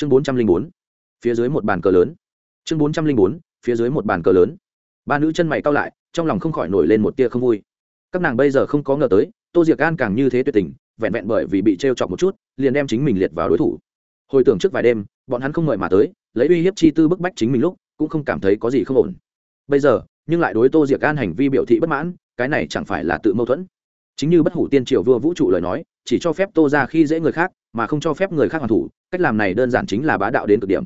chương bốn trăm linh bốn, phía dưới một bàn cờ lớn. Chương bốn trăm linh bốn, phía dưới một bàn cờ lớn. Ba nữ chân mày cao lại, trong lòng không khỏi nổi lên một tia không vui. Các nàng bây giờ không có ngờ tới, tô diệc an càng như thế tuyệt tình, vẹn vẹn bởi vì bị t r e o chọc một chút, liền đem chính mình liệt vào đối thủ. Hồi tưởng trước vài đêm, bọn hắn không ngợi mà tới, lấy uy hiếp chi tư bức bách chính mình lúc, cũng không cảm thấy có gì không ổn. Bây giờ, nhưng lại đối tô diệc an hành vi biểu thị bất mãn, cái này chẳng phải là tự mâu thuẫn. Chính như bất hủ tiên triều vua vũ trụ lời nói chỉ cho phép tô ra khi dễ người khác, mà không cho phép người khác hoàn thủ, cách làm này đơn giản chính là bá đạo đến cực điểm.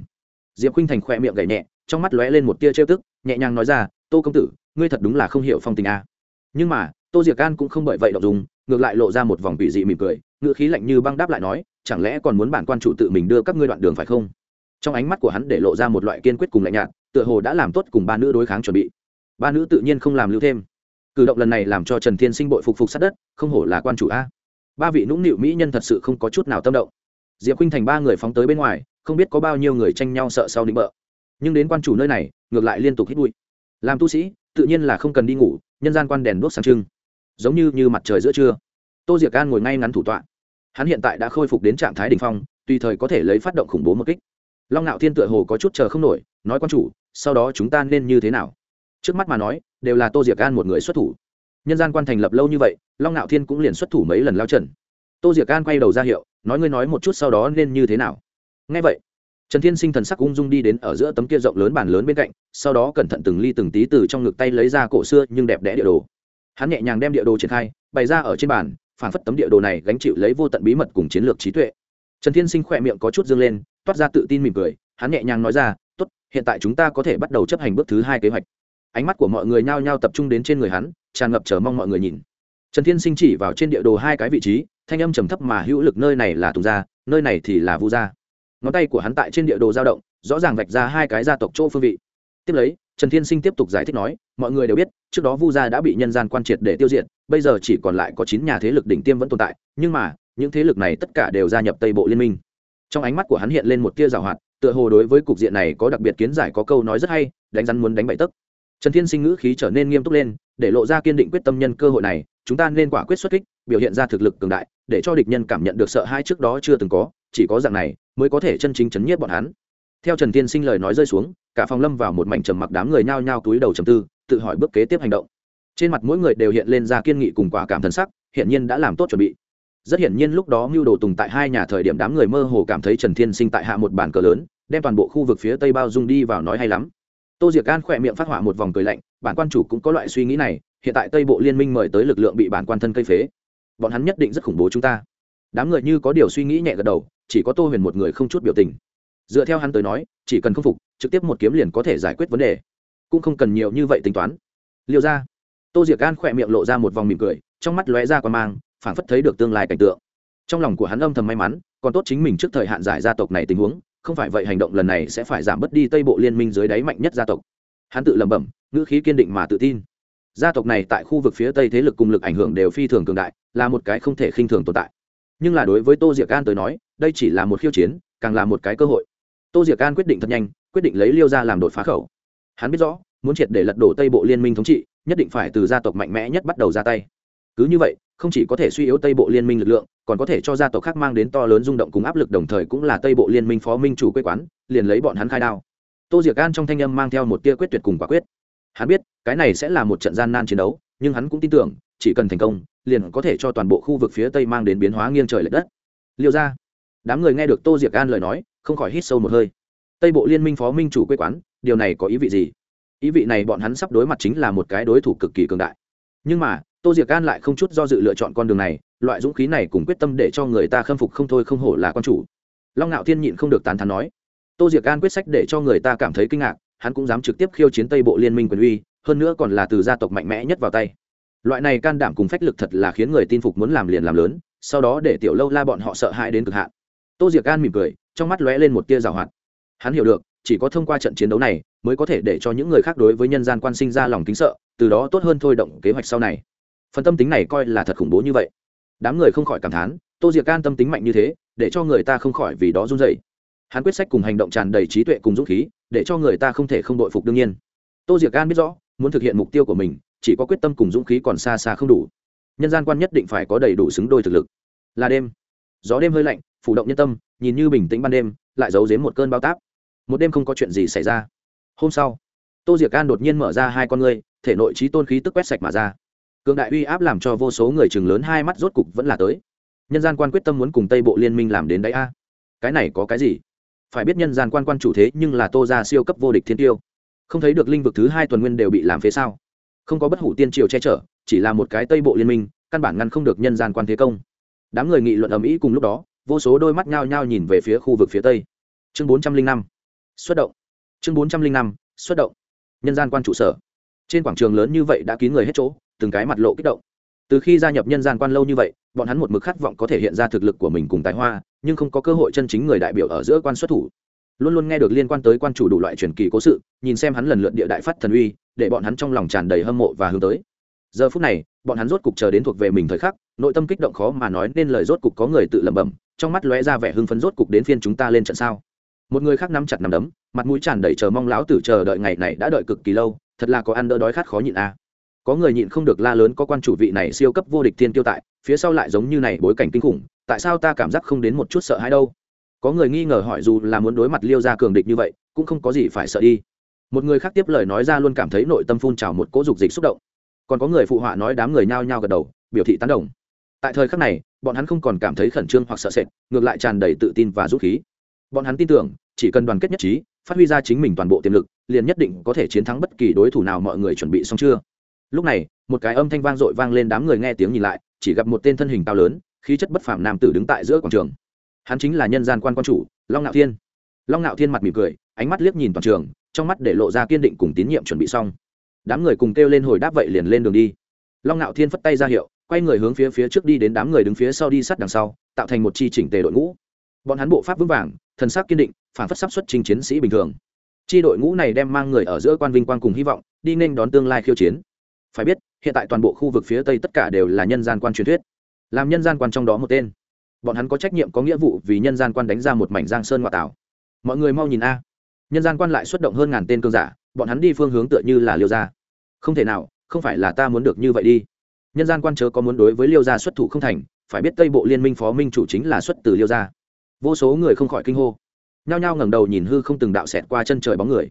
Diệp khinh thành khoe miệng gảy nhẹ, trong mắt lóe lên một tia trêu tức, nhẹ nhàng nói ra, tô công tử, ngươi thật đúng là không hiểu phong tình a. Nhưng mà, tô diệc an cũng không bởi vậy đọc dùng ngược lại lộ ra một vòng quỷ dị mỉm cười ngựa khí lạnh như băng đáp lại nói, chẳng lẽ còn muốn bản quan chủ tự mình đưa các ngươi đoạn đường phải không? Trong ánh mắt của hắn để lộ ra một loại kiên quyết cùng lạnh nhạt, tựa hồ đã làm tốt cùng ba nữ đối kháng chuẩn bị. Ba nữ tự nhiên không làm lưu thêm. Cử động lần này làm cho trần thiên sinh bội phục phục sát đất, không hổ là quan chủ a ba vị nũng nịu mỹ nhân thật sự không có chút nào tâm động. Diệp khinh thành ba người phóng tới bên ngoài, không biết có bao nhiêu người tranh nhau sợ sau định bợ. Nhưng đến quan chủ nơi này, ngược lại liên tục hít bụi. Làm tu sĩ, tự nhiên là không cần đi ngủ, nhân gian quan đèn đuốc sáng trưng. Giống như như mặt trời giữa trưa. Tô diệc an ngồi ngay ngắn thủ tọa. Hắn hiện tại đã khôi phục đến trạng thái đ ỉ n h phong, tùy thời có thể lấy phát động khủng bố một kích. Long ngạo thiên tựa hồ có chút chờ không nổi, nói quan chủ, sau đó chúng ta nên như thế nào? Trước mắt mà nói, đều là tô diệc an một người xuất thủ nhân gian quan thành lập lâu như vậy, long ngạo thiên cũng liền xuất thủ mấy lần lao trần. Tô diệc an quay đầu ra hiệu, nói ngươi nói một chút sau đó nên như thế nào. Ngay vậy, trần thiên sinh thần sắc ung dung đi đến ở giữa tấm kia rộng lớn bàn lớn bên cạnh, sau đó cẩn thận từng ly từng tí từ trong ngực tay lấy ra cổ xưa nhưng đẹp đẽ địa đồ. Hắn nhẹ nhàng đem địa đồ triển khai, bày ra ở trên bàn, phản phất tấm địa đồ này gánh chịu lấy vô tận bí mật cùng chiến lược trí tuệ. Trần thiên sinh khỏe miệng có chút dương lên, toát ra tự tin mỉm cười, hắn nhẹ nhàng nói ra, tốt, hiện tại chúng ta có thể bắt đầu chấp hành bước thứ hai kế hoạch. Ánh mắt của mọi người nhao nhao tập trung đến trên người hắn tràn ngập chờ mong mọi người nhìn. Trần thiên sinh chỉ vào trên địa đồ hai cái vị trí, thanh âm trầm thấp mà hữu lực nơi này là tùng gia, nơi này thì là vu gia. Ngón tay của hắn tại trên địa đồ dao động, rõ ràng vạch ra hai cái gia tộc chỗ phương vị. Tiếp lấy, trần thiên sinh tiếp tục giải thích nói, mọi người đều biết, trước đó vu gia đã bị nhân gian quan triệt để tiêu diệt, bây giờ chỉ còn lại có chín nhà thế lực đỉnh tiêm vẫn tồn tại, nhưng mà, những thế lực này tất cả đều gia nhập tây bộ liên minh. Trong ánh mắt của hắn hiện lên một tia rào hoạt, tựa hồ đối với cục diện này có đặc biệt kiến giải có câu nói rất hay, đánh rắn muốn đánh bậy tấc. Trần thiên sinh ngữ khí trở nên nghiêm túc lên để lộ ra kiên định quyết tâm nhân cơ hội này, chúng ta nên quả quyết xuất kích, biểu hiện ra thực lực cường đại, để cho địch nhân cảm nhận được sợ hãi trước đó chưa từng có, chỉ có dạng này mới có thể chân chính chấn nhiếp bọn hắn. Theo trần tiên sinh lời nói rơi xuống, cả phòng lâm vào một mảnh trầm mặc đám người nhao nhao túi đầu trầm tư, tự hỏi bước kế tiếp hành động. Trên mặt mỗi người đều hiện lên ra kiên nghị cùng quả cảm thần sắc, hiển nhiên đã làm tốt chuẩn bị. Rất hiển nhiên lúc đó mưu đồ tùng tại hai nhà thời điểm đám người mơ hồ cảm thấy trần thiên sinh tại hạ một bàn cờ lớn, đem toàn bộ khu vực phía tây bao dung đi vào nói hay lắm tô diệc an khỏe miệng phát họa một vòng cười lạnh, bản quan chủ cũng có loại suy nghĩ này, hiện tại tây bộ liên minh mời tới lực lượng bị bản quan thân cây phế. Bọn hắn nhất định rất khủng bố chúng ta. Đám người như có điều suy nghĩ nhẹ gật đầu, chỉ có tô huyền một người không chút biểu tình. Dựa theo hắn tới nói, chỉ cần không phục, trực tiếp một kiếm liền có thể giải quyết vấn đề. Cũng không cần nhiều như vậy tính toán. Liêu ra. Tô diệc gan khỏe miệng lộ ra một vòng mỉm cười, trong mắt lóe ra qua mang, phảng phất thấy được tương lai cảnh tượng. Trong lòng của hắn âm thầm may mắn, còn tốt chính mình trước thời hạn giải gia tộc này tình huống không phải vậy hành động lần này sẽ phải giảm bớt đi tây bộ liên minh dưới đáy mạnh nhất gia tộc. Hắn tự lẩm bẩm, ngữ khí kiên định mà tự tin. Gia tộc này tại khu vực phía tây thế lực cùng lực ảnh hưởng đều phi thường cường đại, là một cái không thể khinh thường tồn tại. Nhưng là đối với tô diệc an tới nói, đây chỉ là một khiêu chiến, càng là một cái cơ hội. Tô diệc an quyết định thật nhanh, quyết định lấy liêu ra làm đột phá khẩu. Hắn biết rõ, muốn triệt để lật đổ tây bộ liên minh thống trị, nhất định phải từ gia tộc mạnh mẽ nhất bắt đầu ra tay. Cứ như vậy, không chỉ có thể suy yếu tây bộ liên minh lực lượng còn có thể cho gia tộc khác mang đến to lớn rung động cùng áp lực, đồng thời cũng là tây bộ liên minh phó minh chủ quê quán, liền lấy bọn hắn khai đao. Tô diệc an trong thanh âm mang theo một tia quyết tuyệt cùng quả quyết. Hắn biết, cái này sẽ là một trận gian nan chiến đấu, nhưng hắn cũng tin tưởng, chỉ cần thành công, liền có thể cho toàn bộ khu vực phía tây mang đến biến hóa nghiêng trời l ệ đất. Liệu ra đám người nghe được tô diệc an lời nói, không khỏi hít sâu một hơi. Tây bộ liên minh phó minh chủ quê quán, điều này có ý vị gì? Ý vị này bọn hắn sắp đối mặt chính là một cái đối thủ cực kỳ cường đại. Nhưng mà tô diệc an lại không chút do dự lựa chọn con đường này, loại dũng khí này cùng quyết tâm để cho người ta khâm phục không thôi không hổ là con chủ. Long ngạo thiên nhịn không được tán thán nói. Tô diệc an quyết sách để cho người ta cảm thấy kinh ngạc, hắn cũng dám trực tiếp khiêu chiến tây bộ liên minh quyền uy, hơn nữa còn là từ gia tộc mạnh mẽ nhất vào tay. Loại này can đảm cùng phách lực thật là khiến người tin phục muốn làm liền làm lớn, sau đó để tiểu lâu la bọn họ sợ hãi đến cực hạn. Tô diệc an mỉm cười, trong mắt lóe lên một tia rào hoạt. Hắn hiểu được, chỉ có thông qua trận chiến đấu này, mới có thể để cho những người khác đối với nhân gian quan sinh ra lòng kính sợ, từ đó tốt hơn thôi động kế hoạch sau này phần tâm tính này coi là thật khủng bố như vậy. Đám người không khỏi cảm thán, tô diệc an tâm tính mạnh như thế, để cho người ta không khỏi vì đó run dậy hắn quyết sách cùng hành động tràn đầy trí tuệ cùng dũng khí, để cho người ta không thể không đội phục đương nhiên. Tô diệc an biết rõ, muốn thực hiện mục tiêu của mình, chỉ có quyết tâm cùng dũng khí còn xa xa không đủ. Nhân gian quan nhất định phải có đầy đủ xứng đôi thực lực. Là đêm. Gió đêm hơi lạnh, phủ động nhân tâm, nhìn như bình tĩnh ban đêm, lại giấu giếm một cơn bao táp. Một đêm không có chuyện gì xảy ra. Hôm sau, tô diệc an đột nhiên mở ra hai con ngươi, thể nội trí tôn khí tức quét sạch mà ra cường đại uy áp làm cho vô số người chừng lớn hai mắt rốt cục vẫn là tới. Nhân gian quan quyết tâm muốn cùng tây bộ liên minh làm đến đấy a. Cái này có cái gì? Phải biết nhân gian quan quan chủ thế nhưng là tô ra siêu cấp vô địch thiên tiêu. Không thấy được linh vực thứ hai tuần nguyên đều bị làm phế sao? Không có bất hủ tiên triều che chở, chỉ là một cái tây bộ liên minh, căn bản ngăn không được nhân gian quan thế công. Đám người nghị luận ầm ĩ cùng lúc đó, vô số đôi mắt nhao nhao nhìn về phía khu vực phía tây. Chương bốn trăm linh năm, xuất động. Chương bốn trăm linh năm, xuất động. Nhân gian quan trụ sở. Trên quảng trường lớn như vậy đã kín người hết chỗ từng cái mặt lộ kích động. Từ khi gia nhập nhân gian quan lâu như vậy, bọn hắn một mực khát vọng có thể hiện ra thực lực của mình cùng tài hoa, nhưng không có cơ hội chân chính người đại biểu ở giữa quan xuất thủ. Luôn luôn nghe được liên quan tới quan chủ đủ loại truyền kỳ cố sự, nhìn xem hắn lần lượt địa đại phát thần uy, để bọn hắn trong lòng tràn đầy hâm mộ và hướng tới. Giờ phút này, bọn hắn rốt cục chờ đến thuộc về mình thời khắc, nội tâm kích động khó mà nói nên lời rốt cục có người tự lẩm bẩm, trong mắt lóe ra vẻ hưng phấn rốt cục đến phiên chúng ta lên trận sao. Một người khác nắm chặt nắm đấm, mặt mũi tràn đầy chờ mong láo tử chờ đợi ngày này đã đợi cực kỳ lâu, thật là có ăn đỡ đói khát khó nhịn a. à có người nhịn không được la lớn có quan chủ vị này siêu cấp vô địch thiên tiêu tại, phía sau lại giống như này bối cảnh kinh khủng, tại sao ta cảm giác không đến một chút sợ hãi đâu? Có người nghi ngờ hỏi dù là muốn đối mặt liêu ra cường địch như vậy, cũng không có gì phải sợ đi. Một người khác tiếp lời nói ra luôn cảm thấy nội tâm phun trào một cỗ dục dịch xúc động. Còn có người phụ họa nói đám người nhao nhao gật đầu, biểu thị tán đồng. Tại thời khắc này, bọn hắn không còn cảm thấy khẩn trương hoặc sợ sệt, ngược lại tràn đầy tự tin và dũng khí. Bọn hắn tin tưởng, chỉ cần đoàn kết nhất trí, phát huy ra chính mình toàn bộ tiềm lực, liền nhất định có thể chiến thắng bất kỳ đối thủ nào mọi người chuẩn bị xong chưa lúc này, một cái âm thanh vang dội vang lên đám người nghe tiếng nhìn lại, chỉ gặp một tên thân hình cao lớn, khí chất bất phàm nam tử đứng tại giữa quảng trường. Hắn chính là nhân gian quan quan chủ, long ngạo thiên. Long ngạo thiên mặt mỉm cười, ánh mắt liếc nhìn toàn trường, trong mắt để lộ ra kiên định cùng tín nhiệm chuẩn bị xong. Đám người cùng kêu lên hồi đáp vậy liền lên đường đi. Long ngạo thiên phất tay ra hiệu, quay người hướng phía phía trước đi đến đám người đứng phía sau đi sát đằng sau, tạo thành một chi chỉnh tề đội ngũ. Bọn hắn bộ pháp vững vàng, thần sắc kiên định, phản phất sắp xuất trình chiến sĩ bình thường. Chi đội ngũ này đem mang người ở giữa quan vinh quang cùng hy vọng, đi nên đón tương lai khiêu chiến phải biết, hiện tại toàn bộ khu vực phía tây tất cả đều là nhân gian quan truyền thuyết. Làm nhân gian quan trong đó một tên. Bọn hắn có trách nhiệm, có nghĩa vụ vì nhân gian quan đánh ra một mảnh giang sơn ngoại tảo. Mọi người mau nhìn a. Nhân gian quan lại xuất động hơn ngàn tên cương giả, bọn hắn đi phương hướng tựa như là liêu gia. Không thể nào, không phải là ta muốn được như vậy đi. Nhân gian quan chớ có muốn đối với liêu gia xuất thủ không thành, phải biết tây bộ liên minh phó minh chủ chính là xuất từ liêu gia. Vô số người không khỏi kinh hô. Nhao nhao ngẩng đầu nhìn hư không từng đạo xẹt qua chân trời bóng người.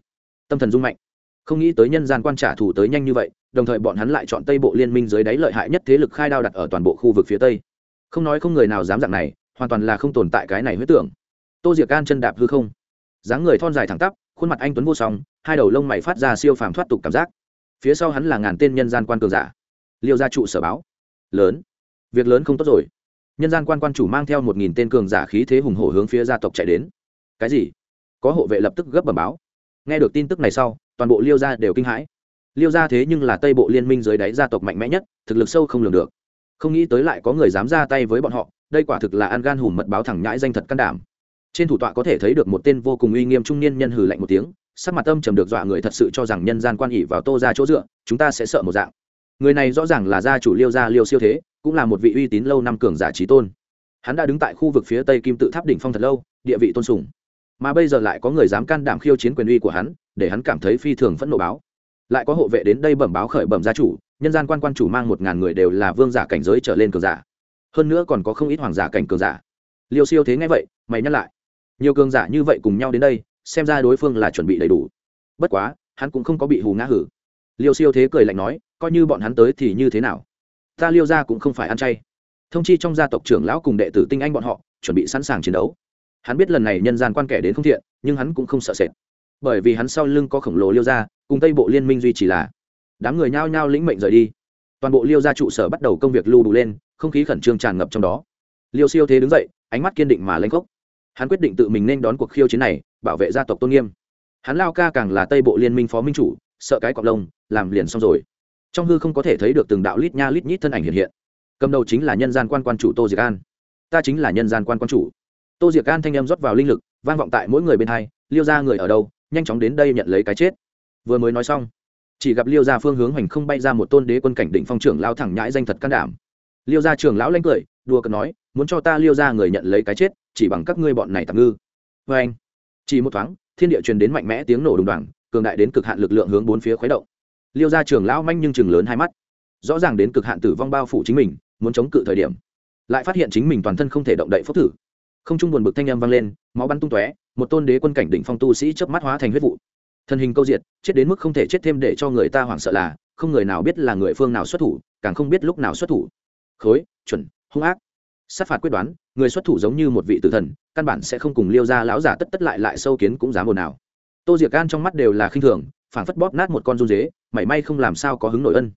Tâm thần rung mạnh không nghĩ tới nhân gian quan trả thù tới nhanh như vậy, đồng thời bọn hắn lại chọn tây bộ liên minh dưới đáy lợi hại nhất thế lực khai đao đặt ở toàn bộ khu vực phía tây. Không nói không người nào dám dạng này, hoàn toàn là không tồn tại cái này huyết tưởng. Tô diệc can chân đạp hư không. Dáng người thon dài thẳng tắp, khuôn mặt anh tuấn vô song, hai đầu lông mày phát ra siêu phàm thoát tục cảm giác. Phía sau hắn là ngàn tên nhân gian quan cường giả. Liêu ra trụ sở báo. Lớn. Việc lớn không tốt rồi. Nhân gian quan quan chủ mang theo một nghìn tên cường giả khí thế hùng hổ hướng phía gia tộc chạy đến. Cái gì? Có hộ vệ lập tức gấp bẩm báo. Nghe được tin tức này sau toàn bộ liêu gia đều kinh hãi. Liêu gia thế nhưng là tây bộ liên minh dưới đáy gia tộc mạnh mẽ nhất, thực lực sâu không lường được. Không nghĩ tới lại có người dám ra tay với bọn họ, đây quả thực là ăn gan hùm mật báo thẳng nhãi danh thật can đảm. Trên thủ tọa có thể thấy được một tên vô cùng uy nghiêm trung niên nhân hừ lạnh một tiếng, sắc mặt âm trầm được dọa người thật sự cho rằng nhân gian quan hỉ vào tô ra chỗ dựa, chúng ta sẽ sợ một dạng. Người này rõ ràng là gia chủ liêu gia liêu siêu thế, cũng là một vị uy tín lâu năm cường giả trí tôn. Hắn đã đứng tại khu vực phía tây kim tự tháp đỉnh phong thật lâu, địa vị tôn sùng. Mà bây giờ lại có người dám can đảm khiêu chiến quyền uy của hắn để hắn cảm thấy phi thường phẫn nộ báo. Lại có hộ vệ đến đây bẩm báo khởi bẩm gia chủ, nhân gian quan quan chủ mang một ngàn người đều là vương giả cảnh giới trở lên cường giả. Hơn nữa còn có không ít hoàng giả cảnh cường giả. Liêu siêu thế ngay vậy, mày nhắc lại. Nhiều cường giả như vậy cùng nhau đến đây, xem ra đối phương là chuẩn bị đầy đủ. Bất quá, hắn cũng không có bị hù ngã hử. Liêu siêu thế cười lạnh nói, coi như bọn hắn tới thì như thế nào? Ta liêu ra cũng không phải ăn chay. Thông chi trong gia tộc trưởng lão cùng đệ tử tinh anh bọn họ, chuẩn bị sẵn sàng chiến đấu. Hắn biết lần này nhân gian quan kẻ đến không thiện, nhưng hắn cũng không sợ sệt bởi vì hắn sau lưng có khổng lồ liêu gia, cùng tây bộ liên minh duy trì là đám người nhao nhao lĩnh mệnh rời đi. Toàn bộ liêu gia trụ sở bắt đầu công việc lưu đủ lên, không khí khẩn trương tràn ngập trong đó. Liêu siêu thế đứng dậy, ánh mắt kiên định mà lanh cốc hắn quyết định tự mình nên đón cuộc khiêu chiến này, bảo vệ gia tộc tôn nghiêm. Hắn lao ca càng là tây bộ liên minh phó minh chủ, sợ cái cọc lông, làm liền xong rồi. Trong hư không có thể thấy được từng đạo lít nha lít nhít thân ảnh hiện hiện. Cầm đầu chính là nhân gian quan quan chủ tô diệc an. Ta chính là nhân gian quan quan chủ. Tô diệc an thanh em rót vào linh lực, vang vọng tại mỗi người bên hai, liêu ra người ở đâu? Nhanh chóng đến đây nhận lấy cái chết. Vừa mới nói xong, chỉ gặp liêu gia phương hướng hoành không bay ra một tôn đế quân cảnh đỉnh phong trưởng lao thẳng nhãi danh thật can đảm. Liêu gia trưởng lão lanh cười, đùa cợt nói, muốn cho ta liêu gia người nhận lấy cái chết, chỉ bằng các ngươi bọn này tạm ngư. Vê anh, chỉ một thoáng, thiên địa truyền đến mạnh mẽ tiếng nổ đùng đoàng, cường đại đến cực hạn lực lượng hướng bốn phía khuấy động. Liêu gia trưởng lão manh nhưng chừng lớn hai mắt. Rõ ràng đến cực hạn tử vong bao phủ chính mình, muốn chống cự thời điểm, lại phát hiện chính mình toàn thân không thể động đậy phốc thử không trung buồn bực thanh âm vang lên, máu bắn tung tóe, một tôn đế quân cảnh đỉnh phong tu sĩ chớp mắt hóa thành huyết vụ. Thân hình câu diệt, chết đến mức không thể chết thêm để cho người ta hoảng sợ là, không người nào biết là người phương nào xuất thủ, càng không biết lúc nào xuất thủ. Khối, chuẩn, hung ác. Sát phạt quyết đoán, người xuất thủ giống như một vị tử thần, căn bản sẽ không cùng liêu ra lão giả tất tất lại lại sâu kiến cũng dám ồn nào tô diệc gan trong mắt đều là khinh thường, phảng phất bóp nát một con run dế mảy may không làm sao có hứng nổi ân.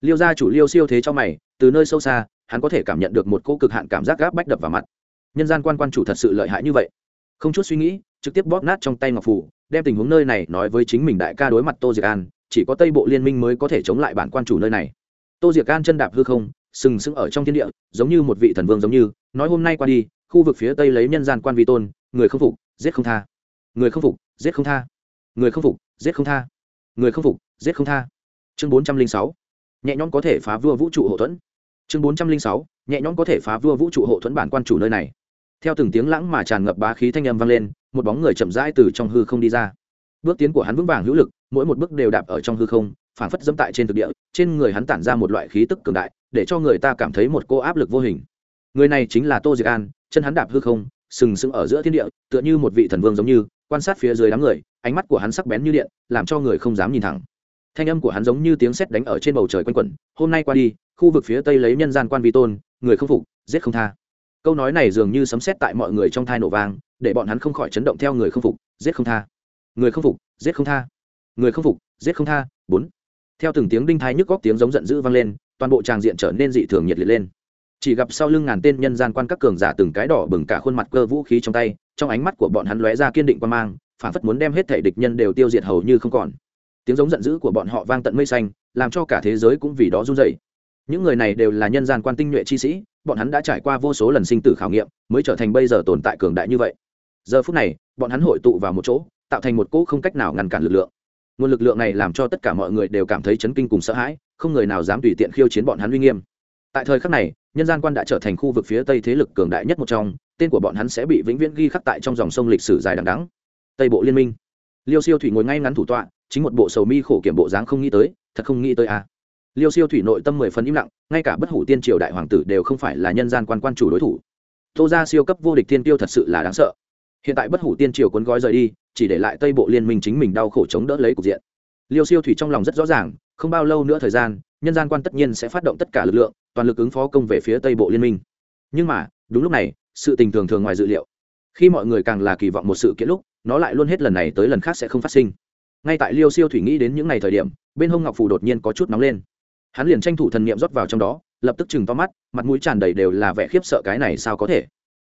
Liêu gia chủ liêu siêu thế cho mày, từ nơi sâu xa, hắn có thể cảm nhận được một cô cực hạn cảm giác gáp bách đập vào mặt nhân gian quan quan chủ thật sự lợi hại như vậy. Không chút suy nghĩ, trực tiếp bóp nát trong tay ngọc phủ, đem tình huống nơi này nói với chính mình đại ca đối mặt tô diệc an, chỉ có tây bộ liên minh mới có thể chống lại bản quan chủ nơi này. Tô diệc an chân đạp hư không, sừng sững ở trong thiên địa, giống như một vị thần vương giống như, nói hôm nay qua đi, khu vực phía tây lấy nhân gian quan vi tôn, người không phục, giết không tha. Người không phục, giết không tha. Người không phục, giết không tha. Người không phục, giết không tha. Chương bốn trăm linh sáu, nhẹ nhõm có thể phá vua vũ trụ hậu thuẫn. Chương bốn trăm linh sáu, nhẹ nhõm có thể phá vua vũ trụ hậu thuẫn bản quan chủ nơi này theo từng tiếng lãng mà tràn ngập bá khí thanh âm vang lên, một bóng người chậm rãi từ trong hư không đi ra. Bước tiến của hắn vững vàng hữu lực, mỗi một bước đều đạp ở trong hư không phảng phất dẫm tại trên thực địa, trên người hắn tản ra một loại khí tức cường đại, để cho người ta cảm thấy một cô áp lực vô hình. Người này chính là tô diệc an, chân hắn đạp hư không, sừng sững ở giữa thiên địa, tựa như một vị thần vương giống như, quan sát phía dưới đám người, ánh mắt của hắn sắc bén như điện, làm cho người không dám nhìn thẳng. Thanh âm của hắn giống như tiếng sét đánh ở trên bầu trời quanh quẩn, hôm nay qua đi, khu vực phía tây lấy nhân gian quan vi tôn, người không phục, giết không tha câu nói này dường như sấm sét tại mọi người trong thai nổ vang, để bọn hắn không khỏi chấn động theo người không phục, giết không tha. Người không phục, giết không tha. Người không phục, giết không tha. Bốn. Theo từng tiếng đinh thai nhức góc tiếng giống giận dữ vang lên, toàn bộ tràng diện trở nên dị thường nhiệt liệt lên. Chỉ gặp sau lưng ngàn tên nhân gian quan các cường giả từng cái đỏ bừng cả khuôn mặt cơ vũ khí trong tay, trong ánh mắt của bọn hắn lóe ra kiên định quan mang, phản phất muốn đem hết thể địch nhân đều tiêu diệt hầu như không còn. Tiếng giống giận dữ của bọn họ vang tận mây xanh, làm cho cả thế giới cũng vì đó run dậy những người này đều là nhân gian quan tinh nhuệ chi sĩ, bọn hắn đã trải qua vô số lần sinh tử khảo nghiệm, mới trở thành bây giờ tồn tại cường đại như vậy. Giờ phút này, bọn hắn hội tụ vào một chỗ, tạo thành một cỗ không cách nào ngăn cản lực lượng. Nguồn lực lượng này làm cho tất cả mọi người đều cảm thấy chấn kinh cùng sợ hãi, không người nào dám tùy tiện khiêu chiến bọn hắn uy nghiêm. Tại thời khắc này, nhân gian quan đã trở thành khu vực phía tây thế lực cường đại nhất một trong, tên của bọn hắn sẽ bị vĩnh viễn ghi khắc tại trong dòng sông lịch sử dài đằng đắng tây bộ liên minh. Liêu siêu thủy ngồi ngay ngắn thủ tọa, chính một bộ sầu mi khổ kiểm bộ dáng không nghĩ tới, thật không nghĩ tới à liêu siêu thủy nội tâm mười phần im lặng, ngay cả bất hủ tiên triều đại hoàng tử đều không phải là nhân gian quan quan chủ đối thủ. Tô ra siêu cấp vô địch tiên tiêu thật sự là đáng sợ. Hiện tại bất hủ tiên triều cuốn gói rời đi, chỉ để lại tây bộ liên minh chính mình đau khổ chống đỡ lấy cục diện. Liêu siêu thủy trong lòng rất rõ ràng, không bao lâu nữa thời gian, nhân gian quan tất nhiên sẽ phát động tất cả lực lượng, toàn lực ứng phó công về phía tây bộ liên minh. Nhưng mà, đúng lúc này, sự tình thường thường ngoài dự liệu. Khi mọi người càng là kỳ vọng một sự kiện lúc, nó lại luôn hết lần này tới lần khác sẽ không phát sinh. Ngay tại liêu siêu thủy nghĩ đến những ngày thời điểm, bên hông ngọc phù đột nhiên có chút nóng lên hắn liền tranh thủ thần niệm rót vào trong đó, lập tức chừng to mắt, mặt mũi tràn đầy đều là vẻ khiếp sợ cái này sao có thể?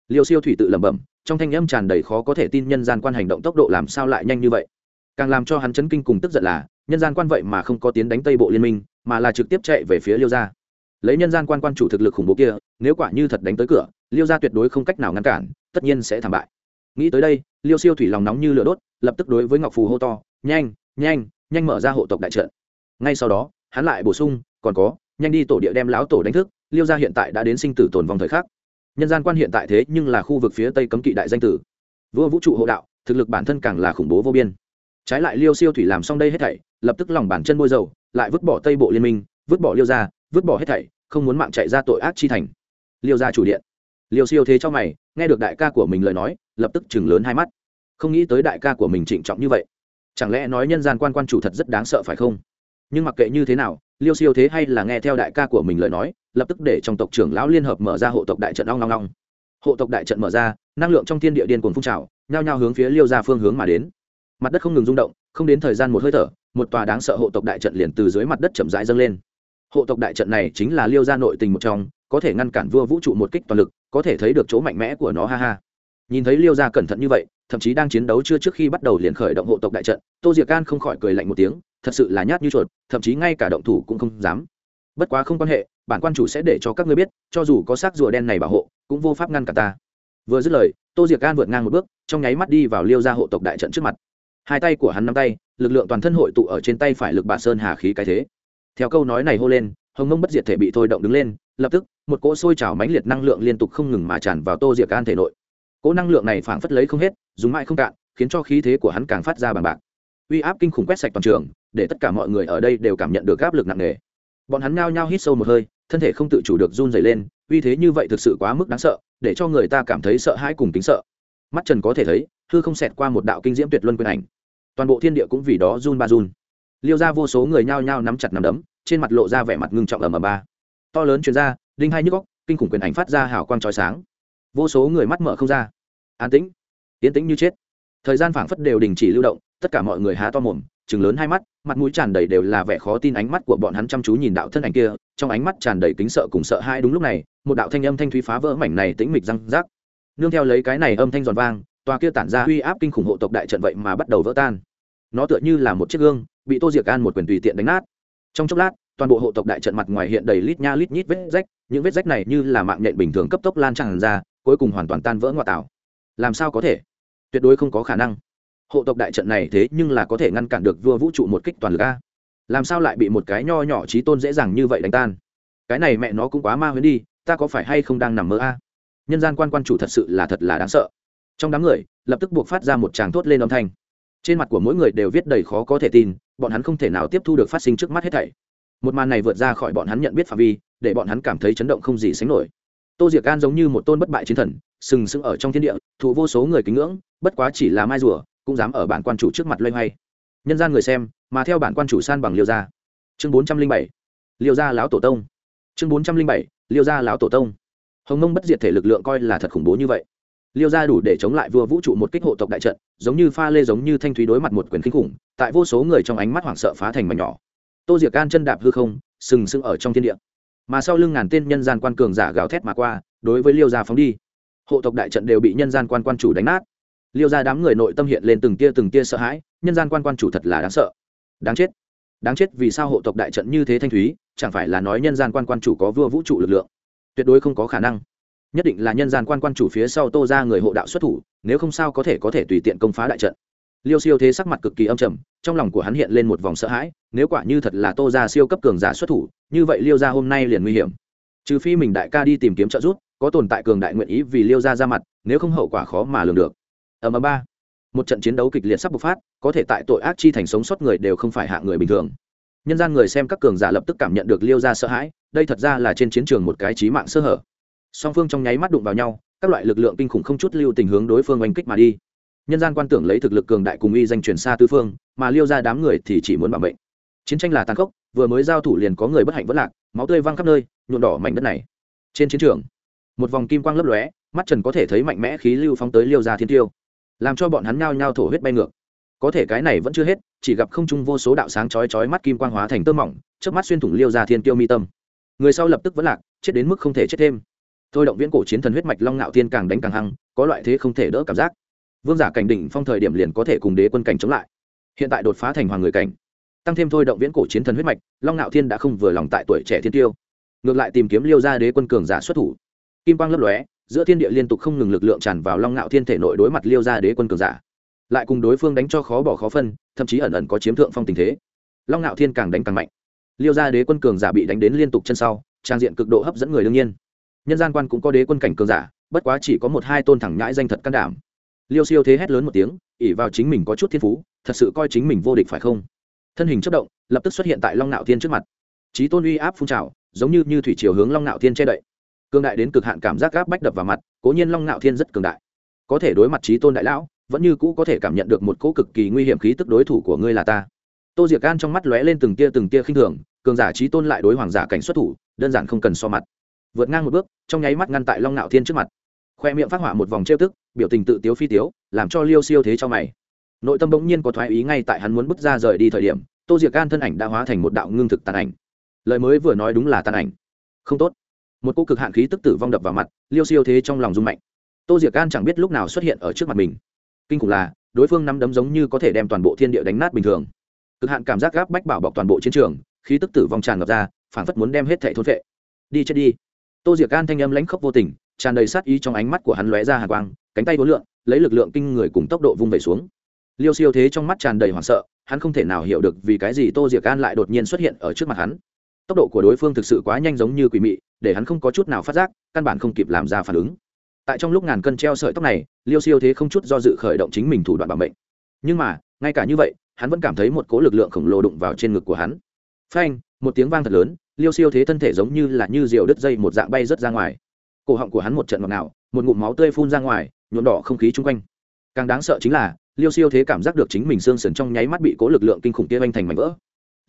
Liêu siêu thủy tự lẩm bẩm, trong thanh âm tràn đầy khó có thể tin nhân gian quan hành động tốc độ làm sao lại nhanh như vậy? Càng làm cho hắn chấn kinh cùng tức giận là, nhân gian quan vậy mà không có tiến đánh tây bộ liên minh, mà là trực tiếp chạy về phía liêu gia. Lấy nhân gian quan quan chủ thực lực khủng bố kia, nếu quả như thật đánh tới cửa, liêu gia tuyệt đối không cách nào ngăn cản, tất nhiên sẽ thảm bại. Nghĩ tới đây, liêu siêu thủy lòng nóng như lửa đốt, lập tức đối với ngọc phù hô to, nhanh nhanh nhanh mở ra hộ tộc đại trận. Ngay sau đó, hắn lại bổ sung còn có, nhanh đi tổ địa đem lão tổ đánh thức, liêu gia hiện tại đã đến sinh tử tồn vong thời khắc. Nhân gian quan hiện tại thế nhưng là khu vực phía tây cấm kỵ đại danh tử. Vua vũ trụ hộ đạo, thực lực bản thân càng là khủng bố vô biên. Trái lại liêu siêu thủy làm xong đây hết thảy, lập tức lòng bàn chân bôi dầu, lại vứt bỏ tây bộ liên minh, vứt bỏ liêu gia, vứt bỏ hết thảy, không muốn mạng chạy ra tội ác chi thành. Liêu gia chủ điện. Liêu siêu thế cho mày, nghe được đại ca của mình lời nói, lập tức chừng lớn hai mắt. Không nghĩ tới đại ca của mình trịnh trọng như vậy. Chẳng lẽ nói nhân gian quan quan chủ thật rất đáng sợ phải không? Nhưng mặc kệ như thế nào liêu siêu thế hay là nghe theo đại ca của mình lời nói, lập tức để trong tộc trưởng lão liên hợp mở ra hộ tộc đại trận long long long. Hộ tộc đại trận mở ra, năng lượng trong thiên địa điên cuồng phun trào, nhao nhao hướng phía liêu ra phương hướng mà đến. Mặt đất không ngừng rung động, không đến thời gian một hơi thở, một tòa đáng sợ hộ tộc đại trận liền từ dưới mặt đất chậm rãi dâng lên. Hộ tộc đại trận này chính là liêu gia nội tình một trong, có thể ngăn cản vua vũ trụ một kích toàn lực, có thể thấy được chỗ mạnh mẽ của nó, ha ha. Nhìn thấy liêu gia cẩn thận như vậy, thậm chí đang chiến đấu chưa trước khi bắt đầu liền khởi động hộ tộc đại trận, tô diệc An không khỏi cười lạnh một tiếng thật sự là nhát như chuột, thậm chí ngay cả động thủ cũng không dám. Bất quá không quan hệ, bản quan chủ sẽ để cho các ngươi biết, cho dù có xác rùa đen này bảo hộ, cũng vô pháp ngăn cả ta. Vừa dứt lời, tô diệc can vượt ngang một bước, trong nháy mắt đi vào liêu ra hộ tộc đại trận trước mặt. Hai tay của hắn nắm tay, lực lượng toàn thân hội tụ ở trên tay phải lực bà sơn hà khí cái thế. Theo câu nói này hô lên, hồng mông bất diệt thể bị thôi động đứng lên, lập tức, một cỗ sôi trào mãnh liệt năng lượng liên tục không ngừng mà tràn vào tô diệc can thể nội. Cỗ năng lượng này phảng phất lấy không hết, dùng mãi không cạn, khiến cho khí thế của hắn càng phát ra bằng bạc. Uy áp kinh khủng quét sạch toàn trường để tất cả mọi người ở đây đều cảm nhận được áp lực nặng nề. Bọn hắn nhao nhao hít sâu một hơi thân thể không tự chủ được run dày lên uy thế như vậy thực sự quá mức đáng sợ để cho người ta cảm thấy sợ hãi cùng tính sợ. Mắt trần có thể thấy hư không xẹt qua một đạo kinh diễm tuyệt luân quyền ảnh. Toàn bộ thiên địa cũng vì đó run ba run. Liêu ra vô số người nhao nhao nắm chặt nắm đấm trên mặt lộ ra vẻ mặt ngưng trọng ầm ầm ba. To lớn chuyên ra, đinh hai nhức góc kinh khủng quyền ảnh phát ra hào quang trói sáng. Vô số người mắt mở không ra. An tĩnh tiến tĩnh như chết. Thời gian phảng phất đều đình chỉ lưu động tất cả mọi người há to mồm chừng lớn hai mắt mặt mũi tràn đầy đều là vẻ khó tin ánh mắt của bọn hắn chăm chú nhìn đạo thân ảnh kia, trong ánh mắt tràn đầy kính sợ cùng sợ hãi. Đúng lúc này, một đạo thanh âm thanh thúy phá vỡ mảnh này tĩnh mịch răng rác. Nương theo lấy cái này âm thanh giòn vang, tòa kia tản ra uy áp kinh khủng hộ tộc đại trận vậy mà bắt đầu vỡ tan. Nó tựa như là một chiếc gương, bị tô diệc an một quyền tùy tiện đánh nát. Trong chốc lát, toàn bộ hộ tộc đại trận mặt ngoài hiện đầy lít nha lít nhít vết rách, những vết rách này như là mạng nhện bình thường cấp tốc lan tràn ra, cuối cùng hoàn toàn tan vỡ ngoại tảo. Làm sao có thể? Tuyệt đối không có khả năng hộ tộc đại trận này thế nhưng là có thể ngăn cản được vua vũ trụ một kích toàn lực a. Làm sao lại bị một cái nho nhỏ trí tôn dễ dàng như vậy đánh tan? Cái này mẹ nó cũng quá ma huyễn đi, ta có phải hay không đang nằm mơ a? Nhân gian quan quan chủ thật sự là thật là đáng sợ. Trong đám người, lập tức buộc phát ra một tràng thốt lên âm thanh. Trên mặt của mỗi người đều viết đầy khó có thể tin, bọn hắn không thể nào tiếp thu được phát sinh trước mắt hết thảy. Một màn này vượt ra khỏi bọn hắn nhận biết phạm vi, để bọn hắn cảm thấy chấn động không gì sánh nổi. Tô diệc can giống như một tôn bất bại chiến thần, sừng sững ở trong thiên địa, thụ vô số người kính ngưỡng, bất quá chỉ là mai rùa cũng dám ở bản quan chủ trước mặt loay hoay. Nhân gian người xem, mà theo bản quan chủ san bằng liêu gia. Chương bốn trăm linh bảy, liêu gia lão tổ tông. Chương bốn trăm linh bảy, liêu gia lão tổ tông. Hồng mông bất diệt thể lực lượng coi là thật khủng bố như vậy. Liêu gia đủ để chống lại vua vũ trụ một kích hộ tộc đại trận, giống như pha lê giống như thanh thúy đối mặt một quyền kinh khủng, tại vô số người trong ánh mắt hoảng sợ phá thành mảnh nhỏ. Tô diệc can chân đạp hư không, sừng sững ở trong thiên địa. Mà sau lưng ngàn tên nhân gian quan cường giả gào thét mà qua, đối với liêu gia phóng đi. Hộ tộc đại trận đều bị nhân gian quan quan chủ đánh nát liêu gia đám người nội tâm hiện lên từng tia từng tia sợ hãi, nhân gian quan quan chủ thật là đáng sợ. Đáng chết. Đáng chết vì sao hộ tộc đại trận như thế thanh thúy, chẳng phải là nói nhân gian quan quan chủ có vua vũ trụ lực lượng? Tuyệt đối không có khả năng. Nhất định là nhân gian quan quan chủ phía sau tô ra người hộ đạo xuất thủ, nếu không sao có thể có thể tùy tiện công phá đại trận. Liêu siêu thế sắc mặt cực kỳ âm trầm, trong lòng của hắn hiện lên một vòng sợ hãi, nếu quả như thật là tô ra siêu cấp cường giả xuất thủ, như vậy liêu ra hôm nay liền nguy hiểm. Trừ phi mình đại ca đi tìm kiếm trợ giúp, có tồn tại cường đại nguyện ý vì liêu ra ra mặt, nếu không hậu quả khó mà lường được ở ầm ba. Một trận chiến đấu kịch liệt sắp bộc phát, có thể tại tội ác chi thành sống sót người đều không phải hạ người bình thường. Nhân gian người xem các cường giả lập tức cảm nhận được liêu ra sợ hãi, đây thật ra là trên chiến trường một cái trí mạng sơ hở. Song phương trong nháy mắt đụng vào nhau, các loại lực lượng kinh khủng không chút lưu tình hướng đối phương oanh kích mà đi. Nhân gian quan tưởng lấy thực lực cường đại cùng uy danh truyền xa tư phương, mà liêu ra đám người thì chỉ muốn bảo mệnh. Chiến tranh là tàn khốc, vừa mới giao thủ liền có người bất hạnh vất lạc, máu tươi văng khắp nơi, nhuộm đỏ mảnh đất này. Trên chiến trường, một vòng kim quang lấp lóe, mắt trần có thể thấy mạnh mẽ khí lưu phóng tới liêu ra thiên tiêu làm cho bọn hắn nhao nhao thổ huyết bay ngược. Có thể cái này vẫn chưa hết, chỉ gặp không trung vô số đạo sáng chói chói mắt kim quang hóa thành tơ mỏng trước mắt xuyên thủng liêu ra thiên tiêu mi tâm. Người sau lập tức vẫn lạc, chết đến mức không thể chết thêm. Thôi động viễn cổ chiến thần huyết mạch long ngạo thiên càng đánh càng hăng, có loại thế không thể đỡ cảm giác. Vương giả cảnh đỉnh phong thời điểm liền có thể cùng đế quân cảnh chống lại. Hiện tại đột phá thành hoàng người cảnh. Tăng thêm thôi động viễn cổ chiến thần huyết mạch, long ngạo thiên đã không vừa lòng tại tuổi trẻ thiên tiêu. Ngược lại tìm kiếm liêu ra đế quân cường giả xuất thủ. Kim quang lấp lóe giữa thiên địa liên tục không ngừng lực lượng tràn vào long ngạo thiên thể nội đối mặt liêu ra đế quân cường giả. Lại cùng đối phương đánh cho khó bỏ khó phân, thậm chí ẩn ẩn có chiếm thượng phong tình thế. Long ngạo thiên càng đánh càng mạnh. Liêu ra đế quân cường giả bị đánh đến liên tục chân sau, trang diện cực độ hấp dẫn người đương nhiên. Nhân gian quan cũng có đế quân cảnh cường giả, bất quá chỉ có một hai tôn thẳng nhãi danh thật can đảm. Liêu siêu thế hét lớn một tiếng ỉ vào chính mình có chút thiên phú, thật sự coi chính mình vô địch phải không? Thân hình chất động, lập tức xuất hiện tại long nạo thiên trước mặt. Trí tôn uy áp phun trào, giống như như thủy chiều hướng long nạo thiên che đậy cường đại đến cực hạn cảm giác gáp bách đập vào mặt, cố nhiên long ngạo thiên rất cường đại. Có thể đối mặt trí tôn đại lão, vẫn như cũ có thể cảm nhận được một cỗ cực kỳ nguy hiểm khí tức đối thủ của ngươi là ta. Tô diệc gan trong mắt lóe lên từng tia từng tia khinh thường, cường giả trí tôn lại đối hoàng giả cảnh xuất thủ, đơn giản không cần so mặt. Vượt ngang một bước, trong nháy mắt ngăn tại long ngạo thiên trước mặt. Khoe miệng phát họa một vòng trêu tức, biểu tình tự tiếu phi tiếu, làm cho liêu siêu thế cho mày. Nội tâm bỗng nhiên có thoái ý ngay tại hắn muốn bước ra rời đi thời điểm, tô diệc can thân ảnh đã hóa thành một đạo ngưng thực tàn ảnh. Lời mới vừa nói đúng là tàn ảnh. Không tốt một cô cực hạn khí tức tử vong đập vào mặt, liêu siêu thế trong lòng rung mạnh. Tô diệc an chẳng biết lúc nào xuất hiện ở trước mặt mình. Kinh khủng là, đối phương nắm đấm giống như có thể đem toàn bộ thiên địa đánh nát bình thường. Cực hạn cảm giác gáp bách bảo bọc toàn bộ chiến trường, khí tức tử vong tràn ngập ra phản phất muốn đem hết thẻ thôn vệ đi chết đi. Tô diệc an thanh âm lãnh khốc vô tình, tràn đầy sát ý trong ánh mắt của hắn lóe ra hà quang, cánh tay vốn lượn lấy lực lượng kinh người cùng tốc độ vung về xuống. Liêu siêu thế trong mắt tràn đầy hoảng sợ, hắn không thể nào hiểu được vì cái gì tô diệc an lại đột nhiên xuất hiện ở trước mặt hắn. Tốc độ của đối phương thực sự quá nhanh giống như quỷ mị để hắn không có chút nào phát giác, căn bản không kịp làm ra phản ứng. Tại trong lúc ngàn cân treo sợi tóc này, liêu siêu thế không chút do dự khởi động chính mình thủ đoạn bảo mệnh. Nhưng mà, ngay cả như vậy, hắn vẫn cảm thấy một cố lực lượng khổng lồ đụng vào trên ngực của hắn. Phanh, một tiếng vang thật lớn, liêu siêu thế thân thể giống như là như diều đứt dây một dạng bay rớt ra ngoài. Cổ họng của hắn một trận ngọt ngào, một ngụm máu tươi phun ra ngoài, nhuộm đỏ không khí chung quanh. Càng đáng sợ chính là, liêu siêu thế cảm giác được chính mình xương sườn trong nháy mắt bị cố lực lượng kinh khủng kia anh thành mảnh vỡ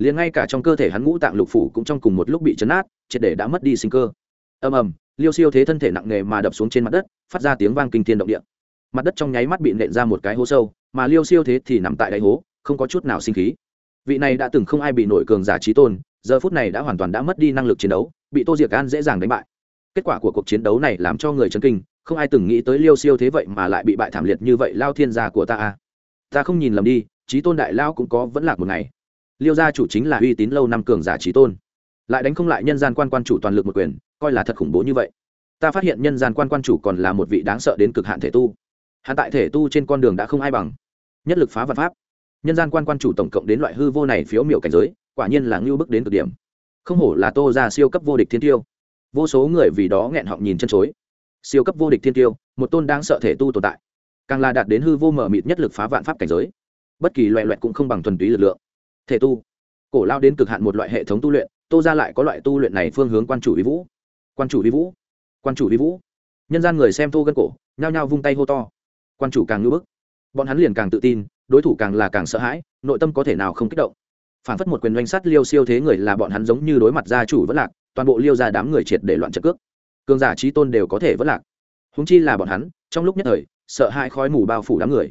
liền ngay cả trong cơ thể hắn ngũ tạng lục phủ cũng trong cùng một lúc bị chấn át, triệt để đã mất đi sinh cơ. Ầm ầm, liêu siêu thế thân thể nặng nề mà đập xuống trên mặt đất, phát ra tiếng vang kinh thiên động địa. Mặt đất trong nháy mắt bị nện ra một cái hố sâu, mà liêu siêu thế thì nằm tại đáy hố, không có chút nào sinh khí. Vị này đã từng không ai bị nổi cường giả trí tôn, giờ phút này đã hoàn toàn đã mất đi năng lực chiến đấu, bị tô diệc an dễ dàng đánh bại. Kết quả của cuộc chiến đấu này làm cho người chấn kinh, không ai từng nghĩ tới liêu siêu thế vậy mà lại bị bại thảm liệt như vậy, lao thiên gia của ta à? ta không nhìn lầm đi, trí tôn đại lao cũng có vẫn lạc một ngày liêu gia chủ chính là uy tín lâu năm cường giả trí tôn. Lại đánh không lại nhân gian quan quan chủ toàn lực một quyền, coi là thật khủng bố như vậy. Ta phát hiện nhân gian quan quan chủ còn là một vị đáng sợ đến cực hạn thể tu. Hạn tại thể tu trên con đường đã không ai bằng. Nhất lực phá vật pháp. Nhân gian quan quan chủ tổng cộng đến loại hư vô này phiếu miểu cảnh giới, quả nhiên là ngưu bức đến cực điểm. Không hổ là tô ra siêu cấp vô địch thiên tiêu. Vô số người vì đó nghẹn họng nhìn chân chối. Siêu cấp vô địch thiên tiêu, một tôn đáng sợ thể tu tồn tại. Càng là đạt đến hư vô mở mịt nhất lực phá vạn pháp cảnh giới. Bất kỳ loại loại cũng không bằng thuần túy lực lượng thể tu. Cổ lao đến cực hạn một loại hệ thống tu luyện, tô ra lại có loại tu luyện này phương hướng quan chủ vi vũ. Quan chủ vi vũ. Quan chủ vi vũ. Nhân gian người xem tô gân cổ, nhao nhao vung tay hô to. Quan chủ càng ngưỡng bức, bọn hắn liền càng tự tin, đối thủ càng là càng sợ hãi, nội tâm có thể nào không kích động. Phản phất một quyền doanh sắt liêu siêu thế người là bọn hắn giống như đối mặt gia chủ vẫn lạc, toàn bộ liêu ra đám người triệt để loạn trận cước. Cường giả trí tôn đều có thể vẫn lạc. Húng chi là bọn hắn, trong lúc nhất thời, sợ hãi khói mù bao phủ đám người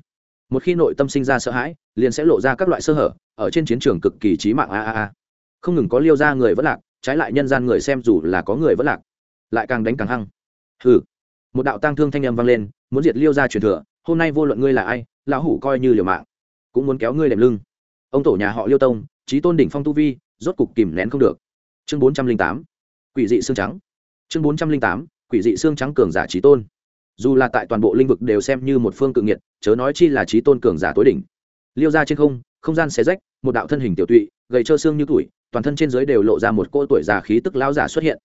một khi nội tâm sinh ra sợ hãi, liền sẽ lộ ra các loại sơ hở, ở trên chiến trường cực kỳ trí mạng a a a. Không ngừng có liêu ra người vẫn lạc, trái lại nhân gian người xem dù là có người vẫn lạc, lại càng đánh càng hăng. Hừ. Một đạo tang thương thanh âm vang lên, muốn diệt liêu ra truyền thừa, hôm nay vô luận ngươi là ai, lão hủ coi như liều mạng, cũng muốn kéo ngươi đệm lưng. Ông tổ nhà họ liêu tông trí tôn đỉnh phong tu vi, rốt cục kìm nén không được. Chương bốn trăm linh tám, quỷ dị xương trắng. Chương bốn trăm linh tám, quỷ dị xương trắng cường giả trí tôn dù là tại toàn bộ lĩnh vực đều xem như một phương cự nghiệt, chớ nói chi là trí tôn cường giả tối đỉnh. Liêu ra trên không không gian xé rách, một đạo thân hình tiểu tụy, gầy trơ xương như tuổi, toàn thân trên giới đều lộ ra một cô tuổi già khí tức lão giả xuất hiện.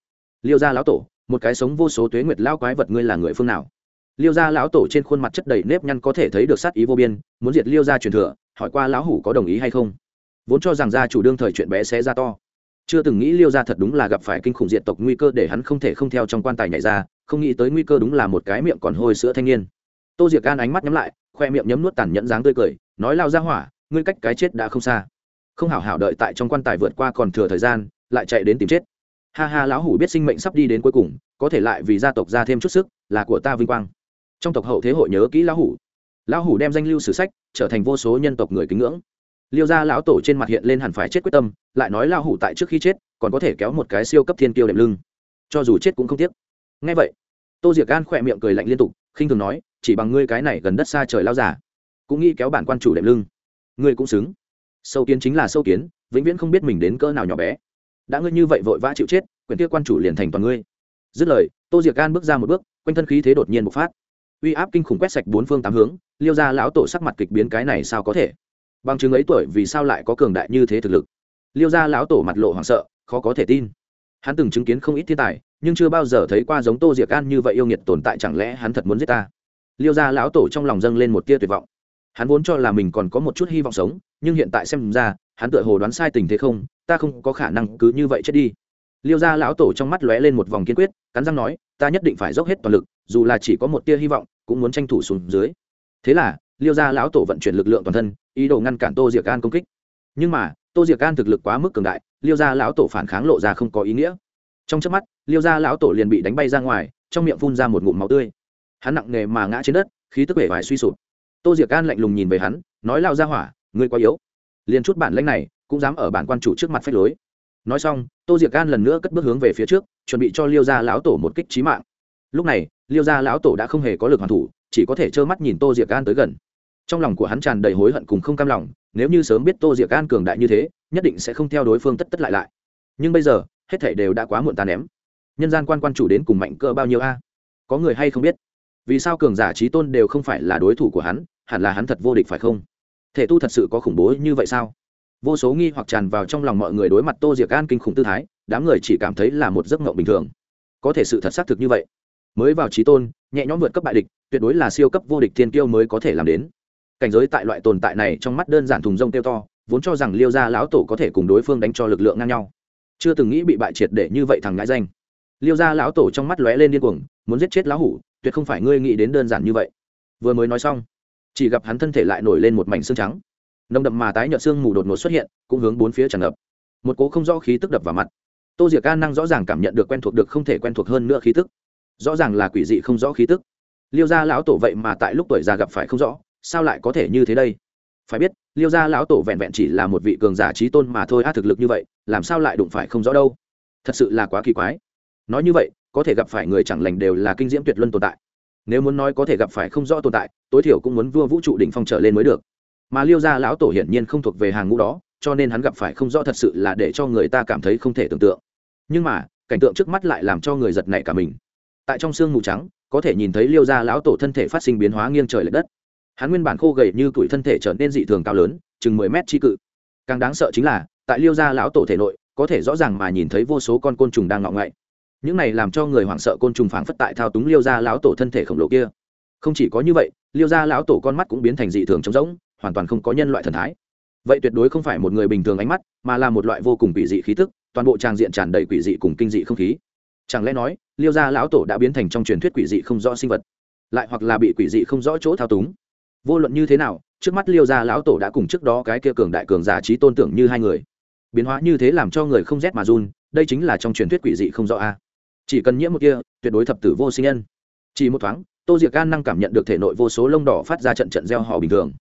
Liêu ra lão tổ, một cái sống vô số tuế nguyệt lao quái vật ngươi là người phương nào? Liêu gia lão tổ trên khuôn mặt chất đầy nếp nhăn có thể thấy được sát ý vô biên, muốn diệt liêu gia truyền thừa, hỏi qua lão hủ có đồng ý hay không? Vốn cho rằng gia chủ đương thời chuyện bé sẽ ra to. Chưa từng nghĩ liêu gia thật đúng là gặp phải kinh khủng diện tộc nguy cơ để hắn không thể không theo trong quan tài nhảy ra không nghĩ tới nguy cơ đúng là một cái miệng còn hôi sữa thanh niên. Tô diệc gan ánh mắt nhắm lại, khoe miệng nhấm nuốt tàn nhẫn dáng tươi cười, nói lao ra hỏa, ngươi cách cái chết đã không xa. Không hảo hảo đợi tại trong quan tài vượt qua còn thừa thời gian, lại chạy đến tìm chết. Ha ha, lão hủ biết sinh mệnh sắp đi đến cuối cùng, có thể lại vì gia tộc ra thêm chút sức, là của ta vinh quang. Trong tộc hậu thế hội nhớ kỹ lão hủ. Lão hủ đem danh lưu sử sách, trở thành vô số nhân tộc người kính ngưỡng. Liêu gia lão tổ trên mặt hiện lên hẳn phải chết quyết tâm, lại nói lão hủ tại trước khi chết, còn có thể kéo một cái siêu cấp thiên kiêu đệm lưng. Cho dù chết cũng không tiếc ngay vậy, tô diệc gan khỏe miệng cười lạnh liên tục, khinh thường nói, chỉ bằng ngươi cái này gần đất xa trời lao giả cũng nghĩ kéo bản quan chủ đệm lưng. Ngươi cũng xứng. Sâu kiến chính là sâu kiến, vĩnh viễn không biết mình đến cỡ nào nhỏ bé. Đã ngươi như vậy vội vã chịu chết, quyền kia quan chủ liền thành toàn ngươi. Dứt lời, tô diệc gan bước ra một bước, quanh thân khí thế đột nhiên bộc phát. Uy áp kinh khủng quét sạch bốn phương tám hướng, liêu ra lão tổ sắc mặt kịch biến cái này sao có thể? Bằng chứng ấy tuổi vì sao lại có cường đại như thế thực lực? Liêu ra lão tổ mặt lộ hoảng sợ, khó có thể tin. Hắn từng chứng kiến không ít thiên tài nhưng chưa bao giờ thấy qua giống tô diệc an như vậy yêu nghiệt tồn tại, chẳng lẽ hắn thật muốn giết ta? Liêu gia lão tổ trong lòng dâng lên một tia tuyệt vọng. Hắn vốn cho là mình còn có một chút hy vọng sống, nhưng hiện tại xem ra, hắn tựa hồ đoán sai tình thế không, ta không có khả năng cứ như vậy chết đi. Liêu gia lão tổ trong mắt lóe lên một vòng kiên quyết, cắn răng nói, ta nhất định phải dốc hết toàn lực, dù là chỉ có một tia hy vọng, cũng muốn tranh thủ xuống dưới. Thế là, liêu gia lão tổ vận chuyển lực lượng toàn thân, ý đồ ngăn cản tô diệc an công kích. Nhưng mà, tô diệc an thực lực quá mức cường đại, liêu gia lão tổ phản kháng lộ ra không có ý nghĩa trong trước mắt, liêu gia lão tổ liền bị đánh bay ra ngoài, trong miệng phun ra một ngụm máu tươi. Hắn nặng nề mà ngã trên đất, khí tức vẻ vải suy sụp. Tô diệc an lạnh lùng nhìn về hắn, nói lao ra hỏa, ngươi quá yếu. Liền chút bản lãnh này, cũng dám ở bản quan chủ trước mặt phách lối. Nói xong, tô diệc an lần nữa cất bước hướng về phía trước, chuẩn bị cho liêu gia lão tổ một kích trí mạng. Lúc này, liêu gia lão tổ đã không hề có lực hoàn thủ, chỉ có thể trơ mắt nhìn tô diệc an tới gần. Trong lòng của hắn tràn đầy hối hận cùng không cam lòng, nếu như sớm biết tô diệc an cường đại như thế, nhất định sẽ không theo đối phương tất tất lại lại. Nhưng bây giờ hết thảy đều đã quá muộn ta ném. Nhân gian quan quan chủ đến cùng mạnh cơ bao nhiêu a? Có người hay không biết? Vì sao cường giả trí tôn đều không phải là đối thủ của hắn, hẳn là hắn thật vô địch phải không? Thể tu thật sự có khủng bố như vậy sao? Vô số nghi hoặc tràn vào trong lòng mọi người đối mặt tô diệc an kinh khủng tư thái, đám người chỉ cảm thấy là một giấc mộng bình thường. Có thể sự thật xác thực như vậy. Mới vào trí tôn, nhẹ nhõm vượt cấp bại địch, tuyệt đối là siêu cấp vô địch thiên kiêu mới có thể làm đến. Cảnh giới tại loại tồn tại này trong mắt đơn giản thùng rông tiêu to, vốn cho rằng liêu gia lão tổ có thể cùng đối phương đánh cho lực lượng ngang nhau chưa từng nghĩ bị bại triệt để như vậy thằng ngãi danh. Liêu gia lão tổ trong mắt lóe lên điên cuồng, muốn giết chết lão hủ, tuyệt không phải ngươi nghĩ đến đơn giản như vậy. Vừa mới nói xong, chỉ gặp hắn thân thể lại nổi lên một mảnh xương trắng. Nồng đậm mà tái nhợt xương mù đột ngột xuất hiện, cũng hướng bốn phía tràn ngập. Một cố không rõ khí tức đập vào mặt. Tô diệc a năng rõ ràng cảm nhận được quen thuộc được không thể quen thuộc hơn nữa khí tức. Rõ ràng là quỷ dị không rõ khí tức. Liêu gia lão tổ vậy mà tại lúc tuổi già gặp phải không rõ, sao lại có thể như thế đây? Phải biết liêu gia lão tổ vẹn vẹn chỉ là một vị cường giả trí tôn mà thôi, a, thực lực như vậy, làm sao lại đụng phải không rõ đâu? Thật sự là quá kỳ quái. Nói như vậy, có thể gặp phải người chẳng lành đều là kinh diễm tuyệt luân tồn tại. Nếu muốn nói có thể gặp phải không rõ tồn tại, tối thiểu cũng muốn vua vũ trụ đỉnh phong trở lên mới được. Mà liêu gia lão tổ hiển nhiên không thuộc về hàng ngũ đó, cho nên hắn gặp phải không rõ thật sự là để cho người ta cảm thấy không thể tưởng tượng. Nhưng mà, cảnh tượng trước mắt lại làm cho người giật nảy cả mình. Tại trong sương mù trắng, có thể nhìn thấy liêu gia lão tổ thân thể phát sinh biến hóa nghiêng trời l ệ đất hắn nguyên bản khô gầy như tuổi thân thể trở nên dị thường cao lớn, chừng mười mét chi cự. Càng đáng sợ chính là, tại liêu gia lão tổ thể nội, có thể rõ ràng mà nhìn thấy vô số con côn trùng đang ngọ ngậy những này làm cho người hoảng sợ côn trùng phảng phất tại thao túng liêu gia lão tổ thân thể khổng lồ kia. Không chỉ có như vậy, liêu gia lão tổ con mắt cũng biến thành dị thường trống rỗng, hoàn toàn không có nhân loại thần thái. Vậy tuyệt đối không phải một người bình thường ánh mắt, mà là một loại vô cùng quỷ dị khí tức, toàn bộ trang diện tràn đầy quỷ dị cùng kinh dị không khí. Chẳng lẽ nói, liêu gia lão tổ đã biến thành trong truyền thuyết quỷ dị không rõ sinh vật, lại hoặc là bị quỷ dị không rõ chỗ thao túng? Vô luận như thế nào, trước mắt liêu gia lão tổ đã cùng trước đó cái kia cường đại cường giả trí tôn tưởng như hai người. Biến hóa như thế làm cho người không rét mà run, đây chính là trong truyền thuyết quỷ dị không rõ a. Chỉ cần nhiễm một kia, tuyệt đối thập tử vô sinh nhân. Chỉ một thoáng, tô diệc gan năng cảm nhận được thể nội vô số lông đỏ phát ra trận trận gieo họ bình thường.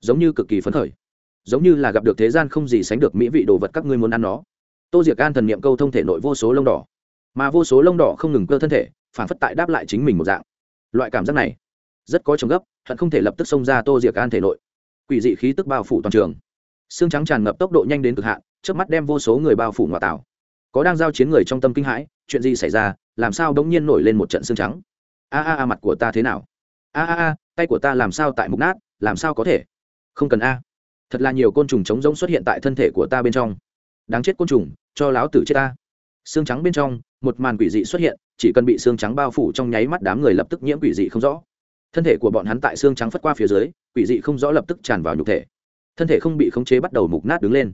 Giống như cực kỳ phấn khởi. Giống như là gặp được thế gian không gì sánh được mỹ vị đồ vật các ngươi muốn ăn nó. Tô diệc gan thần niệm câu thông thể nội vô số lông đỏ. Mà vô số lông đỏ không ngừng cơ thân thể, phản phất tại đáp lại chính mình một dạng. Loại cảm giác này rất có chống gấp, hận không thể lập tức xông ra tô diệc an thể nội. Quỷ dị khí tức bao phủ toàn trường. Xương trắng tràn ngập tốc độ nhanh đến cực hạn trước mắt đem vô số người bao phủ ngoại tảo. Có đang giao chiến người trong tâm kinh hãi, chuyện gì xảy ra, làm sao đống nhiên nổi lên một trận xương trắng? A a a, mặt của ta thế nào? A a a, tay của ta làm sao tại mục nát, làm sao có thể? Không cần a. Thật là nhiều côn trùng trống rỗng xuất hiện tại thân thể của ta bên trong. Đáng chết côn trùng, cho láo tử chết ta. Xương trắng bên trong, một màn quỷ dị xuất hiện, chỉ cần bị xương trắng bao phủ trong nháy mắt đám người lập tức nhiễm quỷ dị không rõ thân thể của bọn hắn tại xương trắng phất qua phía dưới, quỷ dị không rõ lập tức tràn vào nhục thể. Thân thể không bị khống chế bắt đầu mục nát đứng lên.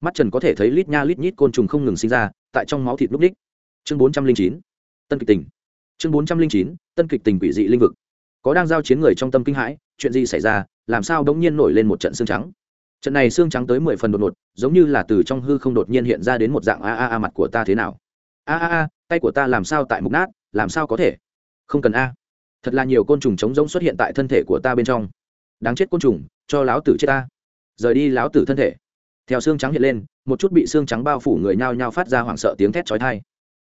Mắt trần có thể thấy lít nha lít nhít côn trùng không ngừng sinh ra, tại trong máu thịt lúc ních chương bốn trăm linh chín, tân kịch tình. Chương bốn trăm linh chín, tân kịch tình quỷ dị linh vực. Có đang giao chiến người trong tâm kinh hãi, chuyện gì xảy ra, làm sao đ ố n g nhiên nổi lên một trận xương trắng? Trận này xương trắng tới mười phần đột ngột, giống như là từ trong hư không đột nhiên hiện ra đến một dạng a a a mặt của ta thế nào? A a a, tay của ta làm sao tại mục nát, làm sao có thể? Không cần a thật là nhiều côn trùng trống rỗng xuất hiện tại thân thể của ta bên trong. Đáng chết côn trùng, cho láo tử chết ta. Rời đi láo tử thân thể. Theo xương trắng hiện lên, một chút bị xương trắng bao phủ người nhao nhao phát ra hoảng sợ tiếng thét trói thai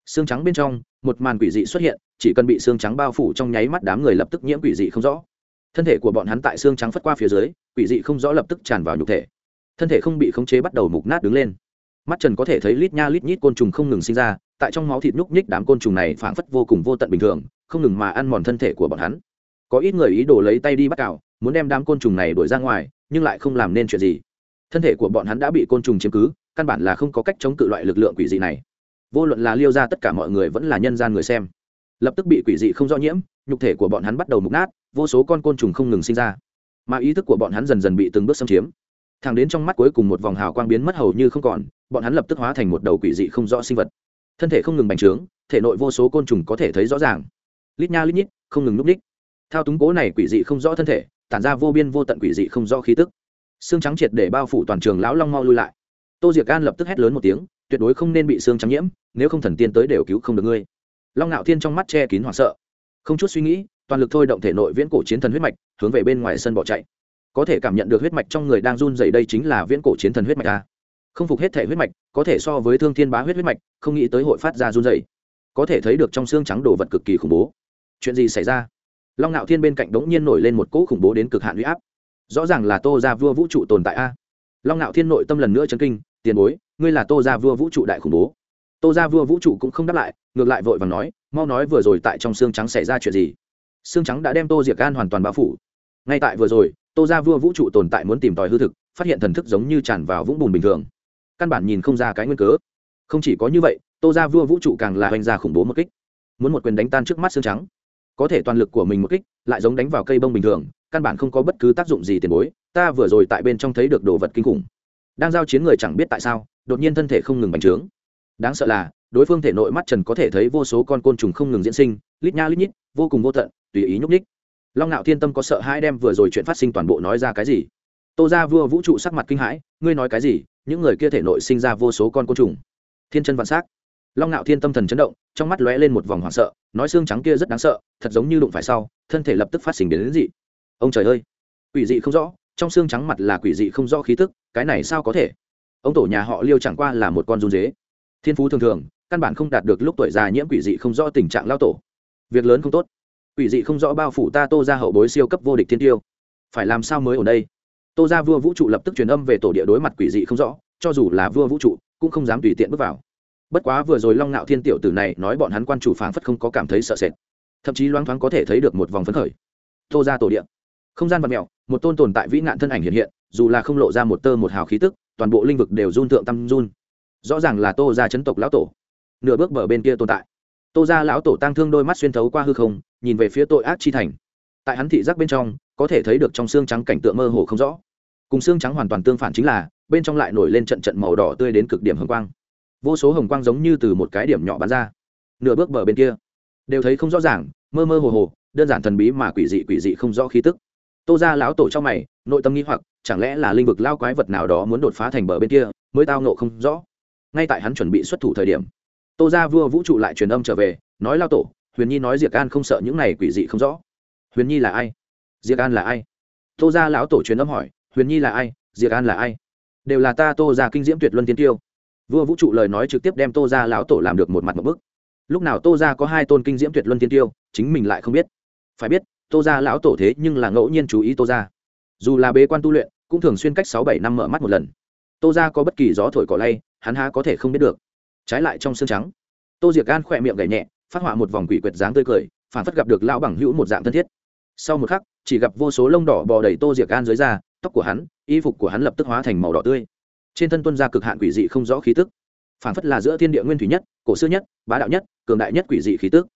xương trắng bên trong, một màn quỷ dị xuất hiện, chỉ cần bị xương trắng bao phủ trong nháy mắt đám người lập tức nhiễm quỷ dị không rõ. Thân thể của bọn hắn tại xương trắng phất qua phía dưới, quỷ dị không rõ lập tức tràn vào nhục thể. Thân thể không bị khống chế bắt đầu mục nát đứng lên. Mắt trần có thể thấy lít nha lít nhít côn trùng không ngừng sinh ra, tại trong máu thịt nhúc nhích đám côn trùng này phảng phất vô cùng vô tận bình thường không ngừng mà ăn mòn thân thể của bọn hắn. Có ít người ý đồ lấy tay đi bắt cào, muốn đem đám côn trùng này đuổi ra ngoài, nhưng lại không làm nên chuyện gì. Thân thể của bọn hắn đã bị côn trùng chiếm cứ, căn bản là không có cách chống cự loại lực lượng quỷ dị này. Vô luận là liêu ra tất cả mọi người vẫn là nhân gian người xem, lập tức bị quỷ dị không rõ nhiễm, nhục thể của bọn hắn bắt đầu mục nát, vô số con côn trùng không ngừng sinh ra. Mà ý thức của bọn hắn dần dần bị từng bước xâm chiếm. Thẳng đến trong mắt cuối cùng một vòng hào quang biến mất hầu như không còn, bọn hắn lập tức hóa thành một đầu quỷ dị không rõ sinh vật. Thân thể không ngừng bành trướng, thể nội vô số côn trùng có thể thấy rõ ràng lít nha lít nhít, không ngừng núp ních. Thao túng cố này quỷ dị không rõ thân thể, tản ra vô biên vô tận quỷ dị không rõ khí tức. Xương trắng triệt để bao phủ toàn trường lão long mau lui lại. Tô diệc an lập tức hét lớn một tiếng, tuyệt đối không nên bị xương trắng nhiễm, nếu không thần tiên tới đều cứu không được ngươi. Long ngạo thiên trong mắt che kín hoảng sợ. Không chút suy nghĩ, toàn lực thôi động thể nội viễn cổ chiến thần huyết mạch, hướng về bên ngoài sân bỏ chạy. Có thể cảm nhận được huyết mạch trong người đang run dày đây chính là viễn cổ chiến thần huyết mạch ta không phục hết thể huyết mạch, có thể so với thương thiên bá huyết huyết mạch, không nghĩ tới hội phát ra run dày có thể thấy được trong xương trắng đồ vật cực kỳ khủng bố chuyện gì xảy ra? Long ngạo thiên bên cạnh đống nhiên nổi lên một cỗ khủng bố đến cực hạn huy áp. Rõ ràng là tô ra vua vũ trụ tồn tại a. Long ngạo thiên nội tâm lần nữa chấn kinh, tiền bối, ngươi là tô ra vua vũ trụ đại khủng bố. Tô ra vua vũ trụ cũng không đáp lại, ngược lại vội và nói, mau nói vừa rồi tại trong xương trắng xảy ra chuyện gì? Xương trắng đã đem tô diệc gan hoàn toàn bao phủ. Ngay tại vừa rồi, tô ra vua vũ trụ tồn tại muốn tìm tòi hư thực, phát hiện thần thức giống như tràn vào vũng bùn bình thường. Căn bản nhìn không ra cái nguyên cớ. Không chỉ có như vậy, tô ra vua vũ trụ càng là hoành gia khủng bố một kích. Muốn một quyền đánh tan trước mắt xương trắng có thể toàn lực của mình một kích, lại giống đánh vào cây bông bình thường, căn bản không có bất cứ tác dụng gì tiền bối. Ta vừa rồi tại bên trong thấy được đồ vật kinh khủng. Đang giao chiến người chẳng biết tại sao, đột nhiên thân thể không ngừng bành trướng. Đáng sợ là, đối phương thể nội mắt trần có thể thấy vô số con côn trùng không ngừng diễn sinh, lít nha lít nhít, vô cùng vô tận, tùy ý nhúc nhích. Long ngạo thiên tâm có sợ hãi đem vừa rồi chuyện phát sinh toàn bộ nói ra cái gì? Tô ra vua vũ trụ sắc mặt kinh hãi, ngươi nói cái gì? Những người kia thể nội sinh ra vô số con côn trùng. Thiên chân vạn s á c long ngạo thiên tâm thần chấn động trong mắt lóe lên một vòng hoảng sợ nói xương trắng kia rất đáng sợ thật giống như đụng phải sau thân thể lập tức phát sinh đến, đến dị. Ông trời ơi quỷ dị không rõ trong xương trắng mặt là quỷ dị không rõ khí tức cái này sao có thể? Ông tổ nhà họ liêu chẳng qua là một con run dế. Thiên phú thường thường căn bản không đạt được lúc tuổi già nhiễm quỷ dị không rõ tình trạng lao tổ. Việc lớn không tốt. Quỷ dị không rõ bao phủ ta tô ra hậu bối siêu cấp vô địch thiên tiêu. Phải làm sao mới ở đây? Tô ra vua vũ trụ lập tức truyền âm về tổ địa đối mặt quỷ dị không rõ cho dù là vua vũ trụ cũng không dám tùy tiện bước vào bất quá vừa rồi long ngạo thiên tiểu tử này nói bọn hắn quan chủ phảng phất không có cảm thấy sợ sệt, thậm chí loáng thoáng có thể thấy được một vòng phấn khởi. Tô ra tổ địa. Không gian vật mèo, một tôn tồn tại vĩ nạn thân ảnh hiện hiện, dù là không lộ ra một tơ một hào khí tức, toàn bộ linh vực đều run thượng tâm run. Rõ ràng là tô ra chấn tộc lão tổ. Nửa bước bờ bên kia tồn tại. Tô ra lão tổ tăng thương đôi mắt xuyên thấu qua hư không, nhìn về phía tội ác chi thành. Tại hắn thị giác bên trong, có thể thấy được trong xương trắng cảnh tượng mơ hồ không rõ. Cùng xương trắng hoàn toàn tương phản chính là, bên trong lại nổi lên trận trận màu đỏ tươi đến cực điểm hồng quang vô số hồng quang giống như từ một cái điểm nhỏ bắn ra. Nửa bước bờ bên kia, đều thấy không rõ ràng, mơ mơ hồ hồ, đơn giản thần bí mà quỷ dị quỷ dị không rõ khí tức. Tô ra lão tổ trong mày, nội tâm nghi hoặc, chẳng lẽ là linh vực lao quái vật nào đó muốn đột phá thành bờ bên kia, mới tao nộ không rõ. Ngay tại hắn chuẩn bị xuất thủ thời điểm, tô ra vua vũ trụ lại truyền âm trở về, nói lao tổ, huyền nhi nói diệc an không sợ những này quỷ dị không rõ. Huyền nhi là ai? Diệc an là ai? Tô ra lão tổ truyền âm hỏi, huyền nhi là ai? Diệc an là ai? Đều là ta tô ra kinh diễm tuyệt luân tiên tiêu vua vũ trụ lời nói trực tiếp đem tô ra lão tổ làm được một mặt một bức. Lúc nào tô ra có hai tôn kinh diễm tuyệt luân tiên tiêu, chính mình lại không biết. Phải biết, tô ra lão tổ thế nhưng là ngẫu nhiên chú ý tô ra dù là bế quan tu luyện, cũng thường xuyên cách sáu bảy năm mở mắt một lần. Tô ra có bất kỳ gió thổi cỏ lay, hắn há có thể không biết được. Trái lại trong xương trắng, tô diệc gan khỏe miệng gảy nhẹ, phát họa một vòng quỷ quyệt dáng tươi cười, phản phất gặp được lão bằng hữu một dạng thân thiết. Sau một khắc, chỉ gặp vô số lông đỏ bò đầy tô diệc gan dưới da, tóc của hắn, y phục của hắn lập tức hóa thành màu đỏ tươi trên thân tuân ra cực hạn quỷ dị không rõ khí tức. Phản phất là giữa thiên địa nguyên thủy nhất, cổ xưa nhất, bá đạo nhất, cường đại nhất quỷ dị khí tức.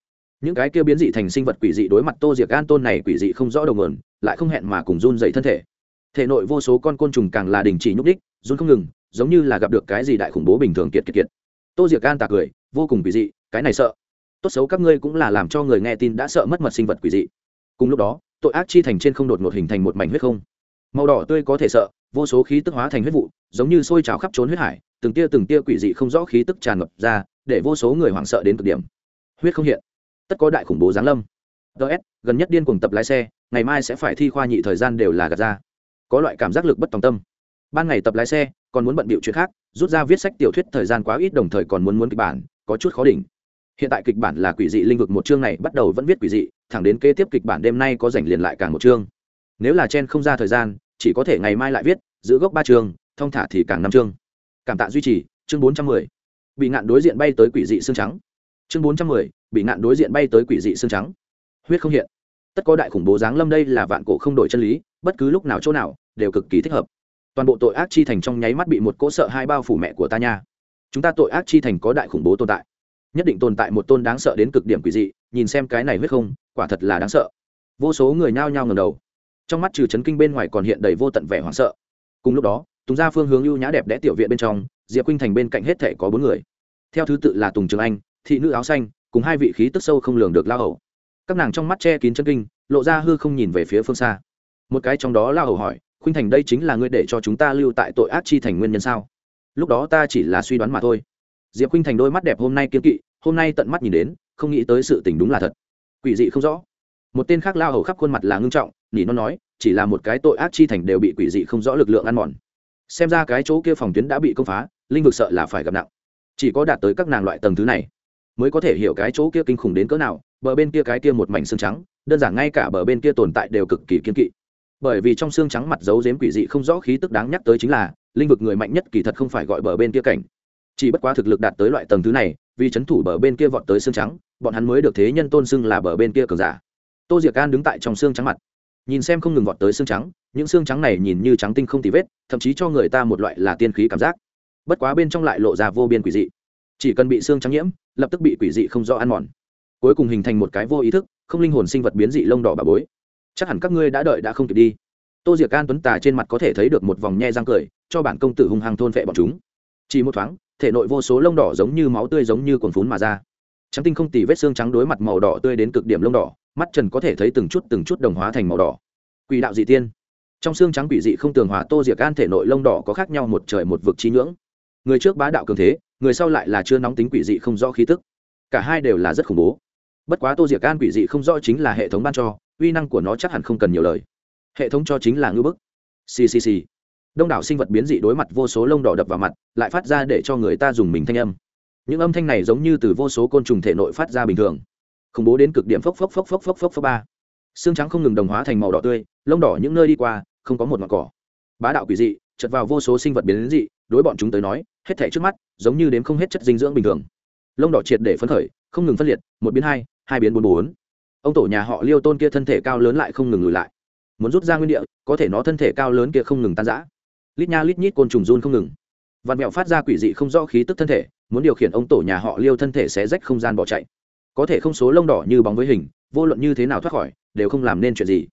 Những cái kia biến dị thành sinh vật quỷ dị đối mặt tô diệc gan tôn này quỷ dị không rõ đầu nguồn, lại không hẹn mà cùng run dậy thân thể. Thể nội vô số con côn trùng càng là đình chỉ nhúc đích run không ngừng, giống như là gặp được cái gì đại khủng bố bình thường kiệt kiệt kiệt. Tô diệc gan tạc cười, vô cùng quỷ dị, cái này sợ. Tốt xấu các ngươi cũng là làm cho người nghe tin đã sợ mất mật sinh vật quỷ dị. Cùng lúc đó, tội ác chi thành trên không đột ngột hình thành một mảnh huyết không. Màu đỏ tươi có thể sợ vô số khí tức hóa thành huyết vụ, giống như sôi trào khắp trốn huyết hải, từng tia từng tia quỷ dị không rõ khí tức tràn ngập ra, để vô số người hoảng sợ đến cực điểm. Huyết không hiện. Tất có đại khủng bố giáng lâm. Ts gần nhất điên cuồng tập lái xe, ngày mai sẽ phải thi khoa nhị thời gian đều là gạt ra. Có loại cảm giác lực bất tòng tâm. Ban ngày tập lái xe, còn muốn bận bịu chuyện khác, rút ra viết sách tiểu thuyết thời gian quá ít đồng thời còn muốn muốn kịch bản, có chút khó đỉnh. Hiện tại kịch bản là quỷ dị linh vực một chương này, bắt đầu vẫn viết quỷ dị, thẳng đến kế tiếp kịch bản đêm nay có rảnh liền lại càng một chương. Nếu là chen không ra thời gian chỉ có thể ngày mai lại viết, giữ gốc ba trường thông thả thì càng năm chương. Cảm tạ duy trì, chương bốn trăm mười. Bị ngạn đối diện bay tới quỷ dị xương trắng. Chương bốn trăm mười, bị ngạn đối diện bay tới quỷ dị xương trắng. Huyết không hiện. Tất có đại khủng bố giáng lâm đây là vạn cổ không đổi chân lý, bất cứ lúc nào chỗ nào, đều cực kỳ thích hợp. Toàn bộ tội ác chi thành trong nháy mắt bị một cỗ sợ hai bao phủ mẹ của ta nha. Chúng ta tội ác chi thành có đại khủng bố tồn tại. Nhất định tồn tại một tôn đáng sợ đến cực điểm quỷ dị, nhìn xem cái này huyết không, quả thật là đáng sợ. Vô số người nhao nhao ngầm đầu trong mắt trừ chấn kinh bên ngoài còn hiện đầy vô tận vẻ hoảng sợ. Cùng lúc đó, tùng ra phương hướng ưu nhã đẹp đẽ tiểu viện bên trong, diệp khuynh thành bên cạnh hết thể có bốn người. Theo thứ tự là tùng trường anh, thị nữ áo xanh, cùng hai vị khí tức sâu không lường được lao hầu. Các nàng trong mắt che kín chân kinh, lộ ra hư không nhìn về phía phương xa. Một cái trong đó lao hầu hỏi, khuynh thành đây chính là ngươi để cho chúng ta lưu tại tội ác chi thành nguyên nhân sao? Lúc đó ta chỉ là suy đoán mà thôi. Diệp khuynh thành đôi mắt đẹp hôm nay kiên kỵ, hôm nay tận mắt nhìn đến, không nghĩ tới sự tình đúng là thật. Quỷ dị không rõ. Một tên khác lao hầu khắp khuôn mặt là ngưng trọng nỉ nó nói, chỉ là một cái tội ác chi thành đều bị quỷ dị không rõ lực lượng ăn mòn. Xem ra cái chỗ kia phòng tuyến đã bị công phá, linh vực sợ là phải gặp nặng. Chỉ có đạt tới các nàng loại tầng thứ này, mới có thể hiểu cái chỗ kia kinh khủng đến cỡ nào, bờ bên kia cái kia một mảnh xương trắng, đơn giản ngay cả bờ bên kia tồn tại đều cực kỳ kiên kỵ. Bởi vì trong xương trắng mặt giấu giếm quỷ dị không rõ khí tức đáng nhắc tới chính là, linh vực người mạnh nhất kỳ thật không phải gọi bờ bên kia cảnh. Chỉ bất quá thực lực đạt tới loại tầng thứ này, vì c h ấ n thủ bờ bên kia vọt tới xương trắng, bọn hắn mới được thế nhân tôn xưng là bờ bên kia cường giả. Tô diệc can đứng tại trong xương trắng mặt nhìn xem không ngừng vọt tới xương trắng, những xương trắng này nhìn như trắng tinh không tì vết, thậm chí cho người ta một loại là tiên khí cảm giác. Bất quá bên trong lại lộ ra vô biên quỷ dị. Chỉ cần bị xương trắng nhiễm, lập tức bị quỷ dị không rõ ăn mòn. Cuối cùng hình thành một cái vô ý thức, không linh hồn sinh vật biến dị lông đỏ bà bối. Chắc hẳn các ngươi đã đợi đã không kịp đi. Tô diệc an tuấn tà trên mặt có thể thấy được một vòng nhe răng cười, cho bản công tử hung hăng thôn vệ bọn chúng. Chỉ một thoáng, thể nội vô số lông đỏ giống như máu tươi giống như cuồn phún mà ra. Trắng tinh không tì vết xương trắng đối mặt màu đỏ tươi đến cực điểm lông đỏ mắt trần có thể thấy từng chút từng chút đồng hóa thành màu đỏ. Quỷ đạo dị tiên. Trong xương trắng quỷ dị không tường hòa tô diệc an thể nội lông đỏ có khác nhau một trời một vực trí nhưỡng. Người trước bá đạo cường thế, người sau lại là chưa nóng tính quỷ dị không rõ khí tức. Cả hai đều là rất khủng bố. Bất quá tô diệc an quỷ dị không rõ chính là hệ thống ban cho, uy năng của nó chắc hẳn không cần nhiều lời. Hệ thống cho chính là ngư bức. Ccc đông đảo sinh vật biến dị đối mặt vô số lông đỏ đập vào mặt, lại phát ra để cho người ta dùng mình thanh âm. Những âm thanh này giống như từ vô số côn trùng thể nội phát ra bình thường khủng bố đến cực điểm phốc phốc phốc phốc phốc phốc phốc ba. Xương trắng không ngừng đồng hóa thành màu đỏ tươi, lông đỏ những nơi đi qua, không có một ngọn cỏ. Bá đạo quỷ dị, chật vào vô số sinh vật biến dị, đối bọn chúng tới nói, hết thể trước mắt, giống như đến không hết chất dinh dưỡng bình thường. Lông đỏ triệt để phấn khởi, không ngừng phân liệt, một biến hai hai biến bốn bốn. Ông tổ nhà họ liêu tôn kia thân thể cao lớn lại không ngừng lùi lại. Muốn rút ra nguyên địa, có thể nó thân thể cao lớn kia không ngừng tan rã. Lít nha lít nhít côn trùng run không ngừng. Vạt mẹo phát ra quỷ dị không rõ khí tức thân thể, muốn điều khiển ông tổ nhà họ liêu thân thể sẽ rách không gian bỏ chạy có thể không số lông đỏ như bóng với hình, vô luận như thế nào thoát khỏi, đều không làm nên chuyện gì.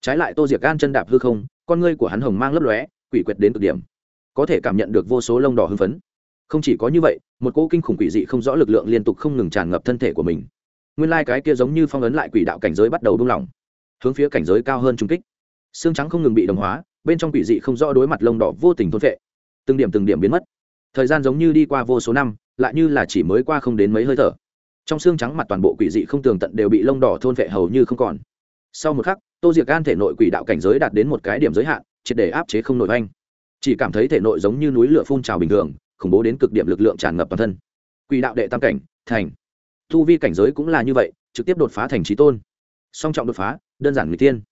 Trái lại tô diệc gan chân đạp hư không, con ngươi của hắn hồng mang lấp lóe, quỷ quyệt đến cực điểm. Có thể cảm nhận được vô số lông đỏ hưng phấn. Không chỉ có như vậy, một cỗ kinh khủng quỷ dị không rõ lực lượng liên tục không ngừng tràn ngập thân thể của mình. Nguyên lai、like、cái kia giống như phong ấn lại quỷ đạo cảnh giới bắt đầu buông lỏng, hướng phía cảnh giới cao hơn trung kích. Xương trắng không ngừng bị đồng hóa, bên trong quỷ dị không rõ đối mặt lông đỏ vô tình thôn vệ từng điểm từng điểm biến mất. Thời gian giống như đi qua vô số năm, lại như là chỉ mới qua không đến mấy hơi thở trong xương trắng mặt toàn bộ quỷ dị không tường tận đều bị lông đỏ thôn vệ hầu như không còn. Sau một khắc, tô diệc gan thể nội quỷ đạo cảnh giới đạt đến một cái điểm giới hạn, triệt để áp chế không nổi oanh. Chỉ cảm thấy thể nội giống như núi lửa phun trào bình thường, khủng bố đến cực điểm lực lượng tràn ngập toàn thân. Quỷ đạo đệ tam cảnh, thành. Thu vi cảnh giới cũng là như vậy, trực tiếp đột phá thành trí tôn. Song trọng đột phá, đơn giản người tiên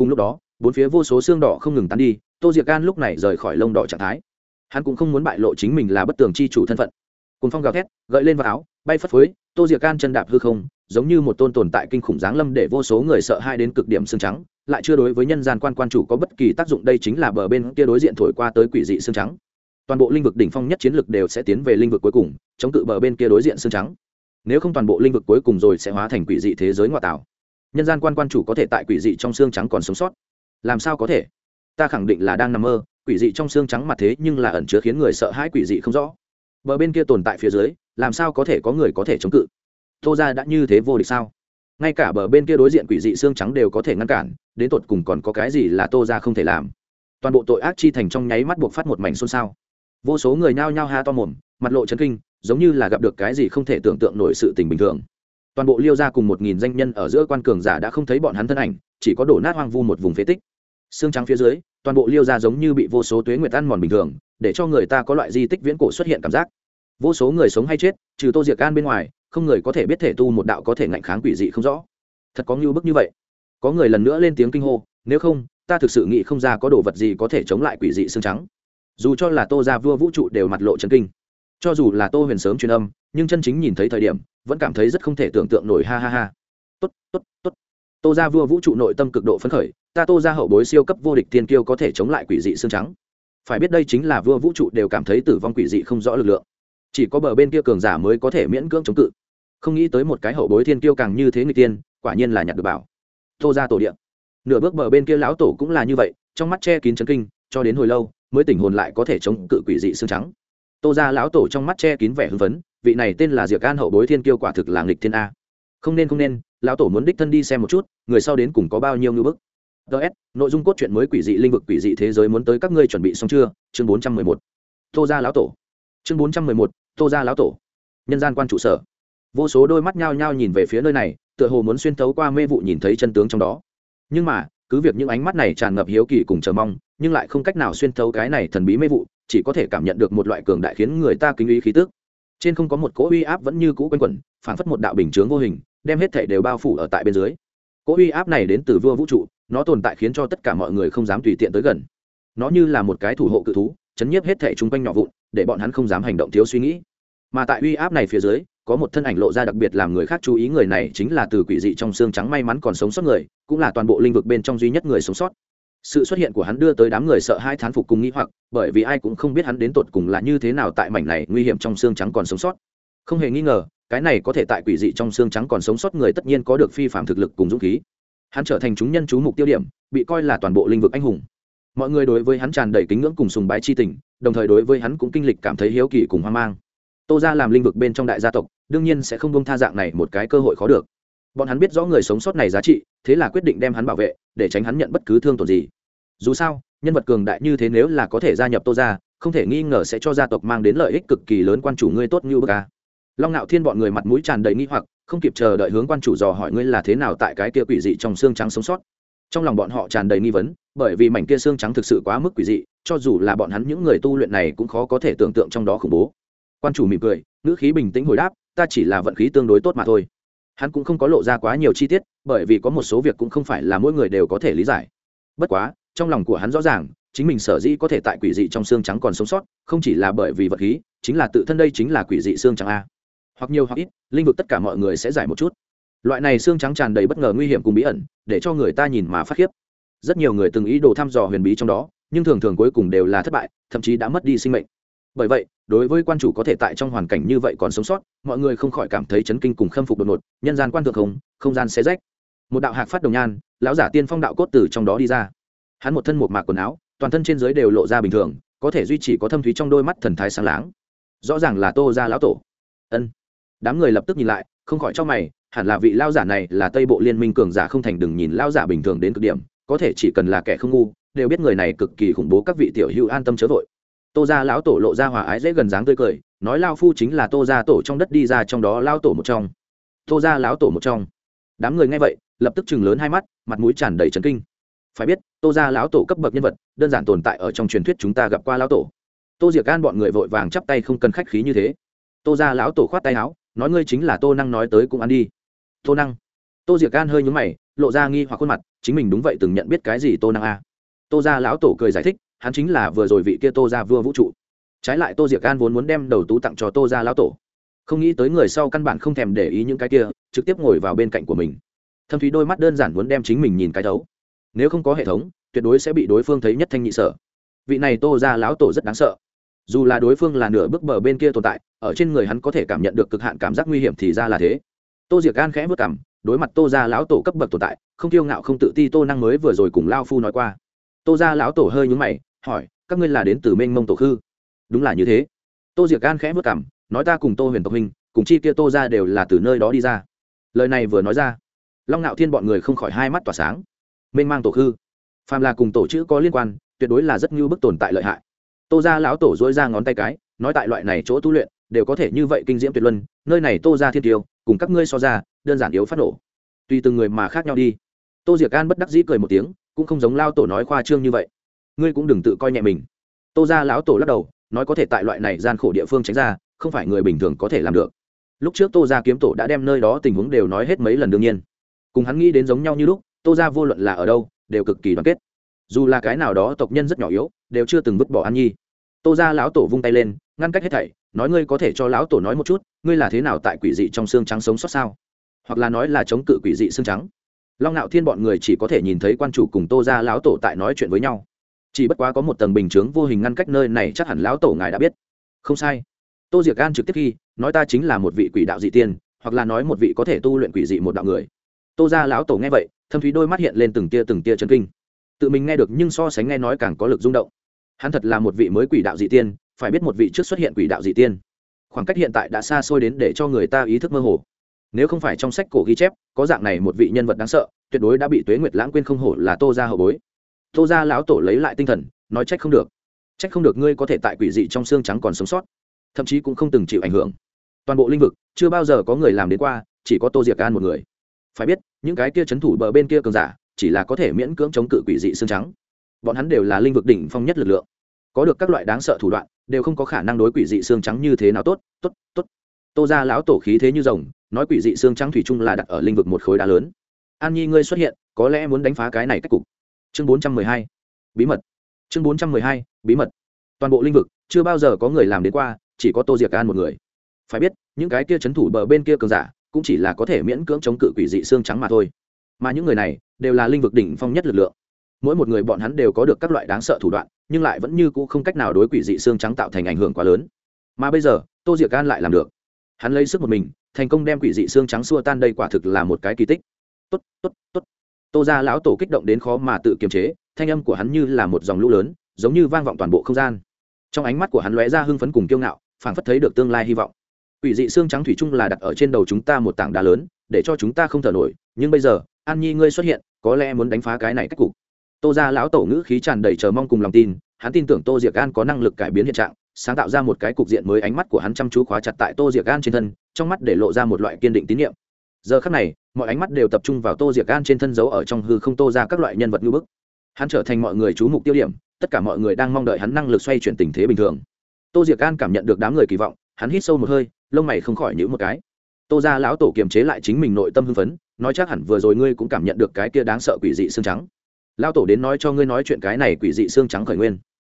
cùng lúc đó, bốn phía vô số xương đỏ không ngừng tán đi, tô diệc gan lúc này rời khỏi lông đỏ trạng thái. Hắn cũng không muốn bại lộ chính mình là bất tường chi chủ thân phận. Cùng phong gào thét, gợi lên vào áo, bay phất phới tô diệc can chân đạp hư không, giống như một tôn tồn tại kinh khủng giáng lâm để vô số người sợ hai đến cực điểm xương trắng, lại chưa đối với nhân gian quan quan chủ có bất kỳ tác dụng, đây chính là bờ bên kia đối diện thổi qua tới quỷ dị xương trắng. Toàn bộ linh vực đỉnh phong nhất chiến lực đều sẽ tiến về linh vực cuối cùng, chống cự bờ bên kia đối diện xương trắng. Nếu không toàn bộ linh vực cuối cùng rồi sẽ hóa thành quỷ dị thế giới ngoại tảo nhân gian quan quan chủ có thể tại quỷ dị trong xương trắng còn sống sót. Làm sao có thể? Ta khẳng định là đang nằm mơ, quỷ dị trong xương trắng mặt thế nhưng là ẩn chứa khiến người sợ hãi quỷ dị không rõ bờ bên kia tồn tại phía dưới, làm sao có thể có người có thể chống cự? Tô ra đã như thế vô địch sao? Ngay cả bờ bên kia đối diện quỷ dị xương trắng đều có thể ngăn cản, đến tột cùng còn có cái gì là tô ra không thể làm? Toàn bộ tội ác chi thành trong nháy mắt buộc phát một mảnh xôn xao. Vô số người nhao nhao ha to mồm, mặt lộ chấn kinh, giống như là gặp được cái gì không thể tưởng tượng nổi sự tình bình thường. Toàn bộ liêu ra cùng một nghìn danh nhân ở giữa quan cường giả đã không thấy bọn hắn thân ảnh, chỉ có đổ nát hoang vu một vùng phế tích xương trắng phía dưới, toàn bộ liêu ra giống như bị vô số tuế nguyệt ăn mòn bình thường, để cho người ta có loại di tích viễn cổ xuất hiện cảm giác. Vô số người sống hay chết, trừ tô diệc an bên ngoài, không người có thể biết thể tu một đạo có thể ngạnh kháng quỷ dị không rõ. Thật có ngưu bức như vậy. Có người lần nữa lên tiếng kinh hô, nếu không, ta thực sự nghĩ không ra có đồ vật gì có thể chống lại quỷ dị xương trắng. Dù cho là tô ra vua vũ trụ đều mặt lộ chân kinh. Cho dù là tô huyền sớm truyền âm, nhưng chân chính nhìn thấy thời điểm, vẫn cảm thấy rất không thể tưởng tượng nổi, ha ha ha. Tốt tốt tốt. Tô ra vua vũ trụ nội tâm cực độ phấn khởi ta tô ra hậu bối siêu cấp vô địch thiên kiêu có thể chống lại quỷ dị xương trắng. Phải biết đây chính là vua vũ trụ đều cảm thấy tử vong quỷ dị không rõ lực lượng. Chỉ có bờ bên kia cường giả mới có thể miễn cưỡng chống cự. Không nghĩ tới một cái hậu bối thiên kiêu càng như thế người tiên, quả nhiên là nhặt được bảo. Tô ra tổ điện nửa bước bờ bên kia lão tổ cũng là như vậy, trong mắt che kín chấn kinh, cho đến hồi lâu, mới tỉnh hồn lại có thể chống cự quỷ dị xương trắng. Tô ra lão tổ trong mắt che kín vẻ hưng phấn, vị này tên là diệc an hậu bối thiên kiêu quả thực là nghịch thiên a. Không nên không nên, lão tổ muốn đích thân đi xem một chút, người sau đến cùng có bao nhiêu ngưỡng bức ts nội dung cốt truyện mới quỷ dị linh vực quỷ dị thế giới muốn tới các ngươi chuẩn bị xong chưa? Chương bốn trăm mười một. Tô ra lão tổ. Chương bốn trăm mười một, tô ra lão tổ. Nhân gian quan trụ sở. Vô số đôi mắt nhao nhao nhìn về phía nơi này, tựa hồ muốn xuyên thấu qua mê vụ nhìn thấy chân tướng trong đó. Nhưng mà, cứ việc những ánh mắt này tràn ngập hiếu kỳ cùng chờ mong, nhưng lại không cách nào xuyên thấu cái này thần bí mê vụ, chỉ có thể cảm nhận được một loại cường đại khiến người ta kính ý khí tức. Trên không có một cỗ uy áp vẫn như cũ quanh quẩn phản phất một đạo bình chướng vô hình, đem hết thể đều bao phủ ở tại bên dưới. Cỗ uy áp này đến từ vua vũ trụ nó tồn tại khiến cho tất cả mọi người không dám tùy tiện tới gần. Nó như là một cái thủ hộ cự thú, chấn nhiếp hết thể chung quanh nhỏ vụn, để bọn hắn không dám hành động thiếu suy nghĩ. Mà tại uy áp này phía dưới, có một thân ảnh lộ ra đặc biệt làm người khác chú ý người này chính là từ quỷ dị trong xương trắng may mắn còn sống sót người, cũng là toàn bộ linh vực bên trong duy nhất người sống sót. Sự xuất hiện của hắn đưa tới đám người sợ hai thán phục cùng nghĩ hoặc, bởi vì ai cũng không biết hắn đến tột cùng là như thế nào tại mảnh này nguy hiểm trong xương trắng còn sống sót. Không hề nghi ngờ, cái này có thể tại quỷ dị trong xương trắng còn sống sót người tất nhiên có được phi phạm thực lực cùng dũng khí hắn trở thành chúng nhân chú mục tiêu điểm, bị coi là toàn bộ linh vực anh hùng. Mọi người đối với hắn tràn đầy kính ngưỡng cùng sùng bái chi tình, đồng thời đối với hắn cũng kinh lịch cảm thấy hiếu kỳ cùng hoang mang. Tô ra làm linh vực bên trong đại gia tộc, đương nhiên sẽ không bông tha dạng này một cái cơ hội khó được. Bọn hắn biết rõ người sống sót này giá trị, thế là quyết định đem hắn bảo vệ, để tránh hắn nhận bất cứ thương tổn gì. Dù sao, nhân vật cường đại như thế nếu là có thể gia nhập tô ra không thể nghi ngờ sẽ cho gia tộc mang đến lợi ích cực kỳ lớn quan chủ ngươi tốt như bờ ca long ngạo thiên bọn người mặt mũi tràn đầy nghi hoặc không kịp chờ đợi hướng quan chủ dò hỏi ngươi là thế nào tại cái kia quỷ dị trong xương trắng sống sót. Trong lòng bọn họ tràn đầy nghi vấn, bởi vì mảnh kia xương trắng thực sự quá mức quỷ dị, cho dù là bọn hắn những người tu luyện này cũng khó có thể tưởng tượng trong đó khủng bố. Quan chủ mỉm cười, ngữ khí bình tĩnh hồi đáp, ta chỉ là vận khí tương đối tốt mà thôi. Hắn cũng không có lộ ra quá nhiều chi tiết, bởi vì có một số việc cũng không phải là mỗi người đều có thể lý giải. Bất quá, trong lòng của hắn rõ ràng, chính mình sở dĩ có thể tại quỷ dị trong xương trắng còn sống sót, không chỉ là bởi vì vật khí, chính là tự thân đây chính là quỷ dị xương trắng a hoặc nhiều hoặc ít, linh vực tất cả mọi người sẽ giải một chút. Loại này xương trắng tràn đầy bất ngờ nguy hiểm cùng bí ẩn, để cho người ta nhìn mà phát khiếp. Rất nhiều người từng ý đồ thăm dò huyền bí trong đó, nhưng thường thường cuối cùng đều là thất bại, thậm chí đã mất đi sinh mệnh. Bởi vậy, đối với quan chủ có thể tại trong hoàn cảnh như vậy còn sống sót, mọi người không khỏi cảm thấy chấn kinh cùng khâm phục đột ngột, nhân gian quan thượng không không gian xé rách. Một đạo hạc phát đồng nhan, lão giả tiên phong đạo cốt từ trong đó đi ra. Hắn một thân một mạc quần áo, toàn thân trên dưới đều lộ ra bình thường, có thể duy trì có thâm thúy trong đôi mắt thần thái sáng láng. Rõ ràng là tô ra lão tổ. Ân đám người lập tức nhìn lại, không khỏi cho mày, hẳn là vị lao giả này là tây bộ liên minh cường giả không thành đừng nhìn lao giả bình thường đến cực điểm, có thể chỉ cần là kẻ không ngu, đều biết người này cực kỳ khủng bố các vị tiểu hữu an tâm chớ vội. Tô gia lão tổ lộ ra hòa ái dễ gần dáng tươi cười, nói lao phu chính là tô gia tổ trong đất đi ra trong đó lao tổ một trong. Tô gia lão tổ một trong. Đám người nghe vậy, lập tức chừng lớn hai mắt, mặt mũi tràn đầy trấn kinh. Phải biết, tô gia lão tổ cấp bậc nhân vật, đơn giản tồn tại ở trong truyền thuyết chúng ta gặp qua lão tổ. Tô diệc an bọn người vội vàng chắp tay không cần khách khí như thế. Tô gia lão tổ khoát tay áo nói ngươi chính là tô năng nói tới cũng ăn đi. Tô năng. Tô diệc gan hơi nhúng mày, lộ ra nghi hoặc khuôn mặt, chính mình đúng vậy từng nhận biết cái gì tô năng a? À. tô gia lão tổ cười giải thích, hắn chính là vừa rồi vị kia tô gia vua vũ trụ. Trái lại tô diệc gan vốn muốn đem đầu tú tặng cho tô gia lão tổ. Không nghĩ tới người sau căn bản không thèm để ý những cái kia, trực tiếp ngồi vào bên cạnh của mình. Thâm thúy đôi mắt đơn giản muốn đem chính mình nhìn cái thấu. Nếu không có hệ thống, tuyệt đối sẽ bị đối phương thấy nhất thanh nhị sở. Vị này tô ra lão tổ rất đáng sợ. Dù là đối phương là nửa bước bờ bên kia tồn tại ở trên người hắn có thể cảm nhận được cực hạn cảm giác nguy hiểm thì ra là thế. Tô diệc gan khẽ vất cảm đối mặt tô ra lão tổ cấp bậc tồn tại, không kiêu ngạo không tự ti tô năng mới vừa rồi cùng lao phu nói qua. Tô ra lão tổ hơi nhúng mày, hỏi, các ngươi là đến từ mênh mông tổ khư? Đúng là như thế. Tô diệc gan khẽ vất cảm nói ta cùng tô huyền tộc huynh, cùng chi kia tô ra đều là từ nơi đó đi ra. Lời này vừa nói ra, long ngạo thiên bọn người không khỏi hai mắt tỏa sáng. Mênh mang tổ khư? Phàm là cùng tổ chữ có liên quan, tuyệt đối là rất như bức tồn tại lợi hại. Tô ra lão tổ dỗi ra ngón tay cái, nói tại loại này chỗ tu luyện đều có thể như vậy kinh diễm tuyệt luân, nơi này tô ra thiên tiêu cùng các ngươi so ra, đơn giản yếu phát nổ. Tùy từng người mà khác nhau đi. Tô diệc an bất đắc dĩ cười một tiếng, cũng không giống lao tổ nói khoa trương như vậy. Ngươi cũng đừng tự coi nhẹ mình. Tô ra lão tổ lắc đầu, nói có thể tại loại này gian khổ địa phương tránh ra, không phải người bình thường có thể làm được. Lúc trước tô ra kiếm tổ đã đem nơi đó tình huống đều nói hết mấy lần đương nhiên. Cùng hắn nghĩ đến giống nhau như lúc, tô ra vô luận là ở đâu, đều cực kỳ đoàn kết. Dù là cái nào đó tộc nhân rất nhỏ yếu, đều chưa từng vứt bỏ an nhi. Tô ra lão tổ vung tay lên ngăn cách hết thảy, nói ngươi có thể cho lão tổ nói một chút, ngươi là thế nào tại quỷ dị trong xương trắng sống sót sao? Hoặc là nói là chống cự quỷ dị xương trắng. Long ngạo thiên bọn người chỉ có thể nhìn thấy quan chủ cùng tô ra lão tổ tại nói chuyện với nhau. Chỉ bất quá có một tầng bình chướng vô hình ngăn cách nơi này chắc hẳn lão tổ ngài đã biết. Không sai. Tô diệc gan trực tiếp khi, nói ta chính là một vị quỷ đạo dị tiên, hoặc là nói một vị có thể tu luyện quỷ dị một đạo người. Tô ra lão tổ nghe vậy, thâm thúy đôi mắt hiện lên từng tia từng tia chân kinh. Tự mình nghe được nhưng so sánh nghe nói càng có lực rung động. Hắn thật là một vị mới quỷ đạo dị tiên phải biết một vị trước xuất hiện quỷ đạo dị tiên. Khoảng cách hiện tại đã xa xôi đến để cho người ta ý thức mơ hồ. Nếu không phải trong sách cổ ghi chép, có dạng này một vị nhân vật đáng sợ, tuyệt đối đã bị tuế nguyệt lãng quên không hổ là tô ra hậu bối. Tô ra lão tổ lấy lại tinh thần, nói trách không được. Trách không được ngươi có thể tại quỷ dị trong xương trắng còn sống sót. Thậm chí cũng không từng chịu ảnh hưởng. Toàn bộ lĩnh vực, chưa bao giờ có người làm đến qua, chỉ có tô diệc an một người. Phải biết, những cái kia c h ấ n thủ bờ bên kia cường giả, chỉ là có thể miễn cưỡng chống cự quỷ dị xương trắng. Bọn hắn đều là linh vực đỉnh phong nhất lực lượng. Có được các loại đáng sợ thủ đoạn đều không có khả năng đối quỷ dị xương trắng như thế nào tốt tốt tốt. Tô ra lão tổ khí thế như rồng, nói quỷ dị xương trắng thủy chung là đặt ở linh vực một khối đá lớn. An nhi ngươi xuất hiện, có lẽ muốn đánh phá cái này cách cục. Chương bốn trăm mười hai, bí mật. Chương bốn trăm mười hai, bí mật. Toàn bộ linh vực, chưa bao giờ có người làm đến qua, chỉ có tô diệc an một người. Phải biết, những cái kia c h ấ n thủ bờ bên kia cường giả, cũng chỉ là có thể miễn cưỡng chống cự quỷ dị xương trắng mà thôi. Mà những người này, đều là linh vực đỉnh phong nhất lực lượng. Mỗi một người bọn hắn đều có được các loại đáng sợ thủ đoạn nhưng lại vẫn như cũ không cách nào đối quỷ dị xương trắng tạo thành ảnh hưởng quá lớn. Mà bây giờ, tô diệc gan lại làm được. Hắn lấy sức một mình, thành công đem quỷ dị xương trắng xua tan đây quả thực là một cái kỳ tích. Tốt tốt tốt. Tô ra lão tổ kích động đến khó mà tự kiềm chế, thanh âm của hắn như là một dòng lũ lớn, giống như vang vọng toàn bộ không gian. Trong ánh mắt của hắn lóe ra hưng phấn cùng kiêu ngạo, phảng phất thấy được tương lai hy vọng. Quỷ dị xương trắng thủy chung là đặt ở trên đầu chúng ta một tảng đá lớn, để cho chúng ta không thở nổi, nhưng bây giờ, an nhi ngươi xuất hiện, có lẽ muốn đánh phá cái này cách cục tô ra lão tổ ngữ khí tràn đầy chờ mong cùng lòng tin, hắn tin tưởng tô diệc an có năng lực cải biến hiện trạng, sáng tạo ra một cái cục diện mới ánh mắt của hắn chăm chú khóa chặt tại tô diệc an trên thân, trong mắt để lộ ra một loại kiên định tín nhiệm. Giờ khắc này, mọi ánh mắt đều tập trung vào tô diệc an trên thân giấu ở trong hư không tô ra các loại nhân vật ngữ bức. Hắn trở thành mọi người chú mục tiêu điểm, tất cả mọi người đang mong đợi hắn năng lực xoay chuyển tình thế bình thường. Tô diệc an cảm nhận được đám người kỳ vọng, hắn hít sâu một hơi, lông mày không khỏi nhữ một cái. Tô ra lão tổ kiềm chế lại chính mình nội tâm hưng phấn, nói chắc hẳn vừa rồi ngươi cũng cảm nhận được cái kia đáng sợ quỷ dị xương trắng lão tổ đến nói cho ngươi nói chuyện cái này quỷ dị xương trắng khởi nguyên.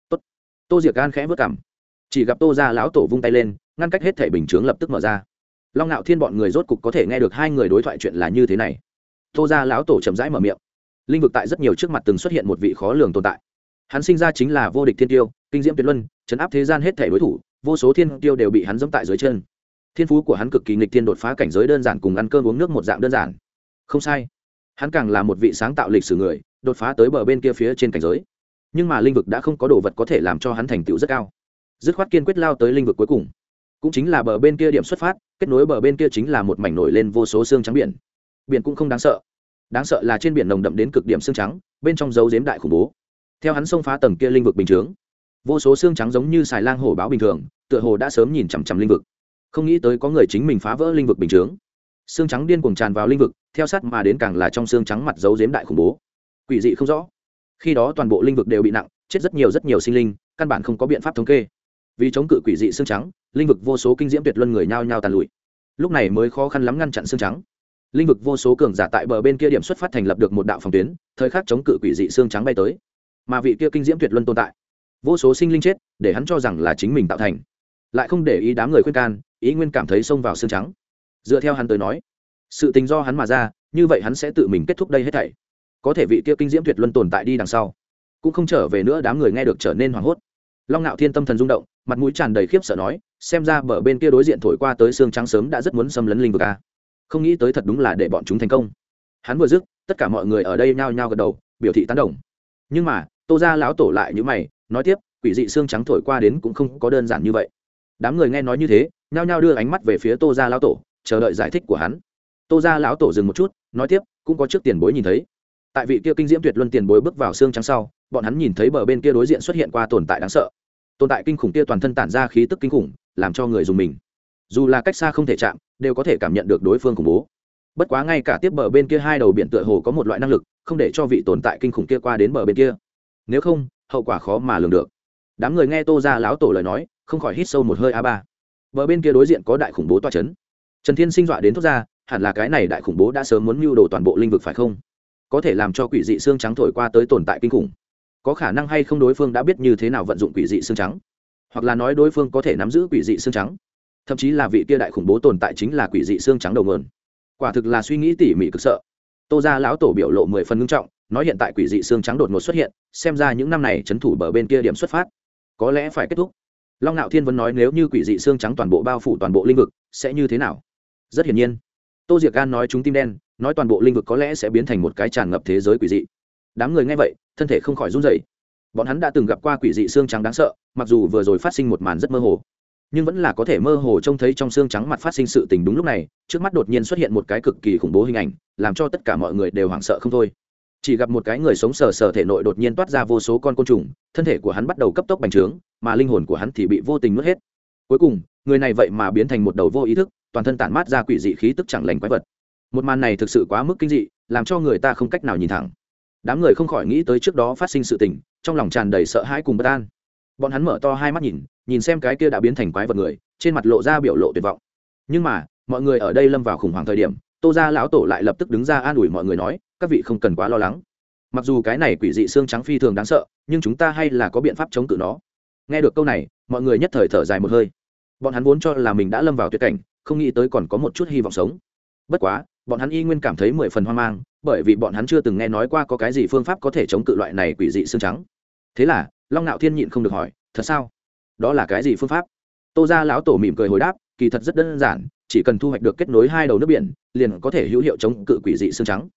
Tốt. tô diệc an khẽ vất cảm. Chỉ gặp tô ra lão tổ vung tay lên, ngăn cách hết thể bình chướng lập tức mở ra. Long ngạo thiên bọn người rốt cục có thể nghe được hai người đối thoại chuyện là như thế này. Tô ra lão tổ chậm rãi mở miệng. Linh vực tại rất nhiều trước mặt từng xuất hiện một vị khó lường tồn tại. Hắn sinh ra chính là vô địch thiên tiêu, kinh diễm tuyệt luân, chấn áp thế gian hết thể đối thủ, vô số thiên tiêu đều bị hắn dẫm tại dưới chân. Thiên phú của hắn cực kỳ nghịch thiên đột phá cảnh giới đơn giản cùng ăn cơm uống nước một dạng đơn giản. Không sai. Hắn càng là một vị sáng tạo lịch sử người đột phá tới bờ bên kia phía trên cảnh giới. Nhưng mà linh vực đã không có đồ vật có thể làm cho hắn thành tựu rất cao. Dứt khoát kiên quyết lao tới linh vực cuối cùng. Cũng chính là bờ bên kia điểm xuất phát, kết nối bờ bên kia chính là một mảnh nổi lên vô số xương trắng biển. Biển cũng không đáng sợ. Đáng sợ là trên biển nồng đậm đến cực điểm xương trắng, bên trong dấu dếm đại khủng bố. Theo hắn xông phá tầng kia linh vực bình chướng, vô số xương trắng giống như xài lang hổ báo bình thường, tựa hồ đã sớm nhìn chằm chằm linh vực. Không nghĩ tới có người chính mình phá vỡ linh vực bình chướng. Xương trắng điên cuồng tràn vào linh vực, theo sát mà đến càng là trong xương trắng mặt dấu dếm đại khủng bố quỷ dị không rõ. Khi đó toàn bộ linh vực đều bị nặng, chết rất nhiều rất nhiều sinh linh, căn bản không có biện pháp thống kê. Vì chống cự quỷ dị xương trắng, linh vực vô số kinh diễm tuyệt luân người nhao nhao tàn lụi. Lúc này mới khó khăn lắm ngăn chặn xương trắng. Linh vực vô số cường giả tại bờ bên kia điểm xuất phát thành lập được một đạo phòng tuyến, thời khắc chống cự quỷ dị xương trắng bay tới. Mà vị kia kinh diễm tuyệt luân tồn tại, vô số sinh linh chết, để hắn cho rằng là chính mình tạo thành. Lại không để ý đám người khuyên can, ý nguyên cảm thấy xông vào xương trắng. Dựa theo hắn tới nói, sự tình do hắn mà ra, như vậy hắn sẽ tự mình kết thúc đây hết thảy có thể vị kia kinh diễm tuyệt luân tồn tại đi đằng sau, cũng không trở về nữa, đám người nghe được trở nên hoảng hốt. Long ngạo thiên tâm thần rung động, mặt mũi tràn đầy khiếp sợ nói, xem ra bờ bên kia đối diện thổi qua tới xương trắng sớm đã rất muốn xâm lấn linh vực a. Không nghĩ tới thật đúng là để bọn chúng thành công. Hắn vừa dứt, tất cả mọi người ở đây nhao nhao gật đầu, biểu thị tán đồng. Nhưng mà, tô ra lão tổ lại như mày, nói tiếp, quỷ dị xương trắng thổi qua đến cũng không có đơn giản như vậy. Đám người nghe nói như thế, nhao nhao đưa ánh mắt về phía tô ra lão tổ, chờ đợi giải thích của hắn. Tô ra lão tổ dừng một chút, nói tiếp, cũng có trước tiền bối nhìn thấy tại vị kia kinh diễm tuyệt luân tiền bối bước vào xương trắng sau, bọn hắn nhìn thấy bờ bên kia đối diện xuất hiện qua tồn tại đáng sợ. Tồn tại kinh khủng kia toàn thân tản ra khí tức kinh khủng, làm cho người dùng mình. Dù là cách xa không thể chạm, đều có thể cảm nhận được đối phương khủng bố. Bất quá ngay cả tiếp bờ bên kia hai đầu biển tựa hồ có một loại năng lực, không để cho vị tồn tại kinh khủng kia qua đến bờ bên kia. Nếu không, hậu quả khó mà lường được. Đám người nghe tô ra láo tổ lời nói, không khỏi hít sâu một hơi a ba. Bờ bên kia đối diện có đại khủng bố toa c h ấ n trần thiên sinh dọa đến thốt ra, hẳn là cái này đại khủng bố đã sớm muốn mưu đồ toàn bộ linh vực phải không? Có thể làm cho quỷ dị xương trắng thổi qua tới tồn tại kinh khủng. Có khả năng hay không đối phương đã biết như thế nào vận dụng quỷ dị xương trắng? Hoặc là nói đối phương có thể nắm giữ quỷ dị xương trắng? Thậm chí là vị kia đại khủng bố tồn tại chính là quỷ dị xương trắng đầu mượn quả thực là suy nghĩ tỉ mỉ cực sợ. Tô ra lão tổ biểu lộ mười phần ngưng trọng, nói hiện tại quỷ dị xương trắng đột ngột xuất hiện, xem ra những năm này c h ấ n thủ bờ bên kia điểm xuất phát. Có lẽ phải kết thúc. Long ngạo thiên vẫn nói nếu như quỷ dị xương trắng toàn bộ bao phủ toàn bộ l i n h vực, sẽ như thế nào? Rất hiển nhiên. Tô diệc gan nói chúng tim đen nói toàn bộ lĩnh vực có lẽ sẽ biến thành một cái tràn ngập thế giới quỷ dị. Đám người nghe vậy, thân thể không khỏi run rẩy. bọn hắn đã từng gặp qua quỷ dị xương trắng đáng sợ, mặc dù vừa rồi phát sinh một màn rất mơ hồ, nhưng vẫn là có thể mơ hồ trông thấy trong xương trắng mặt phát sinh sự tình đúng lúc này, trước mắt đột nhiên xuất hiện một cái cực kỳ khủng bố hình ảnh, làm cho tất cả mọi người đều hoảng sợ không thôi. Chỉ gặp một cái người sống sờ sờ thể nội đột nhiên toát ra vô số con côn trùng, thân thể của hắn bắt đầu cấp tốc bành trướng, mà linh hồn của hắn thì bị vô tình nuốt hết. Cuối cùng, người này vậy mà biến thành một đầu vô ý thức, toàn thân tản mát ra quỷ dị khí tức chẳng lành quái vật một màn này thực sự quá mức kinh dị, làm cho người ta không cách nào nhìn thẳng. Đám người không khỏi nghĩ tới trước đó phát sinh sự tình, trong lòng tràn đầy sợ hãi cùng bất an. Bọn hắn mở to hai mắt nhìn nhìn xem cái kia đã biến thành quái vật người, trên mặt lộ ra biểu lộ tuyệt vọng. Nhưng mà, mọi người ở đây lâm vào khủng hoảng thời điểm, tô gia lão tổ lại lập tức đứng ra an ủi mọi người nói, các vị không cần quá lo lắng. Mặc dù cái này quỷ dị xương trắng phi thường đáng sợ, nhưng chúng ta hay là có biện pháp chống cự nó. Nghe được câu này, mọi người nhất thời thở dài một hơi. Bọn hắn vốn cho là mình đã lâm vào tuyệt cảnh, không nghĩ tới còn có một chút hy vọng sống. Bất quá bọn hắn y nguyên cảm thấy mười phần hoang mang, bởi vì bọn hắn chưa từng nghe nói qua có cái gì phương pháp có thể chống cự loại này quỷ dị xương trắng. Thế là, long nạo thiên nhịn không được hỏi, thật sao? Đó là cái gì phương pháp? Tô ra lão tổ mỉm cười hồi đáp, kỳ thật rất đơn giản, chỉ cần thu hoạch được kết nối hai đầu nước biển, liền có thể hữu hiệu chống cự quỷ dị xương trắng.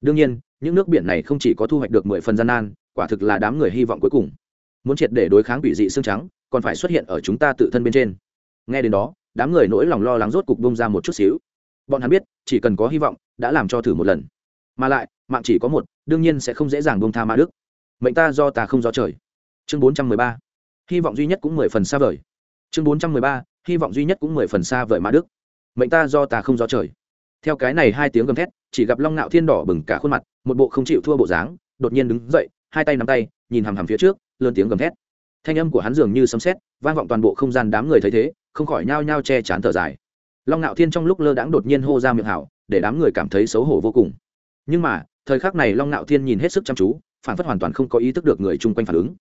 Đương nhiên, những nước biển này không chỉ có thu hoạch được mười phần gian nan, quả thực là đám người hy vọng cuối cùng. Muốn triệt để đối kháng quỷ dị xương trắng, còn phải xuất hiện ở chúng ta tự thân bên trên. Nghe đến đó, đám người nỗi lòng lo lắng rốt cục bông ra một chút xíu bọn hắn biết, chỉ cần có hy vọng, đã làm cho thử một lần. Mà lại, mạng chỉ có một, đương nhiên sẽ không dễ dàng bông tha ma đức. Mệnh ta do ta không do trời. Chương bốn trăm mười ba. Hy vọng duy nhất cũng mười phần xa vời. Chương bốn trăm mười ba. Hy vọng duy nhất cũng mười phần xa vời ma đức. Mệnh ta do ta không do trời. Theo cái này hai tiếng gầm thét, chỉ gặp long nạo thiên đỏ bừng cả khuôn mặt, một bộ không chịu thua bộ dáng, đột nhiên đứng dậy, hai tay nắm tay, nhìn hằm hằm phía trước, lớn tiếng gầm thét. Thanh âm của hắn dường như sấm sét, vang vọng toàn bộ không gian đám người thấy thế, không khỏi nhao nhao che chán thở dài long ngạo thiên trong lúc lơ đãng đột nhiên hô ra miệng hảo, để đám người cảm thấy xấu hổ vô cùng. Nhưng mà, thời khắc này long ngạo thiên nhìn hết sức chăm chú, phản phất hoàn toàn không có ý thức được người chung quanh phản ứng.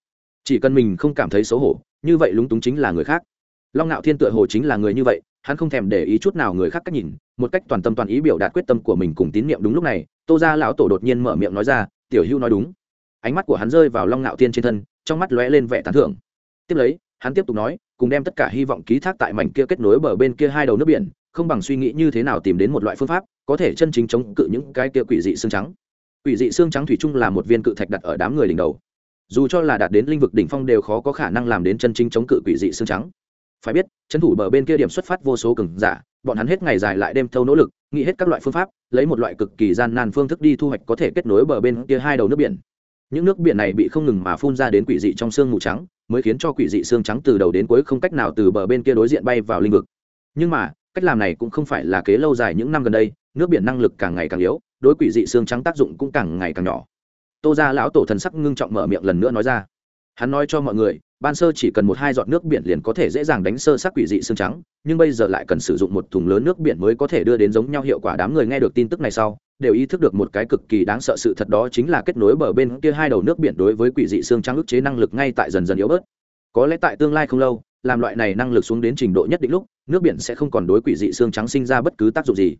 Chỉ cần mình không cảm thấy xấu hổ, như vậy lúng túng chính là người khác. Long ngạo thiên tựa hồ chính là người như vậy, hắn không thèm để ý chút nào người khác cách nhìn, một cách toàn tâm toàn ý biểu đạt quyết tâm của mình cùng tín nhiệm đúng lúc này, tô ra lão tổ đột nhiên mở miệng nói ra, tiểu hưu nói đúng. Ánh mắt của hắn rơi vào long ngạo thiên trên thân, trong mắt lóe lên vẻ tán thưởng. Tiếp lấy, hắn tiếp tục nói cùng đem tất cả hy vọng ký thác tại mảnh kia kết nối bờ bên kia hai đầu nước biển, không bằng suy nghĩ như thế nào tìm đến một loại phương pháp, có thể chân chính chống cự những cái kia quỷ dị xương trắng. Quỷ dị xương trắng thủy chung là một viên cự thạch đặt ở đám người đỉnh đầu. Dù cho là đạt đến linh vực đỉnh phong đều khó có khả năng làm đến chân chính chống cự quỷ dị xương trắng. Phải biết chân thủ bờ bên kia điểm xuất phát vô số cường giả, bọn hắn hết ngày dài lại đêm thâu nỗ lực, nghĩ hết các loại phương pháp, lấy một loại cực kỳ gian nan phương thức đi thu hoạch có thể kết nối bờ bên kia hai đầu nước biển. Những nước biển này bị không ngừng mà phun ra đến quỷ dị trong xương mù trắng mới khiến cho quỷ dị xương trắng từ đầu đến cuối không cách nào từ bờ bên kia đối diện bay vào linh vực. Nhưng mà, cách làm này cũng không phải là kế lâu dài những năm gần đây, nước biển năng lực càng ngày càng yếu, đối quỷ dị xương trắng tác dụng cũng càng ngày càng nhỏ. Tô ra lão tổ thần sắc ngưng trọng mở miệng lần nữa nói ra hắn nói cho mọi người, ban sơ chỉ cần một hai giọt nước biển liền có thể dễ dàng đánh sơ sắc quỷ dị xương trắng, nhưng bây giờ lại cần sử dụng một thùng lớn nước biển mới có thể đưa đến giống nhau hiệu quả. Đám người nghe được tin tức này sau, đều ý thức được một cái cực kỳ đáng sợ sự thật đó chính là kết nối bờ bên kia hai đầu nước biển đối với quỷ dị xương trắng ức chế năng lực ngay tại dần dần yếu bớt. Có lẽ tại tương lai không lâu, làm loại này năng lực xuống đến trình độ nhất định lúc, nước biển sẽ không còn đối quỷ dị xương trắng sinh ra bất cứ tác dụng gì.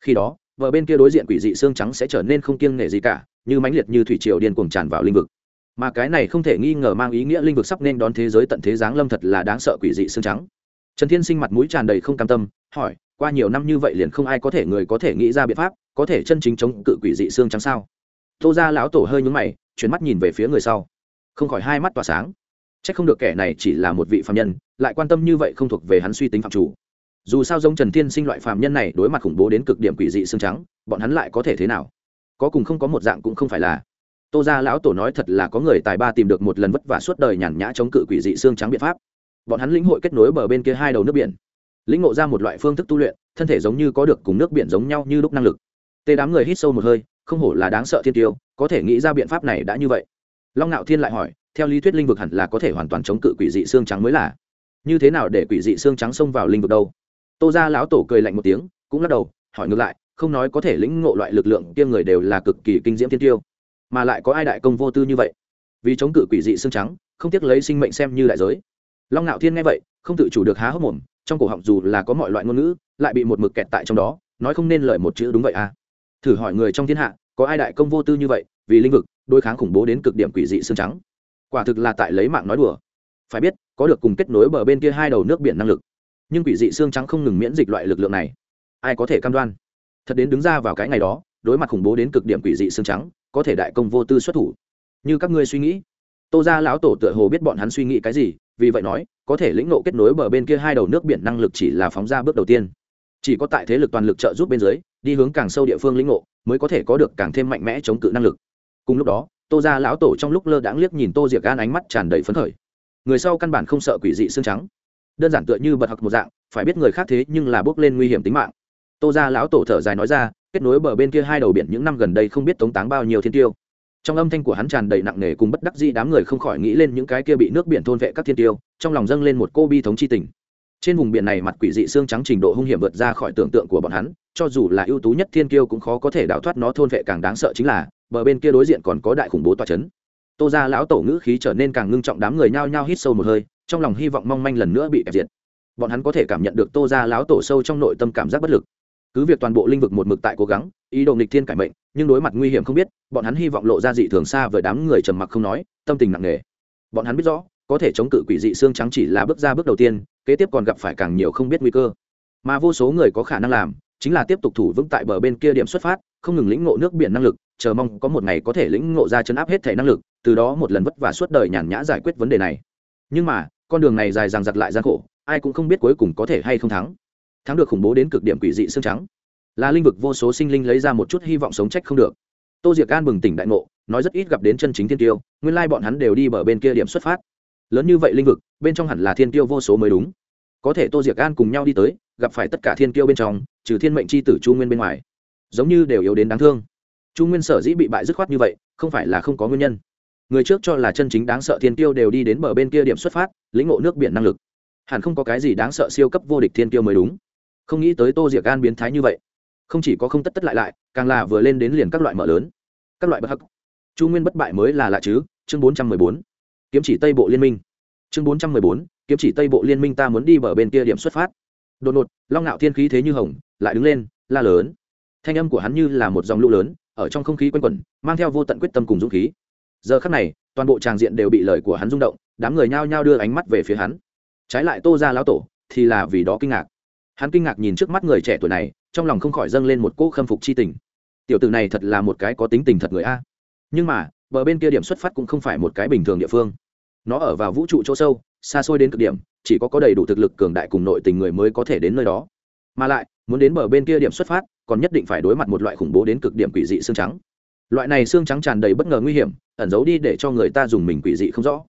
Khi đó, bờ bên kia đối diện quỷ dị xương trắng sẽ trở nên không kiêng nể gì cả, như mãnh liệt như thủy triều điên cuồng tràn vào linh vực mà cái này không thể nghi ngờ mang ý nghĩa linh vực sắp nên đón thế giới tận thế giáng lâm thật là đáng sợ quỷ dị xương trắng. Trần thiên sinh mặt mũi tràn đầy không cam tâm, hỏi, qua nhiều năm như vậy liền không ai có thể người có thể nghĩ ra biện pháp, có thể chân chính chống cự quỷ dị xương trắng sao? Tô ra lão tổ hơi nhúng mày, chuyển mắt nhìn về phía người sau. Không khỏi hai mắt tỏa sáng. C h ắ c không được kẻ này chỉ là một vị phạm nhân, lại quan tâm như vậy không thuộc về hắn suy tính phạm chủ. Dù sao giống trần thiên sinh loại phạm nhân này đối mặt khủng bố đến cực điểm quỷ dị xương trắng, bọn hắn lại có thể thế nào? Có cùng không có một dạng cũng không phải là tô ra lão tổ nói thật là có người tài ba tìm được một lần vất vả suốt đời nhàn nhã chống cự quỷ dị xương trắng biện pháp. Bọn hắn lĩnh hội kết nối bờ bên kia hai đầu nước biển. Lĩnh ngộ ra một loại phương thức tu luyện, thân thể giống như có được cùng nước biển giống nhau như lúc năng lực. Tê đám người hít sâu một hơi, không hổ là đáng sợ thiên tiêu, có thể nghĩ ra biện pháp này đã như vậy. Long ngạo thiên lại hỏi, theo lý thuyết linh vực hẳn là có thể hoàn toàn chống cự quỷ dị xương trắng mới là. Như thế nào để quỷ dị xương trắng xông vào linh vực đâu? Tô ra lão tổ cười lạnh một tiếng, cũng lắc đầu, hỏi ngược lại, không nói có thể lĩnh ngộ loại lực lượng kia người đều là cực kỳ kinh diễm thiên tiêu mà lại có ai đại công vô tư như vậy? Vì chống cự quỷ dị xương trắng, không tiếc lấy sinh mệnh xem như đại giới. Long ngạo thiên nghe vậy, không tự chủ được há hốc mồm, trong cổ họng dù là có mọi loại ngôn ngữ, lại bị một mực kẹt tại trong đó, nói không nên lời một chữ đúng vậy à? Thử hỏi người trong thiên hạ, có ai đại công vô tư như vậy, vì linh vực, đối kháng khủng bố đến cực điểm quỷ dị xương trắng? Quả thực là tại lấy mạng nói đùa. Phải biết, có được cùng kết nối bờ bên kia hai đầu nước biển năng lực. Nhưng quỷ dị xương trắng không ngừng miễn dịch loại lực lượng này, ai có thể cam đoan? Thật đến đứng ra vào cái ngày đó, đối mặt khủng bố đến cực điểm quỷ dị xương trắng có thể đại công vô tư xuất thủ. Như các ngươi suy nghĩ, tô ra lão tổ tựa hồ biết bọn hắn suy nghĩ cái gì, vì vậy nói, có thể lĩnh nộ kết nối bờ bên kia hai đầu nước biển năng lực chỉ là phóng ra bước đầu tiên. Chỉ có tại thế lực toàn lực trợ giúp bên dưới, đi hướng càng sâu địa phương lĩnh ngộ, mới có thể có được càng thêm mạnh mẽ chống cự năng lực. Cùng lúc đó, tô ra lão tổ trong lúc lơ đãng liếc nhìn tô diệc gan ánh mắt tràn đầy phấn khởi. Người sau căn bản không sợ quỷ dị xương trắng. Đơn giản tựa như bật học một dạng, phải biết người khác thế nhưng là bước lên nguy hiểm tính mạng. Tô ra lão tổ thở dài nói ra kết nối bờ bên kia hai đầu biển những năm gần đây không biết tống táng bao nhiêu thiên tiêu. Trong âm thanh của hắn tràn đầy nặng nề cùng bất đắc dĩ, đám người không khỏi nghĩ lên những cái kia bị nước biển thôn vệ các thiên tiêu, trong lòng dâng lên một cô bi thống chi tình. Trên vùng biển này mặt quỷ dị xương trắng trình độ hung hiểm vượt ra khỏi tưởng tượng của bọn hắn, cho dù là ưu tú nhất thiên kiêu cũng khó có thể đào thoát nó thôn vệ càng đáng sợ chính là, bờ bên kia đối diện còn có đại khủng bố toa chấn. Tô ra lão tổ ngữ khí trở nên càng ngưng trọng, đám người nhao nhao hít sâu một hơi, trong lòng hy vọng mong manh lần nữa bị diệt. Bọn hắn có thể cảm nhận được tô ra lão tổ sâu trong nội tâm cảm giác bất lực cứ việc toàn bộ linh vực một mực tại cố gắng, ý đồ nghịch thiên cải mệnh, nhưng đối mặt nguy hiểm không biết, bọn hắn hy vọng lộ ra dị thường xa với đám người trầm mặc không nói, tâm tình nặng nề. Bọn hắn biết rõ, có thể chống cự quỷ dị xương trắng chỉ là bước ra bước đầu tiên, kế tiếp còn gặp phải càng nhiều không biết nguy cơ. Mà vô số người có khả năng làm, chính là tiếp tục thủ vững tại bờ bên kia điểm xuất phát, không ngừng lĩnh ngộ nước biển năng lực, chờ mong có một ngày có thể lĩnh ngộ ra chấn áp hết thể năng lực, từ đó một lần vất vả suốt đời nhàn nhã giải quyết vấn đề này. Nhưng mà, con đường này dài dằng dặc lại gian khổ, ai cũng không biết cuối cùng có thể hay không thắng thắng được khủng bố đến cực điểm quỷ dị xương trắng. Là linh vực vô số sinh linh lấy ra một chút hy vọng sống trách không được. Tô diệc an bừng tỉnh đại ngộ, nói rất ít gặp đến chân chính thiên tiêu, nguyên lai bọn hắn đều đi bờ bên kia điểm xuất phát. Lớn như vậy linh vực, bên trong hẳn là thiên tiêu vô số mới đúng. Có thể tô diệc an cùng nhau đi tới, gặp phải tất cả thiên tiêu bên trong, trừ thiên mệnh c h i tử chu nguyên bên ngoài, giống như đều yếu đến đáng thương. Chu nguyên sở dĩ bị bại dứt khoát như vậy, không phải là không có nguyên nhân. Người trước cho là chân chính đáng sợ thiên tiêu đều đi đến bờ bên kia điểm xuất phát, lĩnh ngộ nước biển năng lực. Hẳn không có cái gì đáng sợ siêu cấp vô địch thiên tiêu mới đúng không nghĩ tới tô diệc gan biến thái như vậy. Không chỉ có không tất tất lại lại, càng là vừa lên đến liền các loại mở lớn. Các loại bất hắc. Chu nguyên bất bại mới là lạ chứ, chương bốn trăm mười bốn. Kiếm chỉ tây bộ liên minh. Chương bốn trăm mười bốn, kiếm chỉ tây bộ liên minh ta muốn đi bờ bên kia điểm xuất phát. Đột ngột, long ngạo thiên khí thế như hồng, lại đứng lên, la lớn. Thanh âm của hắn như là một dòng lũ lớn, ở trong không khí quanh quẩn, mang theo vô tận quyết tâm cùng dũng khí. Giờ khắc này, toàn bộ tràng diện đều bị lời của hắn rung động, đám người nhao nhao đưa ánh mắt về phía hắn. Trái lại tô ra lão tổ, thì là vì đó kinh ngạc hắn kinh ngạc nhìn trước mắt người trẻ tuổi này, trong lòng không khỏi dâng lên một cỗ khâm phục c h i tình. Tiểu tử này thật là một cái có tính tình thật người a. Nhưng mà, bờ bên kia điểm xuất phát cũng không phải một cái bình thường địa phương. Nó ở vào vũ trụ chỗ sâu, xa xôi đến cực điểm, chỉ có có đầy đủ thực lực cường đại cùng nội tình người mới có thể đến nơi đó. Mà lại, muốn đến bờ bên kia điểm xuất phát, còn nhất định phải đối mặt một loại khủng bố đến cực điểm quỷ dị xương trắng. Loại này xương trắng tràn đầy bất ngờ nguy hiểm, ẩn giấu đi để cho người ta dùng mình quỷ dị không rõ.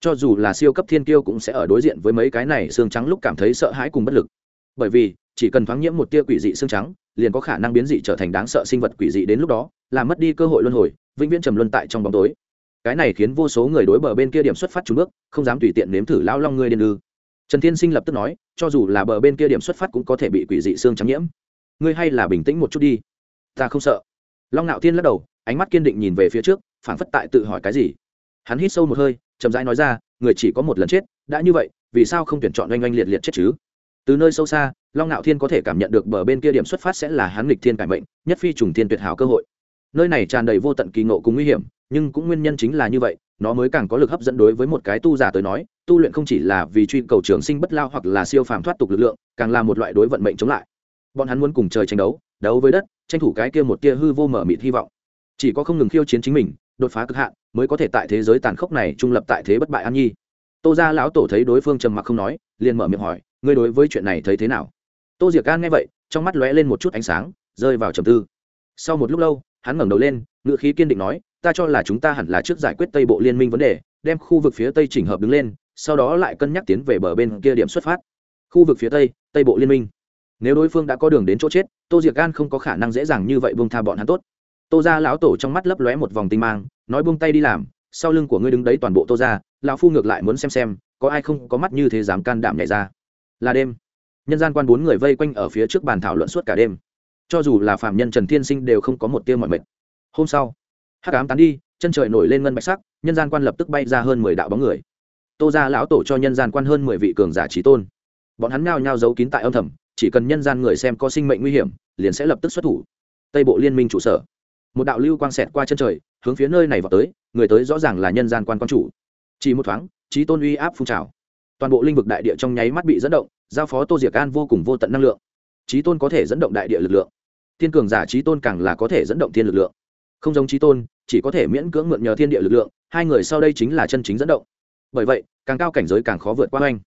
Cho dù là siêu cấp thiên kiêu cũng sẽ ở đối diện với mấy cái này xương trắng lúc cảm thấy sợ hãi cùng bất lực bởi vì, chỉ cần thoáng nhiễm một tia quỷ dị xương trắng, liền có khả năng biến dị trở thành đáng sợ sinh vật quỷ dị đến lúc đó, làm mất đi cơ hội luân hồi, vĩnh viễn trầm luân tại trong bóng tối. Cái này khiến vô số người đối bờ bên kia điểm xuất phát trúng bước, không dám tùy tiện nếm thử lão long ngươi điên ư. Trần thiên sinh lập tức nói, cho dù là bờ bên kia điểm xuất phát cũng có thể bị quỷ dị xương trắng nhiễm. Ngươi hay là bình tĩnh một chút đi. Ta không sợ. Long Nạo thiên lắc đầu, ánh mắt kiên định nhìn về phía trước, phảng phất tại tự hỏi cái gì. Hắn hít sâu một hơi, chậm rãi nói ra, người chỉ có một lần chết, đã như vậy, vì sao không tuyển chọn oanh oanh liệt liệt chết chứ? Từ nơi sâu xa, long ngạo thiên có thể cảm nhận được bờ bên kia điểm xuất phát sẽ là hán lịch thiên cải mệnh, nhất phi trùng thiên tuyệt hảo cơ hội. Nơi này tràn đầy vô tận kỳ ngộ cùng nguy hiểm, nhưng cũng nguyên nhân chính là như vậy, nó mới càng có lực hấp dẫn đối với một cái tu giả tới nói, tu luyện không chỉ là vì truy cầu trường sinh bất lao hoặc là siêu phàm thoát tục lực lượng, càng là một loại đối vận mệnh chống lại. Bọn hắn muốn cùng trời tranh đấu đấu với đất, tranh thủ cái kia một tia hư vô mở mịt hy vọng. Chỉ có không ngừng khiêu chiến chính mình, đột phá cực hạn, mới có thể tại thế giới tàn khốc này trung lập tại thế bất bại an nhi. Tô gia lão tổ thấy đối phương trầm mặc không nói, liền mở miệng hỏi ngươi đối với chuyện này thấy thế nào? Tô diệc can nghe vậy, trong mắt lóe lên một chút ánh sáng, rơi vào trầm tư. Sau một lúc lâu, hắn ngẩng đầu lên ngựa khí kiên định nói, ta cho là chúng ta hẳn là trước giải quyết tây bộ liên minh vấn đề, đem khu vực phía tây chỉnh hợp đứng lên, sau đó lại cân nhắc tiến về bờ bên kia điểm xuất phát. Khu vực phía tây tây bộ liên minh. Nếu đối phương đã có đường đến chỗ chết, tô diệc gan không có khả năng dễ dàng như vậy buông tha bọn hắn tốt. Tô ra lão tổ trong mắt lấp lóe một vòng tinh mang, nói buông tay đi làm, sau lưng của ngươi đứng đấy toàn bộ tô ra lão phu ngược lại muốn xem xem, có ai không có mắt như thế dám can đảm nhảy ra là đêm. Nhân gian quan bốn người vây quanh ở phía trước bàn thảo luận suốt cả đêm. Cho dù là phạm nhân trần thiên sinh đều không có một tiêu mọi mệt. Hôm sau, hắc ám tán đi, chân trời nổi lên ngân bạch sắc, nhân gian quan lập tức bay ra hơn mười đạo bóng người. Tô ra lão tổ cho nhân gian quan hơn mười vị cường giả trí tôn. Bọn hắn nhao nhao giấu kín tại âm thầm, chỉ cần nhân gian người xem có sinh mệnh nguy hiểm, liền sẽ lập tức xuất thủ. Tây bộ liên minh trụ sở. Một đạo lưu quang xẹt qua chân trời, hướng phía nơi này vào tới, người tới rõ ràng là nhân gian quan quan chủ. Chỉ một thoáng trí tôn uy áp phun trào toàn bộ linh vực đại địa trong nháy mắt bị dẫn động, giao phó tô diệc an vô cùng vô tận năng lượng. Trí tôn có thể dẫn động đại địa lực lượng. Thiên cường giả trí tôn càng là có thể dẫn động thiên lực lượng. Không giống trí tôn, chỉ có thể miễn cưỡng mượn nhờ thiên địa lực lượng, hai người sau đây chính là chân chính dẫn động. Bởi vậy, càng cao cảnh giới càng khó vượt qua oanh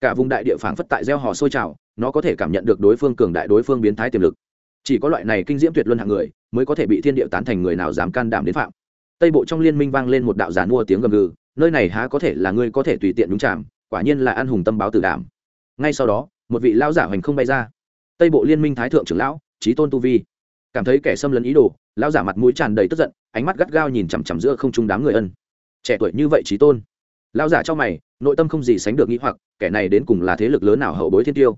cả vùng đại địa phảng phất tại gieo họ sôi trào, nó có thể cảm nhận được đối phương cường đại đối phương biến thái tiềm lực. Chỉ có loại này kinh diễm tuyệt luân hạng người, mới có thể bị thiên địa tán thành người nào dám can đảm đến phạm. Tây bộ trong liên minh vang lên một đạo giàn mua tiếng gầm gừ, nơi này há có thể là ngươi có thể tùy tiện đúng chạm quả nhiên là an hùng tâm báo tử đảm. Ngay sau đó, một vị lão giả hoành không bay ra. Tây bộ liên minh thái thượng trưởng lão trí tôn tu vi. Cảm thấy kẻ xâm lấn ý đồ, lão giả mặt mũi tràn đầy tức giận, ánh mắt gắt gao nhìn chằm chằm giữa không trung đám người ân. Trẻ tuổi như vậy trí tôn. Lão giả cho mày, nội tâm không gì sánh được nghĩ hoặc, kẻ này đến cùng là thế lực lớn nào hậu bối thiên tiêu.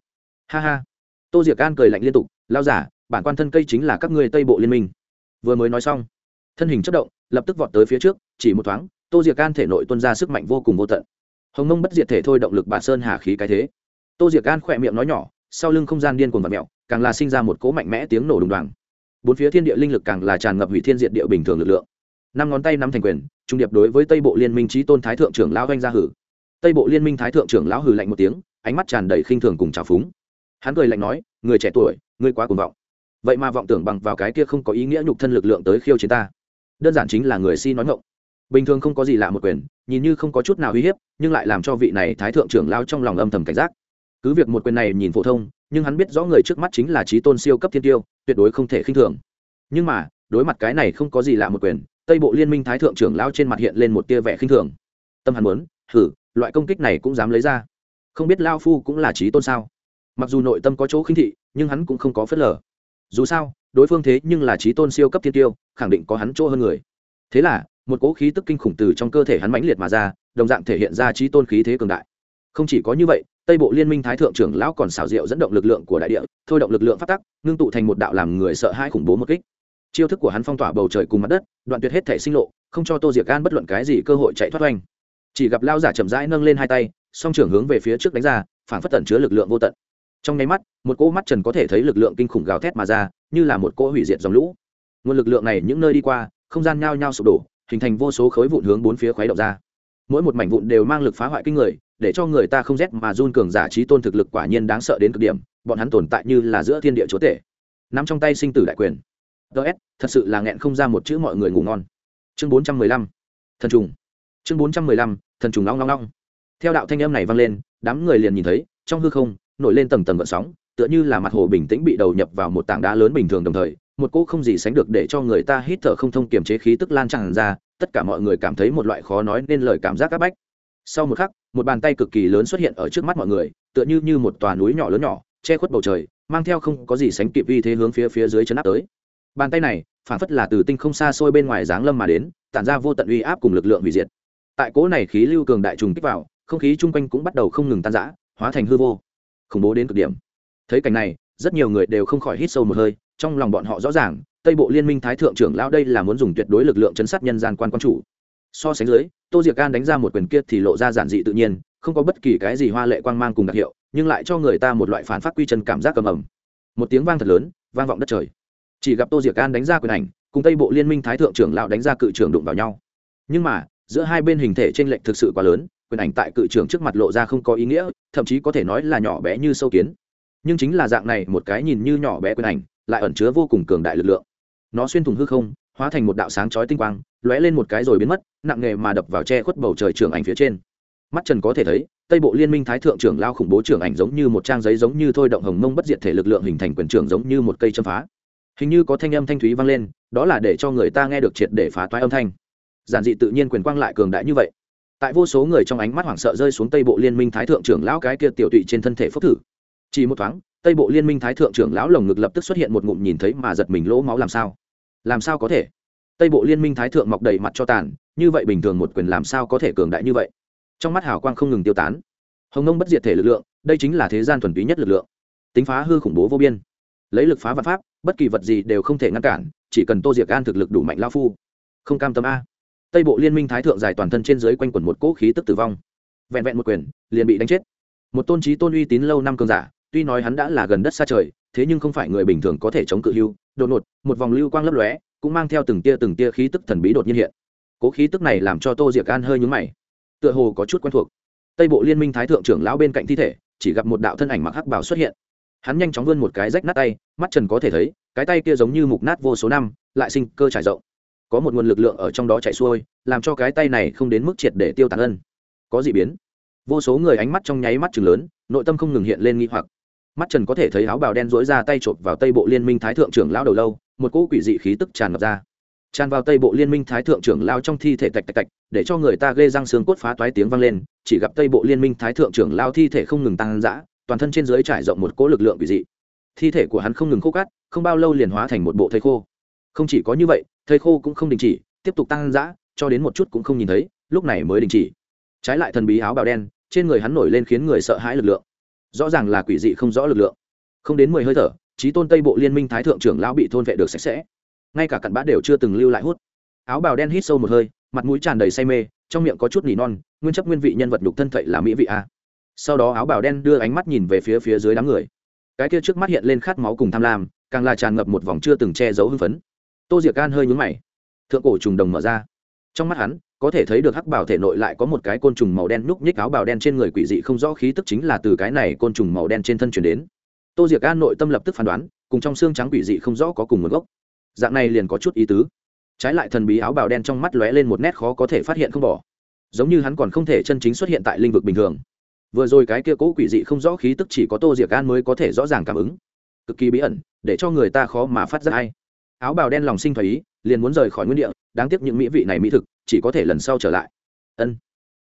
Ha ha. Tô diệc an cười lạnh liên tục, lão giả, bản quan thân cây chính là các ngươi tây bộ liên minh. Vừa mới nói xong, thân hình chất động, lập tức vọt tới phía trước, chỉ một thoáng, tô diệc an thể nội tuân ra sức mạnh vô cùng vô tận hồng mông bất diệt thể thôi động lực bản sơn hà khí cái thế. Tô diệc an khỏe miệng nói nhỏ, sau lưng không gian điên cuồng và mẹo, càng là sinh ra một cỗ mạnh mẽ tiếng nổ đùng đoàn bốn phía thiên địa linh lực càng là tràn ngập hủy thiên diệt địa bình thường lực lượng. Năm ngón tay nắm thành quyền, trung điệp đối với tây bộ liên minh trí tôn thái thượng trưởng lão doanh gia hử. Tây bộ liên minh thái thượng trưởng lão hử lạnh một tiếng, ánh mắt tràn đầy khinh thường cùng trào phúng. Hắn cười lạnh nói, người trẻ tuổi, ngươi quá cuồng vọng. Vậy mà vọng tưởng bằng vào cái kia không có ý nghĩa nhục thân lực lượng tới khiêu chiến ta. Đơn giản chính là người si nói ngộng bình thường không có gì lạ một quyền, nhìn như không có chút nào uy hiếp, nhưng lại làm cho vị này thái thượng trưởng lao trong lòng âm thầm cảnh giác. Cứ việc một quyền này nhìn phổ thông, nhưng hắn biết rõ người trước mắt chính là trí tôn siêu cấp thiên tiêu, tuyệt đối không thể khinh thường. Nhưng mà, đối mặt cái này không có gì lạ một quyền, tây bộ liên minh thái thượng trưởng lao trên mặt hiện lên một tia vẻ khinh thường. Tâm hắn muốn thử loại công kích này cũng dám lấy ra. Không biết lao phu cũng là trí tôn sao? Mặc dù nội tâm có chỗ khinh thị, nhưng hắn cũng không có phớt lờ. Dù sao, đối phương thế nhưng là trí tôn siêu cấp thiên tiêu, khẳng định có hắn chỗ hơn người. Thế là một cỗ khí tức kinh khủng từ trong cơ thể hắn mãnh liệt mà ra, đồng dạng thể hiện ra trí tôn khí thế cường đại. Không chỉ có như vậy, tây bộ liên minh thái thượng trưởng lão còn xảo diệu dẫn động lực lượng của đại địa, thôi động lực lượng phát tắc, ngưng tụ thành một đạo làm người sợ hãi khủng bố một kích. Chiêu thức của hắn phong tỏa bầu trời cùng mặt đất, đoạn tuyệt hết thể sinh lộ, không cho tô diệc gan bất luận cái gì cơ hội chạy thoát oanh. Chỉ gặp lao giả chậm rãi nâng lên hai tay, song trưởng hướng về phía trước đánh ra, phản phất tận chứa lực lượng vô tận. Trong nháy mắt, một cỗ mắt trần có thể thấy lực lượng kinh khủng gào thét mà ra, như là một cỗ hủy diệt dòng lũ. Nguồn lực lượng này những nơi đi qua, không gian nhao nhao sụp đổ hình thành vô số khối vụn hướng bốn phía khuấy động ra. Mỗi một mảnh vụn đều mang lực phá hoại kinh người, để cho người ta không rét mà run cường giả trí tôn thực lực quả nhiên đáng sợ đến cực điểm, bọn hắn tồn tại như là giữa thiên địa chúa tể. Nắm trong tay sinh tử đại quyền. Ts thật sự là nghẹn không ra một chữ mọi người ngủ ngon. Chương bốn trăm mười lăm, thần trùng. Chương bốn trăm mười lăm, thần trùng long long long. Theo đạo thanh âm này vang lên, đám người liền nhìn thấy, trong hư không, nổi lên tầng tầng gợn sóng, tựa như là mặt hồ bình tĩnh bị đầu nhập vào một tảng đá lớn bình thường đồng thời một cỗ không gì sánh được để cho người ta hít thở không thông kiềm chế khí tức lan tràn ra, tất cả mọi người cảm thấy một loại khó nói nên lời cảm giác áp bách. Sau một khắc, một bàn tay cực kỳ lớn xuất hiện ở trước mắt mọi người, tựa như như một tòa núi nhỏ lớn nhỏ, che khuất bầu trời, mang theo không có gì sánh kịp uy thế hướng phía phía dưới chấn áp tới. Bàn tay này phản phất là từ tinh không xa xôi bên ngoài giáng lâm mà đến, tản ra vô tận uy áp cùng lực lượng hủy diệt. Tại cỗ này khí lưu cường đại trùng kích vào, không khí chung quanh cũng bắt đầu không ngừng tan rã, hóa thành hư vô. Khủng bố đến cực điểm. Thấy cảnh này, rất nhiều người đều không khỏi hít sâu một hơi trong lòng bọn họ rõ ràng, tây bộ liên minh thái thượng trưởng lao đây là muốn dùng tuyệt đối lực lượng chấn sát nhân gian quan quan chủ. So sánh dưới, tô diệc gan đánh ra một quyền kia thì lộ ra giản dị tự nhiên, không có bất kỳ cái gì hoa lệ quang mang cùng đặc hiệu, nhưng lại cho người ta một loại phản phát quy chân cảm giác cầm ẩm một tiếng vang thật lớn, vang vọng đất trời. Chỉ gặp tô diệc gan đánh ra quyền ảnh, cùng tây bộ liên minh thái thượng trưởng lão đánh ra cự trưởng đụng vào nhau. Nhưng mà, giữa hai bên hình thể t r ê n lệch thực sự quá lớn, quyền ảnh tại cự trưởng trước mặt lộ ra không có ý nghĩa, thậm chí có thể nói là nhỏ bé như sâu kiến. Nhưng chính là dạng này, một cái nhìn như nhỏ bé quyền ảnh lại ẩn chứa vô cùng cường đại lực lượng. Nó xuyên thủng hư không, hóa thành một đạo sáng chói tinh quang, lóe lên một cái rồi biến mất, nặng nghề mà đập vào che khuất bầu trời trưởng ảnh phía trên. Mắt trần có thể thấy, tây bộ liên minh thái thượng trưởng lao khủng bố trưởng ảnh giống như một trang giấy giống như thôi động hồng mông bất diệt thể lực lượng hình thành quyền trưởng giống như một cây châm phá. Hình như có thanh âm thanh thúy vang lên, đó là để cho người ta nghe được triệt để phá toái âm thanh. Giản dị tự nhiên quyền quang lại cường đại như vậy. Tại vô số người trong ánh mắt hoảng sợ rơi xuống tây bộ liên minh thái thượng trưởng lão cái kia tiểu tụy trên thân thể phúc thử. Chỉ một thoáng tây bộ liên minh thái thượng trưởng lão lồng ngực lập tức xuất hiện một ngụm nhìn thấy mà giật mình lỗ máu làm sao? Làm sao có thể? Tây bộ liên minh thái thượng mọc đầy mặt cho tàn, như vậy bình thường một quyền làm sao có thể cường đại như vậy? Trong mắt hào quang không ngừng tiêu tán. Hồng nông bất diệt thể lực lượng, đây chính là thế gian thuần túy nhất lực lượng. Tính phá hư khủng bố vô biên. Lấy lực phá vật pháp, bất kỳ vật gì đều không thể ngăn cản, chỉ cần tô diệc an thực lực đủ mạnh lao phu. Không cam tâm a. Tây bộ liên minh thái thượng dài toàn thân trên dưới quanh quẩn một cỗ khí tức tử vong. Vẹn vẹn một quyền, liền bị đánh chết. Một tôn trí tôn uy tín lâu năm cường giả tuy nói hắn đã là gần đất xa trời, thế nhưng không phải người bình thường có thể chống cự hưu. Đột ngột, một vòng lưu quang lấp lóe, cũng mang theo từng tia từng tia khí tức thần bí đột nhiên hiện. Cố khí tức này làm cho tô diệc an hơi nhúng mày. Tựa hồ có chút quen thuộc. Tây bộ liên minh thái thượng trưởng lão bên cạnh thi thể, chỉ gặp một đạo thân ảnh mặc hắc bảo xuất hiện. Hắn nhanh chóng vươn một cái rách nát tay, mắt trần có thể thấy, cái tay kia giống như mục nát vô số năm, lại sinh cơ trải rộng. Có một nguồn lực lượng ở trong đó chạy xuôi, làm cho cái tay này không đến mức triệt để tiêu tán ân. Có gì biến. Vô số người ánh mắt trong nháy mắt chừng lớn, nội tâm không ngừng hiện lên nghi hoặc mắt trần có thể thấy áo bào đen dỗi ra tay chộp vào tây bộ liên minh thái thượng trưởng lão đầu lâu, một cỗ quỷ dị khí tức tràn ngập ra. Tràn vào tây bộ liên minh thái thượng trưởng lao trong thi thể tạch tạch tạch, để cho người ta ghê răng xương cốt phá toái tiếng vang lên, chỉ gặp tây bộ liên minh thái thượng trưởng lao thi thể không ngừng tăng dã, toàn thân trên dưới trải rộng một cỗ lực lượng quỷ dị. Thi thể của hắn không ngừng khô cát, không bao lâu liền hóa thành một bộ thây khô. Không chỉ có như vậy, thây khô cũng không đình chỉ, tiếp tục tăng dã, cho đến một chút cũng không nhìn thấy, lúc này mới đình chỉ. Trái lại thần bí áo bào đen, trên người hắn nổi lên khiến người sợ hãi lực lượng rõ ràng là quỷ dị không rõ lực lượng. Không đến mười hơi thở, trí tôn tây bộ liên minh thái thượng trưởng lão bị thôn vệ được sạch sẽ. Ngay cả cặn bã đều chưa từng lưu lại hút. Áo bào đen hít sâu một hơi, mặt mũi tràn đầy say mê, trong miệng có chút nỉ non, nguyên chấp nguyên vị nhân vật nhục thân thậy là mỹ vị a. Sau đó áo bào đen đưa ánh mắt nhìn về phía phía dưới đám người. Cái kia trước mắt hiện lên khát máu cùng tham lam, càng là tràn ngập một vòng chưa từng che giấu hưng phấn. Tô diệc can hơi nhún mày. Thượng cổ trùng đồng mở ra. Trong mắt hắn có thể thấy được hắc bảo thể nội lại có một cái côn trùng màu đen núp nhích áo bào đen trên người quỷ dị không rõ khí tức chính là từ cái này côn trùng màu đen trên thân chuyển đến. Tô diệc an nội tâm lập tức phán đoán, cùng trong xương trắng quỷ dị không rõ có cùng nguồn gốc. Dạng này liền có chút ý tứ. Trái lại thần bí áo bào đen trong mắt lóe lên một nét khó có thể phát hiện không bỏ. Giống như hắn còn không thể chân chính xuất hiện tại lĩnh vực bình thường. Vừa rồi cái kia cố quỷ dị không rõ khí tức chỉ có tô diệc an mới có thể rõ ràng cảm ứng. Cực kỳ bí ẩn, để cho người ta khó mà phát ra hay áo bào đen lòng sinh thái ý, liền muốn rời khỏi nguyên địa, đáng tiếc những mỹ vị này mỹ thực chỉ có thể lần sau trở lại. Ân.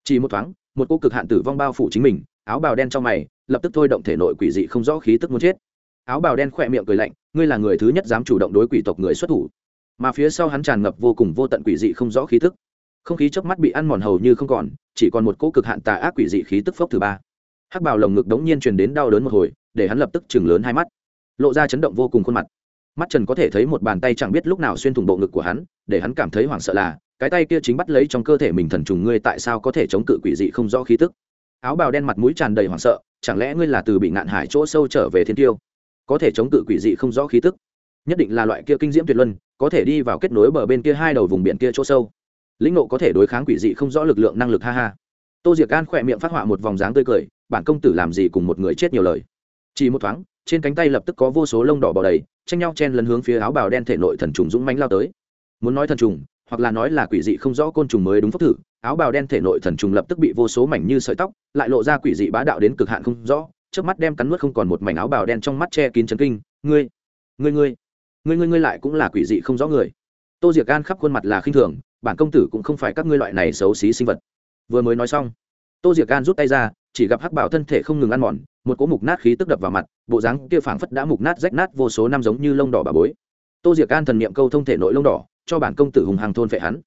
Chỉ một thoáng, một cô cực hạn tử vong bao phủ chính mình, áo bào đen trong mày, lập tức thôi động thể nội quỷ dị không rõ khí tức muốn chết. Áo bào đen khỏe miệng cười lạnh, ngươi là người thứ nhất dám chủ động đối quỷ tộc người xuất thủ. Mà phía sau hắn tràn ngập vô cùng vô tận quỷ dị không rõ khí tức. Không khí chớp mắt bị ăn mòn hầu như không còn, chỉ còn một cỗ cực hạn tà ác quỷ dị khí tức phốc thứ ba. Hắc bào lồng ngực đống nhiên truyền đến đau đớn một hồi, để hắn lập tức chừng lớn hai mắt. Lộ ra chấn động vô cùng khuôn mặt. Mắt trần có thể thấy một bàn tay chẳng biết lúc nào xuyên thủng bộ ngực của hắn, để hắn cảm thấy hoảng sợ là cái tay kia chính bắt lấy trong cơ thể mình thần trùng ngươi tại sao có thể chống cự quỷ dị không rõ khí tức? Áo bào đen mặt mũi tràn đầy hoảng sợ, chẳng lẽ ngươi là từ bị ngạn hải chỗ sâu trở về thiên tiêu? Có thể chống cự quỷ dị không rõ khí tức. Nhất định là loại kia kinh diễm tuyệt luân, có thể đi vào kết nối bờ bên kia hai đầu vùng biển kia chỗ sâu. Lĩnh nộ có thể đối kháng quỷ dị không rõ lực lượng năng lực, ha ha. Tô diệc gan khỏe miệng phát họa một vòng dáng tươi cười, bản công tử làm gì cùng một người chết nhiều lời. Chỉ một thoáng, trên cánh tay lập tức có vô số lông đỏ bò đầy, tranh nhau chen lấn hướng phía áo bào đen thể nội thần trùng dũng mánh lao tới. Muốn nói thần trùng hoặc là nói là quỷ dị không rõ côn trùng mới đúng phúc thử, áo bào đen thể nội thần trùng lập tức bị vô số mảnh như sợi tóc, lại lộ ra quỷ dị bá đạo đến cực hạn không rõ trước mắt đem cắn nuốt không còn một mảnh áo bào đen trong mắt che kín chấn kinh, ngươi ngươi ngươi ngươi ngươi ngươi lại cũng là quỷ dị không rõ người. Tô diệc gan khắp khuôn mặt là khinh thường, bản công tử cũng không phải các ngươi loại này xấu xí sinh vật. Vừa mới nói xong, tô diệc gan rút tay ra, chỉ gặp hắc bảo thân thể không ngừng ăn mòn, một cỗ mục nát khí tức đập vào mặt, bộ dáng kia phảng phất đã mục nát rách nát vô số năm giống như lông đỏ bà bối. Tô diệc gan thần niệm câu thông thể nội lông đỏ cho bản công tử hùng hàng thôn vệ hắn.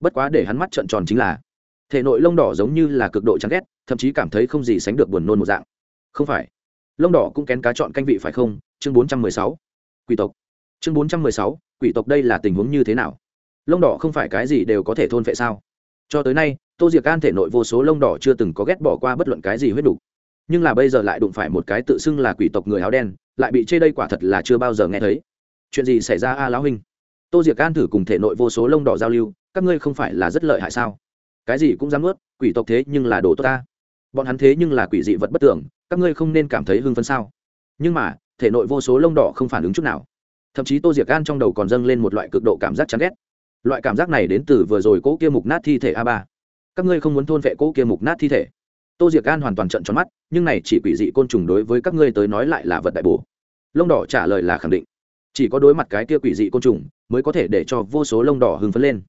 Bất quá để hắn mắt trợn tròn chính là, thể nội lông đỏ giống như là cực độ chán ghét, thậm chí cảm thấy không gì sánh được buồn nôn một dạng. Không phải, lông đỏ cũng kén cá chọn canh vị phải không? Chương bốn trăm mười sáu, quỷ tộc. Chương bốn trăm mười sáu, quỷ tộc đây là tình huống như thế nào? Lông đỏ không phải cái gì đều có thể thôn vệ sao? Cho tới nay, tô diệc an thể nội vô số lông đỏ chưa từng có ghét bỏ qua bất luận cái gì huyết đủ nhưng là bây giờ lại đụng phải một cái tự xưng là quỷ tộc người áo đen, lại bị chê đây quả thật là chưa bao giờ nghe thấy. Chuyện gì xảy ra a, lão huynh? Tô diệc an thử cùng thể nội vô số lông đỏ giao lưu, các ngươi không phải là rất lợi hại sao? Cái gì cũng dám ướt quỷ tộc thế nhưng là đồ tốt ta. Bọn hắn thế nhưng là quỷ dị vật bất tưởng, các ngươi không nên cảm thấy hưng phấn sao? Nhưng mà, thể nội vô số lông đỏ không phản ứng chút nào. Thậm chí tô diệc gan trong đầu còn dâng lên một loại cực độ cảm giác chán ghét. Loại cảm giác này đến từ vừa rồi cỗ kia mục nát thi thể a ba. Các ngươi không muốn thôn vệ cỗ kia mục nát thi thể. Tô diệc gan hoàn toàn trận tròn mắt, nhưng này chỉ quỷ dị côn trùng đối với các ngươi tới nói lại là vật đại bổ. Lông đỏ trả lời là khẳng định chỉ có đối mặt cái kia quỷ dị côn trùng mới có thể để cho vô số lông đỏ hưng phấn lên.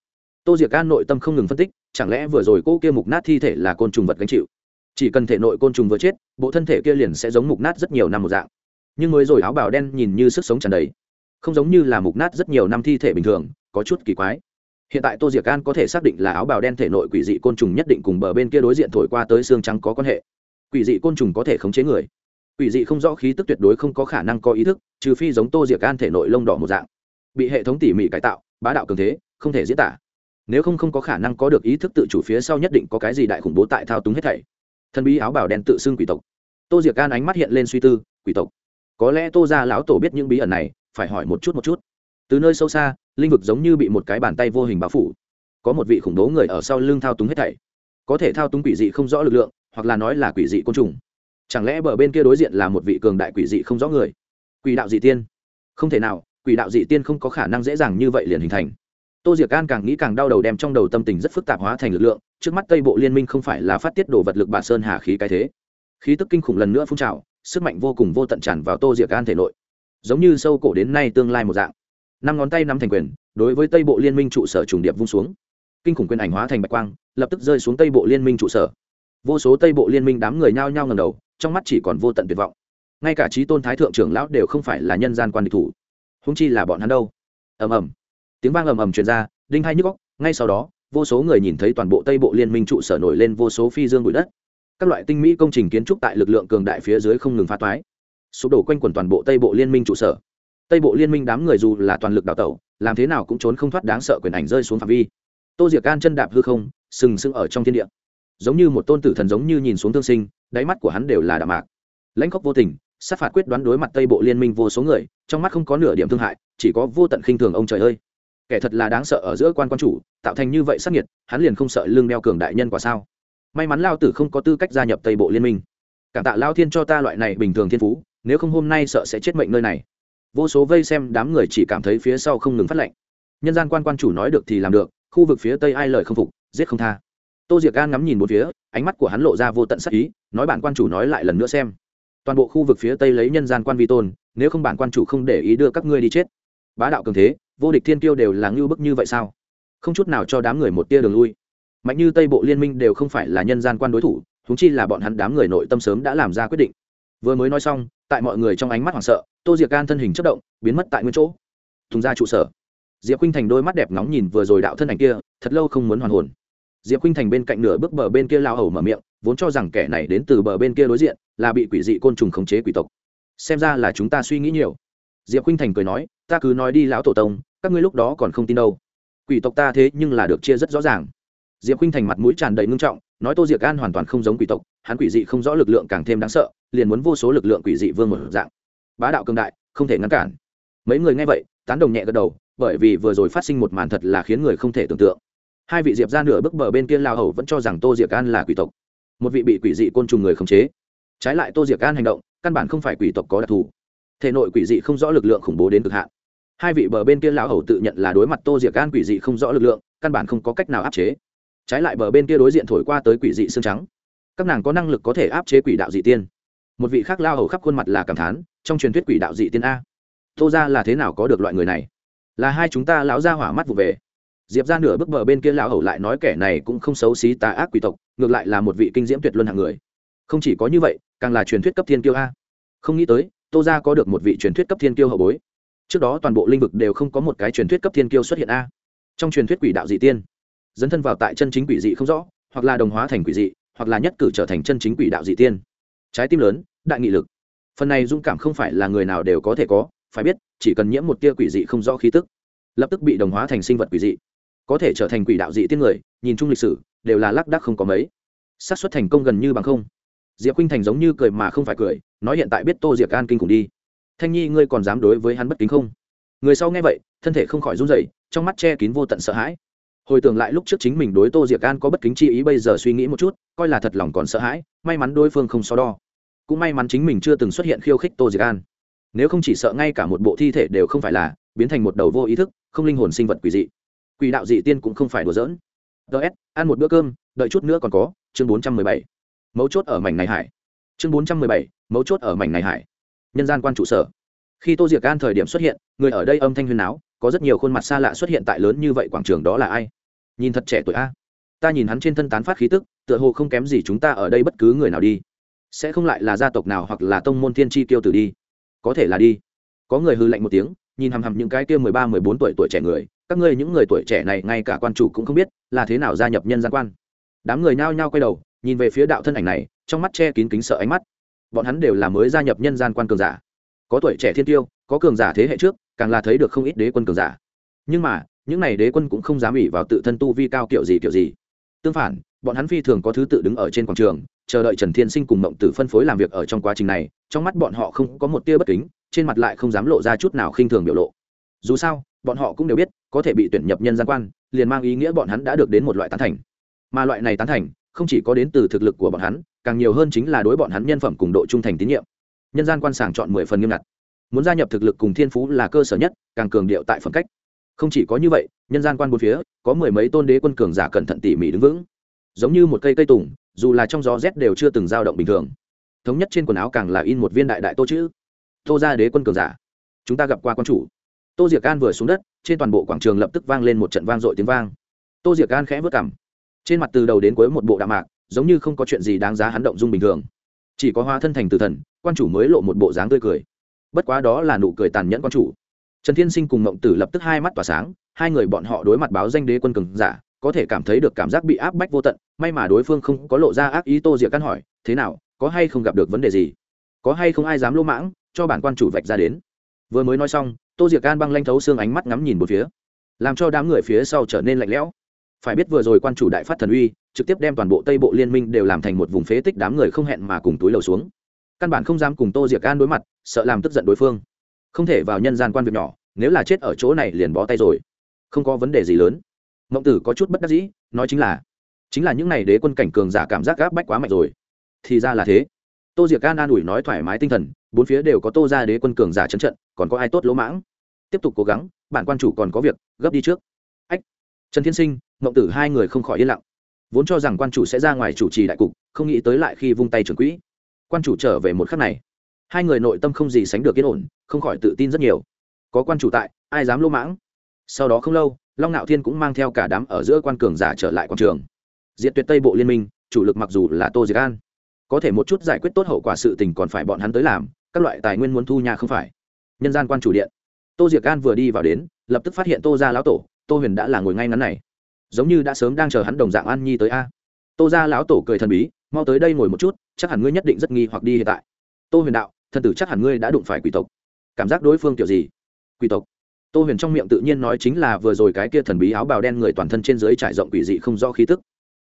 Tô diệc An nội tâm không ngừng phân tích, chẳng lẽ vừa rồi cỗ kia mục nát thi thể là côn trùng vật gánh chịu? Chỉ cần thể nội côn trùng vừa chết, bộ thân thể kia liền sẽ giống mục nát rất nhiều năm một dạng. Nhưng mới rồi áo bào đen nhìn như sức sống tràn đầy, không giống như là mục nát rất nhiều năm thi thể bình thường, có chút kỳ quái. Hiện tại tô diệc an có thể xác định là áo bào đen thể nội quỷ dị côn trùng nhất định cùng bờ bên kia đối diện thổi qua tới xương trắng có quan hệ. Quỷ dị côn trùng có thể khống chế người quỷ dị không rõ khí tức tuyệt đối không có khả năng có ý thức, trừ phi giống tô diệc an thể nội lông đỏ một dạng. Bị hệ thống tỉ mỉ cải tạo, bá đạo cường thế, không thể diễn tả. Nếu không không có khả năng có được ý thức tự chủ phía sau nhất định có cái gì đại khủng bố tại thao túng hết thảy. Thần bí áo bảo đen tự xưng quỷ tộc. Tô diệc an ánh mắt hiện lên suy tư, quỷ tộc. Có lẽ tô ra lão tổ biết những bí ẩn này, phải hỏi một chút một chút. Từ nơi sâu xa, linh vực giống như bị một cái bàn tay vô hình bao phủ. Có một vị khủng bố người ở sau lưng thao túng hết thảy. Có thể thao túng quỷ dị không rõ lực lượng, hoặc là nói là quỷ dị côn trùng chẳng lẽ bờ bên kia đối diện là một vị cường đại quỷ dị không rõ người? Quỷ đạo dị tiên. Không thể nào, quỷ đạo dị tiên không có khả năng dễ dàng như vậy liền hình thành. Tô diệc can càng nghĩ càng đau đầu đem trong đầu tâm tình rất phức tạp hóa thành lực lượng, trước mắt tây bộ liên minh không phải là phát tiết đồ vật lực bà sơn hà khí cái thế. Khí tức kinh khủng lần nữa phun trào, sức mạnh vô cùng vô tận tràn vào tô diệc an thể nội. Giống như sâu cổ đến nay tương lai một dạng. Năm ngón tay nắm thành quyền, đối với tây bộ liên minh trụ sở trùng điệp vung xuống. Kinh khủng quyền ảnh hóa thành bạch quang, lập tức rơi xuống tây bộ liên minh trụ sở. Vô số tây bộ liên minh đám người nhao nhao ngầm đầu trong mắt chỉ còn vô tận tuyệt vọng. Ngay cả trí tôn thái thượng trưởng lão đều không phải là nhân gian quan địch thủ. Húng chi là bọn hắn đâu? Ầm ầm. Tiếng vang ầm ầm truyền ra, đinh hai nhức góc ngay sau đó, vô số người nhìn thấy toàn bộ tây bộ liên minh trụ sở nổi lên vô số phi dương bụi đất. Các loại tinh mỹ công trình kiến trúc tại lực lượng cường đại phía dưới không ngừng phá toái. Sụp đổ quanh quẩn toàn bộ tây bộ liên minh trụ sở. Tây bộ liên minh đám người dù là toàn lực đào tẩu, làm thế nào cũng trốn không thoát đáng sợ quyền ảnh rơi xuống phạm vi. Tô diệc can chân đạp hư không, sừng sững ở trong thiên địa. Giống như một tôn tử thần giống như nhìn xuống thương sinh đáy mắt của hắn đều là đạm mạc. Lãnh khốc vô tình, sát phạt quyết đoán đối mặt tây bộ liên minh vô số người, trong mắt không có nửa điểm thương hại, chỉ có vô tận khinh thường ông trời ơi. Kẻ thật là đáng sợ ở giữa quan quan chủ, tạo thành như vậy sắc nhiệt hắn liền không sợ lương đeo cường đại nhân quả sao? May mắn lao tử không có tư cách gia nhập tây bộ liên minh. Cảm tạ lao thiên cho ta loại này bình thường thiên phú, nếu không hôm nay sợ sẽ chết mệnh nơi này. Vô số vây xem đám người chỉ cảm thấy phía sau không ngừng phát lệnh. Nhân gian quan quan chủ nói được thì làm được, khu vực phía tây ai lời không phục, giết không tha tô diệc Gan ngắm nhìn một phía, ánh mắt của hắn lộ ra vô tận sắc ý, nói bản quan chủ nói lại lần nữa xem. Toàn bộ khu vực phía tây lấy nhân gian quan vi tôn, nếu không bản quan chủ không để ý đưa các ngươi đi chết. Bá đạo cường thế, vô địch thiên tiêu đều là ngưu bức như vậy sao? Không chút nào cho đám người một tia đường lui. Mạnh như tây bộ liên minh đều không phải là nhân gian quan đối thủ húng chi là bọn hắn đám người nội tâm sớm đã làm ra quyết định. Vừa mới nói xong, tại mọi người trong ánh mắt hoảng sợ, tô diệc Gan thân hình chất động, biến mất tại nguyên chỗ. Thùng ra trụ sở. Diệp khinh thành đôi mắt đẹp nóng nhìn vừa rồi đạo thân ảnh kia, thật lâu không muốn hoàn hồn diệp khinh thành bên cạnh nửa bước bờ bên kia lao hầu mở miệng, vốn cho rằng kẻ này đến từ bờ bên kia đối diện, là bị quỷ dị côn trùng khống chế quỷ tộc. Xem ra là chúng ta suy nghĩ nhiều. Diệp khinh thành cười nói, ta cứ nói đi lão tổ tông, các ngươi lúc đó còn không tin đâu. Quỷ tộc ta thế nhưng là được chia rất rõ ràng. Diệp khinh thành mặt mũi tràn đầy ngưng trọng, nói tô diệc an hoàn toàn không giống quỷ tộc, hắn quỷ dị không rõ lực lượng càng thêm đáng sợ, liền muốn vô số lực lượng quỷ dị vương một dạng. Bá đạo cường đại, không thể ngăn cản. Mấy người nghe vậy, tán đồng nhẹ gật đầu, bởi vì vừa rồi phát sinh một màn thật là khiến người không thể tưởng tượng hai vị diệp ra nửa bước bờ bên kia lao hầu vẫn cho rằng tô diệc an là quỷ tộc. Một vị bị quỷ dị côn trùng người khống chế. Trái lại tô diệc an hành động, căn bản không phải quỷ tộc có đặc thù. Thể nội quỷ dị không rõ lực lượng khủng bố đến cực hạn. Hai vị bờ bên kia lão hầu tự nhận là đối mặt tô diệc an quỷ dị không rõ lực lượng, căn bản không có cách nào áp chế. Trái lại bờ bên kia đối diện thổi qua tới quỷ dị xương trắng. Các nàng có năng lực có thể áp chế quỷ đạo dị tiên. Một vị khác lao hầu khắp khuôn mặt là cảm thán, trong truyền thuyết quỷ đạo dị tiên a. Tô ra là thế nào có được loại người này? Là hai chúng ta lão ra hỏa mắt vụ về diệp ra nửa bước bờ bên kia lão hầu lại nói kẻ này cũng không xấu xí tà ác quỷ tộc, ngược lại là một vị kinh diễm tuyệt luân hạng người. Không chỉ có như vậy, càng là truyền thuyết cấp thiên kiêu a. Không nghĩ tới, tô ra có được một vị truyền thuyết cấp thiên kiêu hậu bối. Trước đó toàn bộ lĩnh vực đều không có một cái truyền thuyết cấp thiên kiêu xuất hiện a. Trong truyền thuyết quỷ đạo dị tiên, dấn thân vào tại chân chính quỷ dị không rõ, hoặc là đồng hóa thành quỷ dị, hoặc là nhất cử trở thành chân chính quỷ đạo dị tiên. Trái tim lớn, đại nghị lực. Phần này dũng cảm không phải là người nào đều có thể có, phải biết, chỉ cần nhiễm một tia quỷ dị không rõ khí tức, lập tức bị đồng hóa thành sinh vật quỷ dị có thể trở thành quỷ đạo dị tiên người, nhìn chung lịch sử, đều là lác đắc không có mấy. Xác suất thành công gần như bằng không. Diệp khinh thành giống như cười mà không phải cười, nói hiện tại biết tô diệp an kinh cùng đi. Thanh nhi, ngươi còn dám đối với hắn bất kính không? Người sau nghe vậy, thân thể không khỏi run rẩy, trong mắt che kín vô tận sợ hãi. Hồi tưởng lại lúc trước chính mình đối tô diệc an có bất kính chi ý, bây giờ suy nghĩ một chút, coi là thật lòng còn sợ hãi, may mắn đối phương không so đo. Cũng may mắn chính mình chưa từng xuất hiện khiêu khích tô diệc an. Nếu không chỉ sợ ngay cả một bộ thi thể đều không phải là, biến thành một đầu vô ý thức, không linh hồn sinh vật quỷ dị quỷ đạo dị tiên cũng không phải đùa giỡn. Ts ăn một bữa cơm, đợi chút nữa còn có, chương bốn trăm mười bảy. Mấu chốt ở mảnh này hải. Chương bốn trăm mười bảy, mấu chốt ở mảnh này hải. Nhân gian quan trụ sở. Khi tô diệc an thời điểm xuất hiện, người ở đây âm thanh huyên áo có rất nhiều khuôn mặt xa lạ xuất hiện tại lớn như vậy quảng trường đó là ai? Nhìn thật trẻ tuổi a. Ta nhìn hắn trên thân tán phát khí tức, tựa hồ không kém gì chúng ta ở đây bất cứ người nào đi. Sẽ không lại là gia tộc nào hoặc là tông môn thiên tri tiêu tử đi. Có thể là đi. Có người hư lạnh một tiếng, nhìn hằm hằm những cái kia mười ba, mười bốn tuổi tuổi trẻ người các ngươi những người tuổi trẻ này ngay cả quan chủ cũng không biết, là thế nào gia nhập nhân gian quan. Đám người nhao nhao quay đầu, nhìn về phía đạo thân ảnh này, trong mắt che kín kính sợ ánh mắt. Bọn hắn đều là mới gia nhập nhân gian quan cường giả. Có tuổi trẻ thiên tiêu, có cường giả thế hệ trước, càng là thấy được không ít đế quân cường giả. Nhưng mà, những n à y đế quân cũng không dám ỉ vào tự thân tu vi cao kiểu gì kiểu gì. Tương phản, bọn hắn phi thường có thứ tự đứng ở trên quảng trường, chờ đợi trần thiên sinh cùng mộng tử phân phối làm việc ở trong quá trình này, trong mắt bọn họ không có một tia bất kính, trên mặt lại không dám lộ ra chút nào khinh thường biểu lộ. Dù sao bọn họ cũng đều biết, có thể bị tuyển nhập nhân gian quan, liền mang ý nghĩa bọn hắn đã được đến một loại tán thành. Mà loại này tán thành, không chỉ có đến từ thực lực của bọn hắn, càng nhiều hơn chính là đối bọn hắn nhân phẩm cùng độ trung thành tín nhiệm. Nhân gian quan sàng chọn mười phần nghiêm ngặt. Muốn gia nhập thực lực cùng thiên phú là cơ sở nhất, càng cường điệu tại phẩm cách. Không chỉ có như vậy, nhân gian quan bốn phía, có mười mấy tôn đế quân cường giả cẩn thận tỉ mỉ đứng vững. Giống như một cây cây tùng, dù là trong gió rét đều chưa từng dao động bình thường. Thống nhất trên quần áo càng là in một viên đại đại tô chữ. Tô ra đế quân cường giả. Chúng ta gặp qua quan chủ tô diệc an vừa xuống đất, trên toàn bộ quảng trường lập tức vang lên một trận vang dội tiếng vang. Tô diệc an khẽ vớt cảm trên mặt từ đầu đến cuối một bộ đạm mạc, giống như không có chuyện gì đáng giá hắn động dung bình thường. Chỉ có hoa thân thành từ thần, quan chủ mới lộ một bộ dáng tươi cười. Bất quá đó là nụ cười tàn nhẫn quan chủ. Trần thiên sinh cùng mộng tử lập tức hai mắt tỏa sáng, hai người bọn họ đối mặt báo danh đế quân cường giả, có thể cảm thấy được cảm giác bị áp bách vô tận, may mà đối phương không có lộ ra ác ý tô diệc căn hỏi, thế nào, có hay không gặp được vấn đề gì? Có hay không ai dám lỗ mãng cho bản quan chủ vạch ra đến? Vừa mới nói xong tô diệc can băng lanh thấu xương ánh mắt ngắm nhìn một phía. Làm cho đám người phía sau trở nên lạnh lẽo. Phải biết vừa rồi quan chủ đại phát thần uy, trực tiếp đem toàn bộ tây bộ liên minh đều làm thành một vùng phế tích đám người không hẹn mà cùng túi lầu xuống. Căn bản không dám cùng tô diệc can đối mặt, sợ làm tức giận đối phương. Không thể vào nhân gian quan việc nhỏ, nếu là chết ở chỗ này liền bó tay rồi. Không có vấn đề gì lớn. Mộng tử có chút bất đắc dĩ, nói chính là chính là những n à y đế quân cảnh cường giả cảm giác gáp bách quá mạnh rồi. Thì ra là thế. Tô diệc can an ủi nói thoải mái tinh thần, bốn phía đều có tô ra đế quân cường giả trấn trận, còn có ai tốt lỗ mãng? Tiếp tục cố gắng, bản quan chủ còn có việc, gấp đi trước. Ách, trần thiên sinh, mộng tử hai người không khỏi yên lặng. Vốn cho rằng quan chủ sẽ ra ngoài chủ trì đại cục, không nghĩ tới lại khi vung tay trưởng quỹ. Quan chủ trở về một khắc này. Hai người nội tâm không gì sánh được yên ổn, không khỏi tự tin rất nhiều. Có quan chủ tại, ai dám lô mãng? Sau đó không lâu, long ngạo thiên cũng mang theo cả đám ở giữa quan cường giả trở lại quảng trường. Diện tuyệt tây bộ liên minh, chủ lực mặc dù là tô diệc an, có thể một chút giải quyết tốt hậu quả sự tình còn phải bọn hắn tới làm, các loại tài nguyên muốn thu nhà không phải. Nhân gian quan chủ điện tô diệc an vừa đi vào đến, lập tức phát hiện tô ra lão tổ, tô huyền đã là ngồi ngay ngắn này. Giống như đã sớm đang chờ hắn đồng dạng an nhi tới a. Tô ra lão tổ cười thần bí, mau tới đây ngồi một chút, chắc hẳn ngươi nhất định rất nghi hoặc đi hiện tại. Tô huyền đạo, thần tử chắc hẳn ngươi đã đụng phải quỷ tộc. Cảm giác đối phương kiểu gì? Quỷ tộc. Tô huyền trong miệng tự nhiên nói chính là vừa rồi cái kia thần bí áo bào đen người toàn thân trên dưới trải rộng quỷ dị không rõ khí tức.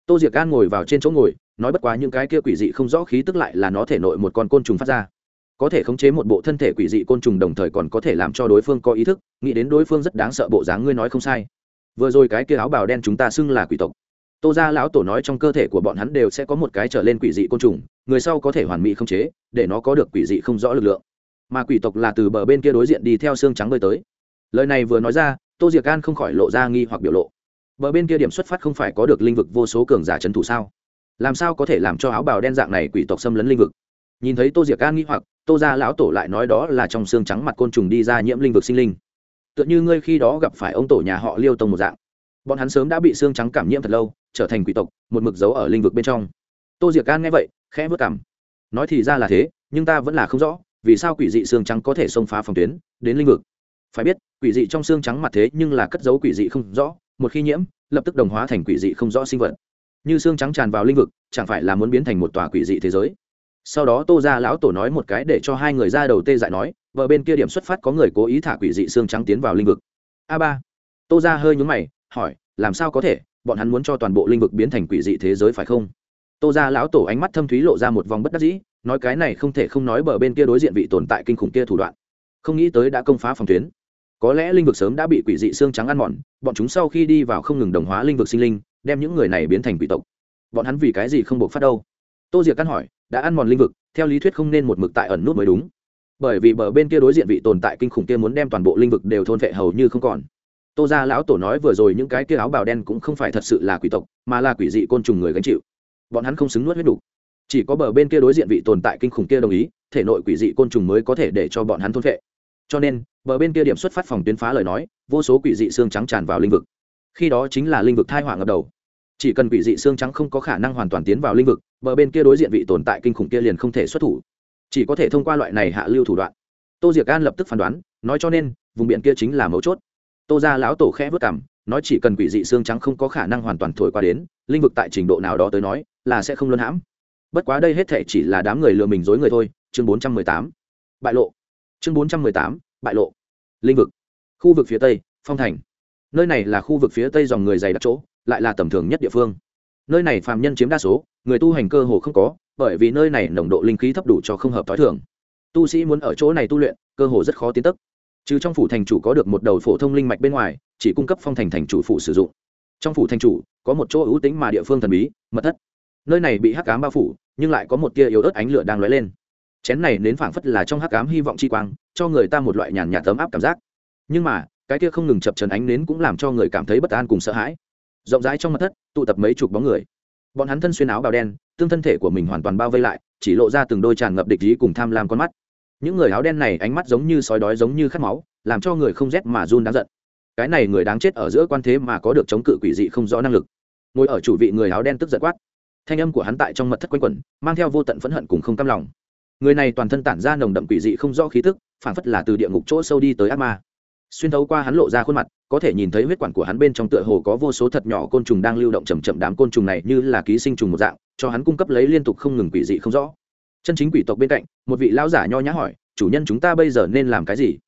Tô diệc an ngồi vào trên chỗ ngồi, nói bất quá những cái kia quỷ dị không rõ khí tức lại là nó thể nội một con côn trùng phát ra có thể khống chế một bộ thân thể quỷ dị côn trùng đồng thời còn có thể làm cho đối phương có ý thức, nghĩ đến đối phương rất đáng sợ bộ dáng ngươi nói không sai. Vừa rồi cái kia áo bào đen chúng ta xưng là quỷ tộc. Tô gia lão tổ nói trong cơ thể của bọn hắn đều sẽ có một cái trở lên quỷ dị côn trùng, người sau có thể hoàn mỹ khống chế, để nó có được quỷ dị không rõ lực lượng. Mà quỷ tộc là từ bờ bên kia đối diện đi theo xương trắng bơi tới. Lời này vừa nói ra, tô diệc an không khỏi lộ ra nghi hoặc biểu lộ. Bờ bên kia điểm xuất phát không phải có được linh vực vô số cường giả trấn thủ sao? Làm sao có thể làm cho áo bào đen dạng này quỷ tộc xâm lấn linh vực? Nhìn thấy tô diệc an nghi hoặc tô gia lão tổ lại nói đó là trong xương trắng mặt côn trùng đi ra nhiễm linh vực sinh linh. Tựa như ngươi khi đó gặp phải ông tổ nhà họ liêu tông một dạng. Bọn hắn sớm đã bị xương trắng cảm nhiễm thật lâu, trở thành quỷ tộc, một mực dấu ở linh vực bên trong. Tô diệc an nghe vậy, khẽ vất cảm nói thì ra là thế, nhưng ta vẫn là không rõ, vì sao quỷ dị xương trắng có thể xông phá phòng tuyến, đến linh vực? Phải biết, quỷ dị trong xương trắng mặt thế nhưng là cất dấu quỷ dị không rõ, một khi nhiễm, lập tức đồng hóa thành quỷ dị không rõ sinh vật. Như xương trắng tràn vào linh vực, chẳng phải là muốn biến thành một tòa quỷ dị thế giới? Sau đó tô ra lão tổ nói một cái để cho hai người ra đầu tê dại nói, vợ bên kia điểm xuất phát có người cố ý thả quỷ dị xương trắng tiến vào linh vực. A ba. Tô ra hơi nhúng mày, hỏi, làm sao có thể? Bọn hắn muốn cho toàn bộ linh vực biến thành quỷ dị thế giới phải không? Tô ra lão tổ ánh mắt thâm thúy lộ ra một vòng bất đắc dĩ, nói cái này không thể không nói bờ bên kia đối diện vị tồn tại kinh khủng kia thủ đoạn. Không nghĩ tới đã công phá phòng tuyến. Có lẽ linh vực sớm đã bị quỷ dị xương trắng ăn mòn, bọn chúng sau khi đi vào không ngừng đồng hóa linh vực sinh linh, đem những người này biến thành quỷ tộc. Bọn hắn vì cái gì không buộc phát đâu? Tô diệc căn hỏi đã ăn mòn linh vực, theo lý thuyết không nên một mực tại ẩn nút mới đúng. Bởi vì bờ bên kia đối diện vị tồn tại kinh khủng kia muốn đem toàn bộ linh vực đều thôn vệ hầu như không còn. Tô gia lão tổ nói vừa rồi những cái kia áo bào đen cũng không phải thật sự là quỷ tộc, mà là quỷ dị côn trùng người gánh chịu. Bọn hắn không xứng nuốt huyết đủ. Chỉ có bờ bên kia đối diện vị tồn tại kinh khủng kia đồng ý, thể nội quỷ dị côn trùng mới có thể để cho bọn hắn thôn vệ. Cho nên, bờ bên kia điểm xuất phát phòng tuyến phá lời nói, vô số quỷ dị xương trắng tràn vào linh vực. Khi đó chính là linh vực thai hỏa ngập đầu chỉ cần quỷ dị xương trắng không có khả năng hoàn toàn tiến vào linh vực, bờ bên kia đối diện vị tồn tại kinh khủng kia liền không thể xuất thủ. Chỉ có thể thông qua loại này hạ lưu thủ đoạn. Tô diệc an lập tức phán đoán, nói cho nên, vùng biển kia chính là mấu chốt. Tô ra lão tổ khẽ vất cảm nói chỉ cần quỷ dị xương trắng không có khả năng hoàn toàn thổi qua đến, linh vực tại trình độ nào đó tới nói, là sẽ không luân hãm. Bất quá đây hết thể chỉ là đám người lừa mình dối người thôi. Chương bốn trăm mười tám. Bại lộ. Chương bốn trăm mười tám. Bại lộ. Linh vực. Khu vực phía tây, phong thành. Nơi này là khu vực phía tây dòng người dày đặc chỗ lại là tầm thường nhất địa phương. Nơi này phàm nhân chiếm đa số, người tu hành cơ hồ không có, bởi vì nơi này nồng độ linh khí thấp đủ cho không hợp t h ó i thường. Tu sĩ muốn ở chỗ này tu luyện, cơ hồ rất khó tiến tức chứ trong phủ thành chủ có được một đầu phổ thông linh mạch bên ngoài, chỉ cung cấp phong thành thành chủ phủ sử dụng. Trong phủ thành chủ, có một chỗ ưu tính mà địa phương thần bí, mật thất. Nơi này bị hắc cám bao phủ, nhưng lại có một tia yếu ớt ánh lửa đang lóe lên. Chén này nến phảng phất là trong hắc cám hy vọng chi quang, cho người ta một loại nhàn nhạt tấm áp cảm giác. Nhưng mà, cái kia không ngừng chập trần ánh nến cũng làm cho người cảm thấy bất an cùng sợ hãi rộng rãi trong mặt thất, tụ tập mấy chục bóng người. Bọn hắn thân xuyên áo bào đen, tương thân thể của mình hoàn toàn bao vây lại, chỉ lộ ra từng đôi tràn ngập địch ý cùng tham lam con mắt. Những người áo đen này ánh mắt giống như sói đói giống như khát máu, làm cho người không rét mà run đáng giận. Cái này người đáng chết ở giữa quan thế mà có được chống cự quỷ dị không rõ năng lực. Ngồi ở chủ vị người áo đen tức giận quát. Thanh âm của hắn tại trong mật thất quanh quẩn, mang theo vô tận phẫn hận cùng không cam lòng. Người này toàn thân tản ra nồng đậm quỷ dị không rõ khí tức phản phất là từ địa ngục chỗ sâu đi tới ác ma xuyên thấu qua hắn lộ ra khuôn mặt, có thể nhìn thấy huyết quản của hắn bên trong tựa hồ có vô số thật nhỏ côn trùng đang lưu động chầm chậm đám côn trùng này như là ký sinh trùng một dạng, cho hắn cung cấp lấy liên tục không ngừng quỷ dị không rõ. Chân chính quỷ tộc bên cạnh, một vị lão giả nho nhã hỏi, chủ nhân chúng ta bây giờ nên làm cái gì?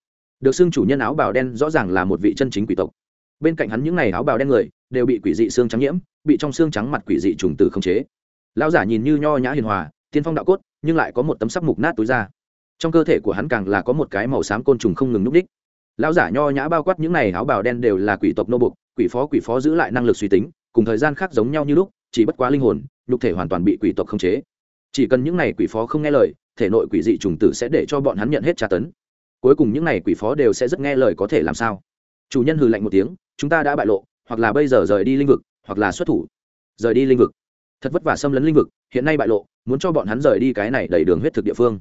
Được xưng chủ nhân áo bào đen rõ ràng là một vị chân chính quỷ tộc. Bên cạnh hắn những n à y áo bào đen người, đều bị quỷ dị xương trắng nhiễm, bị trong xương trắng mặt quỷ dị trùng tử không chế. Lão giả nhìn như nho nhã hiền hòa, tiên phong đạo cốt, nhưng lại có một tấm sắc mục nát túi ra. Trong cơ thể của hắn càng là có một cái màu xám côn trùng không ngừng núp đích lão giả nho nhã bao quát những này áo bào đen đều là quỷ tộc nô bục quỷ phó quỷ phó giữ lại năng lực suy tính, cùng thời gian khác giống nhau như lúc, chỉ bất quá linh hồn, nhục thể hoàn toàn bị quỷ tộc khống chế. Chỉ cần những này quỷ phó không nghe lời, thể nội quỷ dị trùng tử sẽ để cho bọn hắn nhận hết tra tấn. Cuối cùng những này quỷ phó đều sẽ rất nghe lời có thể làm sao. Chủ nhân hừ lạnh một tiếng, chúng ta đã bại lộ, hoặc là bây giờ rời đi linh vực, hoặc là xuất thủ. Rời đi linh vực. Thật vất vả xâm lấn linh vực, hiện nay bại lộ, muốn cho bọn hắn rời đi cái này đầy đường huyết thực địa phương.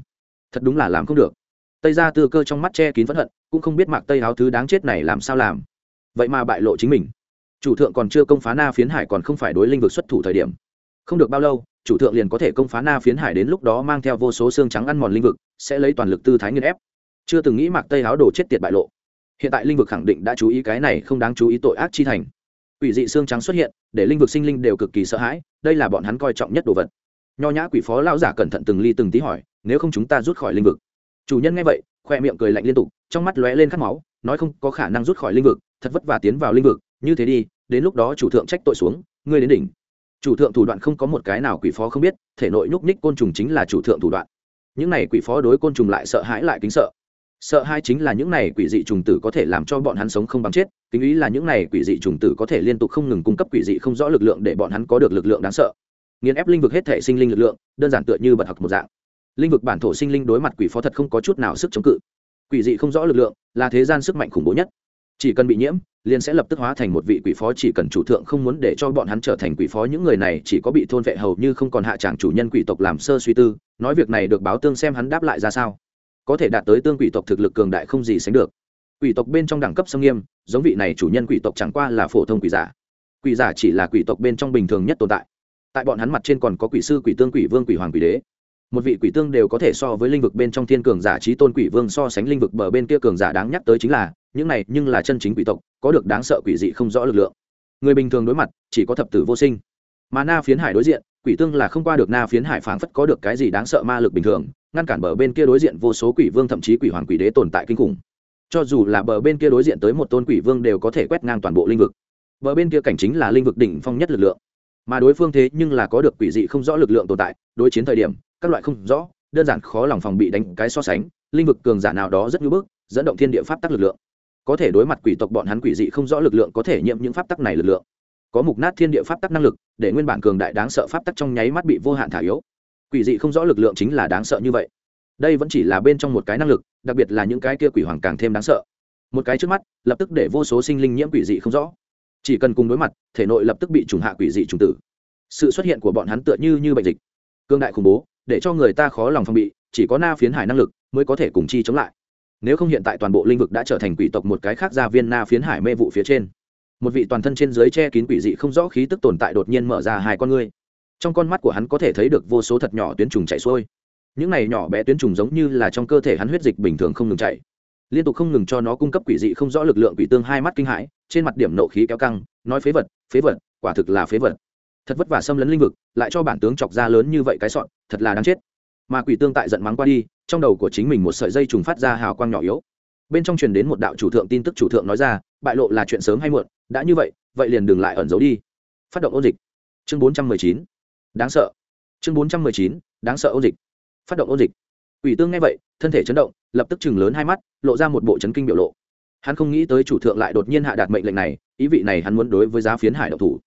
Thật đúng là làm không được tây ra tư cơ trong mắt che kín phẫn hận, cũng không biết mạc tây háo thứ đáng chết này làm sao làm. Vậy mà bại lộ chính mình. Chủ thượng còn chưa công phá na phiến hải còn không phải đối linh vực xuất thủ thời điểm. Không được bao lâu, chủ thượng liền có thể công phá na phiến hải đến lúc đó mang theo vô số xương trắng ăn mòn linh vực, sẽ lấy toàn lực tư thái nghiên ép. Chưa từng nghĩ mạc tây háo đồ chết tiệt bại lộ. Hiện tại linh vực khẳng định đã chú ý cái này không đáng chú ý tội ác chi thành. Quỷ dị xương trắng xuất hiện, để linh vực sinh linh đều cực kỳ sợ hãi, đây là bọn hắn coi trọng nhất đồ vật. Nho nhã quỷ phó lao giả cẩn thận từng ly từng tí hỏi, nếu không chúng ta rút khỏi linh vực? Chủ nhân nghe vậy, khoe miệng cười lạnh liên tục, trong mắt lóe lên khát máu, nói không có khả năng rút khỏi linh vực, thật vất vả tiến vào linh vực, như thế đi, đến lúc đó chủ thượng trách tội xuống, ngươi đến đỉnh. Chủ thượng thủ đoạn không có một cái nào quỷ phó không biết, thể nội nhúc ních côn trùng chính là chủ thượng thủ đoạn. Những này quỷ phó đối côn trùng lại sợ hãi lại kính sợ. Sợ hai chính là những này quỷ dị trùng tử có thể làm cho bọn hắn sống không bằng chết, kính ý là những này quỷ dị trùng tử có thể liên tục không ngừng cung cấp quỷ dị không rõ lực lượng để bọn hắn có được lực lượng đáng sợ. Nghiền ép linh vực hết thể sinh linh lực lượng, đơn giản tựa như bật học một dạng linh vực bản thổ sinh linh đối mặt quỷ phó thật không có chút nào sức chống cự. Quỷ dị không rõ lực lượng, là thế gian sức mạnh khủng bố nhất. Chỉ cần bị nhiễm, liền sẽ lập tức hóa thành một vị quỷ phó, chỉ cần chủ thượng không muốn để cho bọn hắn trở thành quỷ phó, những người này chỉ có bị thôn vệ hầu như không còn hạ tràng chủ nhân quỷ tộc làm sơ suy tư, nói việc này được báo tương xem hắn đáp lại ra sao. Có thể đạt tới tương quỷ tộc thực lực cường đại không gì sánh được. Quỷ tộc bên trong đẳng cấp sông nghiêm, giống vị này chủ nhân quỷ tộc chẳng qua là phổ thông quỷ giả. Quỷ giả chỉ là quỷ tộc bên trong bình thường nhất tồn tại. Tại bọn hắn mặt trên còn có quỷ sư, quỷ tương, quỷ vương, quỷ hoàng, quỷ đế một vị quỷ tương đều có thể so với linh vực bên trong thiên cường giả trí tôn quỷ vương so sánh linh vực bờ bên kia cường giả đáng nhắc tới chính là, những này nhưng là chân chính quỷ tộc, có được đáng sợ quỷ dị không rõ lực lượng. Người bình thường đối mặt, chỉ có thập tử vô sinh. Mà na phiến hải đối diện, quỷ tương là không qua được na phiến hải phảng phất có được cái gì đáng sợ ma lực bình thường, ngăn cản bờ bên kia đối diện vô số quỷ vương thậm chí quỷ hoàng quỷ đế tồn tại kinh khủng. Cho dù là bờ bên kia đối diện tới một tôn quỷ vương đều có thể quét ngang toàn bộ linh vực. Bờ bên kia cảnh chính là linh vực đỉnh phong nhất lực lượng. Mà đối phương thế nhưng là có được quỷ dị không rõ lực lượng tồn tại, đối chiến thời điểm các loại không rõ, đơn giản khó lòng phòng bị đánh cái so sánh, linh vực cường giả nào đó rất ngưỡng bức, dẫn động thiên địa pháp tắc lực lượng. Có thể đối mặt quỷ tộc bọn hắn quỷ dị không rõ lực lượng có thể nhiễm những pháp tắc này lực lượng. Có mục nát thiên địa pháp tắc năng lực, để nguyên bản cường đại đáng sợ pháp tắc trong nháy mắt bị vô hạn thả yếu. Quỷ dị không rõ lực lượng chính là đáng sợ như vậy. Đây vẫn chỉ là bên trong một cái năng lực, đặc biệt là những cái kia quỷ hoàng càng thêm đáng sợ. Một cái trước mắt, lập tức để vô số sinh linh nhiễm quỷ dị không rõ. Chỉ cần cùng đối mặt, thể nội lập tức bị trùng hạ quỷ dị trùng tử. Sự xuất hiện của bọn hắn tựa như như bệnh dịch. Cương đại khủng bố để cho người ta khó lòng phòng bị, chỉ có na phiến hải năng lực mới có thể cùng chi chống lại. Nếu không hiện tại toàn bộ linh vực đã trở thành quỷ tộc một cái khác gia viên na phiến hải mê vụ phía trên. Một vị toàn thân trên dưới che kín quỷ dị không rõ khí tức tồn tại đột nhiên mở ra hai con ngươi. Trong con mắt của hắn có thể thấy được vô số thật nhỏ tuyến trùng chạy xuôi. Những này nhỏ bé tuyến trùng giống như là trong cơ thể hắn huyết dịch bình thường không ngừng chạy. Liên tục không ngừng cho nó cung cấp quỷ dị không rõ lực lượng quỷ tương hai mắt kinh hãi, trên mặt điểm nộ khí kéo căng, nói phế vật phế vật, quả thực là phế vật thật vất vả xâm lấn linh vực, lại cho bản tướng chọc ra lớn như vậy cái sọn, thật là đáng chết. Mà quỷ tương tại giận mắng qua đi, trong đầu của chính mình một sợi dây trùng phát ra hào quang nhỏ yếu. Bên trong truyền đến một đạo chủ thượng tin tức chủ thượng nói ra, bại lộ là chuyện sớm hay muộn, đã như vậy vậy liền đừng lại ẩn giấu đi. Phát động ôn dịch. Chương bốn trăm mười chín. Đáng sợ. Chương bốn trăm mười chín. Đáng sợ ôn dịch. Phát động ôn dịch. Quỷ tương nghe vậy, thân thể chấn động, lập tức chừng lớn hai mắt, lộ ra một bộ chấn kinh biểu lộ. Hắn không nghĩ tới chủ thượng lại đột nhiên hạ đạt mệnh lệnh này, ý vị này hắn muốn đối với giá phiến hải độc thủ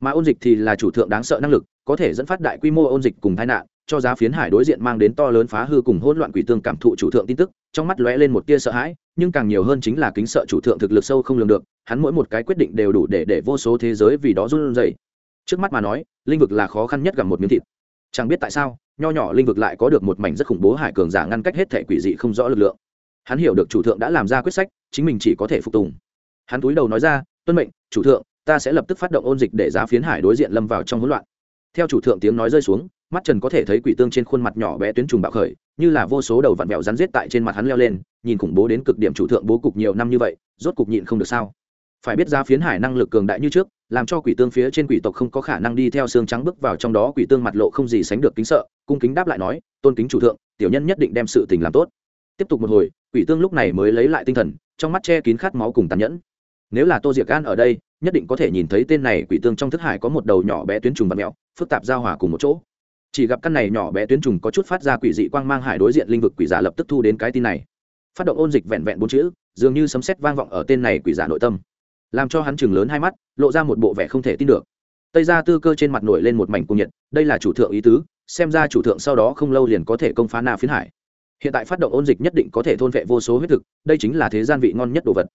mà ôn dịch thì là chủ thượng đáng sợ năng lực, có thể dẫn phát đại quy mô ôn dịch cùng tai nạn, cho giá phiến hải đối diện mang đến to lớn phá hư cùng hỗn loạn quỷ tương cảm thụ chủ thượng tin tức, trong mắt lóe lên một tia sợ hãi, nhưng càng nhiều hơn chính là kính sợ chủ thượng thực lực sâu không lường được, hắn mỗi một cái quyết định đều đủ để để vô số thế giới vì đó run rẩy. Trước mắt mà nói linh vực là khó khăn nhất gặp một miếng thịt. Chẳng biết tại sao, nho nhỏ linh vực lại có được một mảnh rất khủng bố hải cường giả ngăn cách hết thể quỷ dị không rõ lực lượng. Hắn hiểu được chủ thượng đã làm ra quyết sách, chính mình chỉ có thể phục tùng. Hắn túi đầu nói ra, tuân mệnh, chủ thượng ta sẽ lập tức phát động ôn dịch để giá phiến hải đối diện lâm vào trong hỗn loạn. Theo chủ thượng tiếng nói rơi xuống, mắt trần có thể thấy quỷ tương trên khuôn mặt nhỏ bé tuyến trùng bạo khởi, như là vô số đầu vặn vẹo rắn rết tại trên mặt hắn leo lên, nhìn khủng bố đến cực điểm chủ thượng bố cục nhiều năm như vậy, rốt cục nhịn không được sao? Phải biết giá phiến hải năng lực cường đại như trước, làm cho quỷ tương phía trên quỷ tộc không có khả năng đi theo xương trắng bước vào trong đó, quỷ tương mặt lộ không gì sánh được kính sợ, cung kính đáp lại nói, tôn kính chủ thượng, tiểu nhân nhất định đem sự tình làm tốt. Tiếp tục một hồi, quỷ tương lúc này mới lấy lại tinh thần, trong mắt che kín khát máu cùng tàn nhẫn. Nếu là tô diệc gan ở đây nhất định có thể nhìn thấy tên này quỷ tương trong thức hải có một đầu nhỏ bé tuyến trùng và mẹo, phức tạp giao hòa cùng một chỗ. Chỉ gặp căn này nhỏ bé tuyến trùng có chút phát ra quỷ dị quang mang hải đối diện linh vực quỷ giả lập tức thu đến cái tin này. Phát động ôn dịch vẹn vẹn bốn chữ, dường như sấm sét vang vọng ở tên này quỷ giả nội tâm. Làm cho hắn chừng lớn hai mắt, lộ ra một bộ vẻ không thể tin được. Tây ra tư cơ trên mặt nổi lên một mảnh cung nhiệt, đây là chủ thượng ý tứ, xem ra chủ thượng sau đó không lâu liền có thể công phá na phiến hải. Hiện tại phát động ôn dịch nhất định có thể thôn vệ vô số huyết thực, đây chính là thế gian vị ngon nhất đồ vật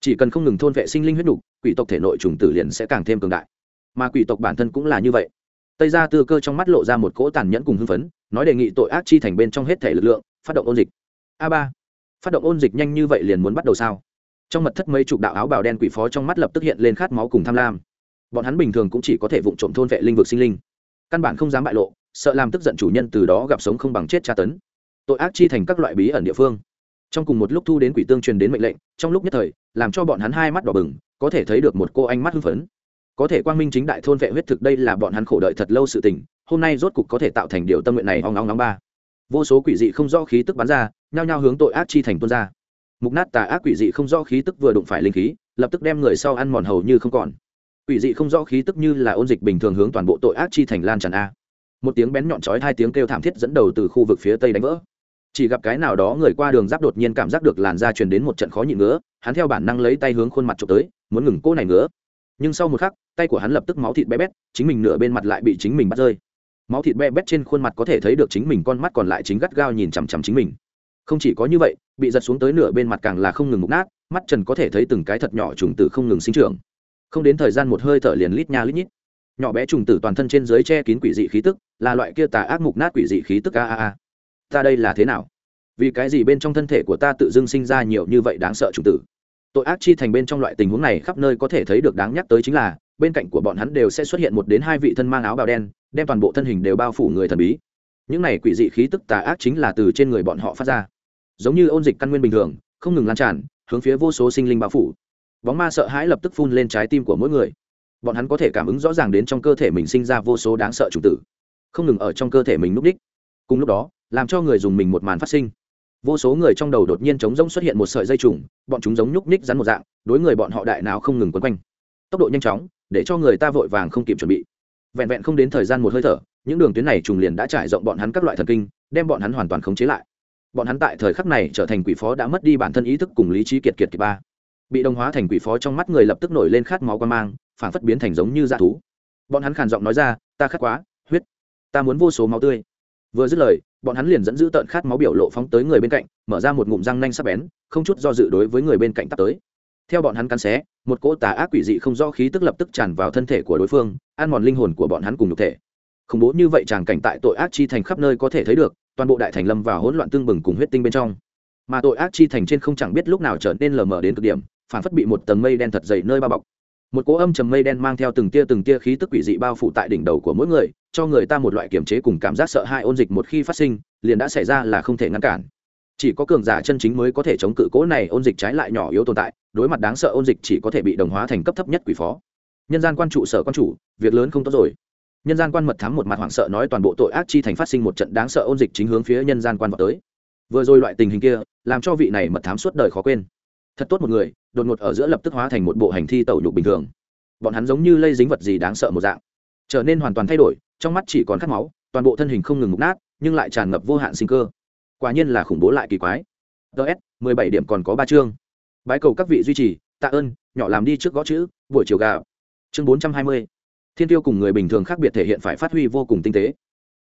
chỉ cần không ngừng thôn vệ sinh linh huyết đục quỷ tộc thể nội trùng tử liền sẽ càng thêm cường đại. Mà quỷ tộc bản thân cũng là như vậy. Tây gia tư cơ trong mắt lộ ra một cỗ tàn nhẫn cùng hưng phấn, nói đề nghị tội ác chi thành bên trong hết thể lực lượng, phát động ôn dịch. A ba, phát động ôn dịch nhanh như vậy liền muốn bắt đầu sao? Trong mật thất mấy chục đạo áo bào đen quỷ phó trong mắt lập tức hiện lên khát máu cùng tham lam. Bọn hắn bình thường cũng chỉ có thể vụng trộm thôn vệ linh vực sinh linh. Căn bản không dám bại lộ, sợ làm tức giận chủ nhân từ đó gặp sống không bằng chết tra tấn. Tội ác chi thành các loại bí ẩn địa phương trong cùng một lúc thu đến quỷ tương truyền đến mệnh lệnh, trong lúc nhất thời, làm cho bọn hắn hai mắt đỏ bừng, có thể thấy được một cô ánh mắt hưng phấn. Có thể quang minh chính đại thôn vệ huyết thực đây là bọn hắn khổ đợi thật lâu sự tình, hôm nay rốt cục có thể tạo thành điều tâm nguyện này ong nóng nóng ba. Vô số quỷ dị không rõ khí tức bắn ra, nhao nhao hướng tội ác chi thành tuôn ra. Mục nát tà ác quỷ dị không rõ khí tức vừa đụng phải linh khí, lập tức đem người sau ăn mòn hầu như không còn. Quỷ dị không rõ khí tức như là ôn dịch bình thường hướng toàn bộ tội ác chi thành lan tràn a. Một tiếng bén nhọn chói hai tiếng kêu thảm thiết dẫn đầu từ khu vực phía tây đánh vỡ chỉ gặp cái nào đó người qua đường giáp đột nhiên cảm giác được làn da truyền đến một trận khó nhịn ngứa, hắn theo bản năng lấy tay hướng khuôn mặt trộm tới, muốn ngừng cô này ngứa. Nhưng sau một khắc, tay của hắn lập tức máu thịt bé bét, chính mình nửa bên mặt lại bị chính mình bắt rơi. Máu thịt bé bét trên khuôn mặt có thể thấy được chính mình con mắt còn lại chính gắt gao nhìn chằm chằm chính mình. Không chỉ có như vậy, bị giật xuống tới nửa bên mặt càng là không ngừng mục nát, mắt trần có thể thấy từng cái thật nhỏ trùng tử không ngừng sinh trưởng. Không đến thời gian một hơi thở liền lít nha lít nhít. Nhỏ bé trùng tử toàn thân trên dưới che kín quỷ dị khí tức, là loại kia tà ác mục nát quỷ dị khí tức a a a ta đây là thế nào? Vì cái gì bên trong thân thể của ta tự dưng sinh ra nhiều như vậy đáng sợ trùng tử? Tội ác chi thành bên trong loại tình huống này khắp nơi có thể thấy được đáng nhắc tới chính là, bên cạnh của bọn hắn đều sẽ xuất hiện một đến hai vị thân mang áo bào đen, đem toàn bộ thân hình đều bao phủ người thần bí. Những này quỷ dị khí tức tà ác chính là từ trên người bọn họ phát ra. Giống như ôn dịch căn nguyên bình thường, không ngừng lan tràn, hướng phía vô số sinh linh bao phủ. Bóng ma sợ hãi lập tức phun lên trái tim của mỗi người. Bọn hắn có thể cảm ứng rõ ràng đến trong cơ thể mình sinh ra vô số đáng sợ chủng tử, không ngừng ở trong cơ thể mình núp đích. Cùng lúc đó làm cho người dùng mình một màn phát sinh. Vô số người trong đầu đột nhiên trống rỗng xuất hiện một sợi dây trùng bọn chúng giống nhúc nhích rắn một dạng, đối người bọn họ đại nào không ngừng quấn quanh. Tốc độ nhanh chóng, để cho người ta vội vàng không kịp chuẩn bị. Vẹn vẹn không đến thời gian một hơi thở, những đường tuyến này trùng liền đã trải rộng bọn hắn các loại thần kinh, đem bọn hắn hoàn toàn khống chế lại. Bọn hắn tại thời khắc này trở thành quỷ phó đã mất đi bản thân ý thức cùng lý trí kiệt kiệt kiệt ba. Bị đồng hóa thành quỷ phó trong mắt người lập tức nổi lên khát máu quan mang phản phất biến thành giống như dạ thú. Bọn hắn khàn giọng nói ra, ta khát quá, huyết. Ta muốn vô số máu tươi. Vừa dứt lời bọn hắn liền dẫn giữ tợn khát máu biểu lộ phóng tới người bên cạnh, mở ra một ngụm răng nanh sắc bén, không chút do dự đối với người bên cạnh tắt tới. Theo bọn hắn cắn xé, một cỗ tà ác quỷ dị không do khí tức lập tức tràn vào thân thể của đối phương, ăn mòn linh hồn của bọn hắn cùng nhục thể. Khủng bố như vậy tràng cảnh tại tội ác chi thành khắp nơi có thể thấy được, toàn bộ đại thành lâm vào hỗn loạn tương bừng cùng huyết tinh bên trong. Mà tội ác chi thành trên không chẳng biết lúc nào trở nên lờ mờ đến cực điểm, phản phất bị một tầng mây đen thật dày nơi bao bọc. Một cỗ âm trầm mây đen mang theo từng tia từng tia khí tức quỷ dị bao phủ tại đỉnh đầu của mỗi người cho người ta một loại kiểm chế cùng cảm giác sợ hãi ôn dịch một khi phát sinh, liền đã xảy ra là không thể ngăn cản. Chỉ có cường giả chân chính mới có thể chống cự cố này ôn dịch trái lại nhỏ yếu tồn tại, đối mặt đáng sợ ôn dịch chỉ có thể bị đồng hóa thành cấp thấp nhất quỷ phó. Nhân gian quan trụ sở quan chủ, việc lớn không tốt rồi. Nhân gian quan mật thám một mặt hoảng sợ nói toàn bộ tội ác chi thành phát sinh một trận đáng sợ ôn dịch chính hướng phía nhân gian quan vào tới. Vừa rồi loại tình hình kia, làm cho vị này mật thám suốt đời khó quên. Thật tốt một người, đột ngột ở giữa lập tức hóa thành một bộ hành thi tẩu nhục bình thường. Bọn hắn giống như lây dính vật gì đáng sợ một dạng. Trở nên hoàn toàn thay đổi trong mắt chỉ còn khát máu, toàn bộ thân hình không ngừng mục nát, nhưng lại tràn ngập vô hạn sinh cơ. Quả nhiên là khủng bố lại kỳ quái. Ts mười bảy điểm còn có ba chương. Bái cầu các vị duy trì, tạ ơn, nhỏ làm đi trước gõ chữ, buổi chiều gà chương bốn trăm hai mươi, thiên tiêu cùng người bình thường khác biệt thể hiện phải phát huy vô cùng tinh tế.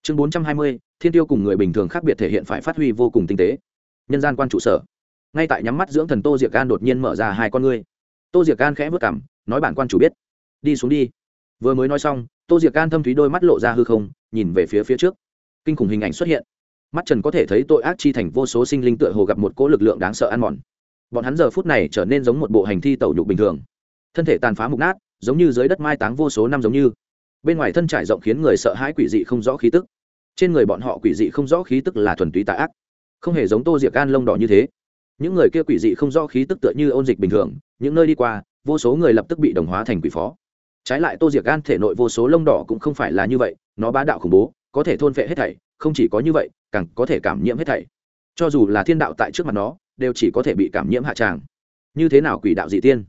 Chương bốn trăm hai mươi, thiên tiêu cùng người bình thường khác biệt thể hiện phải phát huy vô cùng tinh tế. Nhân gian quan trụ sở. Ngay tại nhắm mắt dưỡng thần tô diệc gan đột nhiên mở ra hai con ngươi. Tô diệc gan khẽ vất cảm nói bản quan chủ biết. Đi xuống đi. Vừa mới nói xong tô diệc can thâm thúy đôi mắt lộ ra hư không, nhìn về phía phía trước. Kinh khủng hình ảnh xuất hiện. Mắt trần có thể thấy tội ác chi thành vô số sinh linh tựa hồ gặp một cỗ lực lượng đáng sợ ăn mòn. Bọn hắn giờ phút này trở nên giống một bộ hành thi tẩu nhục bình thường. Thân thể tàn phá mục nát, giống như dưới đất mai táng vô số năm giống như. Bên ngoài thân trải rộng khiến người sợ hãi quỷ dị không rõ khí tức. Trên người bọn họ quỷ dị không rõ khí tức là thuần túy tà ác. Không hề giống tô diệc can lông đỏ như thế. Những người kia quỷ dị không rõ khí tức tựa như ôn dịch bình thường, những nơi đi qua, vô số người lập tức bị đồng hóa thành quỷ phó trái lại tô diệc gan thể nội vô số lông đỏ cũng không phải là như vậy, nó bá đạo khủng bố, có thể thôn phệ hết thảy, không chỉ có như vậy, càng có thể cảm nhiễm hết thảy. Cho dù là thiên đạo tại trước mặt nó, đều chỉ có thể bị cảm nhiễm hạ tràng. Như thế nào quỷ đạo dị tiên?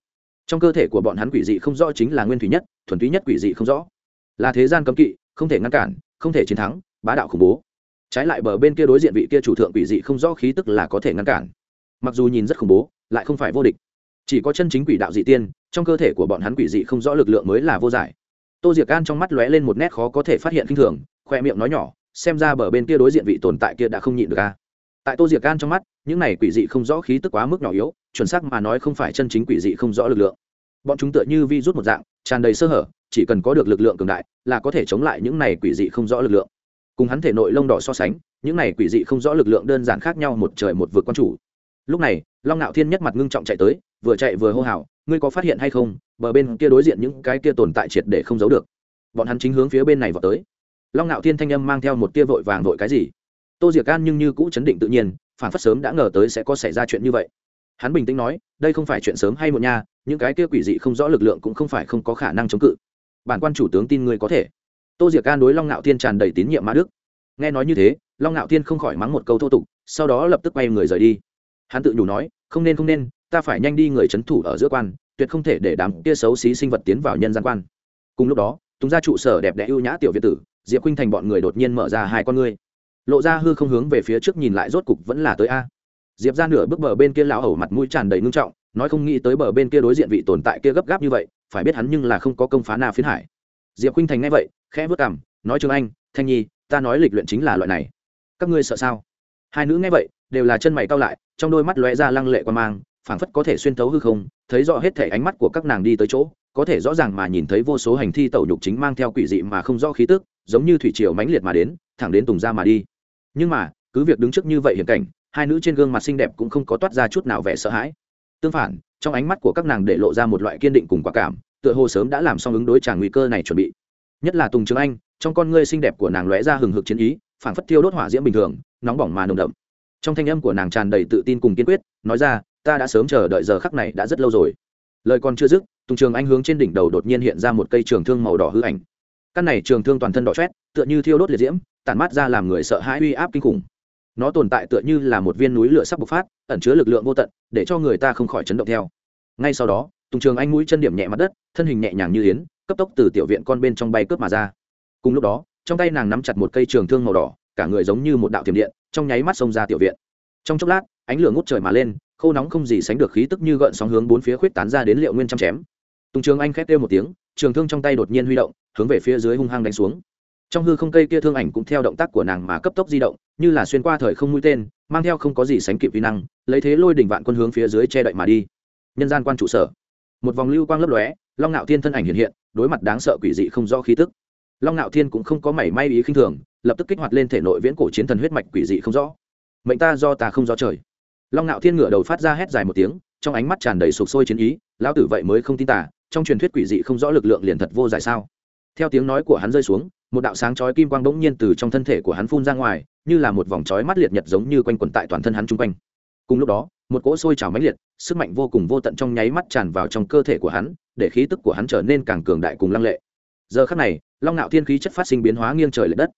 Trong cơ thể của bọn hắn quỷ dị không rõ chính là nguyên thủy nhất, thuần túy nhất quỷ dị không rõ. Là thế gian cấm kỵ, không thể ngăn cản, không thể chiến thắng, bá đạo khủng bố. Trái lại bờ bên kia đối diện vị kia chủ thượng quỷ dị không rõ khí tức là có thể ngăn cản. Mặc dù nhìn rất khủng bố, lại không phải vô địch chỉ có chân chính quỷ đạo dị tiên, trong cơ thể của bọn hắn quỷ dị không rõ lực lượng mới là vô giải. Tô diệc gan trong mắt lóe lên một nét khó có thể phát hiện k i n h thường, khoe miệng nói nhỏ, xem ra bờ bên kia đối diện vị tồn tại kia đã không nhịn được ca tại tô diệc gan trong mắt, những này quỷ dị không rõ khí tức quá mức nhỏ yếu, chuẩn xác mà nói không phải chân chính quỷ dị không rõ lực lượng. Bọn chúng tựa như vi rút một dạng, tràn đầy sơ hở, chỉ cần có được lực lượng cường đại là có thể chống lại những này quỷ dị không rõ lực lượng. Cùng hắn thể nội lông đỏ so sánh, những này quỷ dị không rõ lực lượng đơn giản khác nhau một trời một vực quan chủ. Lúc này long ngạo thiên nhất mặt ngưng trọng chạy tới, vừa chạy vừa hô hào, ngươi có phát hiện hay không? Bờ bên kia đối diện những cái kia tồn tại triệt để không giấu được. Bọn hắn chính hướng phía bên này vào tới. Long ngạo thiên thanh âm mang theo một tia vội vàng vội cái gì? Tô diệc can nhưng như cũ chấn định tự nhiên, phản phất sớm đã ngờ tới sẽ có xảy ra chuyện như vậy. Hắn bình tĩnh nói, đây không phải chuyện sớm hay một nha, những cái kia quỷ dị không rõ lực lượng cũng không phải không có khả năng chống cự. Bản quan chủ tướng tin ngươi có thể. Tô diệc can đối long ngạo thiên tràn đầy tín nhiệm mã đức. Nghe nói như thế, long ngạo thiên không khỏi mắng một câu thô tục, sau đó lập tức quay người rời đi hắn tự nhủ nói, không nên không nên, ta phải nhanh đi người c h ấ n thủ ở giữa quan, tuyệt không thể để đám kia xấu xí sinh vật tiến vào nhân gian quan. Cùng lúc đó tùng ra trụ sở đẹp đẽ ưu nhã tiểu việt tử, diệp khinh thành bọn người đột nhiên mở ra hai con ngươi. Lộ ra hư không hướng về phía trước nhìn lại rốt cục vẫn là tới a. Diệp ra nửa bước bờ bên kia lão hầu mặt mũi tràn đầy ngưng trọng, nói không nghĩ tới bờ bên kia đối diện vị tồn tại kia gấp gáp như vậy, phải biết hắn nhưng là không có công phá na phiến hải. Diệp khinh thành nghe vậy, khẽ vất cảm nói, trường anh, thanh nhi, ta nói lịch luyện chính là loại này. Các ngươi sợ sao? Hai nữ nghe vậy, đều là chân mày cao lại, trong đôi mắt lóe ra lăng lệ quan mang, phảng phất có thể xuyên thấu hư không, thấy rõ hết thể ánh mắt của các nàng đi tới chỗ, có thể rõ ràng mà nhìn thấy vô số hành thi tẩu nhục chính mang theo quỷ dị mà không rõ khí tức, giống như thủy triều mãnh liệt mà đến, thẳng đến tùng ra mà đi. Nhưng mà, cứ việc đứng trước như vậy hiển cảnh, hai nữ trên gương mặt xinh đẹp cũng không có toát ra chút nào vẻ sợ hãi. Tương phản, trong ánh mắt của các nàng để lộ ra một loại kiên định cùng quả cảm, tựa hồ sớm đã làm xong ứng đối trả nguy cơ này chuẩn bị. Nhất là tùng trường anh, trong con ngươi xinh đẹp của nàng lóe ra hừng hực chiến ý phảng phất thiêu đốt hỏa diễm bình thường, nóng bỏng mà nồng đậm. Trong thanh âm của nàng tràn đầy tự tin cùng kiên quyết, nói ra, ta đã sớm chờ đợi giờ khắc này đã rất lâu rồi. Lời còn chưa dứt, tùng trường anh hướng trên đỉnh đầu đột nhiên hiện ra một cây trường thương màu đỏ hư ảnh. Căn này trường thương toàn thân đỏ chét tựa như thiêu đốt liệt diễm, tản mát ra làm người sợ hãi uy áp kinh khủng. Nó tồn tại tựa như là một viên núi lửa sắp bộc phát, ẩn chứa lực lượng vô tận, để cho người ta không khỏi chấn động theo. Ngay sau đó, tùng trường anh mũi chân điểm nhẹ mặt đất, thân hình nhẹ nhàng như yến, cấp tốc từ tiểu viện con bên trong bay cướp mà ra. Cùng lúc đó trong tay nàng nắm chặt một cây trường thương màu đỏ, cả người giống như một đạo tiềm điện, trong nháy mắt xông ra tiểu viện. Trong chốc lát, ánh lửa ngút trời mà lên, khô nóng không gì sánh được khí tức như gợn sóng hướng bốn phía khuyết tán ra đến liệu nguyên trăm chém. Tùng trường anh khét kêu một tiếng, trường thương trong tay đột nhiên huy động, hướng về phía dưới hung hăng đánh xuống. Trong hư không cây kia thương ảnh cũng theo động tác của nàng mà cấp tốc di động, như là xuyên qua thời không mũi tên, mang theo không có gì sánh kịp vi năng, lấy thế lôi đỉnh vạn quân hướng phía dưới che đậy mà đi. Nhân gian quan trụ sở. Một vòng lưu quang lấp lóe, long ngạo thiên thân ảnh hiện hiện, đối mặt đáng sợ quỷ dị không rõ khí tức long ngạo thiên cũng không có mảy may ý khinh thường, lập tức kích hoạt lên thể nội viễn cổ chiến thần huyết mạch quỷ dị không rõ. Mệnh ta do ta không do trời. Long ngạo thiên ngửa đầu phát ra hét dài một tiếng, trong ánh mắt tràn đầy sục sôi chiến ý, lão tử vậy mới không tin tả trong truyền thuyết quỷ dị không rõ lực lượng liền thật vô giải sao? Theo tiếng nói của hắn rơi xuống, một đạo sáng chói kim quang bỗng nhiên từ trong thân thể của hắn phun ra ngoài, như là một vòng chói mắt liệt nhật giống như quanh quẩn tại toàn thân hắn chung quanh. Cùng lúc đó, một cỗ sôi trào mãnh liệt, sức mạnh vô cùng vô tận trong nháy mắt tràn vào trong cơ thể của hắn, để khí tức của hắn trở nên càng cường đại cùng lăng lệ. Giờ khắc này long ngạo thiên khí chất phát sinh biến hóa nghiêng trời l ệ đất.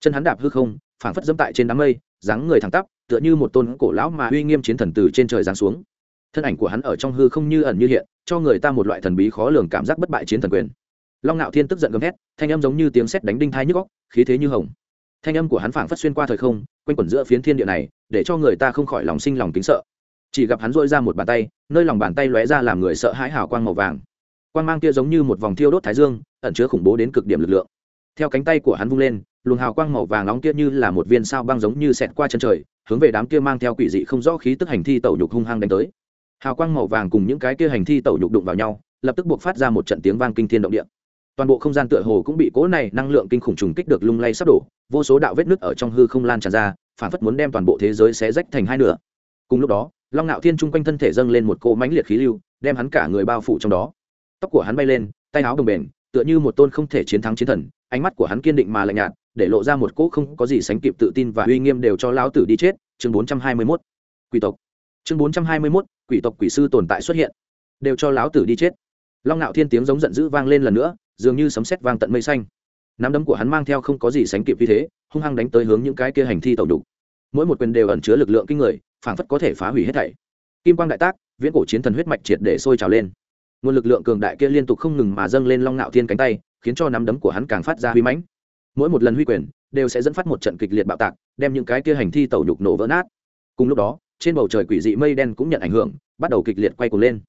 Chân hắn đạp hư không, phảng phất dẫm tại trên đám mây, dáng người thẳng tắp, tựa như một tôn cổ lão mà uy nghiêm chiến thần từ trên trời giáng xuống. Thân ảnh của hắn ở trong hư không như ẩn như hiện, cho người ta một loại thần bí khó lường cảm giác bất bại chiến thần quyền. Long ngạo thiên tức giận gầm hét thanh âm giống như tiếng sét đánh đinh thai nhức góc khí thế như hồng. Thanh âm của hắn phảng phất xuyên qua thời không, quanh quẩn giữa phiến thiên địa này, để cho người ta không khỏi lòng sinh lòng kính sợ. Chỉ gặp hắn dội ra một bàn tay, nơi lòng bàn tay lóe ra làm người sợ hãi hào quang màu vàng quang mang kia giống như một vòng thiêu đốt thái dương, ẩn chứa khủng bố đến cực điểm lực lượng. Theo cánh tay của hắn vung lên, luồng hào quang màu vàng nóng kia như là một viên sao băng giống như xẹt qua chân trời, hướng về đám kia mang theo quỷ dị không rõ khí tức hành thi tẩu nhục hung hăng đánh tới. Hào quang màu vàng cùng những cái kia hành thi tẩu nhục đụng vào nhau, lập tức buộc phát ra một trận tiếng vang kinh thiên động địa. Toàn bộ không gian tựa hồ cũng bị cỗ này năng lượng kinh khủng trùng kích được lung lay sắp đổ, vô số đạo vết nứt ở trong hư không lan tràn ra, phản phất muốn đem toàn bộ thế giới xé rách thành hai nửa. Cùng lúc đó, long ngạo thiên chung quanh thân thể dâng lên một cỗ mãnh liệt khí lưu, đem hắn cả người bao phủ trong đó tóc của hắn bay lên tay áo đồng bền tựa như một tôn không thể chiến thắng chiến thần ánh mắt của hắn kiên định mà lạnh nhạt để lộ ra một cỗ không có gì sánh kịp tự tin và uy nghiêm đều cho lão tử đi chết. Chương 421. quỷ tộc. Chương 421, quỷ tộc quỷ sư tồn tại xuất hiện đều cho lão tử đi chết. Long ngạo thiên tiếng giống giận dữ vang lên lần nữa dường như sấm sét vang tận mây xanh. Nắm đấm của hắn mang theo không có gì sánh kịp vì thế hung hăng đánh tới hướng những cái kia hành thi tẩu đục. Mỗi một quyền đều ẩn chứa lực lượng kinh người phảng phất có thể phá hủy hết thảy. Kim quang đại tác viễn cổ chiến thần huyết mạch triệt để sôi trào lên nguồn lực lượng cường đại kia liên tục không ngừng mà dâng lên long ngạo thiên cánh tay, khiến cho nắm đấm của hắn càng phát ra huy mãnh. Mỗi một lần huy quyền, đều sẽ dẫn phát một trận kịch liệt bạo tạc, đem những cái kia hành thi tẩu nhục nổ vỡ nát. Cùng lúc đó, trên bầu trời quỷ dị mây đen cũng nhận ảnh hưởng, bắt đầu kịch liệt quay cuồng lên.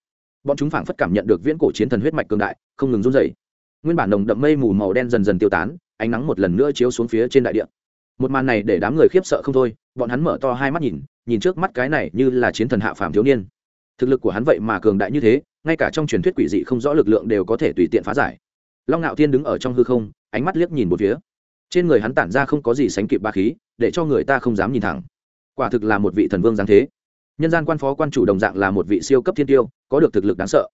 Bọn chúng phảng phất cảm nhận được viễn cổ chiến thần huyết mạch cường đại, không ngừng run rẩy. Nguyên bản nồng đậm mây mù màu đen dần dần tiêu tán, ánh nắng một lần nữa chiếu xuống phía trên đại địa. Một màn này để đám người khiếp sợ không thôi, bọn hắn mở to hai mắt nhìn nhìn trước mắt cái này như là chiến thần hạ phàm thiếu niên. Thực lực của hắn vậy mà cường đại như thế ngay cả trong truyền thuyết quỷ dị không rõ lực lượng đều có thể tùy tiện phá giải. Long ngạo thiên đứng ở trong hư không, ánh mắt liếc nhìn một phía. Trên người hắn tản ra không có gì sánh kịp ba khí, để cho người ta không dám nhìn thẳng. Quả thực là một vị thần vương giáng thế. Nhân gian quan phó quan chủ đồng dạng là một vị siêu cấp thiên tiêu, có được thực lực đáng sợ.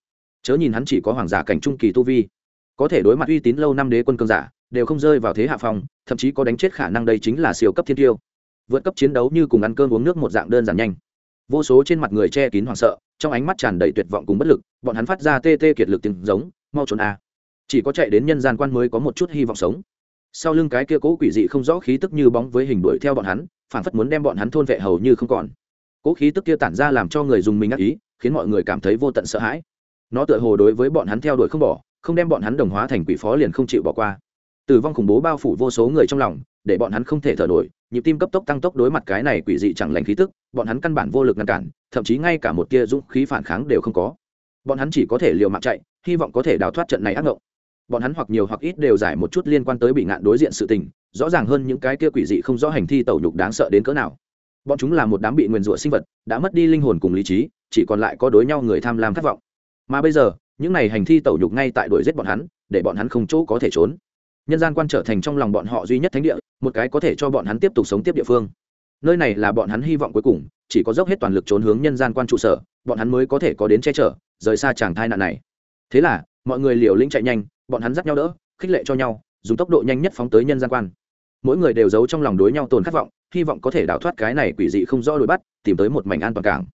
Chớ nhìn hắn chỉ có hoàng giả cảnh trung kỳ tu vi, có thể đối mặt uy tín lâu năm đế quân cương giả, đều không rơi vào thế hạ phong, thậm chí có đánh chết khả năng đây chính là siêu cấp thiên tiêu. Vượt cấp chiến đấu như cùng ăn cơm uống nước một dạng đơn giản nhanh. Vô số trên mặt người che kín hoảng sợ trong ánh mắt tràn đầy tuyệt vọng cùng bất lực, bọn hắn phát ra tê tê kiệt lực tiếng giống, mau trốn a. Chỉ có chạy đến nhân gian quan mới có một chút hy vọng sống. Sau lưng cái kia cố quỷ dị không rõ khí tức như bóng với hình đuổi theo bọn hắn, phản phất muốn đem bọn hắn thôn vệ hầu như không còn. Cố khí tức kia tản ra làm cho người dùng mình ác ý, khiến mọi người cảm thấy vô tận sợ hãi. Nó tựa hồ đối với bọn hắn theo đuổi không bỏ, không đem bọn hắn đồng hóa thành quỷ phó liền không chịu bỏ qua. Tử vong khủng bố bao phủ vô số người trong lòng để bọn hắn không thể thở nổi, nhịp tim cấp tốc tăng tốc đối mặt cái này quỷ dị chẳng lành khí tức, bọn hắn căn bản vô lực ngăn cản, thậm chí ngay cả một tia dũng khí phản kháng đều không có. Bọn hắn chỉ có thể liều mạng chạy, hy vọng có thể đào thoát trận này ác ngộng. Bọn hắn hoặc nhiều hoặc ít đều giải một chút liên quan tới bị ngạn đối diện sự tình, rõ ràng hơn những cái kia quỷ dị không rõ hành thi tẩu nhục đáng sợ đến cỡ nào. Bọn chúng là một đám bị nguyền rủa sinh vật, đã mất đi linh hồn cùng lý trí, chỉ còn lại có đối nhau người tham lam khát vọng. Mà bây giờ, những này hành thi tẩu nhục ngay tại đuổi giết bọn hắn, để bọn hắn không chỗ có thể trốn nhân gian quan trở thành trong lòng bọn họ duy nhất thánh địa, một cái có thể cho bọn hắn tiếp tục sống tiếp địa phương. Nơi này là bọn hắn hy vọng cuối cùng, chỉ có dốc hết toàn lực trốn hướng nhân gian quan trụ sở, bọn hắn mới có thể có đến che chở, rời xa chàng thai nạn này. Thế là, mọi người liều lĩnh chạy nhanh, bọn hắn dắt nhau đỡ, khích lệ cho nhau, dùng tốc độ nhanh nhất phóng tới nhân gian quan. Mỗi người đều giấu trong lòng đối nhau tồn khát vọng, hy vọng có thể đào thoát cái này quỷ dị không rõ đuổi bắt, tìm tới một mảnh an toàn cảng.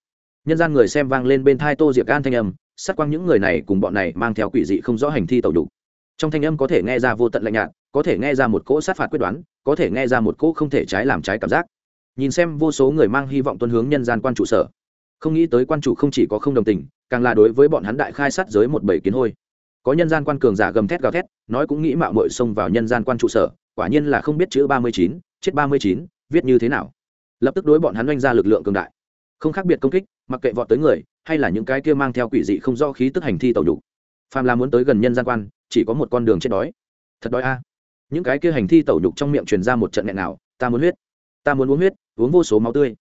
Nhân gian người xem vang lên bên thai tô diệc an thanh âm, sát quang những người này cùng bọn này mang theo quỷ dị không rõ hành thi tẩu đục trong thanh âm có thể nghe ra vô tận lạnh nhạt, có thể nghe ra một cỗ sát phạt quyết đoán, có thể nghe ra một cỗ không thể trái làm trái cảm giác. Nhìn xem vô số người mang hy vọng tuân hướng nhân gian quan trụ sở, không nghĩ tới quan chủ không chỉ có không đồng tình, càng là đối với bọn hắn đại khai sát giới một bảy kiến hôi. Có nhân gian quan cường giả gầm thét gào thét, nói cũng nghĩ mạo mội xông vào nhân gian quan trụ sở, quả nhiên là không biết chữ ba mươi chín, chết ba mươi chín, viết như thế nào. Lập tức đối bọn hắn oanh ra lực lượng cường đại. Không khác biệt công kích, mặc kệ vọt tới người, hay là những cái kia mang theo quỷ dị không do khí tức hành thi tàu đủ phàm là muốn tới gần nhân gian quan chỉ có một con đường chết đói. Thật đói a. Những cái kia hành thi tẩu nhục trong miệng truyền ra một trận nghẹn nào, ta muốn huyết. Ta muốn uống huyết, uống vô số máu tươi.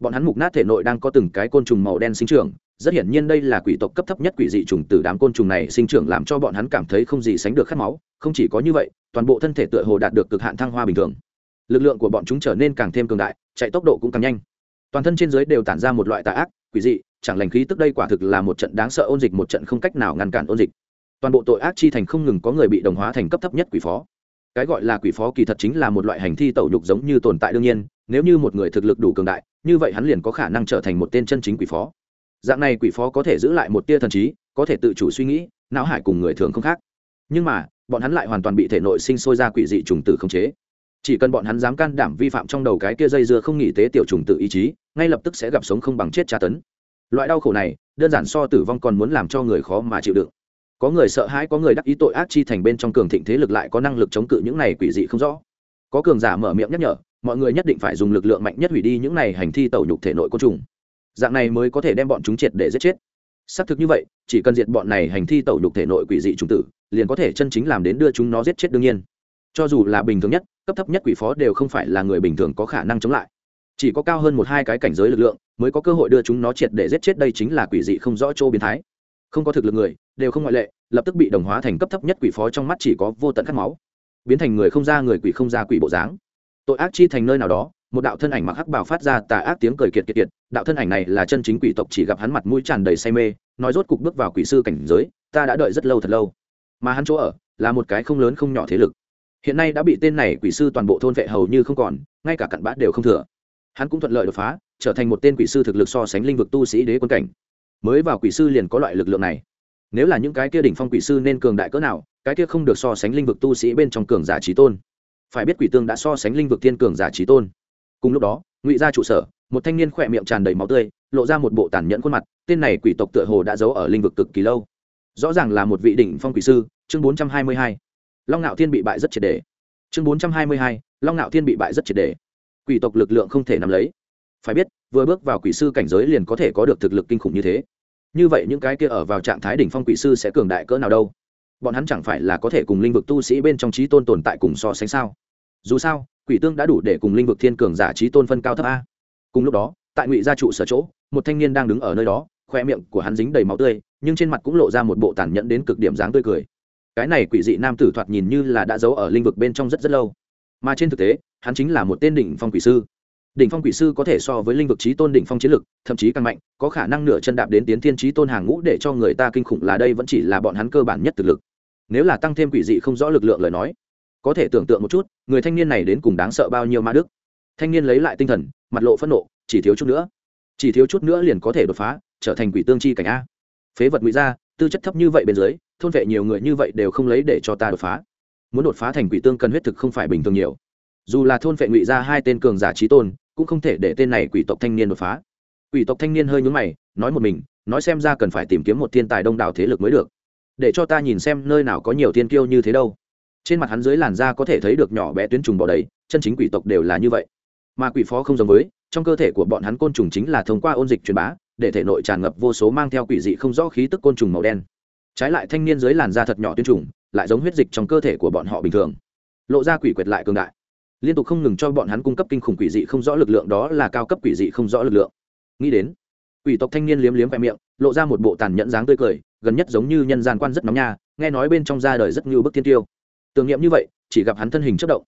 Bọn hắn mục nát thể nội đang có từng cái côn trùng màu đen sinh trưởng, rất hiển nhiên đây là quỷ tộc cấp thấp nhất quỷ dị trùng từ đám côn trùng này sinh trưởng làm cho bọn hắn cảm thấy không gì sánh được khát máu, không chỉ có như vậy, toàn bộ thân thể tựa hồ đạt được cực hạn thăng hoa bình thường. Lực lượng của bọn chúng trở nên càng thêm cường đại, chạy tốc độ cũng càng nhanh. Toàn thân trên dưới đều tản ra một loại tà ác, quỷ dị, chẳng lành khí tức đây quả thực là một trận đáng sợ ôn dịch, một trận không cách nào ngăn cản ôn dịch toàn bộ tội ác chi thành không ngừng có người bị đồng hóa thành cấp thấp nhất quỷ phó. Cái gọi là quỷ phó kỳ thật chính là một loại hành thi tẩu nhục giống như tồn tại đương nhiên, nếu như một người thực lực đủ cường đại, như vậy hắn liền có khả năng trở thành một tên chân chính quỷ phó. Dạng này quỷ phó có thể giữ lại một tia thần trí, có thể tự chủ suy nghĩ, não hải cùng người thường không khác. Nhưng mà, bọn hắn lại hoàn toàn bị thể nội sinh sôi ra quỷ dị trùng tử khống chế. Chỉ cần bọn hắn dám can đảm vi phạm trong đầu cái kia dây dưa không nghỉ tế tiểu trùng tự ý chí, ngay lập tức sẽ gặp sống không bằng chết tra tấn. Loại đau khổ này, đơn giản so tử vong còn muốn làm cho người khó mà chịu đựng có người sợ hãi, có người đắc ý tội ác chi thành bên trong cường thịnh thế lực lại có năng lực chống cự những này quỷ dị không rõ. Có cường giả mở miệng nhắc nhở, mọi người nhất định phải dùng lực lượng mạnh nhất hủy đi những này hành thi tẩu nhục thể nội côn trùng. Dạng này mới có thể đem bọn chúng triệt để giết chết. Xác thực như vậy, chỉ cần diệt bọn này hành thi tẩu nhục thể nội quỷ dị trùng tử, liền có thể chân chính làm đến đưa chúng nó giết chết đương nhiên. Cho dù là bình thường nhất, cấp thấp nhất quỷ phó đều không phải là người bình thường có khả năng chống lại. Chỉ có cao hơn một hai cái cảnh giới lực lượng, mới có cơ hội đưa chúng nó triệt để giết chết, đây chính là quỷ dị không rõ chỗ biến thái không có thực lực người, đều không ngoại lệ, lập tức bị đồng hóa thành cấp thấp nhất quỷ phó trong mắt chỉ có vô tận khát máu. Biến thành người không ra người quỷ không ra quỷ bộ dáng. Tội ác chi thành nơi nào đó, một đạo thân ảnh mặc hắc bào phát ra tà ác tiếng cười kiệt kiệt kiệt, đạo thân ảnh này là chân chính quỷ tộc chỉ gặp hắn mặt mũi tràn đầy say mê, nói rốt cục bước vào quỷ sư cảnh giới, ta đã đợi rất lâu thật lâu. Mà hắn chỗ ở, là một cái không lớn không nhỏ thế lực. Hiện nay đã bị tên này quỷ sư toàn bộ thôn vệ hầu như không còn, ngay cả cặn bã đều không thừa. Hắn cũng thuận lợi đột phá, trở thành một tên quỷ sư thực lực so sánh linh vực tu sĩ đế quân cảnh mới vào quỷ sư liền có loại lực lượng này. Nếu là những cái kia đỉnh phong quỷ sư nên cường đại cỡ nào, cái kia không được so sánh linh vực tu sĩ bên trong cường giả trí tôn. Phải biết quỷ tương đã so sánh linh vực tiên cường giả trí tôn. Cùng lúc đó, ngụy ra trụ sở, một thanh niên khỏe miệng tràn đầy máu tươi, lộ ra một bộ tàn nhẫn khuôn mặt, tên này quỷ tộc tựa hồ đã giấu ở linh vực cực kỳ lâu. Rõ ràng là một vị đỉnh phong quỷ sư, chương bốn trăm hai mươi hai. Long ngạo thiên bị bại rất triệt đề chương bốn trăm hai mươi hai, long ngạo thiên bị bại rất triệt đề quỷ tộc lực lượng không thể nắm lấy. Phải biết vừa bước vào quỷ sư cảnh giới liền có thể có được thực lực kinh khủng như thế. Như vậy những cái kia ở vào trạng thái đỉnh phong quỷ sư sẽ cường đại cỡ nào đâu? Bọn hắn chẳng phải là có thể cùng linh vực tu sĩ bên trong trí tôn tồn tại cùng so sánh sao? Dù sao, quỷ tương đã đủ để cùng linh vực thiên cường giả trí tôn phân cao thấp a. Cùng lúc đó, tại ngụy gia trụ sở chỗ, một thanh niên đang đứng ở nơi đó, khoe miệng của hắn dính đầy máu tươi, nhưng trên mặt cũng lộ ra một bộ tàn nhẫn đến cực điểm dáng tươi cười. Cái này quỷ dị nam tử thoạt nhìn như là đã giấu ở linh vực bên trong rất rất lâu. Mà trên thực tế, hắn chính là một tên đỉnh phong quỷ sư đỉnh phong quỷ sư có thể so với linh vực trí tôn đỉnh phong chiến lực, thậm chí càng mạnh, có khả năng nửa chân đạp đến tiến thiên trí tôn hàng ngũ để cho người ta kinh khủng là đây vẫn chỉ là bọn hắn cơ bản nhất thực lực. Nếu là tăng thêm quỷ dị không rõ lực lượng lời nói, có thể tưởng tượng một chút, người thanh niên này đến cùng đáng sợ bao nhiêu ma đức. Thanh niên lấy lại tinh thần, mặt lộ phẫn nộ, chỉ thiếu chút nữa. Chỉ thiếu chút nữa liền có thể đột phá, trở thành quỷ tương chi cảnh a. Phế vật ngụy ra tư chất thấp như vậy bên dưới, thôn vệ nhiều người như vậy đều không lấy để cho ta đột phá. Muốn đột phá thành quỷ tương cần huyết thực không phải bình thường nhiều. Dù là thôn vệ ngụy ra hai tên cường giả trí tôn cũng không thể để tên này quỷ tộc thanh niên đột phá. Quỷ tộc thanh niên hơi nhúng mày, nói một mình, nói xem ra cần phải tìm kiếm một thiên tài đông đảo thế lực mới được. Để cho ta nhìn xem nơi nào có nhiều thiên kiêu như thế đâu. Trên mặt hắn dưới làn da có thể thấy được nhỏ bé tuyến trùng bò đầy, chân chính quỷ tộc đều là như vậy. Mà quỷ phó không giống với, trong cơ thể của bọn hắn côn trùng chính là thông qua ôn dịch truyền bá, để thể nội tràn ngập vô số mang theo quỷ dị không rõ khí tức côn trùng màu đen. Trái lại thanh niên dưới làn da thật nhỏ tuyến trùng, lại giống huyết dịch trong cơ thể của bọn họ bình thường. Lộ ra quỷ quyệt lại cường đại liên tục không ngừng cho bọn hắn cung cấp kinh khủng quỷ dị không rõ lực lượng, đó là cao cấp quỷ dị không rõ lực lượng. Nghĩ đến, quỷ tộc thanh niên liếm liếm vẹ miệng, lộ ra một bộ tàn nhẫn dáng tươi cười, gần nhất giống như nhân gian quan rất nóng nha, nghe nói bên trong ra đời rất như bức thiên tiêu. Tưởng niệm như vậy, chỉ gặp hắn thân hình chất động,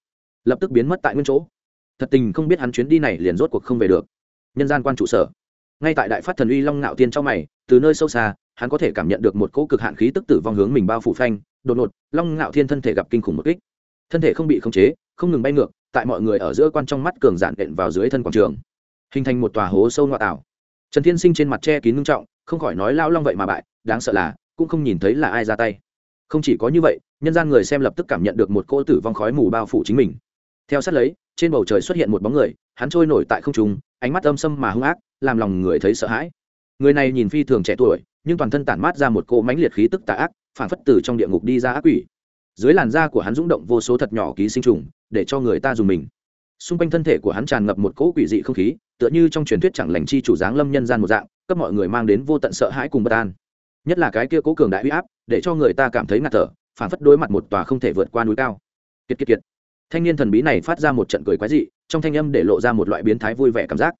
lập tức biến mất tại nguyên chỗ. Thật tình không biết hắn chuyến đi này liền rốt cuộc không về được. Nhân gian quan trụ sở. Ngay tại đại phát thần uy long ngạo tiên trong mày, từ nơi sâu xa, hắn có thể cảm nhận được một cỗ cực hạn khí tức tử vong hướng mình bao phủ phanh, đột ngột, long ngạo thiên thân thể gặp kinh khủng một kích. Thân thể không bị khống chế, không ngừng bay ngược tại mọi người ở giữa quan trong mắt cường giản đện vào dưới thân quảng trường. Hình thành một tòa hố sâu ngoại ảo. Trần thiên sinh trên mặt che kín ngưng trọng, không khỏi nói lao long vậy mà bại, đáng sợ là, cũng không nhìn thấy là ai ra tay. Không chỉ có như vậy, nhân gian người xem lập tức cảm nhận được một cô tử vong khói mù bao phủ chính mình. Theo sát lấy, trên bầu trời xuất hiện một bóng người, hắn trôi nổi tại không trung, ánh mắt âm sâm mà hung ác, làm lòng người thấy sợ hãi. Người này nhìn phi thường trẻ tuổi, nhưng toàn thân tản mát ra một cỗ mãnh liệt khí tức tà ác phản phất từ trong địa ngục đi ra ác quỷ. Dưới làn da của hắn rung động vô số thật nhỏ ký sinh trùng để cho người ta dùng mình. Xung quanh thân thể của hắn tràn ngập một cỗ quỷ dị không khí, tựa như trong truyền thuyết chẳng lành chi chủ dáng lâm nhân gian một dạng, cấp mọi người mang đến vô tận sợ hãi cùng bất an. Nhất là cái kia cố cường đại huy áp, để cho người ta cảm thấy ngạt thở, phản phất đối mặt một tòa không thể vượt qua núi cao. Kiệt kiệt kiệt. Thanh niên thần bí này phát ra một trận cười quái dị, trong thanh âm để lộ ra một loại biến thái vui vẻ cảm giác.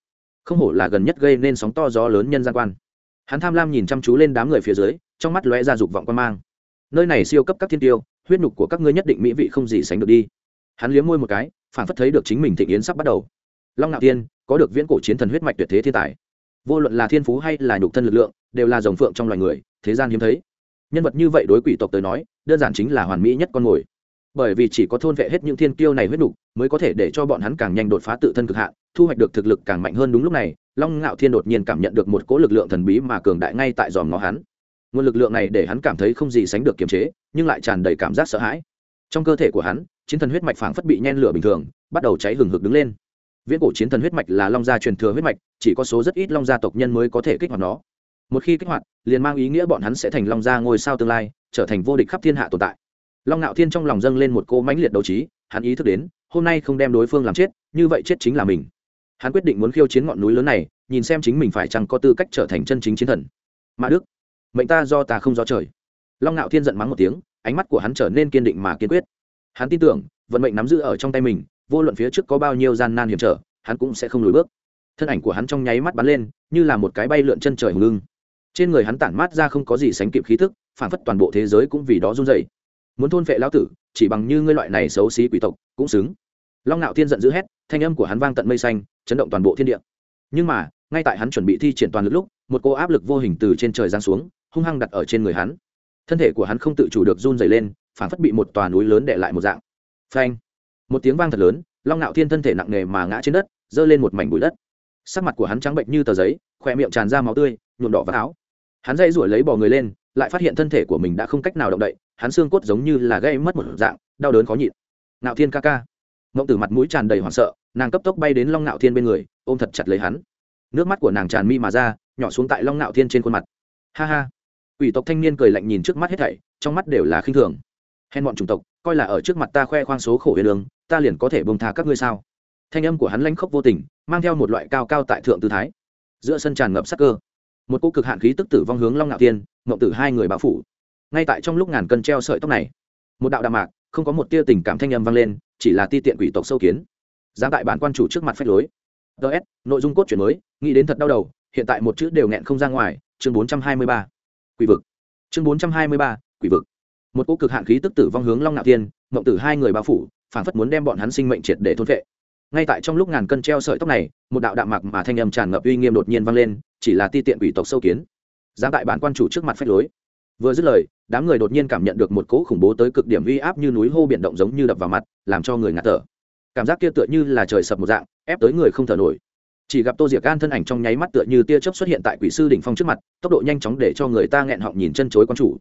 Không hổ là gần nhất gây nên sóng to gió lớn nhân gian quan. Hắn tham lam nhìn chăm chú lên đám người phía dưới, trong mắt lóe ra dục vọng quan mang. Nơi này siêu cấp các thiên tiêu, huyết nhục của các ngươi nhất định mỹ vị không gì sánh được đi hắn liếm môi một cái phản phất thấy được chính mình thịnh yến sắp bắt đầu. Long ngạo tiên có được viễn cổ chiến thần huyết mạch tuyệt thế thiên tài. Vô luận là thiên phú hay là nhục thân lực lượng đều là dòng phượng trong loài người thế gian hiếm thấy. Nhân vật như vậy đối quỷ tộc tới nói đơn giản chính là hoàn mỹ nhất con mồi. Bởi vì chỉ có thôn vệ hết những thiên kiêu này huyết đủ, mới có thể để cho bọn hắn càng nhanh đột phá tự thân cực hạn thu hoạch được thực lực càng mạnh hơn đúng lúc này long ngạo thiên đột nhiên cảm nhận được một cỗ lực lượng thần bí mà cường đại ngay tại dòm ngó hắn. Nguồn lực lượng này để hắn cảm thấy không gì sánh được kiềm chế nhưng lại tràn đầy cảm giác sợ hãi. Trong cơ thể của hắn chiến thần huyết mạch phảng phất bị nhen lửa bình thường, bắt đầu cháy hừng hực đứng lên. Viễn cổ chiến thần huyết mạch là long gia truyền thừa huyết mạch, chỉ có số rất ít long gia tộc nhân mới có thể kích hoạt nó. Một khi kích hoạt, liền mang ý nghĩa bọn hắn sẽ thành long gia ngôi sao tương lai, trở thành vô địch khắp thiên hạ tồn tại. Long ngạo thiên trong lòng dâng lên một cô mãnh liệt đấu trí, hắn ý thức đến, hôm nay không đem đối phương làm chết, như vậy chết chính là mình. Hắn quyết định muốn khiêu chiến ngọn núi lớn này, nhìn xem chính mình phải chăng có tư cách trở thành chân chính chiến thần. Mã đức, mệnh ta do ta không do trời. Long ngạo thiên giận mắng một tiếng, ánh mắt của hắn trở nên kiên định mà kiên quyết hắn tin tưởng, vận mệnh nắm giữ ở trong tay mình, vô luận phía trước có bao nhiêu gian nan hiểm trở, hắn cũng sẽ không lùi bước. Thân ảnh của hắn trong nháy mắt bắn lên, như là một cái bay lượn chân trời hùng lưng trên người hắn tản mát ra không có gì sánh kịp khí thức phản phất toàn bộ thế giới cũng vì đó run dày muốn thôn vệ lão tử, chỉ bằng như ngươi loại này xấu xí quỷ tộc, cũng xứng. Long ngạo thiên giận dữ hét, thanh âm của hắn vang tận mây xanh, chấn động toàn bộ thiên địa. Nhưng mà, ngay tại hắn chuẩn bị thi triển toàn lực lúc, một cô áp lực vô hình từ trên trời giáng xuống, hung hăng đặt ở trên người hắn. Thân thể của hắn không tự chủ được run dày lên phản phất bị một tòa núi lớn để lại một dạng. Phanh. Một tiếng vang thật lớn, long nạo thiên thân thể nặng nề mà ngã trên đất, giơ lên một mảnh bụi đất. Sắc mặt của hắn trắng bệnh như tờ giấy khỏe miệng tràn ra máu tươi, nhuộm đỏ vào áo. Hắn dây rủi lấy bỏ người lên, lại phát hiện thân thể của mình đã không cách nào động đậy, hắn xương cốt giống như là gây mất một dạng, đau đớn khó nhịn. Nạo thiên ca ca. Ngộng tử mặt mũi tràn đầy hoảng sợ, nàng cấp tốc bay đến long nạo thiên bên người, ôm thật chặt lấy hắn. Nước mắt của nàng tràn mi mà ra, nhỏ xuống tại long nạo thiên trên khuôn mặt. Ha ha. Ủy tộc thanh niên cười lạnh nhìn trước mắt hết thảy, trong mắt đều là khinh thường hèn bọn chủng tộc, coi là ở trước mặt ta khoe khoang số khổ huyền đường, ta liền có thể bông tha các ngươi sao? Thanh âm của hắn lanh khốc vô tình, mang theo một loại cao cao tại thượng tư thái. Giữa sân tràn ngập sắc cơ. Một cô cực hạn khí tức tử vong hướng long ngạo tiên ngộng tử hai người báo phủ. Ngay tại trong lúc ngàn cân treo sợi tóc này, một đạo đạm mạc, không có một tia tình cảm thanh âm vang lên, chỉ là ti tiện quỷ tộc sâu kiến. Giáng tại bản quan chủ trước mặt phách lối. Ts nội dung cốt truyện mới, nghĩ đến thật đau đầu, hiện tại một chữ đều nghẹn không ra ngoài, chương bốn trăm hai mươi ba. Quỷ vực. Chương bốn trăm hai mươi ba, quỷ vực một cỗ cực hạn khí tức tử vong hướng long ngạo thiên, mộng tử hai người bao phủ phản phất muốn đem bọn hắn sinh mệnh triệt để thôn vệ. Ngay tại trong lúc ngàn cân treo sợi tóc này, một đạo đạm mặc mà thanh âm tràn ngập uy nghiêm đột nhiên vang lên, chỉ là ti tiện quỷ tộc sâu kiến. Giáng tại bản quan chủ trước mặt phách lối. Vừa dứt lời, đám người đột nhiên cảm nhận được một cỗ khủng bố tới cực điểm uy áp như núi hô biển động giống như đập vào mặt, làm cho người ngạt thở. Cảm giác kia tựa như là trời sập một dạng, ép tới người không thở nổi. Chỉ gặp tô diệc gan thân ảnh trong nháy mắt tựa như tia chớp xuất hiện tại quỷ sư đỉnh phong trước mặt, tốc độ nhanh chóng để cho người ta nghẹn họng nhìn chân chối quan chủ.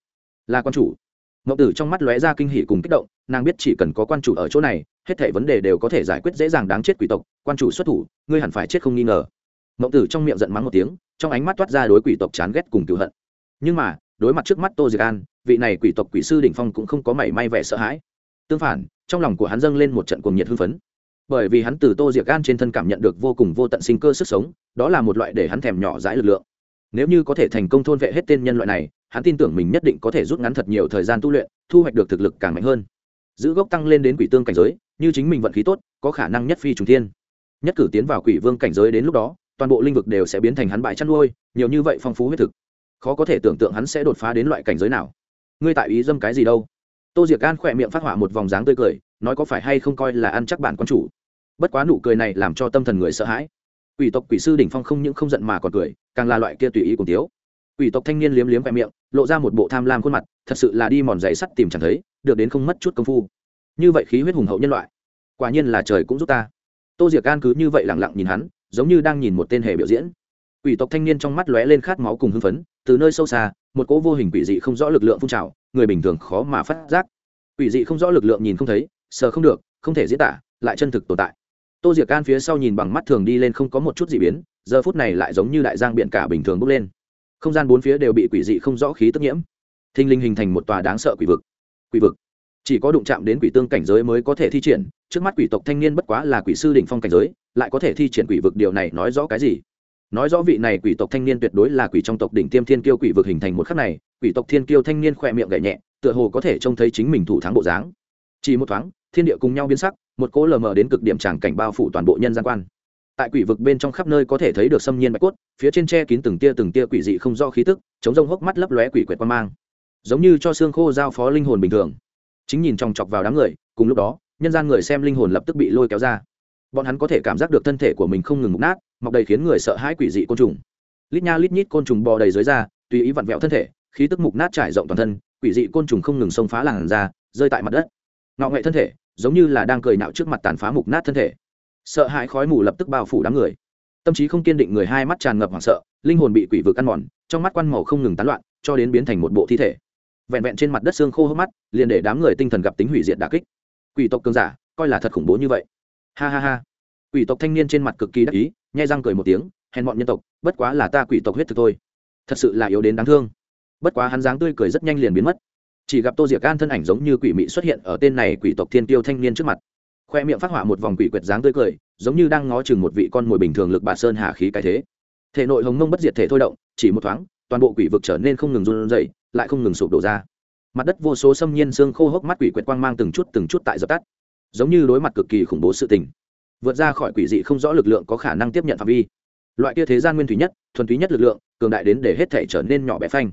Là quan chủ ngọc tử trong mắt lóe ra kinh hỉ cùng kích động, nàng biết chỉ cần có quan chủ ở chỗ này, hết thảy vấn đề đều có thể giải quyết dễ dàng đáng chết quỷ tộc, quan chủ xuất thủ, ngươi hẳn phải chết không nghi ngờ. Ngọc tử trong miệng giận mắng một tiếng, trong ánh mắt toát ra đối quỷ tộc chán ghét cùng cựu hận. Nhưng mà, đối mặt trước mắt tô diệc an, vị này quỷ tộc quỷ sư đỉnh phong cũng không có mảy may vẻ sợ hãi. Tương phản, trong lòng của hắn dâng lên một trận cuồng nhiệt hưng phấn. Bởi vì hắn từ tô diệc an trên thân cảm nhận được vô cùng vô tận sinh cơ sức sống, đó là một loại để hắn thèm nhỏ dãi lực lượng. Nếu như có thể thành công thôn vệ hết tên nhân loại này hắn tin tưởng mình nhất định có thể rút ngắn thật nhiều thời gian tu luyện, thu hoạch được thực lực càng mạnh hơn. Giữ gốc tăng lên đến quỷ tương cảnh giới, như chính mình vận khí tốt, có khả năng nhất phi trùng thiên. Nhất cử tiến vào quỷ vương cảnh giới đến lúc đó, toàn bộ linh vực đều sẽ biến thành hắn bãi chăn nuôi, nhiều như vậy phong phú huyết thực. Khó có thể tưởng tượng hắn sẽ đột phá đến loại cảnh giới nào. Ngươi tại ý dâm cái gì đâu? Tô diệc gan khỏe miệng phát họa một vòng dáng tươi cười, nói có phải hay không coi là ăn chắc bản quan chủ. Bất quá nụ cười này làm cho tâm thần người sợ hãi. Quỷ tộc quỷ sư đỉnh phong không những không giận mà còn cười, càng là loại kia tùy ý cùng tiếu quỷ tộc thanh niên liếm liếm vẻ miệng, lộ ra một bộ tham lam khuôn mặt, thật sự là đi mòn giày sắt tìm chẳng thấy, được đến không mất chút công phu. Như vậy khí huyết hùng hậu nhân loại, quả nhiên là trời cũng giúp ta. Tô diệc An cứ như vậy lặng lặng nhìn hắn, giống như đang nhìn một tên hề biểu diễn. Quỷ tộc thanh niên trong mắt lóe lên khát máu cùng hưng phấn, từ nơi sâu xa, một cỗ vô hình quỷ dị không rõ lực lượng phun trào, người bình thường khó mà phát giác. Quỷ dị không rõ lực lượng nhìn không thấy, sờ không được, không thể diễn tả, lại chân thực tồn tại. Tô diệc can phía sau nhìn bằng mắt thường đi lên không có một chút dị biến, giờ phút này lại giống như đại giang biển cả bình thường bốc lên không gian bốn phía đều bị quỷ dị không rõ khí tức nhiễm thinh linh hình thành một tòa đáng sợ quỷ vực. Quỷ vực. Chỉ có đụng chạm đến quỷ tương cảnh giới mới có thể thi triển, trước mắt quỷ tộc thanh niên bất quá là quỷ sư đỉnh phong cảnh giới, lại có thể thi triển quỷ vực, điều này nói rõ cái gì? Nói rõ vị này quỷ tộc thanh niên tuyệt đối là quỷ trong tộc đỉnh tiêm thiên kiêu quỷ vực hình thành một khắc này, quỷ tộc thiên kiêu thanh niên khỏe miệng gậy nhẹ, tựa hồ có thể trông thấy chính mình thủ thắng bộ dáng. Chỉ một thoáng, thiên địa cùng nhau biến sắc, một cỗ lờ mờ đến cực điểm tràng cảnh bao phủ toàn bộ nhân gian quan tại quỷ vực bên trong khắp nơi có thể thấy được xâm nhiên bạch cốt, phía trên tre kín từng tia từng tia quỷ dị không do khí tức, chống rông hốc mắt lấp lóe quỷ quyệt quan mang. Giống như cho xương khô giao phó linh hồn bình thường. Chính nhìn chòng chọc vào đám người, cùng lúc đó, nhân gian người xem linh hồn lập tức bị lôi kéo ra. Bọn hắn có thể cảm giác được thân thể của mình không ngừng mục nát, mọc đầy khiến người sợ hãi quỷ dị côn trùng. Lít nha lít nhít côn trùng bò đầy dưới da, tùy ý vặn vẹo thân thể, khí tức mục nát trải rộng toàn thân, quỷ dị côn trùng không ngừng xông phá làn da, rơi tại mặt đất. Ngọ nghệ thân thể, giống như là đang cười nạo trước mặt tàn phá mục nát thân thể sợ hãi khói mù lập tức bao phủ đám người. Tâm trí không kiên định người hai mắt tràn ngập hoảng sợ, linh hồn bị quỷ vực ăn mòn, trong mắt quan màu không ngừng tán loạn, cho đến biến thành một bộ thi thể. Vẹn vẹn trên mặt đất xương khô hốc mắt, liền để đám người tinh thần gặp tính hủy diệt đà kích. Quỷ tộc cường giả, coi là thật khủng bố như vậy. Ha ha ha. Quỷ tộc thanh niên trên mặt cực kỳ đắc ý, nhai răng cười một tiếng, hèn bọn nhân tộc, bất quá là ta quỷ tộc huyết thực thôi. Thật sự là yếu đến đáng thương. Bất quá hắn dáng tươi cười rất nhanh liền biến mất. Chỉ gặp tô diệc gan thân ảnh giống như quỷ mị xuất hiện ở tên này quỷ tộc thiên tiêu thanh niên trước mặt khoe miệng phát họa một vòng quỷ quyệt dáng tươi cười, giống như đang ngó chừng một vị con mồi bình thường lực bà sơn hà khí cái thế. Thể nội hồng mông bất diệt thể thôi động, chỉ một thoáng, toàn bộ quỷ vực trở nên không ngừng run rẩy, lại không ngừng sụp đổ ra. Mặt đất vô số xâm nhiên xương khô hốc mắt quỷ quyệt quang mang từng chút từng chút tại dập tắt, giống như đối mặt cực kỳ khủng bố sự tình. Vượt ra khỏi quỷ dị không rõ lực lượng có khả năng tiếp nhận phạm vi. Loại kia thế gian nguyên thủy nhất, thuần túy nhất lực lượng, cường đại đến để hết thể trở nên nhỏ bé phanh.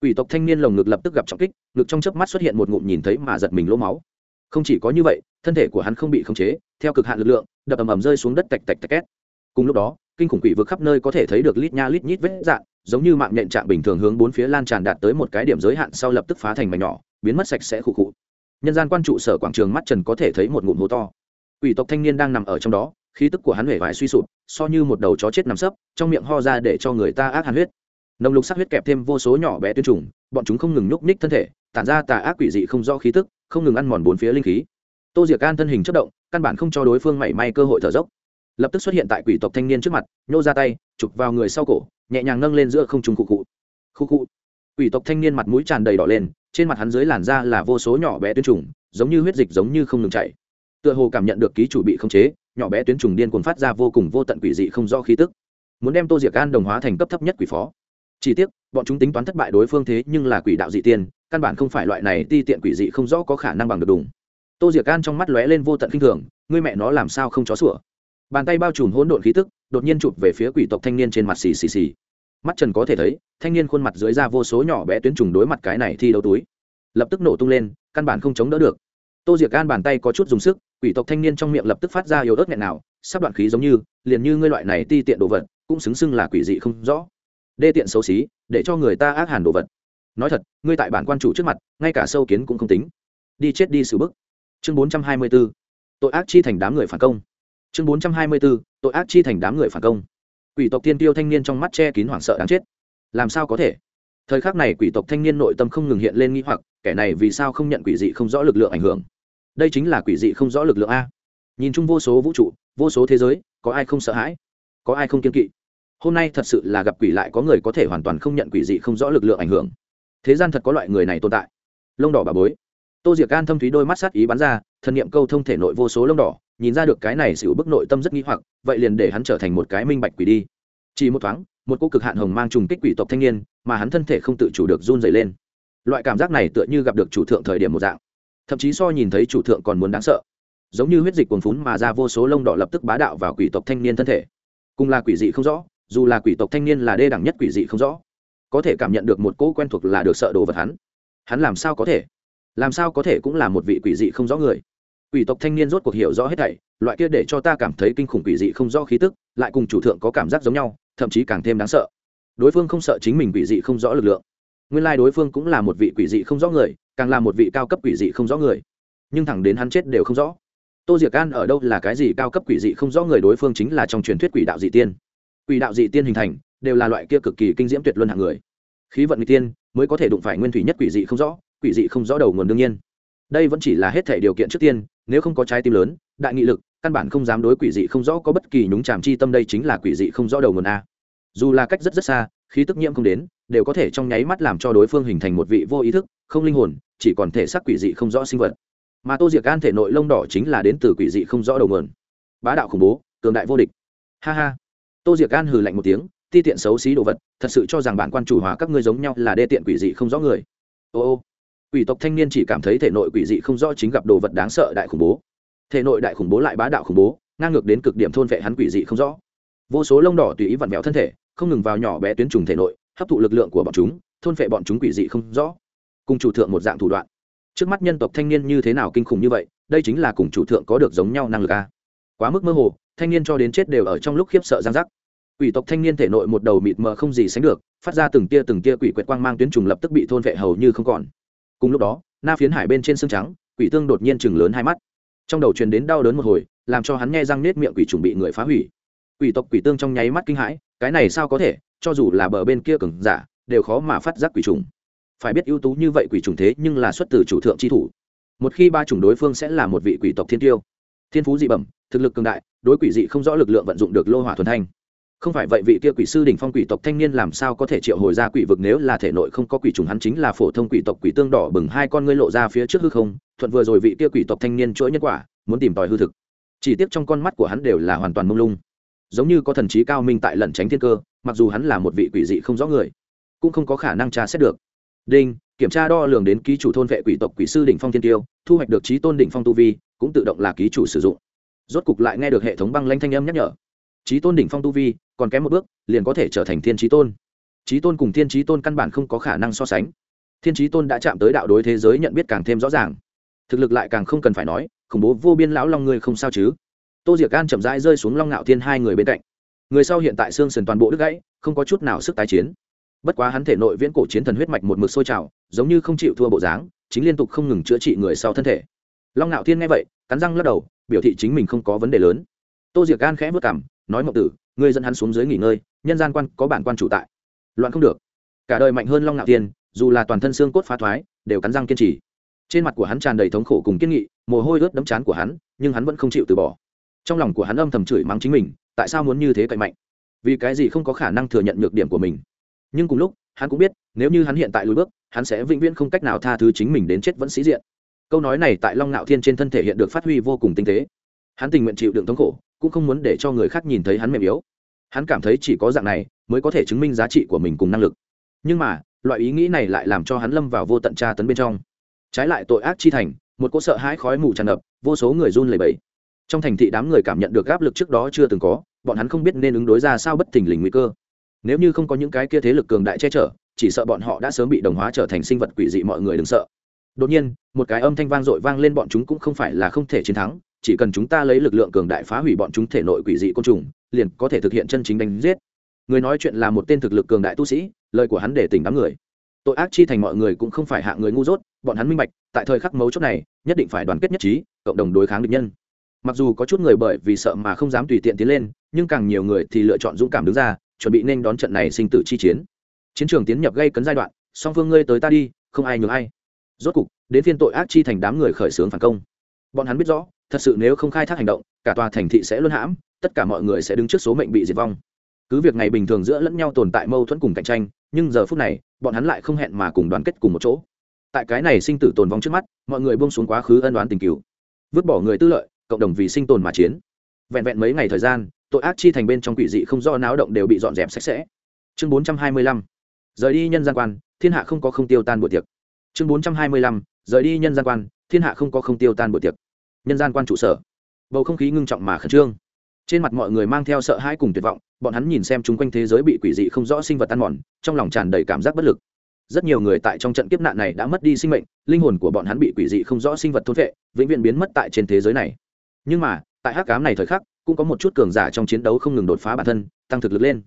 Quỷ tộc thanh niên lồng ngực lập tức gặp trọng kích, ngực trong chớp mắt xuất hiện một ngụm nhìn thấy mà giật mình lỗ máu không chỉ có như vậy, thân thể của hắn không bị khống chế, theo cực hạn lực lượng, đập ầm ầm rơi xuống đất tạch tạch tạch két. Cùng lúc đó, kinh khủng quỷ vực khắp nơi có thể thấy được lít nha lít nhít vết dạn giống như mạng nhện trạng bình thường hướng bốn phía lan tràn đạt tới một cái điểm giới hạn sau lập tức phá thành mảnh nhỏ, biến mất sạch sẽ khụ khụ. Nhân gian quan trụ sở quảng trường mắt trần có thể thấy một ngụm hố to. Quỷ tộc thanh niên đang nằm ở trong đó, khí tức của hắn hể vải suy sụp, so như một đầu chó chết nằm sấp, trong miệng ho ra để cho người ta ác hàn huyết. Nồng lục sắc huyết kẹp thêm vô số nhỏ bé tuyến trùng, bọn chúng không ngừng nhúc ních thân thể, tản ra tà ác quỷ dị không rõ khí tức không ngừng ăn mòn bốn phía linh khí. Tô diệc An thân hình chất động, căn bản không cho đối phương mảy may cơ hội thở dốc. Lập tức xuất hiện tại quỷ tộc thanh niên trước mặt, nhô ra tay, chụp vào người sau cổ, nhẹ nhàng nâng lên giữa không trung khu cụ khu cụ quỷ tộc thanh niên mặt mũi tràn đầy đỏ lên, trên mặt hắn dưới làn da là vô số nhỏ bé tuyến trùng, giống như huyết dịch giống như không ngừng chảy. Tựa hồ cảm nhận được ký chủ bị khống chế, nhỏ bé tuyến trùng điên cuồng phát ra vô cùng vô tận quỷ dị không rõ khí tức. Muốn đem tô diệc an đồng hóa thành cấp thấp nhất quỷ phó. Chỉ tiếc, bọn chúng tính toán thất bại đối phương thế nhưng là quỷ đạo dị tiên căn bản không phải loại này ti tiện quỷ dị không rõ có khả năng bằng được đùng. Tô diệc an trong mắt lóe lên vô tận khinh thường, ngươi mẹ nó làm sao không chó sủa? Bàn tay bao trùm hỗn độn khí tức, đột nhiên chụp về phía quỷ tộc thanh niên trên mặt xì xì xì. Mắt trần có thể thấy, thanh niên khuôn mặt dưới da vô số nhỏ bé tuyến trùng đối mặt cái này thi đấu túi. Lập tức nổ tung lên, căn bản không chống đỡ được. Tô diệc gan bàn tay có chút dùng sức, quỷ tộc thanh niên trong miệng lập tức phát ra yếu ớt nghẹn nào, sắp đoạn khí giống như, liền như ngươi loại này ti tiện đồ vật, cũng xứng xưng là quỷ dị không rõ. Đê tiện xấu xí, để cho người ta ác hàn đồ vật nói thật, ngươi tại bản quan chủ trước mặt, ngay cả sâu kiến cũng không tính. Đi chết đi xử bức. Chương bốn trăm hai mươi b ố tội ác chi thành đám người phản công. Chương bốn trăm hai mươi b ố tội ác chi thành đám người phản công. Quỷ tộc tiên tiêu thanh niên trong mắt che kín hoảng sợ đáng chết. Làm sao có thể? Thời khắc này quỷ tộc thanh niên nội tâm không ngừng hiện lên nghĩ hoặc, kẻ này vì sao không nhận quỷ dị không rõ lực lượng ảnh hưởng? Đây chính là quỷ dị không rõ lực lượng a. Nhìn chung vô số vũ trụ, vô số thế giới, có ai không sợ hãi? Có ai không kiên kỵ? Hôm nay thật sự là gặp quỷ lại có người có thể hoàn toàn không nhận quỷ dị không rõ lực lượng ảnh hưởng thế gian thật có loại người này tồn tại. Lông đỏ bà bối. Tô diệc can thâm thúy đôi mắt sát ý bắn ra, thần niệm câu thông thể nội vô số lông đỏ, nhìn ra được cái này xỉu bức nội tâm rất nghĩ hoặc, vậy liền để hắn trở thành một cái minh bạch quỷ đi. Chỉ một thoáng, một cô cực hạn hồng mang trùng kích quỷ tộc thanh niên, mà hắn thân thể không tự chủ được run dày lên. Loại cảm giác này tựa như gặp được chủ thượng thời điểm một dạng. Thậm chí so nhìn thấy chủ thượng còn muốn đáng sợ. Giống như huyết dịch cuồn phún mà ra vô số lông đỏ lập tức bá đạo vào quỷ tộc thanh niên thân thể. Cùng là quỷ dị không rõ, dù là quỷ tộc thanh niên là đê đẳng nhất quỷ dị không rõ có thể cảm nhận được một cỗ quen thuộc là được sợ đồ vật hắn. Hắn làm sao có thể? Làm sao có thể cũng là một vị quỷ dị không rõ người? Quỷ tộc thanh niên rốt cuộc hiểu rõ hết thảy, loại kia để cho ta cảm thấy kinh khủng quỷ dị không rõ khí tức, lại cùng chủ thượng có cảm giác giống nhau, thậm chí càng thêm đáng sợ. Đối phương không sợ chính mình quỷ dị không rõ lực lượng. Nguyên lai đối phương cũng là một vị quỷ dị không rõ người, càng là một vị cao cấp quỷ dị không rõ người. Nhưng thẳng đến hắn chết đều không rõ. Tô diệc an ở đâu là cái gì cao cấp quỷ dị không rõ người đối phương chính là trong truyền thuyết quỷ đạo dị tiên. Quỷ đạo dị tiên hình thành đều là loại kia cực kỳ kinh diễm tuyệt luân hạng người. Khí vận người tiên mới có thể đụng phải nguyên thủy nhất quỷ dị không rõ, quỷ dị không rõ đầu nguồn đương nhiên. Đây vẫn chỉ là hết thể điều kiện trước tiên, nếu không có trái tim lớn, đại nghị lực, căn bản không dám đối quỷ dị không rõ có bất kỳ nhúng chàm chi tâm đây chính là quỷ dị không rõ đầu nguồn a. Dù là cách rất rất xa, khí tức nhiễm không đến, đều có thể trong nháy mắt làm cho đối phương hình thành một vị vô ý thức, không linh hồn, chỉ còn thể xác quỷ dị không rõ sinh vật. Mà tô diệc gan thể nội lông đỏ chính là đến từ quỷ dị không rõ đầu nguồn. Bá đạo khủng bố, cường đại vô địch. Ha ha. Tô diệc gan hừ lạnh một tiếng ti tiện xấu xí đồ vật, thật sự cho rằng bản quan chủ hóa các ngươi giống nhau là đê tiện quỷ dị không rõ người. Ô ô, quỷ tộc thanh niên chỉ cảm thấy thể nội quỷ dị không rõ chính gặp đồ vật đáng sợ đại khủng bố. Thể nội đại khủng bố lại bá đạo khủng bố, ngang ngược đến cực điểm thôn vệ hắn quỷ dị không rõ. Vô số lông đỏ tùy ý vặn vẹo thân thể, không ngừng vào nhỏ bé tuyến trùng thể nội, hấp thụ lực lượng của bọn chúng, thôn vệ bọn chúng quỷ dị không rõ. Cùng chủ thượng một dạng thủ đoạn. Trước mắt nhân tộc thanh niên như thế nào kinh khủng như vậy, đây chính là cùng chủ thượng có được giống nhau năng lực a. Quá mức mơ hồ, thanh niên cho đến chết đều ở trong lúc khiếp sợ giang giác quỷ tộc thanh niên thể nội một đầu mịt mờ không gì sánh được, phát ra từng tia từng tia quỷ quệt quang mang tuyến trùng lập tức bị thôn vệ hầu như không còn. Cùng lúc đó, na phiến hải bên trên xương trắng, quỷ tương đột nhiên chừng lớn hai mắt. Trong đầu truyền đến đau đớn một hồi, làm cho hắn nghe răng nết miệng quỷ trùng bị người phá hủy. Quỷ tộc quỷ tương trong nháy mắt kinh hãi, cái này sao có thể, cho dù là bờ bên kia cứng giả, đều khó mà phát giác quỷ trùng phải biết ưu tú như vậy quỷ trùng thế nhưng là xuất từ chủ thượng chi thủ. Một khi ba chủng đối phương sẽ là một vị quỷ tộc thiên tiêu. Thiên phú dị bẩm, thực lực cường đại, đối quỷ dị không rõ lực lượng vận dụng được lô hỏa thuần thanh không phải vậy vị kia quỷ sư đỉnh phong quỷ tộc thanh niên làm sao có thể triệu hồi ra quỷ vực nếu là thể nội không có quỷ trùng hắn chính là phổ thông quỷ tộc quỷ tương đỏ bừng hai con ngươi lộ ra phía trước hư không, thuận vừa rồi vị kia quỷ tộc thanh niên chuỗi nhân quả, muốn tìm tòi hư thực. Chỉ tiếc trong con mắt của hắn đều là hoàn toàn mông lung. Giống như có thần trí cao minh tại lẩn tránh thiên cơ, mặc dù hắn là một vị quỷ dị không rõ người, cũng không có khả năng tra xét được. Đinh, kiểm tra đo lường đến ký chủ thôn vệ quỷ tộc quỷ sư đỉnh phong thiên tiêu, thu hoạch được trí tôn đỉnh phong tu vi, cũng tự động là ký chủ sử dụng. Rốt cục lại nghe được hệ thống băng lanh thanh âm nhắc nhở. Trí tôn đỉnh phong tu vi còn kém một bước, liền có thể trở thành thiên trí tôn. Trí tôn cùng thiên trí tôn căn bản không có khả năng so sánh. Thiên trí tôn đã chạm tới đạo đối thế giới nhận biết càng thêm rõ ràng. Thực lực lại càng không cần phải nói, khủng bố vô biên lão long ngươi không sao chứ? Tô diệc gan chậm rãi rơi xuống long ngạo thiên hai người bên cạnh. Người sau hiện tại xương sườn toàn bộ đứt gãy, không có chút nào sức tái chiến. Bất quá hắn thể nội viễn cổ chiến thần huyết mạch một mực sôi trào, giống như không chịu thua bộ dáng, chính liên tục không ngừng chữa trị người sau thân thể. Long ngạo thiên nghe vậy, cắn răng lắc đầu, biểu thị chính mình không có vấn đề lớn. Tô diệc gan khẽ vất cảm nói mộng tử ngươi dẫn hắn xuống dưới nghỉ ngơi, nhân gian quan có bản quan chủ tại. Loạn không được. Cả đời mạnh hơn long ngạo thiên, dù là toàn thân xương cốt phá thoái, đều cắn răng kiên trì. Trên mặt của hắn tràn đầy thống khổ cùng kiên nghị, mồ hôi ướt đấm chán của hắn, nhưng hắn vẫn không chịu từ bỏ. Trong lòng của hắn âm thầm chửi mắng chính mình, tại sao muốn như thế cậy mạnh? Vì cái gì không có khả năng thừa nhận nhược điểm của mình? Nhưng cùng lúc, hắn cũng biết, nếu như hắn hiện tại lùi bước, hắn sẽ vĩnh viễn không cách nào tha thứ chính mình đến chết vẫn sĩ diện. Câu nói này tại long ngạo thiên trên thân thể hiện được phát huy vô cùng tinh tế hắn tình nguyện chịu đựng thống khổ, cũng không muốn để cho người khác nhìn thấy hắn mềm yếu. Hắn cảm thấy chỉ có dạng này mới có thể chứng minh giá trị của mình cùng năng lực. Nhưng mà, loại ý nghĩ này lại làm cho hắn lâm vào vô tận tra tấn bên trong. Trái lại tội ác chi thành, một cỗ sợ hãi khói mù tràn ngập, vô số người run lẩy bẩy. Trong thành thị đám người cảm nhận được áp lực trước đó chưa từng có, bọn hắn không biết nên ứng đối ra sao bất thình lình nguy cơ. Nếu như không có những cái kia thế lực cường đại che chở, chỉ sợ bọn họ đã sớm bị đồng hóa trở thành sinh vật quỷ dị mọi người đừng sợ. Đột nhiên, một cái âm thanh vang dội vang lên bọn chúng cũng không phải là không thể chiến thắng chỉ cần chúng ta lấy lực lượng cường đại phá hủy bọn chúng thể nội quỷ dị côn trùng, liền có thể thực hiện chân chính đánh giết. Người nói chuyện là một tên thực lực cường đại tu sĩ, lời của hắn để tỉnh đám người. Tội ác chi thành mọi người cũng không phải hạ người ngu dốt, bọn hắn minh bạch, tại thời khắc mấu chốt này, nhất định phải đoàn kết nhất trí, cộng đồng đối kháng địch nhân. Mặc dù có chút người bởi vì sợ mà không dám tùy tiện tiến lên, nhưng càng nhiều người thì lựa chọn dũng cảm đứng ra, chuẩn bị nên đón trận này sinh tử chi chiến. Chiến trường tiến nhập gây cấn giai đoạn, song phương ngươi tới ta đi, không ai nhường ai. Rốt cục, đến phiên tội ác chi thành đám người khởi xướng phản công. Bọn hắn biết rõ thật sự nếu không khai thác hành động, cả tòa thành thị sẽ luân hãm, tất cả mọi người sẽ đứng trước số mệnh bị diệt vong. Cứ việc ngày bình thường giữa lẫn nhau tồn tại mâu thuẫn cùng cạnh tranh, nhưng giờ phút này, bọn hắn lại không hẹn mà cùng đoàn kết cùng một chỗ. Tại cái này sinh tử tồn vong trước mắt, mọi người buông xuống quá khứ ân đoán tình cứu vứt bỏ người tư lợi, cộng đồng vì sinh tồn mà chiến. Vẹn vẹn mấy ngày thời gian, tội ác chi thành bên trong quỷ dị không do náo động đều bị dọn dẹp sạch sẽ. Chương bốn trăm hai mươi lăm, rời đi nhân gian quan, thiên hạ không có không tiêu tan buổi tiệc. Chương bốn trăm hai mươi lăm, rời đi nhân gian quan, thiên hạ không có không tiêu tan buổi tiệc nhân gian quan trụ sở. Bầu không khí ngưng trọng mà khẩn trương. Trên mặt mọi người mang theo sợ hãi cùng tuyệt vọng, bọn hắn nhìn xem chung quanh thế giới bị quỷ dị không rõ sinh vật ăn mòn, trong lòng tràn đầy cảm giác bất lực. Rất nhiều người tại trong trận kiếp nạn này đã mất đi sinh mệnh, linh hồn của bọn hắn bị quỷ dị không rõ sinh vật thốt vệ vĩnh viễn biến mất tại trên thế giới này. Nhưng mà, tại hắc cám này thời khắc, cũng có một chút cường giả trong chiến đấu không ngừng đột phá bản thân, tăng thực lực lên.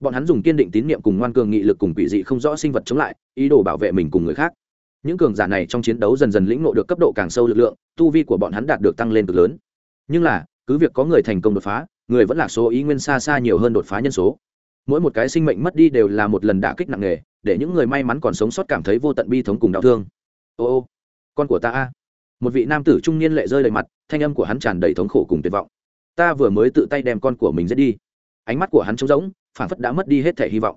Bọn hắn dùng kiên định tín nhiệm cùng ngoan cường nghị lực cùng quỷ dị không rõ sinh vật chống lại, ý đồ bảo vệ mình cùng người khác những cường giả này trong chiến đấu dần dần lĩnh ngộ được cấp độ càng sâu lực lượng, tu vi của bọn hắn đạt được tăng lên cực lớn. Nhưng là, cứ việc có người thành công đột phá, người vẫn là số ý nguyên xa xa nhiều hơn đột phá nhân số. Mỗi một cái sinh mệnh mất đi đều là một lần đả kích nặng nề, để những người may mắn còn sống sót cảm thấy vô tận bi thống cùng đau thương. Ô ô, con của ta a. Một vị nam tử trung niên lệ rơi đầy mặt, thanh âm của hắn tràn đầy thống khổ cùng tuyệt vọng. Ta vừa mới tự tay đem con của mình giết đi. Ánh mắt của hắn trống rỗng phản phất đã mất đi hết thể hy vọng.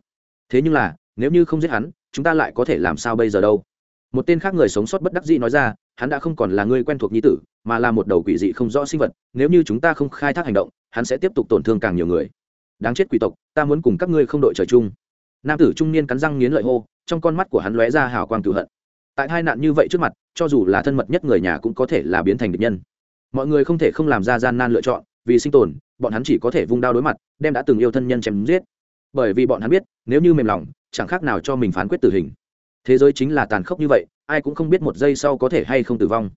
Thế nhưng là, nếu như không giết hắn, chúng ta lại có thể làm sao bây giờ đâu? Một tên khác người sống sót bất đắc dĩ nói ra, hắn đã không còn là người quen thuộc nhi tử, mà là một đầu quỷ dị không rõ sinh vật, nếu như chúng ta không khai thác hành động, hắn sẽ tiếp tục tổn thương càng nhiều người. Đáng chết quỷ tộc, ta muốn cùng các ngươi không đội trời chung. Nam tử trung niên cắn răng nghiến lợi hô, trong con mắt của hắn lóe ra hào quang cửu hận. Tại hai nạn như vậy trước mặt, cho dù là thân mật nhất người nhà cũng có thể là biến thành địch nhân. Mọi người không thể không làm ra gian nan lựa chọn, vì sinh tồn, bọn hắn chỉ có thể vung đao đối mặt, đem đã từng yêu thân nhân chém giết. Bởi vì bọn hắn biết, nếu như mềm lòng, chẳng khác nào cho mình phán quyết tử hình thế giới chính là tàn khốc như vậy, ai cũng không biết một giây sau có thể hay không tử vong.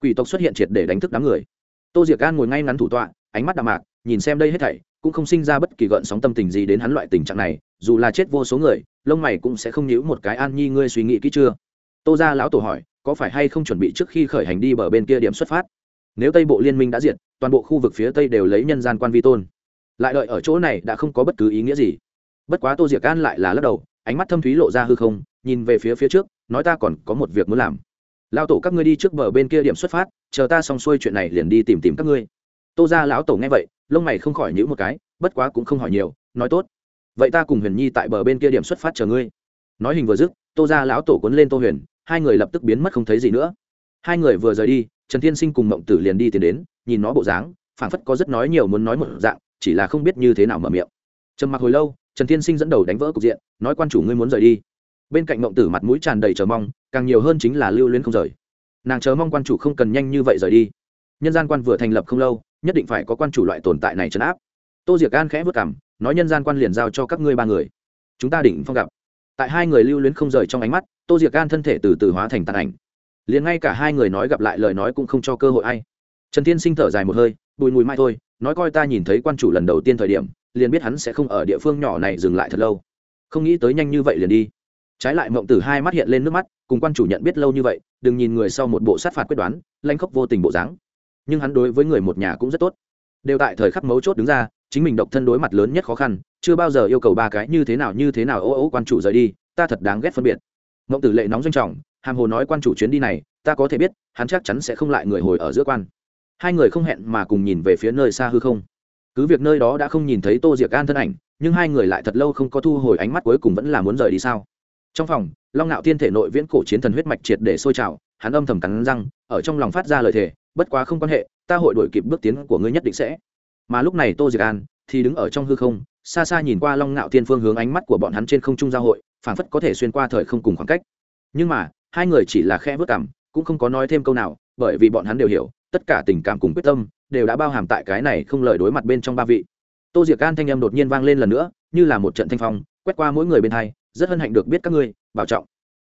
Quỷ tộc xuất hiện triệt để đánh thức đám người. Tô diệc gan ngồi ngay ngắn thủ tọa, ánh mắt đạm mạc, nhìn xem đây hết thảy, cũng không sinh ra bất kỳ gợn sóng tâm tình gì đến hắn loại tình trạng này, dù là chết vô số người, lông mày cũng sẽ không nhíu một cái an nhi ngươi suy nghĩ kỹ chưa? Tô ra lão tổ hỏi, có phải hay không chuẩn bị trước khi khởi hành đi bờ bên kia điểm xuất phát? Nếu tây bộ liên minh đã diệt, toàn bộ khu vực phía tây đều lấy nhân gian quan vi tôn. Lại đợi ở chỗ này đã không có bất cứ ý nghĩa gì. Bất quá tô diệc an lại là lắc đầu ánh mắt thâm thúy lộ ra hư không, nhìn về phía phía trước, nói ta còn có một việc muốn làm. Lao tổ các ngươi đi trước bờ bên kia điểm xuất phát, chờ ta xong xuôi chuyện này liền đi tìm tìm các ngươi. Tô ra lão tổ nghe vậy, lông mày không khỏi nhữ một cái, bất quá cũng không hỏi nhiều, nói tốt. Vậy ta cùng huyền nhi tại bờ bên kia điểm xuất phát chờ ngươi. Nói hình vừa dứt, tô ra lão tổ cuốn lên tô huyền, hai người lập tức biến mất không thấy gì nữa. Hai người vừa rời đi, trần thiên sinh cùng mộng tử liền đi tiến đến, nhìn nó bộ dáng, phảng phất có rất nói nhiều muốn nói một dạng, chỉ là không biết như thế nào mở miệng. Trầm mặc hồi lâu trần thiên sinh dẫn đầu đánh vỡ cục diện, nói quan chủ ngươi muốn rời đi. Bên cạnh mộng tử mặt mũi tràn đầy chờ mong, càng nhiều hơn chính là lưu luyến không rời. Nàng chờ mong quan chủ không cần nhanh như vậy rời đi. Nhân gian quan vừa thành lập không lâu, nhất định phải có quan chủ loại tồn tại này trấn áp. Tô diệc An khẽ vất cảm nói nhân gian quan liền giao cho các ngươi ba người. Chúng ta định phong gặp. Tại hai người lưu luyến không rời trong ánh mắt, tô diệc An thân thể từ từ hóa thành tàn ảnh. Liền ngay cả hai người nói gặp lại lời nói cũng không cho cơ hội ai. Trần Thiên sinh thở dài một hơi, bùi mùi mai thôi, nói coi ta nhìn thấy quan chủ lần đầu tiên thời điểm liền biết hắn sẽ không ở địa phương nhỏ này dừng lại thật lâu. Không nghĩ tới nhanh như vậy liền đi. Trái lại mộng tử hai mắt hiện lên nước mắt, cùng quan chủ nhận biết lâu như vậy, đừng nhìn người sau một bộ sát phạt quyết đoán lanh khóc vô tình bộ dáng. Nhưng hắn đối với người một nhà cũng rất tốt. Đều tại thời khắc mấu chốt đứng ra, chính mình độc thân đối mặt lớn nhất khó khăn, chưa bao giờ yêu cầu ba cái như thế nào như thế nào ô ô quan chủ rời đi, ta thật đáng ghét phân biệt. Mộng tử lệ nóng doanh trọng, hàm hồ nói quan chủ chuyến đi này, ta có thể biết, hắn chắc chắn sẽ không lại người hồi ở giữa quan. Hai người không hẹn mà cùng nhìn về phía nơi xa hư không cứ việc nơi đó đã không nhìn thấy tô diệc an thân ảnh, nhưng hai người lại thật lâu không có thu hồi ánh mắt cuối cùng vẫn là muốn rời đi sao? Trong phòng, long ngạo thiên thể nội viễn cổ chiến thần huyết mạch triệt để sôi trào, hắn âm thầm cắn răng, ở trong lòng phát ra lời thề, bất quá không quan hệ, ta hội đổi kịp bước tiến của ngươi nhất định sẽ. Mà lúc này tô diệc an thì đứng ở trong hư không, xa xa nhìn qua long ngạo thiên phương hướng ánh mắt của bọn hắn trên không trung giao hội, phảng phất có thể xuyên qua thời không cùng khoảng cách. Nhưng mà, hai người chỉ là khe vớt cảm, cũng không có nói thêm câu nào, bởi vì bọn hắn đều hiểu, tất cả tình cảm cùng quyết tâm đều đã bao hàm tại cái này không lời đối mặt bên trong ba vị. Tô diệc an thanh âm đột nhiên vang lên lần nữa, như là một trận thanh phong, quét qua mỗi người bên hai, rất hân hạnh được biết các ngươi, bảo trọng.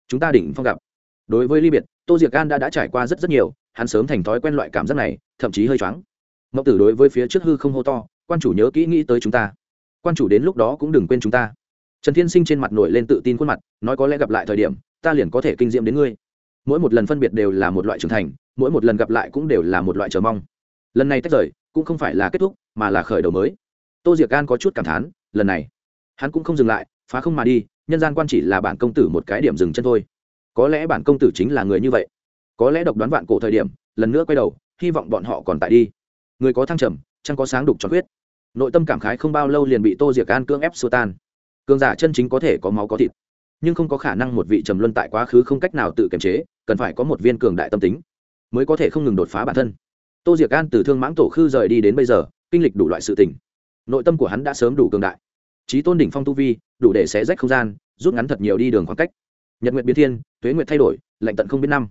Chúng ta đỉnh phong gặp. Đối với ly biệt, tô diệc an đã đã trải qua rất rất nhiều, hắn sớm thành thói quen loại cảm giác này, thậm chí hơi choáng. Mậu tử đối với phía trước hư không hô to, quan chủ nhớ kỹ nghĩ tới chúng ta. Quan chủ đến lúc đó cũng đừng quên chúng ta. Trần thiên sinh trên mặt nổi lên tự tin khuôn mặt, nói có lẽ gặp lại thời điểm, ta liền có thể kinh diệm đến ngươi. Mỗi một lần phân biệt đều là một loại trưởng thành, mỗi một lần gặp lại cũng đều là một loại chờ mong lần này tách rời, cũng không phải là kết thúc, mà là khởi đầu mới. Tô diệc gan có chút cảm thán, lần này, hắn cũng không dừng lại, phá không mà đi, nhân gian quan chỉ là bản công tử một cái điểm dừng chân thôi. Có lẽ bản công tử chính là người như vậy. Có lẽ độc đoán vạn cổ thời điểm, lần nữa quay đầu, hy vọng bọn họ còn tại đi. Người có thăng trầm chẳng có sáng đục cho huyết. nội tâm cảm khái không bao lâu liền bị tô diệc an cưỡng ép xua tan. Cường giả chân chính có thể có máu có thịt, nhưng không có khả năng một vị trầm luân tại quá khứ không cách nào tự kiềm chế, cần phải có một viên cường đại tâm tính, mới có thể không ngừng đột phá bản thân tô diệc an từ thương mãng tổ khư rời đi đến bây giờ, kinh lịch đủ loại sự tình. Nội tâm của hắn đã sớm đủ cường đại. Trí tôn đỉnh phong tu vi, đủ để xé rách không gian, rút ngắn thật nhiều đi đường khoảng cách. Nhật nguyện biến thiên, tuế nguyện thay đổi, lạnh tận không biết năm.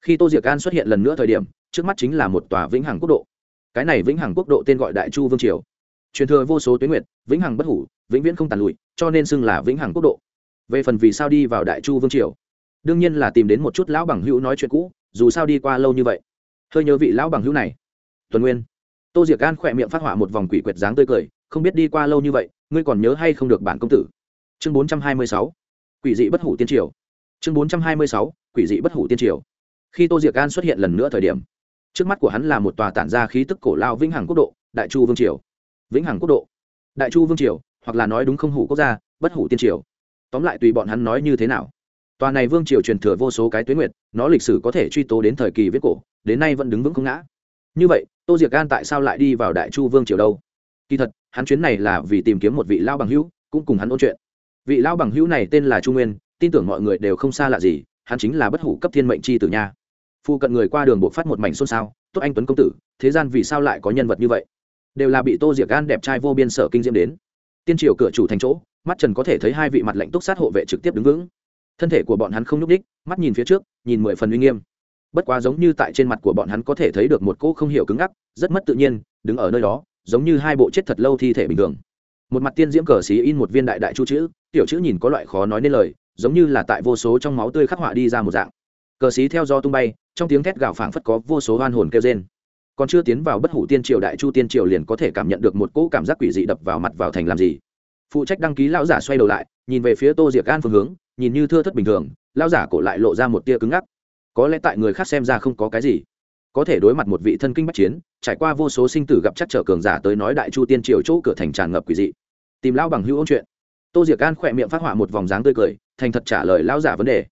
Khi tô diệc an xuất hiện lần nữa thời điểm, trước mắt chính là một tòa vĩnh hằng quốc độ. Cái này vĩnh hằng quốc độ tên gọi đại chu vương triều. Truyền thừa vô số tuế nguyện vĩnh hằng bất hủ, vĩnh viễn không tàn lụi, cho nên xưng là vĩnh hằng quốc độ. Về phần vì sao đi vào đại chu vương triều, đương nhiên là tìm đến một chút lão bằng hữu nói chuyện cũ, dù sao đi qua lâu như vậy hơi nhớ vị lão bằng hữu này. Tuần nguyên. Tô diệc gan khỏe miệng phát họa một vòng quỷ quyệt dáng tươi cười, không biết đi qua lâu như vậy, ngươi còn nhớ hay không được bản công tử? Chương bốn trăm hai mươi sáu. Quỷ dị bất hủ tiên triều. Chương bốn trăm hai mươi sáu. Quỷ dị bất hủ tiên triều. Khi tô diệc gan xuất hiện lần nữa thời điểm, trước mắt của hắn là một tòa tản ra khí tức cổ lao vĩnh hằng quốc độ, đại chu vương triều. Vĩnh hằng quốc độ. Đại chu vương triều, hoặc là nói đúng không hủ quốc gia, bất hủ tiên triều. Tóm lại tùy bọn hắn nói như thế nào? Tòa này vương triều truyền thừa vô số cái tuyến nguyệt, nó lịch sử có thể truy tố đến thời kỳ viết cổ, đến nay vẫn đứng vững không ngã. Như vậy, tô diệc gan tại sao lại đi vào đại chu vương triều đâu? Kỳ thật, hắn chuyến này là vì tìm kiếm một vị lao bằng hữu, cũng cùng hắn ôn chuyện. Vị lao bằng hữu này tên là chu nguyên, tin tưởng mọi người đều không xa lạ gì, hắn chính là bất hủ cấp thiên mệnh c h i tử nha. Phu cận người qua đường buộc phát một mảnh xôn xao, tốt anh tuấn công tử, thế gian vì sao lại có nhân vật như vậy? Đều là bị tô diệc gan đẹp trai vô biên sở kinh diễm đến. Tiên triều cửa chủ thành chỗ, mắt trần có thể thấy hai vị mặt lệnh túc sát hộ vệ trực tiếp đứng vững thân thể của bọn hắn không núc đích, mắt nhìn phía trước nhìn mười phần uy nghiêm. Bất quá giống như tại trên mặt của bọn hắn có thể thấy được một cỗ không hiểu cứng ngắc rất mất tự nhiên đứng ở nơi đó giống như hai bộ chết thật lâu thi thể bình thường. Một mặt tiên diễm cờ xí in một viên đại đại chu chữ tiểu chữ nhìn có loại khó nói nên lời giống như là tại vô số trong máu tươi khắc họa đi ra một dạng. Cờ xí theo do tung bay trong tiếng thét gào phảng phất có vô số oan hồn kêu trên còn chưa tiến vào bất hủ tiên triều đại chu tiên triều liền có thể cảm nhận được một cỗ cảm giác quỷ dị đập vào mặt vào thành làm gì. Phụ trách đăng ký lão giả xoay đầu lại nhìn về phía tô diệc gan phương hướng nhìn như thưa thất bình thường, lão giả cổ lại lộ ra một tia cứng ngắc. Có lẽ tại người khác xem ra không có cái gì. Có thể đối mặt một vị thân kinh bách chiến, trải qua vô số sinh tử gặp chắc trở cường giả tới nói đại chu tiên triều chỗ cửa thành tràn ngập quỷ dị. Tìm lão bằng hữu ôn chuyện. Tô diệc an khỏe miệng phát họa một vòng dáng tươi cười, thành thật trả lời lão giả vấn đề.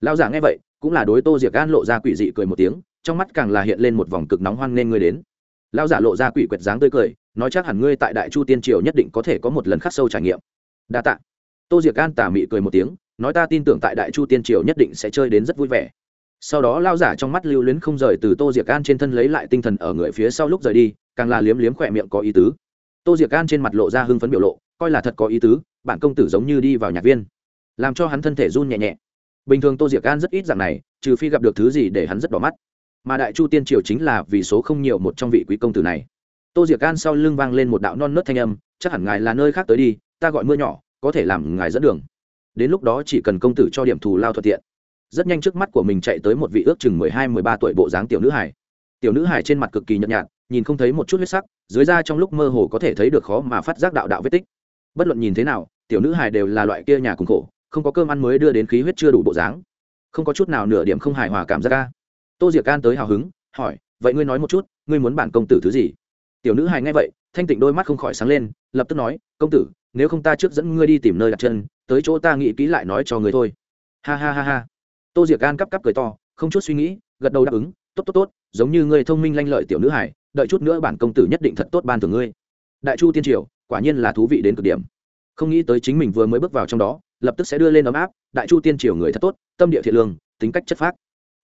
Lão giả nghe vậy, cũng là đối tô diệc an lộ ra quỷ dị cười một tiếng, trong mắt càng là hiện lên một vòng cực nóng hoan nên ngươi đến. Lão giả lộ ra quỷ quyệt dáng tươi cười, nói chắc hẳn ngươi tại đại chu tiên triều nhất định có thể có một lần khắc sâu trải nghiệm. Đa tạ tô diệc An tà mị cười một tiếng, nói ta tin tưởng tại đại chu tiên triều nhất định sẽ chơi đến rất vui vẻ. Sau đó lao giả trong mắt lưu luyến không rời từ tô diệc An trên thân lấy lại tinh thần ở người phía sau lúc rời đi, càng là liếm liếm khỏe miệng có ý tứ. Tô diệc An trên mặt lộ ra hưng phấn biểu lộ, coi là thật có ý tứ, bản công tử giống như đi vào nhạc viên, làm cho hắn thân thể run nhẹ nhẹ. Bình thường tô diệc An rất ít dạng này, trừ phi gặp được thứ gì để hắn rất đỏ mắt. Mà đại chu tiên triều chính là vì số không nhiều một trong vị quý công tử này. Tô diệc An sau lưng vang lên một đạo non nớt thanh âm, chắc hẳn ngài là nơi khác tới đi, ta gọi mưa nhỏ có thể làm ngài dẫn đường. Đến lúc đó chỉ cần công tử cho điểm thù lao thuận tiện. Rất nhanh trước mắt của mình chạy tới một vị ước chừng mười hai, mười ba tuổi bộ dáng tiểu nữ hải tiểu nữ hải trên mặt cực kỳ nhợt nhạt, nhìn không thấy một chút huyết sắc, dưới da trong lúc mơ hồ có thể thấy được khó mà phát giác đạo đạo vết tích. Bất luận nhìn thế nào, tiểu nữ hải đều là loại kia nhà cùng khổ, không có cơm ăn mới đưa đến khí huyết chưa đủ bộ dáng. Không có chút nào nửa điểm không hài hòa cảm giác ca tô diệc can tới hào hứng, hỏi, vậy ngươi nói một chút, ngươi muốn bản công tử thứ gì? Tiểu nữ hài nghe vậy, thanh tịnh đôi mắt không khỏi sáng lên, lập tức nói, công tử nếu không ta trước dẫn ngươi đi tìm nơi đặt chân, tới chỗ ta nghĩ kỹ lại nói cho người thôi. Ha ha ha ha. Tô diệc gan cắp cắp cười to, không chút suy nghĩ, gật đầu đáp ứng, tốt tốt tốt, giống như ngươi thông minh lanh lợi tiểu nữ hải đợi chút nữa bản công tử nhất định thật tốt ban thưởng ngươi. Đại chu tiên triều, quả nhiên là thú vị đến cực điểm. Không nghĩ tới chính mình vừa mới bước vào trong đó, lập tức sẽ đưa lên ấm áp, đại chu tiên triều người thật tốt, tâm địa thiện lương, tính cách chất phác.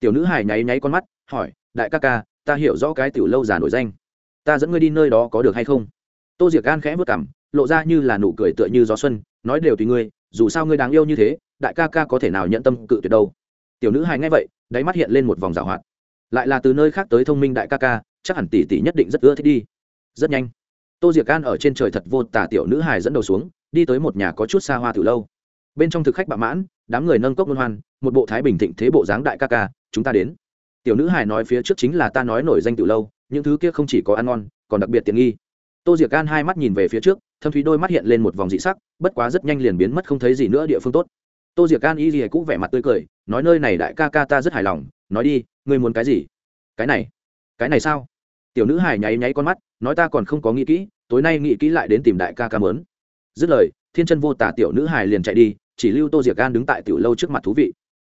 Tiểu nữ hải nháy nháy con mắt, hỏi, đại ca ca, ta hiểu rõ cái tiểu lâu già nổi danh, ta dẫn ngươi đi nơi đó có được hay không? Tô diệc gan khẽ vất cảm lộ ra như là nụ cười tựa như gió xuân, nói đều tùy ngươi, dù sao ngươi đáng yêu như thế, đại ca ca có thể nào nhận tâm cự tuyệt đâu. Tiểu nữ hài nghe vậy, đáy mắt hiện lên một vòng rào hoạt. Lại là từ nơi khác tới thông minh đại ca ca, chắc hẳn tỷ tỷ nhất định rất ưa thích đi. Rất nhanh, tô diệc gan ở trên trời thật vô tả tiểu nữ hài dẫn đầu xuống, đi tới một nhà có chút xa hoa từ lâu. Bên trong thực khách bạ mãn, đám người nâng cốc luân hoan, một bộ thái bình thịnh thế bộ dáng đại ca ca, chúng ta đến. Tiểu nữ hài nói phía trước chính là ta nói nổi danh từ lâu, những thứ kia không chỉ có ăn ngon, còn đặc biệt tiện nghi. Tô diệc gan hai mắt nhìn về phía trước thâm thúy đôi mắt hiện lên một vòng dị sắc, bất quá rất nhanh liền biến mất không thấy gì nữa địa phương tốt. Tô diệc gan y gì cũng vẻ mặt tươi cười, nói nơi này đại ca ca ta rất hài lòng, nói đi, ngươi muốn cái gì? Cái này cái này sao? Tiểu nữ hải nháy nháy con mắt, nói ta còn không có nghĩ kỹ, tối nay nghĩ kỹ lại đến tìm đại ca ca mớn dứt lời, thiên chân vô tả tiểu nữ hải liền chạy đi, chỉ lưu tô diệc gan đứng tại tiểu lâu trước mặt thú vị.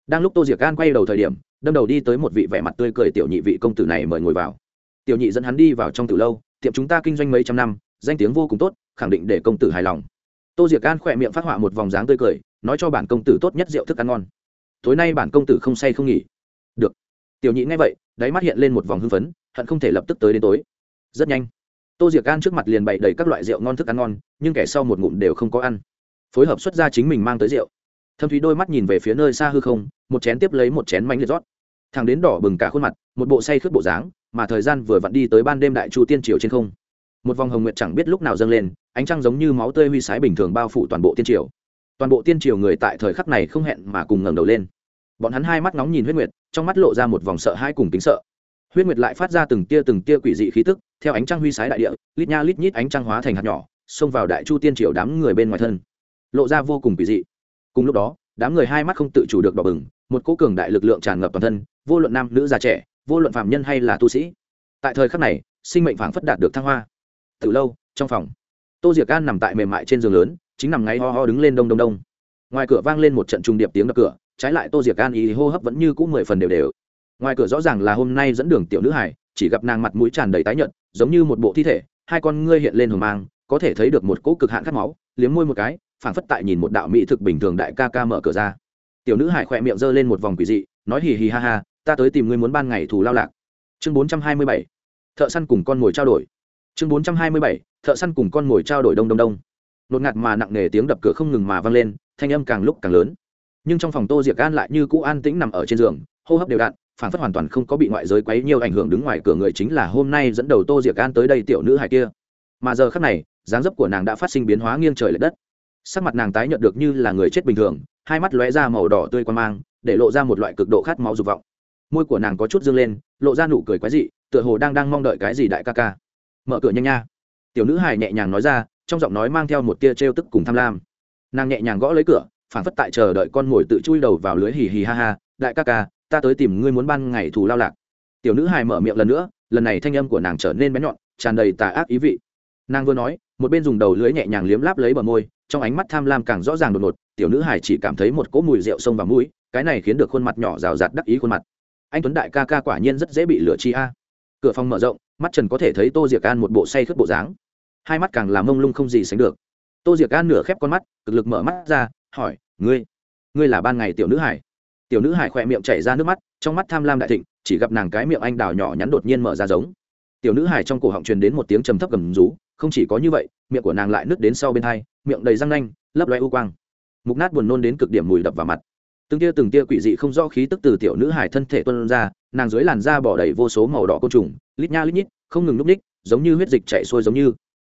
Đang lúc tô diệc gan quay đầu thời điểm, đâm đầu đi tới một vị vẻ mặt tươi cười tiểu nhị vị công tử này mời ngồi vào. Tiểu nhị dẫn hắn đi vào trong tiểu lâu, tiệm chúng ta kinh doanh mấy trăm năm danh tiếng vô cùng tốt, khẳng định để công tử hài lòng. Tô diệc An khỏe miệng phát họa một vòng dáng tươi cười, nói cho bản công tử tốt nhất rượu thức ăn ngon. Tối nay bản công tử không say không nghỉ. Được. Tiểu nhị nghe vậy, đáy mắt hiện lên một vòng hưng phấn, hận không thể lập tức tới đến tối. Rất nhanh. Tô diệc gan trước mặt liền bày đầy các loại rượu ngon thức ăn ngon, nhưng kẻ sau một ngụm đều không có ăn. Phối hợp xuất ra chính mình mang tới rượu. Thâm thúy đôi mắt nhìn về phía nơi xa hư không, một chén tiếp lấy một chén mánh liệt rót. Thằng đến đỏ bừng cả khuôn mặt, một bộ say khướt bộ dáng, mà thời gian vừa vặn đi tới ban đêm đại chu tiên triều trên không một vòng hồng nguyệt chẳng biết lúc nào dâng lên, ánh trăng giống như máu tươi huy sái bình thường bao phủ toàn bộ tiên triều. Toàn bộ tiên triều người tại thời khắc này không hẹn mà cùng ngẩng đầu lên. Bọn hắn hai mắt nóng nhìn huyết nguyệt, trong mắt lộ ra một vòng sợ hai cùng tính sợ. Huyết nguyệt lại phát ra từng tia từng tia quỷ dị khí tức, theo ánh trăng huy sái đại địa, lít nha lít nhít ánh trăng hóa thành hạt nhỏ, xông vào đại chu tiên triều đám người bên ngoài thân. Lộ ra vô cùng quỷ dị. Cùng lúc đó, đám người hai mắt không tự chủ được đỏ bừng, một cỗ cường đại lực lượng tràn ngập toàn thân, vô luận nam nữ già trẻ, vô luận phạm nhân hay là tu sĩ. Tại thời khắc này, sinh mệnh phảng phất đạt được thăng hoa từ lâu, trong phòng. Tô diệc an nằm tại mềm mại trên giường lớn, chính nằm ngay ho ho đứng lên đông đông đông. Ngoài cửa vang lên một trận trung điệp tiếng đập cửa, trái lại tô diệc an ý hô hấp vẫn như cũ mười phần đều đều. Ngoài cửa rõ ràng là hôm nay dẫn đường tiểu nữ hải chỉ gặp nàng mặt mũi tràn đầy tái nhợt, giống như một bộ thi thể, hai con ngươi hiện lên hờ mang, có thể thấy được một cỗ cực hạn khát máu, liếm môi một cái, phảng phất tại nhìn một đạo mỹ thực bình thường đại ca ca mở cửa ra. Tiểu nữ hải khỏe miệng giơ lên một vòng quỷ dị, nói hì hì ha ha, ta tới tìm ngươi muốn ban ngày thù lao lạc. Chương bốn trăm hai mươi bảy. Thợ săn cùng con mồi trao đổi chương bốn trăm hai mươi bảy, thợ săn cùng con mồi trao đổi đông đông đông. Nột ngạt mà nặng nề tiếng đập cửa không ngừng mà vang lên, thanh âm càng lúc càng lớn. Nhưng trong phòng tô diệc an lại như cũ an tĩnh nằm ở trên giường, hô hấp đều đặn, phản phất hoàn toàn không có bị ngoại giới quấy nhiều ảnh hưởng đứng ngoài cửa người chính là hôm nay dẫn đầu tô diệc an tới đây tiểu nữ hài kia. Mà giờ khắc này, dáng dấp của nàng đã phát sinh biến hóa nghiêng trời l ệ đất. Sắc mặt nàng tái nhợt được như là người chết bình thường, hai mắt lóe ra màu đỏ tươi quan mang, để lộ ra một loại cực độ khát máu dục vọng. Môi của nàng có chút dương lên, lộ ra nụ cười quái dị, tựa hồ đang đang mong đợi cái gì đại ca ca mở cửa nhanh nha. Tiểu nữ hài nhẹ nhàng nói ra, trong giọng nói mang theo một tia trêu tức cùng tham lam. Nàng nhẹ nhàng gõ lấy cửa, phản phất tại chờ đợi con mồi tự chui đầu vào lưới hì hì ha ha, đại ca ca, ta tới tìm ngươi muốn ban ngày thù lao lạc. Tiểu nữ hài mở miệng lần nữa, lần này thanh âm của nàng trở nên bé nhọn, tràn đầy tà ác ý vị. Nàng vừa nói, một bên dùng đầu lưới nhẹ nhàng liếm láp lấy bờ môi, trong ánh mắt tham lam càng rõ ràng đột ngột, tiểu nữ hải chỉ cảm thấy một cỗ mùi rượu sông vào mũi, cái này khiến được khuôn mặt nhỏ rào rạt đắc ý khuôn mặt. Anh tuấn đại ca ca quả nhiên rất dễ bị lửa chi a. Cửa phòng mở rộng mắt trần có thể thấy tô diệc an một bộ say khướt bộ dáng. Hai mắt càng làm mông lung không gì sánh được. Tô diệc an nửa khép con mắt, cực lực mở mắt ra, hỏi, ngươi ngươi là ban ngày tiểu nữ hải? Tiểu nữ hải khỏe miệng chảy ra nước mắt, trong mắt tham lam đại thịnh, chỉ gặp nàng cái miệng anh đào nhỏ nhắn đột nhiên mở ra giống. Tiểu nữ hải trong cổ họng truyền đến một tiếng trầm thấp gầm rú, không chỉ có như vậy, miệng của nàng lại nứt đến sau bên hai, miệng đầy răng nanh, lấp loe u quang. Mục nát buồn nôn đến cực điểm mùi đập vào mặt. Từng tia từng tia quỷ dị không rõ khí tức từ tiểu nữ hải thân thể tuân ra nàng dưới làn da bỏ đầy vô số màu đỏ côn trùng, lít nha lít nhít, không ngừng núp ních, giống như huyết dịch chạy xuôi giống như.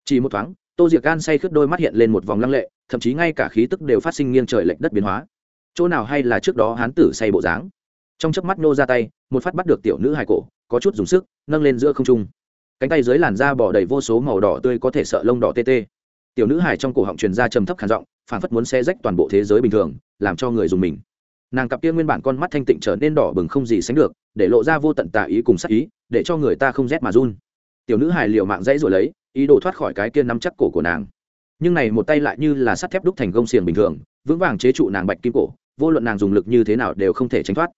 Chỉ một thoáng, tô diệc gan say khướt đôi mắt hiện lên một vòng lăng lệ, thậm chí ngay cả khí tức đều phát sinh nghiêng trời lệch đất biến hóa. Chỗ nào hay là trước đó hán tử say bộ dáng? Trong chớp mắt nô ra tay, một phát bắt được tiểu nữ hài cổ, có chút dùng sức, nâng lên giữa không trung. Cánh tay dưới làn da bỏ đầy vô số màu đỏ tươi có thể sợ lông đỏ tê tê. Tiểu nữ hài trong cổ họng truyền ra trầm thấp khản giọng phản phất muốn xe rách toàn bộ thế giới bình thường, làm cho người dùng mình nàng cặp kia nguyên bản con mắt thanh tịnh trở nên đỏ bừng không gì sánh được, để lộ ra vô tận tà ý cùng sắc ý, để cho người ta không rét mà run. Tiểu nữ hài liệu mạng dãy rồi lấy, ý đồ thoát khỏi cái kia nắm chắc cổ của nàng. Nhưng này một tay lại như là sắt thép đúc thành gông xiềng bình thường, vững vàng chế trụ nàng bạch kim cổ, vô luận nàng dùng lực như thế nào đều không thể tránh thoát.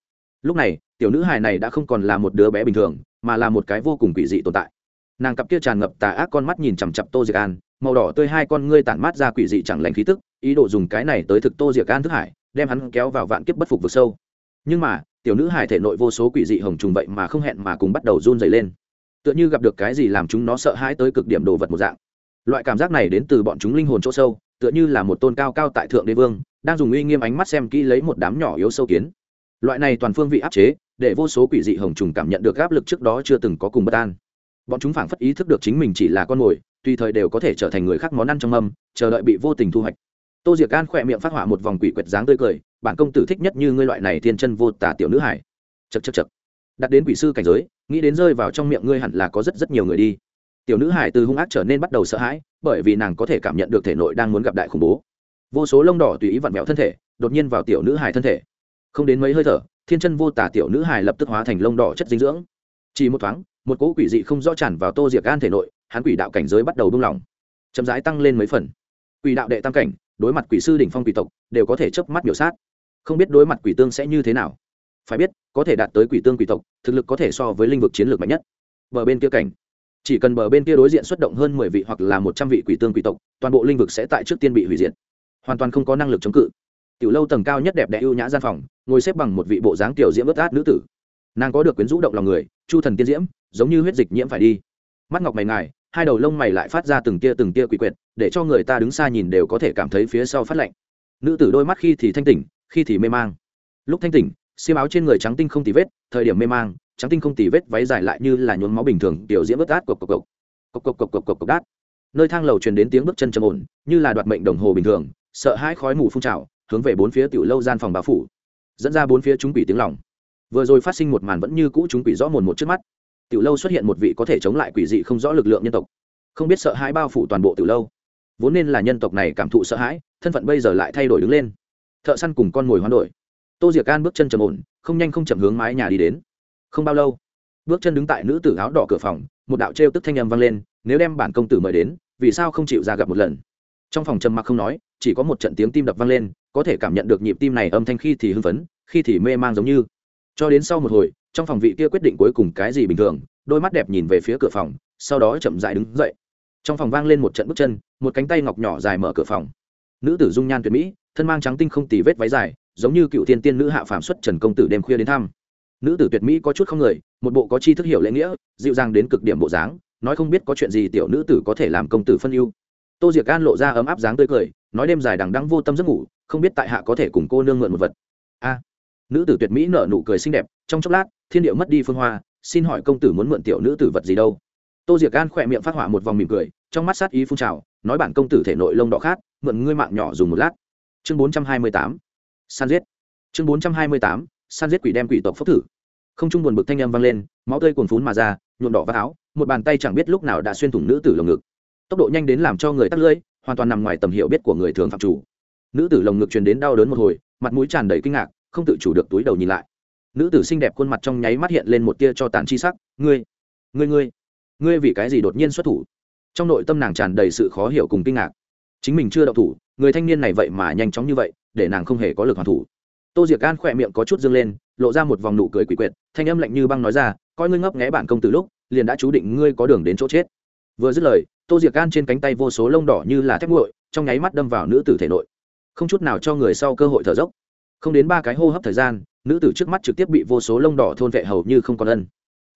Lúc này, tiểu nữ hài này đã không còn là một đứa bé bình thường, mà là một cái vô cùng quỷ dị tồn tại. Nàng cặp kia tràn ngập tà ác con mắt nhìn chằm chặp tô diệc an, màu đỏ tươi hai con ngươi tản mát ra quỷ dị chẳng lành khí tức, ý đồ dùng cái này tới thực tô diệc an thức hải đem hắn kéo vào vạn kiếp bất phục vực sâu. Nhưng mà, tiểu nữ hài thể nội vô số quỷ dị hồng trùng vậy mà không hẹn mà cùng bắt đầu run dày lên. Tựa như gặp được cái gì làm chúng nó sợ hãi tới cực điểm đồ vật một dạng. Loại cảm giác này đến từ bọn chúng linh hồn chỗ sâu, tựa như là một tôn cao cao tại thượng đế vương, đang dùng uy nghiêm ánh mắt xem kỹ lấy một đám nhỏ yếu sâu kiến. Loại này toàn phương vị áp chế, để vô số quỷ dị hồng trùng cảm nhận được áp lực trước đó chưa từng có cùng bất an. Bọn chúng phảng phất ý thức được chính mình chỉ là con mồi, tùy thời đều có thể trở thành người khác món ăn trong mâm, chờ đợi bị vô tình thu hoạch tô diệc an khỏe miệng phát họa một vòng quỷ quyệt dáng tươi cười, bản công tử thích nhất như ngươi loại này thiên chân vô tả tiểu nữ hải chật chật chật đặt đến quỷ sư cảnh giới, nghĩ đến rơi vào trong miệng ngươi hẳn là có rất rất nhiều người đi. Tiểu nữ hải từ hung ác trở nên bắt đầu sợ hãi, bởi vì nàng có thể cảm nhận được thể nội đang muốn gặp đại khủng bố. Vô số lông đỏ tùy ý vặn vẹo thân thể, đột nhiên vào tiểu nữ hải thân thể. Không đến mấy hơi thở, thiên chân vô tả tiểu nữ hải lập tức hóa thành lông đỏ chất dinh dưỡng. Chỉ một thoáng, một cỗ quỷ dị không rõ tràn vào tô diệc gan thể nội, hắn quỷ đạo cảnh giới bắt đầu buông lỏng chậm rãi tăng lên mấy phần quỷ đạo đệ tam cảnh, đối mặt quỷ sư đỉnh phong quỷ tộc, đều có thể chớp mắt biểu sát. Không biết đối mặt quỷ tương sẽ như thế nào. Phải biết, có thể đạt tới quỷ tương quỷ tộc, thực lực có thể so với linh vực chiến lược mạnh nhất. Bờ bên kia cảnh. Chỉ cần bờ bên kia đối diện xuất động hơn mười vị hoặc là một trăm vị quỷ tương quỷ tộc, toàn bộ linh vực sẽ tại trước tiên bị hủy diệt. Hoàn toàn không có năng lực chống cự. Tiểu lâu tầng cao nhất đẹp đẽ ưu nhã gian phòng, ngồi xếp bằng một vị bộ dáng tiểu diễm ướt át nữ tử. Nàng có được quyến rũ động lòng người, chu thần tiên diễm, giống như huyết dịch nhiễm phải đi. Mắt ngọc mày ngài hai đầu lông mày lại phát ra từng tia từng tia quỷ quyệt, để cho người ta đứng xa nhìn đều có thể cảm thấy phía sau phát lạnh. Nữ tử đôi mắt khi thì thanh tỉnh, khi thì mê mang. Lúc thanh tỉnh, xiêm áo trên người trắng tinh không tì vết, thời điểm mê mang, trắng tinh không tì vết váy dài lại như là nhuốm máu bình thường, tiểu diễn bất át, cộc cộc cộc. Cộc cộc cộc cộc cộc cộc đát. Nơi thang lầu truyền đến tiếng bước chân trầm ổn, như là đoạt mệnh đồng hồ bình thường, sợ hãi khói mù phun trào, hướng về bốn phía tiểu lâu gian phòng bà phủ, dẫn ra bốn phía chúng quỷ tiếng lòng. Vừa rồi phát sinh một màn vẫn như cũ chúng quỷ rõ mồn một trước mắt tiểu lâu xuất hiện một vị có thể chống lại quỷ dị không rõ lực lượng nhân tộc. Không biết sợ hãi bao phủ toàn bộ tiểu lâu. Vốn nên là nhân tộc này cảm thụ sợ hãi, thân phận bây giờ lại thay đổi đứng lên. Thợ săn cùng con mồi hoán đổi. Tô diệc can bước chân trầm ổn, không nhanh không chậm hướng mái nhà đi đến. Không bao lâu, bước chân đứng tại nữ tử áo đỏ cửa phòng, một đạo trêu tức thanh âm vang lên, nếu đem bản công tử mời đến, vì sao không chịu ra gặp một lần? Trong phòng trầm mặc không nói, chỉ có một trận tiếng tim đập vang lên, có thể cảm nhận được nhịp tim này âm thanh khi thì hưng phấn, khi thì mê mang giống như. Cho đến sau một hồi trong phòng vị kia quyết định cuối cùng cái gì bình thường, đôi mắt đẹp nhìn về phía cửa phòng, sau đó chậm dại đứng dậy. Trong phòng vang lên một trận bước chân, một cánh tay ngọc nhỏ dài mở cửa phòng. Nữ tử dung nhan tuyệt mỹ, thân mang trắng tinh không tì vết váy dài, giống như cựu thiên tiên nữ hạ phàm xuất trần công tử đêm khuya đến thăm. Nữ tử tuyệt mỹ có chút không người, một bộ có chi thức hiểu lễ nghĩa, dịu dàng đến cực điểm bộ dáng, nói không biết có chuyện gì tiểu nữ tử có thể làm công tử phân ưu. Tô diệc an lộ ra ấm áp dáng tươi cười, nói đêm dài đằng đăng vô tâm giấc ngủ, không biết tại hạ có thể cùng cô nương mượn một vật. A. Nữ tử tuyệt mỹ nở nụ cười xinh đẹp, trong chốc lát thiên điệu mất đi phương hoa, xin hỏi công tử muốn mượn tiểu nữ tử vật gì đâu? Tô diệc Gan khỏe miệng phát họa một vòng mỉm cười, trong mắt sát ý phun trào, nói bản công tử thể nội lông đỏ khát, mượn ngươi mạng nhỏ dùng một lát. Chương bốn trăm hai mươi tám, san giết. Chương bốn trăm hai mươi tám, san giết quỷ đem quỷ tộc phốc thử. Không trung buồn bực thanh âm vang lên, máu tươi cuồn phún mà ra, nhuộm đỏ vác áo, một bàn tay chẳng biết lúc nào đã xuyên thủng nữ tử lồng ngực. Tốc độ nhanh đến làm cho người tắt lưỡi, hoàn toàn nằm ngoài tầm hiểu biết của người thường phạm chủ. Nữ tử lồng ngực truyền đến đau đớn một hồi, mặt mũi tràn đầy kinh ngạc, không tự chủ được túi đầu nhìn lại nữ tử xinh đẹp khuôn mặt trong nháy mắt hiện lên một tia cho tàn chi sắc. Ngươi ngươi ngươi ngươi vì cái gì đột nhiên xuất thủ? Trong nội tâm nàng tràn đầy sự khó hiểu cùng kinh ngạc. Chính mình chưa đậu thủ, người thanh niên này vậy mà nhanh chóng như vậy, để nàng không hề có lực hoàn thủ. Tô diệc gan khỏe miệng có chút dâng lên, lộ ra một vòng nụ cười quỷ quyệt, thanh âm lạnh như băng nói ra, coi ngươi ngấp nghẽ bản công từ lúc, liền đã chú định ngươi có đường đến chỗ chết. Vừa dứt lời, tô diệc gan trên cánh tay vô số lông đỏ như là thép nguội, trong nháy mắt đâm vào nữ tử thể nội. Không chút nào cho người sau cơ hội thở dốc. Không đến ba cái hô hấp thời gian nữ tử trước mắt trực tiếp bị vô số lông đỏ thôn vệ hầu như không còn ân.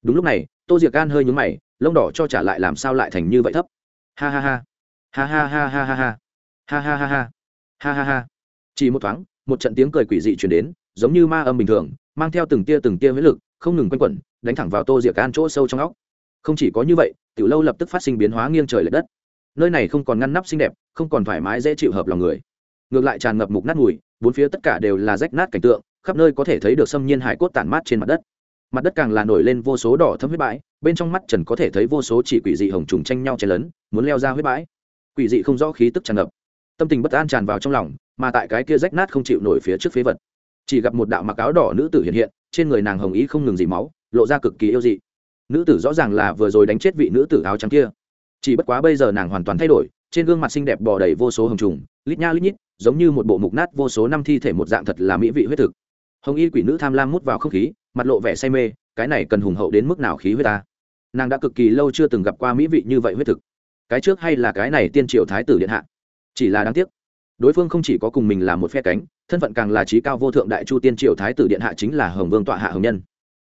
Đúng lúc này, tô diệc gan hơi nhúng mày, lông đỏ cho trả lại làm sao lại thành như vậy thấp? Ha ha ha. Ha ha ha ha ha ha. Ha ha ha ha. Ha ha ha. Chỉ một thoáng, một trận tiếng cười quỷ dị chuyển đến, giống như ma âm bình thường, mang theo từng tia từng tia huyết lực, không ngừng quanh quẩn, đánh thẳng vào tô diệc gan chỗ sâu trong óc. Không chỉ có như vậy, tiểu lâu lập tức phát sinh biến hóa nghiêng trời l ệ đất. Nơi này không còn ngăn nắp xinh đẹp, không còn thoải mái dễ chịu hợp lòng người. Ngược lại tràn ngập mục nát mùi, bốn phía tất cả đều là rách nát cảnh tượng khắp nơi có thể thấy được xâm nhiên hải cốt tản mát trên mặt đất. Mặt đất càng là nổi lên vô số đỏ thâm huyết bãi, bên trong mắt trần có thể thấy vô số chỉ quỷ dị hồng trùng tranh nhau chen lấn, muốn leo ra huyết bãi. Quỷ dị không rõ khí tức tràn ngập. Tâm tình bất an tràn vào trong lòng, mà tại cái kia rách nát không chịu nổi phía trước phế vật. Chỉ gặp một đạo mặc áo đỏ nữ tử hiện hiện, trên người nàng hồng ý không ngừng dì máu, lộ ra cực kỳ yêu dị. Nữ tử rõ ràng là vừa rồi đánh chết vị nữ tử áo trắng kia. Chỉ bất quá bây giờ nàng hoàn toàn thay đổi, trên gương mặt xinh đẹp bò đầy vô số hồng trùng, lít nha lít nhít, giống như một bộ mục nát vô số năm thi thể một dạng thật là mỹ vị huyết thực hồng y quỷ nữ tham lam mút vào không khí, mặt lộ vẻ say mê, cái này cần hùng hậu đến mức nào khí huyết ta? Nàng đã cực kỳ lâu chưa từng gặp qua mỹ vị như vậy huyết thực. Cái trước hay là cái này tiên triều thái tử điện hạ? Chỉ là đáng tiếc. Đối phương không chỉ có cùng mình là một phe cánh, thân phận càng là trí cao vô thượng đại chu tiên triều thái tử điện hạ chính là hồng vương tọa hạ hồng nhân.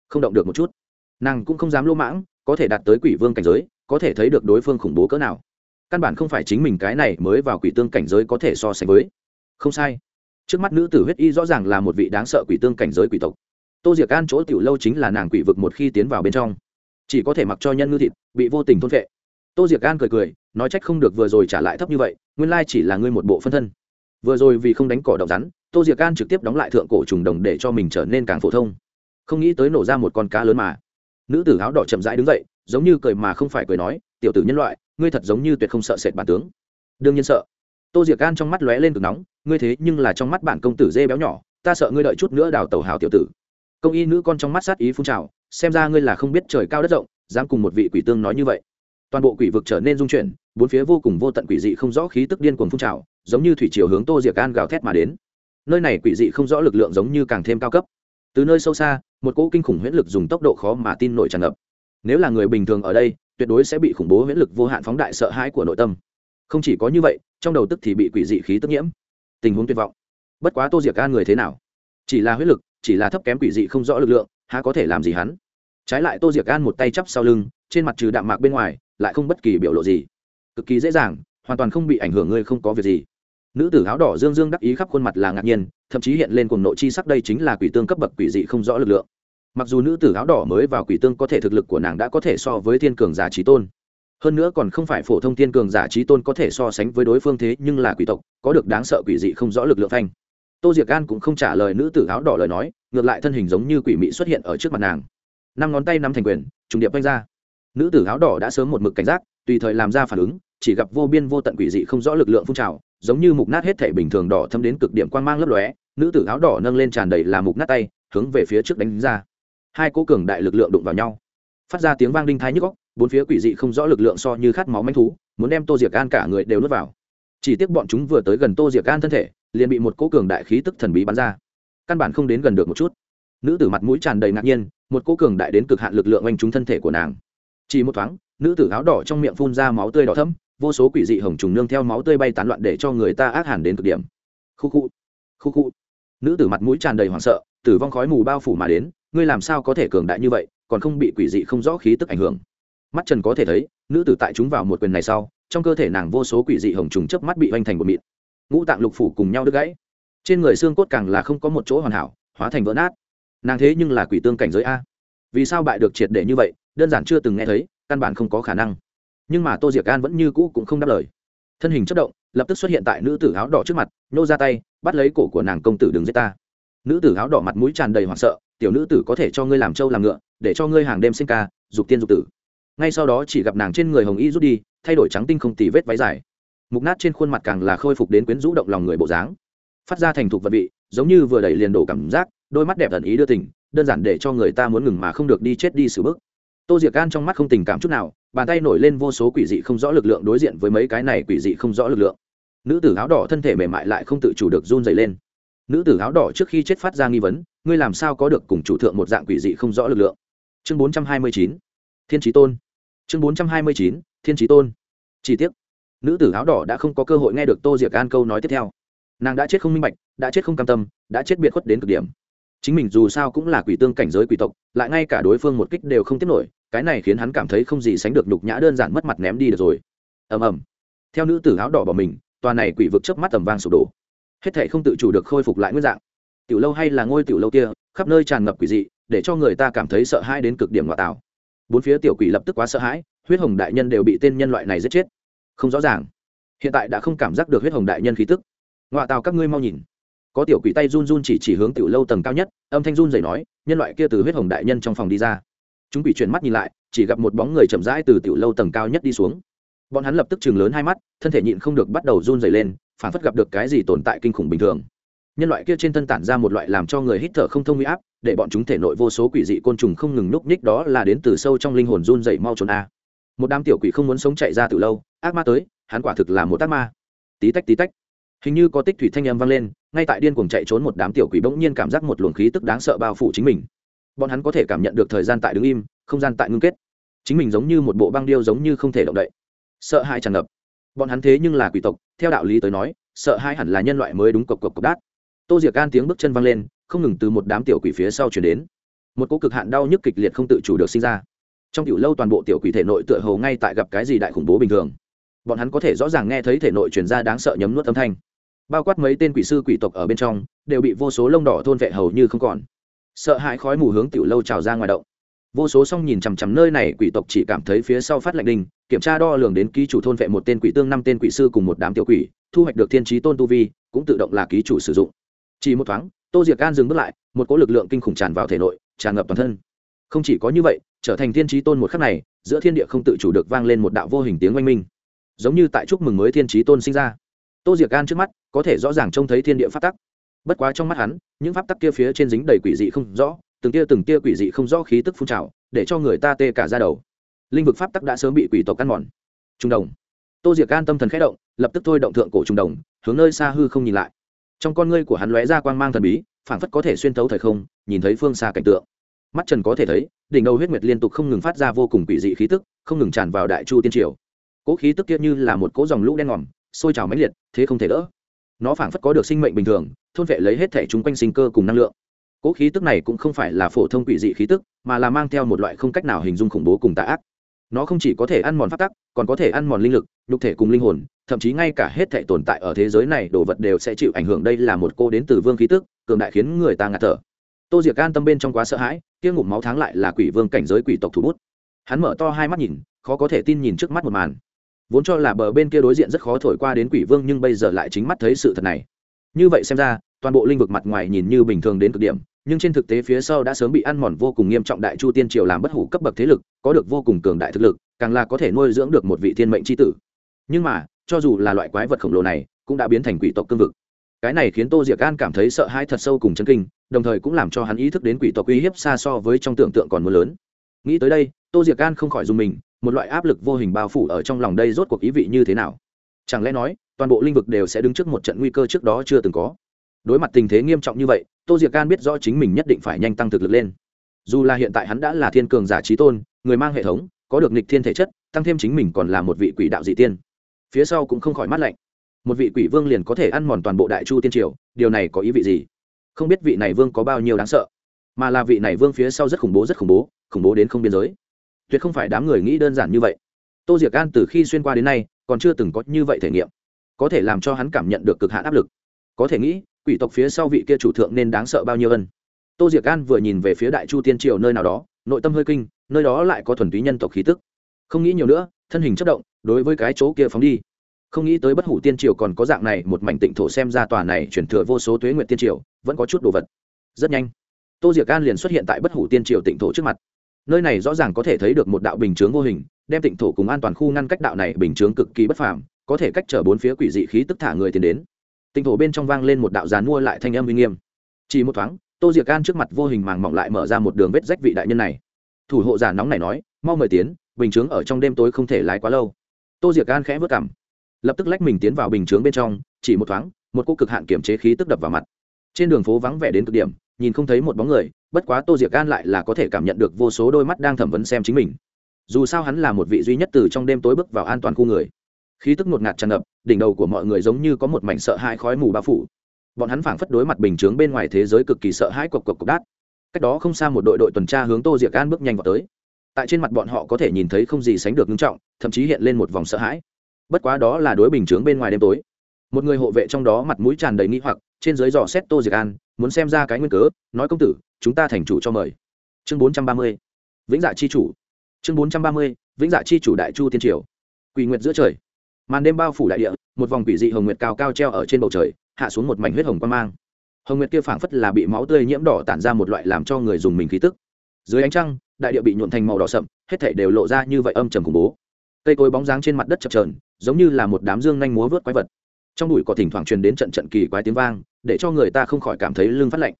Không động được một chút. Nàng cũng không dám lỗ mãng, có thể đạt tới quỷ vương cảnh giới, có thể thấy được đối phương khủng bố cỡ nào. Căn bản không phải chính mình cái này mới vào quỷ tương cảnh giới có thể so sánh với. Không sai trước mắt nữ tử huyết y rõ ràng là một vị đáng sợ quỷ tương cảnh giới quỷ tộc. Tô diệc an chỗ tiểu lâu chính là nàng quỷ vực một khi tiến vào bên trong. Chỉ có thể mặc cho nhân ngư thịt, bị vô tình thôn vệ tô diệc an cười cười, nói trách không được vừa rồi trả lại thấp như vậy, nguyên lai chỉ là ngươi một bộ phân thân. Vừa rồi vì không đánh cỏ độc rắn, tô diệc an trực tiếp đóng lại thượng cổ trùng đồng để cho mình trở nên càng phổ thông. Không nghĩ tới nổ ra một con cá lớn mà. Nữ tử áo đỏ chậm rãi đứng dậy, giống như cười mà không phải cười nói, tiểu tử nhân loại, ngươi thật giống như tuyệt không sợ sệt bản tướng. Đương nhiên sợ tô diệc gan trong mắt lóe lên cực nóng, ngươi thế nhưng là trong mắt bản công tử dê béo nhỏ, ta sợ ngươi đợi chút nữa đào tàu hào tiểu tử. Công y nữ con trong mắt sát ý phun trào, xem ra ngươi là không biết trời cao đất rộng, dám cùng một vị quỷ tương nói như vậy. Toàn bộ quỷ vực trở nên dung chuyển, bốn phía vô cùng vô tận quỷ dị không rõ khí tức điên cuồng phun trào, giống như thủy chiều hướng tô diệc gan gào thét mà đến. Nơi này quỷ dị không rõ lực lượng giống như càng thêm cao cấp. Từ nơi sâu xa, một cỗ kinh khủng huyễn lực dùng tốc độ khó mà tin nổi tràn ngập. Nếu là người bình thường ở đây, tuyệt đối sẽ bị khủng bố huyễn lực vô hạn phóng đại sợ hãi của nội tâm không chỉ có như vậy, trong đầu tức thì bị quỷ dị khí tức nhiễm. Tình huống tuyệt vọng. Bất quá tô diệc gan người thế nào? Chỉ là huyết lực, chỉ là thấp kém quỷ dị không rõ lực lượng, há có thể làm gì hắn? Trái lại tô diệc gan một tay chắp sau lưng, trên mặt trừ đạm mạc bên ngoài, lại không bất kỳ biểu lộ gì. Cực kỳ dễ dàng, hoàn toàn không bị ảnh hưởng ngươi không có việc gì. Nữ tử áo đỏ dương dương đắc ý khắp khuôn mặt là ngạc nhiên, thậm chí hiện lên cùng nội chi sắc đây chính là quỷ tương cấp bậc quỷ dị không rõ lực lượng. Mặc dù nữ tử áo đỏ mới vào quỷ tương có thể thực lực của nàng đã có thể so với thiên cường giả trí tôn hơn nữa còn không phải phổ thông thiên cường giả trí tôn có thể so sánh với đối phương thế, nhưng là quỷ tộc, có được đáng sợ quỷ dị không rõ lực lượng thanh tô diệc gan cũng không trả lời nữ tử áo đỏ lời nói, ngược lại thân hình giống như quỷ mị xuất hiện ở trước mặt nàng. Năm ngón tay nắm thành quyền, trùng điệp vanh ra. Nữ tử áo đỏ đã sớm một mực cảnh giác, tùy thời làm ra phản ứng, chỉ gặp vô biên vô tận quỷ dị không rõ lực lượng phun trào, giống như mục nát hết thể bình thường đỏ thâm đến cực điểm quan mang lấp lóe, nữ tử áo đỏ nâng lên tràn đầy là mục nát tay, hướng về phía trước đánh ra. Hai cố cường đại lực lượng đụng vào nhau. Phát ra tiếng vang đinh thái nhức góc bốn phía quỷ dị không rõ lực lượng so như khát máu manh thú, muốn đem tô diệc an cả người đều nuốt vào. Chỉ tiếc bọn chúng vừa tới gần tô diệc an thân thể, liền bị một cỗ cường đại khí tức thần bí bắn ra. Căn bản không đến gần được một chút. Nữ tử mặt mũi tràn đầy ngạc nhiên, một cỗ cường đại đến cực hạn lực lượng oanh trúng thân thể của nàng. Chỉ một thoáng, nữ tử áo đỏ trong miệng phun ra máu tươi đỏ thấm vô số quỷ dị hồng trùng nương theo máu tươi bay tán loạn để cho người ta ác hẳn đến cực điểm. Khu khu khu khu. Nữ tử mặt mũi tràn đầy hoảng sợ, tử vong khói mù bao phủ mà đến, ngươi làm sao có thể cường đại như vậy, còn không bị quỷ dị không rõ khí tức ảnh hưởng mắt trần có thể thấy, nữ tử tại chúng vào một quyền này sau, trong cơ thể nàng vô số quỷ dị hồng trùng chớp mắt bị hoành thành một mịn. Ngũ tạng lục phủ cùng nhau đứt gãy. Trên người xương cốt càng là không có một chỗ hoàn hảo, hóa thành vỡ nát. Nàng thế nhưng là quỷ tương cảnh giới a. Vì sao bại được triệt để như vậy, đơn giản chưa từng nghe thấy, căn bản không có khả năng. Nhưng mà tô diệc an vẫn như cũ cũng không đáp lời. Thân hình chất động, lập tức xuất hiện tại nữ tử áo đỏ trước mặt, nhô ra tay, bắt lấy cổ của nàng công tử đừng giết ta. Nữ tử áo đỏ mặt mũi tràn đầy hoảng sợ, tiểu nữ tử có thể cho ngươi làm trâu làm ngựa, để cho ngươi hàng đêm sinh ca, dục tiên dục tử ngay sau đó chỉ gặp nàng trên người hồng y rút đi, thay đổi trắng tinh không tì vết váy dài. Mục nát trên khuôn mặt càng là khôi phục đến quyến rũ động lòng người bộ dáng. Phát ra thành thục vật vị, giống như vừa đẩy liền đổ cảm giác, đôi mắt đẹp thần ý đưa tình, đơn giản để cho người ta muốn ngừng mà không được đi chết đi xử bước. Tô diệc gan trong mắt không tình cảm chút nào, bàn tay nổi lên vô số quỷ dị không rõ lực lượng đối diện với mấy cái này quỷ dị không rõ lực lượng. Nữ tử áo đỏ thân thể mềm mại lại không tự chủ được run dày lên. Nữ tử áo đỏ trước khi chết phát ra nghi vấn, ngươi làm sao có được cùng chủ thượng một dạng quỷ dị không rõ lực lượng? Chương bốn trăm hai mươi chín thiên trí tôn. Chương bốn trăm hai mươi chín, thiên trí tôn. Chi tiết nữ tử áo đỏ đã không có cơ hội nghe được tô diệc an câu nói tiếp theo. Nàng đã chết không minh bạch, đã chết không cam tâm, đã chết biệt khuất đến cực điểm. Chính mình dù sao cũng là quỷ tương cảnh giới quỷ tộc, lại ngay cả đối phương một kích đều không tiếp nổi, cái này khiến hắn cảm thấy không gì sánh được nhục nhã đơn giản mất mặt ném đi được rồi. Ầm ầm. Theo nữ tử áo đỏ bỏ mình, tòa này quỷ vực chớp mắt tầm vang sụp đổ. Hết thể không tự chủ được khôi phục lại nguyên dạng. Tiểu lâu hay là ngôi tiểu lâu kia, khắp nơi tràn ngập quỷ dị, để cho người ta cảm thấy sợ hãi đến cực điểm ngoại tảo bốn phía tiểu quỷ lập tức quá sợ hãi, huyết hồng đại nhân đều bị tên nhân loại này giết chết. Không rõ ràng. Hiện tại đã không cảm giác được huyết hồng đại nhân khí tức. Ngoại tào các ngươi mau nhìn. Có tiểu quỷ tay run run chỉ chỉ hướng tiểu lâu tầng cao nhất, âm thanh run dày nói, nhân loại kia từ huyết hồng đại nhân trong phòng đi ra. Chúng quỷ chuyển mắt nhìn lại, chỉ gặp một bóng người chậm rãi từ tiểu lâu tầng cao nhất đi xuống. Bọn hắn lập tức chừng lớn hai mắt, thân thể nhịn không được bắt đầu run dày lên, phản phất gặp được cái gì tồn tại kinh khủng bình thường. Nhân loại kia trên thân tản ra một loại làm cho người hít thở không thông huy áp để bọn chúng thể nội vô số quỷ dị côn trùng không ngừng núp ních đó là đến từ sâu trong linh hồn run dậy mau trốn a. Một đám tiểu quỷ không muốn sống chạy ra từ lâu, ác ma tới, hắn quả thực là một ác ma. Tí tách tí tách. Hình như có tích thủy thanh âm vang lên, ngay tại điên cuồng chạy trốn một đám tiểu quỷ bỗng nhiên cảm giác một luồng khí tức đáng sợ bao phủ chính mình. Bọn hắn có thể cảm nhận được thời gian tại đứng im, không gian tại ngưng kết. Chính mình giống như một bộ băng điêu giống như không thể động đậy. Sợ hãi tràn ngập. Bọn hắn thế nhưng là quỷ tộc, theo đạo lý tới nói, sợ hãi hẳn là nhân loại mới đúng cộc cộc cộc đát. Tô diệc can tiếng bước chân văng lên không ngừng từ một đám tiểu quỷ phía sau chuyển đến. Một cỗ cực hạn đau nhức kịch liệt không tự chủ được sinh ra. Trong tiểu lâu toàn bộ tiểu quỷ thể nội tựa hầu ngay tại gặp cái gì đại khủng bố bình thường. Bọn hắn có thể rõ ràng nghe thấy thể nội chuyển ra đáng sợ nhấm nuốt âm thanh. Bao quát mấy tên quỷ sư quỷ tộc ở bên trong, đều bị vô số lông đỏ thôn vệ hầu như không còn. Sợ hãi khói mù hướng tiểu lâu trào ra ngoài động. Vô số xong nhìn chằm chằm nơi này, quỷ tộc chỉ cảm thấy phía sau phát lạnh đình kiểm tra đo lường đến ký chủ thôn vệ một tên quỷ tương, năm tên quỷ sư cùng một đám tiểu quỷ, thu hoạch được thiên trí tôn tu vi, cũng tự động là ký chủ sử dụng. Chỉ một thoáng tô diệc gan dừng bước lại, một cỗ lực lượng kinh khủng tràn vào thể nội, tràn ngập toàn thân. Không chỉ có như vậy, trở thành thiên trí tôn một khắc này, giữa thiên địa không tự chủ được vang lên một đạo vô hình tiếng oanh minh. Giống như tại chúc mừng mới thiên trí tôn sinh ra. Tô diệc gan trước mắt, có thể rõ ràng trông thấy thiên địa pháp tắc. Bất quá trong mắt hắn, những pháp tắc kia phía trên dính đầy quỷ dị không rõ, từng tia từng tia quỷ dị không rõ khí tức phun trào, để cho người ta tê cả ra đầu. Linh vực pháp tắc đã sớm bị quỷ tộc căn mòn. Trung đồng. Tô diệc gan tâm thần khẽ động, lập tức thôi động thượng cổ trung đồng, hướng nơi xa hư không nhìn lại trong con ngươi của hắn lóe ra quang mang thần bí, phảng phất có thể xuyên thấu thời không, nhìn thấy phương xa cảnh tượng. Mắt trần có thể thấy, đỉnh đầu huyết nguyệt liên tục không ngừng phát ra vô cùng quỷ dị khí tức, không ngừng tràn vào đại chu tiên triều. Cỗ khí tức kia như là một cỗ dòng lũ đen ngòm, sôi trào mãnh liệt, thế không thể đỡ. Nó phảng phất có được sinh mệnh bình thường, thôn vệ lấy hết thể chúng quanh sinh cơ cùng năng lượng. Cỗ khí tức này cũng không phải là phổ thông quỷ dị khí tức, mà là mang theo một loại không cách nào hình dung khủng bố cùng tà ác nó không chỉ có thể ăn mòn phát tắc, còn có thể ăn mòn linh lực, nhục thể cùng linh hồn, thậm chí ngay cả hết thể tồn tại ở thế giới này đồ vật đều sẽ chịu ảnh hưởng. Đây là một cô đến từ vương khí tức, cường đại khiến người ta ngạt thở. Tô diệc an tâm bên trong quá sợ hãi, kia ngụm máu tháng lại là quỷ vương cảnh giới quỷ tộc thủ bút. Hắn mở to hai mắt nhìn, khó có thể tin nhìn trước mắt một màn. Vốn cho là bờ bên kia đối diện rất khó thổi qua đến quỷ vương, nhưng bây giờ lại chính mắt thấy sự thật này. Như vậy xem ra, toàn bộ linh vực mặt ngoài nhìn như bình thường đến cực điểm nhưng trên thực tế phía sau đã sớm bị ăn mòn vô cùng nghiêm trọng đại chu tiên triều làm bất hủ cấp bậc thế lực, có được vô cùng cường đại thực lực, càng là có thể nuôi dưỡng được một vị thiên mệnh c tử. Nhưng mà, cho dù là loại quái vật khổng lồ này, cũng đã biến thành quỷ tộc cương vực. Cái này khiến tô diệc an cảm thấy sợ hãi thật sâu cùng chân kinh, đồng thời cũng làm cho hắn ý thức đến quỷ tộc uy hiếp xa so với trong tưởng tượng còn mưa lớn. Nghĩ tới đây, tô diệc an không khỏi dùng mình, một loại áp lực vô hình bao phủ ở trong lòng đây rốt cuộc ý vị như thế nào? Chẳng lẽ nói, toàn bộ linh vực đều sẽ đứng trước một trận nguy cơ trước đó chưa từng có? Đối mặt tình thế nghiêm trọng như vậy, tô diệc can biết rõ chính mình nhất định phải nhanh tăng thực lực lên. Dù là hiện tại hắn đã là thiên cường giả trí tôn, người mang hệ thống, có được nịch thiên thể chất, tăng thêm chính mình còn là một vị quỷ đạo dị tiên. Phía sau cũng không khỏi mát lạnh. Một vị quỷ vương liền có thể ăn mòn toàn bộ đại chu tiên triều, điều này có ý vị gì? Không biết vị này vương có bao nhiêu đáng sợ. Mà là vị này vương phía sau rất khủng bố, rất khủng bố khủng bố đến không biên giới. Tuyệt không phải đám người nghĩ đơn giản như vậy. Tô diệc an từ khi xuyên qua đến nay, còn chưa từng có như vậy thể nghiệm. Có thể làm cho hắn cảm nhận được cực hạn áp lực. Có thể nghĩ quỷ tộc phía sau vị kia chủ thượng nên đáng sợ bao nhiêu ân. Tô diệc an vừa nhìn về phía đại chu tiên triều nơi nào đó, nội tâm hơi kinh, nơi đó lại có thuần túy nhân tộc khí tức. Không nghĩ nhiều nữa, thân hình chất động, đối với cái chỗ kia phóng đi. Không nghĩ tới bất hủ tiên triều còn có dạng này, một mảnh tịnh thổ xem ra tòa này chuyển thừa vô số tuế nguyện tiên triều, vẫn có chút đồ vật. Rất nhanh, tô diệc an liền xuất hiện tại bất hủ tiên triều tịnh thổ trước mặt. Nơi này rõ ràng có thể thấy được một đạo bình chướng vô hình, đem tịnh thổ cùng an toàn khu ngăn cách đạo này bình chướng cực kỳ bất phàm, có thể cách trở bốn phía quỷ dị khí tức thả người tiến đến. Tinh thổ bên trong vang lên một đạo giàn mua lại thanh âm uy nghiêm. Chỉ một thoáng, tô diệc an trước mặt vô hình màng mỏng lại mở ra một đường vết rách vị đại nhân này. Thủ hộ giả nóng này nói, mau mời tiến, bình chướng ở trong đêm tối không thể lái quá lâu. Tô diệc an khẽ vớt cảm lập tức lách mình tiến vào bình chướng bên trong, chỉ một thoáng, một cô cực hạn kiểm chế khí tức đập vào mặt. Trên đường phố vắng vẻ đến cực điểm, nhìn không thấy một bóng người, bất quá tô diệc gan lại là có thể cảm nhận được vô số đôi mắt đang thẩm vấn xem chính mình. Dù sao hắn là một vị duy nhất từ trong đêm tối bước vào an toàn khu người khí tức ngột ngạt tràn ngập, đỉnh đầu của mọi người giống như có một mảnh sợ hãi khói mù bao phủ. Bọn hắn phảng phất đối mặt bình chướng bên ngoài thế giới cực kỳ sợ hãi cộc cộc cộc đát. Cách đó không xa một đội đội tuần tra hướng tô diệc an bước nhanh vào tới. Tại trên mặt bọn họ có thể nhìn thấy không gì sánh được nghiêm trọng, thậm chí hiện lên một vòng sợ hãi. Bất quá đó là đối bình chướng bên ngoài đêm tối. Một người hộ vệ trong đó mặt mũi tràn đầy nghĩ hoặc, trên dưới dò xét tô diệc an, muốn xem ra cái nguyên cớ, nói công tử, chúng ta thành chủ cho mời. Chương bốn trăm ba mươi, vĩnh dạ chi chủ. Chương bốn trăm ba mươi, vĩnh dạ chi chủ đại chu tiên triều. Quỳ nguyệt giữa trời màn đêm bao phủ đại địa, một vòng quỷ dị hồng nguyệt cao cao treo ở trên bầu trời, hạ xuống một mảnh huyết hồng quan mang. Hồng nguyệt kia phảng phất là bị máu tươi nhiễm đỏ tản ra một loại làm cho người dùng mình khí tức. Dưới ánh trăng, đại địa bị nhuộn thành màu đỏ sậm, hết thể đều lộ ra như vậy âm trầm khủng bố. Cây cối bóng dáng trên mặt đất chập trờn giống như là một đám dương nhanh múa vớt quái vật. Trong đùi có thỉnh thoảng truyền đến trận trận kỳ quái tiếng vang, để cho người ta không khỏi cảm thấy lưng phát lạnh.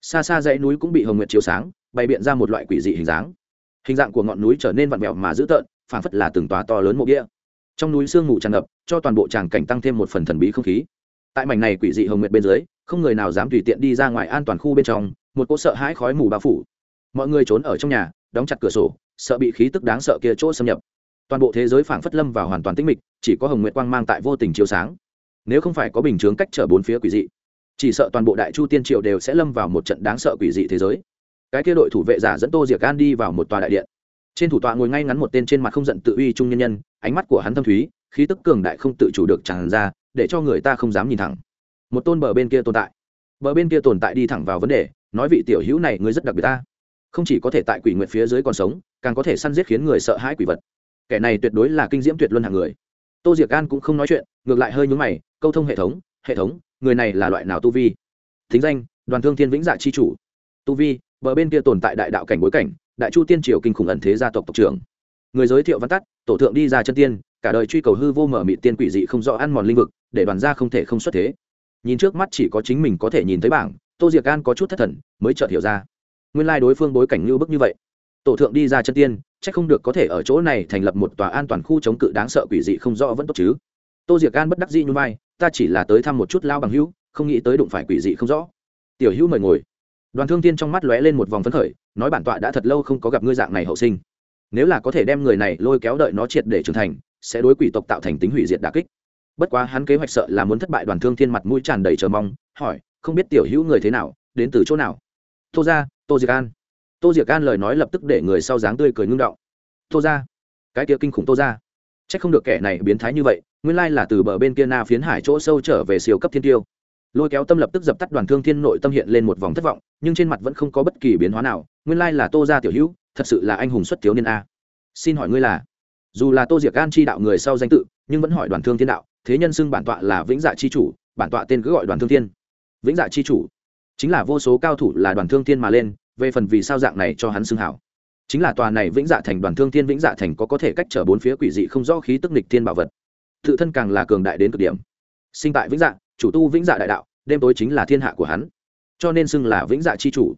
Xa xa dãy núi cũng bị hồng nguyệt chiếu sáng, bày biện ra một loại quỷ dị hình dáng. Hình dạng của ngọn núi trở nên vặn vẹo mà dữ tợn, phảng phất là từng tòa to lớn mộ bia trong núi sương mù tràn ngập, cho toàn bộ tràng cảnh tăng thêm một phần thần bí không khí. Tại mảnh này quỷ dị hồng nguyệt bên dưới, không người nào dám tùy tiện đi ra ngoài an toàn khu bên trong, một cỗ sợ hãi khói mù bao phủ. Mọi người trốn ở trong nhà, đóng chặt cửa sổ, sợ bị khí tức đáng sợ kia chỗ xâm nhập. Toàn bộ thế giới phảng phất lâm vào hoàn toàn tĩnh mịch, chỉ có hồng nguyệt quang mang tại vô tình chiếu sáng. Nếu không phải có bình chướng cách trở bốn phía quỷ dị, chỉ sợ toàn bộ đại chu tiên triệu đều sẽ lâm vào một trận đáng sợ quỷ dị thế giới. Cái kia đội thủ vệ giả dẫn tô diệc gan đi vào một tòa đại điện. Trên thủ tọa ngồi ngay ngắn một tên trên mặt không giận tự uy trung nhân nhân ánh mắt của hắn thâm thúy, khí tức cường đại không tự chủ được tràn ra, để cho người ta không dám nhìn thẳng. Một tôn bờ bên kia tồn tại. Bờ bên kia tồn tại đi thẳng vào vấn đề, nói vị tiểu hữu này ngươi rất đặc biệt ta. Không chỉ có thể tại quỷ nguyện phía dưới còn sống, càng có thể săn giết khiến người sợ hãi quỷ vật. Kẻ này tuyệt đối là kinh diễm tuyệt luân hàng người. Tô diệc an cũng không nói chuyện, ngược lại hơi nhúng mày, câu thông hệ thống hệ thống, người này là loại nào tu vi? Thính danh, đoàn thương thiên vĩnh dạ chi chủ. Tu vi, bờ bên kia tồn tại đại đạo cảnh bối cảnh, đại chu tiên triều kinh khủng ẩn thế gia tộc tộc trưởng người giới thiệu văn tắt, tổ thượng đi ra chân tiên, cả đời truy cầu hư vô mở mị tiên quỷ dị không rõ ăn mòn linh vực, để đoàn gia không thể không xuất thế. Nhìn trước mắt chỉ có chính mình có thể nhìn thấy bảng, tô diệc an có chút thất thần, mới chợt hiểu ra. Nguyên lai đối phương bối cảnh như bức như vậy. Tổ thượng đi ra chân tiên c h ắ c không được có thể ở chỗ này thành lập một tòa an toàn khu chống cự đáng sợ quỷ dị không rõ vẫn tốt chứ. Tô diệc an bất đắc dĩ như vai, ta chỉ là tới thăm một chút lao bằng hữu, không nghĩ tới đụng phải quỷ dị không rõ. Tiểu hữu mời ngồi. Đoàn thương tiên trong mắt lóe lên một vòng phấn khởi, nói bản tọa đã thật lâu không có gặp ngươi dạng này hậu sinh nếu là có thể đem người này lôi kéo đợi nó triệt để trưởng thành, sẽ đối quỷ tộc tạo thành tính hủy diệt đà kích. Bất quá hắn kế hoạch sợ là muốn thất bại đoàn thương thiên mặt mũi tràn đầy chờ mong, hỏi, không biết tiểu hữu người thế nào, đến từ chỗ nào? Tô ra tô diệc an. Tô diệc an lời nói lập tức để người sau dáng tươi cười ngưng động. Tô ra cái kia kinh khủng tô ra c h ắ c không được kẻ này biến thái như vậy, nguyên lai là từ bờ bên kia na phiến hải chỗ sâu trở về siêu cấp thiên tiêu. Lôi kéo tâm lập tức dập tắt đoàn thương thiên nội tâm hiện lên một vòng thất vọng, nhưng trên mặt vẫn không có bất kỳ biến hóa nào nguyên lai là tô gia tiểu hữu, thật sự là anh hùng xuất thiếu niên a. Xin hỏi ngươi là? Dù là tô diệc an chi đạo người sau danh tự, nhưng vẫn hỏi đoàn thương thiên đạo, thế nhân xưng bản tọa là vĩnh dạ chi chủ, bản tọa tên cứ gọi đoàn thương thiên. Vĩnh dạ chi chủ. Chính là vô số cao thủ là đoàn thương thiên mà lên, về phần vì sao dạng này cho hắn xưng hảo. Chính là tòa này vĩnh dạ thành đoàn thương thiên vĩnh dạ thành có có thể cách trở bốn phía quỷ dị không rõ khí tức nịch thiên bảo vật. Tự thân càng là cường đại đến cực điểm. Sinh tại vĩnh dạ chủ tu vĩnh dạ đại đạo, đêm tối chính là thiên hạ của hắn. Cho nên xưng là vĩnh dạ chi chủ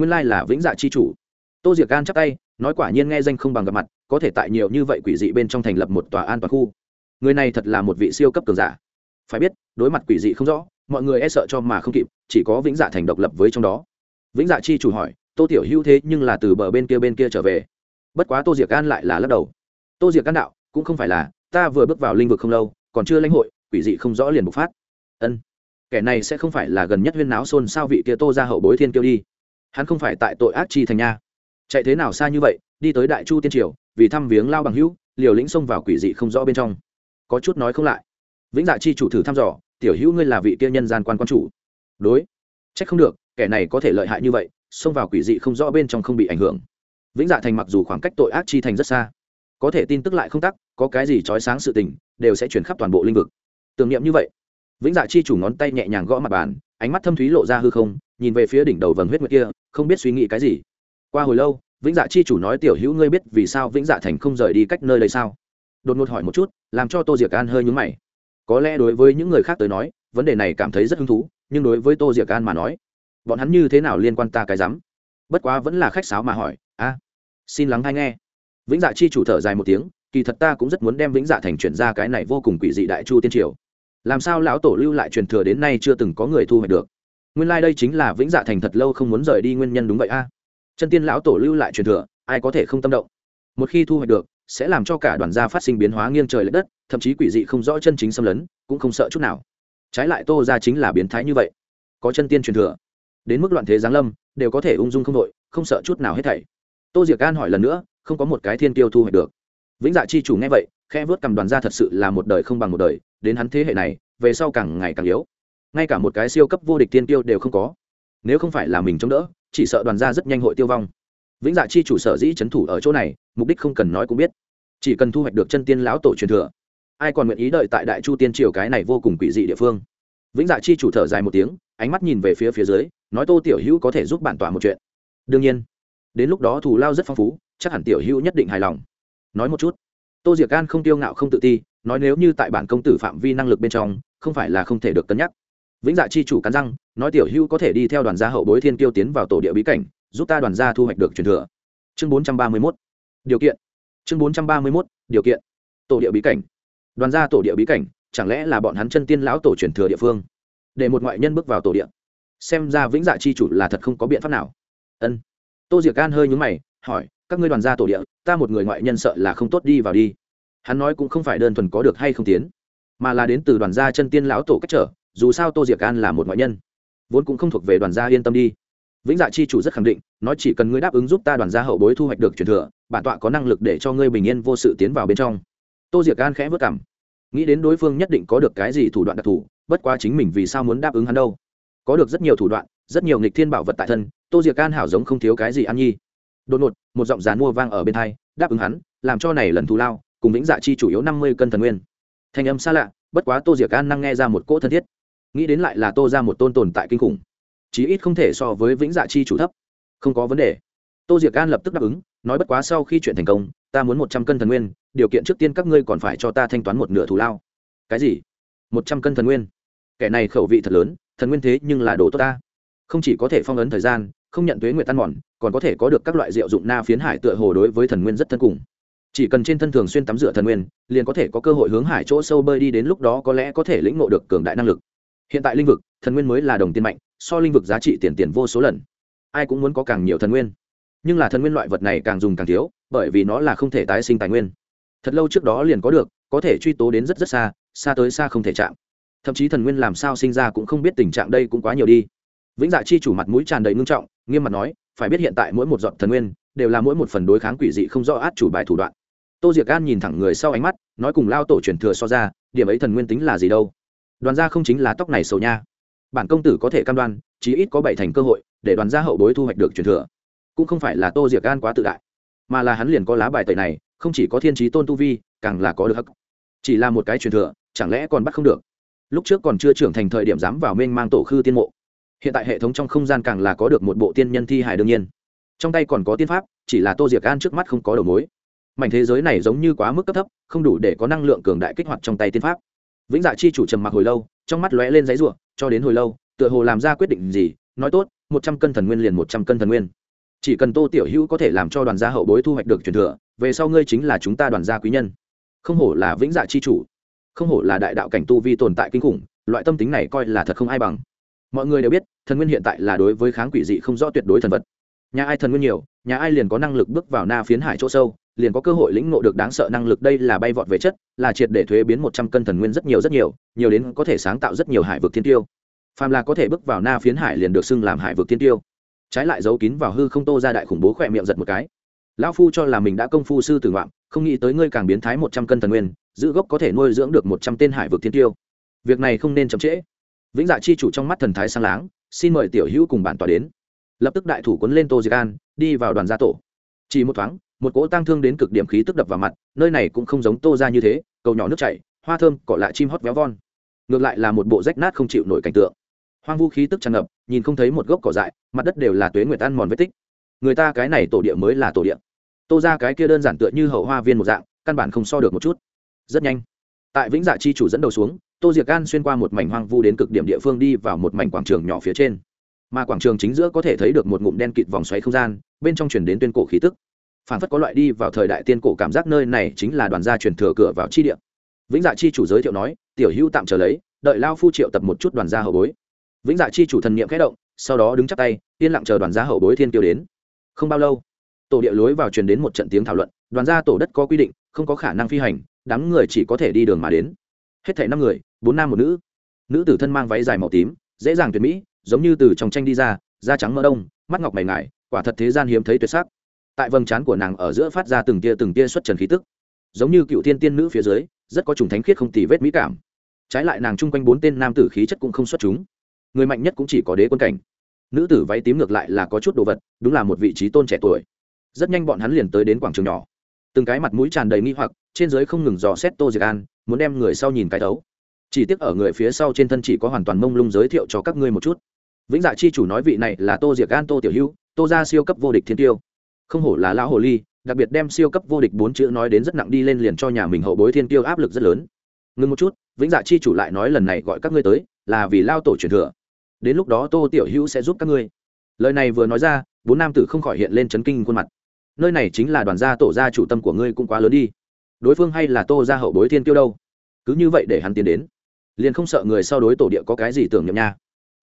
nguyên lai là vĩnh dạ chi chủ. Tô diệc gan chắp tay, nói quả nhiên nghe danh không bằng gặp mặt, có thể tại nhiều như vậy quỷ dị bên trong thành lập một tòa an toàn khu. Người này thật là một vị siêu cấp cường giả. Phải biết, đối mặt quỷ dị không rõ, mọi người e sợ cho mà không kịp, chỉ có vĩnh dạ thành độc lập với trong đó. Vĩnh dạ chi chủ hỏi, tô tiểu hữu thế nhưng là từ bờ bên kia bên kia trở về? Bất quá tô diệc an lại là lắc đầu. Tô diệc an đạo, cũng không phải là, ta vừa bước vào linh vực không lâu, còn chưa lãnh hội, quỷ dị không rõ liền bộc phát. Ân, kẻ này sẽ không phải là gần nhất huyên náo xôn sao vị kia tô ra hậu bối thiên kiêu đi hắn không phải tại tội ác chi thành nha. Chạy thế nào xa như vậy, đi tới đại chu tiên triều, vì thăm viếng lao bằng hữu, liều lĩnh xông vào quỷ dị không rõ bên trong. Có chút nói không lại. Vĩnh dạ chi chủ thử thăm dò, tiểu hữu ngươi là vị kia nhân gian quan quan chủ? Đối. Trách không được, kẻ này có thể lợi hại như vậy, xông vào quỷ dị không rõ bên trong không bị ảnh hưởng. Vĩnh dạ thành mặc dù khoảng cách tội ác chi thành rất xa, có thể tin tức lại không tắc, có cái gì trói sáng sự tình, đều sẽ chuyển khắp toàn bộ lĩnh vực. Tưởng niệm như vậy, vĩnh dạ chi chủ ngón tay nhẹ nhàng gõ mặt bàn ánh mắt thâm thúy lộ ra hư không, nhìn về phía đỉnh đầu vầng huyết nguyệt kia, không biết suy nghĩ cái gì. Qua hồi lâu, vĩnh dạ chi chủ nói, tiểu hữu, ngươi biết vì sao vĩnh dạ thành không rời đi cách nơi đây sao? Đột ngột hỏi một chút, làm cho tô diệc an hơi nhúng mày. Có lẽ đối với những người khác tới nói, vấn đề này cảm thấy rất hứng thú, nhưng đối với tô diệc an mà nói, bọn hắn như thế nào liên quan ta cái rắm? Bất quá vẫn là khách sáo mà hỏi, a, xin lắng hay nghe. Vĩnh dạ chi chủ thở dài một tiếng, kỳ thật ta cũng rất muốn đem vĩnh dạ thành chuyển ra cái này vô cùng quỷ dị đại chu tiên triều làm sao lão tổ lưu lại truyền thừa đến nay chưa từng có người thu hoạch được? Nguyên lai、like、đây chính là vĩnh dạ thành thật lâu không muốn rời đi nguyên nhân đúng vậy a. Chân tiên lão tổ lưu lại truyền thừa, ai có thể không tâm động? Một khi thu hoạch được, sẽ làm cho cả đoàn gia phát sinh biến hóa nghiêng trời l ệ đất, thậm chí quỷ dị không rõ chân chính xâm lấn, cũng không sợ chút nào. Trái lại tô ra chính là biến thái như vậy. Có chân tiên truyền thừa, đến mức loạn thế giáng lâm, đều có thể ung dung không đội, không sợ chút nào hết thảy. Tô diệc an hỏi lần nữa, không có một cái thiên tiêu thu hoạch được. Vĩnh dạ chi chủ nghe vậy khe vớt cầm đoàn gia thật sự là một đời không bằng một đời đến hắn thế hệ này, về sau càng ngày càng yếu. Ngay cả một cái siêu cấp vô địch tiên tiêu đều không có. Nếu không phải là mình chống đỡ, chỉ sợ đoàn gia rất nhanh hội tiêu vong. Vĩnh dạ chi chủ sở dĩ c h ấ n thủ ở chỗ này, mục đích không cần nói cũng biết. Chỉ cần thu hoạch được chân tiên lão tổ truyền thừa. Ai còn nguyện ý đợi tại đại chu tiên triều cái này vô cùng quỷ dị địa phương? Vĩnh dạ chi chủ thở dài một tiếng, ánh mắt nhìn về phía phía dưới, nói tô tiểu hữu có thể giúp bản tỏa một chuyện. Đương nhiên, đến lúc đó thù lao rất phong phú, chắc hẳn tiểu hữu nhất định hài lòng. Nói một chút. Tô diệc gan không tiêu ngạo không tự ti nói nếu như tại bản công tử phạm vi năng lực bên trong, không phải là không thể được cân nhắc. Vĩnh dạ chi chủ cắn răng, nói tiểu hưu có thể đi theo đoàn gia hậu bối thiên tiêu tiến vào tổ địa bí cảnh, giúp ta đoàn gia thu hoạch được truyền thừa. Chương bốn trăm ba mươi mốt. Điều kiện. Chương bốn trăm ba mươi mốt, điều kiện. Tổ địa bí cảnh. Đoàn gia tổ địa bí cảnh, chẳng lẽ là bọn hắn chân tiên lão tổ truyền thừa địa phương? Để một ngoại nhân bước vào tổ địa. Xem ra vĩnh dạ chi chủ là thật không có biện pháp nào. Ân. Tô diệc gan hơi nhúng mày, hỏi, các ngươi đoàn gia tổ địa, ta một người ngoại nhân sợ là không tốt đi vào đi hắn nói cũng không phải đơn thuần có được hay không tiến, mà là đến từ đoàn gia chân tiên lão tổ cách trở, dù sao tô diệc an là một ngoại nhân, vốn cũng không thuộc về đoàn gia yên tâm đi. Vĩnh dạ chi chủ rất khẳng định, nói chỉ cần ngươi đáp ứng giúp ta đoàn gia hậu bối thu hoạch được truyền thừa, bản tọa có năng lực để cho ngươi bình yên vô sự tiến vào bên trong. Tô diệc an khẽ vất cảm, nghĩ đến đối phương nhất định có được cái gì thủ đoạn đặc thù, bất quá chính mình vì sao muốn đáp ứng hắn đâu? Có được rất nhiều thủ đoạn, rất nhiều nghịch thiên bảo vật tại thân, tô diệc an hảo giống không thiếu cái gì ăn nhi. Đột ngột, một giọng dán mua vang ở bên thai đáp ứng hắn, làm cho này lần thù lao cùng vĩnh dạ chi chủ yếu năm mươi cân thần nguyên. Thanh âm xa lạ, bất quá tô diệc an năng nghe ra một cỗ thân thiết. Nghĩ đến lại là tô ra một tôn tồn tại kinh khủng. Chí ít không thể so với vĩnh dạ chi chủ thấp. Không có vấn đề. Tô diệc an lập tức đáp ứng, nói bất quá sau khi chuyện thành công, ta muốn một trăm cân thần nguyên, điều kiện trước tiên các ngươi còn phải cho ta thanh toán một nửa thù lao. Cái gì? Một trăm cân thần nguyên? Kẻ này khẩu vị thật lớn, thần nguyên thế nhưng là đồ tốt ta. Không chỉ có thể phong ấn thời gian, không nhận tuế nguyện tan mòn, còn có thể có được các loại rượu dụng na phiến hải tựa hồ đối với thần nguyên rất thân cùng chỉ cần trên thân thường xuyên tắm rửa thần nguyên, liền có thể có cơ hội hướng hải chỗ sâu bơi đi đến lúc đó có lẽ có thể lĩnh ngộ được cường đại năng lực. Hiện tại linh vực, thần nguyên mới là đồng tiền mạnh, so linh vực giá trị tiền tiền vô số lần. Ai cũng muốn có càng nhiều thần nguyên. Nhưng là thần nguyên loại vật này càng dùng càng thiếu, bởi vì nó là không thể tái sinh tài nguyên. Thật lâu trước đó liền có được, có thể truy tố đến rất rất xa xa tới xa không thể chạm. Thậm chí thần nguyên làm sao sinh ra cũng không biết tình trạng đây cũng quá nhiều đi. Vĩnh dạ chi chủ mặt mũi tràn đầy ngưng trọng, nghiêm mặt nói, phải biết hiện tại mỗi một giọt thần nguyên đều là mỗi một phần đối kháng quỷ dị không rõ át chủ bài thủ đoạn tô diệc an nhìn thẳng người sau ánh mắt, nói cùng lao tổ truyền thừa so ra, điểm ấy thần nguyên tính là gì đâu? Đoàn gia không chính là tóc này xấu nha. Bản công tử có thể cam đoan, chí ít có bảy thành cơ hội, để đoàn gia hậu bối thu hoạch được truyền thừa. Cũng không phải là tô diệc an quá tự đại, mà là hắn liền có lá bài tẩy này, không chỉ có thiên trí tôn tu vi, càng là có được hắc. Chỉ là một cái truyền thừa, chẳng lẽ còn bắt không được? Lúc trước còn chưa trưởng thành thời điểm dám vào mênh mang tổ khư tiên mộ. Hiện tại hệ thống trong không gian càng là có được một bộ tiên nhân thi hài đương nhiên. Trong tay còn có tiên pháp, chỉ là tô diệc an trước mắt không có đầu mối mảnh thế giới này giống như quá mức cấp thấp, không đủ để có năng lượng cường đại kích hoạt trong tay tiên pháp. Vĩnh dạ chi chủ trầm mặc hồi lâu, trong mắt lóe lên giấy ruộng cho đến hồi lâu, tựa hồ làm ra quyết định gì, nói tốt, một trăm cân thần nguyên liền một trăm cân thần nguyên. Chỉ cần tô tiểu hữu có thể làm cho đoàn gia hậu bối thu hoạch được truyền thừa, về sau ngươi chính là chúng ta đoàn gia quý nhân. Không hổ là vĩnh dạ chi chủ, không hổ là đại đạo cảnh tu vi tồn tại kinh khủng, loại tâm tính này coi là thật không ai bằng. Mọi người đều biết, thần nguyên hiện tại là đối với kháng quỷ dị không rõ tuyệt đối thần vật. Nhà ai thần nguyên nhiều, nhà ai liền có năng lực bước vào na phiến hải chỗ sâu liền có cơ hội lĩnh ngộ được đáng sợ năng lực đây là bay vọt về chất, là triệt để thuế biến một trăm cân thần nguyên rất nhiều rất nhiều nhiều đến có thể sáng tạo rất nhiều hải vực thiên tiêu. Phàm là có thể bước vào na phiến hải liền được xưng làm hải vực thiên tiêu. Trái lại giấu kín vào hư không tô ra đại khủng bố khỏe miệng giật một cái. Lão phu cho là mình đã công phu sư tử ngoạm không nghĩ tới ngươi càng biến thái một trăm cân thần nguyên, giữ gốc có thể nuôi dưỡng được một trăm tên hải vực thiên tiêu. Việc này không nên chậm trễ. Vĩnh dạ chi chủ trong mắt thần thái sang láng, xin mời tiểu hữu cùng bản tòa đến. Lập tức đại thủ quấn lên tô diệc an, đi vào đoàn gia tổ. Chỉ một thoáng một cỗ tăng thương đến cực điểm khí tức đập vào mặt, nơi này cũng không giống tô ra như thế, cầu nhỏ nước chảy, hoa thơm, cỏ lại chim hót véo von. Ngược lại là một bộ rách nát không chịu nổi cảnh tượng. Hoang vu khí tức tràn ngập, nhìn không thấy một gốc cỏ dại, mặt đất đều là tuế nguyệt ăn mòn vết tích. Người ta cái này tổ địa mới là tổ địa. Tô ra cái kia đơn giản tựa như hậu hoa viên một dạng, căn bản không so được một chút. Rất nhanh, tại vĩnh dạ chi chủ dẫn đầu xuống, tô diệc gan xuyên qua một mảnh hoang vu đến cực điểm địa phương đi vào một mảnh quảng trường nhỏ phía trên. Mà quảng trường chính giữa có thể thấy được một ngụm đen kịt vòng xoáy không gian, bên trong chuyển đến tuyên cổ khí tức phản phất có loại đi vào thời đại tiên cổ cảm giác nơi này chính là đoàn gia truyền thừa cửa vào chi địa. Vĩnh dạ chi chủ giới thiệu nói tiểu hữu tạm trở lấy đợi lao phu triệu tập một chút đoàn gia hậu bối. Vĩnh dạ chi chủ thần niệm khẽ động sau đó đứng chắp tay yên lặng chờ đoàn gia hậu bối thiên kiêu đến. Không bao lâu tổ địa lối vào truyền đến một trận tiếng thảo luận đoàn gia tổ đất có quy định không có khả năng phi hành đám người chỉ có thể đi đường mà đến. Hết thảy năm người bốn nam một nữ. Nữ tử thân mang váy dài màu tím dễ dàng tuyệt mỹ giống như từ trong tranh đi ra da trắng mỡ đông mắt ngọc mày ngải, quả thật thế gian hiếm thấy tuyệt sắc tại vầng trán của nàng ở giữa phát ra từng tia từng tia xuất trần khí tức. Giống như cựu thiên tiên nữ phía dưới rất có trùng thánh khiết không tì vết mỹ cảm. Trái lại nàng chung quanh bốn tên nam tử khí chất cũng không xuất chúng. Người mạnh nhất cũng chỉ có đế quân cảnh. Nữ tử váy tím ngược lại là có chút đồ vật đúng là một vị trí tôn trẻ tuổi. Rất nhanh bọn hắn liền tới đến quảng trường nhỏ. Từng cái mặt mũi tràn đầy nghi hoặc trên giới không ngừng dò xét tô diệc an muốn đem người sau nhìn cái thấu chỉ tiếc ở người phía sau trên thân chỉ có hoàn toàn mông lung giới thiệu cho các ngươi một chút. Vĩnh dạ chi chủ nói vị này là tô diệc an tô tiểu Hưu, tô gia siêu cấp vô địch thiên tiêu không hổ là lão hồ ly, đặc biệt đem siêu cấp vô địch bốn chữ nói đến rất nặng đi lên liền cho nhà mình hậu bối thiên tiêu áp lực rất lớn. Ngừng một chút, vĩnh dạ chi chủ lại nói lần này gọi các ngươi tới, là vì lao tổ truyền thừa. Đến lúc đó tô tiểu hữu sẽ giúp các ngươi. Lời này vừa nói ra, bốn nam tử không khỏi hiện lên chấn kinh khuôn mặt. Nơi này chính là đoàn gia tổ gia chủ tâm của ngươi cũng quá lớn đi. Đối phương hay là tô gia hậu bối thiên tiêu đâu? Cứ như vậy để hắn tiến đến, liền không sợ người sau đối tổ địa có cái gì tưởng nhầm nha.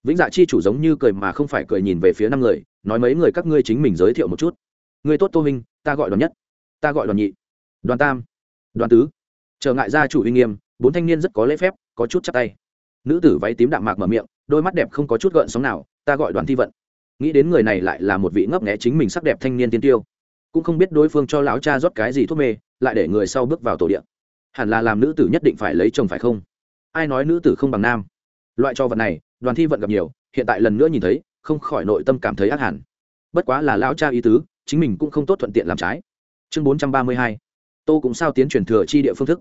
Vĩnh dạ chi chủ giống như cười mà không phải cười nhìn về phía năm người, nói mấy người các ngươi chính mình giới thiệu một chút người tốt tô huynh ta gọi đoàn nhất. Ta gọi đoàn nhị. Đoàn tam. Đoàn tứ. Trở ngại gia chủ uy nghiêm, bốn thanh niên rất có lễ phép, có chút chắc tay. Nữ tử váy tím đạm mạc mở miệng, đôi mắt đẹp không có chút gợn sóng nào, ta gọi đoàn thi vận. Nghĩ đến người này lại là một vị ngấp nghé chính mình sắc đẹp thanh niên tiên tiêu. Cũng không biết đối phương cho lão cha rót cái gì thuốc mê, lại để người sau bước vào tổ điện hẳn là làm nữ tử nhất định phải lấy chồng phải không? Ai nói nữ tử không bằng nam? Loại cho vật này, đoàn thi vận gặp nhiều, hiện tại lần nữa nhìn thấy, không khỏi nội tâm cảm thấy ác hẳn. Bất quá là lão cha ý tứ chính mình cũng không tốt thuận tiện làm trái. Chương bốn trăm ba mươi hai, tô cũng sao tiến chuyển thừa chi địa phương thức.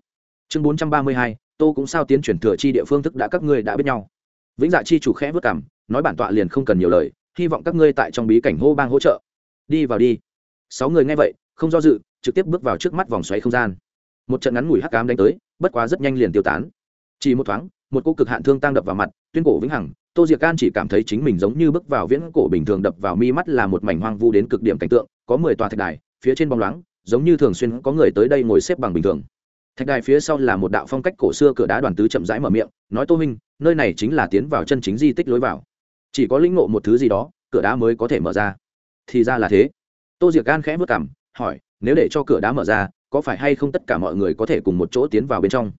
Chương bốn trăm ba mươi hai, tô cũng sao tiến chuyển thừa chi địa phương thức đã các ngươi đã biết nhau. Vĩnh dạ chi chủ khẽ vất cảm, nói bản tọa liền không cần nhiều lời, hy vọng các ngươi tại trong bí cảnh hô bang hỗ trợ. Đi vào đi. Sáu người nghe vậy, không do dự, trực tiếp bước vào trước mắt vòng xoáy không gian. Một trận ngắn ngủi hắc cám đánh tới, bất quá rất nhanh liền tiêu tán. Chỉ một thoáng, một cô cực hạn thương tăng đập vào mặt, tuyên cổ vĩnh hằng tô diệc can chỉ cảm thấy chính mình giống như bước vào viễn cổ bình thường đập vào mi mắt là một mảnh hoang vu đến cực điểm cảnh tượng, có mười tòa thạch đài, phía trên bóng loáng, giống như thường xuyên có người tới đây ngồi xếp bằng bình thường. Thạch đài phía sau là một đạo phong cách cổ xưa cửa đá đoàn tứ chậm rãi mở miệng, nói tô minh nơi này chính là tiến vào chân chính di tích lối vào. Chỉ có lĩnh ngộ một thứ gì đó, cửa đá mới có thể mở ra. Thì ra là thế. Tô diệc gan khẽ vất cảm hỏi, nếu để cho cửa đá mở ra, có phải hay không tất cả mọi người có thể cùng một chỗ tiến vào bên trong?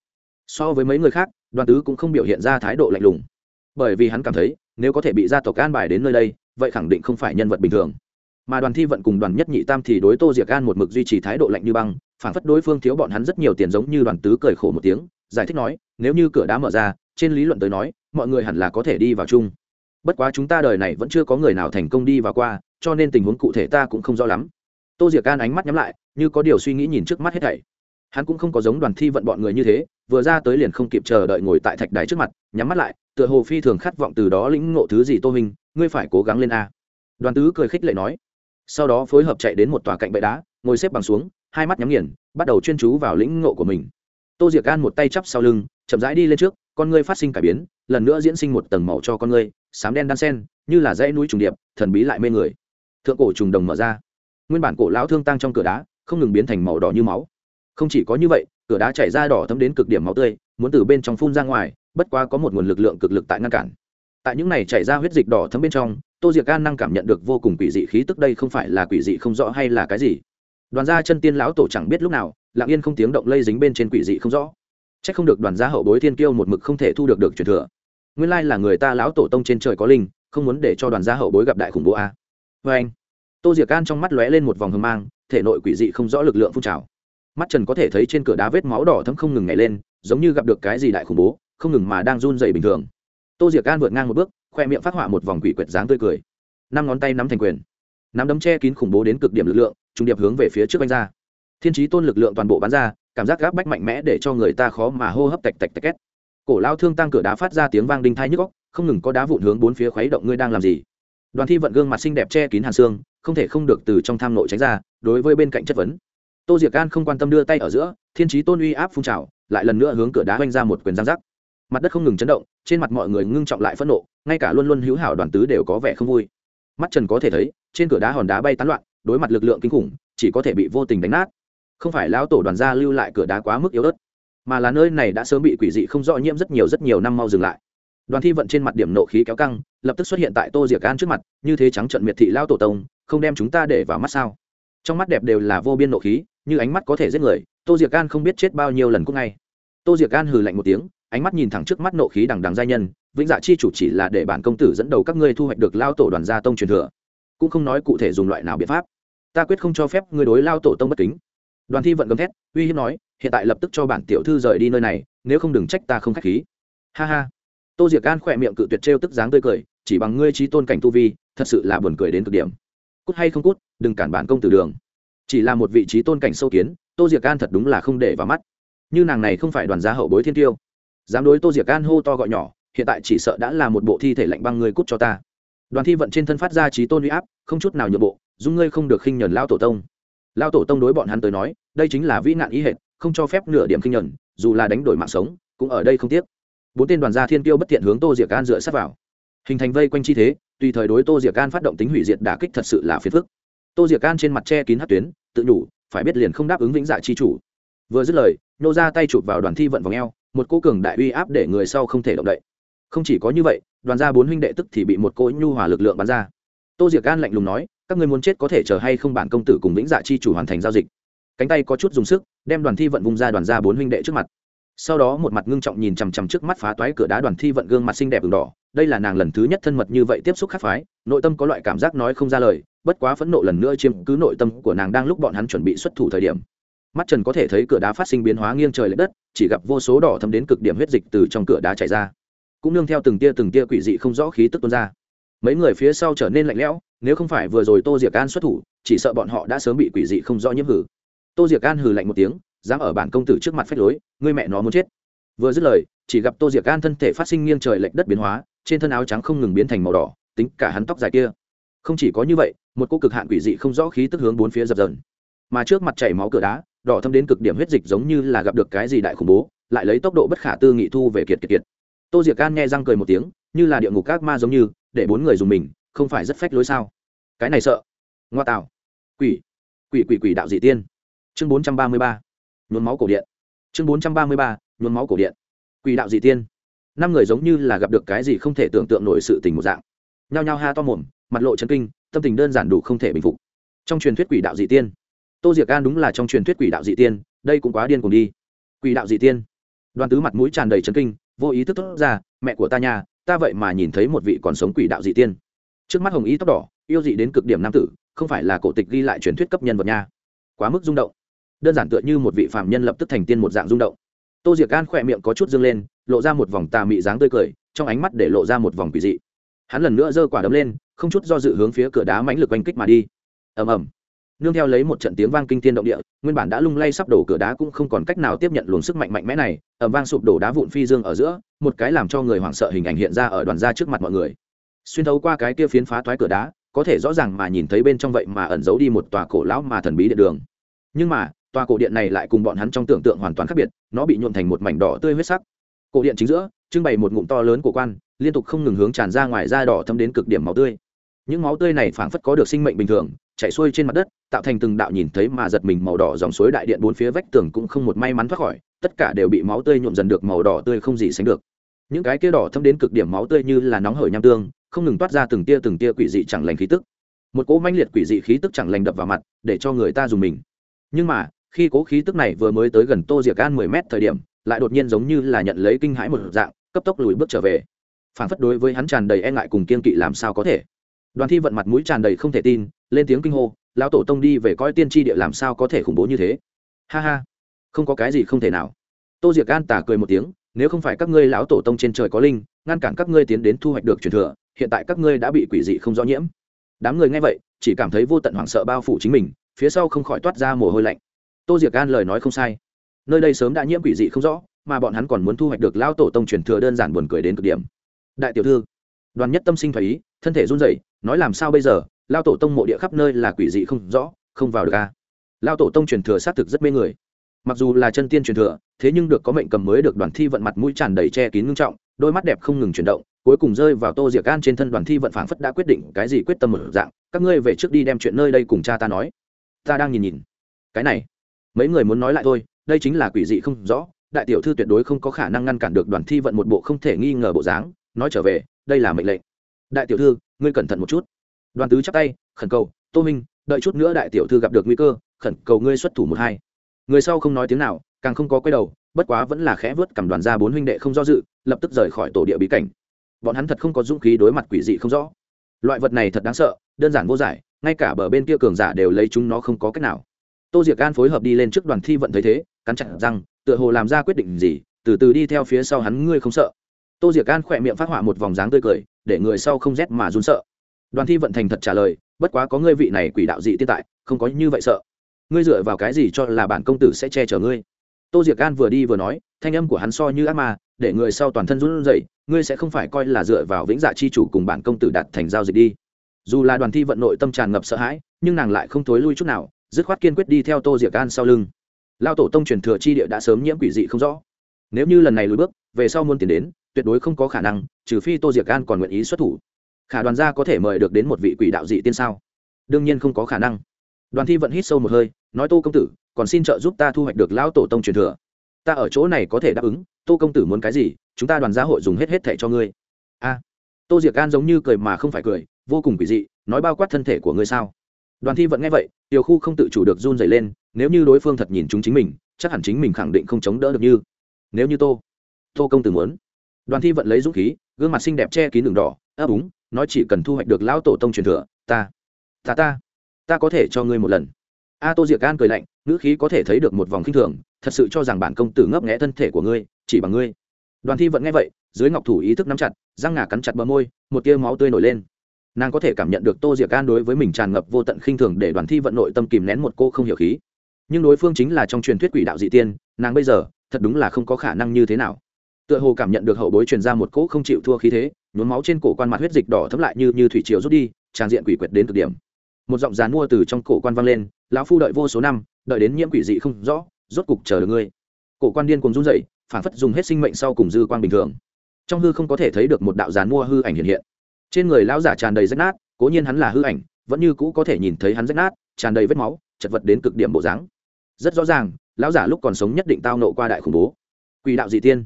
So với mấy người khác, đoàn tứ cũng không biểu hiện ra thái độ lạnh lùng bởi vì hắn cảm thấy, nếu có thể bị gia tộc an bài đến nơi đây, vậy khẳng định không phải nhân vật bình thường. Mà đoàn thi vận cùng đoàn nhất nhị tam thì đối tô diệc an một mực duy trì thái độ lạnh như băng, phản phất đối phương thiếu bọn hắn rất nhiều tiền giống như đoàn tứ cười khổ một tiếng, giải thích nói, nếu như cửa đã mở ra, trên lý luận tới nói, mọi người hẳn là có thể đi vào chung. Bất quá chúng ta đời này vẫn chưa có người nào thành công đi vào qua, cho nên tình huống cụ thể ta cũng không rõ lắm. Tô diệc an ánh mắt nhắm lại, như có điều suy nghĩ nhìn trước mắt hết thảy. Hắn cũng không có giống đoàn thi vận bọn người như thế, vừa ra tới liền không kịp chờ đợi ngồi tại thạch đài trước mặt, nhắm mắt lại tựa hồ phi thường khát vọng từ đó lĩnh ngộ thứ gì tô hình ngươi phải cố gắng lên a. Đoàn tứ cười khích lệ nói. Sau đó phối hợp chạy đến một tòa cạnh bệ đá, ngồi xếp bằng xuống, hai mắt nhắm nghiền, bắt đầu chuyên chú vào lĩnh ngộ của mình. Tô diệc an một tay chắp sau lưng, chậm rãi đi lên trước, con ngươi phát sinh cải biến, lần nữa diễn sinh một tầng màu cho con ngươi, sám đen đan sen, như là dãy núi trùng điệp, thần bí lại mê người. Thượng cổ trùng đồng mở ra. Nguyên bản cổ lão thương tăng trong cửa đá, không ngừng biến thành màu đỏ như máu. Không chỉ có như vậy, cửa đá chảy ra đỏ thấm đến cực điểm máu tươi, muốn từ bên trong phun ra ngoài bất quá có một nguồn lực lượng cực lực tại ngăn cản. Tại những này chảy ra huyết dịch đỏ thấm bên trong, tô diệc An năng cảm nhận được vô cùng quỷ dị khí tức đây không phải là quỷ dị không rõ hay là cái gì. Đoàn gia chân tiên lão tổ chẳng biết lúc nào, lặng yên không tiếng động lây dính bên trên quỷ dị không rõ. C h ắ c không được đoàn gia hậu bối thiên kiêu một mực không thể thu được được truyền thừa. Nguyên lai là người ta lão tổ tông trên trời có linh, không muốn để cho đoàn gia hậu bối gặp đại khủng bố a. Vê anh, tô diệc An trong mắt lóe lên một vòng hầm mang, thể nội quỷ dị không rõ lực lượng phun trào. Mắt trần có thể thấy trên cửa đá vết máu đỏ thấm không ngừng nhảy lên, giống như gặp được cái gì đại khủng bố không ngừng mà đang run dày bình thường. Tô diệc gan vượt ngang một bước, khoe miệng phát họa một vòng quỷ quyệt dáng tươi cười. Năm ngón tay nắm thành quyền. Nắm đấm che kín khủng bố đến cực điểm lực lượng, trung điệp hướng về phía trước bánh ra. Thiên trí tôn lực lượng toàn bộ bắn ra, cảm giác gáp bách mạnh mẽ để cho người ta khó mà hô hấp tạch tạch tạch két. Cổ lao thương tăng cửa đá phát ra tiếng vang đinh thai nhức góc không ngừng có đá vụn hướng bốn phía khuấy động, ngươi đang làm gì? Đoàn thi vận gương mặt xinh đẹp che kín hàn xương, không thể không được từ trong tham nội tránh ra, đối với bên cạnh chất vấn. Tô diệc an không quan tâm đưa tay ở giữa, thiên trí tôn uy áp phun trào, lại lần nữa hướng cửa đá oanh ra một quyền giang giác mặt đất không ngừng chấn động, trên mặt mọi người ngưng trọng lại phẫn nộ, ngay cả luôn luôn hữu hảo đoàn tứ đều có vẻ không vui. Mắt trần có thể thấy, trên cửa đá hòn đá bay tán loạn, đối mặt lực lượng kinh khủng, chỉ có thể bị vô tình đánh nát. Không phải lão tổ đoàn gia lưu lại cửa đá quá mức yếu ớt, mà là nơi này đã sớm bị quỷ dị không rõ nhiễm rất nhiều rất nhiều năm mau dừng lại. Đoàn thi vận trên mặt điểm nộ khí kéo căng, lập tức xuất hiện tại tô diệc an trước mặt, như thế trắng trận miệt thị lao tổ tông, không đem chúng ta để vào mắt sao? Trong mắt đẹp đều là vô biên nộ khí, như ánh mắt có thể giết người, tô diệc an không biết chết bao nhiêu lần cũng ngay. Tô diệc an hừ lạnh một tiếng ánh mắt nhìn thẳng trước mắt nộ khí đằng đằng giai nhân, vĩnh dạ chi chủ chỉ là để bản công tử dẫn đầu các ngươi thu hoạch được lao tổ đoàn gia tông truyền thừa. Cũng không nói cụ thể dùng loại nào biện pháp. Ta quyết không cho phép ngươi đối lao tổ tông bất kính. Đoàn thi vận gầm thét, uy hiếp nói, hiện tại lập tức cho bản tiểu thư rời đi nơi này, nếu không đừng trách ta không k h á c h khí. Ha ha. Tô diệc an khỏe miệng cự tuyệt trêu tức dáng tươi cười, chỉ bằng ngươi trí tôn cảnh tu vi, thật sự là buồn cười đến cực điểm. Cút hay không cút, đừng cản bản công tử đường. Chỉ là một vị trí tôn cảnh sâu kiến, tô diệc an thật đúng là không để vào mắt. Như nàng này không phải đoàn gia hậu bối thiên tiêu dám đối tô diệc an hô to gọi nhỏ, hiện tại chỉ sợ đã là một bộ thi thể lạnh băng ngươi cút cho ta. Đoàn thi vận trên thân phát ra trí tôn huy áp, không chút nào nhượng bộ dung ngươi không được khinh nhuần lao tổ tông. Lao tổ tông đối bọn hắn tới nói, đây chính là vĩ nạn ý hệ không cho phép nửa điểm khinh nhuần dù là đánh đổi mạng sống, cũng ở đây không tiếc. Bốn tên đoàn gia thiên tiêu bất thiện hướng tô diệc an dựa sát vào. Hình thành vây quanh chi thế, tùy thời đối tô diệc an phát động tính hủy diệt đả kích thật sự là phiền phức. Tô diệc an trên mặt che kín hát tuyến, tự nhủ, phải biết liền không đáp ứng vĩnh dạ chi chủ. Vừa dứt lời, nô ra tay chụp vào đoàn thi vận vòng eo một cô cường đại uy áp để người sau không thể động đậy. Không chỉ có như vậy, đoàn gia bốn huynh đệ tức thì bị một cô nhu hòa lực lượng bắn ra. Tô diệc gan lạnh lùng nói, các người muốn chết có thể chờ hay không bản công tử cùng vĩnh dạ chi chủ hoàn thành giao dịch. Cánh tay có chút dùng sức, đem đoàn thi vận vung ra đoàn gia bốn huynh đệ trước mặt. Sau đó một mặt ngưng trọng nhìn chằm chằm trước mắt phá toái cửa đá đoàn thi vận gương mặt xinh đẹp đường đỏ. Đây là nàng lần thứ nhất thân mật như vậy tiếp xúc khắc phái, nội tâm có loại cảm giác nói không ra lời, bất quá phẫn nộ lần nữa chiếm cứ nội tâm của nàng đang lúc bọn hắn chuẩn bị xuất thủ thời điểm mắt trần có thể thấy cửa đá phát sinh biến hóa nghiêng trời l ệ đất, chỉ gặp vô số đỏ thấm đến cực điểm huyết dịch từ trong cửa đá chảy ra. Cũng nương theo từng tia từng tia quỷ dị không rõ khí tức tuôn ra. Mấy người phía sau trở nên lạnh lẽo, nếu không phải vừa rồi tô diệc an xuất thủ, chỉ sợ bọn họ đã sớm bị quỷ dị không rõ nhiễm hử. Tô diệc an hừ lạnh một tiếng, dám ở bản công tử trước mặt phách lối, ngươi mẹ nó muốn chết. Vừa dứt lời, chỉ gặp tô diệc an thân thể phát sinh nghiêng trời lệch đất biến hóa, trên thân áo trắng không ngừng biến thành màu đỏ, tính cả hắn tóc dài kia. Không chỉ có như vậy, một cô cực hạn quỷ dị không rõ khí tức hướng bốn phía dập dần mà trước mặt chảy máu cửa đá đỏ thâm đến cực điểm huyết dịch giống như là gặp được cái gì đại khủng bố, lại lấy tốc độ bất khả tư nghị thu về kiệt kiệt kiệt. Tô diệc can nghe răng cười một tiếng, như là địa ngục các ma giống như, để bốn người dùng mình, không phải rất phách lối sao? Cái này sợ. Ngoa tạo. Quỷ. Quỷ quỷ quỷ đạo dị tiên. Chương bốn trăm ba mươi ba. Nhuốm máu cổ điện. Chương bốn trăm ba mươi ba. Nhuốm máu cổ điện. Quỷ đạo dị tiên. Năm người giống như là gặp được cái gì không thể tưởng tượng nổi sự tình một dạng. Nhao nhao ha to mồm, mặt lộ chấn kinh, tâm tình đơn giản đủ không thể bình phục. Trong truyền thuyết quỷ đạo dị tiên tô diệc an đúng là trong truyền thuyết quỷ đạo dị tiên, đây cũng quá điên cùng đi. Quỷ đạo dị tiên. Đoàn tứ mặt mũi tràn đầy chấn kinh, vô ý thức thốt ra, mẹ của ta nhà ta vậy mà nhìn thấy một vị còn sống quỷ đạo dị tiên. Trước mắt hồng ý tóc đỏ, yêu dị đến cực điểm nam tử, không phải là cổ tịch ghi lại truyền thuyết cấp nhân vật nha. Quá mức rung động. Đơn giản tựa như một vị phạm nhân lập tức thành tiên một dạng rung động. Tô diệc Gan khỏe miệng có chút dâng lên, lộ ra một vòng tà mị dáng tươi cười, trong ánh mắt để lộ ra một vòng quỷ dị. Hắn lần nữa giơ quả đấm lên, không chút do dự hướng phía cửa đá mãnh lực oanh kích mà đi. Ầm ầm nương theo lấy một trận tiếng vang kinh thiên động địa, nguyên bản đã lung lay sắp đổ cửa đá cũng không còn cách nào tiếp nhận luồng sức mạnh mạnh mẽ này ẩm vang sụp đổ đá vụn phi dương ở giữa, một cái làm cho người hoảng sợ hình ảnh hiện ra ở đoàn ra trước mặt mọi người. Xuyên thấu qua cái kia phiến phá thoái cửa đá, có thể rõ ràng mà nhìn thấy bên trong vậy mà ẩn giấu đi một tòa cổ lão mà thần bí điện đường. Nhưng mà, tòa cổ điện này lại cùng bọn hắn trong tưởng tượng hoàn toàn khác biệt, nó bị nhuộn thành một mảnh đỏ tươi huyết sắc. Cổ điện chính giữa, trưng bày một ngụm to lớn của quan, liên tục không ngừng hướng tràn ra ngoài da đỏ thâm đến cực điểm máu tươi những máu tươi này phảng phất có được sinh mệnh bình thường, chảy xuôi trên mặt đất, tạo thành từng đạo nhìn thấy mà giật mình màu đỏ dòng suối đại điện bốn phía vách tường cũng không một may mắn thoát khỏi, tất cả đều bị máu tươi nhuộm dần được màu đỏ tươi không gì sánh được. Những cái kia đỏ thâm đến cực điểm máu tươi như là nóng hởi nham tương, không ngừng toát ra từng tia từng tia quỷ dị chẳng lành khí tức. Một cỗ manh liệt quỷ dị khí tức chẳng lành đập vào mặt, để cho người ta dùng mình. Nhưng mà, khi cỗ khí tức này vừa mới tới gần tô diệc an mười mét thời điểm, lại đột nhiên giống như là nhận lấy kinh hãi một dạng, cấp tốc lùi bước trở về. Phản phất đối với hắn tràn đầy e ngại cùng kiên kỵ làm sao có thể đoàn thi vận mặt mũi tràn đầy không thể tin, lên tiếng kinh hô, lão tổ tông đi về coi tiên tri địa làm sao có thể khủng bố như thế? Ha ha, không có cái gì không thể nào. Tô diệc an tả cười một tiếng, nếu không phải các ngươi lão tổ tông trên trời có linh, ngăn cản các ngươi tiến đến thu hoạch được truyền thừa, hiện tại các ngươi đã bị quỷ dị không rõ nhiễm. Đám người nghe vậy, chỉ cảm thấy vô tận hoảng sợ bao phủ chính mình, phía sau không khỏi toát ra mồ hôi lạnh. Tô diệc an lời nói không sai. Nơi đây sớm đã nhiễm quỷ dị không rõ, mà bọn hắn còn muốn thu hoạch được lão tổ tông truyền thừa đơn giản buồn cười đến cực điểm. Đại tiểu thư đoàn nhất tâm sinh phải ý, thân thể run rẩy, nói làm sao bây giờ? Lao tổ tông mộ địa khắp nơi là quỷ dị không rõ, không vào được a lao tổ tông truyền thừa xác thực rất mê người. Mặc dù là chân tiên truyền thừa, thế nhưng được có mệnh cầm mới được đoàn thi vận mặt mũi tràn đầy che kín ngưng trọng, đôi mắt đẹp không ngừng chuyển động, cuối cùng rơi vào tô diệc gan trên thân đoàn thi vận phảng phất đã quyết định cái gì quyết tâm một dạng. Các ngươi về trước đi đem chuyện nơi đây cùng cha ta nói. Ta đang nhìn nhìn. Cái này, mấy người muốn nói lại thôi, đây chính là quỷ dị không rõ. Đại tiểu thư tuyệt đối không có khả năng ngăn cản được đoàn thi vận một bộ không thể nghi ngờ bộ dáng. Nói trở về đây là mệnh lệnh. Đại tiểu thư, ngươi cẩn thận một chút. Đoàn tứ chắp tay, khẩn cầu, tô minh, đợi chút nữa đại tiểu thư gặp được nguy cơ, khẩn cầu ngươi xuất thủ một hai. Người sau không nói tiếng nào, càng không có quay đầu, bất quá vẫn là khẽ vớt cầm đoàn ra bốn huynh đệ không do dự, lập tức rời khỏi tổ địa bí cảnh. Bọn hắn thật không có dũng khí đối mặt quỷ dị không rõ. Loại vật này thật đáng sợ, đơn giản vô giải, ngay cả bờ bên kia cường giả đều lấy chúng nó không có cách nào. Tô diệc gan phối hợp đi lên trước đoàn thi vận thấy thế, cắn chặt răng, tựa hồ làm ra quyết định gì, từ từ đi theo phía sau hắn, ngươi không sợ tô diệc An khỏe miệng phát họa một vòng dáng tươi cười, để người sau không rét mà run sợ. Đoàn thi vận thành thật trả lời, bất quá có ngươi vị này quỷ đạo dị tiên tại, không có như vậy sợ. Ngươi dựa vào cái gì cho là bản công tử sẽ che chở ngươi? Tô diệc An vừa đi vừa nói, thanh âm của hắn so như ác ma, để người sau toàn thân run rẩy, ngươi sẽ không phải coi là dựa vào vĩnh dạ chi chủ cùng bản công tử đặt thành giao dịch đi. Dù là đoàn thi vận nội tâm tràn ngập sợ hãi, nhưng nàng lại không thối lui chút nào, dứt khoát kiên quyết đi theo tô diệc An sau lưng. Lao tổ tông truyền thừa chi địa đã sớm nhiễm quỷ dị không rõ. Nếu như lần này lùi bước, về sau muốn tiến đến tuyệt đối không có khả năng, trừ phi tô diệc gan còn nguyện ý xuất thủ. Khả đoàn gia có thể mời được đến một vị quỷ đạo dị tiên sao? Đương nhiên không có khả năng. Đoàn thi vẫn hít sâu một hơi, nói tô công tử, còn xin trợ giúp ta thu hoạch được lão tổ tông truyền thừa. Ta ở chỗ này có thể đáp ứng, tô công tử muốn cái gì, chúng ta đoàn gia hội dùng hết hết thẻ cho ngươi. A. Tô diệc gan giống như cười mà không phải cười, vô cùng quỷ dị, nói bao quát thân thể của ngươi sao? Đoàn thi vẫn nghe vậy, tiểu khu không tự chủ được run dày lên, nếu như đối phương thật nhìn chúng chính mình, chắc hẳn chính mình khẳng định không chống đỡ được như. Nếu như tô tô công tử muốn đoàn thi vận lấy dũng khí, gương mặt xinh đẹp che kín đường đỏ, ấp úng, nói chỉ cần thu hoạch được lão tổ tông truyền thừa, ta ta ta ta có thể cho ngươi một lần. A tô diệc gan cười lạnh, ngữ khí có thể thấy được một vòng khinh thường, thật sự cho rằng bản công tử ngấp nghẽ thân thể của ngươi, chỉ bằng ngươi. Đoàn thi Vận nghe vậy, dưới ngọc thủ ý thức nắm chặt, răng ngà cắn chặt bờ môi, một tia máu tươi nổi lên. Nàng có thể cảm nhận được tô diệc gan đối với mình tràn ngập vô tận khinh thường để đoàn thi vận nội tâm kìm nén một cô không hiểu khí. Nhưng đối phương chính là trong truyền thuyết quỷ đạo dị tiên, nàng bây giờ, thật đúng là không có khả năng như thế nào tựa hồ cảm nhận được hậu bối truyền ra một cỗ không chịu thua khí thế, nhuốm máu trên cổ quan mặt huyết dịch đỏ thấm lại như như thủy triều rút đi, tràn diện quỷ quyệt đến cực điểm. Một giọng dán mua từ trong cổ quan vang lên, lão phu đợi vô số năm, đợi đến nhiễm quỷ dị không rõ, rốt cục chờ được ngươi. Cổ quan điên cùng run dậy phản phất dùng hết sinh mệnh sau cùng dư quan bình thường. Trong hư không có thể thấy được một đạo dán mua hư ảnh hiện hiện. Trên người lão giả tràn đầy rách nát, cố nhiên hắn là hư ảnh, vẫn như cũ có thể nhìn thấy hắn rách nát, tràn đầy vết máu, chật vật đến cực điểm bộ dáng. Rất rõ ràng, lão giả lúc còn sống nhất định tao nộ qua đại khủng bố. Quỷ đạo dị tiên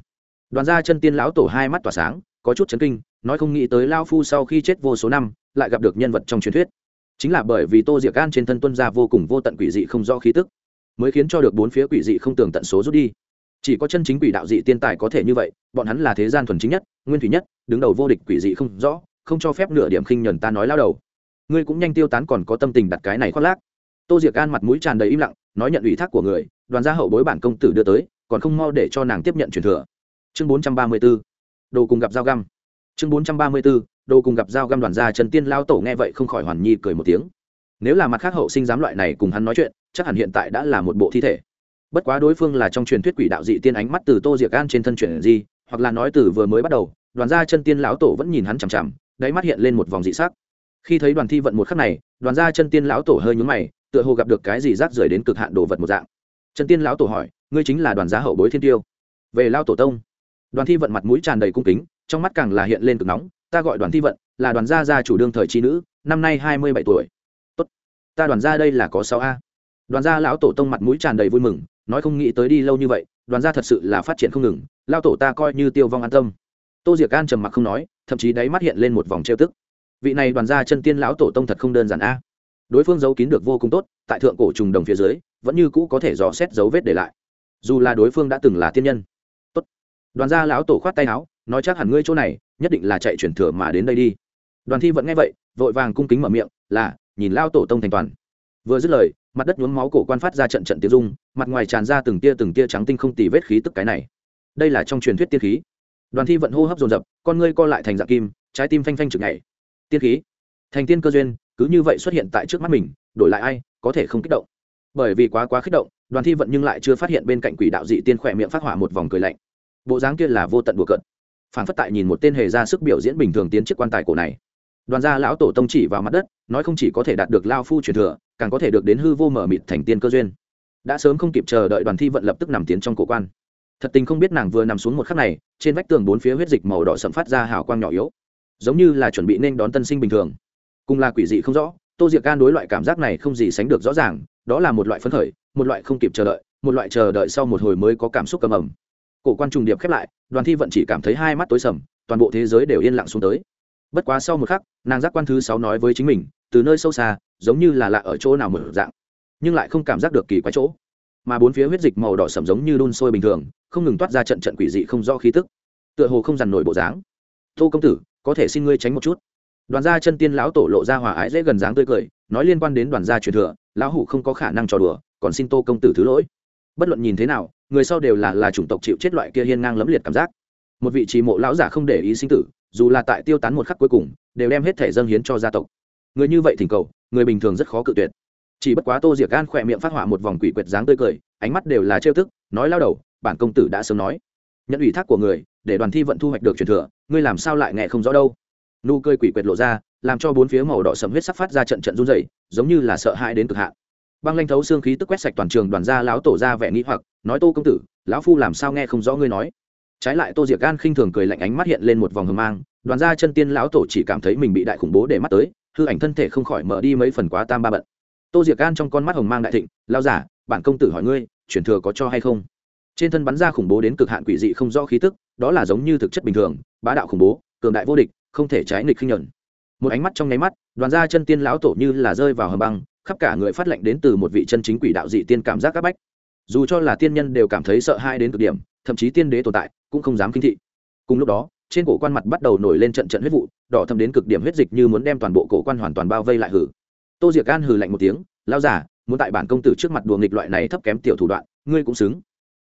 đoàn gia chân tiên lão tổ hai mắt tỏa sáng, có chút chấn kinh, nói không nghĩ tới lao phu sau khi chết vô số năm, lại gặp được nhân vật trong truyền thuyết. Chính là bởi vì tô diệc gan trên thân tuân gia vô cùng vô tận quỷ dị không rõ khí tức, mới khiến cho được bốn phía quỷ dị không tưởng tận số rút đi. Chỉ có chân chính quỷ đạo dị tiên tài có thể như vậy, bọn hắn là thế gian thuần chính nhất, nguyên thủy nhất, đứng đầu vô địch quỷ dị không rõ, không cho phép nửa điểm khinh nhuần ta nói lao đầu. Ngươi cũng nhanh tiêu tán còn có tâm tình đặt cái này khoác lác. Tô diệc gan mặt mũi tràn đầy im lặng, nói nhận ủy thác của người, đoàn gia hậu bối bản công tử đưa tới, còn không mau để cho nàng tiếp nhận truyền thừa chương bốn trăm ba mươi b ố đồ cùng gặp dao găm. Chương bốn trăm ba mươi b ố đồ cùng gặp dao găm đoàn gia trần tiên lao tổ nghe vậy không khỏi hoàn nhi cười một tiếng. Nếu là mặt khác hậu sinh dám loại này cùng hắn nói chuyện chắc hẳn hiện tại đã là một bộ thi thể. Bất quá đối phương là trong truyền thuyết quỷ đạo dị tiên ánh mắt từ tô diệc gan trên thân chuyển di, hoặc là nói từ vừa mới bắt đầu đoàn gia chân tiên lão tổ vẫn nhìn hắn chằm chằm đáy mắt hiện lên một vòng dị sắc. Khi thấy đoàn thi vận một khắc này đoàn gia chân tiên lão tổ hơi nhúng mày tựa hồ gặp được cái gì rác rưởi đến cực hạn đồ vật một dạng. Chân tiên lão tổ hỏi ngươi chính là đoàn gia hậu bối thiên tiêu? Về lao tổ tông đoàn thi vận mặt mũi tràn đầy cung kính, trong mắt càng là hiện lên cực nóng, ta gọi đoàn thi vận, là đoàn gia gia chủ đương thời trí nữ, năm nay hai mươi bảy tuổi. Tốt, ta đoàn gia đây là có sáu a. Đoàn gia lão tổ tông mặt mũi tràn đầy vui mừng, nói không nghĩ tới đi lâu như vậy, đoàn gia thật sự là phát triển không ngừng lao tổ ta coi như tiêu vong an tâm. Tô diệc an trầm mặc không nói, thậm chí đáy mắt hiện lên một vòng trêu tức. Vị này đoàn gia chân tiên lão tổ tông thật không đơn giản a. Đối phương giấu kín được vô cùng tốt, tại thượng cổ trùng đồng phía dưới, vẫn như cũ có thể dò xét dấu vết để lại. Dù là đối phương đã từng là tiên nhân đoàn gia lão tổ khoát tay áo, nói chắc hẳn ngươi chỗ này, nhất định là chạy chuyển thừa mà đến đây đi. Đoàn thi vẫn nghe vậy, vội vàng cung kính mở miệng, là, nhìn lao tổ tông thành toàn. Vừa dứt lời, mặt đất nhuốm máu cổ quan phát ra trận trận tiếng dung mặt ngoài tràn ra từng tia từng tia trắng tinh không tì vết khí tức cái này. Đây là trong truyền thuyết tiên khí. Đoàn thi vận hô hấp dồn dập, con ngươi co lại thành dạng kim, trái tim phanh phanh chực ngày tiên khí. Thành tiên cơ duyên, cứ như vậy xuất hiện tại trước mắt mình, đổi lại ai, có thể không kích động. Bởi vì quá quá kích động, đoàn thi vận nhưng lại chưa phát hiện bên cạnh quỷ đạo dị tiên khỏe miệng phát hỏa một vòng cười lạnh bộ dáng kia là vô tận đùa cận phản phất tại nhìn một tên hề ra sức biểu diễn bình thường tiến chiếc quan tài cổ này. Đoàn gia lão tổ tông chỉ vào mặt đất, nói không chỉ có thể đạt được lao phu truyền thừa, càng có thể được đến hư vô mở mịt thành tiên cơ duyên. Đã sớm không kịp chờ đợi đoàn thi vận lập tức nằm tiến trong cổ quan. Thật tình không biết nàng vừa nằm xuống một khắc này, trên vách tường bốn phía huyết dịch màu đỏ sậm phát ra hào quang nhỏ yếu, giống như là chuẩn bị nên đón tân sinh bình thường. Cùng là quỷ dị không rõ, tô diệc can đối loại cảm giác này không gì sánh được rõ ràng, đó là một loại phấn khởi, một loại không kịp chờ đợi, một loại chờ đợi sau một hồi mới có cảm xúc cầm ẩm cổ quan trùng điệp khép lại, đoàn thi vận chỉ cảm thấy hai mắt tối sầm, toàn bộ thế giới đều yên lặng xuống tới. Bất quá sau một khắc, nàng giác quan thứ sáu nói với chính mình, từ nơi sâu xa, giống như là lạ ở chỗ nào mở dạng, nhưng lại không cảm giác được kỳ quái chỗ. Mà bốn phía huyết dịch màu đỏ sầm giống như đun sôi bình thường, không ngừng toát ra trận trận quỷ dị không do khí tức. Tựa hồ không dằn nổi bộ dáng. Tô công tử, có thể xin ngươi tránh một chút. Đoàn gia chân tiên lão tổ lộ ra hòa ái dễ gần dáng tươi cười, nói liên quan đến đoàn gia truyền thừa, lão hủ không có khả năng trò đùa, còn xin tô công tử thứ lỗi. Bất luận nhìn thế nào người sau đều là là chủng tộc chịu chết loại kia hiên ngang lẫm liệt cảm giác. Một vị trí mộ lão giả không để ý sinh tử, dù là tại tiêu tán một khắc cuối cùng, đều đem hết thể dâng hiến cho gia tộc. Người như vậy thỉnh cầu, người bình thường rất khó cự tuyệt. Chỉ bất quá tô diệc gan khỏe miệng phát họa một vòng quỷ quyệt dáng tươi cười, ánh mắt đều là trêu thức nói lao đầu, bản công tử đã sớm nói. Nhận ủy thác của người, để đoàn thi vận thu hoạch được truyền thừa, ngươi làm sao lại nghe không rõ đâu? Nụ cười quỷ quyệt lộ ra, làm cho bốn phía màu đỏ sầm huyết sắc phát ra trận trận run rẩy, giống như là sợ hãi đến cực hạn. Băng lanh thấu xương khí tức quét sạch toàn trường đoàn gia lão tổ ra vẻ nghĩ hoặc nói tô công tử, lão phu làm sao nghe không rõ ngươi nói? Trái lại tô diệc gan khinh thường cười lạnh ánh mắt hiện lên một vòng hờ mang, đoàn gia chân tiên lão tổ chỉ cảm thấy mình bị đại khủng bố để mắt tới, hư ảnh thân thể không khỏi mở đi mấy phần quá tam ba bận. Tô diệc gan trong con mắt hồng mang đại thịnh lao giả, bản công tử hỏi ngươi chuyển thừa có cho hay không? Trên thân bắn ra khủng bố đến cực hạn quỷ dị không rõ khí tức, đó là giống như thực chất bình thường, bá đạo khủng bố, cường đại vô địch, không thể trái nghịch khinh nhẫn một ánh mắt trong nháy mắt, đoàn gia chân tiên lão tổ như là rơi vào hầm băng, khắp cả người phát lệnh đến từ một vị chân chính quỷ đạo dị tiên cảm giác áp bách dù cho là tiên nhân đều cảm thấy sợ hãi đến cực điểm, thậm chí tiên đế tồn tại cũng không dám kinh thị. Cùng lúc đó, trên cổ quan mặt bắt đầu nổi lên trận trận huyết vụ, đỏ thâm đến cực điểm huyết dịch như muốn đem toàn bộ cổ quan hoàn toàn bao vây lại hử. Tô diệc an hừ lạnh một tiếng lao giả muốn tại bản công tử trước mặt đùa nghịch loại này thấp kém tiểu thủ đoạn, ngươi cũng xứng.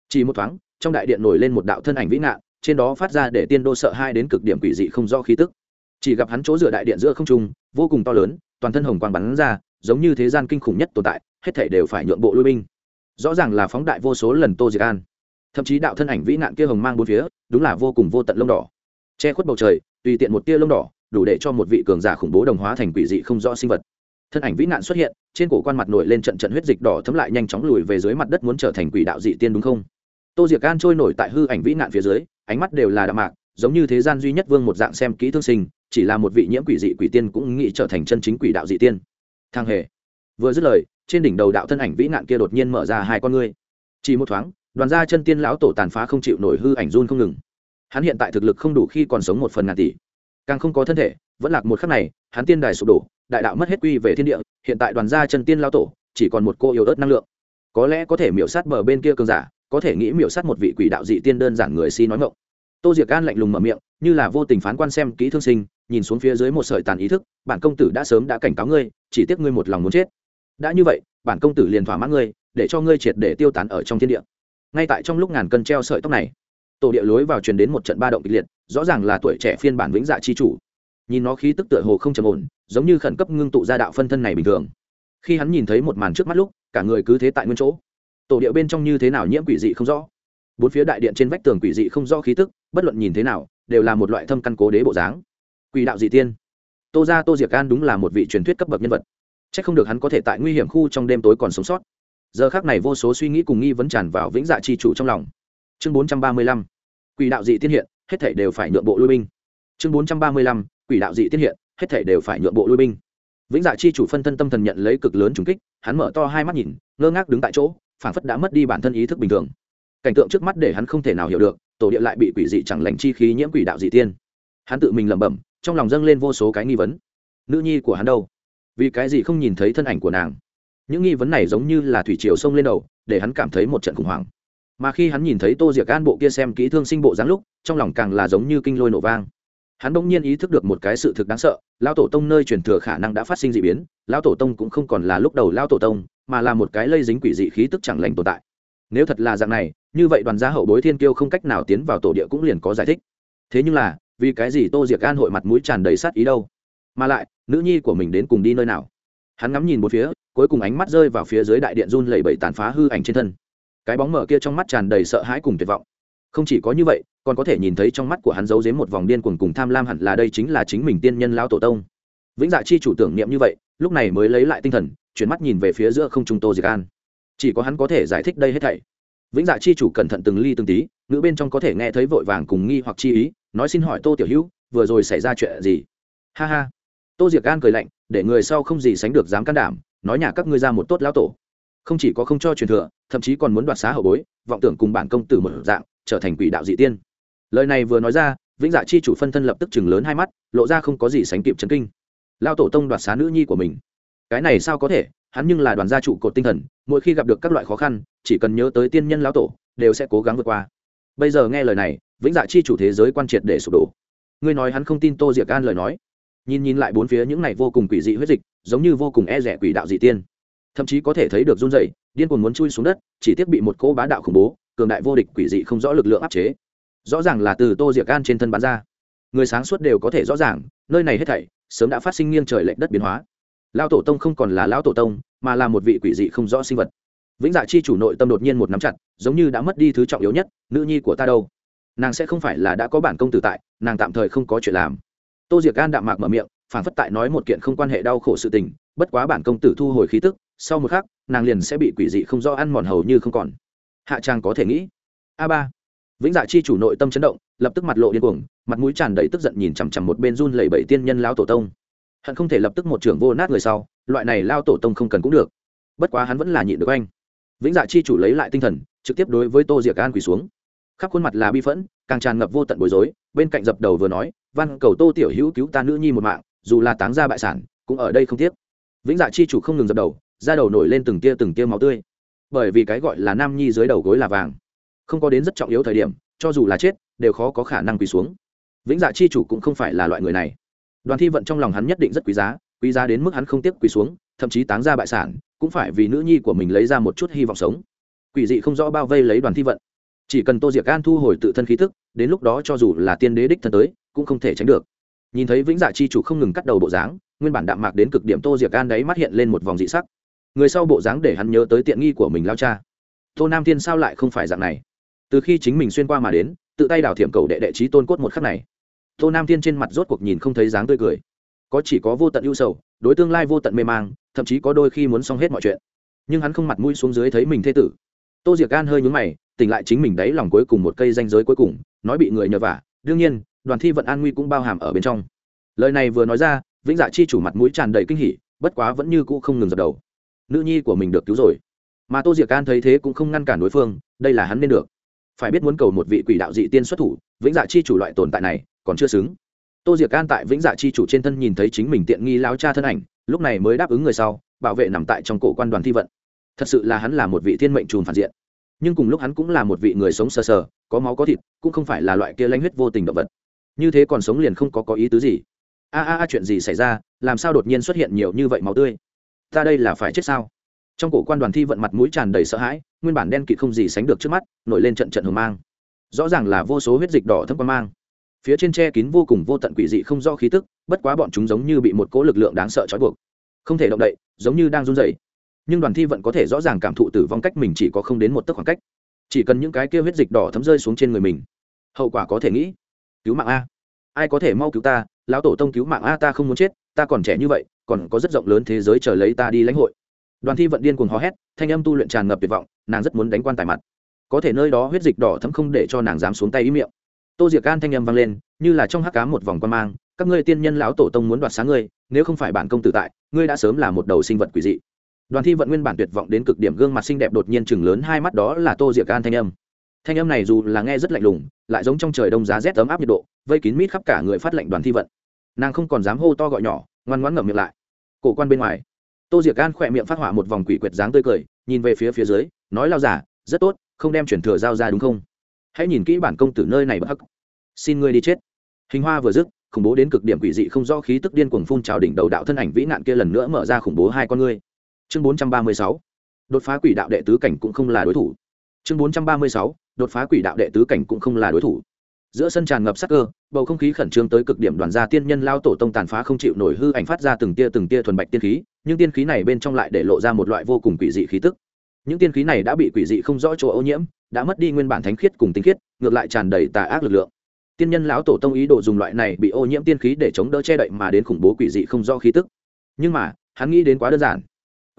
Chỉ một thoáng, trong đại điện nổi lên một đạo thân ảnh vĩ ngạn trên đó phát ra để tiên đô sợ hai đến cực điểm quỷ dị không do khí tức. Chỉ gặp hắn chỗ dựa đại điện giữa không trung, vô cùng to lớn, toàn thân hồng quang bắn ra, giống như thế gian kinh khủng nhất tồn tại, hết thảy đều phải nhượng bộ lui binh rõ ràng là phóng đại vô số lần tô diệc an. Thậm chí đạo thân ảnh vĩ nạn kia hồng mang bốn phía, đúng là vô cùng vô tận lông đỏ. Che khuất bầu trời, tùy tiện một tia lông đỏ, đủ để cho một vị cường giả khủng bố đồng hóa thành quỷ dị không rõ sinh vật. Thân ảnh vĩ nạn xuất hiện, trên cổ quan mặt nổi lên trận trận huyết dịch đỏ thấm lại nhanh chóng lùi về dưới mặt đất muốn trở thành quỷ đạo dị tiên đúng không? Tô diệc gan trôi nổi tại hư ảnh vĩ nạn phía dưới, ánh mắt đều là đạm mạc, giống như thế gian duy nhất vương một dạng xem kỹ thương sinh, chỉ là một vị nhiễm quỷ dị quỷ tiên cũng nghĩ trở thành chân chính quỷ đạo dị tiên. Thang hề, vừa dứt lời trên đỉnh đầu đạo thân ảnh vĩ nạn kia đột nhiên mở ra hai con ngươi. Chỉ một thoáng, đoàn gia chân tiên lão tổ tàn phá không chịu nổi hư ảnh run không ngừng. Hắn hiện tại thực lực không đủ khi còn sống một phần ngàn tỷ. Càng không có thân thể, vẫn lạc một khắc này, hắn tiên đài sụp đổ, đại đạo mất hết quy về thiên địa, hiện tại đoàn gia chân tiên lão tổ, chỉ còn một cô yếu ớt năng lượng. Có lẽ có thể miểu sát bờ bên kia cường giả, có thể nghĩ miểu sát một vị quỷ đạo dị tiên đơn giản người si nói ngộng tô diệc an lạnh lùng mở miệng, như là vô tình phán quan xem kỹ thương sinh, nhìn xuống phía dưới một sợi tàn ý thức, bản công tử đã sớm đã cảnh cáo ngươi, chỉ tiếc ngươi một lòng muốn chết đã như vậy, bản công tử liền thỏa mãn ngươi, để cho ngươi triệt để tiêu tán ở trong thiên địa. Ngay tại trong lúc ngàn cân treo sợi tóc này, tổ địa lối vào truyền đến một trận ba động kịch liệt, rõ ràng là tuổi trẻ phiên bản vĩnh dạ chi chủ. Nhìn nó khí tức tựa hồ không trầm ổn, giống như khẩn cấp ngưng tụ ra đạo phân thân này bình thường. Khi hắn nhìn thấy một màn trước mắt lúc, cả người cứ thế tại nguyên chỗ. Tổ địa bên trong như thế nào nhiễm quỷ dị không rõ. Bốn phía đại điện trên vách tường quỷ dị không rõ khí tức, bất luận nhìn thế nào, đều là một loại thâm căn cố đế bộ dáng. Quỷ đạo dị tiên. Tô gia tô diệc can đúng là một vị truyền thuyết cấp bậc nhân vật. Chắc không được hắn có thể tại nguy hiểm khu trong đêm tối còn sống sót. Giờ khác này vô số suy nghĩ cùng nghi vấn tràn vào vĩnh dạ chi chủ trong lòng. Chương bốn trăm ba mươi lăm, quỷ đạo dị tiên hiện, hết thể đều phải nhượng bộ lui binh. Chương bốn trăm ba mươi lăm, quỷ đạo dị tiên hiện, hết thể đều phải nhượng bộ lui binh. Vĩnh dạ chi chủ phân thân tâm thần nhận lấy cực lớn trùng kích, hắn mở to hai mắt nhìn, ngơ ngác đứng tại chỗ, phảng phất đã mất đi bản thân ý thức bình thường. Cảnh tượng trước mắt để hắn không thể nào hiểu được, tổ địa lại bị quỷ dị chẳng lành chi khí nhiễm quỷ đạo dị tiên. Hắn tự mình lẩm bẩm, trong lòng dâng lên vô số cái nghi vấn. Nữ nhi của hắn đâu? Vì cái gì không nhìn thấy thân ảnh của nàng? Những nghi vấn này giống như là thủy triều sông lên đầu, để hắn cảm thấy một trận khủng hoảng. Mà khi hắn nhìn thấy tô diệc an bộ kia xem kỹ thương sinh bộ dáng lúc, trong lòng càng là giống như kinh lôi nổ vang. Hắn bỗng nhiên ý thức được một cái sự thực đáng sợ lao tổ tông nơi truyền thừa khả năng đã phát sinh d ị biến lao tổ tông cũng không còn là lúc đầu lao tổ tông, mà là một cái lây dính quỷ dị khí tức chẳng lành tồn tại. Nếu thật là dạng này, như vậy đoàn gia hậu bối thiên kiêu không cách nào tiến vào tổ địa cũng liền có giải thích. Thế nhưng là, vì cái gì tô diệc an hội mặt mũi tràn đầy sát ý đâu? Mà lại, nữ nhi của mình đến cùng đi nơi nào? Hắn ngắm nhìn một phía, cuối cùng ánh mắt rơi vào phía dưới đại điện run lẩy bẩy tàn phá hư ảnh trên thân. Cái bóng mở kia trong mắt tràn đầy sợ hãi cùng tuyệt vọng. Không chỉ có như vậy, còn có thể nhìn thấy trong mắt của hắn giấu dếm một vòng điên cuồng cùng tham lam hẳn là đây chính là chính mình tiên nhân lao tổ tông. Vĩnh dạ chi chủ tưởng niệm như vậy, lúc này mới lấy lại tinh thần, chuyển mắt nhìn về phía giữa không trung tô diệc an. Chỉ có hắn có thể giải thích đây hết thảy. Vĩnh dạ chi chủ cẩn thận từng ly từng tí, ngữ bên trong có thể nghe thấy vội vàng cùng nghi hoặc chi ý, nói xin hỏi tô tiểu hữu, vừa rồi xảy ra chuyện gì? Ha ha tô diệc Gan cười lạnh, để người sau không gì sánh được dám can đảm, nói nhà các ngươi ra một tốt lão tổ. Không chỉ có không cho truyền thừa, thậm chí còn muốn đoạt xá hậu bối, vọng tưởng cùng bản công tử một dạng, trở thành quỷ đạo dị tiên. Lời này vừa nói ra, vĩnh dạ chi chủ phân thân lập tức chừng lớn hai mắt, lộ ra không có gì sánh kịp chấn kinh. Lao tổ tông đoạt xá nữ nhi của mình. Cái này sao có thể, hắn nhưng là đoàn gia trụ cột tinh thần, mỗi khi gặp được các loại khó khăn, chỉ cần nhớ tới tiên nhân lão tổ, đều sẽ cố gắng vượt qua. Bây giờ nghe lời này, vĩnh dạ chi chủ thế giới quan triệt để sụp đổ. Ngươi nói hắn không tin tô diệc an lời nói nhìn nhìn lại bốn phía những này vô cùng quỷ dị huyết dịch, giống như vô cùng e rẻ quỷ đạo dị tiên. Thậm chí có thể thấy được run rẩy, điên cuồng muốn chui xuống đất, chỉ tiếc bị một cỗ bá đạo khủng bố, cường đại vô địch quỷ dị không rõ lực lượng áp chế. Rõ ràng là từ tô diệc an trên thân bắn ra. Người sáng suốt đều có thể rõ ràng, nơi này hết thảy sớm đã phát sinh nghiêng trời lệch đất biến hóa. Lao tổ tông không còn là lão tổ tông, mà là một vị quỷ dị không rõ sinh vật. Vĩnh dạ chi chủ nội tâm đột nhiên một nắm chặt, giống như đã mất đi thứ trọng yếu nhất, nữ nhi của ta đâu? Nàng sẽ không phải là đã có bản công tử tại, nàng tạm thời không có chuyện làm tô diệc gan đạm mạc mở miệng phản phất tại nói một kiện không quan hệ đau khổ sự tình, bất quá bản công tử thu hồi khí tức, sau một khắc, nàng liền sẽ bị quỷ dị không do ăn mòn hầu như không còn. Hạ trang có thể nghĩ. A ba. Vĩnh dạ chi chủ nội tâm chấn động, lập tức mặt lộ điên cuồng, mặt mũi tràn đầy tức giận nhìn chằm chằm một bên run lẩy bẩy tiên nhân lao tổ tông. Hận không thể lập tức một trưởng vô nát người sau, loại này lao tổ tông không cần cũng được. Bất quá hắn vẫn là nhịn được anh vĩnh dạ chi chủ lấy lại tinh thần, trực tiếp đối với tô diệc an quỳ xuống khắp khuôn mặt là bi phẫn, càng tràn ngập vô tận bối rối. Bên cạnh dập đầu vừa nói, văn cầu tô tiểu hữu cứu ta nữ nhi một mạng, dù là táng ra bại sản, cũng ở đây không tiếc. Vĩnh dạ chi chủ không ngừng dập đầu ra đầu nổi lên từng tia từng tia máu tươi. Bởi vì cái gọi là nam nhi dưới đầu gối là vàng, không có đến rất trọng yếu thời điểm, cho dù là chết, đều khó có khả năng quỳ xuống. Vĩnh dạ chi chủ cũng không phải là loại người này. Đoàn thi vận trong lòng hắn nhất định rất quý giá quý giá đến mức hắn không tiếc quỳ xuống, thậm chí táng ra bại sản, cũng phải vì nữ nhi của mình lấy ra một chút hy vọng sống. Quỷ dị không rõ bao vây lấy đoàn thi vận chỉ cần tô diệc an thu hồi tự thân khí thức đến lúc đó cho dù là tiên đế đích thân tới, cũng không thể tránh được. Nhìn thấy vĩnh dạ chi chủ không ngừng cắt đầu bộ dáng, nguyên bản đạm mạc đến cực điểm tô diệc an đấy mắt hiện lên một vòng dị sắc. Người sau bộ dáng để hắn nhớ tới tiện nghi của mình lao cha. Tô nam thiên sao lại không phải dạng này? Từ khi chính mình xuyên qua mà đến, tự tay đào thiểm cầu đệ đệ trí tôn cốt một khắc này, tô nam thiên trên mặt rốt cuộc nhìn không thấy dáng tươi cười. Có chỉ có vô tận ưu sầu, đối tương lai vô tận mê mang, thậm chí có đôi khi muốn xong hết mọi chuyện. Nhưng hắn không mặt mũi xuống dưới thấy mình thê tử. Tô diệc gan hơi nhúng mày tỉnh lại chính mình đấy, lòng cuối cùng một cây danh giới cuối cùng, nói bị người nhờ vả. Đương nhiên, đoàn thi vận an nguy cũng bao hàm ở bên trong. Lời này vừa nói ra, vĩnh dạ chi chủ mặt mũi tràn đầy kinh hỉ, bất quá vẫn như cũ không ngừng dập đầu. Nữ nhi của mình được cứu rồi. Mà tô diệc an thấy thế cũng không ngăn cản đối phương, đây là hắn nên được. Phải biết muốn cầu một vị quỷ đạo dị tiên xuất thủ, vĩnh dạ chi chủ loại tồn tại này còn chưa xứng. Tô diệc an tại vĩnh dạ chi chủ trên thân nhìn thấy chính mình tiện nghi lão cha thân ảnh, lúc này mới đáp ứng người sau, bảo vệ nằm tại trong cổ quan đoàn thi vận. Thật sự là hắn là một vị thiên mệnh trùm phản diện nhưng cùng lúc hắn cũng là một vị người sống sờ sờ, có máu có thịt, cũng không phải là loại kia lanh huyết vô tình động vật. Như thế còn sống liền không có có ý tứ gì. A a a, chuyện gì xảy ra? Làm sao đột nhiên xuất hiện nhiều như vậy máu tươi? Ta đây là phải chết sao? Trong cổ quan đoàn thi vận mặt mũi tràn đầy sợ hãi, nguyên bản đen kịt không gì sánh được trước mắt, nổi lên trận trận hồng mang. Rõ ràng là vô số huyết dịch đỏ thâm quan mang. Phía trên tre kín vô cùng vô tận quỷ dị không do khí tức, bất quá bọn chúng giống như bị một cỗ lực lượng đáng sợ trói buộc. Không thể động đậy, giống như đang run rẩy nhưng đoàn thi vẫn có thể rõ ràng cảm thụ tử vong cách mình chỉ có không đến một tấc khoảng cách. Chỉ cần những cái kia huyết dịch đỏ thấm rơi xuống trên người mình, hậu quả có thể nghĩ. Cứu mạng a. Ai có thể mau cứu ta? Lão tổ tông cứu mạng a, ta không muốn chết, ta còn trẻ như vậy, còn có rất rộng lớn thế giới chờ lấy ta đi lãnh hội. Đoàn thi vận điên cuồng hò hét, thanh âm tu luyện tràn ngập tuyệt vọng, nàng rất muốn đánh quan tài mặt. Có thể nơi đó huyết dịch đỏ thấm không để cho nàng dám xuống tay ý miệng. Tô diệc can thanh âm vang lên, như là trong hắc cá một vòng quan mang, các ngươi tiên nhân lão tổ tông muốn đoạt sáng ngươi, nếu không phải bản công tử tại, ngươi đã sớm là một đầu sinh vật quỷ dị đoàn thi vận nguyên bản tuyệt vọng đến cực điểm gương mặt xinh đẹp đột nhiên chừng lớn hai mắt đó là tô diệc an thanh âm. Thanh âm này dù là nghe rất lạnh lùng, lại giống trong trời đông giá rét ấm áp nhiệt độ, vây kín mít khắp cả người phát lệnh đoàn thi vận. Nàng không còn dám hô to gọi nhỏ, ngoan ngoãn ngậm miệng lại. Cổ quan bên ngoài, tô diệc an khỏe miệng phát họa một vòng quỷ quyệt dáng tươi cười, nhìn về phía phía dưới, nói lao giả rất tốt, không đem chuyển thừa giao ra đúng không? Hãy nhìn kỹ bản công tử nơi này bất hắc. Xin ngươi đi chết. Hình hoa vừa dứt, khủng bố đến cực điểm quỷ dị không do khí tức điên cuồng phun trào đỉnh đầu đạo thân ảnh vĩ nạn kia lần nữa mở ra khủng bố hai con ngươi chương bốn trăm ba mươi sáu, đột phá quỷ đạo đệ tứ cảnh cũng không là đối thủ. Chương bốn trăm ba mươi sáu, đột phá quỷ đạo đệ tứ cảnh cũng không là đối thủ. Giữa sân tràn ngập sắc cơ, bầu không khí khẩn trương tới cực điểm đoàn gia tiên nhân lao tổ tông tàn phá không chịu nổi hư ảnh phát ra từng tia từng tia thuần bạch tiên khí, nhưng tiên khí này bên trong lại để lộ ra một loại vô cùng quỷ dị khí tức. Những tiên khí này đã bị quỷ dị không rõ chỗ ô nhiễm, đã mất đi nguyên bản thánh khiết cùng tinh khiết, ngược lại tràn đầy tà ác lực lượng. Tiên nhân lão tổ tông ý đồ dùng loại này bị ô nhiễm tiên khí để chống đỡ che đậy mà đến khủng bố quỷ dị không rõ khí tức. Nhưng mà, hắn nghĩ đến quá đơn giản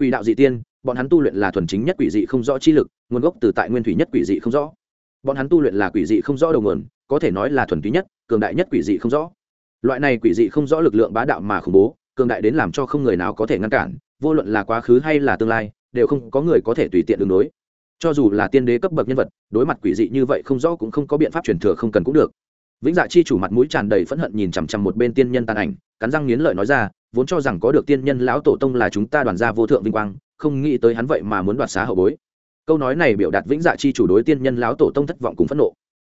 quỷ đạo dị tiên, bọn hắn tu luyện là thuần chính nhất quỷ dị không rõ chi lực, nguồn gốc từ tại nguyên thủy nhất quỷ dị không rõ. Bọn hắn tu luyện là quỷ dị không rõ đầu nguồn, có thể nói là thuần túy nhất, cường đại nhất quỷ dị không rõ. Loại này quỷ dị không rõ lực lượng bá đạo mà khủng bố, cường đại đến làm cho không người nào có thể ngăn cản, vô luận là quá khứ hay là tương lai, đều không có người có thể tùy tiện đường đối. Cho dù là tiên đế cấp bậc nhân vật, đối mặt quỷ dị như vậy không rõ cũng không có biện pháp truyền thừa không cần cũng được. Vĩnh dạ chi chủ mặt mũi tràn đầy phẫn hận nhìn chằm chằm một bên tiên nhân tàn ảnh, cắn răng nghiến lợi nói ra vốn cho rằng có được tiên nhân lão tổ tông là chúng ta đoàn gia vô thượng vinh quang, không nghĩ tới hắn vậy mà muốn đoạt xá hậu bối. Câu nói này biểu đạt vĩnh dạ chi chủ đối tiên nhân lão tổ tông thất vọng cùng phẫn nộ.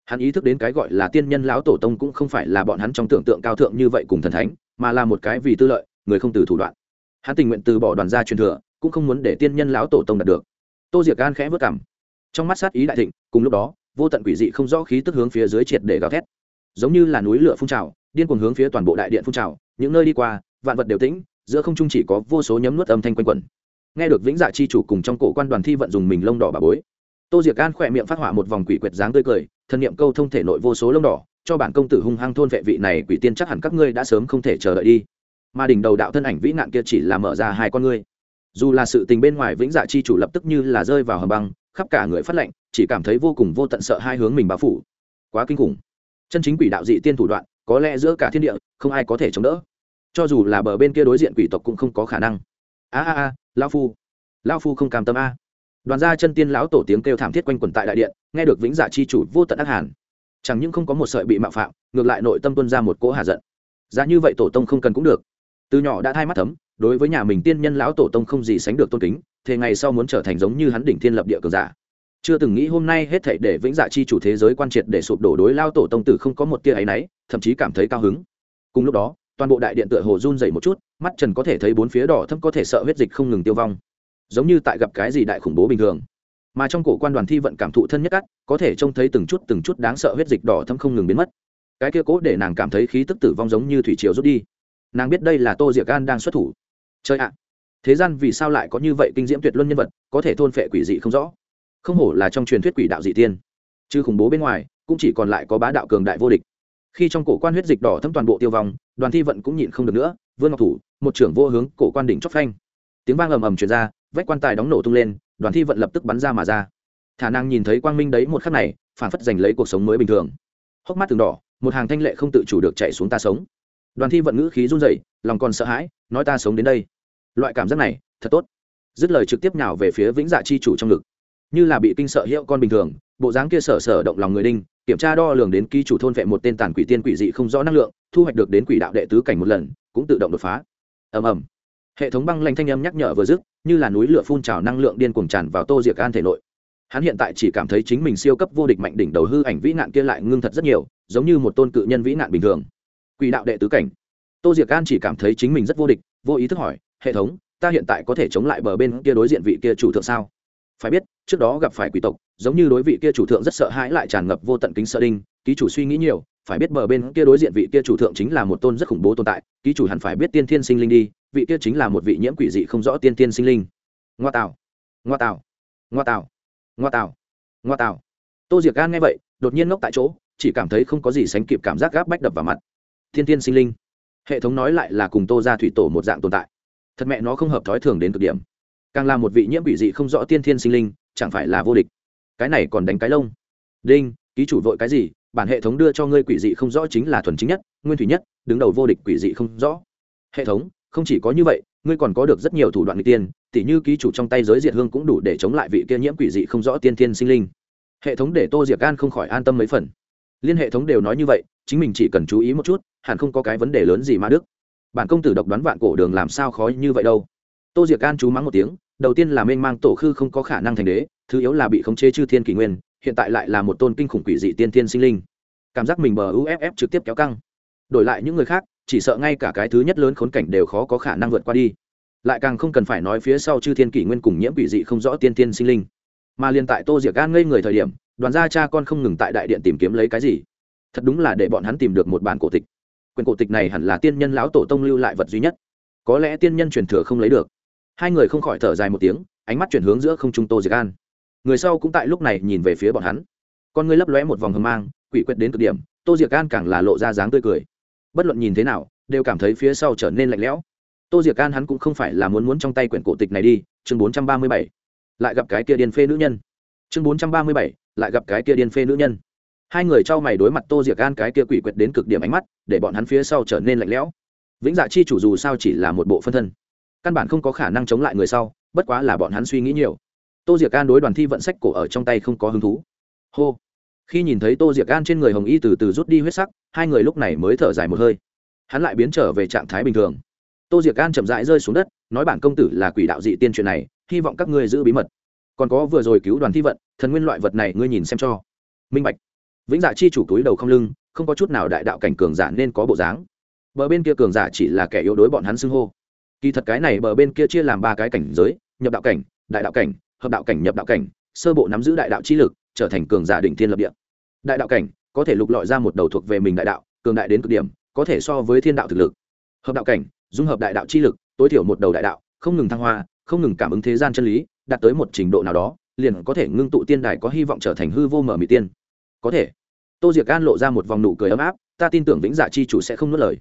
Hắn ý thức đến cái gọi là tiên nhân lão tổ tông cũng không phải là bọn hắn trong tưởng tượng cao thượng như vậy cùng thần thánh, mà là một cái vì tư lợi, người không từ thủ đoạn. Hắn tình nguyện từ bỏ đoàn gia truyền thừa, cũng không muốn để tiên nhân lão tổ tông đạt được. Tô diệc gan khẽ vất cảm trong mắt sát ý đại thịnh, cùng lúc đó, vô tận quỷ dị không rõ khí tức hướng phía dưới triệt để gào thét. Giống như là núi lửa phun trào, điên cuồng hướng phía toàn bộ đại điện phun trào, những nơi đi qua vạn vật đều tĩnh, giữa không trung chỉ có vô số nhấm nuốt âm thanh quanh quẩn. Nghe được vĩnh dạ chi chủ cùng trong cổ quan đoàn thi vận dùng mình lông đỏ bà bối, tô diệc an khỏe miệng phát họa một vòng quỷ quyệt dáng tươi cười, thân nhiệm câu thông thể nội vô số lông đỏ, cho bản công tử hung hăng thôn vệ vị này quỷ tiên chắc hẳn các ngươi đã sớm không thể chờ đợi đi. Mà đỉnh đầu đạo thân ảnh vĩ nạn kia chỉ là mở ra hai con ngươi. Dù là sự tình bên ngoài, vĩnh dạ chi chủ lập tức như là rơi vào hầm băng, khắp cả người phát lệnh chỉ cảm thấy vô cùng vô tận sợ hai hướng mình bao phủ. Quá kinh khủng. Chân chính quỷ đạo dị tiên thủ đoạn, có lẽ giữa cả thiên địa, không ai có thể chống đỡ cho dù là bờ bên kia đối diện quỷ tộc cũng không có khả năng. A a a lao phu. Lao phu không cam tâm a. Đoàn gia chân tiên lão tổ tiếng kêu thảm thiết quanh quẩn tại đại điện, nghe được vĩnh dạ chi chủ vô tận ác hàn. Chẳng những không có một sợi bị mạo phạm, ngược lại nội tâm tuân ra một cỗ hà giận. Giá như vậy tổ tông không cần cũng được. Từ nhỏ đã thay mắt thấm, đối với nhà mình tiên nhân lão tổ tông không gì sánh được tôn kính, thế ngày sau muốn trở thành giống như hắn đỉnh thiên lập địa cường giả. Chưa từng nghĩ hôm nay hết thảy để vĩnh dạ chi chủ thế giới quan triệt để sụp đổ đối lao tổ tông tử không có một tia ấy náy, thậm chí cảm thấy cao hứng. Cùng lúc đó toàn bộ đại điện tựa hồ run dày một chút, mắt trần có thể thấy bốn phía đỏ thâm có thể sợ huyết dịch không ngừng tiêu vong. Giống như tại gặp cái gì đại khủng bố bình thường. Mà trong cổ quan đoàn thi vận cảm thụ thân nhất cắt có thể trông thấy từng chút từng chút đáng sợ huyết dịch đỏ thâm không ngừng biến mất. Cái kia cố để nàng cảm thấy khí tức tử vong giống như thủy triều rút đi. Nàng biết đây là tô diệc gan đang xuất thủ. Chơi ạ! Thế gian vì sao lại có như vậy kinh diễm tuyệt luân nhân vật, có thể thôn phệ quỷ dị không rõ? Không hổ là trong truyền thuyết quỷ đạo dị tiên. Chứ khủng bố bên ngoài, cũng chỉ còn lại có bá đạo cường đại vô địch khi trong cổ quan huyết dịch đỏ thấm toàn bộ tiêu vong, đoàn thi vận cũng nhịn không được nữa, vương ngọc thủ, một trưởng vô hướng, cổ quan đỉnh chóc phanh. Tiếng vang ầm ầm truyền ra, vách quan tài đóng nổ tung lên, đoàn thi vận lập tức bắn ra mà ra. Thả năng nhìn thấy quang minh đấy một khắc này, phản phất giành lấy cuộc sống mới bình thường. Hốc mắt từng đỏ, một hàng thanh lệ không tự chủ được chạy xuống ta sống. Đoàn thi vận ngữ khí run rẩy, lòng còn sợ hãi, nói ta sống đến đây. Loại cảm giác này, thật tốt. Dứt lời trực tiếp nhào về phía vĩnh dạ chi chủ trong ngực. Như là bị kinh sợ hiệu con bình thường, bộ dáng kia sở sở động lòng người đinh kiểm tra đo lường đến ký chủ thôn vệ một tên tàn quỷ tiên quỷ dị không rõ năng lượng, thu hoạch được đến quỷ đạo đệ tứ cảnh một lần, cũng tự động đột phá. Ầm ầm. Hệ thống băng lanh thanh âm nhắc nhở vừa dứt, như là núi lửa phun trào năng lượng điên cuồng tràn vào tô diệc an thể nội. Hắn hiện tại chỉ cảm thấy chính mình siêu cấp vô địch mạnh đỉnh đầu hư ảnh vĩ nạn kia lại ngưng thật rất nhiều, giống như một tôn cự nhân vĩ nạn bình thường. Quỷ đạo đệ tứ cảnh. Tô diệc an chỉ cảm thấy chính mình rất vô địch, vô ý thức hỏi, hệ thống, ta hiện tại có thể chống lại bờ bên kia đối diện vị kia chủ thượng sao? Phải biết, trước đó gặp phải quỷ tộc, giống như đối vị kia chủ thượng rất sợ hãi lại tràn ngập vô tận kính sợ đinh, ký chủ suy nghĩ nhiều, phải biết bờ bên kia đối diện vị kia chủ thượng chính là một tôn rất khủng bố tồn tại, ký chủ hẳn phải biết tiên thiên sinh linh đi, vị kia chính là một vị nhiễm quỷ dị không rõ tiên thiên sinh linh. Ngoa tạo ngoa tạo ngoa tạo ngoa tạo ngoa tạo tô diệc gan nghe vậy, đột nhiên ngốc tại chỗ, chỉ cảm thấy không có gì sánh kịp cảm giác gáp bách đập vào mặt. Thiên thiên sinh linh. Hệ thống nói lại là cùng tô ra thủy tổ một dạng tồn tại. Thật mẹ nó không hợp thói thường đến cực điểm càng là một vị nhiễm quỷ dị không rõ tiên thiên sinh linh, chẳng phải là vô địch. Cái này còn đánh cái lông. Đinh, ký chủ vội cái gì? Bản hệ thống đưa cho ngươi quỷ dị không rõ chính là thuần chính nhất, nguyên thủy nhất, đứng đầu vô địch quỷ dị không rõ. Hệ thống, không chỉ có như vậy, ngươi còn có được rất nhiều thủ đoạn n tiên, tỉ như ký chủ trong tay giới diệt hương cũng đủ để chống lại vị kia nhiễm quỷ dị không rõ tiên thiên sinh linh. Hệ thống để tô diệc gan không khỏi an tâm mấy phần. Liên hệ thống đều nói như vậy, chính mình chỉ cần chú ý một chút, hẳn không có cái vấn đề lớn gì mà đức. Bản công tử độc đoán vạn cổ đường làm sao khó như vậy đâu. Tô diệc gan chú mắng một tiếng đầu tiên là mênh mang tổ khư không có khả năng thành đế, thứ yếu là bị khống chế chư thiên kỷ nguyên, hiện tại lại là một tôn kinh khủng quỷ dị tiên tiên sinh linh. Cảm giác mình bờ uff trực tiếp kéo căng. Đổi lại những người khác, chỉ sợ ngay cả cái thứ nhất lớn khốn cảnh đều khó có khả năng vượt qua đi. Lại càng không cần phải nói phía sau chư thiên kỷ nguyên cùng nhiễm quỷ dị không rõ tiên tiên sinh linh. Mà liền tại tô diệc gan ngây người thời điểm, đoàn gia cha con không ngừng tại đại điện tìm kiếm lấy cái gì. Thật đúng là để bọn hắn tìm được một bản cổ tịch. Quyền cổ tịch này hẳn là tiên nhân lão tổ tông lưu lại vật duy nhất. Có lẽ tiên nhân truyền thừa không lấy được hai người không khỏi thở dài một tiếng, ánh mắt chuyển hướng giữa không trung tô diệc an. Người sau cũng tại lúc này nhìn về phía bọn hắn. Con ngươi lấp lóe một vòng hầm mang, quỷ quyệt đến cực điểm, tô diệc an càng là lộ ra dáng tươi cười. Bất luận nhìn thế nào, đều cảm thấy phía sau trở nên lạnh lẽo. Tô diệc an hắn cũng không phải là muốn muốn trong tay quyển cổ tịch này đi, chương bốn trăm ba mươi bảy. Lại gặp cái kia điên phê nữ nhân. Chương bốn trăm ba mươi bảy, lại gặp cái kia điên phê nữ nhân. Hai người trao mày đối mặt tô diệc an cái kia quỷ quyệt đến cực điểm ánh mắt, để bọn hắn phía sau trở nên lạnh lẽo. Vĩnh dạ chi chủ dù sao chỉ là một bộ phân thân căn bản không có khả năng chống lại người sau, bất quá là bọn hắn suy nghĩ nhiều. Tô diệc an đối đoàn thi vận sách cổ ở trong tay không có hứng thú. Hô. Khi nhìn thấy tô diệc an trên người hồng y từ từ rút đi huyết sắc, hai người lúc này mới thở dài một hơi. Hắn lại biến trở về trạng thái bình thường. Tô diệc an chậm rãi rơi xuống đất, nói bản công tử là quỷ đạo dị tiên chuyện này, hy vọng các ngươi giữ bí mật. Còn có vừa rồi cứu đoàn thi vận, thần nguyên loại vật này ngươi nhìn xem cho. Minh bạch. Vĩnh dạ chi chủ túi đầu không lưng, không có chút nào đại đạo cảnh cường giả nên có bộ dáng. Bờ bên kia cường giả chỉ là kẻ yếu đối bọn hắn xưng hô kỳ thật cái này bờ bên kia chia làm ba cái cảnh giới, nhập đạo cảnh, đại đạo cảnh, hợp đạo cảnh, nhập đạo cảnh, sơ bộ nắm giữ đại đạo chi lực, trở thành cường giả đỉnh thiên lập địa. Đại đạo cảnh có thể lục lọi ra một đầu thuộc về mình đại đạo, cường đại đến cực điểm, có thể so với thiên đạo thực lực. Hợp đạo cảnh, dung hợp đại đạo chi lực, tối thiểu một đầu đại đạo, không ngừng thăng hoa, không ngừng cảm ứng thế gian chân lý, đạt tới một trình độ nào đó, liền có thể ngưng tụ tiên đài có hy vọng trở thành hư vô mở mỹ tiên. Có thể. Tô diệc an lộ ra một vòng nụ cười ấm áp, ta tin tưởng vĩnh giả chi chủ sẽ không nuốt lời,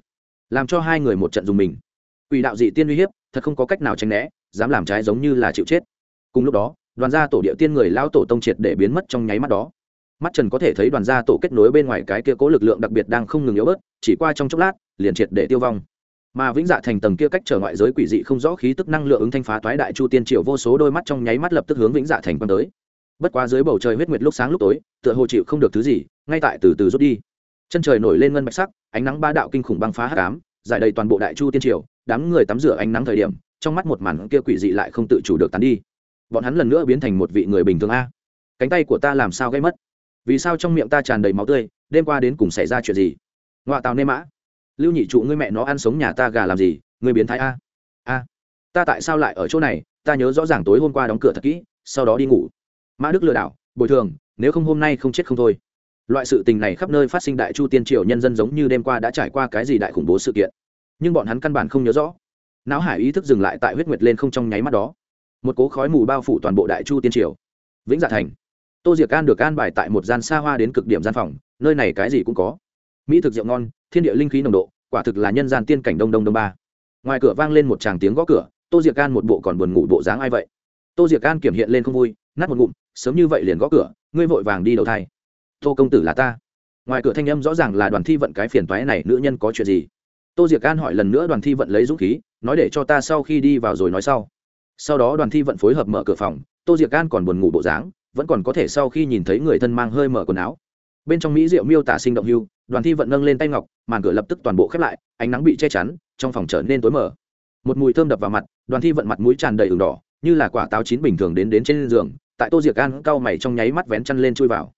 làm cho hai người một trận dùng mình quỷ đạo dị tiên uy hiếp, thật không có cách nào tránh né, dám làm trái giống như là chịu chết. Cùng lúc đó, đoàn gia tổ địa tiên người lao tổ tông triệt để biến mất trong nháy mắt đó. Mắt trần có thể thấy đoàn gia tổ kết nối bên ngoài cái kia cố lực lượng đặc biệt đang không ngừng yếu bớt, chỉ qua trong chốc lát, liền triệt để tiêu vong. Mà vĩnh dạ thành tầng kia cách trở ngoại giới quỷ dị không rõ khí tức năng lượng ứng thanh phá toái đại chu tiên triệu vô số đôi mắt trong nháy mắt lập tức hướng vĩnh dạ thành quan tới. Bất quá dưới bầu trời huyết nguyệt lúc sáng lúc tối, tựa hồ chịu không được thứ gì, ngay tại từ từ rút đi. Chân trời nổi lên ngân bạch sắc, ánh nắng ba đạo kinh khủng băng phá hắc ám giải đầy toàn bộ đại chu tiên triều, đám người tắm rửa ánh nắng thời điểm, trong mắt một màn kia quỷ dị lại không tự chủ được tán đi. Bọn hắn lần nữa biến thành một vị người bình thường a. Cánh tay của ta làm sao gây mất? Vì sao trong miệng ta tràn đầy máu tươi, đêm qua đến cùng xảy ra chuyện gì? Ngoại tào nê mã. Lưu nhị trụ ngươi mẹ nó ăn sống nhà ta gà làm gì? Ngươi biến thái a. A. Ta tại sao lại ở chỗ này? Ta nhớ rõ ràng tối hôm qua đóng cửa thật kỹ, sau đó đi ngủ. Mã đức lừa đảo, bồi thường, nếu không hôm nay không chết không thôi loại sự tình này khắp nơi phát sinh đại chu tiên triều nhân dân giống như đêm qua đã trải qua cái gì đại khủng bố sự kiện. Nhưng bọn hắn căn bản không nhớ rõ. Não hải ý thức dừng lại tại huyết nguyệt lên không trong nháy mắt đó. Một cố khói mù bao phủ toàn bộ đại chu tiên triều. Vĩnh dạ thành. Tô diệc An được an bài tại một gian xa hoa đến cực điểm gian phòng, nơi này cái gì cũng có. Mỹ thực rượu ngon, thiên địa linh khí nồng độ, quả thực là nhân gian tiên cảnh đông đông đông ba. Ngoài cửa vang lên một tràng tiếng gõ cửa, tô diệc An một bộ còn buồn ngủ bộ dáng ai vậy? Tô diệc An kiểm hiện lên không vui nát một ngụm, sớm như vậy liền gõ cửa, ngươi vội vàng đi đầu thai tô công tử là ta. Ngoài cửa thanh âm rõ ràng là đoàn thi vận cái phiền toái này, nữ nhân có chuyện gì? Tô diệc An hỏi lần nữa đoàn thi vận lấy dũng khí, nói để cho ta sau khi đi vào rồi nói sau. Sau đó đoàn thi vận phối hợp mở cửa phòng, tô diệc An còn buồn ngủ bộ dáng, vẫn còn có thể sau khi nhìn thấy người thân mang hơi mở quần áo. Bên trong mỹ rượu miêu tả sinh động hưu, đoàn thi vận nâng lên tay ngọc, màn cửa lập tức toàn bộ khép lại, ánh nắng bị che chắn, trong phòng trở nên tối mở một mùi thơm đập vào mặt, đoàn thi vận mặt mũi tràn đầy ửng đỏ, như là quả táo chín bình thường đến đến trên giường, tại tô diệc gan cau mày trong nháy mắt vén chăn lên chui vào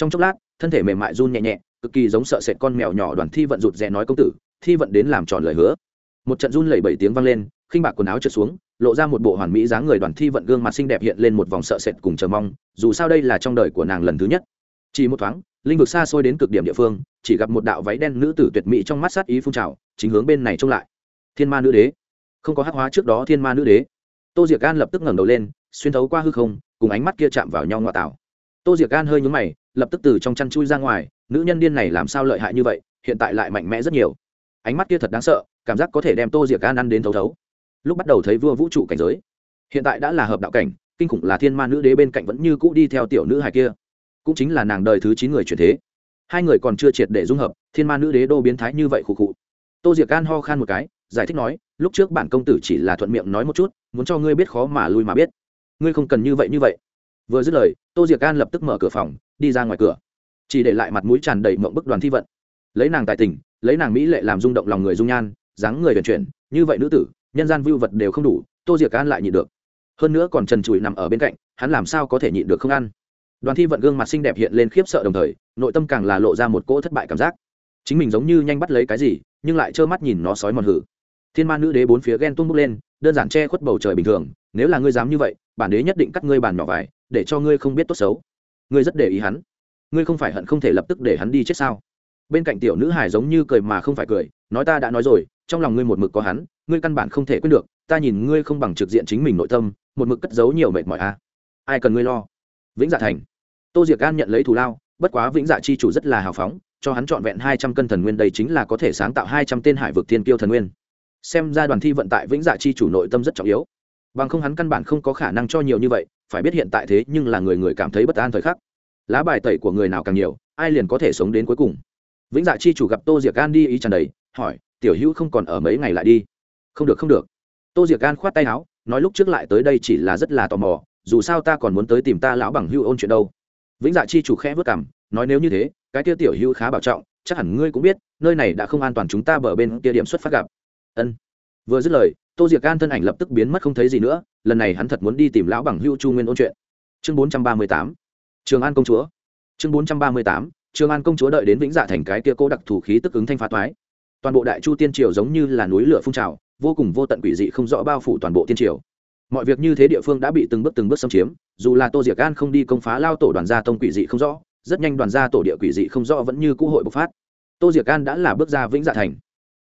trong chốc lát, thân thể mềm mại run nhẹ nhẹ, cực kỳ giống sợ sệt con mèo nhỏ đoàn thi vận rụt rè nói công tử, thi vận đến làm tròn lời hứa. Một trận run lẩy bảy tiếng vang lên, khinh bạc quần áo trượt xuống, lộ ra một bộ hoàn mỹ dáng người đoàn thi vận gương mặt xinh đẹp hiện lên một vòng sợ sệt cùng chờ mong, dù sao đây là trong đời của nàng lần thứ nhất. Chỉ một thoáng, linh vực xa xôi đến cực điểm địa phương, chỉ gặp một đạo váy đen nữ tử tuyệt mỹ trong mắt sát ý phun trào, chính hướng bên này trông lại. Thiên ma nữ đế. Không có hắc hóa trước đó thiên ma nữ đế. Tô diệc gan lập tức ngẩng đầu lên, xuyên thấu qua hư không, cùng ánh mắt kia chạm vào nhau ngoại tảo tô diệc gan hơi nhúng mày, lập tức từ trong chăn chui ra ngoài, nữ nhân điên này làm sao lợi hại như vậy, hiện tại lại mạnh mẽ rất nhiều. Ánh mắt kia thật đáng sợ, cảm giác có thể đem tô diệc gan ăn đến thấu thấu. Lúc bắt đầu thấy vua vũ trụ cảnh giới, hiện tại đã là hợp đạo cảnh, kinh khủng là thiên ma nữ đế bên cạnh vẫn như cũ đi theo tiểu nữ hài kia. Cũng chính là nàng đời thứ chín người chuyển thế. Hai người còn chưa triệt để dung hợp, thiên ma nữ đế đô biến thái như vậy khụ khụ. Tô diệc gan ho khan một cái, giải thích nói, lúc trước bản công tử chỉ là thuận miệng nói một chút, muốn cho ngươi biết khó mà lui mà biết. Ngươi không cần như vậy như vậy vừa dứt lời, tô diệc gan lập tức mở cửa phòng, đi ra ngoài cửa. Chỉ để lại mặt mũi tràn đầy mộng bức đoàn thi vận. Lấy nàng tài tình, lấy nàng mỹ lệ làm rung động lòng người dung nhan, dáng người vận chuyển, như vậy nữ tử, nhân gian vưu vật đều không đủ, tô diệc gan lại nhịn được. Hơn nữa còn trần trụi nằm ở bên cạnh, hắn làm sao có thể nhịn được không ăn? Đoàn thi vận gương mặt xinh đẹp hiện lên khiếp sợ đồng thời, nội tâm càng là lộ ra một cỗ thất bại cảm giác. Chính mình giống như nhanh bắt lấy cái gì, nhưng lại trơ mắt nhìn nó sói mòn hử. Thiên ma nữ đế bốn phía ghen tung bốc lên, đơn giản che khuất bầu trời bình thường, nếu là ngươi dám như vậy, bản đế nhất định cắt ngươi bàn nhỏ vải để cho ngươi không biết tốt xấu. Ngươi rất để ý hắn. Ngươi không phải hận không thể lập tức để hắn đi chết sao? Bên cạnh tiểu nữ hải giống như cười mà không phải cười, nói ta đã nói rồi, trong lòng ngươi một mực có hắn, ngươi căn bản không thể quyết được, ta nhìn ngươi không bằng trực diện chính mình nội tâm, một mực cất giấu nhiều mệt mỏi a. À. ai cần ngươi lo? Vĩnh dạ thành. Tô diệc an nhận lấy thù lao, bất quá vĩnh dạ chi chủ rất là hào phóng, cho hắn trọn vẹn hai trăm cân thần nguyên đây chính là có thể sáng tạo hai trăm tên hải vực thiên kiêu thần nguyên. Xem ra đoàn thi vận tại vĩnh dạ chi chủ nội tâm rất trọng yếu. Bằng không hắn căn bản không có khả năng cho nhiều như vậy phải biết hiện tại thế nhưng là người người cảm thấy bất an thời khắc. Lá bài tẩy của người nào càng nhiều, ai liền có thể sống đến cuối cùng? Vĩnh dạ chi chủ gặp tô diệc an đi ý tràn đầy, hỏi, tiểu hữu không còn ở mấy ngày lại đi? Không được không được. Tô diệc an khoát tay áo, nói lúc trước lại tới đây chỉ là rất là tò mò, dù sao ta còn muốn tới tìm ta lão bằng hưu ôn chuyện đâu. Vĩnh dạ chi chủ khẽ vất cảm nói nếu như thế, cái kia tiểu hưu khá bảo trọng, chắc hẳn ngươi cũng biết, nơi này đã không an toàn chúng ta bờ bên kia điểm xuất phát gặp. Ân. Vừa dứt lời tô diệc can thân ảnh lập tức biến mất không thấy gì nữa, lần này hắn thật muốn đi tìm lão bằng hưu chu nguyên ôn chuyện. Chương bốn trăm ba mươi tám. Trường an công chúa. Chương bốn trăm ba mươi tám. Trường an công chúa đợi đến vĩnh dạ thành cái kia cố đặc thủ khí tức ứng thanh phá toái. Toàn bộ đại chu tiên triều giống như là núi lửa phun trào, vô cùng vô tận quỷ dị không rõ bao phủ toàn bộ tiên triều. Mọi việc như thế địa phương đã bị từng bước từng bước xâm chiếm, dù là tô diệc an không đi công phá lao tổ đoàn gia tông quỷ dị không rõ, rất nhanh đoàn gia tổ địa quỷ dị không rõ vẫn như cũ hội bộc phát. Tô diệc an đã là bước ra vĩnh dạ thành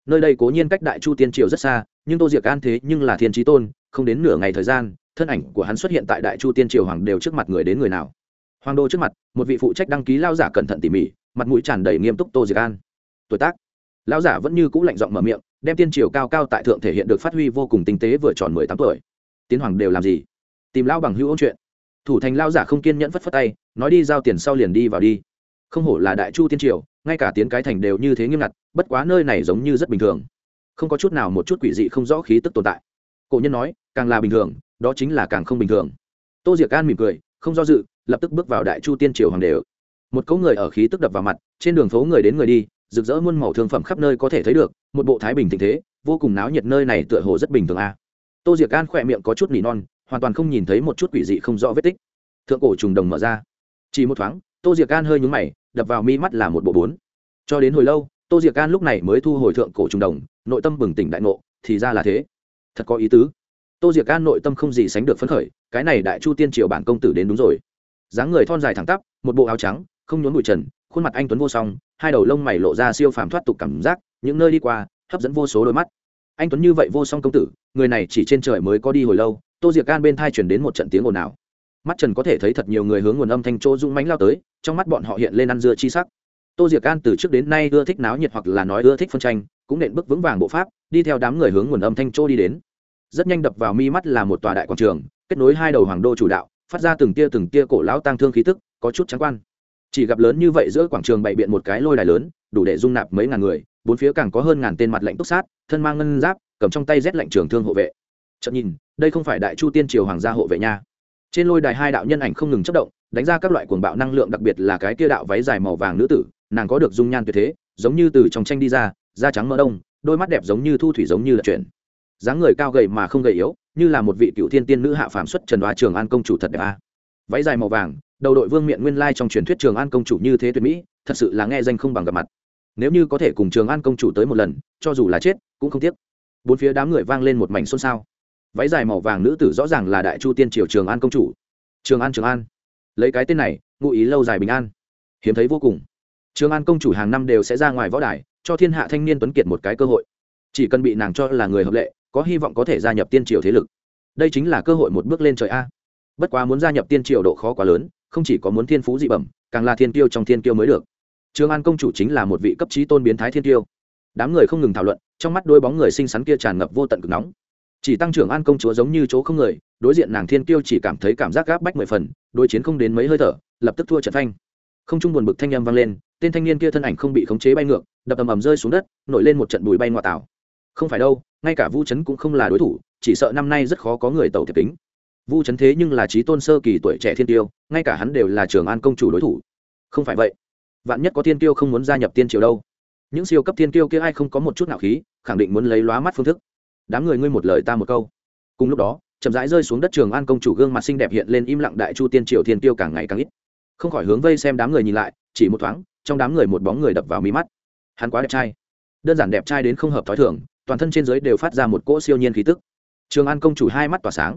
nơi đây cố nhiên cách đại chu tiên triều rất xa, nhưng tô diệc an thế nhưng là thiên trí tôn, không đến nửa ngày thời gian, thân ảnh của hắn xuất hiện tại đại chu tiên triều hoàng đều trước mặt người đến người nào. Hoàng đô trước mặt, một vị phụ trách đăng ký lao giả cẩn thận tỉ mỉ, mặt mũi tràn đầy nghiêm túc tô diệc an. Tuổi tác? Lao giả vẫn như cũ lạnh giọng mở miệng, đem tiên triều cao cao tại thượng thể hiện được phát huy vô cùng tinh tế vừa tròn mười tám tuổi. Tiến hoàng đều làm gì? Tìm lao bằng hữu ôn chuyện. Thủ thành lao giả không kiên nhẫn phất phất tay, nói đi giao tiền sau liền đi vào đi. Không hổ là đại chu tiên triều ngay cả tiến cái thành đều như thế nghiêm ngặt, bất quá nơi này giống như rất bình thường. Không có chút nào một chút quỷ dị không rõ khí tức tồn tại. Cổ nhân nói, càng là bình thường, đó chính là càng không bình thường. Tô diệc an mỉm cười, không do dự, lập tức bước vào đại chu tiên triều hoàng Đế. một cấu người ở khí tức đập vào mặt, trên đường phố người đến người đi, rực rỡ muôn màu thương phẩm khắp nơi có thể thấy được, một bộ thái bình tình thế, vô cùng náo nhiệt nơi này tựa hồ rất bình thường a. Tô diệc an khỏe miệng có chút nỉ non, hoàn toàn không nhìn thấy một chút quỷ dị không rõ vết tích. Thượng cổ trùng đồng mở ra. Chỉ một thoáng tô diệc an hơi nhúng mày, đập vào mi mắt là một bộ bốn. Cho đến hồi lâu, tô diệc an lúc này mới thu hồi thượng cổ trùng đồng, nội tâm bừng tỉnh đại ngộ, thì ra là thế. Thật có ý tứ. Tô diệc an nội tâm không gì sánh được phấn khởi, cái này đại chu tiên triều bản công tử đến đúng rồi. Dáng người thon dài thẳng tắp, một bộ áo trắng, không nhốn bụi trần, khuôn mặt anh tuấn vô song, hai đầu lông mày lộ ra siêu phàm thoát tục cảm giác, những nơi đi qua, hấp dẫn vô số đôi mắt. Anh tuấn như vậy vô song công tử, người này chỉ trên trời mới có đi hồi lâu, tô diệc gan bên thai chuyển đến một trận tiếng ồn ào. Mắt trần có thể thấy thật nhiều người hướng nguồn âm thanh chỗ rung mánh lao tới trong mắt bọn họ hiện lên ăn dưa chi sắc. Tô diệc an từ trước đến nay ưa thích náo nhiệt hoặc là nói ưa thích phân tranh, cũng nện bước vững vàng bộ pháp, đi theo đám người hướng nguồn âm thanh trô đi đến. Rất nhanh đập vào mi mắt là một tòa đại quảng trường, kết nối hai đầu hoàng đô chủ đạo, phát ra từng tia từng tia cổ lão tăng thương khí tức, có chút trắng quan. Chỉ gặp lớn như vậy giữa quảng trường bày biện một cái lôi đài lớn, đủ để dung nạp mấy ngàn người, bốn phía càng có hơn ngàn tên mặt lệnh túc sát, thân mang ngân giáp, cầm trong tay rét lệnh trường thương hộ vệ. Chợt nhìn, đây không phải đại chu tiên triều hoàng gia hộ vệ nha. Trên lôi đài hai đạo nhân ảnh không ngừng chất động đánh ra các loại cuồng bạo năng lượng, đặc biệt là cái kia đạo váy dài màu vàng nữ tử, nàng có được dung nhan tuyệt thế, giống như từ trong tranh đi ra, da trắng mỡ đông, đôi mắt đẹp giống như thu thủy giống như là chuyển dáng người cao gầy mà không gầy yếu, như là một vị cựu thiên tiên nữ hạ phàm xuất trần đoá trường an công chủ thật đẹp a. À. Váy dài màu vàng, đầu đội vương miện nguyên lai trong truyền thuyết trường an công chủ như thế tuyệt mỹ, thật sự là nghe danh không bằng gặp mặt. Nếu như có thể cùng trường an công chủ tới một lần, cho dù là chết, cũng không tiếc. Bốn phía đám người vang lên một mảnh xôn xao. Váy dài màu vàng nữ tử rõ ràng là đại chu tiên triều trường an công chủ. Trường an trường an lấy cái tên này, ngụ ý lâu dài bình an. Hiếm thấy vô cùng. Trường an công chủ hàng năm đều sẽ ra ngoài võ đài, cho thiên hạ thanh niên tuấn kiệt một cái cơ hội. Chỉ cần bị nàng cho là người hợp lệ, có hy vọng có thể gia nhập tiên triều thế lực. Đây chính là cơ hội một bước lên trời a. Bất quá muốn gia nhập tiên triều độ khó quá lớn, không chỉ có muốn thiên phú dị bẩm, càng là thiên tiêu trong thiên tiêu mới được. Trường an công chủ chính là một vị cấp trí tôn biến thái thiên tiêu đám người không ngừng thảo luận, trong mắt đôi bóng người xinh xắn kia tràn ngập vô tận cực nóng. Chỉ tăng trưởng an công chúa giống như chỗ không người đối diện nàng thiên kiêu chỉ cảm thấy cảm giác gáp bách mười phần, đối chiến không đến mấy hơi thở, lập tức thua trận thanh không trung buồn bực thanh â m vang lên, tên thanh niên kia thân ảnh không bị khống chế bay ngược, đập ầm ầm rơi xuống đất, nổi lên một trận bùi bay ngoại tảo. Không phải đâu, ngay cả vu chấn cũng không là đối thủ, chỉ sợ năm nay rất khó có người tàu thiệp tính vu chấn thế nhưng là trí tôn sơ kỳ tuổi trẻ thiên tiêu ngay cả hắn đều là trường an công chủ đối thủ. Không phải vậy, vạn nhất có thiên tiêu không muốn gia nhập tiên triều đâu. Những siêu cấp thiên tiêu kia ai không có một chút nào khí, khẳng định muốn lấy lóa mắt phương thức. Đám người ngươi một lời ta một câu. Cùng lúc đó chậm rãi rơi xuống đất trường an công chủ gương mặt xinh đẹp hiện lên im lặng đại chu tiên triều thiên tiêu càng ngày càng ít không khỏi hướng vây xem đám người nhìn lại chỉ một thoáng trong đám người một bóng người đập vào mi mắt hắn quá đẹp trai đơn giản đẹp trai đến không hợp t h ó i thưởng toàn thân trên giới đều phát ra một cỗ siêu nhiên khí tức trường an công chủ hai mắt tỏa sáng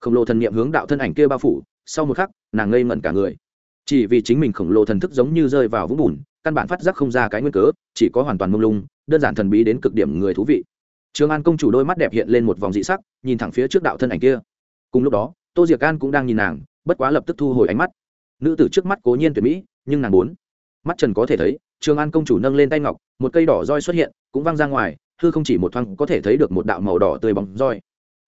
khổng lồ thần n i ệ m hướng đạo thân ảnh kia bao phủ sau một khắc nàng ngây ngẩn cả người chỉ vì chính mình khổng lồ thần thức giống như rơi vào vũng bùn căn bản phát giác không ra cái nguyên cớ chỉ có hoàn toàn mông lung đơn giản thần bí đến cực điểm người thú vị trường an công chủ đôi mắt đẹp hiện lên một vòng dị sắc, nhìn thẳng phía trước đạo thân ảnh kia. Cùng lúc đó, tô diệc an cũng đang nhìn nàng, bất quá lập tức thu hồi ánh mắt. Nữ tử trước mắt cố nhiên tuyệt mỹ, nhưng nàng bốn mắt trần có thể thấy trường an công chủ nâng lên tay ngọc, một cây đỏ roi xuất hiện, cũng văng ra ngoài, hư không chỉ một thoáng có thể thấy được một đạo màu đỏ tươi bóng roi.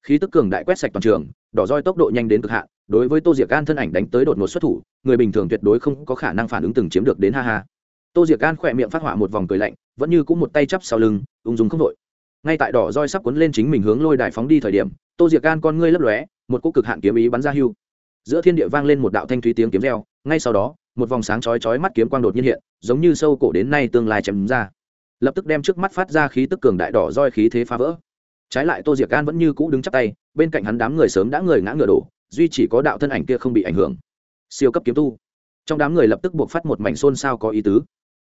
Khí tức cường đại quét sạch toàn trường, đỏ roi tốc độ nhanh đến cực hạn, đối với tô diệc an thân ảnh đánh tới đột ngột xuất thủ, người bình thường tuyệt đối không có khả năng phản ứng từng chiếm được đến ha ha. Tô diệc an khỏe miệng phát họa một vòng cười lạnh, vẫn như cũng một tay chắp sau lưng, ung dung không đội ngay tại đỏ roi sắp cuốn lên chính mình hướng lôi đài phóng đi thời điểm, tô diệc gan con ngươi lấp lóe, một cỗ cực hạn kiếm ý bắn ra hưu. Giữa thiên địa vang lên một đạo thanh thúy tiếng kiếm reo, ngay sau đó, một vòng sáng chói chói mắt kiếm quang đột nhiên hiện, giống như sâu cổ đến nay tương lai chém ra. Lập tức đem trước mắt phát ra khí tức cường đại đỏ roi khí thế phá vỡ. Trái lại tô diệc gan vẫn như cũ đứng chắp tay, bên cạnh hắn đám người sớm đã người ngã ngựa đổ, duy chỉ có đạo thân ảnh kia không bị ảnh hưởng. Siêu cấp kiếm tu. Trong đám người lập tức buộc phát một mảnh xôn xao có ý tứ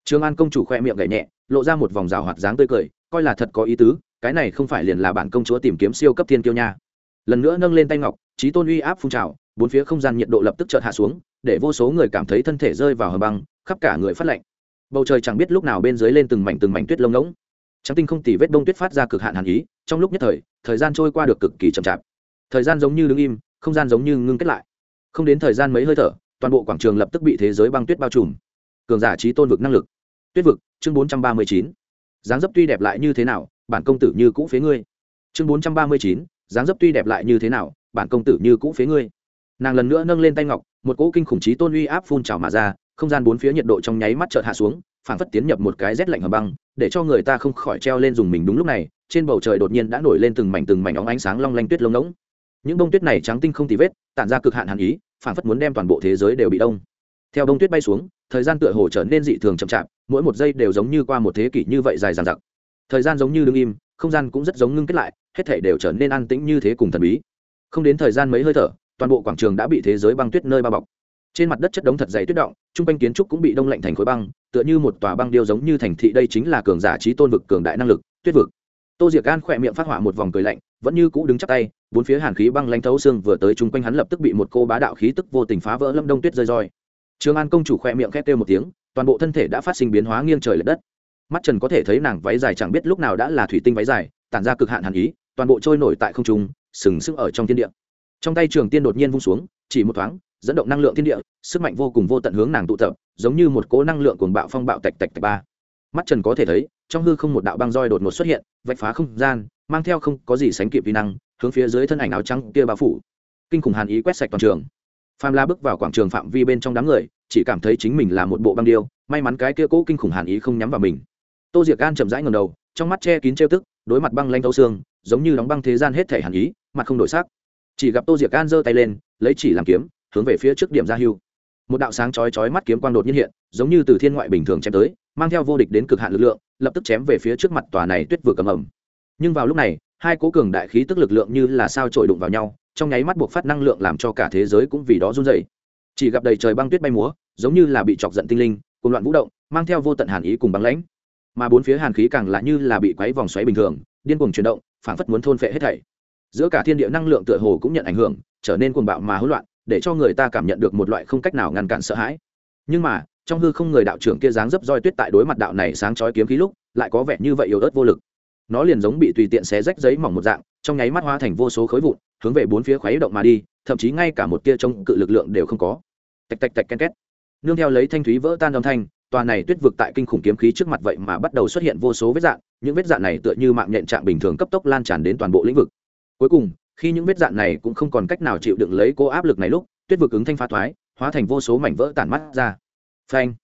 trương an công chủ khoe miệng gảy nhẹ, lộ ra một vòng rào hoạt dáng tươi cười, coi là thật có ý tứ, cái này không phải liền là bản công chúa tìm kiếm siêu cấp thiên kiêu nha. Lần nữa nâng lên tay ngọc, chí tôn uy áp phun trào, bốn phía không gian nhiệt độ lập tức chợt hạ xuống, để vô số người cảm thấy thân thể rơi vào hầm băng, khắp cả người phát lạnh. Bầu trời chẳng biết lúc nào bên dưới lên từng mảnh từng mảnh tuyết lông lổng. trắng tinh không tì vết bông tuyết phát ra cực hạn hàn ý, trong lúc nhất thời thời gian trôi qua được cực kỳ chậm chạp. Thời gian giống như đứng im, không gian giống như ngưng kết lại. Không đến thời gian mấy hơi thở, toàn bộ quảng trường lập tức bị thế giới băng tuyết bao trùm. Cường giả trí tôn vực năng lực tuyết vực, chương bốn trăm ba mươi chín. Dáng dấp tuy đẹp lại như thế nào, bản công tử như cũ phế ngươi. Chương bốn trăm ba mươi chín, dáng dấp tuy đẹp lại như thế nào, bản công tử như cũ phế ngươi. Nàng lần nữa nâng lên tay ngọc, một cỗ kinh khủng trí tôn uy áp phun trào mà ra, không gian bốn phía nhiệt độ trong nháy mắt chợt hạ xuống, phảng phất tiến nhập một cái rét lạnh hầm băng, để cho người ta không khỏi treo lên dùng mình đúng lúc này, trên bầu trời đột nhiên đã nổi lên từng mảnh từng mảnh óng ánh sáng long lanh tuyết lông ngỗng. Những bông tuyết này trắng tinh không tì vết, tản ra cực hạn hàn ý, phảng phất muốn đem toàn bộ thế giới đều bị đông. Theo bông tuyết bay xuống, thời gian tựa hồ trở nên dị thường chậm chạp mỗi một giây đều giống như qua một thế kỷ như vậy dài dằng dặc. Thời gian giống như đứng im, không gian cũng rất giống ngưng kết lại, hết thể đều trở nên an tĩnh như thế cùng thần bí. Không đến thời gian mấy hơi thở, toàn bộ quảng trường đã bị thế giới băng tuyết nơi bao bọc. Trên mặt đất chất đống thật dày tuyết động, chung quanh kiến trúc cũng bị đông lạnh thành khối băng, tựa như một tòa băng điêu giống như thành thị đây chính là cường giả trí tôn vực, cường đại năng lực, tuyết vực. Tô diệc gan khỏe miệng phát họa một vòng cười lạnh, vẫn như cũ đứng chắc tay, bốn phía hàn khí băng lanh thấu xương vừa tới chung quanh hắn lập tức bị một cô bá đạo khí tức vô tình phá vỡ lâm đông tuyết rơi roi. Trường an công chủ khỏe miệng khét kêu một tiếng toàn bộ thân thể đã phát sinh biến hóa nghiêng trời l ệ đất. Mắt trần có thể thấy nàng váy dài chẳng biết lúc nào đã là thủy tinh váy dài, tản ra cực hạn hàn ý, toàn bộ trôi nổi tại không trung, sừng sững ở trong thiên địa. Trong tay trường tiên đột nhiên vung xuống, chỉ một thoáng, dẫn động năng lượng thiên địa, sức mạnh vô cùng vô tận hướng nàng tụ tập, giống như một cỗ năng lượng cuồng bạo phong bạo tạch tạch tạch ba. Mắt trần có thể thấy, trong hư không một đạo băng roi đột ngột xuất hiện, vạch phá không gian, mang theo không có gì sánh kịp vi năng, hướng phía dưới thân ảnh áo trắng kia bao phủ. Kinh khủng hàn ý quét sạch toàn trường. Pham la bước vào quảng trường phạm vi bên trong đám người chỉ cảm thấy chính mình là một bộ băng điêu, may mắn cái kia cố kinh khủng hàn ý không nhắm vào mình. Tô diệc gan chậm rãi ngầm đầu, trong mắt che kín trêu tức, đối mặt băng lanh thấu xương, giống như đóng băng thế gian hết thể hàn ý, mặt không đổi sắc. Chỉ gặp tô diệc gan giơ tay lên, lấy chỉ làm kiếm, hướng về phía trước điểm ra hưu. Một đạo sáng chói chói mắt kiếm quang đột nhiên hiện, giống như từ thiên ngoại bình thường chém tới, mang theo vô địch đến cực hạn lực lượng, lập tức chém về phía trước mặt tòa này tuyết vừa cầm ẩm. Nhưng vào lúc này, hai cố cường đại khí tức lực lượng như là sao trội đụng vào nhau, trong nháy mắt buộc phát năng lượng làm cho cả thế giới cũng vì đó run dày chỉ gặp đầy trời băng tuyết bay múa, giống như là bị chọc giận tinh linh, cùng loạn vũ động, mang theo vô tận hàn ý cùng băng lãnh. Mà bốn phía hàn khí càng là như là bị quấy vòng xoáy bình thường, điên cuồng chuyển động, phảng phất muốn thôn phệ hết thảy. Giữa cả thiên địa năng lượng tựa hồ cũng nhận ảnh hưởng, trở nên cuồng bạo mà hỗn loạn, để cho người ta cảm nhận được một loại không cách nào ngăn cản sợ hãi. Nhưng mà, trong hư không người đạo trưởng kia dáng dấp roi tuyết tại đối mặt đạo này sáng chói kiếm khí lúc, lại có vẻ như vậy yếu ớt vô lực. Nó liền giống bị tùy tiện xé rách giấy mỏng một dạng, trong nháy mắt hóa thành vô số khối vụn, hướng về bốn phía khuấy động mà đi, thậm chí ngay cả một tia trông cự lực lượng đều không có tạch tạch tạch ken két. Nương theo lấy thanh thúy vỡ tan âm thanh, tòa này tuyết vực tại kinh khủng kiếm khí trước mặt vậy mà bắt đầu xuất hiện vô số vết dạn những vết dạn này tựa như mạng nhện trạng bình thường cấp tốc lan tràn đến toàn bộ lĩnh vực. Cuối cùng, khi những vết dạn này cũng không còn cách nào chịu đựng lấy cô áp lực này lúc, tuyết vực ứng thanh phá thoái, hóa thành vô số mảnh vỡ tản mắt ra. Phanh!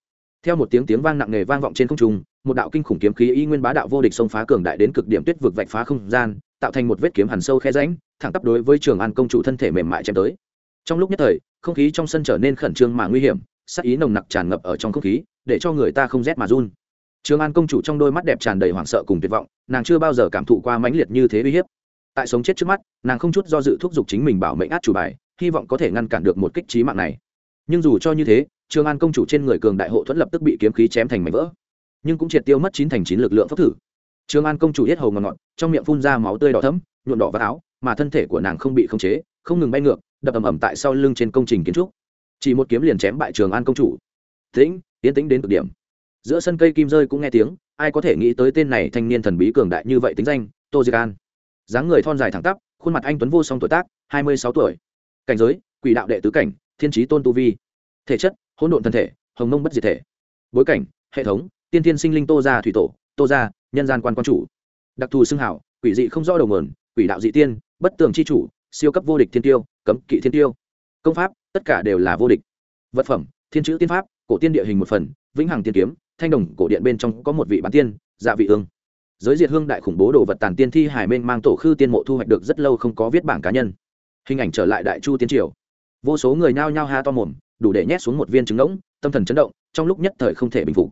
Theo một tiếng tiếng vang nặng nề vang vọng trên không trung, một đạo kinh khủng kiếm khí y nguyên bá đạo vô địch xông phá cường đại đến cực điểm tuyết vực vạch phá không gian, tạo thành một vết kiếm hằn sâu khe rãnh, thẳng tắp đối với trường an công chủ thân thể mềm mại chém tới trong lúc nhất thời, không khí trong sân trở nên khẩn trương mà nguy hiểm, sắc ý nồng nặc tràn ngập ở trong không khí, để cho người ta không rét mà run. Trường an công chủ trong đôi mắt đẹp tràn đầy hoảng sợ cùng tuyệt vọng, nàng chưa bao giờ cảm thụ qua mãnh liệt như thế uy hiếp. Tại sống chết trước mắt, nàng không chút do dự thúc giục chính mình bảo mệnh át chủ bài, hy vọng có thể ngăn cản được một kích trí mạng này. Nhưng dù cho như thế trường an công chủ trên người cường đại hộ thuẫn lập tức bị kiếm khí chém thành mảnh vỡ. Nhưng cũng triệt tiêu mất chín thành chín lực lượng phốc thử. Trường an công chủ yết hầu ngọt ngọt, trong miệng phun ra máu tươi đỏ thấm nhuộm đỏ vào áo, mà thân thể của nàng không bị khống chế, không ngừng bay ngược đập ầm ầm tại sau lưng trên công trình kiến trúc. Chỉ một kiếm liền chém bại trường an công chủ. Tĩnh, tiến tĩnh đến cực điểm. Giữa sân cây kim rơi cũng nghe tiếng, ai có thể nghĩ tới tên này thanh niên thần bí cường đại như vậy tính danh, tô diệc an. Dáng người thon dài thẳng tắp, khuôn mặt anh tuấn vô song tuổi tác, hai mươi sáu tuổi. Cảnh giới, quỷ đạo đệ tứ cảnh, thiên trí tôn tu vi. Thể chất, hỗn độn thân thể, hồng nông bất diệt thể. Bối cảnh, hệ thống, tiên thiên sinh linh tô gia thủy tổ, tô gia, nhân gian quan quan chủ. Đặc thù xưng hảo, quỷ dị không rõ đầu nguồn, quỷ đạo dị tiên, bất tường c h i chủ siêu cấp vô địch thiên tiêu, cấm kỵ thiên tiêu. Công pháp, tất cả đều là vô địch. Vật phẩm, thiên chữ tiên pháp, cổ tiên địa hình một phần, vĩnh hằng tiên kiếm, thanh đồng cổ điện bên trong có một vị bán tiên dạ vị ương giới diệt hương đại khủng bố đồ vật tàn tiên thi hải minh mang tổ khư tiên mộ thu hoạch được rất lâu không có viết bảng cá nhân. Hình ảnh trở lại đại chu tiên triều. Vô số người nhao nhao ha to mồm, đủ để nhét xuống một viên trứng ngỗng, tâm thần chấn động, trong lúc nhất thời không thể bình phục.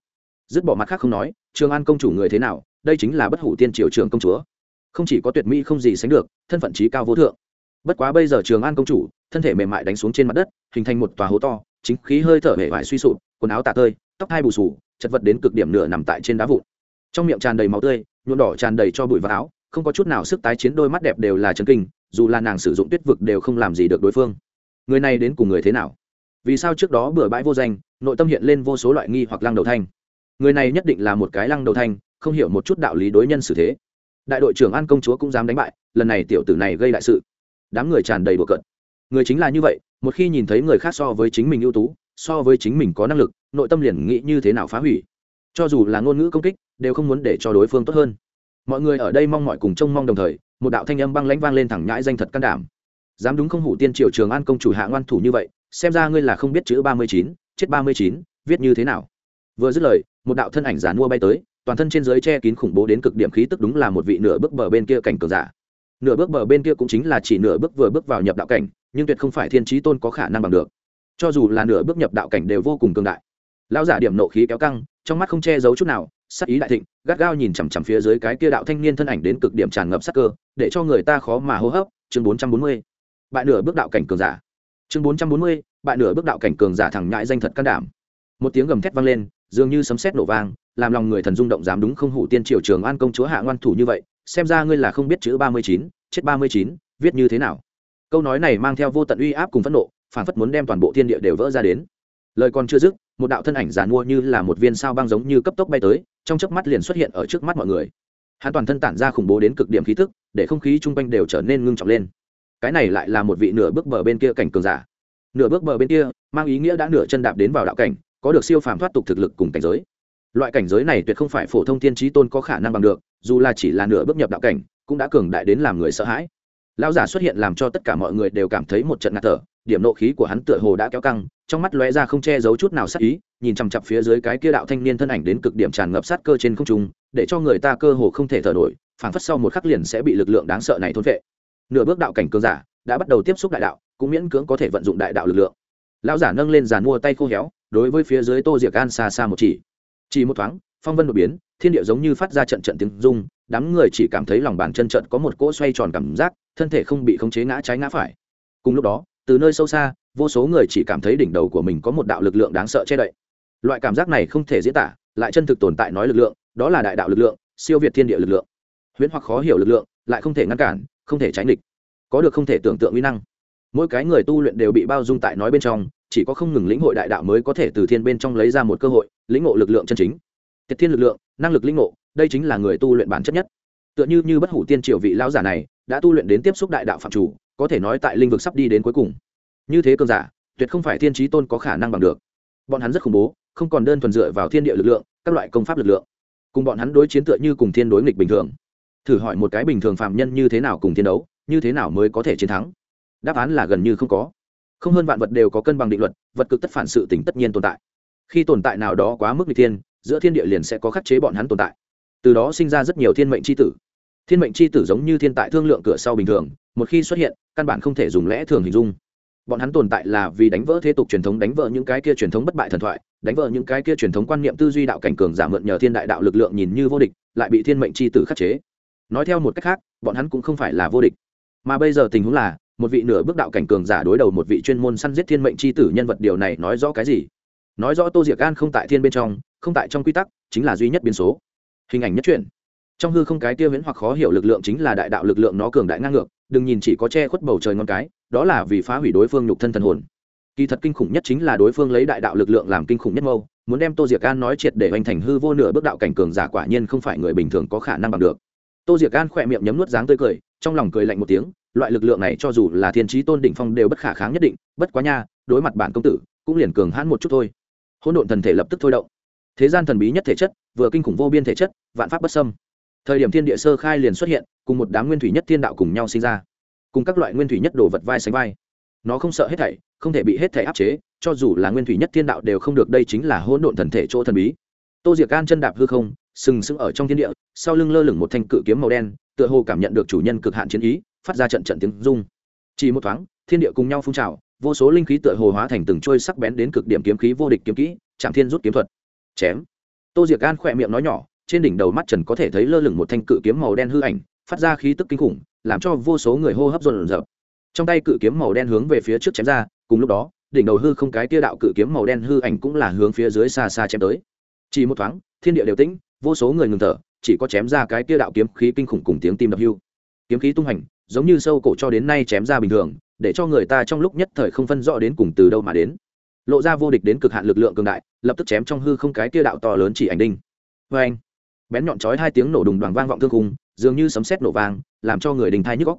Dứt bỏ mặt khác không nói, trường an công chủ người thế nào, đây chính là bất hủ tiên triều trường công chúa. Không chỉ có tuyệt mỹ không gì sánh được, thân phận trí cao vô thượng bất quá bây giờ trường an công chủ, thân thể mềm mại đánh xuống trên mặt đất, hình thành một tòa hố to, chính khí hơi thở hệ vải suy sụp, quần áo tả tơi, tóc hai bù sù chật vật đến cực điểm nửa nằm tại trên đá vụn. Trong miệng tràn đầy máu tươi, nhuộm đỏ tràn đầy cho bụi và áo, không có chút nào sức tái chiến đôi mắt đẹp đều là chấn kinh, dù là nàng sử dụng tuyết vực đều không làm gì được đối phương. Người này đến cùng người thế nào? Vì sao trước đó bừa bãi vô danh, nội tâm hiện lên vô số loại nghi hoặc lăng đầu thanh? Người này nhất định là một cái lăng đầu thanh, không hiểu một chút đạo lý đối nhân xử thế. Đại đội trưởng an công chúa cũng dám đánh bại, lần này tiểu tử này gây đại sự đám người tràn đầy bừa cận người chính là như vậy, một khi nhìn thấy người khác so với chính mình ưu tú, so với chính mình có năng lực, nội tâm liền nghĩ như thế nào phá hủy. Cho dù là ngôn ngữ công kích, đều không muốn để cho đối phương tốt hơn. Mọi người ở đây mong mọi cùng trông mong đồng thời, một đạo thanh âm băng lãnh vang lên thẳng nhãi danh thật can đảm. Dám đúng không hủ tiên triều trường an công chủ hạ ngoan thủ như vậy, xem ra ngươi là không biết chữ ba mươi chín, chết ba mươi chín, viết như thế nào. Vừa dứt lời, một đạo thân ảnh giả mua bay tới, toàn thân trên giới che kín khủng bố đến cực điểm khí tức đúng là một vị nửa bước bờ bên kia cảnh cường giả nửa bước bờ bên kia cũng chính là chỉ nửa bước vừa bước vào nhập đạo cảnh, nhưng tuyệt không phải thiên trí tôn có khả năng bằng được. Cho dù là nửa bước nhập đạo cảnh đều vô cùng cường đại. Lão giả điểm nộ khí kéo căng, trong mắt không che giấu chút nào, sắc ý đại thịnh, gắt gao nhìn chằm chằm phía dưới cái kia đạo thanh niên thân ảnh đến cực điểm tràn ngập sắc cơ, để cho người ta khó mà hô hấp. Chương bốn trăm bốn mươi. Bại nửa bước đạo cảnh cường giả. Chương bốn trăm bốn mươi, bại nửa bước đạo cảnh cường giả thẳng nhãi danh thật can đảm. Một tiếng gầm thét vang lên, dường như sấm sét nổ vang, làm lòng người thần rung động dám đúng không hủ tiên triều trường an công chúa hạ ngoan thủ như vậy xem ra ngươi là không biết chữ ba mươi chín, chết ba mươi chín, viết như thế nào. Câu nói này mang theo vô tận uy áp cùng phẫn nộ phản phất muốn đem toàn bộ thiên địa đều vỡ ra đến. Lời còn chưa dứt, một đạo thân ảnh giàn mua như là một viên sao băng giống như cấp tốc bay tới, trong chớp mắt liền xuất hiện ở trước mắt mọi người. Hắn toàn thân tản ra khủng bố đến cực điểm khí tức, để không khí chung quanh đều trở nên ngưng trọng lên. Cái này lại là một vị nửa bước bờ bên kia cảnh cường giả. Nửa bước bờ bên kia, mang ý nghĩa đã nửa chân đạp đến vào đạo cảnh, có được siêu phàm thoát tục thực lực cùng cảnh giới loại cảnh giới này tuyệt không phải phổ thông thiên trí tôn có khả năng bằng được, dù là chỉ là nửa bước nhập đạo cảnh, cũng đã cường đại đến làm người sợ hãi. Lão giả xuất hiện làm cho tất cả mọi người đều cảm thấy một trận ngạt thở, điểm nộ khí của hắn tựa hồ đã kéo căng, trong mắt lóe ra không che giấu chút nào sát ý, nhìn chằm chặp phía dưới cái kia đạo thanh niên thân ảnh đến cực điểm tràn ngập sát cơ trên không trung, để cho người ta cơ hồ không thể thở nổi, phảng phất sau một khắc liền sẽ bị lực lượng đáng sợ này thôn vệ nửa bước đạo cảnh cường giả đã bắt đầu tiếp xúc đại đạo, cũng miễn cưỡng có thể vận dụng đại đạo lực lượng. Lão giả nâng lên giàn mua tay khô héo, đối với phía dưới tô diệc an xa xa một chỉ chỉ một thoáng, phong vân đột biến, thiên địa giống như phát ra trận trận tiếng rung, đám người chỉ cảm thấy lòng bàn chân trận có một cỗ xoay tròn cảm giác, thân thể không bị khống chế ngã trái ngã phải. Cùng lúc đó, từ nơi sâu xa, vô số người chỉ cảm thấy đỉnh đầu của mình có một đạo lực lượng đáng sợ che đậy. Loại cảm giác này không thể diễn tả, lại chân thực tồn tại nói lực lượng, đó là đại đạo lực lượng, siêu việt thiên địa lực lượng. Huyễn hoặc khó hiểu lực lượng, lại không thể ngăn cản, không thể tránh địch. Có được không thể tưởng tượng uy năng. Mỗi cái người tu luyện đều bị bao dung tại nói bên trong, chỉ có không ngừng lĩnh hội đại đạo mới có thể từ thiên bên trong lấy ra một cơ hội lĩnh ngộ lực lượng chân chính. Tiệt thiên lực lượng, năng lực lĩnh ngộ, đây chính là người tu luyện bản chất nhất. Tựa như như bất hủ tiên triều vị lão giả này, đã tu luyện đến tiếp xúc đại đạo phạm chủ, có thể nói tại linh vực sắp đi đến cuối cùng. Như thế cường giả, tuyệt không phải thiên trí tôn có khả năng bằng được. Bọn hắn rất khủng bố, không còn đơn thuần dựa vào thiên địa lực lượng, các loại công pháp lực lượng. Cùng bọn hắn đối chiến tựa như cùng thiên đối nghịch bình thường. Thử hỏi một cái bình thường phạm nhân như thế nào cùng thiên đấu, như thế nào mới có thể chiến thắng? Đáp án là gần như không có. Không hơn vạn vật đều có cân bằng định luật, vật cực tất phản sự tỉnh tất nhiên tồn tại khi tồn tại nào đó quá mức n thiên, giữa thiên địa liền sẽ có khắc chế bọn hắn tồn tại. Từ đó sinh ra rất nhiều thiên mệnh c h i tử. Thiên mệnh c h i tử giống như thiên tại thương lượng cửa sau bình thường, một khi xuất hiện, căn bản không thể dùng lẽ thường hình dung. Bọn hắn tồn tại là vì đánh vỡ thế tục truyền thống, đánh vỡ những cái kia truyền thống bất bại thần thoại, đánh vỡ những cái kia truyền thống quan niệm tư duy đạo cảnh cường giả mượn nhờ thiên đại đạo lực lượng nhìn như vô địch, lại bị thiên mệnh c h i tử khắc chế. Nói theo một cách khác, bọn hắn cũng không phải là vô địch. Mà bây giờ tình huống là, một vị nửa bước đạo cảnh cường giả đối đầu một vị chuyên môn săn giết thiên mệnh c h i tử nhân vật, điều này nói rõ cái gì? Nói rõ tô diệc gan không tại thiên bên trong, không tại trong quy tắc, chính là duy nhất biến số. Hình ảnh nhất truyện. Trong hư không cái tiêu viễn hoặc khó hiểu lực lượng chính là đại đạo lực lượng nó cường đại ngang ngược, đừng nhìn chỉ có che khuất bầu trời ngon cái, đó là vì phá hủy đối phương nhục thân thần hồn. Kỳ thật kinh khủng nhất chính là đối phương lấy đại đạo lực lượng làm kinh khủng nhất mâu, muốn đem tô diệc an nói triệt để hoành thành hư vô nửa bước đạo cảnh cường giả quả nhiên không phải người bình thường có khả năng bằng được. Tô diệc an khỏe miệng nhấm nuốt dáng tươi cười, trong lòng cười lạnh một tiếng, loại lực lượng này cho dù là thiên trí tôn đỉnh phong đều bất khả kháng nhất định, bất quá nha, đối mặt bản công tử, cũng liền cường hãn một chút thôi hỗn độn thần thể lập tức thôi động. Thế gian thần bí nhất thể chất, vừa kinh khủng vô biên thể chất, vạn pháp bất sâm thời điểm thiên địa sơ khai liền xuất hiện, cùng một đám nguyên thủy nhất thiên đạo cùng nhau sinh ra. Cùng các loại nguyên thủy nhất đồ vật vai sánh vai. Nó không sợ hết thảy, không thể bị hết thảy áp chế, cho dù là nguyên thủy nhất thiên đạo đều không được, đây chính là hỗn độn thần thể chỗ thần bí. Tô diệc gan chân đạp hư không, sừng sững ở trong thiên địa, sau lưng lơ lửng một thanh cự kiếm màu đen, tựa hồ cảm nhận được chủ nhân cực hạn chiến ý, phát ra trận trận tiếng rung. Chỉ một thoáng, thiên địa cùng nhau phun trào vô số linh khí tựa hồ hóa thành từng trôi sắc bén đến cực điểm kiếm khí vô địch kiếm kỹ chạm thiên rút kiếm thuật. Chém. Tô diệc an khỏe miệng nói nhỏ, trên đỉnh đầu mắt trần có thể thấy lơ lửng một thanh cự kiếm màu đen hư ảnh, phát ra khí tức kinh khủng, làm cho vô số người hô hấp dồn dập trong tay cự kiếm màu đen hướng về phía trước chém ra, cùng lúc đó, đỉnh đầu hư không cái tia đạo cự kiếm màu đen hư ảnh cũng là hướng phía dưới xa xa chém tới. Chỉ một thoáng, thiên địa đều tĩnh, vô số người ngừng thở, chỉ có chém ra cái tia đạo kiếm khí kinh khủng cùng tiếng tim đập hưu. Kiếm khí tung hành, giống như sâu cổ cho đến nay chém ra bình thường để cho người ta trong lúc nhất thời không phân rõ đến cùng từ đâu mà đến. Lộ ra vô địch đến cực hạn lực lượng cường đại, lập tức chém trong hư không cái tia đạo to lớn chỉ ảnh đinh. Vê anh bén nhọn chói hai tiếng nổ đùng đoàn vang vọng thương khung, dường như sấm sét nổ vang, làm cho người đình thai nhức góc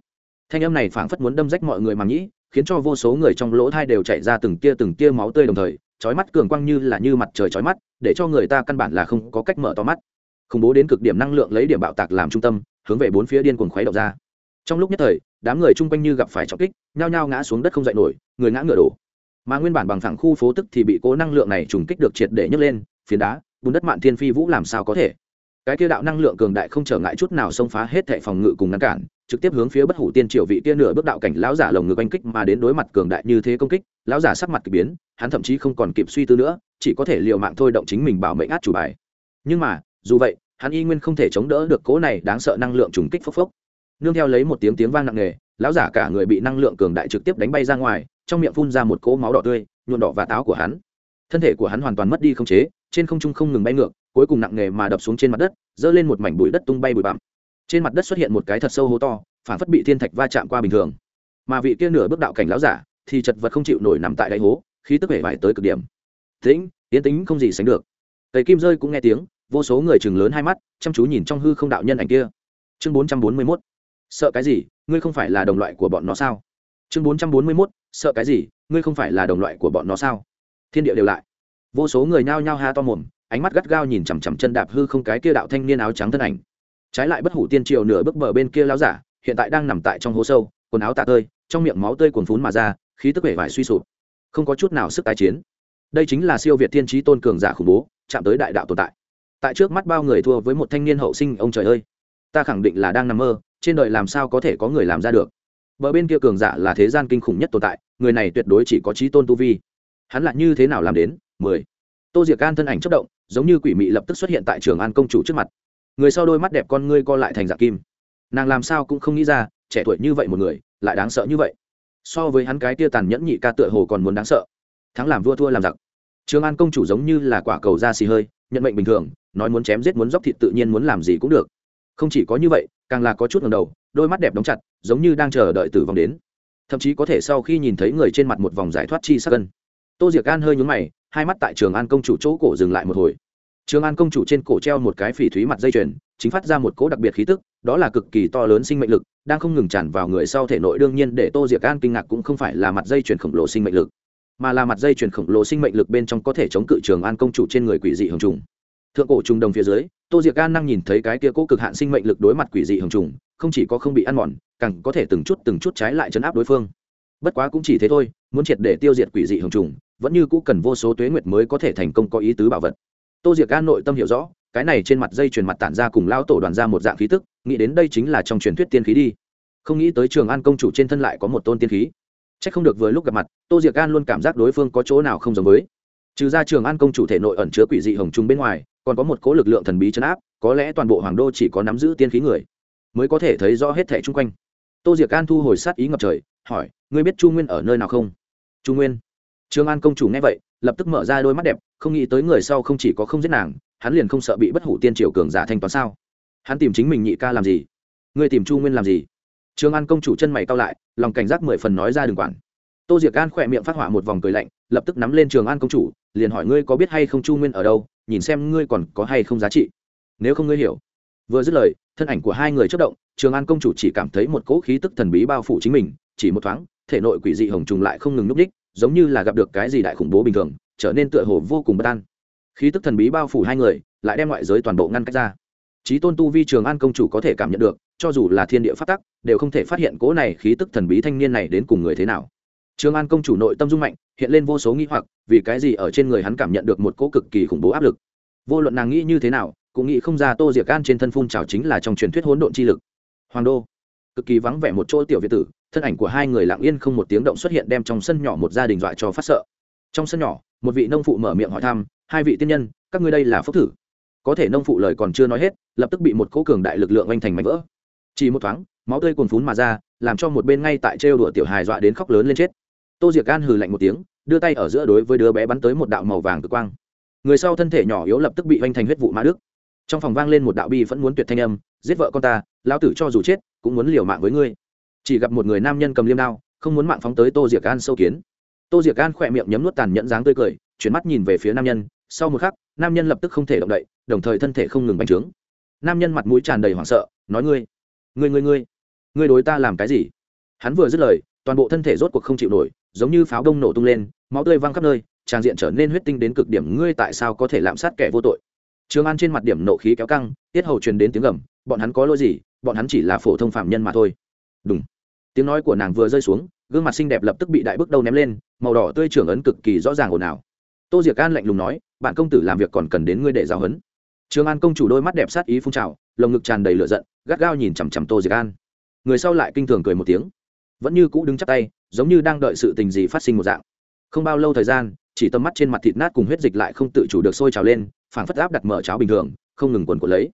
thanh âm này phảng phất muốn đâm rách mọi người mà nhĩ khiến cho vô số người trong lỗ thai đều chảy ra từng tia từng tia máu tươi đồng thời, chói mắt cường quang như là như mặt trời chói mắt, để cho người ta căn bản là không có cách mở to mắt. Khủng bố đến cực điểm năng lượng lấy điểm bạo tạc làm trung tâm, hướng về bốn phía điên cuồng khuấy động ra trong lúc nhất thời, đám người chung quanh như gặp phải trọng kích, nhao nhao ngã xuống đất không dậy nổi, người ngã ngựa đổ. Mà nguyên bản bằng thẳng khu phố tức thì bị cố năng lượng này trùng kích được triệt để nhấc lên, phiến đá, bùn đất mạn thiên phi vũ làm sao có thể. Cái kia đạo năng lượng cường đại không trở ngại chút nào xông phá hết thệ phòng ngự cùng ngăn cản, trực tiếp hướng phía bất hủ tiên triều vị kia nửa bước đạo cảnh lão giả lồng ngực oanh kích mà đến đối mặt cường đại như thế công kích, lão giả sắc mặt k ỳ biến, hắn thậm chí không còn kịp suy tư nữa, chỉ có thể l i ề u mạng thôi động chính mình bảo mệnh át chủ bài. Nhưng mà, dù vậy, hắn y nguyên không thể chống đỡ được cố này đáng sợ năng lượng trùng kích phốc phốc nương theo lấy một tiếng tiếng vang nặng nề, lão giả cả người bị năng lượng cường đại trực tiếp đánh bay ra ngoài, trong miệng phun ra một cỗ máu đỏ tươi nhuộn đỏ và táo của hắn. Thân thể của hắn hoàn toàn mất đi không chế, trên không trung không ngừng bay ngược, cuối cùng nặng nề mà đập xuống trên mặt đất giơ lên một mảnh bụi đất tung bay bụi bặm. Trên mặt đất xuất hiện một cái thật sâu hố to, phản phất bị thiên thạch va chạm qua bình thường. Mà vị kia nửa bước đạo cảnh lão giả thì chật vật không chịu nổi nằm tại đáy hố khi tức vẻ vải tới cực điểm. Tĩnh tiến tính không gì sánh được. Tây kim rơi cũng nghe tiếng, vô số người chừng lớn hai mắt, chăm chú nhìn trong hư không đạo nhân ảnh kia. Chương bốn trăm bốn mươi mốt sợ cái gì, ngươi không phải là đồng loại của bọn nó sao? Chương bốn trăm bốn mươi mốt, sợ cái gì, ngươi không phải là đồng loại của bọn nó sao? Thiên địa đều lại. Vô số người nhao nhao ha to mồm, ánh mắt gắt gao nhìn chằm chằm chân đạp hư không cái kia đạo thanh niên áo trắng thân ảnh. Trái lại bất hủ tiên triều nửa bước bờ bên kia lao giả, hiện tại đang nằm tại trong hố sâu, quần áo tạ tơi, trong miệng máu tươi cuồn phún mà ra, khí tức vẻ vải suy sụp. Không có chút nào sức tái chiến. Đây chính là siêu việt tiên trí tôn cường giả khủng bố, chạm tới đại đạo tồn tại. Tại trước mắt bao người thua với một thanh niên hậu sinh, ông trời ơi. Ta khẳng định là đang nằm mơ trên đời làm sao có thể có người làm ra được? Bờ bên kia cường giả là thế gian kinh khủng nhất tồn tại, người này tuyệt đối chỉ có trí tôn tu vi. Hắn lại như thế nào làm đến? Mười. Tô diệc an thân ảnh chất động, giống như quỷ mị lập tức xuất hiện tại trường an công chủ trước mặt. Người sau đôi mắt đẹp con ngươi co lại thành dạng kim. Nàng làm sao cũng không nghĩ ra, trẻ tuổi như vậy một người, lại đáng sợ như vậy. So với hắn cái tia tàn nhẫn nhị ca tựa hồ còn muốn đáng sợ. Thắng làm vua thua làm giặc. Trường an công chủ giống như là quả cầu da xì hơi, nhận mệnh bình thường, nói muốn chém giết muốn dốc thịt tự nhiên muốn làm gì cũng được. Không chỉ có như vậy càng là có chút ngầm đầu đôi mắt đẹp đóng chặt giống như đang chờ đợi tử vong đến. Thậm chí có thể sau khi nhìn thấy người trên mặt một vòng giải thoát chi sắc gần, tô diệc an hơi nhúng mày hai mắt tại trường an công chủ chỗ cổ dừng lại một hồi. Trường an công chủ trên cổ treo một cái phỉ thúy mặt dây chuyền chính phát ra một cỗ đặc biệt khí tức đó là cực kỳ to lớn sinh mệnh lực đang không ngừng tràn vào người sau thể nội đương nhiên để tô diệc an kinh ngạc cũng không phải là mặt dây chuyền khổng lồ sinh mệnh lực mà là mặt dây chuyền khổng lồ sinh mệnh lực bên trong có thể chống cự trường an công chủ trên người quỷ dị hồng trùng thượng cổ trùng đồng phía dưới, tô diệc an năng nhìn thấy cái kia cố cực hạn sinh mệnh lực đối mặt quỷ dị hồng trùng, không chỉ có không bị ăn mòn, càng có thể từng chút từng chút trái lại chấn áp đối phương. Bất quá cũng chỉ thế thôi, muốn triệt để tiêu diệt quỷ dị hồng trùng, vẫn như cũ cần vô số tuế nguyệt mới có thể thành công có ý tứ bảo vật. Tô diệc an nội tâm hiểu rõ, cái này trên mặt dây truyền mặt tản ra cùng lao tổ đoàn ra một dạng khí tức, nghĩ đến đây chính là trong truyền thuyết tiên khí đi. Không nghĩ tới trường an công chủ trên thân lại có một tôn tiên khí. C h ắ c không được vừa lúc gặp mặt, tô diệc an luôn cảm giác đối phương có chỗ nào không giống với. Trừ ra trường an công chủ thể nội ẩn chứa quỷ dị hồng trung bên ngoài còn có một cố lực lượng thần bí chấn áp, có lẽ toàn bộ hoàng đô chỉ có nắm giữ tiên khí người, mới có thể thấy rõ hết thẻ chung quanh. Tô diệc an thu hồi sát ý ngập trời, hỏi, ngươi biết chu nguyên ở nơi nào không? Chu nguyên? Trương an công chủ nghe vậy, lập tức mở ra đôi mắt đẹp, không nghĩ tới người sau không chỉ có không giết nàng, hắn liền không sợ bị bất hủ tiên triều cường giả thanh toán sao? Hắn tìm chính mình nhị ca làm gì? Ngươi tìm chu nguyên làm gì? Trương an công chủ chân mày cao lại, lòng cảnh giác mười phần nói ra đừng quản. Tô diệc an khỏe miệng phát họa một vòng cười lạnh, lập tức nắm lên trường an công chủ, liền hỏi, ngươi có biết hay không chu nguyên ở đâu? Nhìn xem ngươi còn có hay không giá trị. Nếu không ngươi hiểu. Vừa dứt lời, thân ảnh của hai người chất động, trường an công chủ chỉ cảm thấy một cỗ khí tức thần bí bao phủ chính mình, chỉ một thoáng, thể nội quỷ dị hồng trùng lại không ngừng núp đích giống như là gặp được cái gì đại khủng bố bình thường, trở nên tựa hồ vô cùng bất an. Khí tức thần bí bao phủ hai người, lại đem ngoại giới toàn bộ ngăn cách ra. Trí tôn tu vi trường an công chủ có thể cảm nhận được, cho dù là thiên địa phát tắc, đều không thể phát hiện cỗ này khí tức thần bí thanh niên này đến cùng người thế nào. Trương an công chủ nội tâm dung mạnh, hiện lên vô số nghĩ hoặc, vì cái gì ở trên người hắn cảm nhận được một cỗ cực kỳ khủng bố áp lực? Vô luận nàng nghĩ như thế nào, cũng nghĩ không ra tô diệc an trên thân phun trào chính là trong truyền thuyết hỗn độn chi lực. Hoàng đô, cực kỳ vắng vẻ một chỗ tiểu viện tử, thân ảnh của hai người lặng yên không một tiếng động xuất hiện đem trong sân nhỏ một gia đình dọa cho phát sợ. Trong sân nhỏ, một vị nông phụ mở miệng hỏi thăm, hai vị tiên nhân, các ngươi đây là phúc thử? Có thể nông phụ lời còn chưa nói hết, lập tức bị một cỗ cường đại lực lượng oanh thành mảnh vỡ. Chỉ một thoáng, máu tươi cuồn phún mà ra, làm cho một bên ngay tại trêu đùa tiểu hài dọa đến khóc lớn lên chết tô diệc gan hừ lạnh một tiếng, đưa tay ở giữa đối với đứa bé bắn tới một đạo màu vàng cực quang. Người sau thân thể nhỏ yếu lập tức bị vanh thành huyết vụ mã đức. Trong phòng vang lên một đạo bi vẫn muốn tuyệt thanh âm, giết vợ con ta, lão tử cho dù chết, cũng muốn liều mạng với ngươi. Chỉ gặp một người nam nhân cầm liêm đao, không muốn mạng phóng tới tô diệc gan sâu kiến. Tô diệc gan khỏe miệng nhấm nuốt tàn nhẫn dáng tươi cười, chuyển mắt nhìn về phía nam nhân. Sau một khắc, nam nhân lập tức không thể động đậy, đồng thời thân thể không ngừng bành trướng. Nam nhân mặt mũi tràn đầy hoảng sợ, nói ngươi ngươi ngươi ngươi ngươi đối ta làm cái gì? Hắn vừa dứt lời, toàn bộ thân thể rốt cuộc không chịu nổi giống như pháo đông nổ tung lên, máu tươi văng khắp nơi, tràng diện trở nên huyết tinh đến cực điểm, ngươi tại sao có thể lạm sát kẻ vô tội? Trường an trên mặt điểm nộ khí kéo căng, tiết hầu truyền đến tiếng gầm, bọn hắn có lỗi gì, bọn hắn chỉ là phổ thông phạm nhân mà thôi. Đúng tiếng nói của nàng vừa rơi xuống, gương mặt xinh đẹp lập tức bị đại bước đầu ném lên, màu đỏ tươi trưởng ấn cực kỳ rõ ràng ồn ào. Tô diệc an lạnh lùng nói, bạn công tử làm việc còn cần đến ngươi để giáo huấn. Trường an công chủ đôi mắt đẹp sát ý phun trào, lồng ngực tràn đầy lửa giận, gắt gao nhìn chằm chằm tô diệc an. Người sau lại kinh thường cười một tiếng vẫn như cũ đứng chắp tay, giống như đang đợi sự tình gì phát sinh một dạng. Không bao lâu thời gian, chỉ tầm mắt trên mặt thịt nát cùng huyết dịch lại không tự chủ được sôi trào lên, phảng phất áp đặt mở cháo bình thường, không ngừng quần của lấy.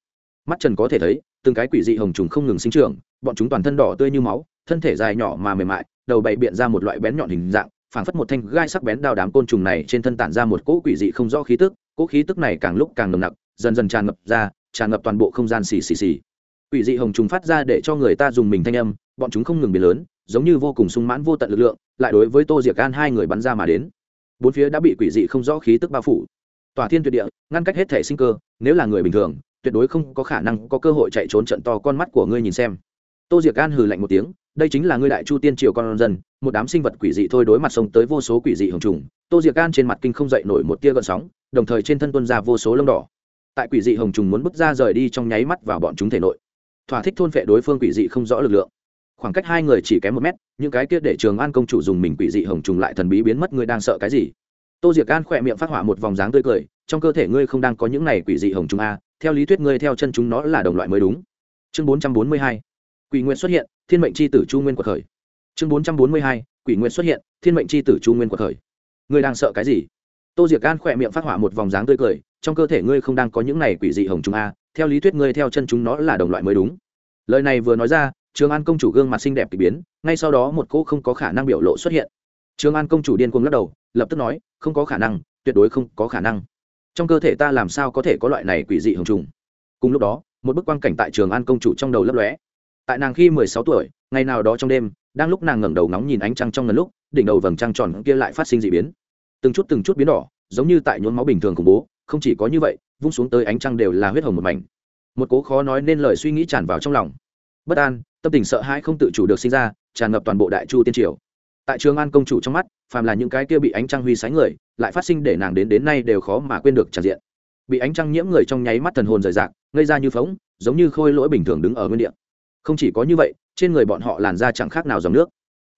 Mắt trần có thể thấy, từng cái quỷ dị hồng trùng không ngừng sinh trưởng, bọn chúng toàn thân đỏ tươi như máu, thân thể dài nhỏ mà mềm mại, đầu bày biện ra một loại bén nhọn hình dạng, phảng phất một thanh gai sắc bén đao đám côn trùng này trên thân tản ra một cỗ quỷ dị không rõ khí tức, cỗ khí tức này càng lúc càng nồng nặc, dần dần tràn ngập ra, tràn ngập toàn bộ không gian xì xì xì. Quỷ dị hồng trùng phát ra để cho người ta dùng mình thanh âm, bọn chúng không ngừng biến lớn giống như vô cùng sung mãn vô tận lực lượng, lại đối với tô diệc an hai người bắn ra mà đến. Bốn phía đã bị quỷ dị không rõ khí tức bao phủ. Tòa thiên tuyệt địa, ngăn cách hết thể sinh cơ, nếu là người bình thường, tuyệt đối không có khả năng có cơ hội chạy trốn trận to con mắt của ngươi nhìn xem. Tô diệc an hừ lạnh một tiếng, đây chính là ngươi đại chu tiên triều con dân, một đám sinh vật quỷ dị thôi đối mặt sông tới vô số quỷ dị hồng trùng. Tô diệc an trên mặt kinh không dậy nổi một tia gợn sóng, đồng thời trên thân tuân ra vô số lông đỏ. Tại quỷ dị hồng trùng muốn bước ra rời đi trong nháy mắt vào bọn chúng thể nội. Thỏa thích thôn phệ đối phương quỷ dị không rõ lực lượng khoảng cách hai người chỉ kém một mét, những cái kia để trường an công chủ dùng mình quỷ dị hồng trùng lại thần bí biến mất, ngươi đang sợ cái gì? Tô diệc an khỏe miệng phát họa một vòng dáng tươi cười, trong cơ thể ngươi không đang có những này quỷ dị hồng trùng a theo lý thuyết ngươi theo chân chúng nó là đồng loại mới đúng. Chương bốn trăm bốn mươi hai, quỷ nguyện xuất hiện, thiên mệnh c h i tử chu nguyên của khởi. Chương bốn trăm bốn mươi hai, quỷ nguyện xuất hiện, thiên mệnh c h i tử chu nguyên của khởi. Ngươi đang sợ cái gì? Tô diệc an khỏe miệng phát họa một vòng dáng tươi cười, trong cơ thể ngươi không đang có những này quỷ dị hồng trùng a theo lý thuyết ngươi theo chân chúng nó là đồng loại mới đúng. Lời này vừa nói ra trường an công chủ gương mặt xinh đẹp k ỳ biến, ngay sau đó một cô không có khả năng biểu lộ xuất hiện. Trường an công chủ điên cuồng lắc đầu, lập tức nói, không có khả năng, tuyệt đối không có khả năng. Trong cơ thể ta làm sao có thể có loại này quỷ dị hồng trùng? Cùng lúc đó, một bức quang cảnh tại trường an công chủ trong đầu lấp lóe. Tại nàng khi mười sáu tuổi, ngày nào đó trong đêm, đang lúc nàng ngẩng đầu nóng nhìn ánh trăng trong ngần lúc, đỉnh đầu vầng trăng tròn kia lại phát sinh d ị biến. Từng chút từng chút biến đỏ, giống như tại nhốn máu bình thường khủng bố, không chỉ có như vậy, vung xuống tới ánh trăng đều là huyết hồng một mảnh. Một cố khó nói nên lời suy nghĩ tràn vào trong lòng. Bất an tâm tình sợ hãi không tự chủ được sinh ra, tràn ngập toàn bộ đại chu tiên triều. Tại trường an công chủ trong mắt, phàm là những cái kia bị ánh trăng huy sái người, lại phát sinh để nàng đến đến nay đều khó mà quên được tràn diện. Bị ánh trăng nhiễm người trong nháy mắt thần hồn rời rạc, ngây ra như phóng giống như khôi lỗi bình thường đứng ở nguyên địa. Không chỉ có như vậy, trên người bọn họ làn da chẳng khác nào dòng nước.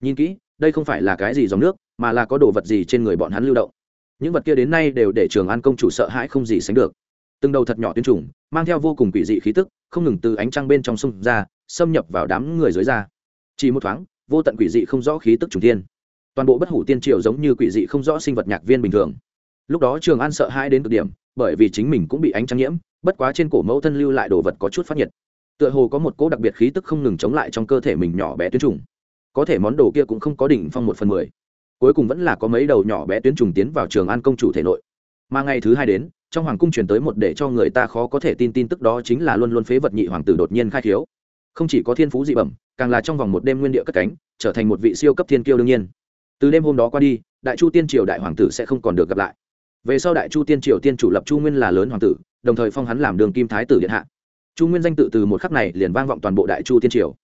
Nhìn kỹ, đây không phải là cái gì dòng nước, mà là có đồ vật gì trên người bọn hắn lưu động. Những vật kia đến nay đều để trường an công chủ sợ hãi không gì sánh được. Từng đầu thật nhỏ tuyến trùng, mang theo vô cùng quỷ dị khí tức, không ngừng từ ánh trăng bên trong sông ra xâm nhập vào đám người dưới da. Chỉ một thoáng, vô tận quỷ dị không rõ khí tức trùng thiên. Toàn bộ bất hủ tiên triều giống như quỷ dị không rõ sinh vật nhạc viên bình thường. Lúc đó trường an sợ hãi đến cực điểm, bởi vì chính mình cũng bị ánh trăng nhiễm, bất quá trên cổ mẫu thân lưu lại đồ vật có chút phát nhiệt. Tựa hồ có một cỗ đặc biệt khí tức không ngừng chống lại trong cơ thể mình nhỏ bé tuyến trùng. Có thể món đồ kia cũng không có đỉnh phong một phần mười. Cuối cùng vẫn là có mấy đầu nhỏ bé tuyến trùng tiến vào trường an công chủ thể nội. Mà ngày thứ hai đến, trong hoàng cung truyền tới một để cho người ta khó có thể tin tin tức đó chính là luôn luôn phế vật nhị hoàng tử đột nhiên khai thiếu không chỉ có thiên phú dị bẩm, càng là trong vòng một đêm nguyên địa cất cánh, trở thành một vị siêu cấp thiên kiêu đương nhiên. Từ đêm hôm đó qua đi, đại chu tiên triều đại hoàng tử sẽ không còn được gặp lại. Về sau đại chu tiên triều tiên chủ lập chu nguyên là lớn hoàng tử, đồng thời phong hắn làm đường kim thái tử điện hạ. Chu nguyên danh tự từ một khắc này liền vang vọng toàn bộ đại chu tiên triều.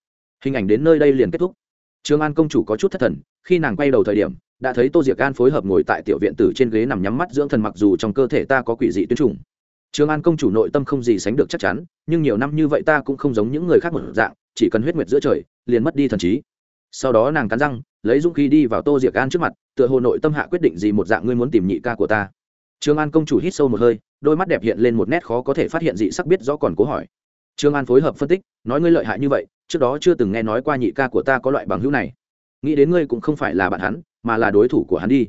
Hình ảnh đến nơi đây liền kết thúc. Trương an công chủ có chút thất thần, khi nàng quay đầu thời điểm, đã thấy tô diệc an phối hợp ngồi tại tiểu viện tử trên ghế nằm nhắm mắt dưỡng thần mặc dù trong cơ thể ta có quỷ dị tuyến trùng trương an công chủ nội tâm không gì sánh được chắc chắn, nhưng nhiều năm như vậy ta cũng không giống những người khác một dạng, chỉ cần huyết nguyệt giữa trời, liền mất đi thần trí. Sau đó nàng cắn răng, lấy dũng khí đi vào tô diệc an trước mặt, tựa hồ nội tâm hạ quyết định gì một dạng ngươi muốn tìm nhị ca của ta. Trương an công chủ hít sâu một hơi, đôi mắt đẹp hiện lên một nét khó có thể phát hiện dị sắc biết rõ còn cố hỏi. Trương an phối hợp phân tích, nói ngươi lợi hại như vậy, trước đó chưa từng nghe nói qua nhị ca của ta có loại bằng hữu này. Nghĩ đến ngươi cũng không phải là bạn hắn, mà là đối thủ của hắn đi.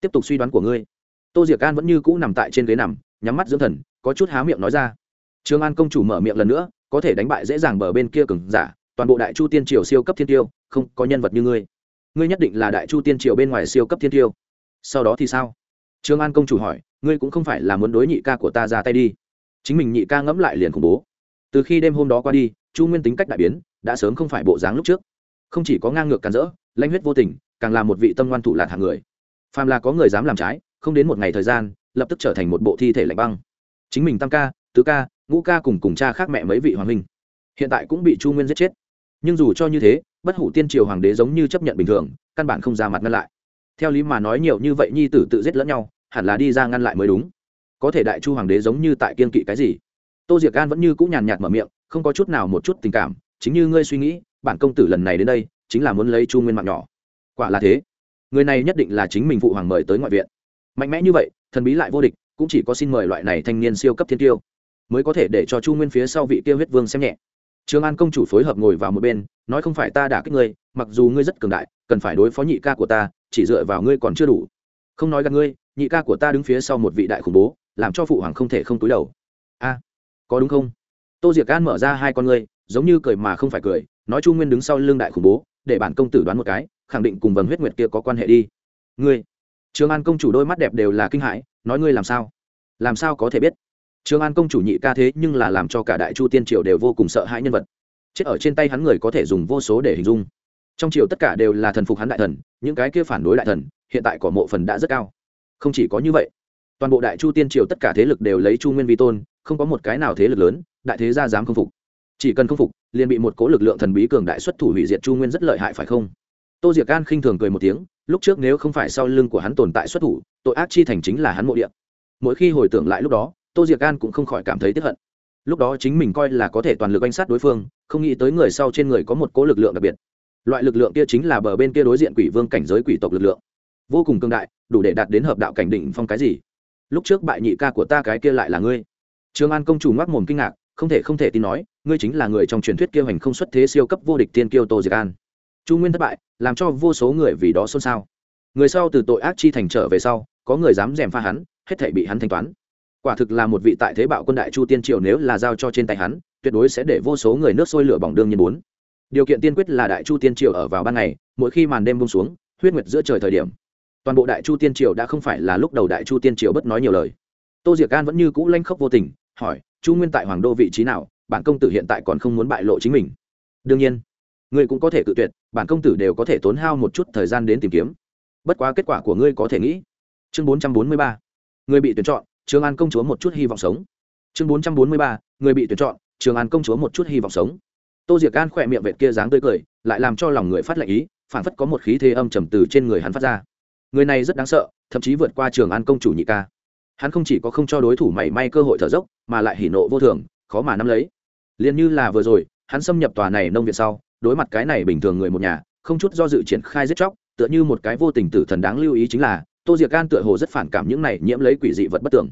Tiếp tục suy đoán của ngươi tô diệc an vẫn như cũ nằm tại trên ghế nằm, nhắm mắt dưỡng thần, có chút há miệng nói ra. Trương an công chủ mở miệng lần nữa, có thể đánh bại dễ dàng bờ bên kia cừng giả, toàn bộ đại chu tiên triều siêu cấp thiên tiêu, không, có nhân vật như ngươi. Ngươi nhất định là đại chu tiên triều bên ngoài siêu cấp thiên tiêu. Sau đó thì sao? Trương an công chủ hỏi, ngươi cũng không phải là muốn đối nhị ca của ta ra tay đi. Chính mình nhị ca ngẫm lại liền khủng bố. Từ khi đêm hôm đó qua đi, chu nguyên tính cách đại biến, đã sớm không phải bộ dáng lúc trước. Không chỉ có ngang ngược càn rỡ, lanh huyết vô tình, càng là một vị tâm ngoan thủ lạc hạng người. Phàm là có người dám làm trái không đến một ngày thời gian, lập tức trở thành một bộ thi thể lạnh băng. Chính mình tam ca, tứ ca, ngũ ca cùng cùng cha khác mẹ mấy vị hoàng minh hiện tại cũng bị chu nguyên giết chết. Nhưng dù cho như thế, bất hủ tiên triều hoàng đế giống như chấp nhận bình thường, căn bản không ra mặt ngăn lại. Theo lý mà nói nhiều như vậy nhi tử tự giết lẫn nhau, hẳn là đi ra ngăn lại mới đúng. Có thể đại chu hoàng đế giống như tại kiên kỵ cái gì? Tô diệc an vẫn như cũng nhàn nhạt mở miệng, không có chút nào một chút tình cảm, chính như ngươi suy nghĩ, bản công tử lần này đến đây, chính là muốn lấy chu nguyên mạng nhỏ. Quả là thế. Người này nhất định là chính mình phụ hoàng mời tới ngoại viện mạnh mẽ như vậy, thần bí lại vô địch, cũng chỉ có xin mời loại này thanh niên siêu cấp thiên tiêu, mới có thể để cho chu nguyên phía sau vị tiêu huyết vương xem nhẹ. Trương an công chủ phối hợp ngồi vào một bên, nói không phải ta đả kích ngươi, mặc dù ngươi rất cường đại, cần phải đối phó nhị ca của ta, chỉ dựa vào ngươi còn chưa đủ. Không nói gặp ngươi, nhị ca của ta đứng phía sau một vị đại khủng bố, làm cho phụ hoàng không thể không túi đầu. A, có đúng không? Tô diệc an mở ra hai con ngươi, giống như cười mà không phải cười, nói chu nguyên đứng sau lưng đại khủng bố, để bản công tử đoán một cái, khẳng định cùng vầng huyết nguyệt kia có quan hệ đi. Ngươi trương an công chủ đôi mắt đẹp đều là kinh hãi, nói ngươi làm sao? Làm sao có thể biết? Trương an công chủ nhị ca thế nhưng là làm cho cả đại chu tiên triều đều vô cùng sợ hãi nhân vật. Chết ở trên tay hắn người có thể dùng vô số để hình dung. Trong triều tất cả đều là thần phục hắn đại thần, những cái kia phản đối đại thần, hiện tại có mộ phần đã rất cao. Không chỉ có như vậy, toàn bộ đại chu tiên triều tất cả thế lực đều lấy chu nguyên vi tôn, không có một cái nào thế lực lớn, đại thế gia dám không phục. Chỉ cần không phục, liền bị một cố lực lượng thần bí cường đại xuất thủ hủy diệt chu nguyên rất lợi hại phải không? Tô diệc an khinh thường cười một tiếng lúc trước nếu không phải sau lưng của hắn tồn tại xuất thủ, tội ác chi thành chính là hắn mộ địa. Mỗi khi hồi tưởng lại lúc đó, tô diệc an cũng không khỏi cảm thấy tiếp hận. Lúc đó chính mình coi là có thể toàn lực oanh sát đối phương, không nghĩ tới người sau trên người có một cố lực lượng đặc biệt. Loại lực lượng kia chính là bờ bên kia đối diện quỷ vương cảnh giới quỷ tộc lực lượng. Vô cùng cương đại, đủ để đạt đến hợp đạo cảnh đỉnh phong cái gì. Lúc trước bại nhị ca của ta cái kia lại là ngươi. Trương an công chủ ngoác mồm kinh ngạc, không thể không thể tin nói, ngươi chính là người trong truyền thuyết kia hành không xuất thế siêu cấp vô địch tiên kiêu tô diệc an chu nguyên thất bại, làm cho vô số người vì đó xôn xao. Người sau từ tội ác chi thành trở về sau, có người dám dèm pha hắn, hết thể bị hắn thanh toán. Quả thực là một vị tại thế bạo quân đại chu tiên triều nếu là giao cho trên tay hắn, tuyệt đối sẽ để vô số người nước sôi lửa bỏng đương nhiên bốn. Điều kiện tiên quyết là đại chu tiên triều ở vào ban ngày, mỗi khi màn đêm bông xuống, huyết nguyệt giữa trời thời điểm, toàn bộ đại chu tiên triều đã không phải là lúc đầu đại chu tiên triều bất nói nhiều lời. Tô diệc An vẫn như cũ lanh khóc vô tình, hỏi, chu nguyên tại hoàng đô vị trí nào? Bản công tử hiện tại còn không muốn bại lộ chính mình. Đương nhiên ngươi cũng có thể cự tuyệt, bản công tử đều có thể tốn hao một chút thời gian đến tìm kiếm. Bất quá kết quả của ngươi có thể nghĩ. Chương bốn trăm bốn mươi ba. Người bị tuyển chọn, trường an công chúa một chút hy vọng sống. Chương bốn trăm bốn mươi ba. Người bị tuyển chọn, trường an công chúa một chút hy vọng sống. Tô diệc an khỏe miệng vệt kia dáng tươi cười, lại làm cho lòng người phát lạnh ý phản phất có một khí thế âm trầm từ trên người hắn phát ra. Người này rất đáng sợ, thậm chí vượt qua trường an công chủ nhị ca. Hắn không chỉ có không cho đối thủ mảy may cơ hội thở dốc, mà lại hỉ nộ vô thường, khó mà nắm lấy. Liền như là vừa rồi, hắn xâm nhập tòa này nông viện sau đối mặt cái này bình thường người một nhà, không chút do dự triển khai giết chóc, tựa như một cái vô tình tử thần đáng lưu ý chính là, tô diệc gan tựa hồ rất phản cảm những này nhiễm lấy quỷ dị vật bất tưởng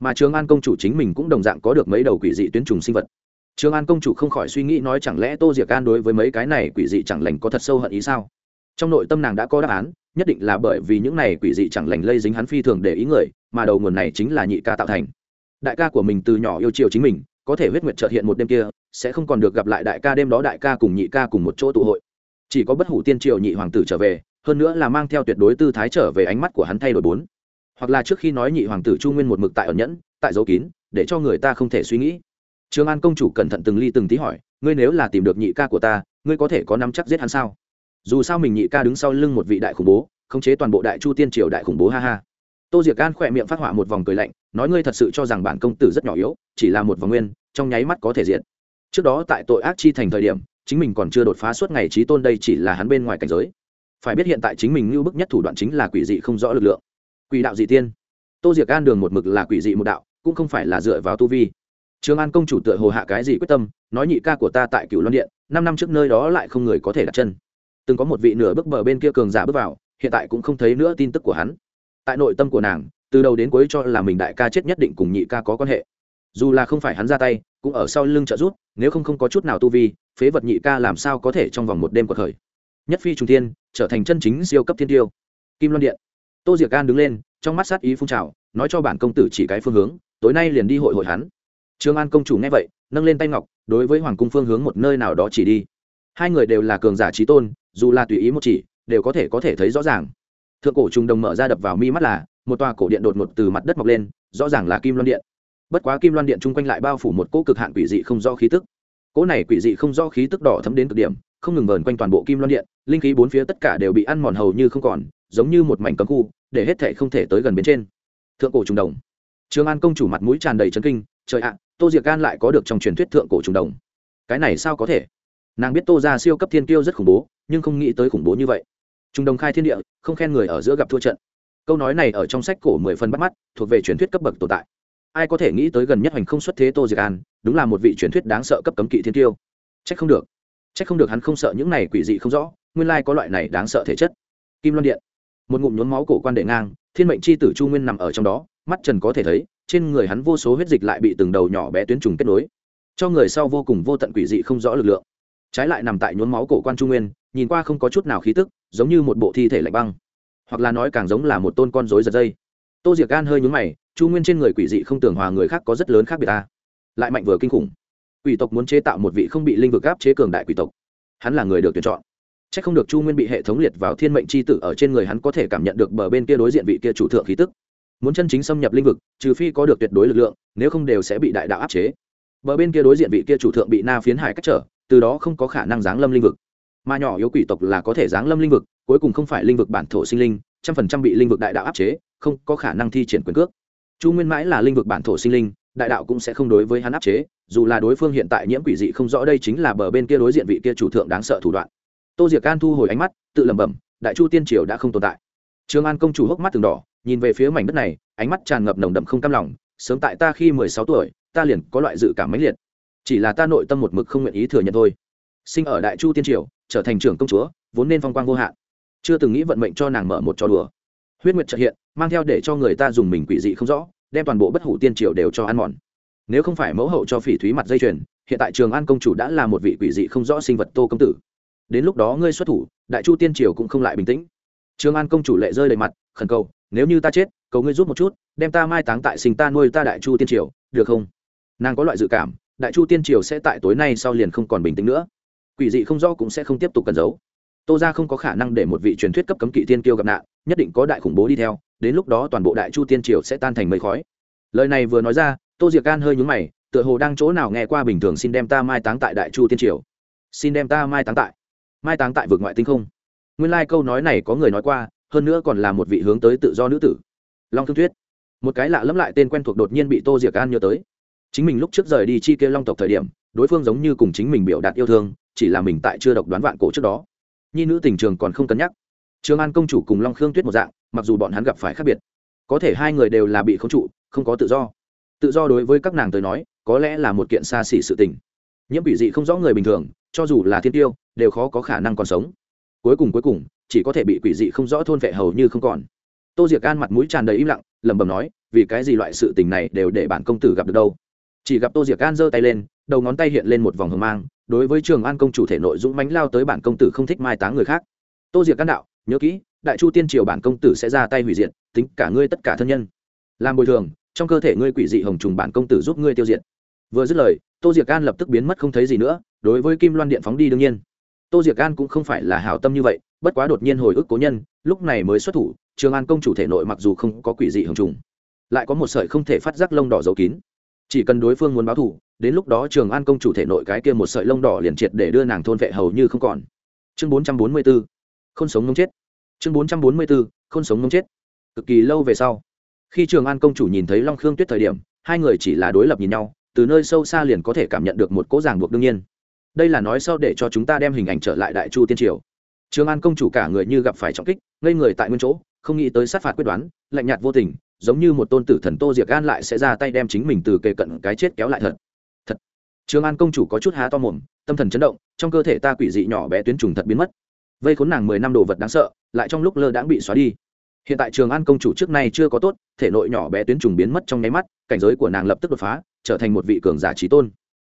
mà trường an công chủ chính mình cũng đồng dạng có được mấy đầu quỷ dị tuyến trùng sinh vật. Trường an công chủ không khỏi suy nghĩ nói chẳng lẽ tô diệc gan đối với mấy cái này quỷ dị chẳng lành có thật sâu hận ý sao? Trong nội tâm nàng đã có đáp án, nhất định là bởi vì những này quỷ dị chẳng lành lây dính hắn phi thường để ý người, mà đầu nguồn này chính là nhị ca tạo thành. Đại ca của mình từ nhỏ yêu chiều chính mình, có thể huyết nguyệt trợt hiện một đêm kia sẽ không còn được gặp lại đại ca đêm đó đại ca cùng nhị ca cùng một chỗ tụ hội. Chỉ có bất hủ tiên triều nhị hoàng tử trở về, hơn nữa là mang theo tuyệt đối tư thái trở về ánh mắt của hắn thay đổi bốn. Hoặc là trước khi nói nhị hoàng tử chu nguyên một mực tại ẩn nhẫn, tại dấu kín, để cho người ta không thể suy nghĩ. Trương an công chủ cẩn thận từng ly từng tí hỏi, ngươi nếu là tìm được nhị ca của ta, ngươi có thể có nắm chắc giết hắn sao? Dù sao mình nhị ca đứng sau lưng một vị đại khủng bố, khống chế toàn bộ đại chu tiên triều đại khủng bố ha ha. Tô diệc gan khỏe miệng phát họa một vòng cười lạnh, nói, ngươi thật sự cho rằng bản công tử rất nhỏ yếu, chỉ là một vòng nguyên, trong nháy mắt có thể diện trước đó tại tội ác chi thành thời điểm, chính mình còn chưa đột phá suốt ngày trí tôn đây chỉ là hắn bên ngoài cảnh giới. Phải biết hiện tại chính mình lưu bức nhất thủ đoạn chính là quỷ dị không rõ lực lượng. Quỷ đạo dị tiên. Tô diệc An đường một mực là quỷ dị một đạo, cũng không phải là dựa vào tu vi. Trường an công chủ tựa hồ hạ cái gì quyết tâm, nói nhị ca của ta tại cựu loan điện, năm năm trước nơi đó lại không người có thể đặt chân. Từng có một vị nửa bước bờ bên kia cường giả bước vào, hiện tại cũng không thấy nữa tin tức của hắn. Tại nội tâm của nàng, từ đầu đến cuối cho là mình đại ca chết nhất định cùng nhị ca có quan hệ dù là không phải hắn ra tay, cũng ở sau lưng trợ rút nếu không không có chút nào tu vi, phế vật nhị ca làm sao có thể trong vòng một đêm cuộc khởi. Nhất phi trung thiên, trở thành chân chính siêu cấp thiên tiêu. Kim loan điện. Tô diệc An đứng lên, trong mắt sát ý phun trào, nói cho bản công tử chỉ cái phương hướng, tối nay liền đi hội hội hắn. Trương an công chủ nghe vậy, nâng lên tay ngọc, đối với hoàng cung phương hướng một nơi nào đó chỉ đi. Hai người đều là cường giả trí tôn, dù là tùy ý một chỉ, đều có thể có thể thấy rõ ràng. Thượng cổ trùng đồng mở ra đập vào mi mắt là, một tòa cổ điện đột ngột từ mặt đất mọc lên, rõ ràng là kim loan điện bất quá kim loan điện chung quanh lại bao phủ một cỗ cực hạn quỷ dị không do khí tức. Cỗ này quỷ dị không do khí tức đỏ thấm đến cực điểm, không ngừng vờn quanh toàn bộ kim loan điện, linh khí bốn phía tất cả đều bị ăn mòn hầu như không còn, giống như một mảnh cấm khu, để hết thể không thể tới gần bên trên. Thượng cổ trùng đồng. Trường an công chủ mặt mũi tràn đầy trấn kinh, trời ạ, tô diệc gan lại có được trong truyền thuyết thượng cổ trùng đồng. Cái này sao có thể? Nàng biết tô ra siêu cấp thiên kiêu rất khủng bố, nhưng không nghĩ tới khủng bố như vậy. Trùng đồng khai thiên địa, không khen người ở giữa gặp thua trận. Câu nói này ở trong sách cổ mười phần bắt mắt, thuộc về truyền thuyết cấp bậc tồn tại ai có thể nghĩ tới gần nhất hành không xuất thế tô diệc an, đúng là một vị truyền thuyết đáng sợ cấp cấm kỵ thiên tiêu. C h ắ c không được. C h ắ c không được hắn không sợ những này quỷ dị không rõ, nguyên lai có loại này đáng sợ thể chất. Kim loan điện. Một ngụm nhốn máu cổ quan đệ ngang, thiên mệnh c h i tử chu nguyên nằm ở trong đó, mắt trần có thể thấy, trên người hắn vô số huyết dịch lại bị từng đầu nhỏ bé tuyến trùng kết nối, cho người sau vô cùng vô tận quỷ dị không rõ lực lượng. Trái lại nằm tại nhốn máu cổ quan trung nguyên, nhìn qua không có chút nào khí tức, giống như một bộ thi thể lạnh băng, hoặc là nói càng giống là một tôn con rối giật dây. Tô diệc gan hơi nhúng mày chu nguyên trên người quỷ dị không tưởng hòa người khác có rất lớn khác biệt ta. Lại mạnh vừa kinh khủng. Quỷ tộc muốn chế tạo một vị không bị linh vực áp chế cường đại quỷ tộc. Hắn là người được tuyển chọn. C h ắ c không được chu nguyên bị hệ thống liệt vào thiên mệnh c h i tử ở trên người hắn có thể cảm nhận được bờ bên kia đối diện vị kia chủ thượng khí tức. Muốn chân chính xâm nhập linh vực, trừ phi có được tuyệt đối lực lượng, nếu không đều sẽ bị đại đạo áp chế. Bờ bên kia đối diện vị kia chủ thượng bị na phiến hải cách trở, từ đó không có khả năng giáng lâm linh vực. Mà nhỏ yếu quỷ tộc là có thể giáng lâm linh vực, cuối cùng không phải linh vực bản thổ sinh linh, trăm phần trăm bị linh vực đại đạo áp chế, không có khả năng thi triển quyền cước chu nguyên mãi là linh vực bản thổ sinh linh, đại đạo cũng sẽ không đối với hắn áp chế, dù là đối phương hiện tại nhiễm quỷ dị không rõ đây chính là bờ bên kia đối diện vị kia chủ thượng đáng sợ thủ đoạn. Tô diệc can thu hồi ánh mắt, tự lẩm bẩm, đại chu tiên triều đã không tồn tại. Trương an công chủ hốc mắt từng đỏ, nhìn về phía mảnh đất này, ánh mắt tràn ngập nồng đậm không cam lòng, sớm tại ta khi mười sáu tuổi, ta liền có loại dự cảm mãnh liệt. Chỉ là ta nội tâm một mực không nguyện ý thừa nhận thôi. Sinh ở đại chu tiên triều, trở thành trưởng công chúa, vốn nên phong quang vô hạn. Chưa từng nghĩ vận mệnh cho nàng mở một trò đùa huyết nguyệt trợ hiện, mang theo để cho người ta dùng mình quỷ dị không rõ, đem toàn bộ bất hủ tiên triều đều cho ăn mòn. Nếu không phải mẫu hậu cho phỉ thúy mặt dây chuyền, hiện tại trường an công chủ đã là một vị quỷ dị không rõ sinh vật tô công tử. Đến lúc đó ngươi xuất thủ, đại chu tiên triều cũng không lại bình tĩnh. Trường an công chủ lệ rơi đầy mặt, khẩn cầu, nếu như ta chết, cầu ngươi rút một chút, đem ta mai táng tại sinh ta nuôi ta đại chu tiên triều, được không? Nàng có loại dự cảm, đại chu tiên triều sẽ tại tối nay sau liền không còn bình tĩnh nữa. Quỷ dị không rõ cũng sẽ không tiếp tục cần giấu. Tô ra không có khả năng để một vị truyền thuyết cấp cấm kỵ tiên kiêu gặp nạn nhất định có đại khủng bố đi theo, đến lúc đó toàn bộ đại chu tiên triều sẽ tan thành mây khói. Lời này vừa nói ra, tô diệc gan hơi nhúng mày, tựa hồ đang chỗ nào nghe qua bình thường xin đem ta mai táng tại đại chu tiên triều. Xin đem ta mai táng tại. Mai táng tại vực ngoại tinh không. Nguyên lai、like、câu nói này có người nói qua, hơn nữa còn là một vị hướng tới tự do nữ tử. Long thương thuyết. Một cái lạ lẫm lại tên quen thuộc đột nhiên bị tô diệc an nhớ tới. Chính mình lúc trước rời đi chi kêu long tộc thời điểm, đối phương giống như cùng chính mình biểu đạt yêu thương, chỉ là mình tại chưa độc đoán vạn cổ trước đó. Nhi nữ tình trường còn không cân nhắc trường an công chủ cùng long khương tuyết một dạng, mặc dù bọn hắn gặp phải khác biệt, có thể hai người đều là bị khống trụ, không có tự do. Tự do đối với các nàng tới nói, có lẽ là một kiện xa xỉ sự tình. Nhiễm quỷ dị không rõ người bình thường, cho dù là thiên tiêu, đều khó có khả năng còn sống. Cuối cùng cuối cùng, chỉ có thể bị quỷ dị không rõ thôn vệ hầu như không còn. Tô diệc an mặt mũi tràn đầy im lặng, lẩm bẩm nói, vì cái gì loại sự tình này đều để bản công tử gặp được đâu? Chỉ gặp tô diệc an giơ tay lên, đầu ngón tay hiện lên một vòng hờ mang, đối với trường an công chủ thể nội dũng mánh lao tới bản công tử không thích mai táng người khác. Tô diệc an đạo nhớ kỹ, đại chu tiên triều bản công tử sẽ ra tay hủy diệt, tính cả ngươi tất cả thân nhân. Làm bồi thường, trong cơ thể ngươi quỷ dị hồng trùng bản công tử giúp ngươi tiêu diệt. Vừa dứt lời, tô diệc an lập tức biến mất không thấy gì nữa, đối với kim loan điện phóng đi đương nhiên. Tô diệc an cũng không phải là hảo tâm như vậy, bất quá đột nhiên hồi ức cố nhân, lúc này mới xuất thủ, trường an công chủ thể nội mặc dù không có quỷ dị hồng trùng, lại có một sợi không thể phát giác lông đỏ giấu kín. Chỉ cần đối phương muốn báo thù, đến lúc đó trường an công chủ thể nội cái kia một sợi lông đỏ liền triệt để đưa nàng thôn vệ hầu như không còn. Chương bốn trăm bốn mươi bốn không sống mông chết. Chương bốn trăm bốn mươi bốn không sống mông chết. Cực kỳ lâu về sau, khi trường an công chủ nhìn thấy long khương tuyết thời điểm, hai người chỉ là đối lập nhìn nhau, từ nơi sâu xa liền có thể cảm nhận được một cố ràng buộc đương nhiên. Đây là nói sau để cho chúng ta đem hình ảnh trở lại đại chu tiên triều. Trường an công chủ cả người như gặp phải trọng kích, ngây người tại nguyên chỗ, không nghĩ tới sát phạt quyết đoán, lạnh nhạt vô tình, giống như một tôn tử thần tô diệc gan lại sẽ ra tay đem chính mình từ kề cận cái chết kéo lại thật. Thật. Trường an công chủ có chút há to mồm, tâm thần chấn động, trong cơ thể ta quỷ dị nhỏ bé tuyến trùng thật biến mất vây khốn nàng mười năm đồ vật đáng sợ, lại trong lúc lơ đãng bị xóa đi. Hiện tại trường an công chủ trước nay chưa có tốt, thể nội nhỏ bé tuyến trùng biến mất trong nháy mắt, cảnh giới của nàng lập tức đột phá, trở thành một vị cường giả trí tôn.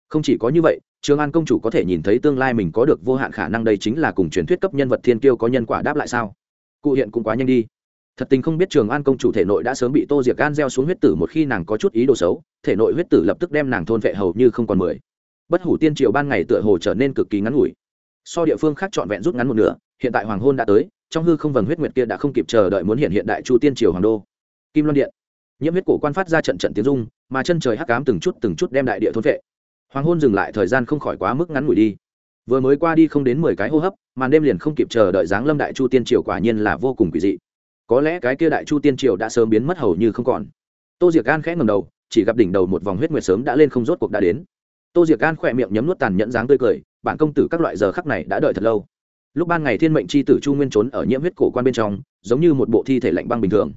Không chỉ có như vậy, trường an công chủ có thể nhìn thấy tương lai mình có được vô hạn khả năng đây chính là cùng truyền thuyết cấp nhân vật thiên kiêu có nhân quả đáp lại sao? Cụ hiện cũng quá nhanh đi. Thật tình không biết trường an công chủ thể nội đã sớm bị tô diệc gan gieo xuống huyết tử một khi nàng có chút ý đồ xấu, thể nội huyết tử lập tức đem nàng thôn vệ hầu như không còn mười. Bất hủ tiên triệu ban ngày tựa hồ trở nên cực kỳ ngắn ngủi so địa phương khác trọn vẹn rút ngắn một nửa, hiện tại hoàng hôn đã tới, trong hư không vầng huyết nguyệt kia đã không kịp chờ đợi muốn hiện hiện đại chu tiên triều hoàng đô. Kim loan điện. Nhiễm huyết cổ quan phát ra trận trận tiếng dung mà chân trời hắc cám từng chút từng chút đem đại địa thôn vệ hoàng hôn dừng lại thời gian không khỏi quá mức ngắn ngủi đi. Vừa mới qua đi không đến mười cái hô hấp, màn đêm liền không kịp chờ đợi giáng lâm đại chu tiên triều quả nhiên là vô cùng quỷ dị. Có lẽ cái kia đại chu tiên triều đã sớm biến mất hầu như không còn. Tô diệc gan khẽ ngầm đầu, chỉ gặp đỉnh đầu một vòng huyết nguyệt sớm đã lên không rốt cuộc đã đến tô diệc gan khỏe miệng nhấm nuốt tàn nhẫn dáng tươi cười, bản công tử các loại giờ khắc này đã đợi thật lâu. Lúc ban ngày thiên mệnh c h i tử chu nguyên trốn ở nhiễm huyết cổ quan bên trong, giống như một bộ thi thể lạnh băng bình thường.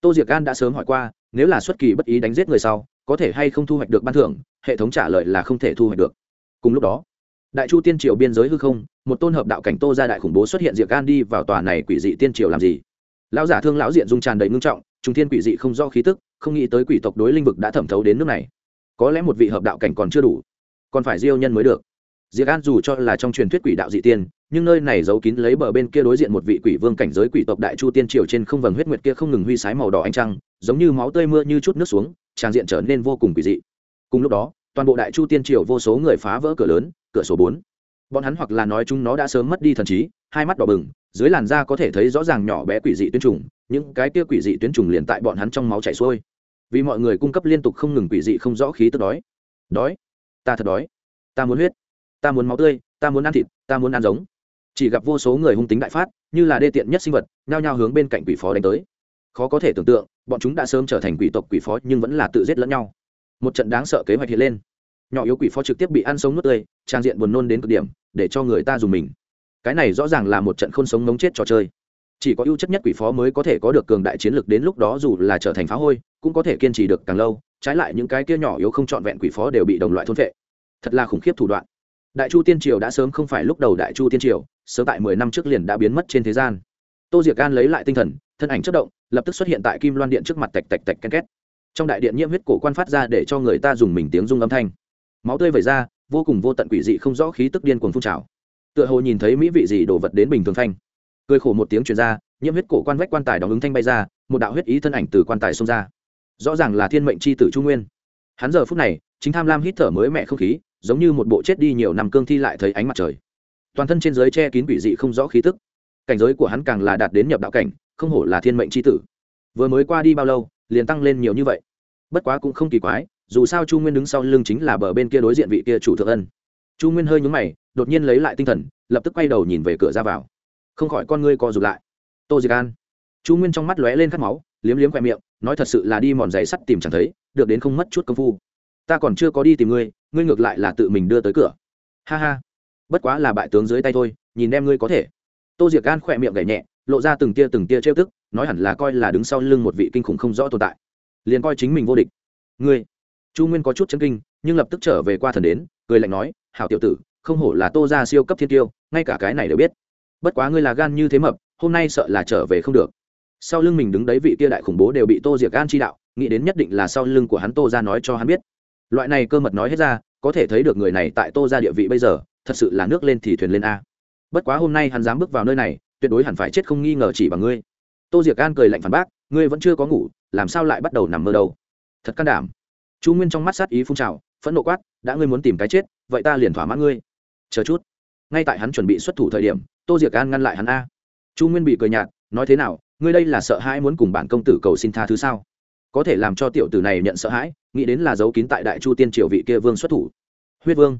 Tô diệc gan đã sớm hỏi qua, nếu là xuất kỳ bất ý đánh giết người sau, có thể hay không thu hoạch được ban thưởng, hệ thống trả lời là không thể thu hoạch được. Cùng lúc đó, đại chu tiên triều biên giới hư không, một tôn hợp đạo cảnh tô ra đại khủng bố xuất hiện diệc gan đi vào tòa này quỷ dị tiên triều làm gì? Lão giả thương lão diện dung tràn đầy ngưng trọng trung thiên quỷ dị không do khí tức, không nghĩ tới quỷ tộc đối linh vực đã thẩm thấu đến nước này. Có lẽ một vị hợp đạo cảnh còn chưa đủ còn phải diêu nhân mới được. Diệc an dù cho là trong truyền thuyết quỷ đạo dị tiên, nhưng nơi này giấu kín lấy bờ bên kia đối diện một vị quỷ vương cảnh giới quỷ tộc đại chu tiên triều trên không vầng huyết nguyệt kia không ngừng huy sái màu đỏ ánh trăng, giống như máu tươi mưa như chút nước xuống tràng diện trở nên vô cùng quỷ dị. Cùng lúc đó, toàn bộ đại chu tiên triều vô số người phá vỡ cửa lớn, cửa số bốn. Bọn hắn hoặc là nói chúng nó đã sớm mất đi thần trí, hai mắt đỏ bừng, dưới làn da có thể thấy rõ ràng nhỏ bé quỷ dị tuyến trùng, những cái kia quỷ dị tuyến trùng liền tại bọn hắn trong máu chảy xuôi. Vì mọi người cung cấp liên tục không ngừng quỷ dị không rõ khí tức đói. Đói ta thật đói. Ta muốn huyết. Ta muốn máu tươi, ta muốn ăn thịt, ta muốn ăn giống. Chỉ gặp vô số người hung tính đại phát, như là đê tiện nhất sinh vật, nhao nhao hướng bên cạnh quỷ phó đánh tới. Khó có thể tưởng tượng, bọn chúng đã sớm trở thành quỷ tộc quỷ phó, nhưng vẫn là tự giết lẫn nhau. Một trận đáng sợ kế hoạch hiện lên. Nhỏ yếu quỷ phó trực tiếp bị ăn sống nuốt tươi, trang diện buồn nôn đến cực điểm, để cho người ta dùng mình. Cái này rõ ràng là một trận không sống ngống chết trò chơi. Chỉ có ưu chất nhất quỷ phó mới có thể có được cường đại chiến lược đến lúc đó dù là trở thành phá hôi, cũng có thể kiên trì được càng lâu trái lại những cái kia nhỏ yếu không trọn vẹn quỷ phó đều bị đồng loại thôn vệ. Thật là khủng khiếp thủ đoạn. Đại chu tiên triều đã sớm không phải lúc đầu đại chu tiên triều, sớm tại mười năm trước liền đã biến mất trên thế gian. Tô diệc gan lấy lại tinh thần, thân ảnh chất động, lập tức xuất hiện tại kim loan điện trước mặt tạch tạch tạch ken két. Trong đại điện nhiễm huyết cổ quan phát ra để cho người ta dùng mình tiếng rung âm thanh. Máu tươi vẩy ra, vô cùng vô tận quỷ dị không rõ khí tức điên cuồng phun trào. Tựa hồ nhìn thấy mỹ vị gì đổ vật đến bình thường thanh. Cười khổ một tiếng truyền ra, nhiễm huyết cổ quan vách quan tài đóng ứng thanh bay ra, một đạo huyết ý thân ảnh từ quan tài xông ra rõ ràng là thiên mệnh c h i tử trung nguyên. Hắn giờ phút này, chính tham lam hít thở mới mẹ không khí, giống như một bộ chết đi nhiều năm cương thi lại thấy ánh mặt trời. Toàn thân trên giới che kín quỷ dị không rõ khí tức. Cảnh giới của hắn càng là đạt đến nhập đạo cảnh, không hổ là thiên mệnh c h i tử. Vừa mới qua đi bao lâu, liền tăng lên nhiều như vậy. Bất quá cũng không kỳ quái, dù sao chu nguyên đứng sau lưng chính là bờ bên kia đối diện vị kia chủ thượng ân. Chu nguyên hơi nhúng mày, đột nhiên lấy lại tinh thần, lập tức quay đầu nhìn về cửa ra vào. Không khỏi con ngươi co rụt lại. Tô diệc an. Chu nguyên trong mắt lóe lên khát máu, liếm liếm khoe miệng nói thật sự là đi mòn giày sắt tìm chẳng thấy, được đến không mất chút công phu. Ta còn chưa có đi tìm ngươi ngươi ngược lại là tự mình đưa tới cửa. Ha ha. Bất quá là bại tướng dưới tay thôi, nhìn đem ngươi có thể. Tô diệc gan khỏe miệng gảy nhẹ, lộ ra từng tia từng tia trêu tức, nói hẳn là coi là đứng sau lưng một vị kinh khủng không rõ tồn tại. Liền coi chính mình vô địch. Ngươi. Chu nguyên có chút chân kinh, nhưng lập tức trở về qua thần đến, cười lạnh nói, hảo tiểu tử, không hổ là tô ra siêu cấp thiên tiêu, ngay cả cái này đều biết. Bất quá ngươi là gan như thế mập, hôm nay sợ là trở về không được sau lưng mình đứng đấy vị kia đại khủng bố đều bị tô diệc gan chi đạo, nghĩ đến nhất định là sau lưng của hắn tô ra nói cho hắn biết. Loại này cơ mật nói hết ra, có thể thấy được người này tại tô ra địa vị bây giờ, thật sự là nước lên thì thuyền lên a. Bất quá hôm nay hắn dám bước vào nơi này, tuyệt đối hẳn phải chết không nghi ngờ chỉ bằng ngươi. Tô diệc an cười lạnh phản bác, ngươi vẫn chưa có ngủ, làm sao lại bắt đầu nằm mơ đâu? Thật can đảm. Chu nguyên trong mắt sát ý phun trào, phẫn nộ quát, đã ngươi muốn tìm cái chết, vậy ta liền thỏa mãn ngươi. Chờ chút. Ngay tại hắn chuẩn bị xuất thủ thời điểm, tô diệc an ngăn lại hắn a. Chu nguyên bị cười nhạt, nói thế nào ngươi đây là sợ hãi muốn cùng bản công tử cầu xin tha thứ sao? Có thể làm cho tiểu tử này nhận sợ hãi, nghĩ đến là giấu kín tại đại chu tiên triều vị kia vương xuất thủ. Huyết vương,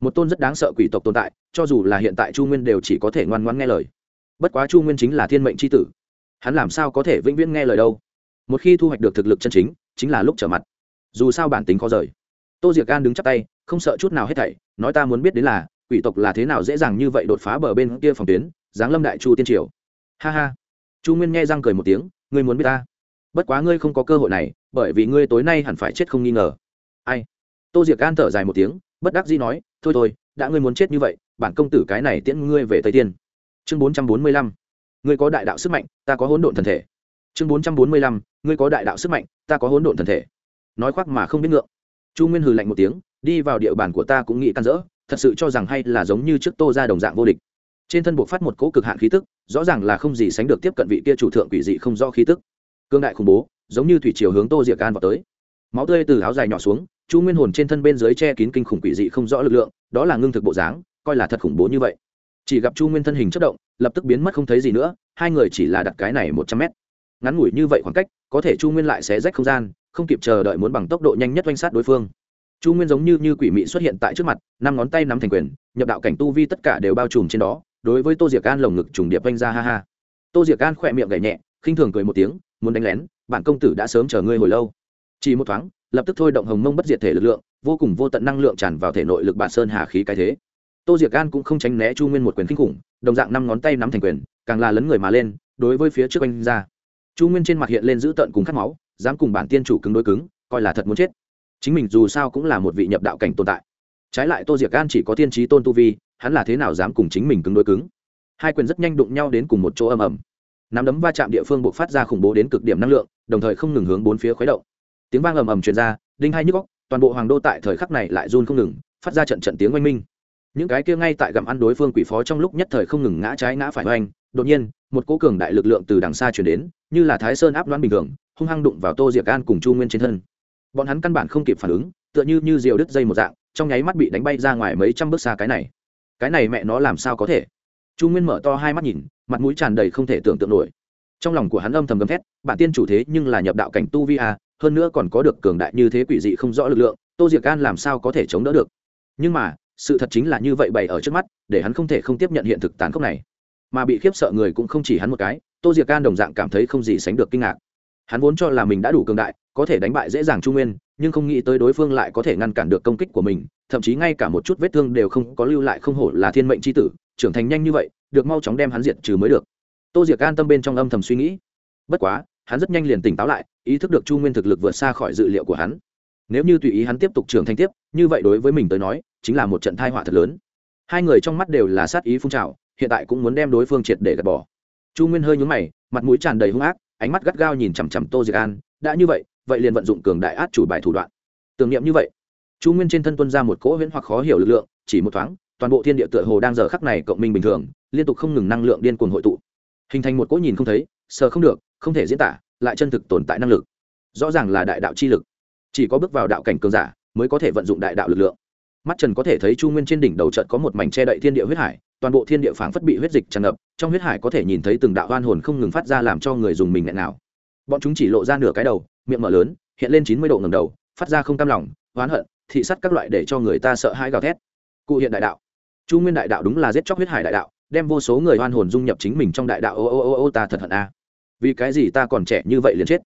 một tôn rất đáng sợ quỷ tộc tồn tại, cho dù là hiện tại chu nguyên đều chỉ có thể ngoan ngoãn nghe lời. Bất quá chu nguyên chính là thiên mệnh c h i tử. Hắn làm sao có thể vĩnh viễn nghe lời đâu? Một khi thu hoạch được thực lực chân chính chính là lúc trở mặt. Dù sao bản tính khó rời. Tô diệc gan đứng chắp tay, không sợ chút nào hết thảy, nói ta muốn biết đến là, quỷ tộc là thế nào dễ dàng như vậy đột phá bờ bên kia phòng tuyến, giáng lâm đại chu tiên triều. Ha ha chu nguyên nghe răng cười một tiếng, ngươi muốn biết ta? Bất quá ngươi không có cơ hội này, bởi vì ngươi tối nay hẳn phải chết không nghi ngờ. Ai? Tô diệc gan thở dài một tiếng, bất đắc dĩ nói, thôi thôi, đã ngươi muốn chết như vậy, bản công tử cái này tiễn ngươi về tây tiên. Chương bốn trăm bốn mươi lăm, ngươi có đại đạo sức mạnh, ta có hỗn độn thần thể. Chương bốn trăm bốn mươi lăm, ngươi có đại đạo sức mạnh, ta có hỗn độn thần thể. Nói khoác mà không biết ngượng. Chu nguyên hừ lạnh một tiếng, đi vào địa bàn của ta cũng nghĩ can dỡ, thật sự cho rằng hay là giống như trước tô ra đồng dạng vô địch trên thân buộc phát một cỗ cực hạn khí tức, rõ ràng là không gì sánh được tiếp cận vị kia chủ thượng quỷ dị không rõ khí tức. Cương đại khủng bố, giống như thủy chiều hướng tô diệc an vào tới. Máu tươi từ áo dài nhỏ xuống, chu nguyên hồn trên thân bên dưới che kín kinh khủng quỷ dị không rõ lực lượng, đó là ngưng thực bộ dáng, coi là thật khủng bố như vậy. Chỉ gặp chu nguyên thân hình chất động, lập tức biến mất không thấy gì nữa, hai người chỉ là đặt cái này một trăm mét. Ngắn ngủi như vậy khoảng cách, có thể chu nguyên lại sẽ rách không gian, không kịp chờ đợi muốn bằng tốc độ nhanh nhất oanh sát đối phương. Chu nguyên giống như như quỷ mị xuất hiện tại trước mặt, năm ngón tay nắm thành quyền, nhập đạo cảnh tu vi tất cả đều bao trùm trên đó đối với tô diệc an lồng ngực trùng điệp vanh ra ha ha. Tô diệc an khỏe miệng gảy nhẹ, khinh thường cười một tiếng, muốn đánh lén bản công tử đã sớm chờ ngươi hồi lâu. Chỉ một thoáng, lập tức thôi động hồng mông bất diệt thể lực lượng, vô cùng vô tận năng lượng tràn vào thể nội lực bản sơn hà khí cái thế. Tô diệc an cũng không tránh né chu nguyên một quyền kinh khủng, đồng dạng năm ngón tay nắm thành quyền, càng là lấn người mà lên, đối với phía trước anh ra. Chu nguyên trên mặt hiện lên giữ tợn cùng khát máu, dám cùng bản tiên chủ cứng đối cứng, coi là thật muốn chết. Chính mình dù sao cũng là một vị nhập đạo cảnh tồn tại. Trái lại tô diệc an chỉ có tiên trí tôn tu vi hắn là thế nào dám cùng chính mình cứng đối cứng? Hai quyền rất nhanh đụng nhau đến cùng một chỗ ầm ầm. Nắm đấm va chạm địa phương buộc phát ra khủng bố đến cực điểm năng lượng, đồng thời không ngừng hướng bốn phía khuấy động. Tiếng vang ầm ầm truyền ra, đinh hai nhức góc toàn bộ hoàng đô tại thời khắc này lại run không ngừng, phát ra trận trận tiếng oanh minh. Những cái kia ngay tại gặm ăn đối phương quỷ phó trong lúc nhất thời không ngừng ngã trái ngã phải oanh, đột nhiên, một cỗ cường đại lực lượng từ đằng xa chuyển đến, như là thái sơn áp đoán bình thường, hung hăng đụng vào tô diệc an cùng chu nguyên trên thân. Bọn hắn căn bản không kịp phản ứng, tựa như như diều đứt dây một dạng, trong nháy mắt bị đánh bay ra ngoài mấy trăm bước xa cái này cái này mẹ nó làm sao có thể? Chu nguyên mở to hai mắt nhìn, mặt mũi tràn đầy không thể tưởng tượng nổi. Trong lòng của hắn âm thầm gầm thét, bản tiên chủ thế nhưng là nhập đạo cảnh tu vi a, hơn nữa còn có được cường đại như thế quỷ dị không rõ lực lượng, tô diệc an làm sao có thể chống đỡ được? Nhưng mà, sự thật chính là như vậy bày ở trước mắt, để hắn không thể không tiếp nhận hiện thực tàn khốc này. Mà bị khiếp sợ người cũng không chỉ hắn một cái, tô diệc an đồng dạng cảm thấy không gì sánh được kinh ngạc. Hắn vốn cho là mình đã đủ cường đại, có thể đánh bại dễ dàng trung nguyên, nhưng không nghĩ tới đối phương lại có thể ngăn cản được công kích của mình thậm chí ngay cả một chút vết thương đều không có lưu lại không hổ là thiên mệnh c h i tử, trưởng thành nhanh như vậy, được mau chóng đem hắn diệt trừ mới được. Tô diệc an tâm bên trong âm thầm suy nghĩ. Bất quá, hắn rất nhanh liền tỉnh táo lại, ý thức được chu nguyên thực lực vượt xa khỏi dự liệu của hắn. Nếu như tùy ý hắn tiếp tục trưởng thành tiếp, như vậy đối với mình tới nói, chính là một trận thai họa thật lớn. Hai người trong mắt đều là sát ý phun trào, hiện tại cũng muốn đem đối phương triệt để gạt bỏ. Chu nguyên hơi nhúng mày, mặt mũi tràn đầy hung ác, ánh mắt gắt gao nhìn chằm chằm tô diệc an, đã như vậy vậy liền vận dụng cường đại át chủ bài thủ đoạn. Tưởng niệm như vậy chu nguyên trên thân tuân ra một cỗ huyễn hoặc khó hiểu lực lượng, chỉ một thoáng, toàn bộ thiên địa tựa hồ đang giờ khắc này cộng minh bình thường, liên tục không ngừng năng lượng điên cuồng hội tụ. Hình thành một cỗ nhìn không thấy, sờ không được, không thể diễn tả, lại chân thực tồn tại năng lực. Rõ ràng là đại đạo chi lực. Chỉ có bước vào đạo cảnh cường giả mới có thể vận dụng đại đạo lực lượng. Mắt trần có thể thấy chu nguyên trên đỉnh đầu trận có một mảnh che đậy thiên địa huyết hải, toàn bộ thiên địa phảng phất bị huyết dịch tràn ngập, trong huyết hải có thể nhìn thấy từng đạo oan hồn không ngừng phát ra làm cho người dùng mình nghẹn nào. Bọn chúng chỉ lộ ra nửa cái đầu, miệng mở lớn, hiện lên chín mươi độ ngầm đầu, phát ra không cam lòng, oán hận thị sát các loại để cho người ta sợ hãi gào thét. Cụ hiện đại đạo. Chu nguyên đại đạo đúng là giết chóc huyết hải đại đạo, đem vô số người oan hồn dung nhập chính mình trong đại đạo. Ô ô ô ô, ta thật hận a. Vì cái gì ta còn trẻ như vậy liền chết?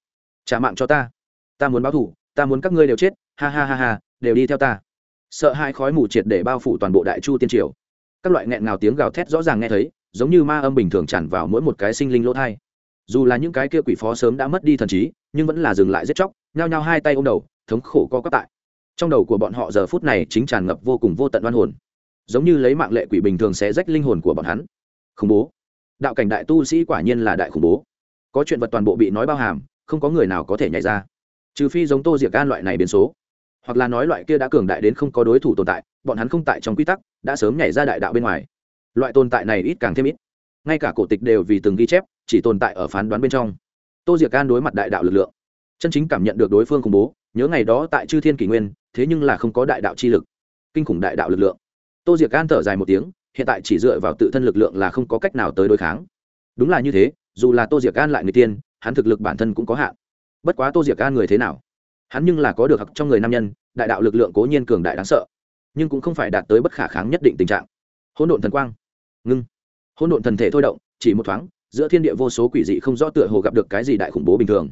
Trả mạng cho ta. Ta muốn báo thủ ta muốn các ngươi đều chết. Ha ha ha ha, đều đi theo ta. Sợ hai khói mù triệt để bao phủ toàn bộ đại chu tiên triều. Các loại nghẹn ngào tiếng gào thét rõ ràng nghe thấy, giống như ma âm bình thường tràn vào mỗi một cái sinh linh lỗ thai. Dù là những cái kia quỷ phó sớm đã mất đi thần trí, nhưng vẫn là dừng lại giết chóc, nhao nhao hai tay ôm đầu, thống khổ co quắp tại trong đầu của bọn họ giờ phút này chính tràn ngập vô cùng vô tận oan hồn. Giống như lấy mạng lệ quỷ bình thường sẽ rách linh hồn của bọn hắn. Khủng bố. Đạo cảnh đại tu sĩ quả nhiên là đại khủng bố. Có chuyện vật toàn bộ bị nói bao hàm, không có người nào có thể nhảy ra. Trừ phi giống tô diệc gan loại này biến số. Hoặc là nói loại kia đã cường đại đến không có đối thủ tồn tại, bọn hắn không tại trong quy tắc, đã sớm nhảy ra đại đạo bên ngoài. Loại tồn tại này ít càng thêm ít. Ngay cả cổ tịch đều vì từng ghi chép, chỉ tồn tại ở phán đoán bên trong. Tô diệc gan đối mặt đại đạo lực lượng. Chân chính cảm nhận được đối phương khủng bố, nhớ ngày đó tại chư thiên kỷ nguyên thế nhưng là không có đại đạo chi lực, kinh khủng đại đạo lực lượng. Tô diệc gan thở dài một tiếng, hiện tại chỉ dựa vào tự thân lực lượng là không có cách nào tới đối kháng. Đúng là như thế, dù là tô diệc gan lại người tiên, hắn thực lực bản thân cũng có hạn. Bất quá tô diệc gan người thế nào? Hắn nhưng là có được học trong người nam nhân, đại đạo lực lượng cố nhiên cường đại đáng sợ, nhưng cũng không phải đạt tới bất khả kháng nhất định tình trạng. Hỗn độn thần quang. Ngưng. Hỗn độn thần thể thôi động, chỉ một thoáng, giữa thiên địa vô số quỷ dị không rõ tựa hồ gặp được cái gì đại khủng bố bình thường.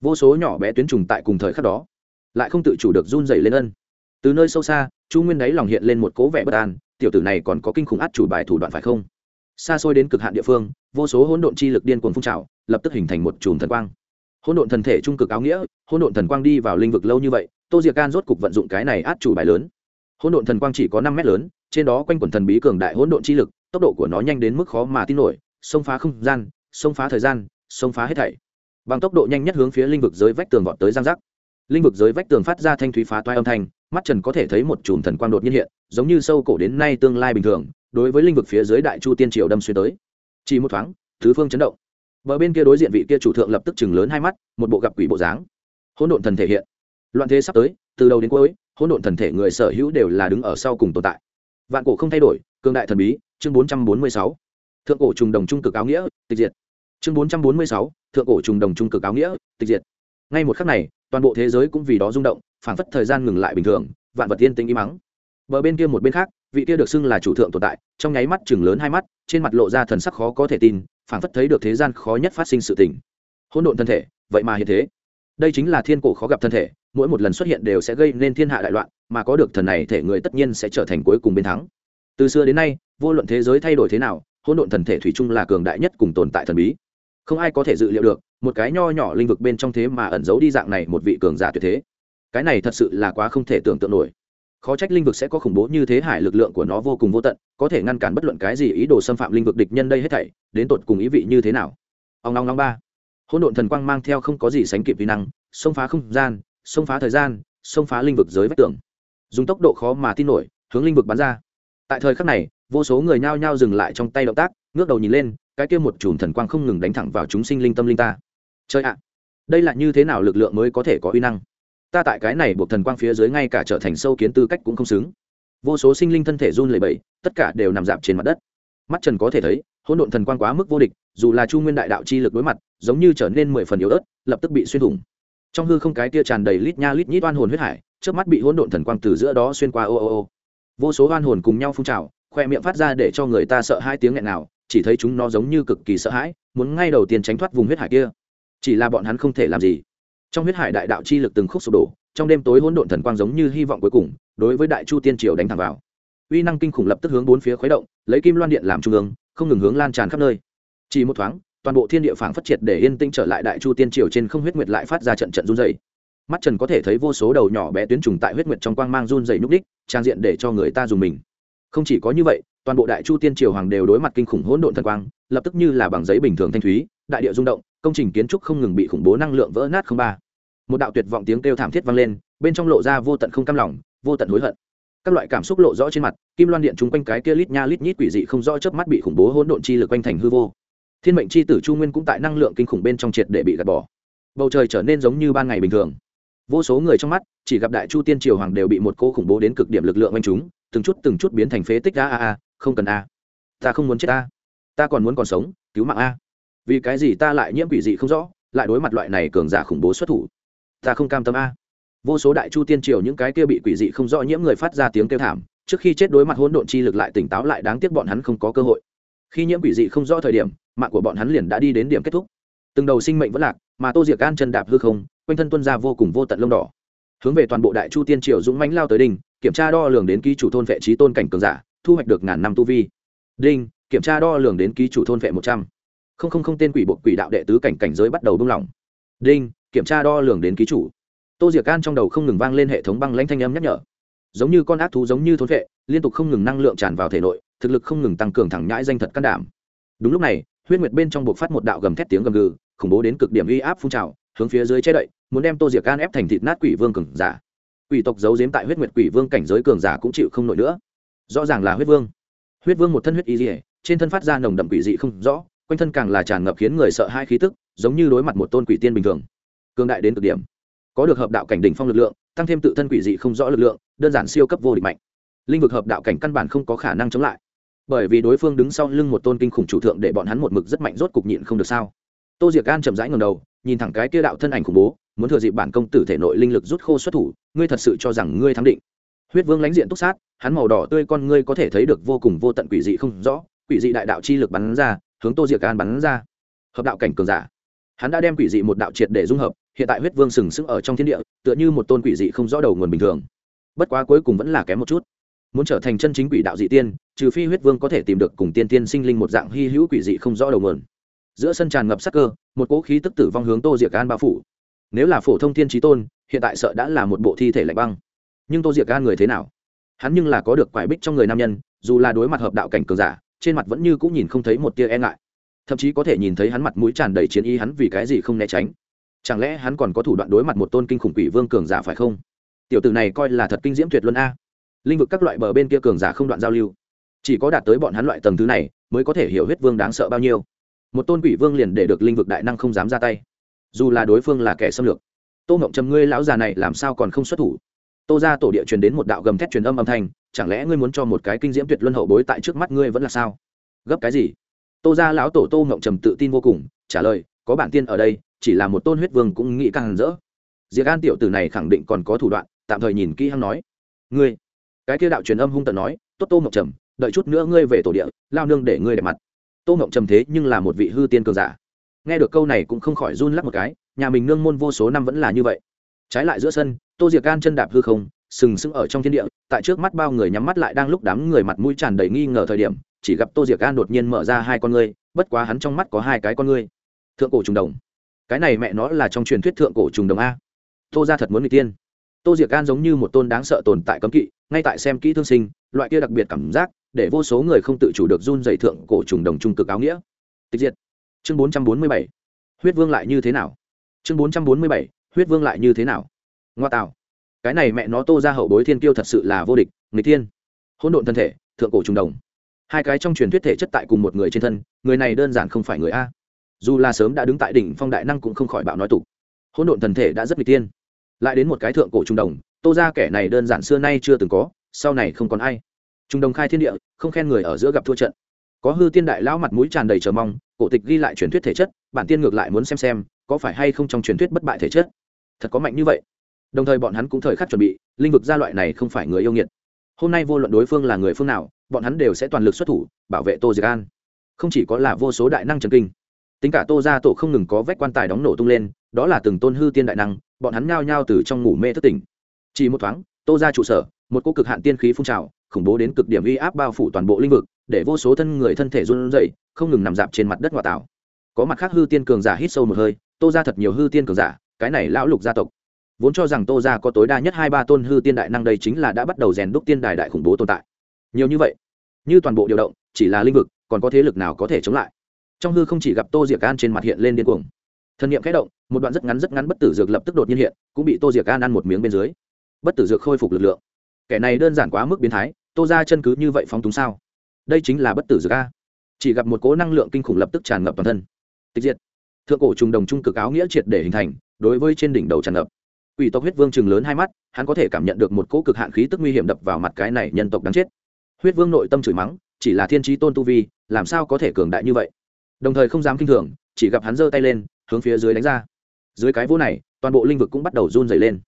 Vô số nhỏ bé tuyến trùng tại cùng thời khắc đó lại không tự chủ được run dày lên ân. Từ nơi sâu xa, chu nguyên đáy lòng hiện lên một cố vẻ bất an, tiểu tử này còn có kinh khủng át chủ bài thủ đoạn phải không? Xa xôi đến cực hạn địa phương, vô số hỗn độn chi lực điên cuồng phun trào, lập tức hình thành một chùm thần quang. Hỗn độn thần thể trung cực áo nghĩa, hỗn độn thần quang đi vào linh vực lâu như vậy, tô diệc can rốt cục vận dụng cái này át chủ bài lớn. Hỗn độn thần quang chỉ có năm mét lớn, trên đó quanh quẩn thần bí cường đại hỗn độn chi lực, tốc độ của nó nhanh đến mức khó mà tin nổi, xông phá không gian, xông phá thời gian, xông phá hết thảy. Bằng tốc độ nhanh nhất hướng phía linh vực dưới vách tường vọt tới giang giác linh vực dưới vách tường phát ra thanh thúy phá toai âm thanh, mắt trần có thể thấy một chùm thần quang đột nhiên hiện, giống như sâu cổ đến nay tương lai bình thường, đối với linh vực phía dưới đại chu tiên triều đâm xuyên tới. Chỉ một thoáng, thứ phương chấn động. Bờ bên kia đối diện vị kia chủ thượng lập tức chừng lớn hai mắt, một bộ gặp quỷ bộ dáng. Hỗn độn thần thể hiện. Loạn thế sắp tới, từ đầu đến cuối, hỗn độn thần thể người sở hữu đều là đứng ở sau cùng tồn tại. Vạn cổ không thay đổi cương đại thần bí, chương bốn trăm bốn mươi sáu. Thượng cổ trùng đồng trung cực áo nghĩa, tịch diệt. Chương bốn trăm bốn mươi sáu, thượng cổ trùng đồng trung cực áo nghĩa, tịch diệt ngay một khắc này, toàn bộ thế giới cũng vì đó rung động, phảng phất thời gian ngừng lại bình thường, vạn vật yên tính im mắng bờ bên kia một bên khác, vị kia được xưng là chủ thượng tồn tại, trong nháy mắt chừng lớn hai mắt, trên mặt lộ ra thần sắc khó có thể tin, phảng phất thấy được thế gian khó nhất phát sinh sự tình. Hỗn độn thân thể, vậy mà hiện thế. Đây chính là thiên cổ khó gặp thân thể, mỗi một lần xuất hiện đều sẽ gây nên thiên hạ đại loạn, mà có được thần này thể người tất nhiên sẽ trở thành cuối cùng bên thắng. Từ xưa đến nay, vô luận thế giới thay đổi thế nào, hỗn độn thần thể thủy chung là cường đại nhất cùng tồn tại thần bí. Không ai có thể dự liệu được một cái nho nhỏ linh vực bên trong thế mà ẩn giấu đi dạng này một vị cường giả tuyệt thế. Cái này thật sự là quá không thể tưởng tượng nổi. Khó trách linh vực sẽ có khủng bố như thế hải lực lượng của nó vô cùng vô tận, có thể ngăn cản bất luận cái gì ý đồ xâm phạm linh vực địch nhân đây hết thảy, đến tột cùng ý vị như thế nào? Ông long long ba. Hỗn độn thần quang mang theo không có gì sánh kịp vi năng, xông phá không gian, xông phá thời gian, xông phá linh vực giới vách tường. Dùng tốc độ khó mà tin nổi, hướng linh vực bắn ra. Tại thời khắc này, vô số người nhao nhao dừng lại trong tay động tác, ngước đầu nhìn lên, cái kia một chùm thần quang không ngừng đánh thẳng vào chúng sinh linh tâm linh ta chơi ạ, đây là như thế nào lực lượng mới có thể có uy năng? Ta tại cái này buộc thần quang phía dưới ngay cả trở thành sâu kiến tư cách cũng không xứng. Vô số sinh linh thân thể run lẩy bẩy, tất cả đều nằm dạp trên mặt đất. Mắt trần có thể thấy, hỗn độn thần quang quá mức vô địch, dù là chu nguyên đại đạo chi lực đối mặt, giống như trở nên mười phần yếu ớt, lập tức bị xuyên thủng. Trong hư không cái tia tràn đầy lít nha lít nhít oan hồn huyết hải trước mắt bị hỗn độn thần quang từ giữa đó xuyên qua, ô ô ô. Vô số oan hồn cùng nhau phun trào, khoe miệng phát ra để cho người ta sợ hai tiếng nghẹn nào chỉ thấy chúng nó giống như cực kỳ sợ hãi, muốn ngay đầu tiên tránh thoát vùng huyết hải kia chỉ là bọn hắn không thể làm gì. Trong huyết hải đại đạo chi lực từng khúc sụp đổ, trong đêm tối hỗn độn thần quang giống như hy vọng cuối cùng, đối với đại chu tiên triều đánh thẳng vào. Uy năng kinh khủng lập tức hướng bốn phía khuấy động, lấy kim loan điện làm trung ương, không ngừng hướng lan tràn khắp nơi. Chỉ một thoáng, toàn bộ thiên địa phảng phất triệt để yên tĩnh trở lại đại chu tiên triều trên không huyết nguyệt lại phát ra trận trận run dày mắt trần có thể thấy vô số đầu nhỏ bé tuyến trùng tại huyết nguyệt trong quang mang run dày nhúc đích trang diện để cho người ta dùng mình. Không chỉ có như vậy, toàn bộ đại chu tiên triều hoàng đều đối mặt kinh khủng hỗn độn thần quang, lập tức như là bằng giấy bình thường thanh thúy, đại địa rung động công trình kiến trúc không ngừng bị khủng bố năng lượng vỡ nát không ba. Một đạo tuyệt vọng tiếng kêu thảm thiết vang lên, bên trong lộ ra vô tận không cam lòng, vô tận hối hận. Các loại cảm xúc lộ rõ trên mặt, kim loan điện chúng quanh cái kia lít nha lít nhít quỷ dị không rõ chớp mắt bị khủng bố hỗn độn chi lực quanh thành hư vô. Thiên mệnh chi tử chu nguyên cũng tại năng lượng kinh khủng bên trong triệt để bị gạt bỏ. Bầu trời trở nên giống như ban ngày bình thường. Vô số người trong mắt, chỉ gặp đại chu tiên triều hoàng đều bị một cô khủng bố đến cực điểm lực lượng oanh chúng, từng chút từng chút biến thành phế tích a a a, không cần a. Ta không muốn chết a. Ta còn muốn còn sống, cứu mạng a vì cái gì ta lại nhiễm quỷ dị không rõ, lại đối mặt loại này cường giả khủng bố xuất thủ? Ta không cam tâm a. Vô số đại chu tiên triều những cái kia bị quỷ dị không rõ nhiễm người phát ra tiếng kêu thảm, trước khi chết đối mặt hỗn độn chi lực lại tỉnh táo lại đáng tiếc bọn hắn không có cơ hội. Khi nhiễm quỷ dị không rõ thời điểm, mạng của bọn hắn liền đã đi đến điểm kết thúc. Từng đầu sinh mệnh vẫn lạc, mà tô diệc gan chân đạp hư không, quanh thân tuân ra vô cùng vô tận lông đỏ. Hướng về toàn bộ đại chu tiên triều dũng mãnh lao tới đình kiểm tra đo lường đến ký chủ thôn vệ trí tôn cảnh cường giả, thu hoạch được ngàn năm tu vi. Đinh kiểm tra đo lường đến ký chủ thôn vệ một trăm không không không tên quỷ bộ quỷ đạo đệ tứ cảnh cảnh giới bắt đầu buông lỏng. Đinh, kiểm tra đo lường đến ký chủ. Tô diệc can trong đầu không ngừng vang lên hệ thống băng lãnh thanh âm nhắc nhở. Giống như con ác thú giống như thốn vệ, liên tục không ngừng năng lượng tràn vào thể nội, thực lực không ngừng tăng cường thẳng nhãi danh thật can đảm. Đúng lúc này, huyết nguyệt bên trong buộc phát một đạo gầm thét tiếng gầm gừ, khủng bố đến cực điểm uy áp phun trào, hướng phía dưới che đậy, muốn đem tô diệc can ép thành thịt nát quỷ vương cường giả. Quỷ tộc giấu giếm tại huyết nguyệt quỷ vương cảnh giới cường giả cũng chịu không nổi nữa. Rõ ràng là huyết vương. Huyết vương một thân huyết y dỉa trên thân phát ra nồng đậm quỷ dị không rõ quanh thân càng là tràn ngập khiến người sợ hai khí tức, giống như đối mặt một tôn quỷ tiên bình thường. Cương đại đến cực điểm. Có được hợp đạo cảnh đỉnh phong lực lượng, tăng thêm tự thân quỷ dị không rõ lực lượng, đơn giản siêu cấp vô địch mạnh. Linh vực hợp đạo cảnh căn bản không có khả năng chống lại. Bởi vì đối phương đứng sau lưng một tôn kinh khủng chủ thượng để bọn hắn một mực rất mạnh rốt cục nhịn không được sao. Tô diệc gan chậm rãi ngầm đầu, nhìn thẳng cái kia đạo thân ảnh khủng bố, muốn thừa dịp bản công tử thể nội linh lực rút khô xuất thủ, ngươi thật sự cho rằng ngươi thắng định. Huyết vương lãnh diện túc sát, hắn màu đỏ tươi con ngươi có thể thấy được vô cùng vô tận quỷ dị không rõ, quỷ dị đại đạo chi lực bắn ra hướng tô diệc An bắn ra. Hợp đạo cảnh cường giả. Hắn đã đem quỷ dị một đạo triệt để dung hợp, hiện tại huyết vương sừng sững ở trong thiên địa, tựa như một tôn quỷ dị không rõ đầu nguồn bình thường. Bất quá cuối cùng vẫn là kém một chút. Muốn trở thành chân chính quỷ đạo dị tiên, trừ phi huyết vương có thể tìm được cùng tiên tiên sinh linh một dạng hy hữu quỷ dị không rõ đầu nguồn. Giữa sân tràn ngập sắc cơ, một cỗ khí tức tử vong hướng tô diệc an bao phủ. Nếu là phổ thông thiên trí tôn, hiện tại sợ đã là một bộ thi thể lạnh băng. Nhưng tô diệc an người thế nào? Hắn nhưng là có được quải bích trong người nam nhân, dù là đối mặt hợp đạo cảnh cường giả trên mặt vẫn như cũng nhìn không thấy một tia e ngại. Thậm chí có thể nhìn thấy hắn mặt mũi tràn đầy chiến ý hắn vì cái gì không né tránh. Chẳng lẽ hắn còn có thủ đoạn đối mặt một tôn kinh khủng quỷ vương cường giả phải không? Tiểu tử này coi là thật kinh diễm tuyệt luân a. Linh vực các loại bờ bên kia cường giả không đoạn giao lưu. Chỉ có đạt tới bọn hắn loại tầng thứ này, mới có thể hiểu huyết vương đáng sợ bao nhiêu. Một tôn quỷ vương liền để được linh vực đại năng không dám ra tay. Dù là đối phương là kẻ xâm lược. Tô ngộng trầm, ngươi lão già này làm sao còn không xuất thủ? Tô ra tổ địa truyền đến một đạo gầm thét truyền âm âm thanh chẳng lẽ ngươi muốn cho một cái kinh diễm tuyệt luân hậu bối tại trước mắt ngươi vẫn là sao? Gấp cái gì? Tô ra lão tổ tô ngộng trầm tự tin vô cùng, trả lời, có bản tiên ở đây, chỉ là một tôn huyết vương cũng nghĩ càng rỡ. Diệc an tiểu tử này khẳng định còn có thủ đoạn, tạm thời nhìn kỹ hăng nói. Ngươi? Cái kia đạo truyền âm hung tận nói, tốt tô ngộng trầm, đợi chút nữa ngươi về tổ địa, lao nương để ngươi đẹp mặt. Tô ngộng trầm thế nhưng là một vị hư tiên cường giả. Nghe được câu này cũng không khỏi run lắc một cái, nhà mình nương môn vô số năm vẫn là như vậy. Trái lại giữa sân, tô diệc can chân đạp hư không sừng sững ở trong thiên địa, tại trước mắt bao người nhắm mắt lại đang lúc đám người mặt mũi tràn đầy nghi ngờ thời điểm, chỉ gặp tô diệc gan đột nhiên mở ra hai con ngươi, bất quá hắn trong mắt có hai cái con ngươi. Thượng cổ trùng đồng. Cái này mẹ nó là trong truyền thuyết thượng cổ trùng đồng a. Tô ra thật muốn người tiên. Tô diệc gan giống như một tôn đáng sợ tồn tại cấm kỵ, ngay tại xem kỹ thương sinh, loại kia đặc biệt cảm giác, để vô số người không tự chủ được run dày thượng cổ trùng đồng trung cực áo nghĩa. Tịch diệt. Chương bốn trăm bốn mươi bảy. Huyết vương lại như thế nào? Chương bốn trăm bốn mươi bảy. Huyết vương lại như thế nào? Ngoa tạo cái này mẹ nó tô ra hậu bối thiên kiêu thật sự là vô địch người tiên hỗn độn thân thể, thượng cổ trùng đồng. Hai cái trong truyền thuyết thể chất tại cùng một người trên thân, người này đơn giản không phải người a. Dù là sớm đã đứng tại đỉnh phong đại năng cũng không khỏi bạo nói tục. Hỗn độn thần thể đã rất n tiên lại đến một cái thượng cổ trung đồng, tô ra kẻ này đơn giản xưa nay chưa từng có, sau này không còn ai. Trung đồng khai thiên địa, không khen người ở giữa gặp thua trận. Có hư tiên đại lão mặt mũi tràn đầy chờ mong, cổ tịch ghi lại truyền thuyết thể chất, bản tiên ngược lại muốn xem xem, có phải hay không trong truyền thuyết bất bại thể chất. Thật có mạnh như vậy đồng thời bọn hắn cũng thời khắc chuẩn bị, linh vực gia loại này không phải người yêu nghiệt. Hôm nay vô luận đối phương là người phương nào, bọn hắn đều sẽ toàn lực xuất thủ, bảo vệ tô diệc an. Không chỉ có là vô số đại năng trần kinh, tính cả tô ra tổ không ngừng có vách quan tài đóng nổ tung lên, đó là từng tôn hư tiên đại năng, bọn hắn ngao nhao từ trong ngủ mê thất tỉnh. Chỉ một thoáng, tô ra trụ sở, một cô cực hạn tiên khí phun trào, khủng bố đến cực điểm uy áp bao phủ toàn bộ lĩnh vực, để vô số thân người thân thể run rẩy, không ngừng nằm dạp trên mặt đất ngoại tảo. Có mặt khác hư tiên cường giả hít sâu một hơi, tô ra thật nhiều hư tiên cường giả, cái này lão lục gia tộc vốn cho rằng tô ra có tối đa nhất hai ba tôn hư tiên đại năng đây chính là đã bắt đầu rèn đúc tiên đài đại khủng bố tồn tại. Nhiều như vậy, như toàn bộ điều động, chỉ là linh vực, còn có thế lực nào có thể chống lại? Trong hư không chỉ gặp tô diệc an trên mặt hiện lên điên cuồng. Thân nhiệm khẽ động, một đoạn rất ngắn rất ngắn bất tử dược lập tức đột nhiên hiện, cũng bị tô diệc an ăn một miếng bên dưới. Bất tử dược khôi phục lực lượng. Kẻ này đơn giản quá mức biến thái, tô ra chân cứ như vậy phóng túng sao? Đây chính là bất tử dược a. Chỉ gặp một cố năng lượng kinh khủng lập tức tràn ngập toàn thân. Tịch diệt. Thượng cổ trùng đồng trung cực áo nghĩa triệt để hình thành, đối với trên đỉnh đầu tràn ngập quỷ tộc huyết vương chừng lớn hai mắt, hắn có thể cảm nhận được một cỗ cực hạn khí tức nguy hiểm đập vào mặt cái này nhân tộc đáng chết. Huyết vương nội tâm chửi mắng, chỉ là thiên trí tôn tu vi, làm sao có thể cường đại như vậy? Đồng thời không dám kinh thường, chỉ gặp hắn giơ tay lên, hướng phía dưới đánh ra. Dưới cái vỗ này, toàn bộ linh vực cũng bắt đầu run dày lên.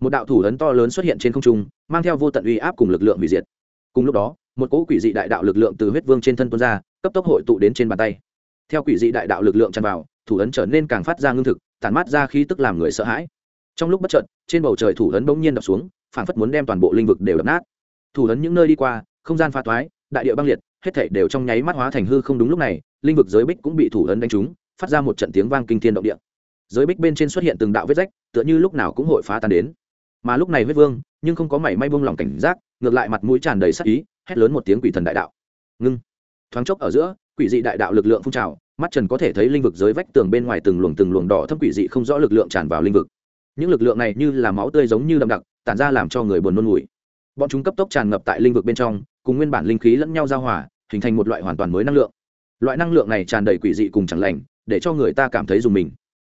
Một đạo thủ lớn to lớn xuất hiện trên không trung, mang theo vô tận uy áp cùng lực lượng hủy diệt. Cùng lúc đó, một cỗ quỷ dị đại đạo lực lượng từ huyết vương trên thân tuôn ra, cấp tốc hội tụ đến trên bàn tay. Theo quỷ dị đại đạo lực lượng tràn vào, thủ ấn trở nên càng phát ra ngưng thực, tản mát ra khí tức làm người sợ hãi trong lúc bất chợt, trên bầu trời thủ ấn bỗng nhiên đập xuống phản phất muốn đem toàn bộ linh vực đều đập nát. Thủ ấn những nơi đi qua, không gian pha toái, đại địa băng liệt, hết thảy đều trong nháy mắt hóa thành hư không đúng lúc này, linh vực giới bích cũng bị thủ ấn đánh trúng, phát ra một trận tiếng vang kinh thiên động địa. Giới bích bên trên xuất hiện từng đạo vết rách, tựa như lúc nào cũng hội phá tan đến. Mà lúc này huyết vương, nhưng không có mảy may buông lỏng cảnh giác, ngược lại mặt mũi tràn đầy sắc ý, hét lớn một tiếng quỷ thần đại đạo. Ngưng. Thoáng chốc ở giữa, quỷ dị đại đạo lực lượng phun trào, mắt trần có thể thấy linh vực giới vách tường bên ngoài từng luồng từng luồng đỏ thâm quỷ dị không rõ lực lượng tràn vào linh vực những lực lượng này như là máu tươi giống như đậm đặc, tản ra làm cho người buồn nôn ngủi. Bọn chúng cấp tốc tràn ngập tại linh vực bên trong, cùng nguyên bản linh khí lẫn nhau giao hòa, hình thành một loại hoàn toàn mới năng lượng. Loại năng lượng này tràn đầy quỷ dị cùng chẳng lành, để cho người ta cảm thấy dùng mình.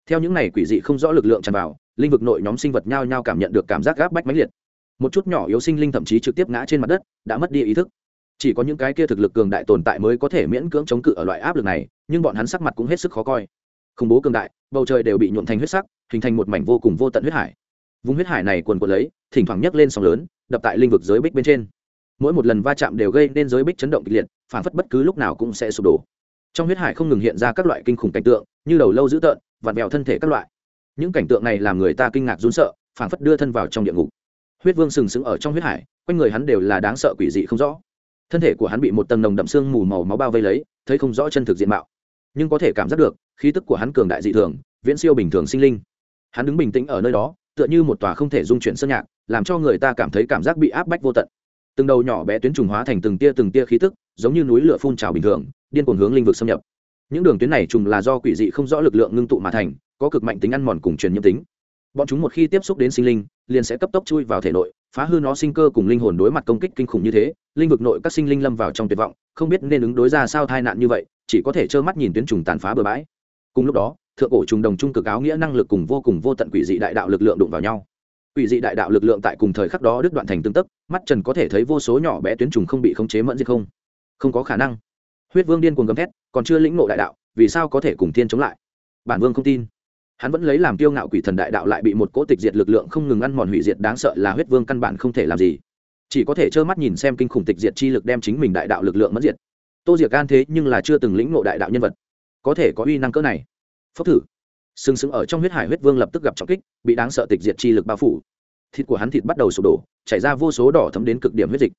Theo những này quỷ dị không rõ lực lượng tràn vào, linh vực nội nhóm sinh vật nhao nhao cảm nhận được cảm giác gáp bách mãnh liệt. Một chút nhỏ yếu sinh linh thậm chí trực tiếp ngã trên mặt đất, đã mất đi ý thức. Chỉ có những cái kia thực lực cường đại tồn tại mới có thể miễn cưỡng chống cự ở loại áp lực này, nhưng bọn hắn sắc mặt cũng hết sức khó coi. Khủng bố cường đại, bầu trời đều bị nhuộn thành huyết sắc hình thành một mảnh vô cùng vô tận huyết hải. Vùng huyết hải này quần quần lấy, thỉnh thoảng nhấc lên sóng lớn, đập tại linh vực giới bích bên trên. Mỗi một lần va chạm đều gây nên giới bích chấn động kịch liệt, phản phất bất cứ lúc nào cũng sẽ sụp đổ. Trong huyết hải không ngừng hiện ra các loại kinh khủng cảnh tượng, như đầu lâu dữ tợn, vặn vẹo thân thể các loại. Những cảnh tượng này làm người ta kinh ngạc run sợ, phản phất đưa thân vào trong địa ngục. Huyết vương sừng sững ở trong huyết hải, quanh người hắn đều là đáng sợ quỷ dị không rõ. Thân thể của hắn bị một tầng nồng đậm xương mù màu máu bao vây lấy, thấy không rõ chân thực diện mạo. Nhưng có thể cảm giác được, khí tức của hắn cường đại dị thường, viễn siêu bình thường sinh linh hắn đứng bình tĩnh ở nơi đó, tựa như một tòa không thể dung chuyển sơn nhạc, làm cho người ta cảm thấy cảm giác bị áp bách vô tận. Từng đầu nhỏ bé tuyến trùng hóa thành từng tia từng tia khí tức, giống như núi lửa phun trào bình thường, điên cuồng hướng linh vực xâm nhập. Những đường tuyến này trùng là do quỷ dị không rõ lực lượng ngưng tụ mà thành, có cực mạnh tính ăn mòn cùng truyền nhiễm tính. Bọn chúng một khi tiếp xúc đến sinh linh, liền sẽ cấp tốc chui vào thể nội, phá hư nó sinh cơ cùng linh hồn đối mặt công kích kinh khủng như thế, linh vực nội các sinh linh lâm vào trong tuyệt vọng, không biết nên ứng đối ra sao tai nạn như vậy, chỉ có thể trơ mắt nhìn tuyến trùng tàn phá bừa bãi. Cùng lúc đó thượng cổ trùng đồng trung cực áo nghĩa năng lực cùng vô cùng vô tận quỷ dị đại đạo lực lượng đụng vào nhau. Quỷ dị đại đạo lực lượng tại cùng thời khắc đó đứt đoạn thành tương tức mắt trần có thể thấy vô số nhỏ bé tuyến trùng không bị khống chế mẫn diệt không? Không có khả năng. Huyết vương điên cuồng gầm thét, còn chưa lĩnh ngộ đại đạo, vì sao có thể cùng thiên chống lại? Bản vương không tin. Hắn vẫn lấy làm kiêu ngạo quỷ thần đại đạo lại bị một cỗ tịch diệt lực lượng không ngừng ăn mòn hủy diệt, đáng sợ là huyết vương căn bản không thể làm gì. Chỉ có thể trơ mắt nhìn xem kinh khủng tịch diệt chi lực đem chính mình đại đạo lực lượng mất diệt. Tô diệt gan thế nhưng là chưa từng lĩnh ngộ đại đạo nhân vật. Có thể có uy năng cỡ này phốc thử. Sừng sững ở trong huyết hải huyết vương lập tức gặp trọng kích, bị đáng sợ tịch diệt chi lực bao phủ. Thịt của hắn thịt bắt đầu sụp đổ, chảy ra vô số đỏ thấm đến cực điểm huyết dịch.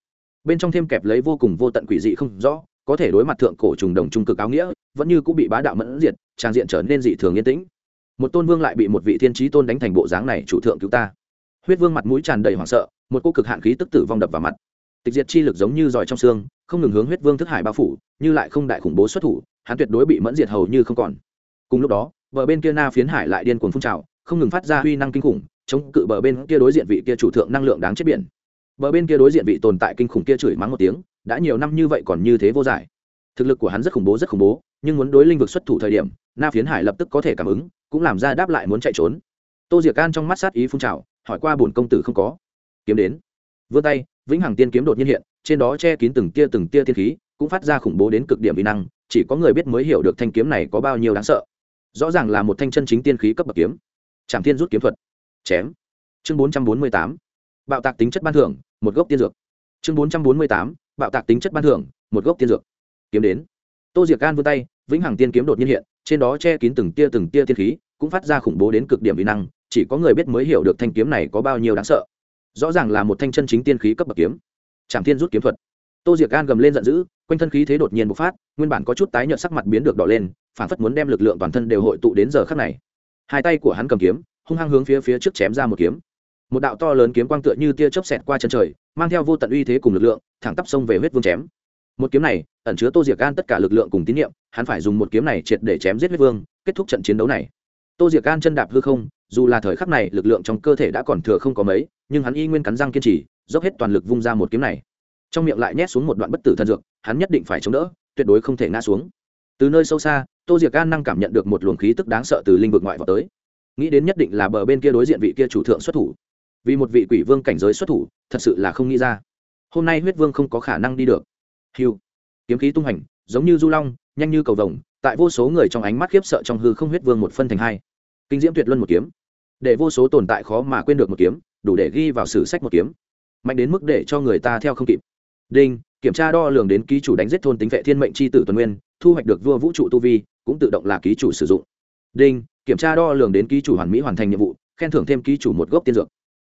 Bên trong thêm kẹp lấy vô cùng vô tận quỷ dị không rõ, có thể đối mặt thượng cổ trùng đồng trung cực áo nghĩa, vẫn như cũng bị bá đạo mẫn diệt, trang diện trở nên dị thường yên tĩnh. Một tôn vương lại bị một vị thiên trí tôn đánh thành bộ dáng này chủ thượng cứu ta. Huyết vương mặt mũi tràn đầy hoảng sợ, một cô cực hạn khí tức tử vong đập vào mặt. Tịch diệt chi lực giống như giỏi trong xương, không ngừng hướng huyết vương thức hải bao phủ, như lại không đại khủng bố xuất thủ, hắn tuyệt đối bị mẫn diệt hầu như không còn cùng lúc đó, bờ bên kia na phiến hải lại điên cuồng phun trào, không ngừng phát ra huy năng kinh khủng, chống cự bờ bên kia đối diện vị kia chủ thượng năng lượng đáng chết biển. Bờ bên kia đối diện vị tồn tại kinh khủng kia chửi mắng một tiếng, đã nhiều năm như vậy còn như thế vô giải. Thực lực của hắn rất khủng bố, rất khủng bố, nhưng muốn đối linh vực xuất thủ thời điểm, na phiến hải lập tức có thể cảm ứng, cũng làm ra đáp lại muốn chạy trốn. Tô diệc can trong mắt sát ý phun trào, hỏi qua bổn công tử không có. Kiếm đến. Vươn tay, vĩnh hằng tiên kiếm đột nhiên hiện, trên đó che kín từng tia từng tia thiên khí, cũng phát ra khủng bố đến cực điểm vi năng, chỉ có người biết mới hiểu được thanh kiếm này có bao nhiêu đáng sợ rõ ràng là một thanh chân chính tiên khí cấp bậc kiếm. Trảm thiên rút kiếm thuật. Chém. Chương bốn trăm bốn mươi tám. Bạo tạc tính chất ban thưởng, một gốc tiên dược. Chương bốn trăm bốn mươi tám. Bạo tạc tính chất ban thưởng, một gốc tiên dược. Kiếm đến. Tô diệc gan vươn tay, vĩnh hằng tiên kiếm đột nhiên hiện, trên đó che kín từng tia từng tia tiên khí, cũng phát ra khủng bố đến cực điểm vi năng, chỉ có người biết mới hiểu được thanh kiếm này có bao nhiêu đáng sợ. Rõ ràng là một thanh chân chính tiên khí cấp bậc kiếm. Trảm thiên rút kiếm thuật tô diệc gan gầm lên giận dữ, quanh thân khí thế đột nhiên bộc phát, nguyên bản có chút tái nhợt sắc mặt biến được đỏ lên, phản phất muốn đem lực lượng toàn thân đều hội tụ đến giờ khắc này. Hai tay của hắn cầm kiếm, hung hăng hướng phía phía trước chém ra một kiếm. Một đạo to lớn kiếm quang tựa như tia chớp xẹt qua chân trời, mang theo vô tận uy thế cùng lực lượng, thẳng tắp sông về huyết vương chém. Một kiếm này, ẩn chứa tô diệc Gan tất cả lực lượng cùng tín nhiệm hắn phải dùng một kiếm này triệt để chém giết huyết vương, kết thúc trận chiến đấu này. Tô diệc Gan chân đạp hư không, dù là thời khắc này lực lượng trong cơ thể đã còn thừa không có mấy, nhưng hắn y nguyên cắn răng kiên trì, dốc hết toàn lực vung ra một kiếm này trong miệng lại nhét xuống một đoạn bất tử thần dược, hắn nhất định phải chống đỡ, tuyệt đối không thể ngã xuống. Từ nơi sâu xa, tô diệc an năng cảm nhận được một luồng khí tức đáng sợ từ linh vực ngoại vào tới. Nghĩ đến nhất định là bờ bên kia đối diện vị kia chủ thượng xuất thủ. Vì một vị quỷ vương cảnh giới xuất thủ, thật sự là không nghĩ ra. Hôm nay huyết vương không có khả năng đi được. Hiu kiếm khí tung hành, giống như du long, nhanh như cầu vồng, tại vô số người trong ánh mắt khiếp sợ trong hư không huyết vương một phân thành hai. Kinh diễm tuyệt luân một kiếm. Để vô số tồn tại khó mà quên được một kiếm, đủ để ghi vào sử sách một kiếm. Mạnh đến mức để cho người ta theo không kịp đinh, kiểm tra đo lường đến ký chủ đánh giết thôn tính vệ thiên mệnh c h i tử tuần nguyên, thu hoạch được vua vũ trụ tu vi, cũng tự động là ký chủ sử dụng. Đinh, kiểm tra đo lường đến ký chủ hoàn mỹ hoàn thành nhiệm vụ, khen thưởng thêm ký chủ một gốc tiên dược.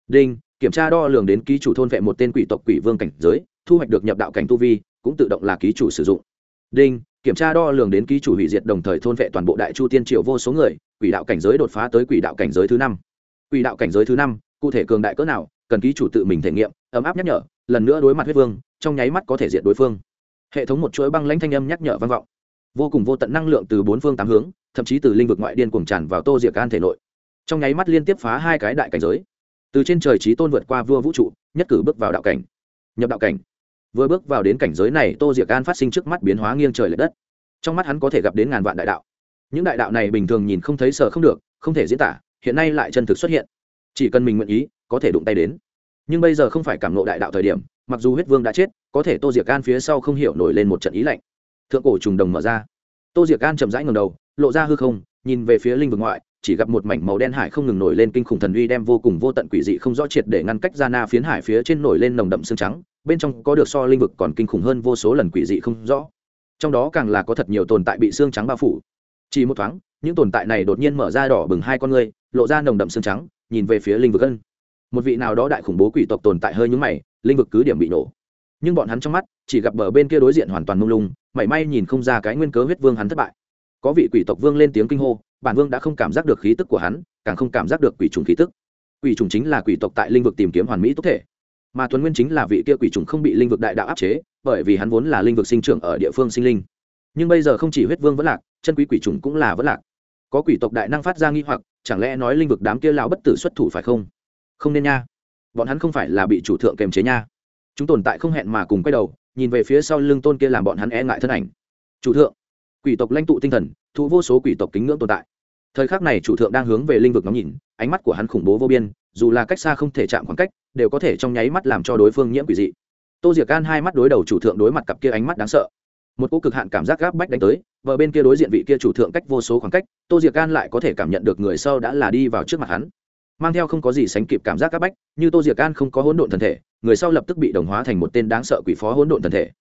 Đinh, kiểm tra đo lường đến ký chủ thôn vệ một tên quỷ tộc quỷ vương cảnh giới, thu hoạch được nhập đạo cảnh tu vi, cũng tự động là ký chủ sử dụng. Đinh, kiểm tra đo lường đến ký chủ hủy diệt đồng thời thôn vệ toàn bộ đại chu tiên triệu vô số người, quỷ đạo cảnh giới đột phá tới quỷ đạo cảnh giới thứ năm. Quỷ đạo cảnh giới thứ năm, cụ thể cường đại cỡ nào, cần ký chủ tự mình thể nghiệm, ấm áp nhắc nhở, lần nữa đối mặt huyết vương trong nháy mắt có thể diệt đối phương. Hệ thống một chuỗi băng lãnh thanh âm nhắc nhở vang vọng. Vô cùng vô tận năng lượng từ bốn phương tám hướng, thậm chí từ linh vực ngoại điên cuồng tràn vào tô diệc an thể nội. Trong nháy mắt liên tiếp phá hai cái đại cảnh giới. Từ trên trời trí tôn vượt qua vua vũ trụ, nhất cử bước vào đạo cảnh. Nhập đạo cảnh. Vừa bước vào đến cảnh giới này, tô diệc an phát sinh trước mắt biến hóa nghiêng trời l ệ đất. Trong mắt hắn có thể gặp đến ngàn vạn đại đạo. Những đại đạo này bình thường nhìn không thấy sợ không được, không thể diễn tả, hiện nay lại chân thực xuất hiện. Chỉ cần mình nguyện ý, có thể đụng tay đến nhưng bây giờ không phải cảm nộ đại đạo thời điểm, mặc dù huyết vương đã chết, có thể tô diệc an phía sau không hiểu nổi lên một trận ý lạnh. Thượng cổ trùng đồng mở ra. Tô diệc an chậm rãi ngầm đầu, lộ ra hư không, nhìn về phía linh vực ngoại, chỉ gặp một mảnh màu đen hải không ngừng nổi lên kinh khủng thần uy đem vô cùng vô tận quỷ dị không rõ triệt để ngăn cách ra na phiến hải phía trên nổi lên nồng đậm xương trắng, bên trong có được so linh vực còn kinh khủng hơn vô số lần quỷ dị không rõ. Trong đó càng là có thật nhiều tồn tại bị xương trắng bao phủ. Chỉ một thoáng, những tồn tại này đột nhiên mở ra đỏ bừng hai con ngươi, lộ ra nồng đậm xương trắng, nhìn về phía linh vực ân một vị nào đó đại khủng bố quỷ tộc tồn tại hơi nhúng mày, linh vực cứ điểm bị nổ. Nhưng bọn hắn trong mắt, chỉ gặp bờ bên kia đối diện hoàn toàn mông lung, mảy may nhìn không ra cái nguyên cớ huyết vương hắn thất bại. Có vị quỷ tộc vương lên tiếng kinh hô, bản vương đã không cảm giác được khí tức của hắn, càng không cảm giác được quỷ trùng khí tức. Quỷ trùng chính là quỷ tộc tại linh vực tìm kiếm hoàn mỹ tốt thể. Mà tuấn nguyên chính là vị kia quỷ trùng không bị linh vực đại đạo áp chế, bởi vì hắn vốn là linh vực sinh trưởng ở địa phương sinh linh. Nhưng bây giờ không chỉ huyết vương vẫn lạc, chân quý quỷ trùng cũng là vẫn lạc. Có quỷ tộc đại năng phát ra nghi hoặc, chẳng lẽ nói linh vực đám kia lão bất tử xuất thủ phải không? Không nên nha. Bọn hắn không phải là bị chủ thượng kềm chế nha. Chúng tồn tại không hẹn mà cùng quay đầu, nhìn về phía sau lưng tôn kia làm bọn hắn e ngại thân ảnh. Chủ thượng, quỷ tộc lãnh tụ tinh thần, thu vô số quỷ tộc kính ngưỡng tồn tại. Thời khắc này chủ thượng đang hướng về linh vực ngắm nhìn, ánh mắt của hắn khủng bố vô biên, dù là cách xa không thể chạm khoảng cách, đều có thể trong nháy mắt làm cho đối phương nhiễm quỷ dị. Tô diệc gan hai mắt đối đầu chủ thượng đối mặt cặp kia ánh mắt đáng sợ. Một cô cực hạn cảm giác gáp bách đánh tới vợ bên kia đối diện vị kia chủ thượng cách vô số khoảng cách, tô diệc gan lại có thể cảm nhận được người sau đã là đi vào trước mặt hắn mang theo không có gì sánh kịp cảm giác các bách, như tô diệc an không có hỗn độn thân thể, người sau lập tức bị đồng hóa thành một tên đáng sợ quỷ phó hỗn độn thân thể.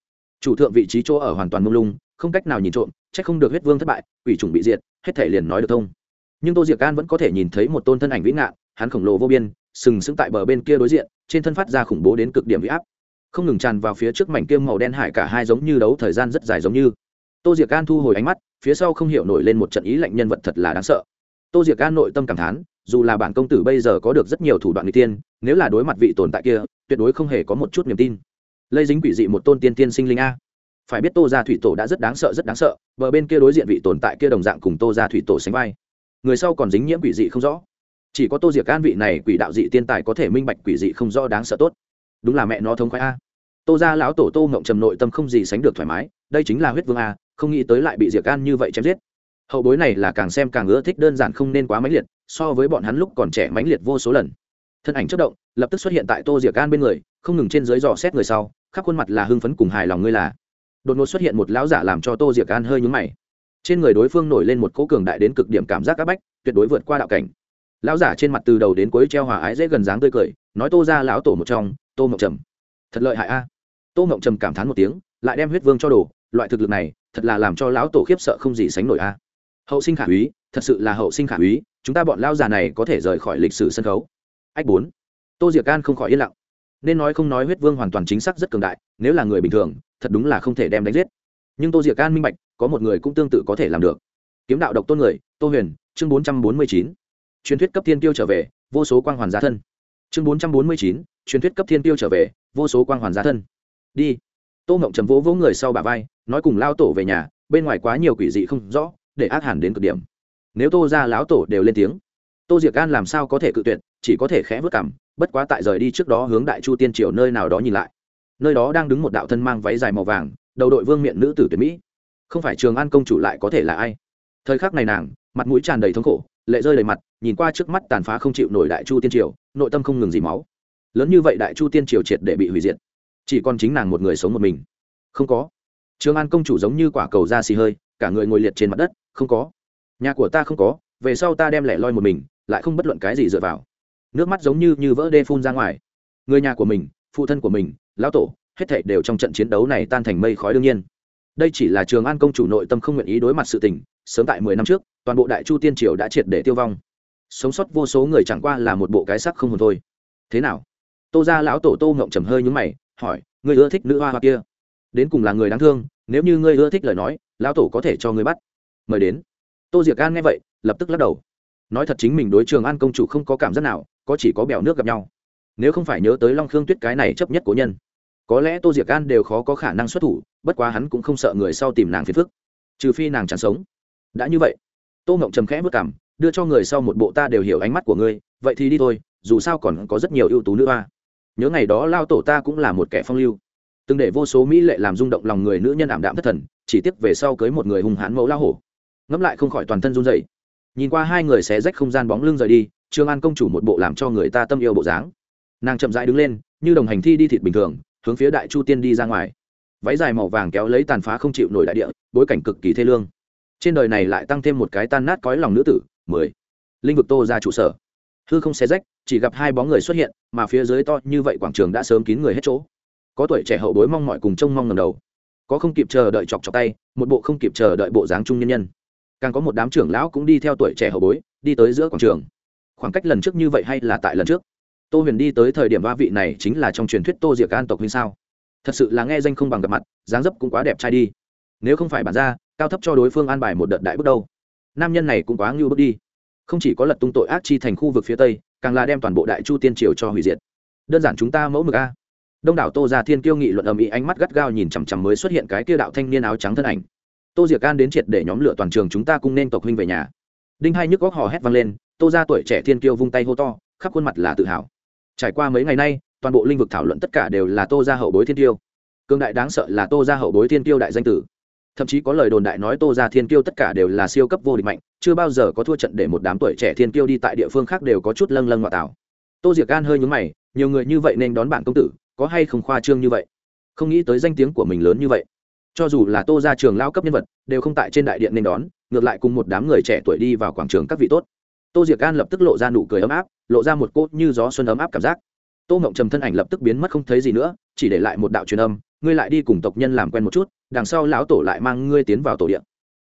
Chủ thượng vị trí chỗ ở hoàn toàn mông lung, không cách nào nhìn trộm c h ắ c không được huyết vương thất bại, quỷ trùng bị diệt, hết thể liền nói được thông. Nhưng tô diệc an vẫn có thể nhìn thấy một tôn thân ảnh vĩ ngạn, hắn khổng lồ vô biên, sừng sững tại bờ bên kia đối diện, trên thân phát ra khủng bố đến cực điểm vĩ áp. Không ngừng tràn vào phía trước mảnh kim màu đen hải cả hai giống như đấu thời gian rất dài giống như. Tô diệc an thu hồi ánh mắt, phía sau không hiểu nổi lên một trận ý lạnh nhân vật thật là đáng sợ. Tô diệc an nội tâm cảm thán dù là bản công tử bây giờ có được rất nhiều thủ đoạn n g tiên nếu là đối mặt vị tồn tại kia, tuyệt đối không hề có một chút niềm tin. Lây dính quỷ dị một tôn tiên tiên sinh linh a. Phải biết tô gia thủy tổ đã rất đáng sợ, rất đáng sợ, bờ bên kia đối diện vị tồn tại kia đồng dạng cùng tô gia thủy tổ sánh vai. Người sau còn dính nhiễm quỷ dị không rõ. Chỉ có tô diệc an vị này quỷ đạo dị tiên tài có thể minh bạch quỷ dị không rõ đáng sợ tốt. Đúng là mẹ nó thống khoái a. Tô gia lão tổ tô ngộng trầm nội tâm không gì sánh được thoải mái, đây chính là huyết vương a, không nghĩ tới lại bị diệc an như vậy chém giết hậu bối này là càng xem càng ưa thích đơn giản không nên quá mãnh liệt, so với bọn hắn lúc còn trẻ mãnh liệt vô số lần. Thân ảnh chất động, lập tức xuất hiện tại tô diệc an bên người, không ngừng trên dưới dò xét người sau, khắp khuôn mặt là hưng phấn cùng hài lòng ngươi là. Đột ngột xuất hiện một lão giả làm cho tô diệc an hơi nhúng mày. Trên người đối phương nổi lên một cỗ cường đại đến cực điểm cảm giác áp bách, tuyệt đối vượt qua đạo cảnh. Lão giả trên mặt từ đầu đến cuối treo hòa ái dễ gần dáng tươi cười, nói tô ra lão tổ một trong, tô mộng trầm. Thật lợi hại a. Tô mộng trầm cảm thán một tiếng, lại đem huyết vương cho đồ, loại thực lực này, thật là làm cho lão tổ khiếp sợ không gì sánh nổi a hậu sinh khả úy, thật sự là hậu sinh khả úy, chúng ta bọn lao già này có thể rời khỏi lịch sử sân khấu. Ách bốn. Tô diệc can không khỏi yên lặng. Nên nói không nói huyết vương hoàn toàn chính xác rất cường đại, nếu là người bình thường, thật đúng là không thể đem đánh giết. Nhưng tô diệc can minh bạch, có một người cũng tương tự có thể làm được. Kiếm đạo độc tôn người, tô huyền, chương bốn trăm bốn mươi chín. Truyền thuyết cấp thiên tiêu trở về, vô số quang hoàn giá thân. Chương bốn trăm bốn mươi chín, truyền thuyết cấp thiên tiêu trở về, vô số quang hoàn giá thân. Đi. Tô mộng trầm vỗ vỗ người sau bà vai, nói cùng lao tổ về nhà, bên ngoài quá nhiều quỷ dị không rõ để ác hẳn đến cực điểm. Nếu tô ra lão tổ đều lên tiếng, tô diệc gan làm sao có thể cự tuyệt, chỉ có thể khẽ vớt cảm, bất quá tại rời đi trước đó hướng đại chu tiên triều nơi nào đó nhìn lại. Nơi đó đang đứng một đạo thân mang váy dài màu vàng, đầu đội vương miện nữ tử tuyệt mỹ. Không phải trường an công chủ lại có thể là ai? Thời khắc này nàng, mặt mũi tràn đầy thống khổ, lệ rơi đầy mặt, nhìn qua trước mắt tàn phá không chịu nổi đại chu tiên triều, nội tâm không ngừng dì máu. Lớn như vậy đại chu tiên triều triệt để bị hủy diệt. Chỉ còn chính nàng một người sống một mình. Không có. Trường an công chủ giống như quả cầu da xì hơi, cả người ngồi liệt trên mặt đất không có. Nhà của ta không có, về sau ta đem lẻ loi một mình, lại không bất luận cái gì dựa vào. Nước mắt giống như như vỡ đê phun ra ngoài. Người nhà của mình, phụ thân của mình, lão tổ, hết thảy đều trong trận chiến đấu này tan thành mây khói đương nhiên. Đây chỉ là trường an công chủ nội tâm không nguyện ý đối mặt sự tình, sớm tại mười năm trước, toàn bộ đại chu tiên triều đã triệt để tiêu vong. Sống sót vô số người chẳng qua là một bộ cái sắc không hồn thôi. Thế nào? Tô ra lão tổ tô ngộng trầm hơi nhúng mày, hỏi người ưa thích nữ hoa hoa kia? Đến cùng là người đáng thương, nếu như ngươi ưa thích lời nói, lão tổ có thể cho ngươi bắt mời đến. Tô diệc an nghe vậy, lập tức lắc đầu. Nói thật chính mình đối trường an công chủ không có cảm giác nào, có chỉ có bèo nước gặp nhau. Nếu không phải nhớ tới long khương tuyết cái này chấp nhất của nhân, có lẽ tô diệc an đều khó có khả năng xuất thủ, bất quá hắn cũng không sợ người sau tìm nàng phiền phức. Trừ phi nàng chẳng sống. Đã như vậy, tô Ngộng trầm khẽ vất cảm đưa cho người sau một bộ ta đều hiểu ánh mắt của ngươi, vậy thì đi thôi, dù sao còn có rất nhiều ưu tú nữ hoa. Nhớ ngày đó lao tổ ta cũng là một kẻ phong lưu. Từng để vô số mỹ lệ làm rung động lòng người nữ nhân ảm đạm thất thần, chỉ tiếc về sau cưới một người hung hãn mẫu lao hổ ngẫm lại không khỏi toàn thân run rẩy, nhìn qua hai người xé rách không gian bóng lưng rời đi trương an công chủ một bộ làm cho người ta tâm yêu bộ dáng. Nàng chậm rãi đứng lên như đồng hành thi đi thịt bình thường hướng phía đại chu tiên đi ra ngoài. Váy dài màu vàng kéo lấy tàn phá không chịu nổi đại địa bối cảnh cực kỳ thê lương. Trên đời này lại tăng thêm một cái tan nát cõi lòng nữ tử mười. Linh vực tô ra trụ sở. Hư không xé rách chỉ gặp hai bóng người xuất hiện mà phía dưới to như vậy quảng trường đã sớm kín người hết chỗ. Có tuổi trẻ hậu bối mong mọi cùng trông mong ngầm đầu. Có không kịp chờ đợi chọc chọc tay một bộ không kịp chờ đợi bộ dáng trung nhân nhân càng có một đám trưởng lão cũng đi theo tuổi trẻ hậu bối, đi tới giữa quảng trường. Khoảng cách lần trước như vậy hay là tại lần trước? Tô huyền đi tới thời điểm ba vị này chính là trong truyền thuyết tô diệc an tộc huynh sao? Thật sự là nghe danh không bằng gặp mặt, dáng dấp cũng quá đẹp trai đi. Nếu không phải bản ra cao thấp cho đối phương an bài một đợt đại bước đâu. Nam nhân này cũng quá ngưu bước đi. Không chỉ có lật tung tội ác chi thành khu vực phía tây, càng là đem toàn bộ đại chu tiên triều cho hủy diệt. Đơn giản chúng ta mẫu mực a. Đông đảo tô gia thiên kiêu nghị luận ầm ĩ ánh mắt gắt gao nhìn chằm chằm mới xuất hiện cái kia đạo thanh niên áo trắng thân ảnh tô diệc can đến triệt để nhóm lửa toàn trường chúng ta cùng nên tộc huynh về nhà. Đinh hai nhức góc hò hét vang lên, tô gia tuổi trẻ thiên kiêu vung tay hô to, khắp khuôn mặt là tự hào. Trải qua mấy ngày nay, toàn bộ linh vực thảo luận tất cả đều là tô gia hậu bối thiên tiêu cương đại đáng sợ là tô gia hậu bối thiên tiêu đại danh tử. Thậm chí có lời đồn đại nói tô gia thiên tiêu tất cả đều là siêu cấp vô địch mạnh, chưa bao giờ có thua trận để một đám tuổi trẻ thiên tiêu đi tại địa phương khác đều có chút lâng lâng ngoại tảo. Tô diệc gan hơi nhúng mày, nhiều người như vậy nên đón bạn công tử, có hay không khoa trương như vậy? Không nghĩ tới danh tiếng của mình lớn như vậy cho dù là tô gia trường lao cấp nhân vật, đều không tại trên đại điện nên đón, ngược lại cùng một đám người trẻ tuổi đi vào quảng trường các vị tốt. Tô diệc An lập tức lộ ra nụ cười ấm áp, lộ ra một cốt như gió xuân ấm áp cảm giác. Tô ngộng trầm thân ảnh lập tức biến mất không thấy gì nữa, chỉ để lại một đạo truyền âm, ngươi lại đi cùng tộc nhân làm quen một chút, đằng sau lão tổ lại mang ngươi tiến vào tổ điện.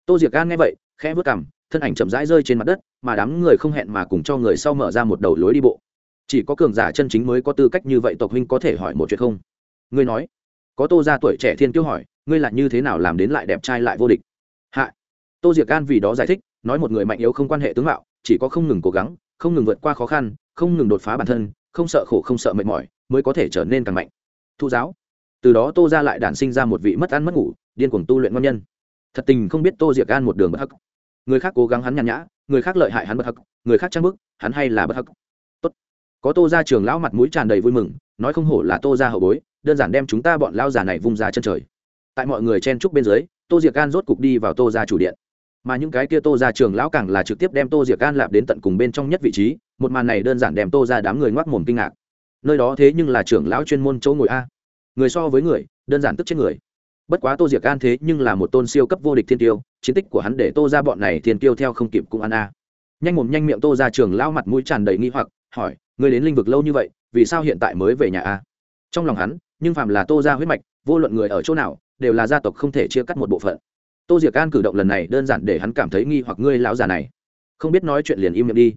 Tô diệc An nghe vậy, khẽ vớt cằm, thân ảnh chậm rãi rơi trên mặt đất, mà đám người không hẹn mà cùng cho người sau mở ra một đầu lối đi bộ. Chỉ có cường giả chân chính mới có tư cách như vậy, tộc huynh có thể hỏi một chuyện không? Ngươi nói. Có tô ra tuổi trẻ thiên kiêu hỏi ngươi là như thế nào làm đến lại đẹp trai lại vô địch? Hạ. Tô diệc gan vì đó giải thích, nói một người mạnh yếu không quan hệ tướng mạo, chỉ có không ngừng cố gắng, không ngừng vượt qua khó khăn, không ngừng đột phá bản thân, không sợ khổ không sợ mệt mỏi, mới có thể trở nên càng mạnh. Thu giáo. Từ đó tô ra lại đản sinh ra một vị mất ăn mất ngủ, điên cuồng tu luyện ngon nhân. Thật tình không biết tô diệc gan một đường bất hắc. Người khác cố gắng hắn nhàn nhã, người khác lợi hại hắn bất hắc, người khác trang bức, hắn hay là bất hắc. Tốt. có tô ra trường lão mặt mũi tràn đầy vui mừng, nói không hổ là tô ra hậu bối, đơn giản đem chúng ta bọn lao già này vung ra chân trời tại mọi người chen trúc bên dưới, tô diệc gan rốt cục đi vào tô ra chủ điện. Mà những cái kia tô ra trường lão càng là trực tiếp đem tô diệc gan lạp đến tận cùng bên trong nhất vị trí, một màn này đơn giản đem tô ra đám người ngoác mồm kinh ngạc. Nơi đó thế nhưng là trưởng lão chuyên môn chỗ ngồi a. Người so với người, đơn giản tức chết người. Bất quá tô diệc gan thế nhưng là một tôn siêu cấp vô địch thiên tiêu, chiến tích của hắn để tô ra bọn này thiên tiêu theo không kịp cũng ăn a. Nhanh mồm nhanh miệng tô ra trường lão mặt mũi tràn đầy nghi hoặc, hỏi người đến linh vực lâu như vậy, vì sao hiện tại mới về nhà a? Trong lòng hắn, nhưng phạm là tô ra huyết mạch, vô luận người ở chỗ nào đều là gia tộc không thể chia cắt một bộ phận. Tô diệc an cử động lần này đơn giản để hắn cảm thấy nghi hoặc ngươi lão già này. Không biết nói chuyện liền im miệng đi.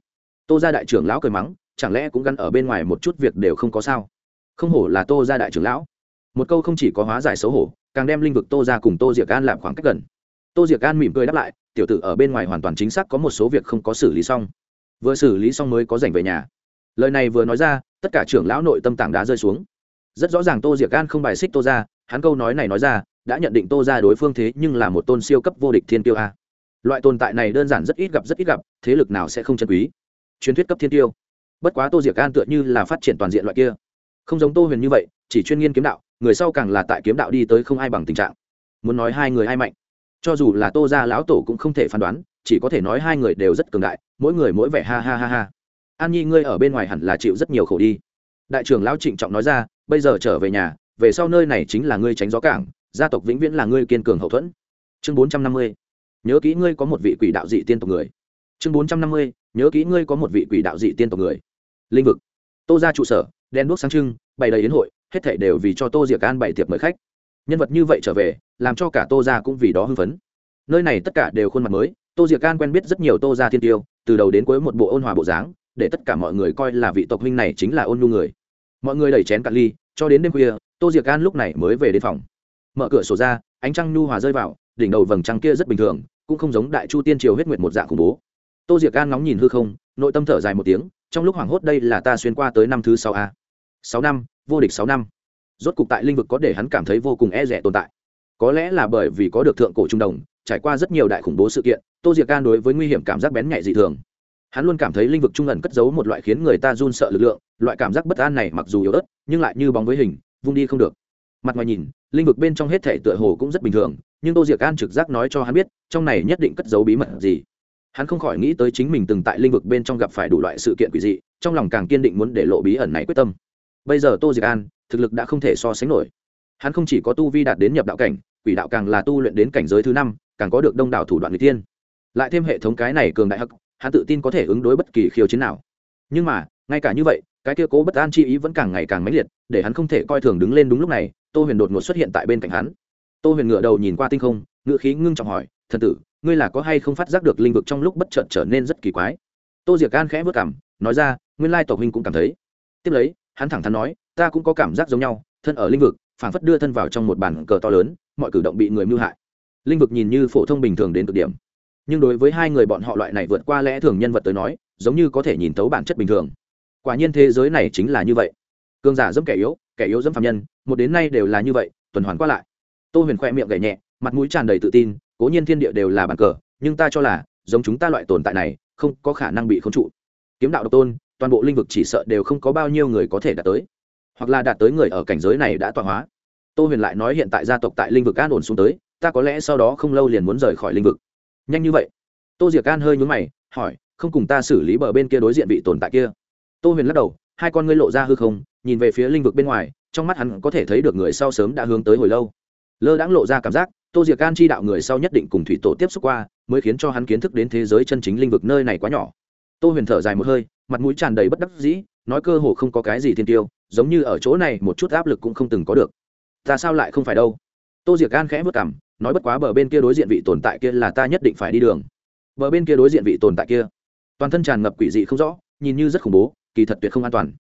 Tô ra đại trưởng lão cười mắng, chẳng lẽ cũng gắn ở bên ngoài một chút việc đều không có sao? Không hổ là tô ra đại trưởng lão. Một câu không chỉ có hóa giải xấu hổ, càng đem linh vực tô ra cùng tô diệc an làm khoảng cách gần. Tô diệc an mỉm cười đáp lại, tiểu tử ở bên ngoài hoàn toàn chính xác có một số việc không có xử lý xong. Vừa xử lý xong mới có dành về nhà. Lời này vừa nói ra, tất cả trưởng lão nội tâm tảng đá rơi xuống. Rất rõ ràng tô diệc an không bài xích tô ra hắn câu nói này nói ra đã nhận định tô ra đối phương thế nhưng là một tôn siêu cấp vô địch thiên tiêu a. Loại tồn tại này đơn giản rất ít gặp, rất ít gặp, thế lực nào sẽ không chân quý? Truyền thuyết cấp thiên tiêu. Bất quá tô diệc an tựa như là phát triển toàn diện loại kia. Không giống tô huyền như vậy, chỉ chuyên nghiên kiếm đạo, người sau càng là tại kiếm đạo đi tới không ai bằng tình trạng. Muốn nói hai người ai mạnh, cho dù là tô gia lão tổ cũng không thể phán đoán, chỉ có thể nói hai người đều rất cường đại, mỗi người mỗi vẻ ha ha ha ha. An nhi, ngươi ở bên ngoài hẳn là chịu rất nhiều khổ đi. Đại trưởng lão trịnh trọng nói ra, bây giờ trở về nhà, về sau nơi này chính là ngươi tránh gió cảng gia tộc vĩnh viễn là ngươi kiên cường hậu thuẫn. Chương bốn trăm năm mươi, nhớ kỹ ngươi có một vị quỷ đạo dị tiên tộc người. Chương bốn trăm năm mươi, nhớ kỹ ngươi có một vị quỷ đạo dị tiên tộc người. Linh vực. Tô ra trụ sở đen đuốc sáng trưng, bày đầy yến hội, hết thảy đều vì cho tô diệc an bày tiệc mời khách. Nhân vật như vậy trở về, làm cho cả tô ra cũng vì đó hưng phấn. Nơi này tất cả đều khuôn mặt mới, tô diệc an quen biết rất nhiều tô ra thiên tiêu, từ đầu đến cuối một bộ ôn hòa bộ dáng, để tất cả mọi người coi là vị tộc huynh này chính là ôn nhu người. Mọi người đẩy chén cạn ly, cho đến đêm khuya, tô diệc an lúc này mới về đến phòng mở cửa sổ ra, ánh trăng nhu hòa rơi vào, đỉnh đầu vầng trăng kia rất bình thường, cũng không giống đại chu tiên triều huyết nguyệt một dạng khủng bố. Tô diệc an ngóng nhìn hư không, nội tâm thở dài một tiếng, trong lúc hoảng hốt đây là ta xuyên qua tới năm thứ sáu a. Sáu năm, vô địch sáu năm. Rốt cục tại linh vực có để hắn cảm thấy vô cùng e rẻ tồn tại. Có lẽ là bởi vì có được thượng cổ trung đồng, trải qua rất nhiều đại khủng bố sự kiện, tô diệc gan đối với nguy hiểm cảm giác bén nhạy dị thường. Hắn luôn cảm thấy linh vực trung ẩn cất giấu một loại khiến người ta run sợ lực lượng, loại cảm giác bất an này mặc dù yếu ớt, nhưng lại như bóng với hình, vung đi không được mặt ngoài nhìn, linh vực bên trong hết thể tựa hồ cũng rất bình thường, nhưng tô diệc an trực giác nói cho hắn biết, trong này nhất định cất giấu bí mật gì. Hắn không khỏi nghĩ tới chính mình từng tại linh vực bên trong gặp phải đủ loại sự kiện quỷ dị, trong lòng càng kiên định muốn để lộ bí ẩn này quyết tâm. Bây giờ tô diệc an, thực lực đã không thể so sánh nổi. Hắn không chỉ có tu vi đạt đến nhập đạo cảnh, quỷ đạo càng là tu luyện đến cảnh giới thứ năm, càng có được đông đảo thủ đoạn người tiên lại thêm hệ thống cái này cường đại hắc, hắn tự tin có thể ứng đối bất kỳ khiêu chiến nào. Nhưng mà, ngay cả như vậy, cái kia cố bất an chi ý vẫn càng ngày càng mãnh liệt, để hắn không thể coi thường đứng lên đúng lúc này tô huyền đột ngột xuất hiện tại bên cạnh hắn. Tô huyền ngựa đầu nhìn qua tinh không ngựa khí ngưng trọng hỏi, thần tử, ngươi là có hay không phát giác được linh vực trong lúc bất chợt trở nên rất kỳ quái? Tô diệc gan khẽ vất cảm nói ra, nguyên lai tộc huynh cũng cảm thấy. Tiếp lấy, hắn thẳng thắn nói, ta cũng có cảm giác giống nhau, thân ở linh vực phản phất đưa thân vào trong một bản cờ to lớn, mọi cử động bị người mưu hại. Linh vực nhìn như phổ thông bình thường đến cực điểm. Nhưng đối với hai người bọn họ loại này vượt qua lẽ thường nhân vật tới nói, giống như có thể nhìn thấu bản chất bình thường. Quả nhiên thế giới này chính là như vậy. Cương giả dẫm kẻ yếu kẻ yếu dẫm phạm nhân một đến nay đều là như vậy, tuần hoàn qua lại. Tô huyền khoe miệng gậy nhẹ, mặt mũi tràn đầy tự tin, cố nhiên thiên địa đều là bàn cờ, nhưng ta cho là, giống chúng ta loại tồn tại này, không có khả năng bị khống trụ. Kiếm đạo độc tôn, toàn bộ linh vực chỉ sợ đều không có bao nhiêu người có thể đạt tới, hoặc là đạt tới người ở cảnh giới này đã tọa hóa. Tô huyền lại nói hiện tại gia tộc tại linh vực an ổn xuống tới, ta có lẽ sau đó không lâu liền muốn rời khỏi linh vực. Nhanh như vậy? Tô diệc an hơi nhúng mày, hỏi, không cùng ta xử lý bờ bên kia đối diện vị tồn tại kia. Tô huyền lắc đầu, hai con ngươi lộ ra hư không, nhìn về phía linh vực bên ngoài trong mắt hắn có thể thấy được người sau sớm đã hướng tới hồi lâu. Lơ đãng lộ ra cảm giác, tô diệc can chi đạo người sau nhất định cùng thủy tổ tiếp xúc qua, mới khiến cho hắn kiến thức đến thế giới chân chính linh vực nơi này quá nhỏ. Tô huyền thở dài một hơi, mặt mũi tràn đầy bất đắc dĩ, nói cơ hồ không có cái gì thiên tiêu, giống như ở chỗ này một chút áp lực cũng không từng có được. Ta sao lại không phải đâu? Tô diệc gan khẽ vất cảm nói bất quá bờ bên kia đối diện vị tồn tại kia là ta nhất định phải đi đường. Bờ bên kia đối diện vị tồn tại kia. Toàn thân tràn ngập quỷ dị không rõ, nhìn như rất khủng bố, kỳ thật tuyệt không an toàn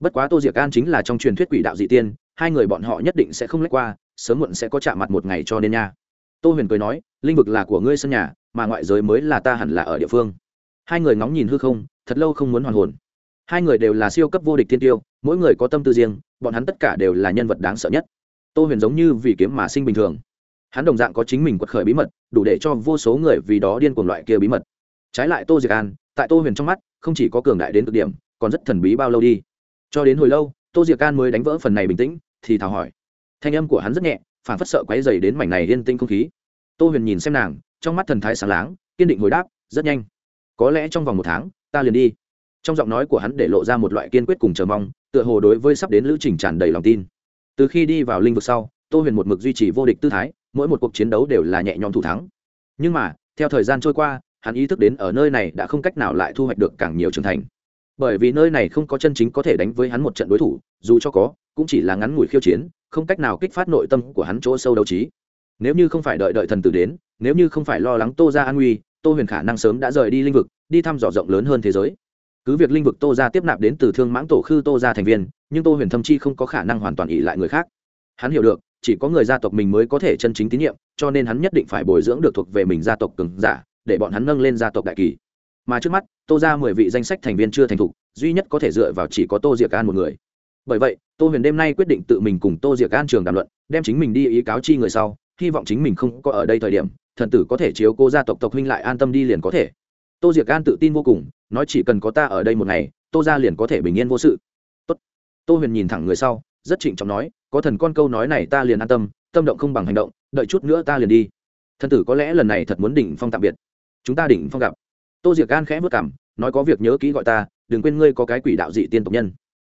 bất quá tô diệc an chính là trong truyền thuyết quỷ đạo dị tiên, hai người bọn họ nhất định sẽ không lách qua, sớm muộn sẽ có chạm mặt một ngày cho nên nha. Tô huyền cười nói, linh vực là của ngươi sân nhà, mà ngoại giới mới là ta hẳn là ở địa phương. Hai người ngóng nhìn hư không, thật lâu không muốn hoàn hồn. Hai người đều là siêu cấp vô địch thiên tiêu, mỗi người có tâm tư riêng, bọn hắn tất cả đều là nhân vật đáng sợ nhất. Tô huyền giống như vì kiếm mà sinh bình thường. Hắn đồng dạng có chính mình quật khởi bí mật, đủ để cho vô số người vì đó điên cuồng loại kia bí mật. Trái lại tô diệc an, tại tô huyền trong mắt, không chỉ có cường đại đến cực điểm, còn rất thần bí bao lâu đi cho đến hồi lâu, tô diệc can mới đánh vỡ phần này bình tĩnh, thì thào hỏi. Thanh âm của hắn rất nhẹ phản phất sợ quáy dày đến mảnh này yên tĩnh không khí. Tô huyền nhìn xem nàng, trong mắt thần thái sáng láng, kiên định hồi đáp, rất nhanh. Có lẽ trong vòng một tháng, ta liền đi. Trong giọng nói của hắn để lộ ra một loại kiên quyết cùng chờ mong, tựa hồ đối với sắp đến lữ trình tràn đầy lòng tin. Từ khi đi vào linh vực sau, tô huyền một mực duy trì vô địch tư thái, mỗi một cuộc chiến đấu đều là nhẹ nhõm thủ thắng. Nhưng mà, theo thời gian trôi qua, hắn ý thức đến ở nơi này đã không cách nào lại thu hoạch được càng nhiều trưởng thành bởi vì nơi này không có chân chính có thể đánh với hắn một trận đối thủ, dù cho có, cũng chỉ là ngắn ngủi khiêu chiến, không cách nào kích phát nội tâm của hắn chỗ sâu đấu trí. Nếu như không phải đợi đợi thần tử đến, nếu như không phải lo lắng tô ra an nguy, tô huyền khả năng sớm đã rời đi linh vực, đi thăm dò rộng lớn hơn thế giới. Cứ việc linh vực tô ra tiếp nạp đến từ thương mãng tổ khư tô ra thành viên, nhưng tô huyền thâm chi không có khả năng hoàn toàn ỉ lại người khác. Hắn hiểu được, chỉ có người gia tộc mình mới có thể chân chính tín nhiệm, cho nên hắn nhất định phải bồi dưỡng được thuộc về mình gia tộc cường giả, để bọn hắn nâng lên gia tộc đại kỳ mà trước mắt, tô ra mười vị danh sách thành viên chưa thành thục, duy nhất có thể dựa vào chỉ có tô diệc an một người. Bởi vậy, tô huyền đêm nay quyết định tự mình cùng tô diệc an trường đàm luận, đem chính mình đi ý cáo chi người sau, hy vọng chính mình không có ở đây thời điểm, thần tử có thể chiếu cô gia tộc tộc huynh lại an tâm đi liền có thể. Tô diệc an tự tin vô cùng, nói chỉ cần có ta ở đây một ngày, tô ra liền có thể bình yên vô sự. Tốt. tô huyền nhìn thẳng người sau, rất trịnh trọng nói, có thần con câu nói này ta liền an tâm tâm động không bằng hành động, đợi chút nữa ta liền đi. Thần tử có lẽ lần này thật muốn đỉnh phong tạm biệt. Chúng ta đỉnh phong gặp tô diệc an khẽ vất cảm nói có việc nhớ kỹ gọi ta, đừng quên ngươi có cái quỷ đạo dị tiên tộc nhân.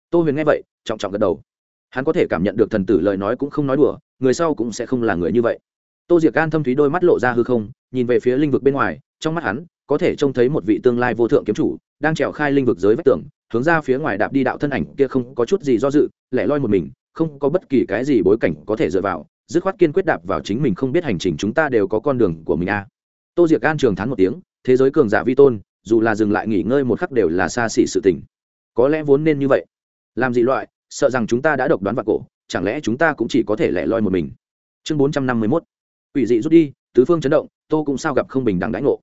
Tô huyền nghe vậy, trọng trọng gật đầu. Hắn có thể cảm nhận được thần tử lời nói cũng không nói đùa, người sau cũng sẽ không là người như vậy. Tô diệc an thâm thúy đôi mắt lộ ra hư không, nhìn về phía linh vực bên ngoài, trong mắt hắn, có thể trông thấy một vị tương lai vô thượng kiếm chủ, đang trèo khai linh vực giới vách tường, hướng ra phía ngoài đạp đi đạo thân ảnh kia không có chút gì do dự, lẻ loi một mình, không có bất kỳ cái gì bối cảnh có thể dựa vào, dứt khoát kiên quyết đạp vào chính mình không biết hành trình chúng ta đều có con đường của mình a. À. tô diệc an trường thán một tiếng thế giới cường giả vi tôn, dù là dừng lại nghỉ ngơi một khắc đều là xa xỉ sự tình. Có lẽ vốn nên như vậy. Làm gì loại, sợ rằng chúng ta đã độc đoán vào cổ, chẳng lẽ chúng ta cũng chỉ có thể lẻ loi một mình? Chương bốn trăm năm mươi mốt. Quỷ dị rút đi, tứ phương chấn động, tô cũng sao gặp không bình đẳng đãi ngộ.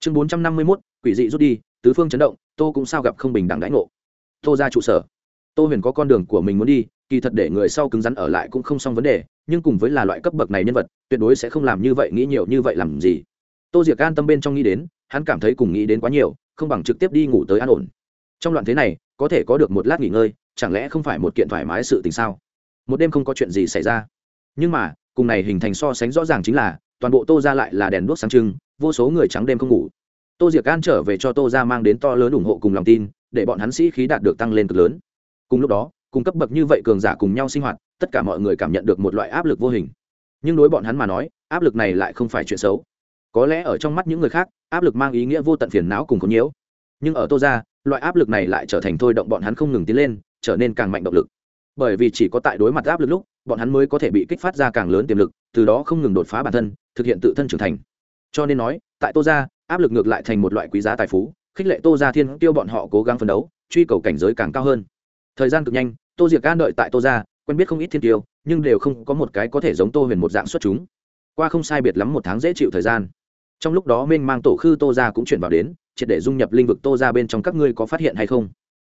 Chương bốn trăm năm mươi mốt. Quỷ dị rút đi, tứ phương chấn động, tô cũng sao gặp không bình đẳng đãi ngộ. Tô ra trụ sở. Tô huyền có con đường của mình muốn đi, kỳ thật để người sau cứng rắn ở lại cũng không xong vấn đề, nhưng cùng với là loại cấp bậc này nhân vật, tuyệt đối sẽ không làm như vậy, nghĩ nhiều như vậy làm gì tô diệc an tâm bên trong nghĩ đến, hắn cảm thấy cùng nghĩ đến quá nhiều, không bằng trực tiếp đi ngủ tới an ổn. Trong loạn thế này, có thể có được một lát nghỉ ngơi, chẳng lẽ không phải một kiện thoải mái sự tình sao? Một đêm không có chuyện gì xảy ra. Nhưng mà, cùng này hình thành so sánh rõ ràng chính là, toàn bộ tô ra lại là đèn đuốc sáng trưng, vô số người trắng đêm không ngủ. Tô diệc an trở về cho tô ra mang đến to lớn ủng hộ cùng lòng tin, để bọn hắn sĩ khí đạt được tăng lên cực lớn. Cùng lúc đó, cùng cấp bậc như vậy cường giả cùng nhau sinh hoạt, tất cả mọi người cảm nhận được một loại áp lực vô hình. Nhưng đối bọn hắn mà nói, áp lực này lại không phải chuyện xấu có lẽ ở trong mắt những người khác, áp lực mang ý nghĩa vô tận phiền não cùng có nhiễu. Nhưng ở tô ra loại áp lực này lại trở thành thôi động bọn hắn không ngừng tiến lên, trở nên càng mạnh động lực. Bởi vì chỉ có tại đối mặt áp lực lúc, bọn hắn mới có thể bị kích phát ra càng lớn tiềm lực, từ đó không ngừng đột phá bản thân, thực hiện tự thân trưởng thành. Cho nên nói, tại tô ra áp lực ngược lại thành một loại quý giá tài phú, khích lệ tô ra thiên tiêu bọn họ cố gắng phấn đấu, truy cầu cảnh giới càng cao hơn. Thời gian cực nhanh, tô diệc can đợi tại tô ra quen biết không ít thiên tiêu nhưng đều không có một cái có thể giống tô huyền một dạng xuất chúng. Qua không sai biệt lắm một tháng dễ chịu thời gian trong lúc đó minh mang tổ khư tô ra cũng chuyển vào đến, triệt để dung nhập linh vực tô ra bên trong. Các ngươi có phát hiện hay không?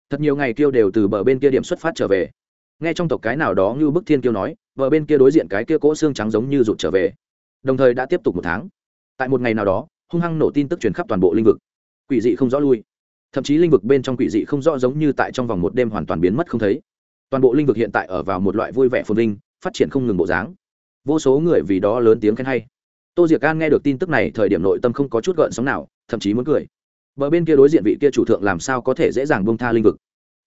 Thật nhiều ngày kêu đều từ bờ bên kia điểm xuất phát trở về. Nghe trong tộc cái nào đó như bức thiên kêu nói, bờ bên kia đối diện cái kia cỗ xương trắng giống như rụt trở về. Đồng thời đã tiếp tục một tháng. Tại một ngày nào đó, hung hăng nổ tin tức truyền khắp toàn bộ linh vực. Quỷ dị không rõ lui. Thậm chí linh vực bên trong quỷ dị không rõ giống như tại trong vòng một đêm hoàn toàn biến mất không thấy. Toàn bộ linh vực hiện tại ở vào một loại vui vẻ phồn linh phát triển không ngừng bộ dáng. Vô số người vì đó lớn tiếng khen hay tô diệc an nghe được tin tức này, thời điểm nội tâm không có chút gợn sóng nào, thậm chí muốn cười. Bờ bên kia đối diện vị kia chủ thượng làm sao có thể dễ dàng bông tha linh vực?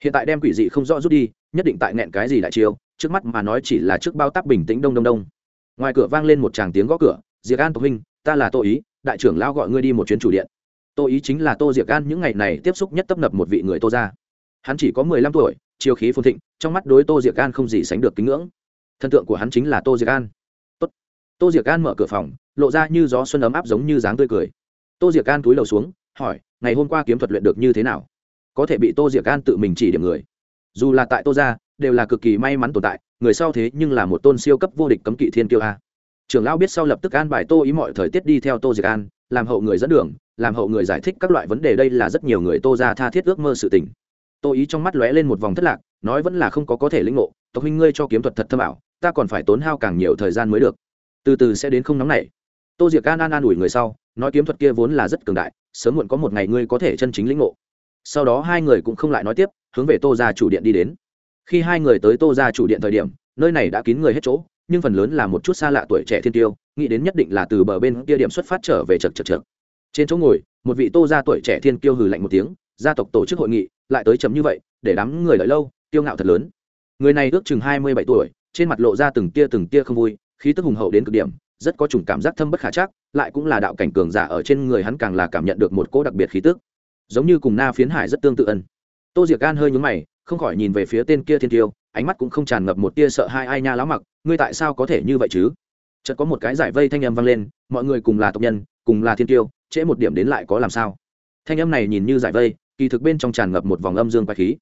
Hiện tại đem quỷ dị không rõ rút đi, nhất định tại nẹn cái gì đại chiêu, trước mắt mà nói chỉ là trước bao tác bình tĩnh đông đông đông. Ngoài cửa vang lên một tràng tiếng gõ cửa, diệc an tô huynh, ta là tô ý, đại trưởng lao gọi ngươi đi một chuyến chủ điện. Tô ý chính là tô diệc an những ngày này tiếp xúc nhất tấp nập một vị người tô ra hắn chỉ có mười lăm tuổi, chiêu khí phồn thịnh, trong mắt đối tô diệc an không gì sánh được kính ngưỡng. Thần tượng của hắn chính là tô diệc an tô diệc an mở cửa phòng, lộ ra như gió xuân ấm áp giống như dáng tươi cười. Tô diệc an túi đầu xuống, hỏi, ngày hôm qua kiếm thuật luyện được như thế nào? Có thể bị tô diệc an tự mình chỉ điểm người. Dù là tại tô gia, đều là cực kỳ may mắn tồn tại, người sau thế nhưng là một tôn siêu cấp vô địch cấm kỵ thiên kiêu a. Trưởng lão biết sau lập tức an bài tô ý mọi thời tiết đi theo tô diệc an, làm hậu người dẫn đường, làm hậu người giải thích các loại vấn đề đây là rất nhiều người tô ra tha thiết ước mơ sự tình. Tô ý trong mắt lóe lên một vòng thất lạc, nói vẫn là không có có thể lĩnh ngộ, tộc huynh ngươi cho kiếm thuật thật thâm ảo, ta còn phải tốn hao càng nhiều thời gian mới được từ từ sẽ đến không nóng này. Tô diệc an an an ủi người sau, nói kiếm thuật kia vốn là rất cường đại, sớm muộn có một ngày ngươi có thể chân chính lĩnh ngộ. Sau đó hai người cũng không lại nói tiếp, hướng về tô ra chủ điện đi đến. Khi hai người tới tô ra chủ điện thời điểm, nơi này đã kín người hết chỗ, nhưng phần lớn là một chút xa lạ tuổi trẻ thiên tiêu, nghĩ đến nhất định là từ bờ bên kia điểm xuất phát trở về chật chật chật trên chỗ ngồi, một vị tô ra tuổi trẻ thiên kiêu hừ lạnh một tiếng, gia tộc tổ chức hội nghị, lại tới chấm như vậy, để đám người đợi lâu tiêu ngạo thật lớn. Người này ước chừng hai mươi bảy tuổi, trên mặt lộ ra từng tia từng tia không vui khí tức hùng hậu đến cực điểm, rất có chủng cảm giác thâm bất khả chắc, lại cũng là đạo cảnh cường giả ở trên người hắn càng là cảm nhận được một cỗ đặc biệt khí tức. Giống như cùng na phiến hải rất tương tự ân. Tô diệc gan hơi nhúng mày, không khỏi nhìn về phía tên kia thiên tiêu, ánh mắt cũng không tràn ngập một tia sợ hai ai nha láo mặc, ngươi tại sao có thể như vậy chứ? Chợt có một cái giải vây thanh âm vang lên, mọi người cùng là tộc nhân, cùng là thiên tiêu, trễ một điểm đến lại có làm sao? Thanh âm này nhìn như giải vây, kỳ thực bên trong tràn ngập một vòng âm dương quái khí.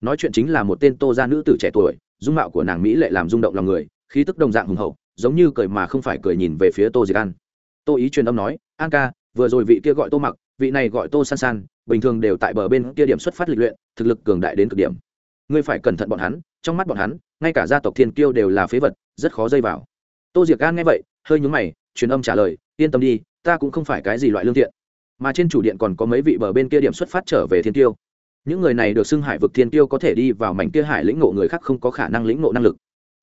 Nói chuyện chính là một tên tô gia nữ tử trẻ tuổi, dung mạo của nàng mỹ lệ làm rung động lòng người, khí tức đồng dạng hùng hậu giống như cười mà không phải cười nhìn về phía tô diệc an. Tô ý truyền âm nói, an ca, vừa rồi vị kia gọi tô mặc, vị này gọi tô san san, bình thường đều tại bờ bên kia điểm xuất phát lịch luyện, thực lực cường đại đến cực điểm. Ngươi phải cẩn thận bọn hắn, trong mắt bọn hắn, ngay cả gia tộc thiên kiêu đều là phế vật, rất khó dây vào. Tô diệc an nghe vậy, hơi nhúng mày, truyền âm trả lời, yên tâm đi, ta cũng không phải cái gì loại lương thiện. Mà trên chủ điện còn có mấy vị bờ bên kia điểm xuất phát trở về thiên tiêu những người này được xưng hải vực thiên tiêu có thể đi vào mảnh kia hải lĩnh ngộ người khác không có khả năng lĩnh ngộ năng lực.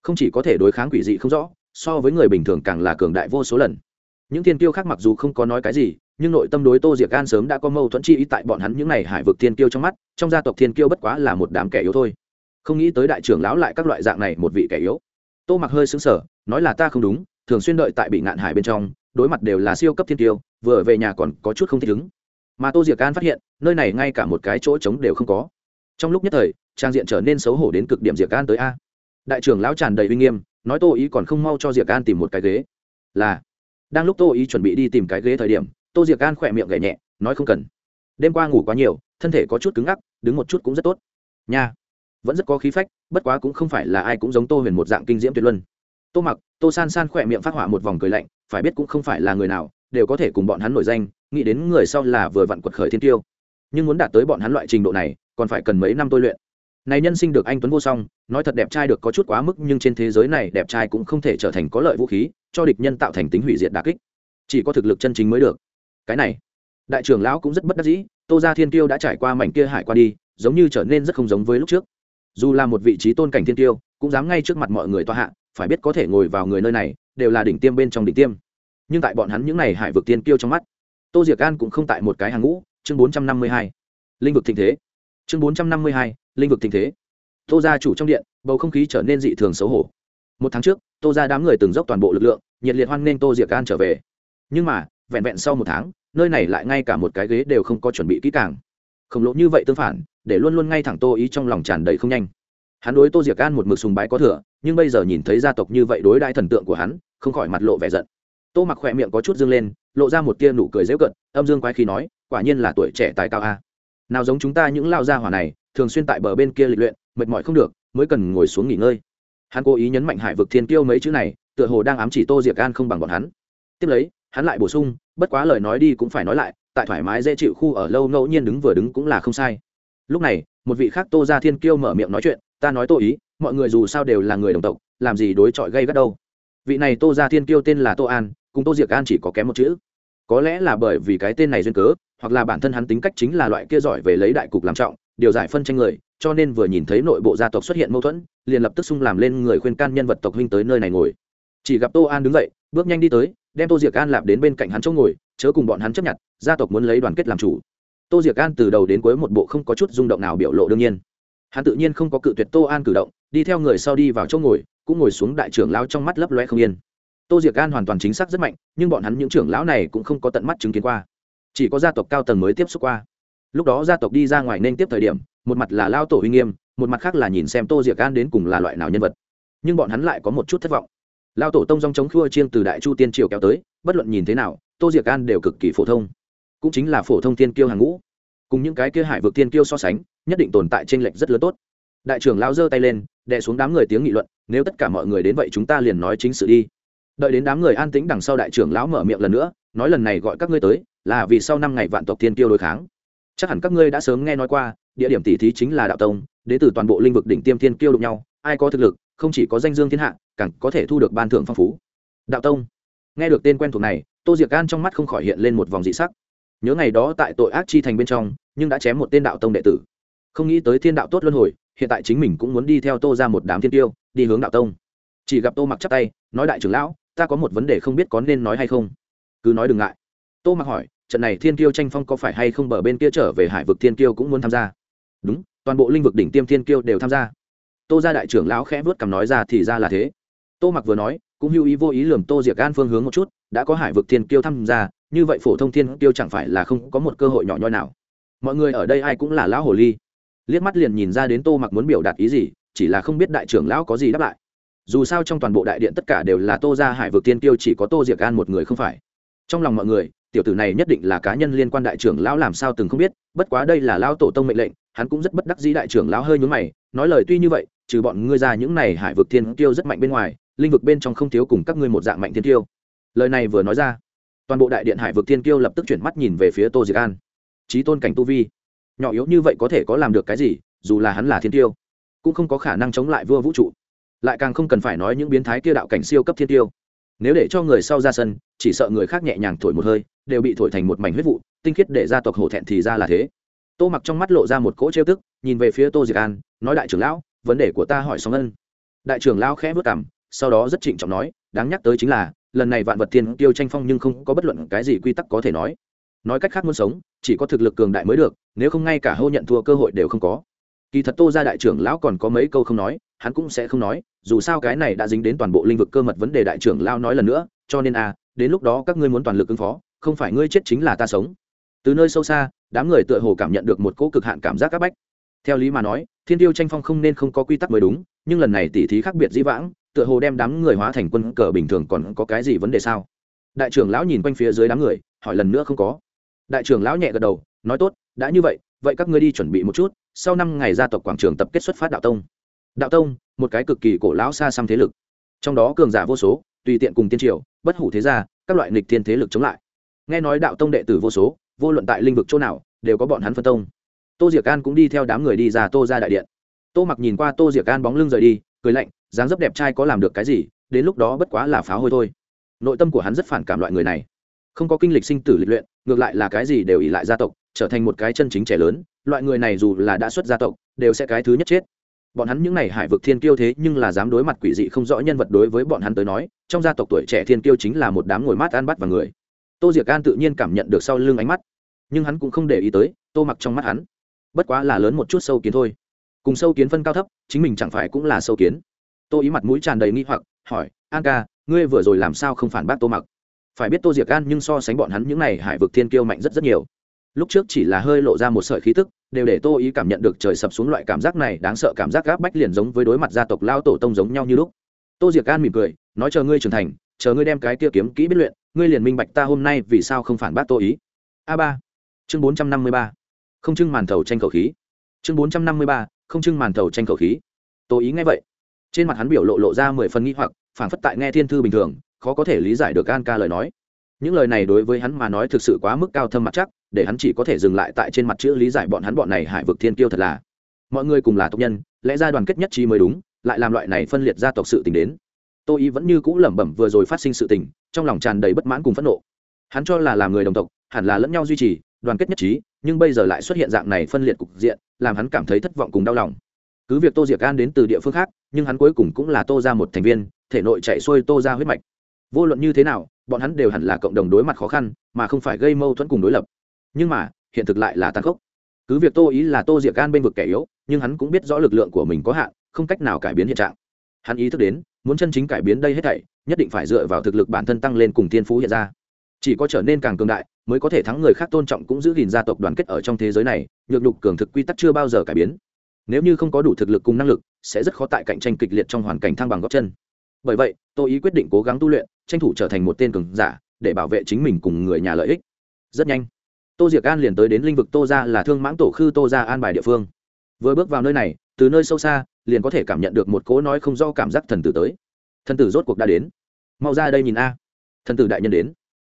Không chỉ có thể đối kháng quỷ dị không rõ so với người bình thường càng là cường đại vô số lần. Những thiên tiêu khác mặc dù không có nói cái gì, nhưng nội tâm đối tô diệc gan sớm đã có mâu thuẫn chi ý tại bọn hắn những n à y hải vực thiên tiêu trong mắt, trong gia tộc thiên tiêu bất quá là một đám kẻ yếu thôi. Không nghĩ tới đại trưởng lão lại các loại dạng này một vị kẻ yếu. Tô mặc hơi xứng sở nói là ta không đúng, thường xuyên đợi tại bị ngạn hải bên trong, đối mặt đều là siêu cấp thiên tiêu vừa về nhà còn có chút không thích ứng. Mà tô diệc an phát hiện, nơi này ngay cả một cái chỗ trống đều không có. Trong lúc nhất thời, trang diện trở nên xấu hổ đến cực điểm diệc an tới a. Đại trưởng lão tràn đầy uy nghiêm nói tô ý còn không mau cho diệc an tìm một cái ghế. Là, đang lúc tô ý chuẩn bị đi tìm cái ghế thời điểm, tô diệc an khỏe miệng gậy nhẹ, nói không cần. Đêm qua ngủ quá nhiều, thân thể có chút cứng ngắc, đứng một chút cũng rất tốt. Nha, vẫn rất có khí phách, bất quá cũng không phải là ai cũng giống tô huyền một dạng kinh diễm tuyệt luân. Tô mặc, tô san san khỏe miệng phát họa một vòng cười lạnh, phải biết cũng không phải là người nào, đều có thể cùng bọn hắn nổi danh, nghĩ đến người sau là vừa vặn quật khởi thiên tiêu. Nhưng muốn đạt tới bọn hắn loại trình độ này, còn phải cần mấy năm tôi luyện này nhân sinh được anh tuấn vô song, nói thật đẹp trai được có chút quá mức, nhưng trên thế giới này đẹp trai cũng không thể trở thành có lợi vũ khí, cho địch nhân tạo thành tính hủy diệt đà kích. Chỉ có thực lực chân chính mới được. Cái này, đại trưởng lão cũng rất bất đắc dĩ, tô gia thiên tiêu đã trải qua mảnh kia hải qua đi, giống như trở nên rất không giống với lúc trước. Dù là một vị trí tôn cảnh thiên tiêu cũng dám ngay trước mặt mọi người toa hạ, phải biết có thể ngồi vào người nơi này, đều là đỉnh tiêm bên trong đỉnh tiêm. Nhưng tại bọn hắn những n à y hải vực tiên tiêu trong mắt, tô diệc an cũng không tại một cái hàng ngũ, chương bốn trăm năm mươi hai. Linh vực thịnh thế chương bốn trăm năm mươi hai linh vực tình thế. Tô gia chủ trong điện, bầu không khí trở nên dị thường xấu hổ. Một tháng trước, tô ra đám người từng dốc toàn bộ lực lượng, nhiệt liệt hoan nghênh tô diệc an trở về. Nhưng mà, vẹn vẹn sau một tháng, nơi này lại ngay cả một cái ghế đều không có chuẩn bị kỹ càng. Khổng lồ như vậy tương phản, để luôn luôn ngay thẳng tô ý trong lòng tràn đầy không nhanh. Hắn đối tô diệc an một mực sùng bái có thừa, nhưng bây giờ nhìn thấy gia tộc như vậy đối đại thần tượng của hắn, không khỏi mặt lộ vẻ giận. Tô mặc khỏe miệng có chút dương lên, lộ ra một tia nụ cười dễu cận âm dương quái khi nói, quả nhiên là tuổi trẻ tài cao a nào giống chúng ta những lao gia hỏa này, thường xuyên tại bờ bên kia lịch luyện, mệt mỏi không được, mới cần ngồi xuống nghỉ ngơi. Hắn cố ý nhấn mạnh hải vực thiên kiêu mấy chữ này, tựa hồ đang ám chỉ tô diệc an không bằng bọn hắn. Tiếp lấy, hắn lại bổ sung, bất quá lời nói đi cũng phải nói lại, tại thoải mái dễ chịu khu ở lâu ngẫu nhiên đứng vừa đứng cũng là không sai. Lúc này, một vị khác tô ra thiên kiêu mở miệng nói chuyện, ta nói tô ý, mọi người dù sao đều là người đồng tộc, làm gì đối chọi gây gắt đâu. Vị này tô ra thiên kiêu tên là tô an, cùng tô diệc an chỉ có kém một chữ có lẽ là bởi vì cái tên này duyên cớ, hoặc là bản thân hắn tính cách chính là loại kia giỏi về lấy đại cục làm trọng, điều giải phân tranh người, cho nên vừa nhìn thấy nội bộ gia tộc xuất hiện mâu thuẫn, liền lập tức xung làm lên người khuyên can nhân vật tộc huynh tới nơi này ngồi. Chỉ gặp tô an đứng dậy, bước nhanh đi tới, đem tô diệc an lạp đến bên cạnh hắn chỗ ngồi, chớ cùng bọn hắn chấp nhận, gia tộc muốn lấy đoàn kết làm chủ. Tô diệc an từ đầu đến cuối một bộ không có chút rung động nào biểu lộ đương nhiên. Hắn tự nhiên không có cự tuyệt tô an cử động, đi theo người sau đi vào chỗ ngồi, cũng ngồi xuống đại trưởng lão trong mắt lấp loe không yên tô diệc an hoàn toàn chính xác rất mạnh, nhưng bọn hắn những trưởng lão này cũng không có tận mắt chứng kiến qua. Chỉ có gia tộc cao tầng mới tiếp xúc qua. Lúc đó gia tộc đi ra ngoài nên tiếp thời điểm, một mặt là lao tổ huy nghiêm, một mặt khác là nhìn xem tô diệc an đến cùng là loại nào nhân vật. Nhưng bọn hắn lại có một chút thất vọng. Lao tổ tông dòng chống khua chiêng từ đại chu tiên triều kéo tới, bất luận nhìn thế nào, tô diệc an đều cực kỳ phổ thông. Cũng chính là phổ thông tiên kiêu hàng ngũ. Cùng những cái kia hải vực tiên kiêu so sánh, nhất định tồn tại t r ê n lệch rất lớn tốt. Đại trưởng lao giơ tay lên, đè xuống đám người tiếng nghị luận, nếu tất cả mọi người đến vậy chúng ta liền nói chính sự đi đợi đến đám người an tĩnh đằng sau đại trưởng lão mở miệng lần nữa, nói lần này gọi các ngươi tới, là vì sau năm ngày vạn tộc thiên tiêu đối kháng. Chắc hẳn các ngươi đã sớm nghe nói qua, địa điểm tỷ thí chính là đạo tông, đến từ toàn bộ linh vực đỉnh tiêm thiên kiêu đụng nhau, ai có thực lực, không chỉ có danh dương thiên hạ, càng có thể thu được ban thưởng phong phú. Đạo tông. Nghe được tên quen thuộc này, tô diệc gan trong mắt không khỏi hiện lên một vòng dị sắc. Nhớ ngày đó tại tội ác chi thành bên trong, nhưng đã chém một tên đạo tông đệ tử. Không nghĩ tới thiên đạo tốt luân hồi, hiện tại chính mình cũng muốn đi theo tô ra một đám thiên tiêu đi hướng đạo tông. Chỉ gặp tô mặc chắc tay, nói đại trưởng lão ta có một vấn đề không biết có nên nói hay không. Cứ nói đừng ngại. Tô mặc hỏi, trận này thiên kiêu tranh phong có phải hay không bờ bên kia trở về hải vực thiên kiêu cũng muốn tham gia? Đúng, toàn bộ linh vực đỉnh tiêm thiên kiêu đều tham gia. Tô ra đại trưởng lão khẽ vớt cằm nói ra thì ra là thế. Tô mặc vừa nói, cũng hữu ý vô ý lườm tô diệc an phương hướng một chút, đã có hải vực thiên kiêu tham gia, như vậy phổ thông thiên kiêu chẳng phải là không có một cơ hội nhỏ nhoi nào. Mọi người ở đây ai cũng là lão hồ ly. Liếc mắt liền nhìn ra đến tô mặc muốn biểu đạt ý gì, chỉ là không biết đại trưởng lão có gì đáp lại dù sao trong toàn bộ đại điện tất cả đều là tô ra hải vực tiên tiêu chỉ có tô diệc an một người không phải. Trong lòng mọi người, tiểu tử này nhất định là cá nhân liên quan đại trưởng lão làm sao từng không biết, bất quá đây là lão tổ tông mệnh lệnh, hắn cũng rất bất đắc dĩ đại trưởng lão hơi nhún mày, nói lời tuy như vậy, trừ bọn ngươi ra những này hải vực thiên tiêu rất mạnh bên ngoài, linh vực bên trong không thiếu cùng các ngươi một dạng mạnh thiên tiêu lời này vừa nói ra, toàn bộ đại điện hải vực thiên tiêu lập tức chuyển mắt nhìn về phía tô diệc an. Trí tôn cảnh tu vi, nhỏ yếu như vậy có thể có làm được cái gì, dù là hắn là thiên tiêu cũng không có khả năng chống lại vua vũ trụ lại càng không cần phải nói những biến thái kia đạo cảnh siêu cấp thiên tiêu. Nếu để cho người sau ra sân, chỉ sợ người khác nhẹ nhàng thổi một hơi, đều bị thổi thành một mảnh huyết vụ, tinh khiết để gia tộc hổ thẹn thì ra là thế. Tô mặc trong mắt lộ ra một cỗ trêu tức, nhìn về phía tô diệc an, nói đại trưởng lão, vấn đề của ta hỏi sóng ân. Đại trưởng lão khẽ vất cảm sau đó rất trịnh trọng nói, đáng nhắc tới chính là, lần này vạn vật thiên tiêu tranh phong nhưng không có bất luận cái gì quy tắc có thể nói. Nói cách khác muốn sống, chỉ có thực lực cường đại mới được, nếu không ngay cả hô nhận thua cơ hội đều không có kỳ thật tô ra đại trưởng lão còn có mấy câu không nói hắn cũng sẽ không nói dù sao cái này đã dính đến toàn bộ lĩnh vực cơ mật vấn đề đại trưởng lão nói lần nữa cho nên a à, đến lúc đó các ngươi muốn toàn lực ứng phó không phải ngươi chết chính là ta sống. Từ nơi sâu xa đám người tựa hồ cảm nhận được một cỗ cực hạn cảm giác áp bách. Theo lý mà nói thiên tiêu tranh phong không nên không có quy tắc mới đúng nhưng lần này tỉ thí khác biệt dĩ vãng tựa hồ đem đám người hóa thành quân cờ bình thường còn có cái gì vấn đề sao? Đại trưởng lão nhìn quanh phía dưới đám người hỏi lần nữa không có. Đại trưởng lão nhẹ gật đầu nói tốt đã như vậy vậy các ngươi đi chuẩn bị một chút sau năm ngày gia tộc quảng trường tập kết xuất phát đạo tông. Đạo tông, một cái cực kỳ cổ lão xa xăm thế lực. Trong đó cường giả vô số, tùy tiện cùng tiên triều, bất hủ thế gia, các loại nghịch thiên thế lực chống lại. Nghe nói đạo tông đệ tử vô số, vô luận tại lĩnh vực chỗ nào, đều có bọn hắn phân tông. Tô diệc an cũng đi theo đám người đi ra tô ra đại điện. Tô mặc nhìn qua tô diệc an bóng lưng rời đi, cười lạnh, dáng dấp đẹp trai có làm được cái gì, đến lúc đó bất quá là phá hôi thôi. Nội tâm của hắn rất phản cảm loại người này. Không có kinh lịch sinh tử lịch luyện, ngược lại là cái gì đều ỉ lại gia tộc, trở thành một cái chân chính trẻ lớn loại người này dù là đã xuất gia tộc, đều sẽ cái thứ nhất chết. Bọn hắn những n à y hải vực thiên kiêu thế nhưng là dám đối mặt quỷ dị không rõ nhân vật đối với bọn hắn tới nói, trong gia tộc tuổi trẻ thiên kiêu chính là một đám ngồi mát ăn bắt và người. Tô diệc an tự nhiên cảm nhận được sau lưng ánh mắt, nhưng hắn cũng không để ý tới, tô mặc trong mắt hắn. Bất quá là lớn một chút sâu kiến thôi. Cùng sâu kiến phân cao thấp, chính mình chẳng phải cũng là sâu kiến. Tô ý mặt mũi tràn đầy nghi hoặc, hỏi, an ca, ngươi vừa rồi làm sao không phản bác tô mặc? Phải biết tô diệc an nhưng so sánh bọn hắn những n à y hải vực thiên kiêu mạnh rất rất nhiều lúc trước chỉ là hơi lộ ra một sợi khí tức, đều để tô ý cảm nhận được trời sập xuống loại cảm giác này đáng sợ cảm giác gáp bách liền giống với đối mặt gia tộc lao tổ tông giống nhau như lúc. Tô diệc an mỉm cười, nói chờ ngươi trưởng thành, chờ ngươi đem cái kia kiếm kỹ biết luyện, ngươi liền minh bạch ta hôm nay vì sao không phản bác tô ý. A ba, chương bốn trăm năm mươi ba, không trưng màn thầu tranh khẩu khí. Chương bốn trăm năm mươi ba, không trưng màn thầu tranh khẩu khí. Tô ý nghe vậy, trên mặt hắn biểu lộ lộ ra mười phần nghi hoặc phản phất tại nghe thiên thư bình thường, khó có thể lý giải được an ca lời nói những lời này đối với hắn mà nói thực sự quá mức cao thâm mặt chắc, để hắn chỉ có thể dừng lại tại trên mặt chữ lý giải bọn hắn bọn này hải vực thiên tiêu thật là. Mọi người cùng là tộc nhân, lẽ ra đoàn kết nhất trí mới đúng, lại làm loại này phân liệt gia tộc sự tình đến. Tô ý vẫn như cũ lẩm bẩm vừa rồi phát sinh sự tình, trong lòng tràn đầy bất mãn cùng phẫn nộ. Hắn cho là làm người đồng tộc, hẳn là lẫn nhau duy trì, đoàn kết nhất trí, nhưng bây giờ lại xuất hiện dạng này phân liệt cục diện, làm hắn cảm thấy thất vọng cùng đau lòng. Cứ việc tô diệc an đến từ địa phương khác, nhưng hắn cuối cùng cũng là tô ra một thành viên, thể nội chạy xuôi tô ra huyết mạch. Vô luận như thế nào bọn hắn đều hẳn là cộng đồng đối mặt khó khăn, mà không phải gây mâu thuẫn cùng đối lập. Nhưng mà, hiện thực lại là tàn khốc. Cứ việc tô ý là tô diệc gan bên vực kẻ yếu, nhưng hắn cũng biết rõ lực lượng của mình có hạn, không cách nào cải biến hiện trạng. Hắn ý thức đến, muốn chân chính cải biến đây hết thảy, nhất định phải dựa vào thực lực bản thân tăng lên cùng thiên phú hiện ra. Chỉ có trở nên càng cường đại, mới có thể thắng người khác tôn trọng cũng giữ gìn gia tộc đoàn kết ở trong thế giới này, nhược đục cường thực quy tắc chưa bao giờ cải biến. Nếu như không có đủ thực lực cùng năng lực, sẽ rất khó tại cạnh tranh kịch liệt trong hoàn cảnh thăng bằng góc chân. Bởi vậy, tô ý quyết định cố gắng tu luyện tranh thủ trở thành một tên cường giả, để bảo vệ chính mình cùng người nhà lợi ích. Rất nhanh, tô diệc an liền tới đến lĩnh vực tô ra là thương mãng tổ khư tô ra an bài địa phương. Vừa bước vào nơi này, từ nơi sâu xa, liền có thể cảm nhận được một cố nói không do cảm giác thần tử tới. Thần tử rốt cuộc đã đến. Mau ra đây nhìn a. Thần tử đại nhân đến.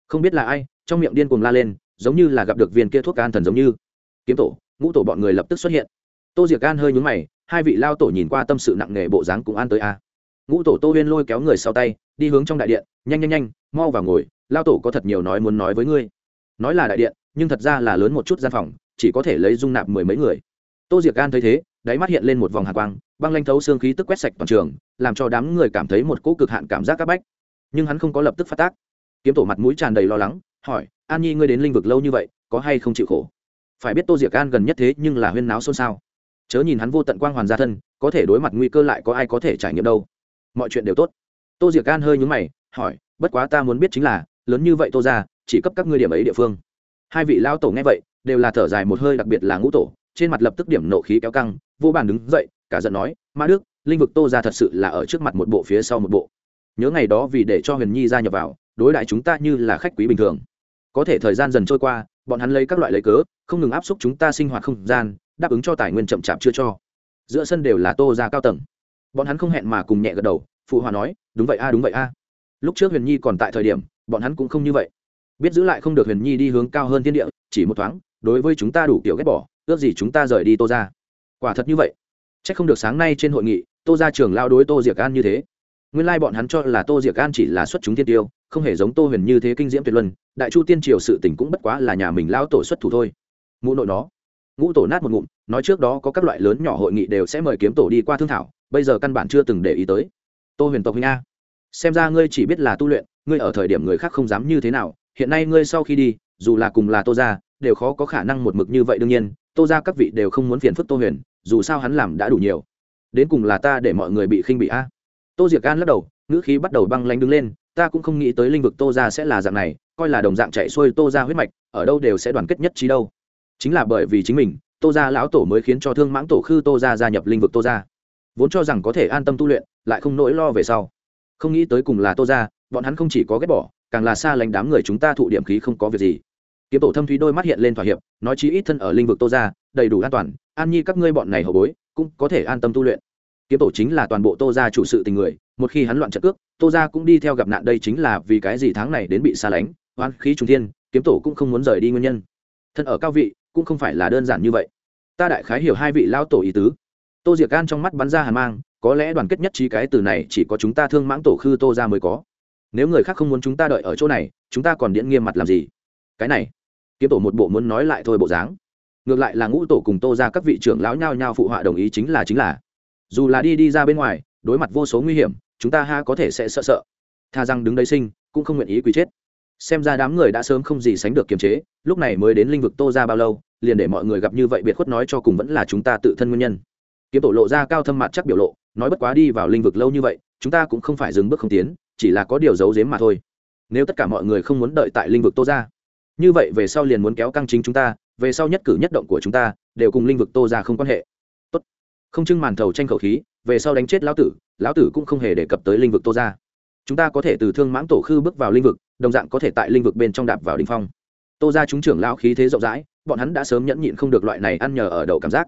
Không biết là ai, trong miệng điên cuồng la lên, giống như là gặp được viên kia thuốc an thần giống như. Kiếm tổ, ngũ tổ bọn người lập tức xuất hiện. Tô diệc an hơi nhúng mày, hai vị lao tổ nhìn qua tâm sự nặng nề bộ dáng cũng an tới a. Ngũ tổ tô huyên lôi kéo người sau tay, đi hướng trong đại điện nhanh nhanh nhanh, mau vào ngồi, lao tổ có thật nhiều nói muốn nói với ngươi. Nói là đại điện, nhưng thật ra là lớn một chút gian phòng, chỉ có thể lấy dung nạp mười mấy người. Tô diệc gan thấy thế, đáy mắt hiện lên một vòng hạ quang, băng lanh thấu xương khí tức quét sạch toàn trường, làm cho đám người cảm thấy một cỗ cực hạn cảm giác áp bách. Nhưng hắn không có lập tức phát tác. Kiếm tổ mặt mũi tràn đầy lo lắng, hỏi, an nhi, ngươi đến linh vực lâu như vậy, có hay không chịu khổ? Phải biết tô diệc an gần nhất thế nhưng là huyên náo xôn xao. Chớ nhìn hắn vô tận quang hoàn gia thân, có thể đối mặt nguy cơ lại có ai có thể trải nghiệm đâu. Mọi chuyện đều tốt. Tô diệc gan hơi nhúng mày hỏi, bất quá ta muốn biết chính là, lớn như vậy tô ra chỉ cấp các ngươi điểm ấy địa phương. Hai vị lao tổ nghe vậy, đều là thở dài một hơi, đặc biệt là ngũ tổ, trên mặt lập tức điểm nộ khí kéo căng, vô bàn đứng dậy, cả giận nói, ma đức, linh vực tô ra thật sự là ở trước mặt một bộ phía sau một bộ. Nhớ ngày đó vì để cho huyền nhi gia nhập vào, đối đại chúng ta như là khách quý bình thường. Có thể thời gian dần trôi qua, bọn hắn lấy các loại lấy cớ, không ngừng áp xúc chúng ta sinh hoạt không gian, đáp ứng cho tài nguyên chậm chạp chưa cho. Giữa sân đều là tô ra cao tầng. Bọn hắn không hẹn mà cùng nhẹ gật đầu, phụ hòa nói, đúng vậy a, đúng vậy a lúc trước huyền nhi còn tại thời điểm, bọn hắn cũng không như vậy. Biết giữ lại không được huyền nhi đi hướng cao hơn thiên địa, chỉ một thoáng, đối với chúng ta đủ kiểu ghét bỏ, ước gì chúng ta rời đi tô ra quả thật như vậy. C h ắ c không được sáng nay trên hội nghị, tô ra trường lao đối tô diệc an như thế. Nguyên lai bọn hắn cho là tô diệc an chỉ là xuất chúng tiên tiêu, không hề giống tô huyền như thế kinh diễm tuyệt luân, đại chu tiên triều sự tỉnh cũng bất quá là nhà mình lao tổ xuất thủ thôi. Mụ nội nó. Ngũ tổ nát một ngụm, nói trước đó có các loại lớn nhỏ hội nghị đều sẽ mời kiếm tổ đi qua thương thảo, bây giờ căn bản chưa từng để ý tới. Tô huyền tộc huynh a xem ra ngươi chỉ biết là tu luyện, ngươi ở thời điểm người khác không dám như thế nào, hiện nay ngươi sau khi đi, dù là cùng là tô ra đều khó có khả năng một mực như vậy đương nhiên, tô ra các vị đều không muốn phiền phức tô huyền, dù sao hắn làm đã đủ nhiều. Đến cùng là ta để mọi người bị khinh bị a? Tô diệc an lắc đầu, ngữ khí bắt đầu băng lanh đứng lên, ta cũng không nghĩ tới linh vực tô ra sẽ là dạng này, coi là đồng dạng chạy xuôi tô ra huyết mạch, ở đâu đều sẽ đoàn kết nhất trí đâu. Chính là bởi vì chính mình, tô ra lão tổ mới khiến cho thương mãng tổ khư tô ra gia nhập linh vực tô ra vốn cho rằng có thể an tâm tu luyện, lại không nỗi lo về sau không nghĩ tới cùng là tô ra bọn hắn không chỉ có ghét bỏ, càng là xa lánh đám người chúng ta thụ điểm khí không có việc gì. Kiếm tổ thâm thúy đôi mắt hiện lên thỏa hiệp, nói chí ít thân ở linh vực tô ra đầy đủ an toàn, an nhi các ngươi bọn này hậu bối, cũng có thể an tâm tu luyện. Kiếm tổ chính là toàn bộ tô ra chủ sự tình người, một khi hắn loạn trận cước, tô ra cũng đi theo gặp nạn đây chính là vì cái gì tháng này đến bị xa lánh oan khí trung thiên, kiếm tổ cũng không muốn rời đi nguyên nhân. Thân ở cao vị, cũng không phải là đơn giản như vậy. Ta đại khái hiểu hai vị lao tổ ý tứ. Tô diệc gan trong mắt bắn ra hàn mang có lẽ đoàn kết nhất trí cái từ này chỉ có chúng ta thương mãng tổ khư tô ra mới có. Nếu người khác không muốn chúng ta đợi ở chỗ này, chúng ta còn điện nghiêm mặt làm gì? Cái này, kiếm tổ một bộ muốn nói lại thôi bộ dáng. Ngược lại là ngũ tổ cùng tô ra các vị trưởng lão nhao nhao phụ họa đồng ý chính là chính là. Dù là đi đi ra bên ngoài, đối mặt vô số nguy hiểm, chúng ta ha có thể sẽ sợ sợ. Tha rằng đứng đây sinh, cũng không nguyện ý quý chết. Xem ra đám người đã sớm không gì sánh được kiềm chế, lúc này mới đến lĩnh vực tô ra bao lâu, liền để mọi người gặp như vậy biệt khuất nói cho cùng vẫn là chúng ta tự thân nguyên nhân. Kiếm tổ lộ ra cao thâm mặt chắc biểu lộ nói bất quá đi vào lĩnh vực lâu như vậy, chúng ta cũng không phải dừng bước không tiến, chỉ là có điều giấu giếm mà thôi. Nếu tất cả mọi người không muốn đợi tại lĩnh vực tô ra như vậy về sau liền muốn kéo căng chính chúng ta, về sau nhất cử nhất động của chúng ta, đều cùng lĩnh vực tô ra không quan hệ. Tốt. không trưng màn thầu tranh khẩu khí, về sau đánh chết lão tử lão tử cũng không hề đề cập tới lĩnh vực tô ra chúng ta có thể từ thương mãng tổ khư bước vào lĩnh vực, đồng dạng có thể tại lĩnh vực bên trong đạp vào đ phong. Tô ra chúng trưởng lão khí thế rộng rãi, bọn hắn đã sớm nhẫn nhịn không được loại này ăn nhờ ở đậu cảm giác.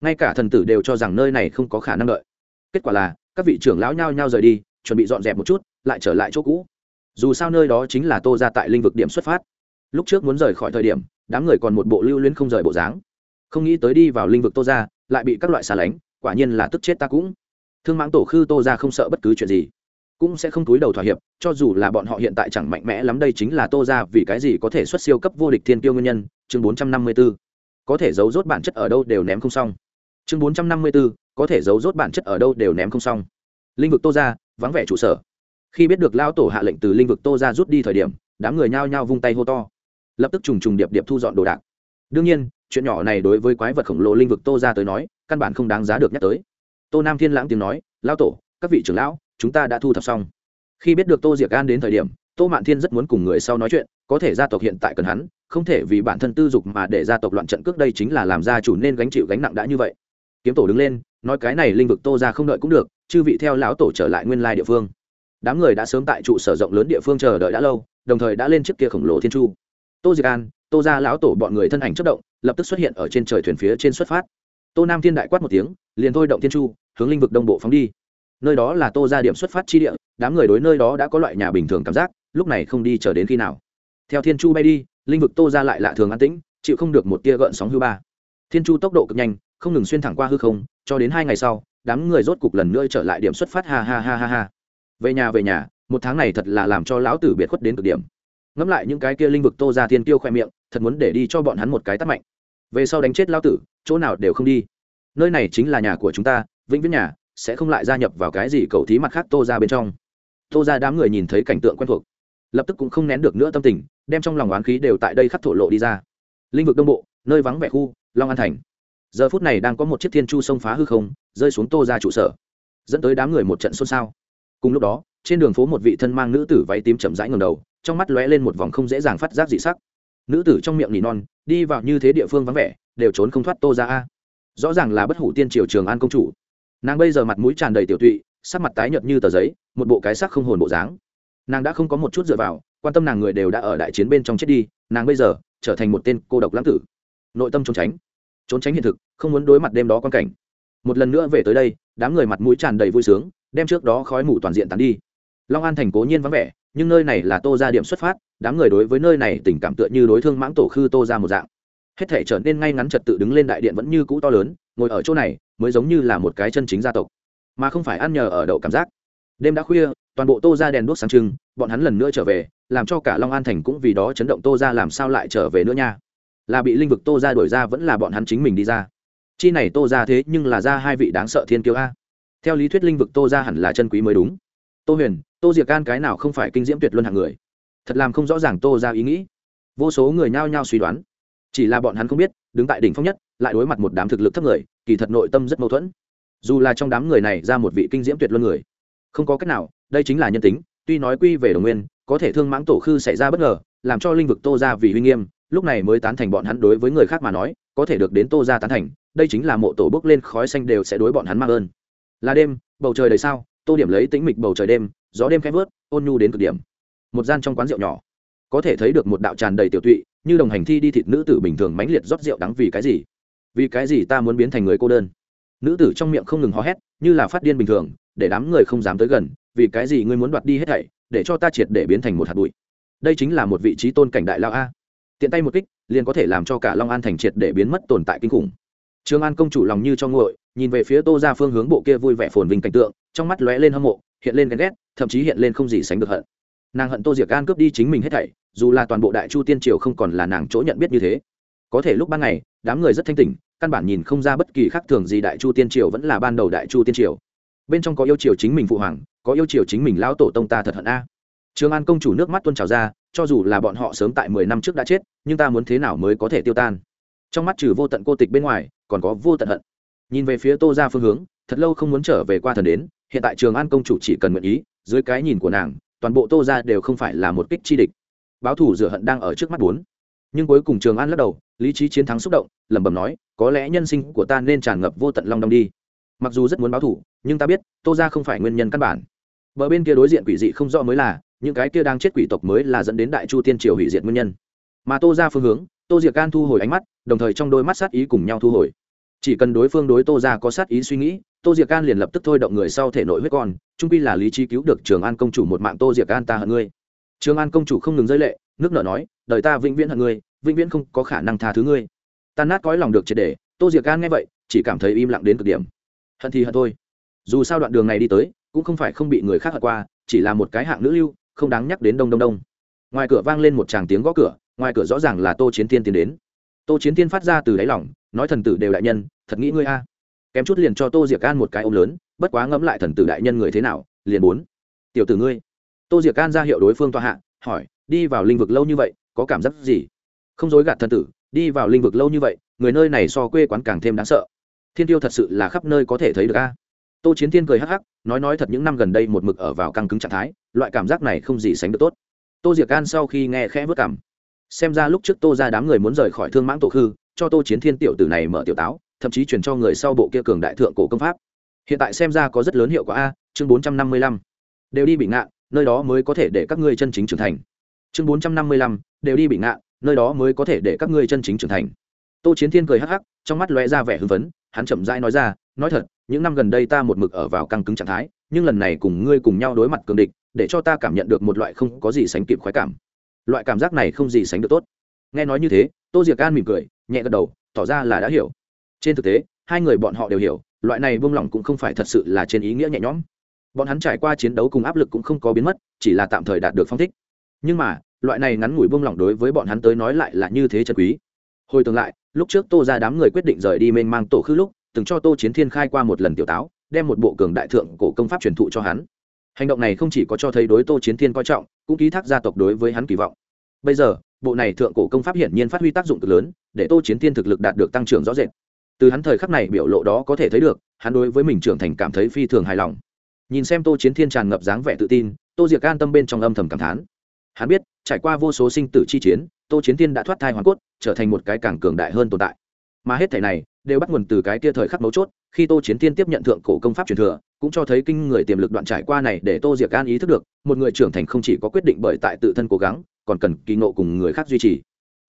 Ngay cả thần tử đều cho rằng nơi này không có khả năng đợi kết quả là, các vị trưởng lão nhao nhao rời đi, chuẩn bị dọn dẹp một chút, lại trở lại chỗ cũ. Dù sao nơi đó chính là tô ra tại linh vực điểm xuất phát. Lúc trước muốn rời khỏi thời điểm, đám người còn một bộ lưu luyến không rời bộ dáng. Không nghĩ tới đi vào linh vực tô ra lại bị các loại xa lánh, quả nhiên là tức chết ta cũng. Thương mãng tổ khư tô ra không sợ bất cứ chuyện gì. Cũng sẽ không túi đầu thỏa hiệp, cho dù là bọn họ hiện tại chẳng mạnh mẽ lắm đây chính là tô ra vì cái gì có thể xuất siêu cấp vô địch thiên tiêu nguyên nhân, chương bốn trăm năm mươi b ố có thể giấu rốt bản chất ở đâu đều ném không xong. Chương bốn trăm năm mươi b ố có thể giấu rốt bản chất ở đâu đều ném không xong. Linh vực tô ra vắng vẻ trụ sở. Khi biết được lao tổ hạ lệnh từ linh vực tô ra rút đi thời điểm, đám người nhao nhao vung tay hô to. Lập tức trùng trùng điệp điệp thu dọn đồ đạc. Đương nhiên, chuyện nhỏ này đối với quái vật khổng lồ linh vực tô ra tới nói, căn bản không đáng giá được nhắc tới. Tô nam thiên lãng tiếng nói lao tổ, các vị trưởng lão, chúng ta đã thu thập xong. Khi biết được tô diệc an đến thời điểm, tô mạn thiên rất muốn cùng người sau nói chuyện, có thể gia tộc hiện tại cần hắn, không thể vì bản thân tư dục mà để gia tộc loạn trận cước đây chính là làm gia chủ nên gánh chịu gánh nặng đã như vậy. Kiếm tổ đứng lên nói cái này linh vực tô ra không đợi cũng được, chư vị theo lão tổ trở lại nguyên lai địa phương. Đám người đã sớm tại trụ sở rộng lớn địa phương chờ đợi đã lâu, đồng thời đã lên chiếc kia khổng lồ thiên chu. Tô diệc an, tô ra lão tổ bọn người thân ảnh chất động, lập tức xuất hiện ở trên trời thuyền phía trên xuất phát. Tô nam thiên đại quát một tiếng, liền thôi động thiên chu, hướng linh vực đông bộ phóng đi. Nơi đó là tô ra điểm xuất phát chi địa, đám người đối nơi đó đã có loại nhà bình thường cảm giác, lúc này không đi chờ đến khi nào. Theo thiên chu bay đi, linh vực tô ra lại lạ thường an tĩnh, chịu không được một tia gợn sóng hư ba. Thiên chu tốc độ cực nhanh không ngừng xuyên thẳng qua hư không, cho đến hai ngày sau, đám người rốt cục lần nữa trở lại điểm xuất phát, ha ha ha ha ha. Về nhà về nhà, một tháng này thật là làm cho lão tử biệt khuất đến cực điểm. Ngẫm lại những cái kia linh vực tô ra thiên tiêu khoe miệng, thật muốn để đi cho bọn hắn một cái tắt mạnh. Về sau đánh chết lão tử, chỗ nào đều không đi. Nơi này chính là nhà của chúng ta, vĩnh viễn nhà, sẽ không lại gia nhập vào cái gì cầu thí mặt khác tô ra bên trong. Tô ra đám người nhìn thấy cảnh tượng quen thuộc, lập tức cũng không nén được nữa tâm tình, đem trong lòng oán khí đều tại đây khắc thổ lộ đi ra. Linh vực đông bộ, nơi vắng vẻ khu, long an thành giờ phút này đang có một chiếc thiên chu sông phá hư không, rơi xuống tô ra trụ sở, dẫn tới đám người một trận xôn xao. Cùng lúc đó, trên đường phố một vị thân mang nữ tử váy tím chậm rãi ngầm đầu, trong mắt lóe lên một vòng không dễ dàng phát giác dị sắc. Nữ tử trong miệng nỉ non, đi vào như thế địa phương vắng vẻ, đều trốn không thoát tô ra a. Rõ ràng là bất hủ tiên triều trường an công chủ. Nàng bây giờ mặt mũi tràn đầy tiểu tụy, sắc mặt tái nhợt như tờ giấy, một bộ cái sắc không hồn bộ dáng. Nàng đã không có một chút dựa vào, quan tâm nàng người đều đã ở đại chiến bên trong chết đi, nàng bây giờ trở thành một tên cô độc lãng tử. Nội tâm trốn tránh trốn tránh hiện thực, không muốn đối mặt đêm đó quan cảnh. Một lần nữa về tới đây, đám người mặt mũi tràn đầy vui sướng, đem trước đó khói mù toàn diện tàn đi. Long an thành cố nhiên vắng vẻ, nhưng nơi này là tô ra điểm xuất phát, đám người đối với nơi này tình cảm tựa như đối thương mãng tổ khư tô ra một dạng. Hết thể trở nên ngay ngắn trật tự đứng lên đại điện vẫn như cũ to lớn, ngồi ở chỗ này mới giống như là một cái chân chính gia tộc, mà không phải ăn nhờ ở đậu cảm giác. Đêm đã khuya, toàn bộ tô ra đèn đuốc sáng trưng, bọn hắn lần nữa trở về, làm cho cả long an thành cũng vì đó chấn động tô ra làm sao lại trở về nữa nha là bị linh vực tô ra đổi ra vẫn là bọn hắn chính mình đi ra. Chi này tô ra thế nhưng là ra hai vị đáng sợ thiên kiêu a. Theo lý thuyết linh vực tô ra hẳn là chân quý mới đúng. Tô huyền, tô diệc can cái nào không phải kinh diễm tuyệt luân hạng người? Thật làm không rõ ràng tô ra ý nghĩ. Vô số người nhao nhao suy đoán. Chỉ là bọn hắn không biết, đứng tại đỉnh phong nhất, lại đối mặt một đám thực lực thấp người, kỳ thật nội tâm rất mâu thuẫn. Dù là trong đám người này ra một vị kinh diễm tuyệt luân người, không có cách nào, đây chính là nhân tính, tuy nói quy về đồng nguyên, có thể thương mãng tổ khư xảy ra bất ngờ, làm cho linh vực tô ra vì huy nghiêm lúc này mới tán thành bọn hắn đối với người khác mà nói, có thể được đến tô ra tán thành, đây chính là mộ tổ bước lên khói xanh đều sẽ đối bọn hắn mang ơn. Là đêm, bầu trời đầy sao, tô điểm lấy tĩnh mịch bầu trời đêm, gió đêm khẽ vớt, ôn nhu đến cực điểm. Một gian trong quán rượu nhỏ, có thể thấy được một đạo tràn đầy tiểu tụy, như đồng hành thi đi thịt nữ tử bình thường mãnh liệt rót rượu đắng vì cái gì? Vì cái gì ta muốn biến thành người cô đơn? Nữ tử trong miệng không ngừng hò hét, như là phát điên bình thường, để đám người không dám tới gần, vì cái gì ngươi muốn đoạt đi hết thảy, để cho ta triệt để biến thành một hạt bụi? Đây chính là một vị trí tôn cảnh đại lao a tiện tay một kích, liền có thể làm cho cả long an thành triệt để biến mất tồn tại kinh khủng. Trương an công chủ lòng như cho nguội, nhìn về phía tô ra phương hướng bộ kia vui vẻ phồn vinh cảnh tượng, trong mắt lóe lên hâm mộ, hiện lên ghen ghét, thậm chí hiện lên không gì sánh được hận. Nàng hận tô diệc an cướp đi chính mình hết thảy, dù là toàn bộ đại chu tiên triều không còn là nàng chỗ nhận biết như thế. Có thể lúc ban ngày, đám người rất thanh tỉnh, căn bản nhìn không ra bất kỳ khác thường gì đại chu tiên triều vẫn là ban đầu đại chu tiên triều. Bên trong có yêu triều chính mình phụ hoàng, có yêu triều chính mình lão tổ tông ta thật hận a. Trường an công chủ nước mắt tuôn trào ra cho dù là bọn họ sớm tại mười năm trước đã chết, nhưng ta muốn thế nào mới có thể tiêu tan? Trong mắt trừ vô tận cô tịch bên ngoài, còn có vô tận hận. Nhìn về phía tô ra phương hướng, thật lâu không muốn trở về qua thần đến, hiện tại trường an công chủ chỉ cần nguyện ý, dưới cái nhìn của nàng, toàn bộ tô ra đều không phải là một kích chi địch. Báo thủ rửa hận đang ở trước mắt bốn. Nhưng cuối cùng trường an lắc đầu, lý trí chiến thắng xúc động, lẩm bẩm nói, có lẽ nhân sinh của ta nên tràn ngập vô tận long đong đi. Mặc dù rất muốn báo thủ nhưng ta biết, tô ra không phải nguyên nhân căn bản. Bờ bên kia đối diện quỷ dị không rõ mới là những cái kia đang chết quỷ tộc mới là dẫn đến đại chu tiên triều hủy diệt nguyên nhân. Mà tô ra phương hướng, tô diệc can thu hồi ánh mắt, đồng thời trong đôi mắt sát ý cùng nhau thu hồi. Chỉ cần đối phương đối tô ra có sát ý suy nghĩ, tô diệc can liền lập tức thôi động người sau thể nội huyết con, trung pi là lý trí cứu được trường an công chủ một mạng tô diệc can ta hận ngươi. Trường an công chủ không ngừng rơi lệ, nước nở nói, đời ta vĩnh viễn hận ngươi, vĩnh viễn không có khả năng tha thứ ngươi. Tan nát cõi lòng được triệt để, tô diệc can nghe vậy, chỉ cảm thấy im lặng đến cực điểm. Hận thì hận thôi. Dù sao đoạn đường này đi tới, cũng không phải không bị người khác hận qua, chỉ là một cái hạng nữ lưu không đáng nhắc đến đông đông đông. Ngoài cửa vang lên một tràng tiếng gõ cửa, ngoài cửa rõ ràng là tô chiến thiên tiến đến. Tô chiến thiên phát ra từ đáy lỏng nói thần tử đều đại nhân, thật nghĩ ngươi a. Kém chút liền cho tô diệc can một cái ôm lớn, bất quá ngẫm lại thần tử đại nhân người thế nào, liền bốn. Tiểu tử ngươi. Tô diệc can ra hiệu đối phương tòa hạ, hỏi, đi vào linh vực lâu như vậy, có cảm giác gì? Không dối gạt thần tử, đi vào linh vực lâu như vậy, người nơi này so quê quán càng thêm đáng sợ. Thiên tiêu thật sự là khắp nơi có thể thấy được a tô chiến thiên cười hắc hắc, nói nói thật những năm gần đây một mực ở vào căng cứng trạng thái, loại cảm giác này không gì sánh được tốt. Tô diệc An sau khi nghe khẽ vất cảm. Xem ra lúc trước tô ra đám người muốn rời khỏi thương mãng tổ khư, cho tô chiến thiên tiểu tử này mở tiểu táo, thậm chí truyền cho người sau bộ kia cường đại thượng cổ công pháp. Hiện tại xem ra có rất lớn hiệu quả a, chương bốn trăm năm mươi lăm. Đều đi bị ngạn nơi đó mới có thể để các ngươi chân chính trưởng thành. Chương bốn trăm năm mươi lăm, đều đi bị ngạn nơi đó mới có thể để các ngươi chân chính trưởng thành. Tô chiến thiên cười hắc hắc, trong mắt lóe ra vẻ hưng phấn hắn chậm rãi nói ra, nói thật, những năm gần đây ta một mực ở vào căng cứng trạng thái, nhưng lần này cùng ngươi cùng nhau đối mặt cường địch, để cho ta cảm nhận được một loại không có gì sánh kịp khoái cảm. Loại cảm giác này không gì sánh được tốt. Nghe nói như thế, tô diệc an mỉm cười, nhẹ gật đầu, tỏ ra là đã hiểu. Trên thực tế, hai người bọn họ đều hiểu, loại này buông lỏng cũng không phải thật sự là trên ý nghĩa nhẹ nhõm. Bọn hắn trải qua chiến đấu cùng áp lực cũng không có biến mất, chỉ là tạm thời đạt được phong thích. Nhưng mà, loại này ngắn ngủi buông lỏng đối với bọn hắn tới nói lại là như thế chân quý hồi tương lại, lúc trước tô ra đám người quyết định rời đi mênh mang tổ khư lúc, từng cho tô chiến thiên khai qua một lần tiểu táo, đem một bộ cường đại thượng cổ công pháp truyền thụ cho hắn. Hành động này không chỉ có cho thấy đối tô chiến thiên coi trọng, cũng ký thác gia tộc đối với hắn kỳ vọng. Bây giờ, bộ này thượng cổ công pháp hiển nhiên phát huy tác dụng cực lớn, để tô chiến thiên thực lực đạt được tăng trưởng rõ rệt. Từ hắn thời khắc này biểu lộ đó có thể thấy được, hắn đối với mình trưởng thành cảm thấy phi thường hài lòng. Nhìn xem tô chiến thiên tràn ngập dáng vẻ tự tin, tô diệc an tâm bên trong âm thầm cảm thán hắn biết, trải qua vô số sinh tử chi chiến, tô chiến thiên đã thoát thai hoàn cốt, trở thành một cái càng cường đại hơn tồn tại. Mà hết thể này, đều bắt nguồn từ cái kia thời khắc mấu chốt, khi tô chiến thiên tiếp nhận thượng cổ công pháp truyền thừa, cũng cho thấy kinh người tiềm lực đoạn trải qua này để tô diệc an ý thức được, một người trưởng thành không chỉ có quyết định bởi tại tự thân cố gắng, còn cần kỳ ngộ cùng người khác duy trì.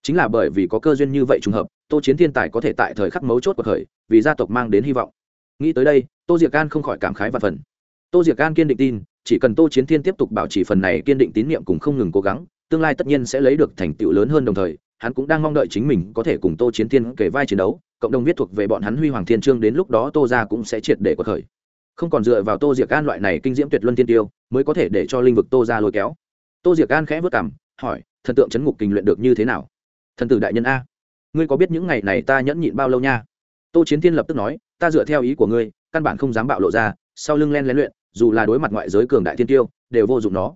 Chính là bởi vì có cơ duyên như vậy trùng hợp, tô chiến thiên tài có thể tại thời khắc mấu chốt của thời, vì gia tộc mang đến hy vọng. Nghĩ tới đây, tô diệc an không khỏi cảm khái và phần. Tô diệc an kiên định tin chỉ cần tô chiến thiên tiếp tục bảo trì phần này kiên định tín nhiệm cùng không ngừng cố gắng, tương lai tất nhiên sẽ lấy được thành tựu lớn hơn đồng thời, hắn cũng đang mong đợi chính mình có thể cùng tô chiến thiên kể vai chiến đấu, cộng đồng viết thuộc về bọn hắn huy hoàng thiên trương đến lúc đó tô ra cũng sẽ triệt để cuộc khởi. Không còn dựa vào tô diệc an loại này kinh diễm tuyệt luân tiên tiêu mới có thể để cho linh vực tô ra lôi kéo. Tô diệc an khẽ vất cảm hỏi, thần tượng chấn ngục kinh luyện được như thế nào? Thần tử đại nhân a, ngươi có biết những ngày này ta nhẫn nhịn bao lâu nha? Tô chiến thiên lập tức nói, ta dựa theo ý của ngươi, căn bản không dám bạo lộ ra, sau lưng len lén luyện dù là đối mặt ngoại giới cường đại thiên tiêu, đều vô dụng nó.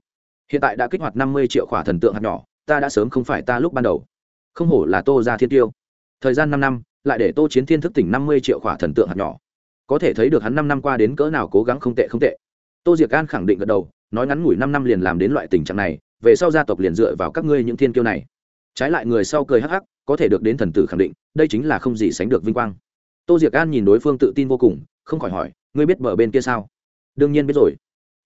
Hiện tại đã kích hoạt năm mươi triệu khỏa thần tượng hạt nhỏ, ta đã sớm không phải ta lúc ban đầu. Không hổ là tô ra thiên tiêu. Thời gian năm năm, lại để tô chiến thiên thức tỉnh năm mươi triệu khỏa thần tượng hạt nhỏ. Có thể thấy được hắn năm năm qua đến cỡ nào cố gắng không tệ không tệ. Tô diệc an khẳng định gật đầu, nói ngắn ngủi năm năm liền làm đến loại tình trạng này, về sau gia tộc liền dựa vào các ngươi những thiên kiêu này. Trái lại người sau cười hắc hắc, có thể được đến thần tử khẳng định, đây chính là không gì sánh được vinh quang. Tô diệc an nhìn đối phương tự tin vô cùng, không khỏi hỏi, ngươi biết bờ bên kia sao? Đương nhiên biết rồi.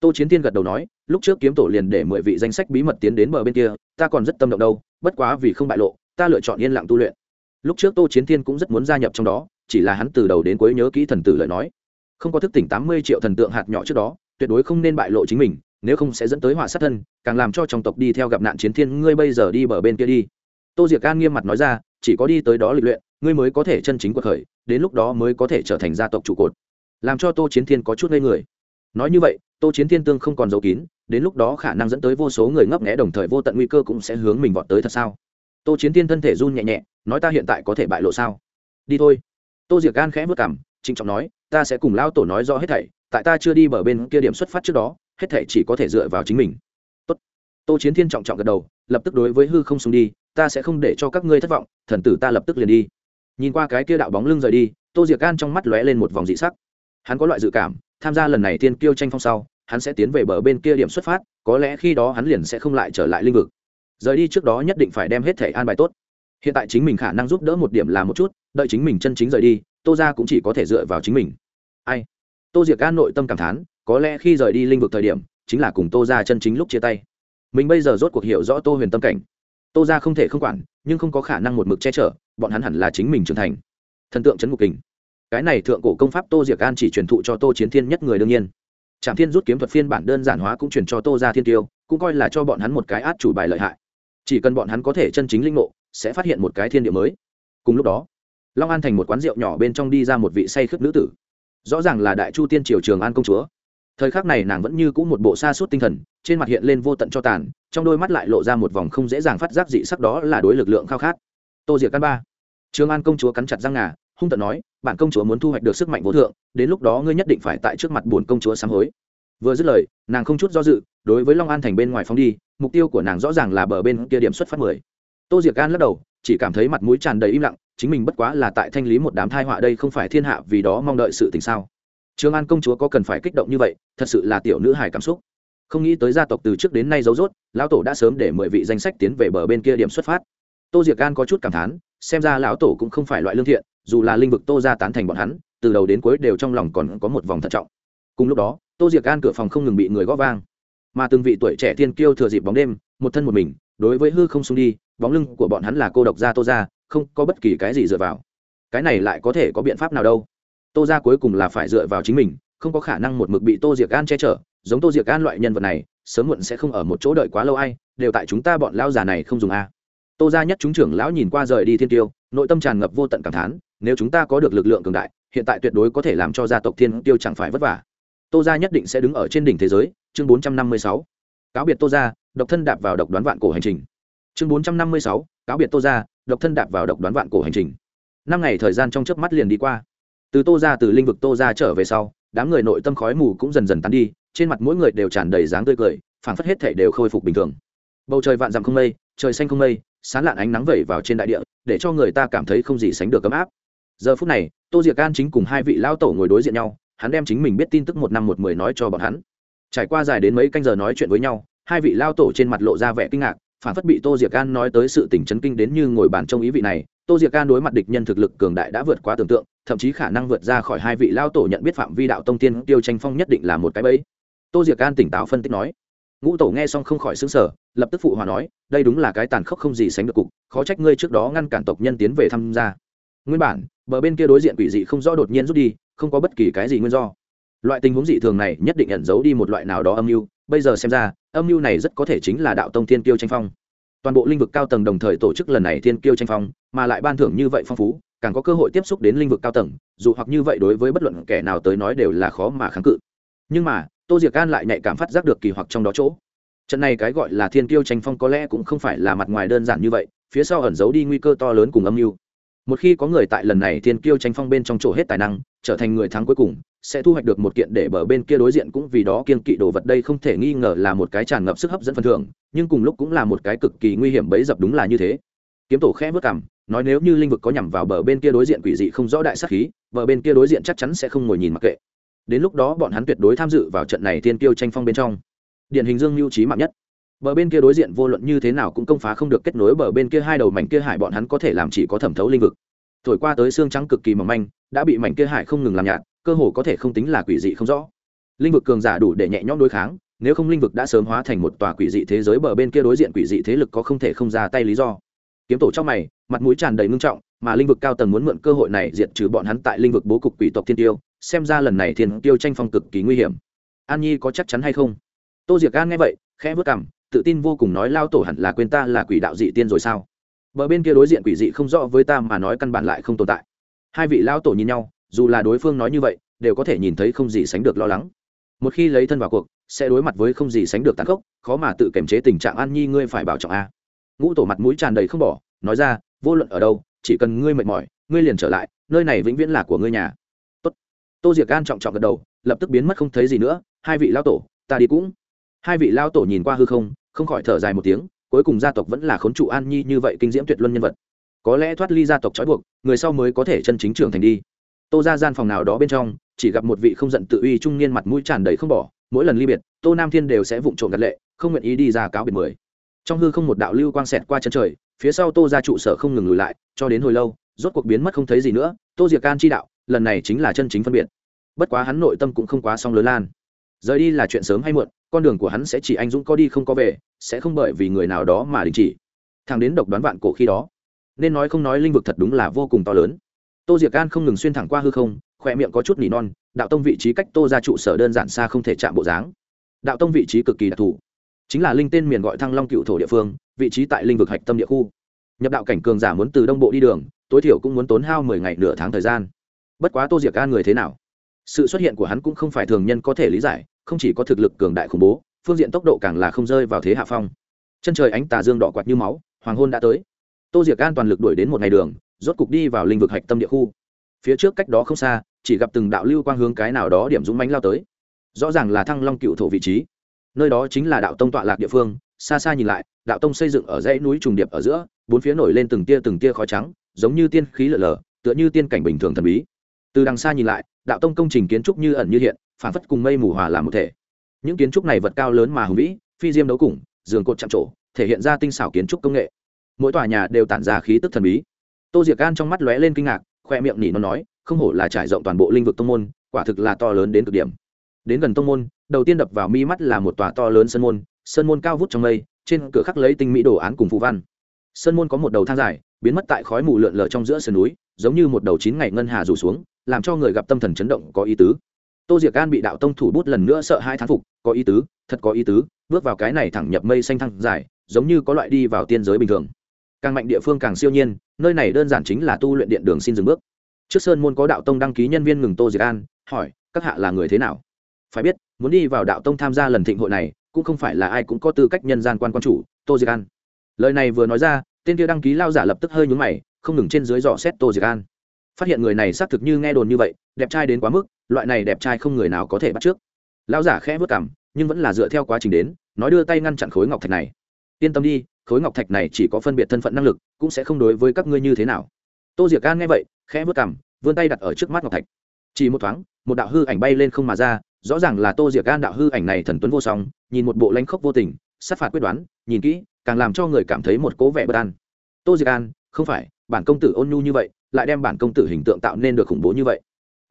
Tô chiến tiên gật đầu nói, lúc trước kiếm tổ liền để mười vị danh sách bí mật tiến đến bờ bên kia, ta còn rất tâm động đâu, bất quá vì không bại lộ, ta lựa chọn yên lặng tu luyện. Lúc trước tô chiến thiên cũng rất muốn gia nhập trong đó, chỉ là hắn từ đầu đến cuối nhớ kỹ thần tử lời nói. Không có thức tỉnh tám mươi triệu thần tượng hạt nhỏ trước đó, tuyệt đối không nên bại lộ chính mình, nếu không sẽ dẫn tới họa sát thân, càng làm cho trong tộc đi theo gặp nạn chiến thiên, ngươi bây giờ đi bờ bên kia đi. Tô diệc an nghiêm mặt nói ra, chỉ có đi tới đó lịch luyện, ngươi mới có thể chân chính cuộc khởi, đến lúc đó mới có thể trở thành gia tộc trụ cột. Làm cho tô chiến thiên có chút ngây người nói như vậy, tô chiến thiên tương không còn giấu kín, đến lúc đó khả năng dẫn tới vô số người ngấp nghẽ đồng thời vô tận nguy cơ cũng sẽ hướng mình vọt tới thật sao? Tô chiến thiên thân thể run nhẹ nhẹ, nói ta hiện tại có thể bại lộ sao? Đi thôi. Tô diệc gan khẽ vất cảm trịnh trọng nói, ta sẽ cùng lao tổ nói rõ hết thảy, tại ta chưa đi bờ bên kia điểm xuất phát trước đó, hết thảy chỉ có thể dựa vào chính mình. Tốt. tô chiến thiên trọng trọng gật đầu, lập tức đối với hư không xuống đi, ta sẽ không để cho các ngươi thất vọng, thần tử ta lập tức liền đi. Nhìn qua cái kia đạo bóng lưng rời đi, tô diệc gan trong mắt lóe lên một vòng dị sắc. Hắn có loại dự cảm tham gia lần này tiên kiêu tranh phong sau, hắn sẽ tiến về bờ bên kia điểm xuất phát, có lẽ khi đó hắn liền sẽ không lại trở lại linh vực. Rời đi trước đó nhất định phải đem hết thẻ an bài tốt. Hiện tại chính mình khả năng giúp đỡ một điểm là một chút, đợi chính mình chân chính rời đi, tô ra cũng chỉ có thể dựa vào chính mình. Ai? Tô diệc an nội tâm cảm thán, có lẽ khi rời đi linh vực thời điểm, chính là cùng tô ra chân chính lúc chia tay. Mình bây giờ rốt cuộc hiểu rõ tô huyền tâm cảnh. Tô ra không thể không quản, nhưng không có khả năng một mực che chở, bọn hắn hẳn là chính mình trưởng thành. Thần tượng trấn ngục kình cái này thượng cổ công pháp tô diệc an chỉ truyền thụ cho tô chiến thiên nhất người đương nhiên. Trạm thiên rút kiếm thuật phiên bản đơn giản hóa cũng truyền cho tô ra thiên tiêu, cũng coi là cho bọn hắn một cái át chủ bài lợi hại. Chỉ cần bọn hắn có thể chân chính linh ngộ, sẽ phát hiện một cái thiên địa mới. Cùng lúc đó, long an thành một quán rượu nhỏ bên trong đi ra một vị say khướp nữ tử. Rõ ràng là đại chu tiên triều trường an công chúa. Thời khắc này nàng vẫn như c ũ một bộ xa suốt tinh thần, trên mặt hiện lên vô tận cho tàn, trong đôi mắt lại lộ ra một vòng không dễ dàng phát giác dị sắc đó là đối lực lượng khao khát. Tô diệc căn ba. Trường an công chúa cắn chặt răng ngà hung tận nói, bản công chúa muốn thu hoạch được sức mạnh vô thượng, đến lúc đó ngươi nhất định phải tại trước mặt bổn công chúa sám hối. Vừa dứt lời, nàng không chút do dự, đối với long an thành bên ngoài phóng đi, mục tiêu của nàng rõ ràng là bờ bên kia điểm xuất phát mười. Tô diệc an lắc đầu, chỉ cảm thấy mặt mũi tràn đầy im lặng, chính mình bất quá là tại thanh lý một đám thai họa đây không phải thiên hạ vì đó mong đợi sự tình sao? Trương an công chúa có cần phải kích động như vậy, thật sự là tiểu nữ hài cảm xúc. Không nghĩ tới gia tộc từ trước đến nay giấu rốt, lão tổ đã sớm để mười vị danh sách tiến về bờ bên kia điểm xuất phát. Tô diệc an có chút cảm thán, xem ra lão tổ cũng không phải loại lương thiện dù là linh vực tô ra tán thành bọn hắn, từ đầu đến cuối đều trong lòng còn có một vòng thận trọng. Cùng lúc đó, tô diệc an cửa phòng không ngừng bị người gõ vang. Mà từng vị tuổi trẻ Thiên kiêu thừa dịp bóng đêm, một thân một mình, đối với hư không xung đi, bóng lưng của bọn hắn là cô độc gia tô ra không có bất kỳ cái gì dựa vào. Cái này lại có thể có biện pháp nào đâu? Tô ra cuối cùng là phải dựa vào chính mình, không có khả năng một mực bị tô diệc an che chở. Giống tô diệc an loại nhân vật này, sớm muộn sẽ không ở một chỗ đợi quá lâu ai, đều tại chúng ta bọn lao già này không dùng a. Tô ra nhất chúng trưởng lão nhìn qua rời đi thiên tiêu nội tâm tràn ngập vô tận cảm thán, nếu chúng ta có được lực lượng cường đại, hiện tại tuyệt đối có thể làm cho gia tộc thiên tiêu chẳng phải vất vả. Tô gia nhất định sẽ đứng ở trên đỉnh thế giới, chương bốn trăm năm mươi sáu. Cáo biệt tô gia, độc thân đạp vào độc đoán vạn cổ hành trình. Chương bốn trăm năm mươi sáu, cáo biệt tô gia, độc thân đạp vào độc đoán vạn cổ hành trình. Năm ngày thời gian trong chớp mắt liền đi qua. Từ tô gia, từ linh vực tô gia trở về sau, đám người nội tâm khói mù cũng dần dần tán đi, trên mặt mỗi người đều tràn đầy dáng tươi cười, phảng phất hết thể đều khôi phục bình thường. Bầu trời vạn dặm không mây, trời xanh không mây sán lạn ánh nắng vẩy vào trên đại địa, để cho người ta cảm thấy không gì sánh được ấm áp. Giờ phút này, tô diệc an chính cùng hai vị lao tổ ngồi đối diện nhau, hắn đem chính mình biết tin tức một năm một mười nói cho bọn hắn. Trải qua dài đến mấy canh giờ nói chuyện với nhau, hai vị lao tổ trên mặt lộ ra vẻ kinh ngạc, phản phất bị tô diệc an nói tới sự tỉnh chấn kinh đến như ngồi bàn trong ý vị này, tô diệc an đối mặt địch nhân thực lực cường đại đã vượt quá tưởng tượng, thậm chí khả năng vượt ra khỏi hai vị lao tổ nhận biết phạm vi đạo tông tiên tiêu tranh phong nhất định là một cái bẫy. Tô diệc an tỉnh táo phân tích nói ngũ tổ nghe xong không khỏi xứng sở lập tức phụ hòa nói, đây đúng là cái tàn khốc không gì sánh được cục, khó trách ngươi trước đó ngăn cản tộc nhân tiến về tham gia. Nguyên bản, bờ bên kia đối diện quỷ dị không rõ đột nhiên rút đi, không có bất kỳ cái gì nguyên do. Loại tình huống dị thường này nhất định ẩn giấu đi một loại nào đó âm mưu, bây giờ xem ra, âm mưu này rất có thể chính là đạo tông thiên Kiêu tranh phong. Toàn bộ lĩnh vực cao tầng đồng thời tổ chức lần này thiên kiêu tranh phong, mà lại ban thưởng như vậy phong phú, càng có cơ hội tiếp xúc đến lĩnh vực cao tầng, dù hoặc như vậy đối với bất luận kẻ nào tới nói đều là khó mà kháng cự. Nhưng mà tô diệc can lại nhạy cảm phát giác được kỳ hoặc trong đó chỗ. Trận này cái gọi là thiên kiêu tranh phong có lẽ cũng không phải là mặt ngoài đơn giản như vậy, phía sau ẩn giấu đi nguy cơ to lớn cùng âm mưu. Một khi có người tại lần này thiên kiêu tranh phong bên trong chỗ hết tài năng, trở thành người thắng cuối cùng, sẽ thu hoạch được một kiện để bờ bên kia đối diện cũng vì đó kiên kỵ đồ vật đây không thể nghi ngờ là một cái tràn ngập sức hấp dẫn phần thưởng, nhưng cùng lúc cũng là một cái cực kỳ nguy hiểm bấy dập đúng là như thế. Kiếm tổ khẽ vất cảm nói nếu như linh vực có nhằm vào bờ bên kia đối diện quỷ dị không rõ đại sắc khí, bờ bên kia đối diện chắc chắn sẽ không ngồi nhìn mặc kệ đến lúc đó bọn hắn tuyệt đối tham dự vào trận này thiên kiêu tranh phong bên trong. Điển hình dương mưu trí mạng nhất. Bờ bên kia đối diện vô luận như thế nào cũng công phá không được kết nối bờ bên kia hai đầu mảnh kia hải bọn hắn có thể làm chỉ có thẩm thấu linh vực. Thổi qua tới xương trắng cực kỳ mỏng manh, đã bị mảnh kia hải không ngừng làm nhạt, cơ hồ có thể không tính là quỷ dị không rõ. Linh vực cường giả đủ để nhẹ nhõm đối kháng, nếu không linh vực đã sớm hóa thành một tòa quỷ dị thế giới bờ bên kia đối diện quỷ dị thế lực có không thể không ra tay lý do. Kiếm tổ trong mày, mặt mũi tràn đầy ngưng trọng, mà linh vực cao tầng muốn mượn cơ hội này diệt trừ bọn hắn tại linh vực bố cục quỷ tộc thiên tiêu xem ra lần này thiên tiêu tranh phong cực kỳ nguy hiểm. An nhi có chắc chắn hay không? Tô diệc an nghe vậy, khẽ vất cảm tự tin vô cùng nói, lao tổ hẳn là quên ta là quỷ đạo dị tiên rồi sao? Bờ bên kia đối diện quỷ dị không rõ với ta mà nói căn bản lại không tồn tại. Hai vị lao tổ nhìn nhau, dù là đối phương nói như vậy, đều có thể nhìn thấy không gì sánh được lo lắng. Một khi lấy thân vào cuộc, sẽ đối mặt với không gì sánh được tàn khốc, khó mà tự kiềm chế tình trạng, an nhi, ngươi phải bảo trọng a. Ngũ tổ mặt mũi tràn đầy không bỏ, nói ra, vô luận ở đâu, chỉ cần ngươi mệt mỏi, ngươi liền trở lại, nơi này vĩnh viễn là của ngươi nhà tô diệc gan trọng trọng gật đầu, lập tức biến mất không thấy gì nữa, hai vị lao tổ, ta đi cũng. Hai vị lao tổ nhìn qua hư không không khỏi thở dài một tiếng, cuối cùng gia tộc vẫn là khốn trụ an nhi như vậy kinh diễm tuyệt luân nhân vật. Có lẽ thoát ly gia tộc trói buộc, người sau mới có thể chân chính trưởng thành đi. Tô ra gian phòng nào đó bên trong, chỉ gặp một vị không giận tự uy trung niên mặt mũi tràn đầy không bỏ, mỗi lần ly biệt, tô nam thiên đều sẽ vụng trộm gật lệ, không nguyện ý đi ra cáo biệt mười. Trong hư không một đạo lưu quang xẹt qua chân trời, phía sau tô ra trụ sở không ngừng lùi lại, cho đến hồi lâu, rốt cuộc biến mất không thấy gì nữa, tô diệc can chi đạo lần này chính là chân chính phân biệt. Bất quá hắn nội tâm cũng không quá song lớn lan. Rời đi là chuyện sớm hay muộn, con đường của hắn sẽ chỉ anh dũng có đi không có về, sẽ không bởi vì người nào đó mà đình chỉ. Thằng đến độc đoán vạn cổ khi đó, nên nói không nói linh vực thật đúng là vô cùng to lớn. Tô diệc an không ngừng xuyên thẳng qua hư không, khỏe miệng có chút nỉ non, đạo tông vị trí cách tô ra trụ sở đơn giản xa không thể chạm bộ dáng. Đạo tông vị trí cực kỳ đặc thù, chính là linh tên miền gọi thăng long cựu thổ địa phương, vị trí tại linh vực hạch tâm địa khu. Nhập đạo cảnh cường giả muốn từ đông bộ đi đường, tối thiểu cũng muốn tốn hao mười ngày nửa tháng thời gian bất quá tô diệc a người thế nào? Sự xuất hiện của hắn cũng không phải thường nhân có thể lý giải, không chỉ có thực lực cường đại khủng bố, phương diện tốc độ càng là không rơi vào thế hạ phong. Chân trời ánh tà dương đỏ quạt như máu, hoàng hôn đã tới. Tô diệc an toàn lực đuổi đến một ngày đường, rốt cục đi vào linh vực hạch tâm địa khu. Phía trước cách đó không xa, chỉ gặp từng đạo lưu quang hướng cái nào đó điểm dũng mánh lao tới. Rõ ràng là thăng long cựu thổ vị trí. Nơi đó chính là đạo tông tọa lạc địa phương, xa xa nhìn lại, đạo tông xây dựng ở dãy núi trùng điệp ở giữa, bốn phía nổi lên từng tia từng tia khói trắng, giống như tiên khí lở lở, tựa như tiên cảnh bình thường thần bí từ đằng xa nhìn lại, đạo tông công trình kiến trúc như ẩn như hiện, phản phất cùng mây mù hòa làm một thể. Những kiến trúc này vật cao lớn mà hùng vĩ, phi diêm đấu củng giường cột chạm trổ, thể hiện ra tinh xảo kiến trúc công nghệ. Mỗi tòa nhà đều tản ra khí tức thần bí. Tô diệc gan trong mắt lóe lên kinh ngạc, khoe miệng nỉ nó nói, không hổ là trải rộng toàn bộ lĩnh vực tông môn, quả thực là to lớn đến cực điểm. Đến gần tông môn, đầu tiên đập vào mi mắt là một tòa to lớn sân môn sân môn cao vút trong mây, trên cửa khắc lấy tinh mỹ đồ án cùng phù văn. Sân môn có một đầu thang dài, biến mất tại khói mù lượn lờ trong giữa sườn núi, giống như một đầu chín ngày ngân hà rủ xuống làm cho người gặp tâm thần chấn động, có ý tứ. Tô diệc an bị đạo tông thủ bút lần nữa sợ hai thán phục, có ý tứ, thật có ý tứ, bước vào cái này thẳng nhập mây xanh thăng dài, giống như có loại đi vào tiên giới bình thường. Càng mạnh địa phương càng siêu nhiên, nơi này đơn giản chính là tu luyện điện đường xin dừng bước. Trước sơn môn có đạo tông đăng ký nhân viên ngừng tô diệc an, hỏi, các hạ là người thế nào? Phải biết, muốn đi vào đạo tông tham gia lần thịnh hội này, cũng không phải là ai cũng có tư cách nhân gian quan quan chủ, tô diệc an. Lời này vừa nói ra, tên kia đăng ký lao giả lập tức hơi nhúng mày, không ngừng trên dưới dò xét tô diệc an phát hiện người này xác thực như nghe đồn như vậy, đẹp trai đến quá mức, loại này đẹp trai không người nào có thể bắt trước. Lão giả khẽ vất cảm nhưng vẫn là dựa theo quá trình đến, nói đưa tay ngăn chặn khối ngọc thạch này. Yên tâm đi, khối ngọc thạch này chỉ có phân biệt thân phận năng lực, cũng sẽ không đối với các ngươi như thế nào. Tô diệc can nghe vậy, khẽ vất cảm vươn tay đặt ở trước mắt ngọc thạch. Chỉ một thoáng, một đạo hư ảnh bay lên không mà ra, rõ ràng là tô diệc can đạo hư ảnh này thần tuấn vô song, nhìn một bộ lãnh khốc vô tình, sát phạt quyết đoán, nhìn kỹ, càng làm cho người cảm thấy một cố vẻ bất an. Tô diệc an, không phải, bản công tử ôn nhu như vậy lại đem bản công tử hình tượng tạo nên được khủng bố như vậy.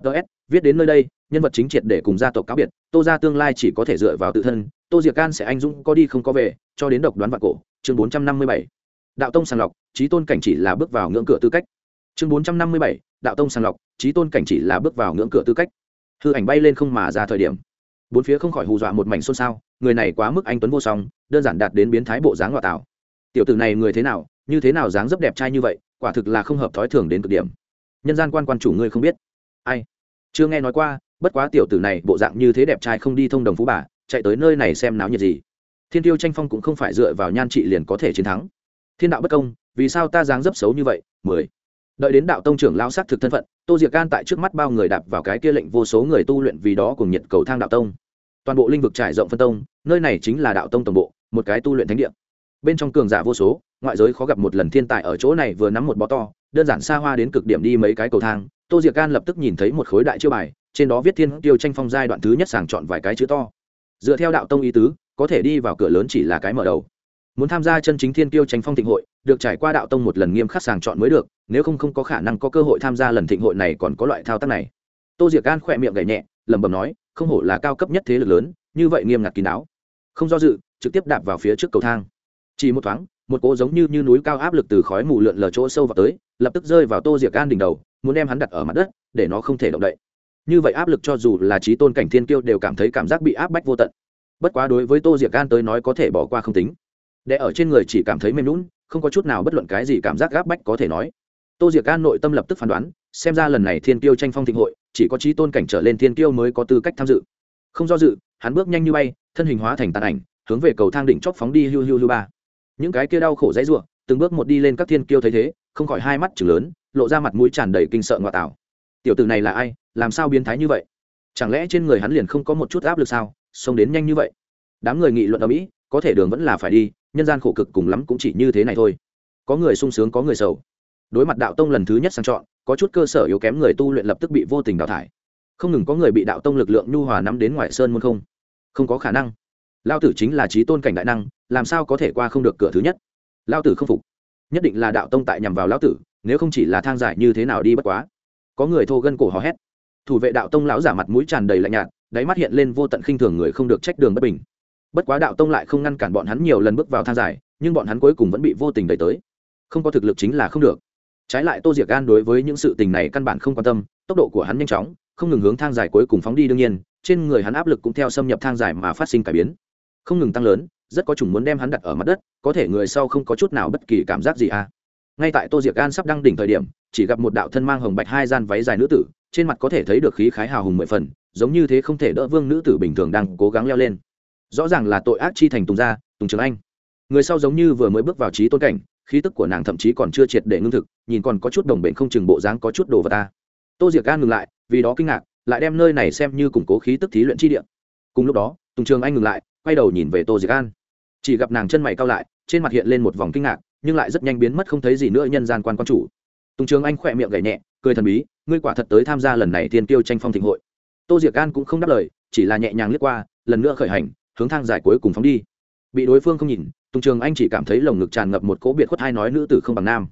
Ts viết đến nơi đây, nhân vật chính triệt để cùng gia tộc cáo biệt, tô ra tương lai chỉ có thể dựa vào tự thân, tô diệc can sẽ anh dũng có đi không có về, cho đến độc đoán vạn cổ, chương bốn trăm năm mươi bảy. Đạo tông sàng lọc trí tôn cảnh chỉ là bước vào ngưỡng cửa tư cách. Chương bốn trăm năm mươi bảy, đạo tông sàng lọc trí tôn cảnh chỉ là bước vào ngưỡng cửa tư cách. Hư ảnh bay lên không mà ra thời điểm. Bốn phía không khỏi hù dọa một mảnh xôn xao, người này quá mức anh tuấn vô song, đơn giản đạt đến biến thái bộ dáng ngoại tạo. Tiểu tử này người thế nào, như thế nào dáng dấp đẹp trai như vậy quả thực là không hợp thói thường đến cực điểm. Nhân gian quan quan chủ ngươi không biết. Ai? Chưa nghe nói qua, bất quá tiểu tử này bộ dạng như thế đẹp trai không đi thông đồng phú bà, chạy tới nơi này xem náo nhiệt gì. Thiên tiêu tranh phong cũng không phải dựa vào nhan trị liền có thể chiến thắng. Thiên đạo bất công, vì sao ta dáng dấp xấu như vậy? Mười. Đợi đến đạo tông trưởng lao xác thực thân phận, tô diệc can tại trước mắt bao người đạp vào cái kia lệnh vô số người tu luyện vì đó cùng nhiệt cầu thang đạo tông. Toàn bộ linh vực trải rộng phân tông, nơi này chính là đạo tông tổng bộ, một cái tu luyện thánh địa bên trong cường giả vô số, ngoại giới khó gặp một lần thiên tài ở chỗ này vừa nắm một bó to, đơn giản xa hoa đến cực điểm đi mấy cái cầu thang, tô diệc gan lập tức nhìn thấy một khối đại chiêu bài, trên đó viết thiên tiêu tranh phong giai đoạn thứ nhất sàng chọn vài cái chữ to. Dựa theo đạo tông ý tứ, có thể đi vào cửa lớn chỉ là cái mở đầu. Muốn tham gia chân chính thiên tiêu tranh phong thịnh hội, được trải qua đạo tông một lần nghiêm khắc sàng chọn mới được, nếu không không có khả năng có cơ hội tham gia lần thịnh hội này còn có loại thao tác này. Tô diệc gan khỏe miệng gảy nhẹ, lẩm bẩm nói, không hổ là cao cấp nhất thế lực lớn, như vậy nghiêm ngặt kín đáo. Không do dự, trực tiếp đạp vào phía trước cầu thang chỉ một thoáng một cỗ giống như, như núi cao áp lực từ khói mù lượn lờ chỗ sâu vào tới lập tức rơi vào tô diệc gan đỉnh đầu muốn đem hắn đặt ở mặt đất để nó không thể động đậy. Như vậy áp lực cho dù là trí tôn cảnh thiên kiêu đều cảm thấy cảm giác bị áp bách vô tận. Bất quá đối với tô diệc gan tới nói có thể bỏ qua không tính. Để ở trên người chỉ cảm thấy mềm lún không có chút nào bất luận cái gì cảm giác gáp bách có thể nói. Tô diệc gan nội tâm lập tức phán đoán xem ra lần này thiên kiêu tranh phong thịnh hội chỉ có trí tôn cảnh trở lên thiên kiêu mới có tư cách tham dự. Không do dự hắn bước nhanh như bay thân hình hóa thành tàn ảnh hướng về cầu thang đỉnh chóp phóng đi hiu hiu hiu ba những cái kia đau khổ dãy ruộng từng bước một đi lên các thiên kiêu thấy thế, không khỏi hai mắt chừng lớn, lộ ra mặt mũi tràn đầy kinh sợ ngoại tảo tiểu tử này là ai, làm sao biến thái như vậy? Chẳng lẽ trên người hắn liền không có một chút áp lực sao, xông đến nhanh như vậy? Đám người nghị luận ở mỹ, có thể đường vẫn là phải đi, nhân gian khổ cực cùng lắm cũng chỉ như thế này thôi. Có người sung sướng, có người sầu. Đối mặt đạo tông lần thứ nhất sang chọn, có chút cơ sở yếu kém người tu luyện lập tức bị vô tình đào thải. Không ngừng có người bị đạo tông lực lượng nhu hòa nắm đến ngoài sơn môn không? Không có khả năng lao tử chính là trí tôn cảnh đại năng, làm sao có thể qua không được cửa thứ nhất? Lao tử không phục. Nhất định là đạo tông tại nhằm vào lão tử, nếu không chỉ là thang giải như thế nào đi bất quá. Có người thô gân cổ hò hét. Thủ vệ đạo tông lão giả mặt mũi tràn đầy lạnh nhạt, đáy mắt hiện lên vô tận khinh thường người không được trách đường bất bình. Bất quá đạo tông lại không ngăn cản bọn hắn nhiều lần bước vào thang giải, nhưng bọn hắn cuối cùng vẫn bị vô tình đẩy tới. Không có thực lực chính là không được. Trái lại tô diệc gan đối với những sự tình này căn bản không quan tâm, tốc độ của hắn nhanh chóng, không ngừng hướng thang giải cuối cùng phóng đi đương nhiên, trên người hắn áp lực cũng theo xâm nhập thang giải mà phát sinh cải biến không ngừng tăng lớn, rất có chủng muốn đem hắn đặt ở mặt đất, có thể người sau không có chút nào bất kỳ cảm giác gì à. Ngay tại tô diệc an sắp đăng đỉnh thời điểm, chỉ gặp một đạo thân mang hồng bạch hai gian váy dài nữ tử, trên mặt có thể thấy được khí khái hào hùng mười phần, giống như thế không thể đỡ vương nữ tử bình thường đang cố gắng leo lên. Rõ ràng là tội ác chi thành tùng gia, tùng trường anh. Người sau giống như vừa mới bước vào trí tôn cảnh, khí tức của nàng thậm chí còn chưa triệt để ngưng thực, nhìn còn có chút đồng bệnh không chừng bộ dáng có chút đồ vật ta tô diệc an ngừng lại, vì đó kinh ngạc, lại đem nơi này xem như củng cố khí tức thí luyện chi địa. Cùng lúc đó, tùng trường anh ngừng lại quay đầu nhìn về tô diệc an, chỉ gặp nàng chân mày cao lại trên mặt hiện lên một vòng kinh ngạc nhưng lại rất nhanh biến mất không thấy gì nữa nhân gian quan quan chủ. Tùng trường anh khỏe miệng gảy nhẹ cười thần bí ngươi quả thật tới tham gia lần này tiên tiêu tranh phong thịnh hội. Tô diệc an cũng không đáp lời chỉ là nhẹ nhàng lướt qua lần nữa khởi hành hướng thang giải cuối cùng phóng đi. Bị đối phương không nhìn tùng trường anh chỉ cảm thấy lồng ngực tràn ngập một cỗ biệt khuất hai nói nữ tử không bằng nam.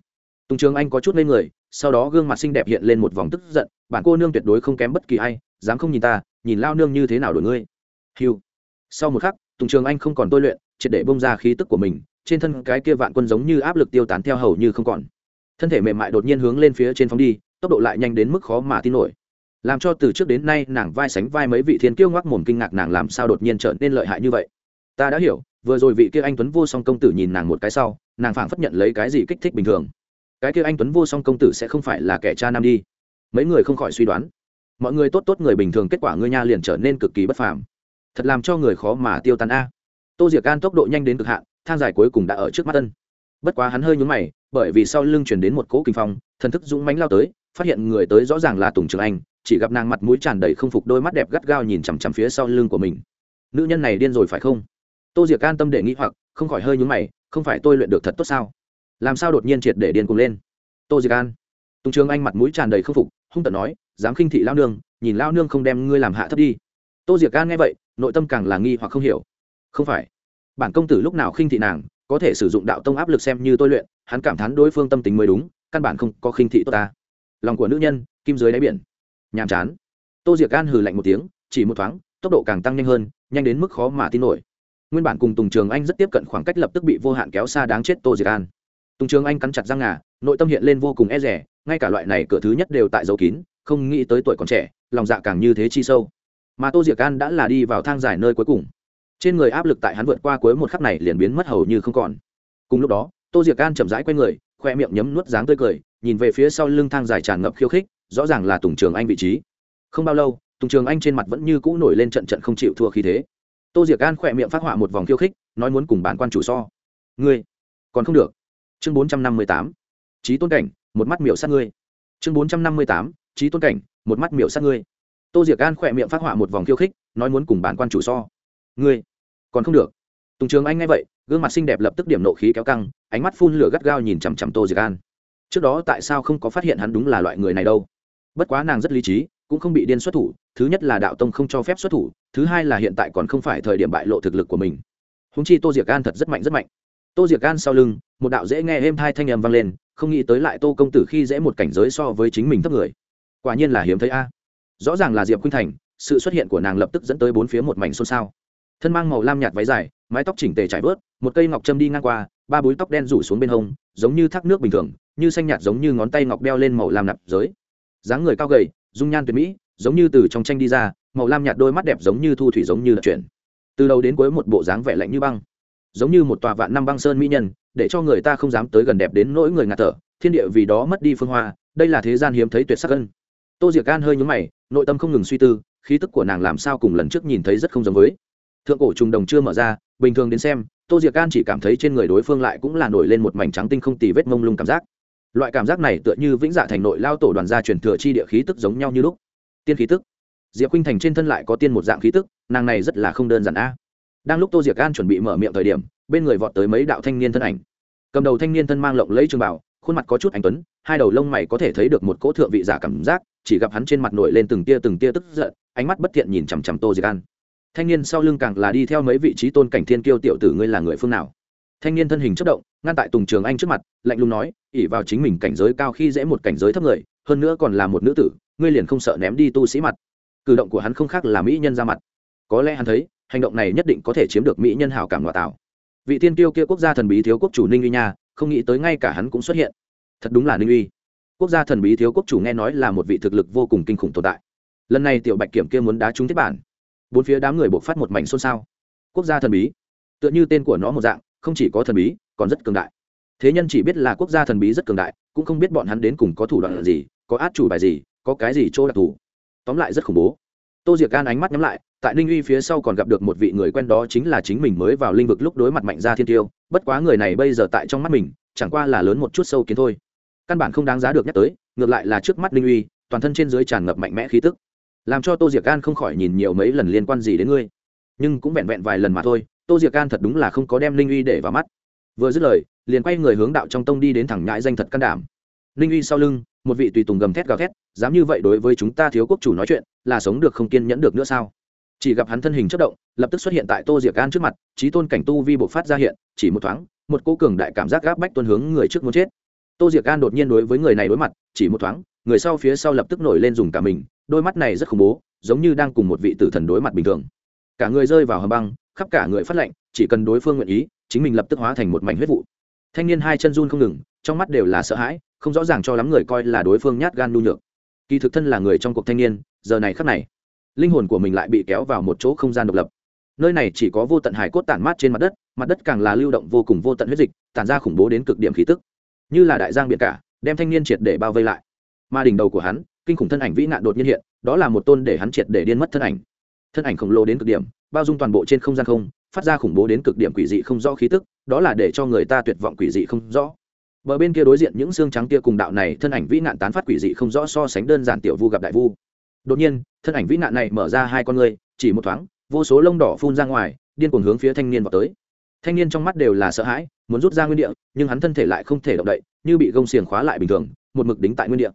Tùng trường anh có chút lên người sau đó gương mặt xinh đẹp hiện lên một vòng tức giận bản cô nương tuyệt đối không kém bất kỳ ai dám không nhìn ta nhìn lao nương như thế nào đổi ngươi. Hiu sau một khắc tùng trường anh không còn tôi luyện, triệt để bông ra khí tức của mình, trên thân cái kia vạn quân giống như áp lực tiêu tán theo hầu như không còn. Thân thể mềm mại đột nhiên hướng lên phía trên phóng đi, tốc độ lại nhanh đến mức khó mà tin nổi. Làm cho từ trước đến nay nàng vai sánh vai mấy vị thiên kiêu ngoác mồm kinh ngạc nàng làm sao đột nhiên trở nên lợi hại như vậy. Ta đã hiểu, vừa rồi vị kia anh tuấn vô song công tử nhìn nàng một cái sau, nàng phảng phất nhận lấy cái gì kích thích bình thường. Cái kia anh tuấn vô song công tử sẽ không phải là kẻ cha nam đi. Mấy người không khỏi suy đoán. Mọi người tốt tốt người bình thường, kết quả ngươi nha liền trở nên cực kỳ bất phàm thật làm cho người khó mà tiêu tan a. Tô diệc an tốc độ nhanh đến cực hạn, thang dài cuối cùng đã ở trước mắt tân bất quá hắn hơi nhúng mày, bởi vì sau lưng chuyển đến một cỗ kinh phong, thần thức dũng mánh lao tới, phát hiện người tới rõ ràng là tùng trường anh, chỉ gặp nàng mặt mũi tràn đầy không phục đôi mắt đẹp gắt gao nhìn chằm chằm phía sau lưng của mình. Nữ nhân này điên rồi phải không? Tô diệc an tâm để nghĩ hoặc, không khỏi hơi nhúng mày, không phải tôi luyện được thật tốt sao? Làm sao đột nhiên triệt để điên cùng lên? Tô diệc an. Tùng trường anh mặt mũi tràn đầy không phục, hung tận nói dám khinh thị lao nương, nhìn lao nương không đem ngươi làm hạ thấp đi. Tô diệc an nghe vậy nội tâm càng là nghi hoặc không hiểu. Không phải. Bản công tử lúc nào khinh thị nàng, có thể sử dụng đạo tông áp lực xem như tôi luyện, hắn cảm thán đối phương tâm tính mới đúng, căn bản không có khinh thị tốt ta. Lòng của nữ nhân, kim dưới đáy biển. Nhàm chán. Tô diệc gan hừ lạnh một tiếng, chỉ một thoáng, tốc độ càng tăng nhanh hơn, nhanh đến mức khó mà tin nổi. Nguyên bản cùng tùng trường anh rất tiếp cận khoảng cách lập tức bị vô hạn kéo xa đáng chết tô diệc an. Tùng trường anh cắn chặt răng ngà, nội tâm hiện lên vô cùng e rẻ ngay cả loại này cửa thứ nhất đều tại dấu kín, không nghĩ tới tuổi còn trẻ, lòng dạ càng như thế chi sâu mà tô diệc an đã là đi vào thang dài nơi cuối cùng trên người áp lực tại hắn vượt qua cuối một khắc này liền biến mất hầu như không còn cùng lúc đó tô diệc an chậm rãi q u a y người khoe miệng nhấm nuốt dáng tươi cười nhìn về phía sau lưng thang dài tràn ngập khiêu khích rõ ràng là tùng trường anh vị trí không bao lâu tùng trường anh trên mặt vẫn như cũ nổi lên trận trận không chịu thua khí thế tô diệc an khỏe miệng phát họa một vòng khiêu khích nói muốn cùng bản quan chủ so ngươi còn không được chương bốn trăm năm mươi tám trí tôn cảnh một mắt miểu sát ngươi chương bốn trăm năm mươi tám trí tôn cảnh một mắt miểu sát ngươi tô diệc an khỏe miệng phát họa một vòng khiêu khích, nói muốn cùng bản quan chủ so. Ngươi, còn không được. Tùng trường anh nghe vậy, gương mặt xinh đẹp lập tức điểm nộ khí kéo căng, ánh mắt phun lửa gắt gao nhìn chằm chằm tô diệc an. Trước đó tại sao không có phát hiện hắn đúng là loại người này đâu? Bất quá nàng rất lý trí, cũng không bị điên xuất thủ, thứ nhất là đạo tông không cho phép xuất thủ, thứ hai là hiện tại còn không phải thời điểm bại lộ thực lực của mình. Húng chi tô diệc an thật rất mạnh rất mạnh. Tô diệc an sau lưng, một đạo dễ nghe êm hai thanh âm vang lên, không nghĩ tới lại tô công tử khi dễ một cảnh giới so với chính mình thấp người. Quả nhiên là hiếm thấy a rõ ràng là diệp khuynh thành, sự xuất hiện của nàng lập tức dẫn tới bốn phía một mảnh xôn xao. Thân mang màu lam nhạt váy dài, mái tóc chỉnh tề trải vớt một cây ngọc trâm đi ngang qua, ba búi tóc đen rủ xuống bên hông, giống như thác nước bình thường, như xanh nhạt giống như ngón tay ngọc đeo lên màu lam nạp giới. Dáng người cao gầy, dung nhan tuyệt mỹ, giống như từ trong tranh đi ra, màu lam nhạt đôi mắt đẹp giống như thu thủy giống như chuyển. Từ đầu đến cuối một bộ dáng vẻ lạnh như băng. Giống như một tòa vạn năm băng sơn mỹ nhân, để cho người ta không dám tới gần đẹp đến nỗi người ngạt thở, thiên địa vì đó mất đi phương hoa, đây là thế gian hiếm thấy tuyệt sắc ân tô diệc gan hơi nhúng mày, nội tâm không ngừng suy tư, khí tức của nàng làm sao cùng lần trước nhìn thấy rất không giống với. Thượng cổ trùng đồng chưa mở ra, bình thường đến xem, tô diệc gan chỉ cảm thấy trên người đối phương lại cũng là nổi lên một mảnh trắng tinh không tì vết mông lung cảm giác. Loại cảm giác này tựa như vĩnh dạ thành nội lao tổ đoàn gia truyền thừa chi địa khí tức giống nhau như lúc. Tiên khí tức. Diệp khinh thành trên thân lại có tiên một dạng khí tức, nàng này rất là không đơn giản a. Đang lúc tô diệc gan chuẩn bị mở miệng thời điểm, bên người vọt tới mấy đạo thanh niên thân ảnh. Cầm đầu thanh niên thân mang lộng lấy trường bảo khuôn mặt có chút anh tuấn, hai đầu lông mày có thể thấy được một cỗ thượng vị giả cảm giác chỉ gặp hắn trên mặt nổi lên từng tia từng tia tức giận, ánh mắt bất thiện nhìn chằm chằm tô diệc an. Thanh niên sau lưng càng là đi theo mấy vị trí tôn cảnh thiên kiêu tiểu tử ngươi là người phương nào? Thanh niên thân hình chất động, ngăn tại tùng trường anh trước mặt, lạnh lùng nói, ỉ vào chính mình cảnh giới cao khi dễ một cảnh giới thấp người, hơn nữa còn là một nữ tử, ngươi liền không sợ ném đi tu sĩ mặt. Cử động của hắn không khác là mỹ nhân ra mặt. Có lẽ hắn thấy, hành động này nhất định có thể chiếm được mỹ nhân hảo cảm ngoại tạo. Vị tiên tiêu kia quốc gia thần bí thiếu quốc chủ ninh uy nha, không nghĩ tới ngay cả hắn cũng xuất hiện. Thật đúng là ninh uy quốc gia thần bí thiếu quốc chủ nghe nói là một vị thực lực vô cùng kinh khủng tồn tại. Lần này tiểu bạch kiểm kia muốn đá trúng tiếp bản. Bốn phía đám người buộc phát một mảnh xôn xao. Quốc gia thần bí. Tựa như tên của nó một dạng, không chỉ có thần bí, còn rất cường đại. Thế nhân chỉ biết là quốc gia thần bí rất cường đại, cũng không biết bọn hắn đến cùng có thủ đoạn gì, có át chủ bài gì, có cái gì chỗ đặc thù. Tóm lại rất khủng bố. Tô diệc gan ánh mắt nhắm lại, tại ninh uy phía sau còn gặp được một vị người quen đó chính là chính mình mới vào lĩnh vực lúc đối mặt mạnh gia thiên tiêu. Bất quá người này bây giờ tại trong mắt mình, chẳng qua là lớn một chút sâu kiến thôi căn bản không đáng giá được nhắc tới, ngược lại là trước mắt Linh uy, toàn thân trên dưới tràn ngập mạnh mẽ khí tức. Làm cho tô diệc gan không khỏi nhìn nhiều mấy lần liên quan gì đến ngươi. Nhưng cũng vẹn vẹn vài lần mà thôi, tô diệc gan thật đúng là không có đem Linh uy để vào mắt. Vừa dứt lời, liền quay người hướng đạo trong tông đi đến thẳng nhãi danh thật can đảm. Linh uy sau lưng, một vị tùy tùng gầm thét gào thét, dám như vậy đối với chúng ta thiếu quốc chủ nói chuyện, là sống được không kiên nhẫn được nữa sao? Chỉ gặp hắn thân hình chất động, lập tức xuất hiện tại tô diệc gan trước mặt trí tôn cảnh tu vi bộc phát ra hiện, chỉ một thoáng, một cô cường đại cảm giác gáp bách tuân hướng người trước muốn chết tô diệc gan đột nhiên đối với người này đối mặt, chỉ một thoáng, người sau phía sau lập tức nổi lên dùng cả mình, đôi mắt này rất khủng bố, giống như đang cùng một vị tử thần đối mặt bình thường. Cả người rơi vào hầm băng, khắp cả người phát lệnh chỉ cần đối phương nguyện ý, chính mình lập tức hóa thành một mảnh huyết vụ. Thanh niên hai chân run không ngừng, trong mắt đều là sợ hãi, không rõ ràng cho lắm người coi là đối phương nhát gan nhu nhược. Kỳ thực thân là người trong cuộc thanh niên, giờ này khắc này, linh hồn của mình lại bị kéo vào một chỗ không gian độc lập. Nơi này chỉ có vô tận hải cốt tản mát trên mặt đất mặt đất càng là lưu động vô cùng vô tận huyết dịch, tản ra khủng bố đến cực điểm khí tức như là đại giang biển cả, đem thanh niên triệt để bao vây lại. Mà đỉnh đầu của hắn, kinh khủng thân ảnh vĩ nạn đột nhiên hiện, đó là một tôn để hắn triệt để điên mất thân ảnh. Thân ảnh khổng lồ đến cực điểm, bao dung toàn bộ trên không gian không, phát ra khủng bố đến cực điểm quỷ dị không rõ khí tức, đó là để cho người ta tuyệt vọng quỷ dị không rõ. Bờ bên kia đối diện những xương trắng kia cùng đạo này, thân ảnh vĩ nạn tán phát quỷ dị không rõ so sánh đơn giản tiểu vu gặp đại vu. Đột nhiên, thân ảnh vĩ nạn này mở ra hai con người chỉ một thoáng, vô số lông đỏ phun ra ngoài, điên cuồng hướng phía thanh niên vào tới thanh niên trong mắt đều là sợ hãi, muốn rút ra nguyên địa, nhưng hắn thân thể lại không thể động đậy, như bị gông xiềng khóa lại bình thường, một mực đính tại nguyên địa.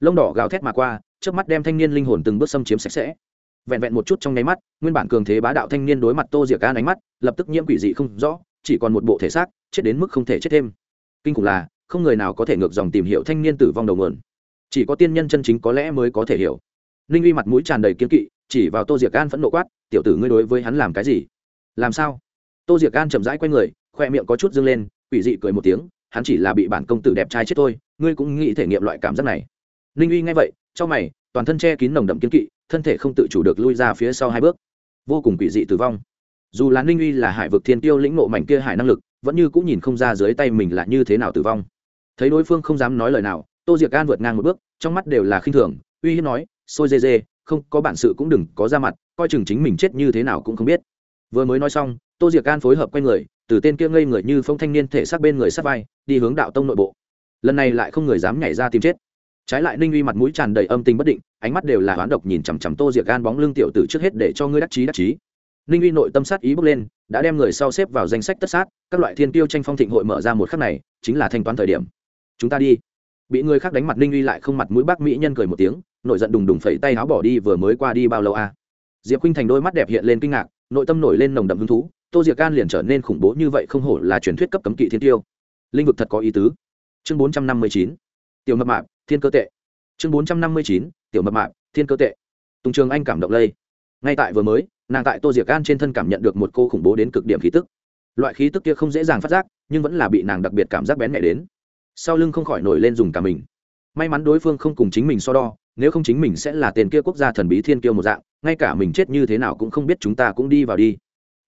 Lông đỏ gào thét mà qua trước mắt đem thanh niên linh hồn từng bước xâm chiếm sạch sẽ. Vẹn vẹn một chút trong nháy mắt, nguyên bản cường thế bá đạo thanh niên đối mặt tô diệc ca ánh mắt, lập tức nhiễm quỷ dị không rõ, chỉ còn một bộ thể xác, chết đến mức không thể chết thêm. Kinh khủng là, không người nào có thể ngược dòng tìm hiểu thanh niên tử vong đầu nguồn. Chỉ có tiên nhân chân chính có lẽ mới có thể hiểu. Ninh uy mặt mũi tràn đầy kiếm kỵ, chỉ vào tô diệc an phẫn nộ quát, tiểu tử ngươi đối với hắn làm cái gì? Làm sao? Tô diệc gan chậm rãi q u a y người, khoe miệng có chút dâng lên, quỷ dị cười một tiếng, hắn chỉ là bị bản công tử đẹp trai chết thôi, ngươi cũng nghĩ thể nghiệm loại cảm giác này. Ninh uy nghe vậy trong mày, toàn thân che kín nồng đậm kiếm kỵ, thân thể không tự chủ được lui ra phía sau hai bước. Vô cùng quỷ dị tử vong. Dù là ninh uy là hải vực thiên tiêu lĩnh nộ mảnh kia hải năng lực, vẫn như cũng nhìn không ra dưới tay mình là như thế nào tử vong. Thấy đối phương không dám nói lời nào, tô diệc an vượt ngang một bước, trong mắt đều là khinh thường, uy hiếp nói sôi dê dê, không có bản sự cũng đừng có ra mặt, coi chừng chính mình chết như thế nào cũng không biết. Vừa mới nói xong tô diệc an phối hợp q u a n người, từ tên kia ngây người như phong thanh niên thể xác bên người sát vai, đi hướng đạo tông nội bộ. Lần này lại không người dám nhảy ra tìm chết. Trái lại ninh uy mặt mũi tràn đầy âm tình bất định, ánh mắt đều là hoán độc nhìn chằm chằm tô diệc gan bóng lưng tiểu tử trước hết để cho ngươi đắc chí đắc chí. Ninh uy nội tâm sát ý bước lên, đã đem người sau xếp vào danh sách tất sát, các loại thiên tiêu tranh phong thịnh hội mở ra một khắc này, chính là thanh toán thời điểm. Chúng ta đi. Bị người khác đánh mặt ninh uy lại không mặt mũi bác mỹ nhân cười một tiếng nội giận đùng đùng phẩy tay áo bỏ đi vừa mới qua đi bao lâu à. diệp khinh thành đôi mắt đẹp hiện lên kinh ngạc, nội tâm nổi lên nồng đậm hứng thú tô diệc can liền trở nên khủng bố như vậy không hổ là truyền thuyết cấp cấm kỵ thiên tiêu. Linh vực thật có ý tứ. Chương bốn trăm năm mươi chín, tiểu mập mạp, thiên cơ tệ. Chương bốn trăm năm mươi chín, tiểu mập mạp, thiên cơ tệ. Tùng trường anh cảm động lây. Ngay tại vừa mới, nàng tại tô diệc can trên thân cảm nhận được một cô khủng bố đến cực điểm khí tức. Loại khí tức kia không dễ dàng phát giác, nhưng vẫn là bị nàng đặc biệt cảm giác bén mẹ đến. Sau lưng không khỏi nổi lên dùng cả mình. May mắn đối phương không cùng chính mình so đo, nếu không chính mình sẽ là tiền kia quốc gia thần bí thiên kiêu một dạng, ngay cả mình chết như thế nào cũng không biết chúng ta cũng đi vào đi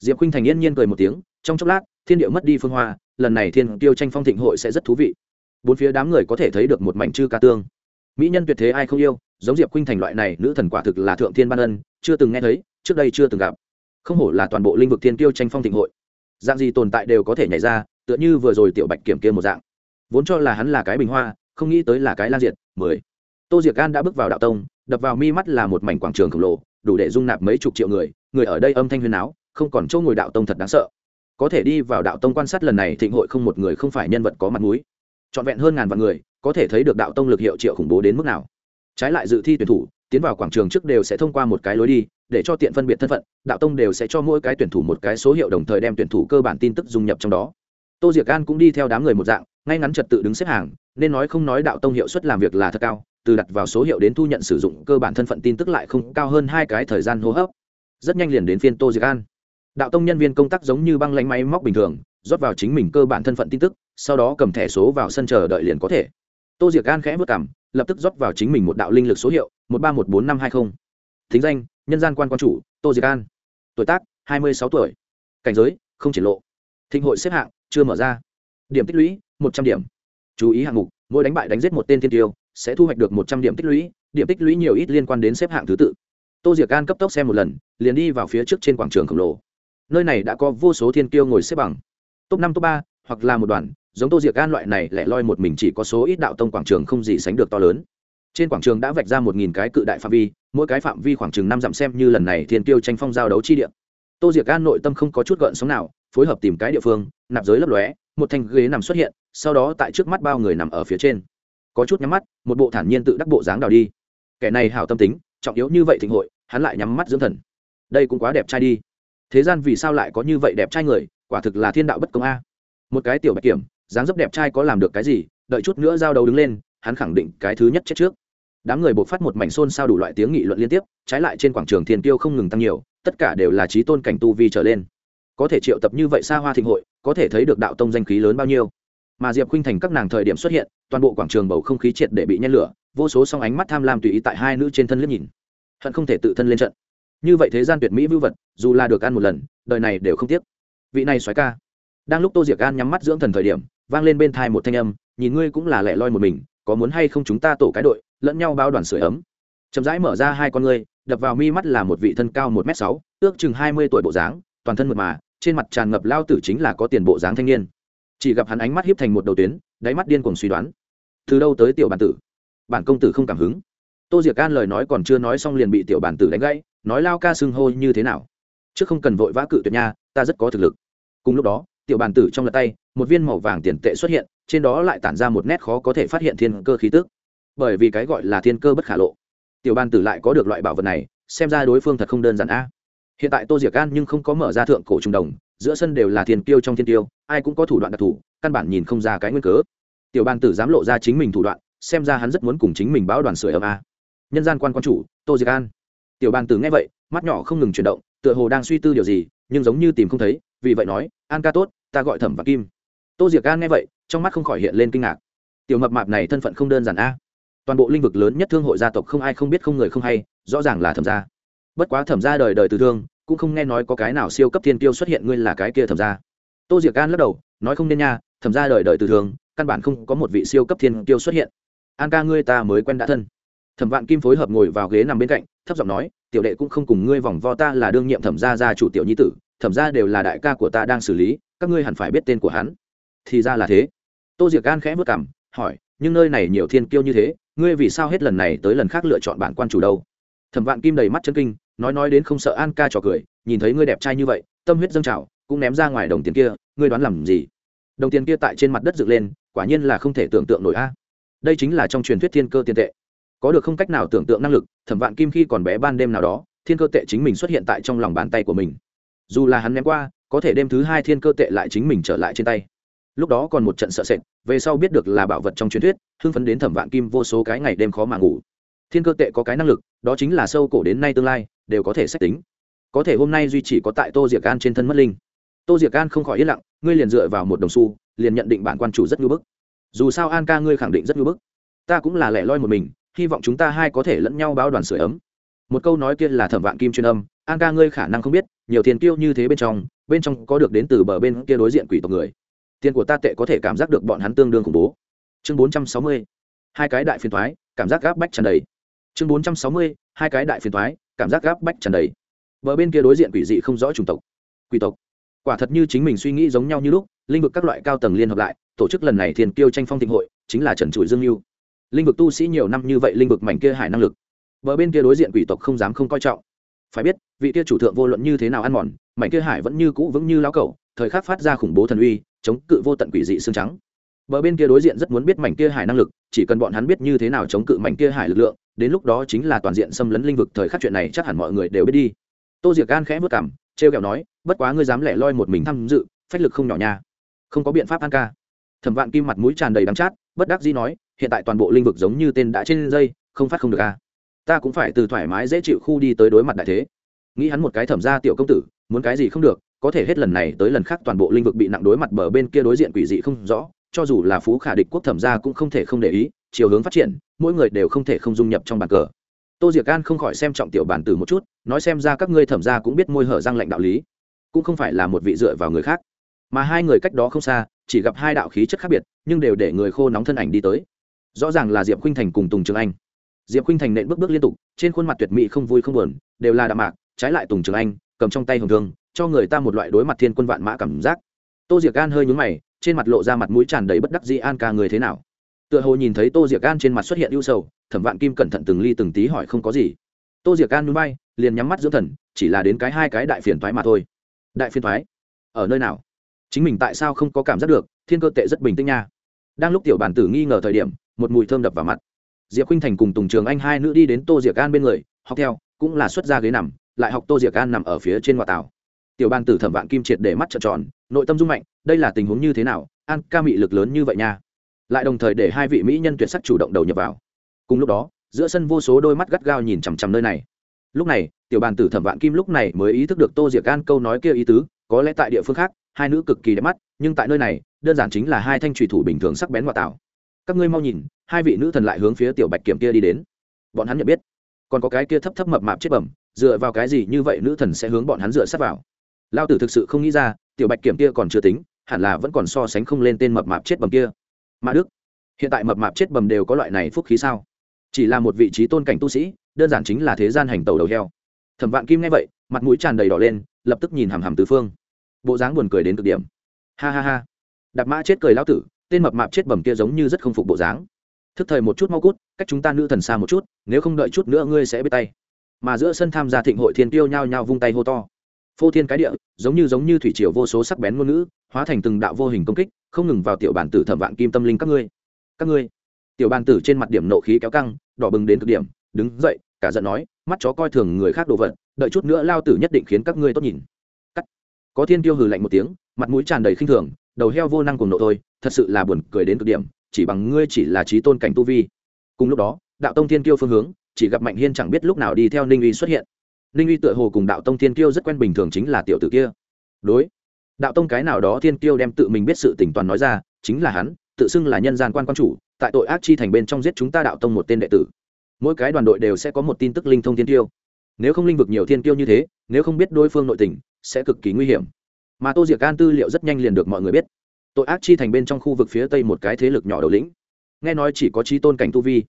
diệp khinh thành yên nhiên cười một tiếng, trong chốc lát, thiên điệu mất đi phương hoa, lần này thiên tiêu tranh phong thịnh hội sẽ rất thú vị. Bốn phía đám người có thể thấy được một mảnh chư ca tương. Mỹ nhân tuyệt thế ai không yêu, giống diệp khinh thành loại này, nữ thần quả thực là thượng thiên ban ân, chưa từng nghe thấy, trước đây chưa từng gặp. Không hổ là toàn bộ linh vực thiên tiêu tranh phong thịnh hội. Dạng gì tồn tại đều có thể nhảy ra, tựa như vừa rồi tiểu bạch kiểm kia một dạng. Vốn cho là hắn là cái bình hoa, không nghĩ tới là cái lan diệt, mười. Tô diệc gan đã bước vào đạo tông, đập vào mi mắt là một mảnh quảng trường khổng lồ, đủ để dung nạp mấy chục triệu người người ở đây âm thanh huyền áo không còn chỗ ngồi đạo tông thật đáng sợ. Có thể đi vào đạo tông quan sát lần này thịnh hội không một người không phải nhân vật có mặt mũi. Trọn vẹn hơn ngàn vạn người, có thể thấy được đạo tông lực hiệu triệu khủng bố đến mức nào. Trái lại dự thi tuyển thủ, tiến vào quảng trường trước đều sẽ thông qua một cái lối đi, để cho tiện phân biệt thân phận, đạo tông đều sẽ cho mỗi cái tuyển thủ một cái số hiệu đồng thời đem tuyển thủ cơ bản tin tức dung nhập trong đó. Tô diệc an cũng đi theo đám người một dạng, ngay ngắn trật tự đứng xếp hàng, nên nói không nói đạo tông hiệu suất làm việc là thật cao, từ đặt vào số hiệu đến thu nhận sử dụng cơ bản thân phận tin tức lại không cao hơn hai cái thời gian hô hấp. Rất nhanh liền đến phiên tô diệc an đạo tông nhân viên công tác giống như băng lánh máy móc bình thường, rót vào chính mình cơ bản thân phận tin tức, sau đó cầm thẻ số vào sân chờ đợi liền có thể. Tô diệc an khẽ vất cảm, lập tức rót vào chính mình một đạo linh lực số hiệu, một ba một bốn năm hai mươi thính danh, nhân gian quan quan chủ, tô diệc an. Tuổi tác, hai mươi sáu tuổi. Cảnh giới, không triển lộ. Thịnh hội xếp hạng, chưa mở ra. Điểm tích lũy, một trăm điểm. Chú ý hạng mục, mỗi đánh bại đánh giết một tên thiên tiêu, sẽ thu hoạch được một trăm điểm tích lũy, điểm tích lũy nhiều ít liên quan đến xếp hạng thứ tự. Tô diệc an cấp tốc xem một lần, liền đi vào phía trước trên quảng trường khổng lồ nơi này đã có vô số thiên kiêu ngồi xếp bằng. Top năm, top ba, hoặc là một đoàn, giống tô diệc gan loại này lẻ loi một mình chỉ có số ít đạo tông quảng trường không gì sánh được to lớn. Trên quảng trường đã vạch ra một nghìn cái cự đại phạm vi, mỗi cái phạm vi khoảng chừng năm dặm xem như lần này thiên tiêu tranh phong giao đấu chi địa. Tô diệc gan nội tâm không có chút gợn sóng nào, phối hợp tìm cái địa phương, nạp giới lấp lóe, một thanh ghế nằm xuất hiện, sau đó tại trước mắt bao người nằm ở phía trên. Có chút nhắm mắt, một bộ thản nhiên tự đắc bộ dáng đào đi. Kẻ này hảo tâm tính, trọng yếu như vậy thịnh hội, hắn lại nhắm mắt dưỡng thần. Đây cũng quá đẹp trai đi thế gian vì sao lại có như vậy đẹp trai người, quả thực là thiên đạo bất công a. Một cái tiểu bạch kiểm, dáng dấp đẹp trai có làm được cái gì, đợi chút nữa giao đầu đứng lên, hắn khẳng định cái thứ nhất chết trước. Đám người buộc phát một mảnh xôn xao đủ loại tiếng nghị luận liên tiếp, trái lại trên quảng trường thiên tiêu không ngừng tăng nhiều, tất cả đều là trí tôn cảnh tu vi trở lên. Có thể triệu tập như vậy xa hoa thịnh hội, có thể thấy được đạo tông danh khí lớn bao nhiêu. Mà diệp khuynh thành các nàng thời điểm xuất hiện, toàn bộ quảng trường bầu không khí triệt để bị nhen lửa, vô số song ánh mắt tham lam tùy ý tại hai nữ trên thân liếc nhìn. Hận không thể tự thân lên trận như vậy thế gian tuyệt mỹ vưu vật, dù là được ăn một lần, đời này đều không tiếc. Vị này xoáy ca. Đang lúc tô diệc an nhắm mắt dưỡng thần thời điểm, vang lên bên thai một thanh âm, nhìn ngươi cũng là lẻ loi một mình, có muốn hay không chúng ta tổ cái đội, lẫn nhau bao đoàn sửa ấm. Chậm rãi mở ra hai con ngươi, đập vào mi mắt là một vị thân cao một m sáu, ước chừng hai mươi tuổi bộ dáng, toàn thân mượt mà, trên mặt tràn ngập lao tử chính là có tiền bộ dáng thanh niên. Chỉ gặp hắn ánh mắt hiếp thành một đầu tuyến, đáy mắt điên cuồng suy đoán. Từ đâu tới tiểu bản tử? Bản công tử không cảm hứng. Tô diệc an lời nói còn chưa nói xong liền bị tiểu bản tử đánh gãy nói lao ca xưng hô như thế nào? Chứ không cần vội vã cự tuyệt nha, ta rất có thực lực. Cùng lúc đó, tiểu bàn tử trong lật tay, một viên màu vàng tiền tệ xuất hiện, trên đó lại tản ra một nét khó có thể phát hiện thiên cơ khí tức. Bởi vì cái gọi là thiên cơ bất khả lộ, tiểu bàn tử lại có được loại bảo vật này, xem ra đối phương thật không đơn giản a. Hiện tại tô diệc an nhưng không có mở ra thượng cổ trung đồng, giữa sân đều là thiên tiêu trong thiên tiêu ai cũng có thủ đoạn đặc thù, căn bản nhìn không ra cái nguyên cớ. Tiểu bàn tử dám lộ ra chính mình thủ đoạn, xem ra hắn rất muốn cùng chính mình báo đoàn sửa ấm a. Nhân gian quan quan chủ, tô diệc an tiểu bàn tử nghe vậy, mắt nhỏ không ngừng chuyển động, tựa hồ đang suy tư điều gì, nhưng giống như tìm không thấy, vì vậy nói, an ca tốt, ta gọi thẩm và kim. Tô diệc an nghe vậy, trong mắt không khỏi hiện lên kinh ngạc. Tiểu mập mạp này thân phận không đơn giản a. Toàn bộ lĩnh vực lớn nhất thương hội gia tộc không ai không biết không người không hay, rõ ràng là thẩm gia. Bất quá thẩm gia đời đời từ thương, cũng không nghe nói có cái nào siêu cấp thiên tiêu xuất hiện ngươi là cái kia thẩm gia. Tô diệc an lắc đầu, nói không nên nha, thẩm gia đời đời từ thường căn bản không có một vị siêu cấp thiên tiêu xuất hiện. An ca ngươi ta mới quen đã thân thẩm vạn kim phối hợp ngồi vào ghế nằm bên cạnh, thấp giọng nói, tiểu đệ cũng không cùng ngươi vòng vo ta là đương nhiệm thẩm gia gia chủ tiểu nhi tử, thẩm gia đều là đại ca của ta đang xử lý, các ngươi hẳn phải biết tên của hắn. Thì ra là thế. Tô diệc gan khẽ vất cảm hỏi, nhưng nơi này nhiều thiên kiêu như thế, ngươi vì sao hết lần này tới lần khác lựa chọn bản quan chủ đâu? Thẩm vạn kim đầy mắt chân kinh, nói nói đến không sợ an ca trò cười, nhìn thấy ngươi đẹp trai như vậy, tâm huyết dâng trào, cũng ném ra ngoài đồng tiền kia, ngươi đoán làm gì? Đồng tiền kia tại trên mặt đất dựng lên, quả nhiên là không thể tưởng tượng nổi a. Đây chính là trong truyền thuyết thiên cơ tiền tệ có được không cách nào tưởng tượng năng lực, thẩm vạn kim khi còn bé ban đêm nào đó, thiên cơ tệ chính mình xuất hiện tại trong lòng bàn tay của mình. Dù là hắn ném qua, có thể đêm thứ hai thiên cơ tệ lại chính mình trở lại trên tay. Lúc đó còn một trận sợ sệt, về sau biết được là bảo vật trong truyền thuyết, hưng phấn đến thẩm vạn kim vô số cái ngày đêm khó mà ngủ. Thiên cơ tệ có cái năng lực, đó chính là sâu cổ đến nay tương lai, đều có thể xét tính. Có thể hôm nay duy chỉ có tại tô diệc an trên thân mất linh. Tô diệc an không khỏi yên lặng, ngươi liền dựa vào một đồng xu, liền nhận định bản quan chủ rất ngưỡng bức. Dù sao an ca ngươi khẳng định rất ngưỡng bức. Ta cũng là lẻ loi một mình hy vọng chúng ta hai có thể lẫn nhau báo đoàn sửa ấm. Một câu nói kia là thẩm vạn kim chuyên âm, an ca ngươi khả năng không biết, nhiều tiền tiêu như thế bên trong bên trong có được đến từ bờ bên kia đối diện quỷ tộc người. Tiền của ta tệ có thể cảm giác được bọn hắn tương đương khủng bố. Chương bốn trăm sáu mươi, hai cái đại phiền thoái cảm giác gáp bách tràn đầy. Chương bốn trăm sáu mươi, hai cái đại phiền thoái cảm giác gáp bách tràn đầy. Bờ bên kia đối diện quỷ dị không rõ chủng tộc. Quỷ tộc. Quả thật như chính mình suy nghĩ giống nhau như lúc, linh vực các loại cao tầng liên hợp lại, tổ chức lần này thiền kiêu tranh phong thịnh hội, chính là trần trụi dương mưu linh vực tu sĩ nhiều năm như vậy linh vực mảnh kia hải năng lực. Bờ bên kia đối diện quỷ tộc không dám không coi trọng. Phải biết, vị kia chủ thượng vô luận như thế nào ăn mòn, mảnh kia hải vẫn như cũ vững như lao cẩu, thời khắc phát ra khủng bố thần uy, chống cự vô tận quỷ dị xương trắng. Bờ bên kia đối diện rất muốn biết mảnh kia hải năng lực, chỉ cần bọn hắn biết như thế nào chống cự mảnh kia hải lực lượng, đến lúc đó chính là toàn diện xâm lấn linh vực thời khắc chuyện này chắc hẳn mọi người đều biết đi. Tô diệc gan khẽ vất cảm trêu kẹo nói, bất quá ngươi dám lẻ loi một mình tham dự, phách lực không nhỏ nha. Không có biện pháp an ca. Thẩm vạn kim mặt mũi tràn đầy đắng chát bất đắc dĩ nói, hiện tại toàn bộ linh vực giống như tên đã trên dây, không phát không được a ta cũng phải từ thoải mái dễ chịu khu đi tới đối mặt đại thế. Nghĩ hắn một cái thẩm ra tiểu công tử, muốn cái gì không được, có thể hết lần này tới lần khác toàn bộ linh vực bị nặng đối mặt bờ bên kia đối diện quỷ dị không rõ, cho dù là phú khả địch quốc thẩm ra cũng không thể không để ý, chiều hướng phát triển, mỗi người đều không thể không dung nhập trong bàn cờ. Tô diệc an không khỏi xem trọng tiểu bản tử một chút, nói xem ra các ngươi thẩm ra cũng biết môi hở răng lệnh đạo lý, cũng không phải là một vị dựa vào người khác, mà hai người cách đó không xa chỉ gặp hai đạo khí chất khác biệt, nhưng đều để người khô nóng thân ảnh đi tới. Rõ ràng là diệp khinh thành cùng tùng trường anh. Diệp khinh thành nện bước bước liên tục, trên khuôn mặt tuyệt mỹ không vui không buồn, đều là đạm mạc, trái lại tùng trường anh, cầm trong tay hồng thương, cho người ta một loại đối mặt thiên quân vạn mã cảm giác. Tô diệc gan hơi nhúng mày, trên mặt lộ ra mặt mũi tràn đầy bất đắc dĩ an ca người thế nào? Tựa hồ nhìn thấy tô diệc gan trên mặt xuất hiện ưu sầu, thẩm vạn kim cẩn thận từng ly từng tí hỏi không có gì. Tô diệc gan núi bay liền nhắm mắt dưỡng thần, chỉ là đến cái hai cái đại phiền thoái mà thôi. Đại phiền thoái ở nơi nào? Chính mình tại sao không có cảm giác được, thiên cơ tệ rất bình tĩnh nha. Đang lúc tiểu bản tử nghi ngờ thời điểm, một mùi thơm đập vào mặt. Diệp khinh thành cùng tùng trường anh hai nữ đi đến tô diệc an bên người, học theo, cũng là xuất ra ghế nằm, lại học tô diệc an nằm ở phía trên ngoại tảo. Tiểu ban tử thẩm vạn kim triệt để mắt trợn tròn, nội tâm dung mạnh, đây là tình huống như thế nào, an ca mị lực lớn như vậy nha. Lại đồng thời để hai vị mỹ nhân tuyệt sắc chủ động đầu nhập vào. Cùng lúc đó, giữa sân vô số đôi mắt gắt gao nhìn chằm chằm nơi này. Lúc này, tiểu bàn tử thẩm vạn kim lúc này mới ý thức được tô diệc an câu nói kia ý tứ, có lẽ tại địa phương khác hai nữ cực kỳ đẹp mắt, nhưng tại nơi này, đơn giản chính là hai thanh thủy thủ bình thường sắc bén ngoại tạo. Các ngươi mau nhìn, hai vị nữ thần lại hướng phía tiểu bạch kiểm kia đi đến. Bọn hắn nhận biết. Còn có cái kia thấp thấp mập mạp chết bẩm, dựa vào cái gì như vậy nữ thần sẽ hướng bọn hắn dựa sát vào? Lao tử thực sự không nghĩ ra, tiểu bạch kiểm kia còn chưa tính, hẳn là vẫn còn so sánh không lên tên mập mạp chết bầm kia. Mã đức, hiện tại mập mạp chết bầm đều có loại này phúc khí sao? Chỉ là một vị trí tôn cảnh tu sĩ, đơn giản chính là thế gian hành tàu đầu heo. Thẩm vạn kim nghe vậy, mặt mũi tràn đầy đỏ lên, lập tức nhìn hàm hàm tứ phương bộ dáng buồn cười đến cực điểm. Ha ha ha. Đạp mã chết cười lao tử, tên mập mạp chết bầm kia giống như rất không phục bộ dáng. Thức thời một chút mau cút, cách chúng ta nữ thần xa một chút, nếu không đợi chút nữa ngươi sẽ biết tay. Mà giữa sân tham gia thịnh hội thiên tiêu nhao nhao vung tay hô to. Phô thiên cái địa, giống như giống như thủy triều vô số sắc bén ngôn ngữ, hóa thành từng đạo vô hình công kích, không ngừng vào tiểu bản tử thẩm vạn kim tâm linh các ngươi. Các ngươi. Tiểu bản tử trên mặt điểm nộ khí kéo căng, đỏ bừng đến cực điểm, đứng dậy, cả giận nói, mắt chó coi thường người khác đồ vật, đợi chút nữa lao tử nhất định khiến các ngươi tốt nhìn có thiên tiêu hừ lạnh một tiếng, mặt mũi tràn đầy khinh thường, đầu heo vô năng cùng nộ thôi, thật sự là buồn cười đến cực điểm, chỉ bằng ngươi chỉ là trí tôn cảnh tu vi. Cùng lúc đó, đạo tông thiên kiêu phương hướng, chỉ gặp mạnh hiên chẳng biết lúc nào đi theo ninh uy xuất hiện. Ninh uy tựa hồ cùng đạo tông thiên kiêu rất quen bình thường chính là tiểu tử kia. Đối, đạo tông cái nào đó thiên kiêu đem tự mình biết sự tỉnh toàn nói ra, chính là hắn, tự xưng là nhân gian quan quan chủ, tại tội ác chi thành bên trong giết chúng ta đạo tông một tên đệ tử. Mỗi cái đoàn đội đều sẽ có một tin tức linh thông thiên kiêu. Nếu không linh vực nhiều thiên kiêu như thế, nếu không biết đối phương nội tình sẽ cực kỳ nguy hiểm. Mà tô diệc an tư liệu rất nhanh liền được mọi người biết. Tội ác chi thành bên trong khu vực phía tây một cái thế lực nhỏ đầu lĩnh. Nghe nói chỉ có trí tôn cảnh tu vi.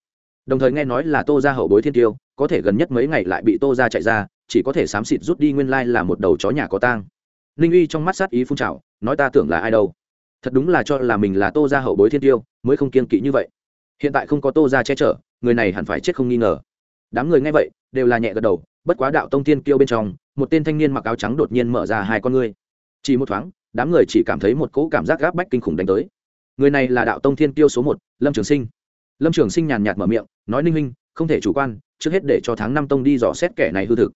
Đồng thời nghe nói là tô ra hậu bối thiên tiêu, có thể gần nhất mấy ngày lại bị tô ra chạy ra, chỉ có thể xám xịt rút đi nguyên lai là một đầu chó nhà có tang. Ninh uy trong mắt sát ý phun trào, nói ta tưởng là ai đâu. Thật đúng là cho là mình là tô ra hậu bối thiên tiêu, mới không kiên kỵ như vậy. Hiện tại không có tô ra che chở, người này hẳn phải chết không nghi ngờ. Đám người nghe vậy, đều là nhẹ gật đầu, bất quá đạo tông tiên kiêu bên trong một tên thanh niên mặc áo trắng đột nhiên mở ra hai con ngươi. Chỉ một thoáng, đám người chỉ cảm thấy một cỗ cảm giác gáp bách kinh khủng đánh tới. Người này là đạo tông thiên tiêu số một, lâm trường sinh. Lâm trường sinh nhàn nhạt mở miệng, nói, ninh huynh, không thể chủ quan, trước hết để cho tháng năm tông đi dò xét kẻ này hư thực.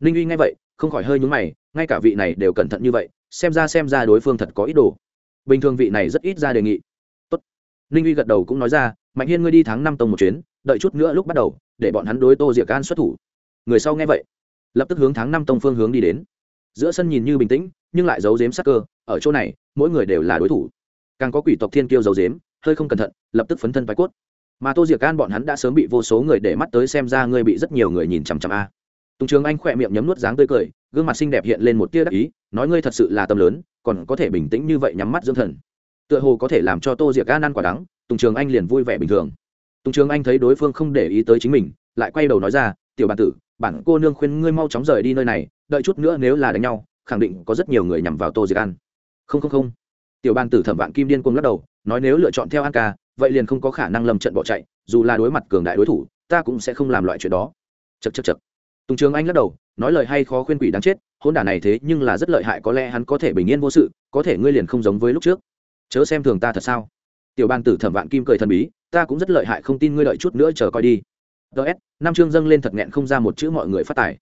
Ninh uy nghe vậy, không khỏi hơi nhúng mày, ngay cả vị này đều cẩn thận như vậy, xem ra xem ra đối phương thật có ý đồ. Bình thường vị này rất ít ra đề nghị. Tốt. ninh uy gật đầu cũng nói ra, mạnh hiên ngươi đi tháng năm tông một chuyến, đợi chút nữa lúc bắt đầu, để bọn hắn đối tô diệc an xuất thủ. Người sau nghe vậy lập tức hướng tháng năm tông phương hướng đi đến. Giữa sân nhìn như bình tĩnh, nhưng lại giấu dếm sắc cơ, ở chỗ này, mỗi người đều là đối thủ. Càng có quỷ tộc thiên kiêu giấu dếm hơi không cẩn thận, lập tức phấn thân vai cốt. Mà tô diệc an bọn hắn đã sớm bị vô số người để mắt tới xem ra ngươi bị rất nhiều người nhìn chằm chằm a. Tùng trường anh khỏe miệng nhấm nuốt dáng tươi cười, gương mặt xinh đẹp hiện lên một tia đắc ý, nói ngươi thật sự là tâm lớn, còn có thể bình tĩnh như vậy nhắm mắt dưỡng thần. Tựa hồ có thể làm cho tô diệc an ăn quả đắng, tùng trường anh liền vui vẻ bình thường. Tùng trường anh thấy đối phương không để ý tới chính mình, lại quay đầu nói ra, tiểu bản tử bản cô nương khuyên ngươi mau chóng rời đi nơi này, đợi chút nữa nếu là đánh nhau, khẳng định có rất nhiều người nhằm vào tô diệc an. Không không không. Tiểu ban tử thẩm vạn kim điên cuồng lắc đầu, nói nếu lựa chọn theo an ca, vậy liền không có khả năng lầm trận bỏ chạy, dù là đối mặt cường đại đối thủ, ta cũng sẽ không làm loại chuyện đó. Chật chật chật tùng trường anh lắc đầu, nói lời hay khó khuyên quỷ đáng chết hôn đả này thế nhưng là rất lợi hại, có lẽ hắn có thể bình yên vô sự, có thể ngươi liền không giống với lúc trước. Chớ xem thường ta thật sao? Tiểu ban tử thẩm vạn kim cười thần bí, ta cũng rất lợi hại, không tin ngươi đợi chút nữa chờ coi đi ts năm chương dâng lên thật nghẹn không ra một chữ mọi người phát tài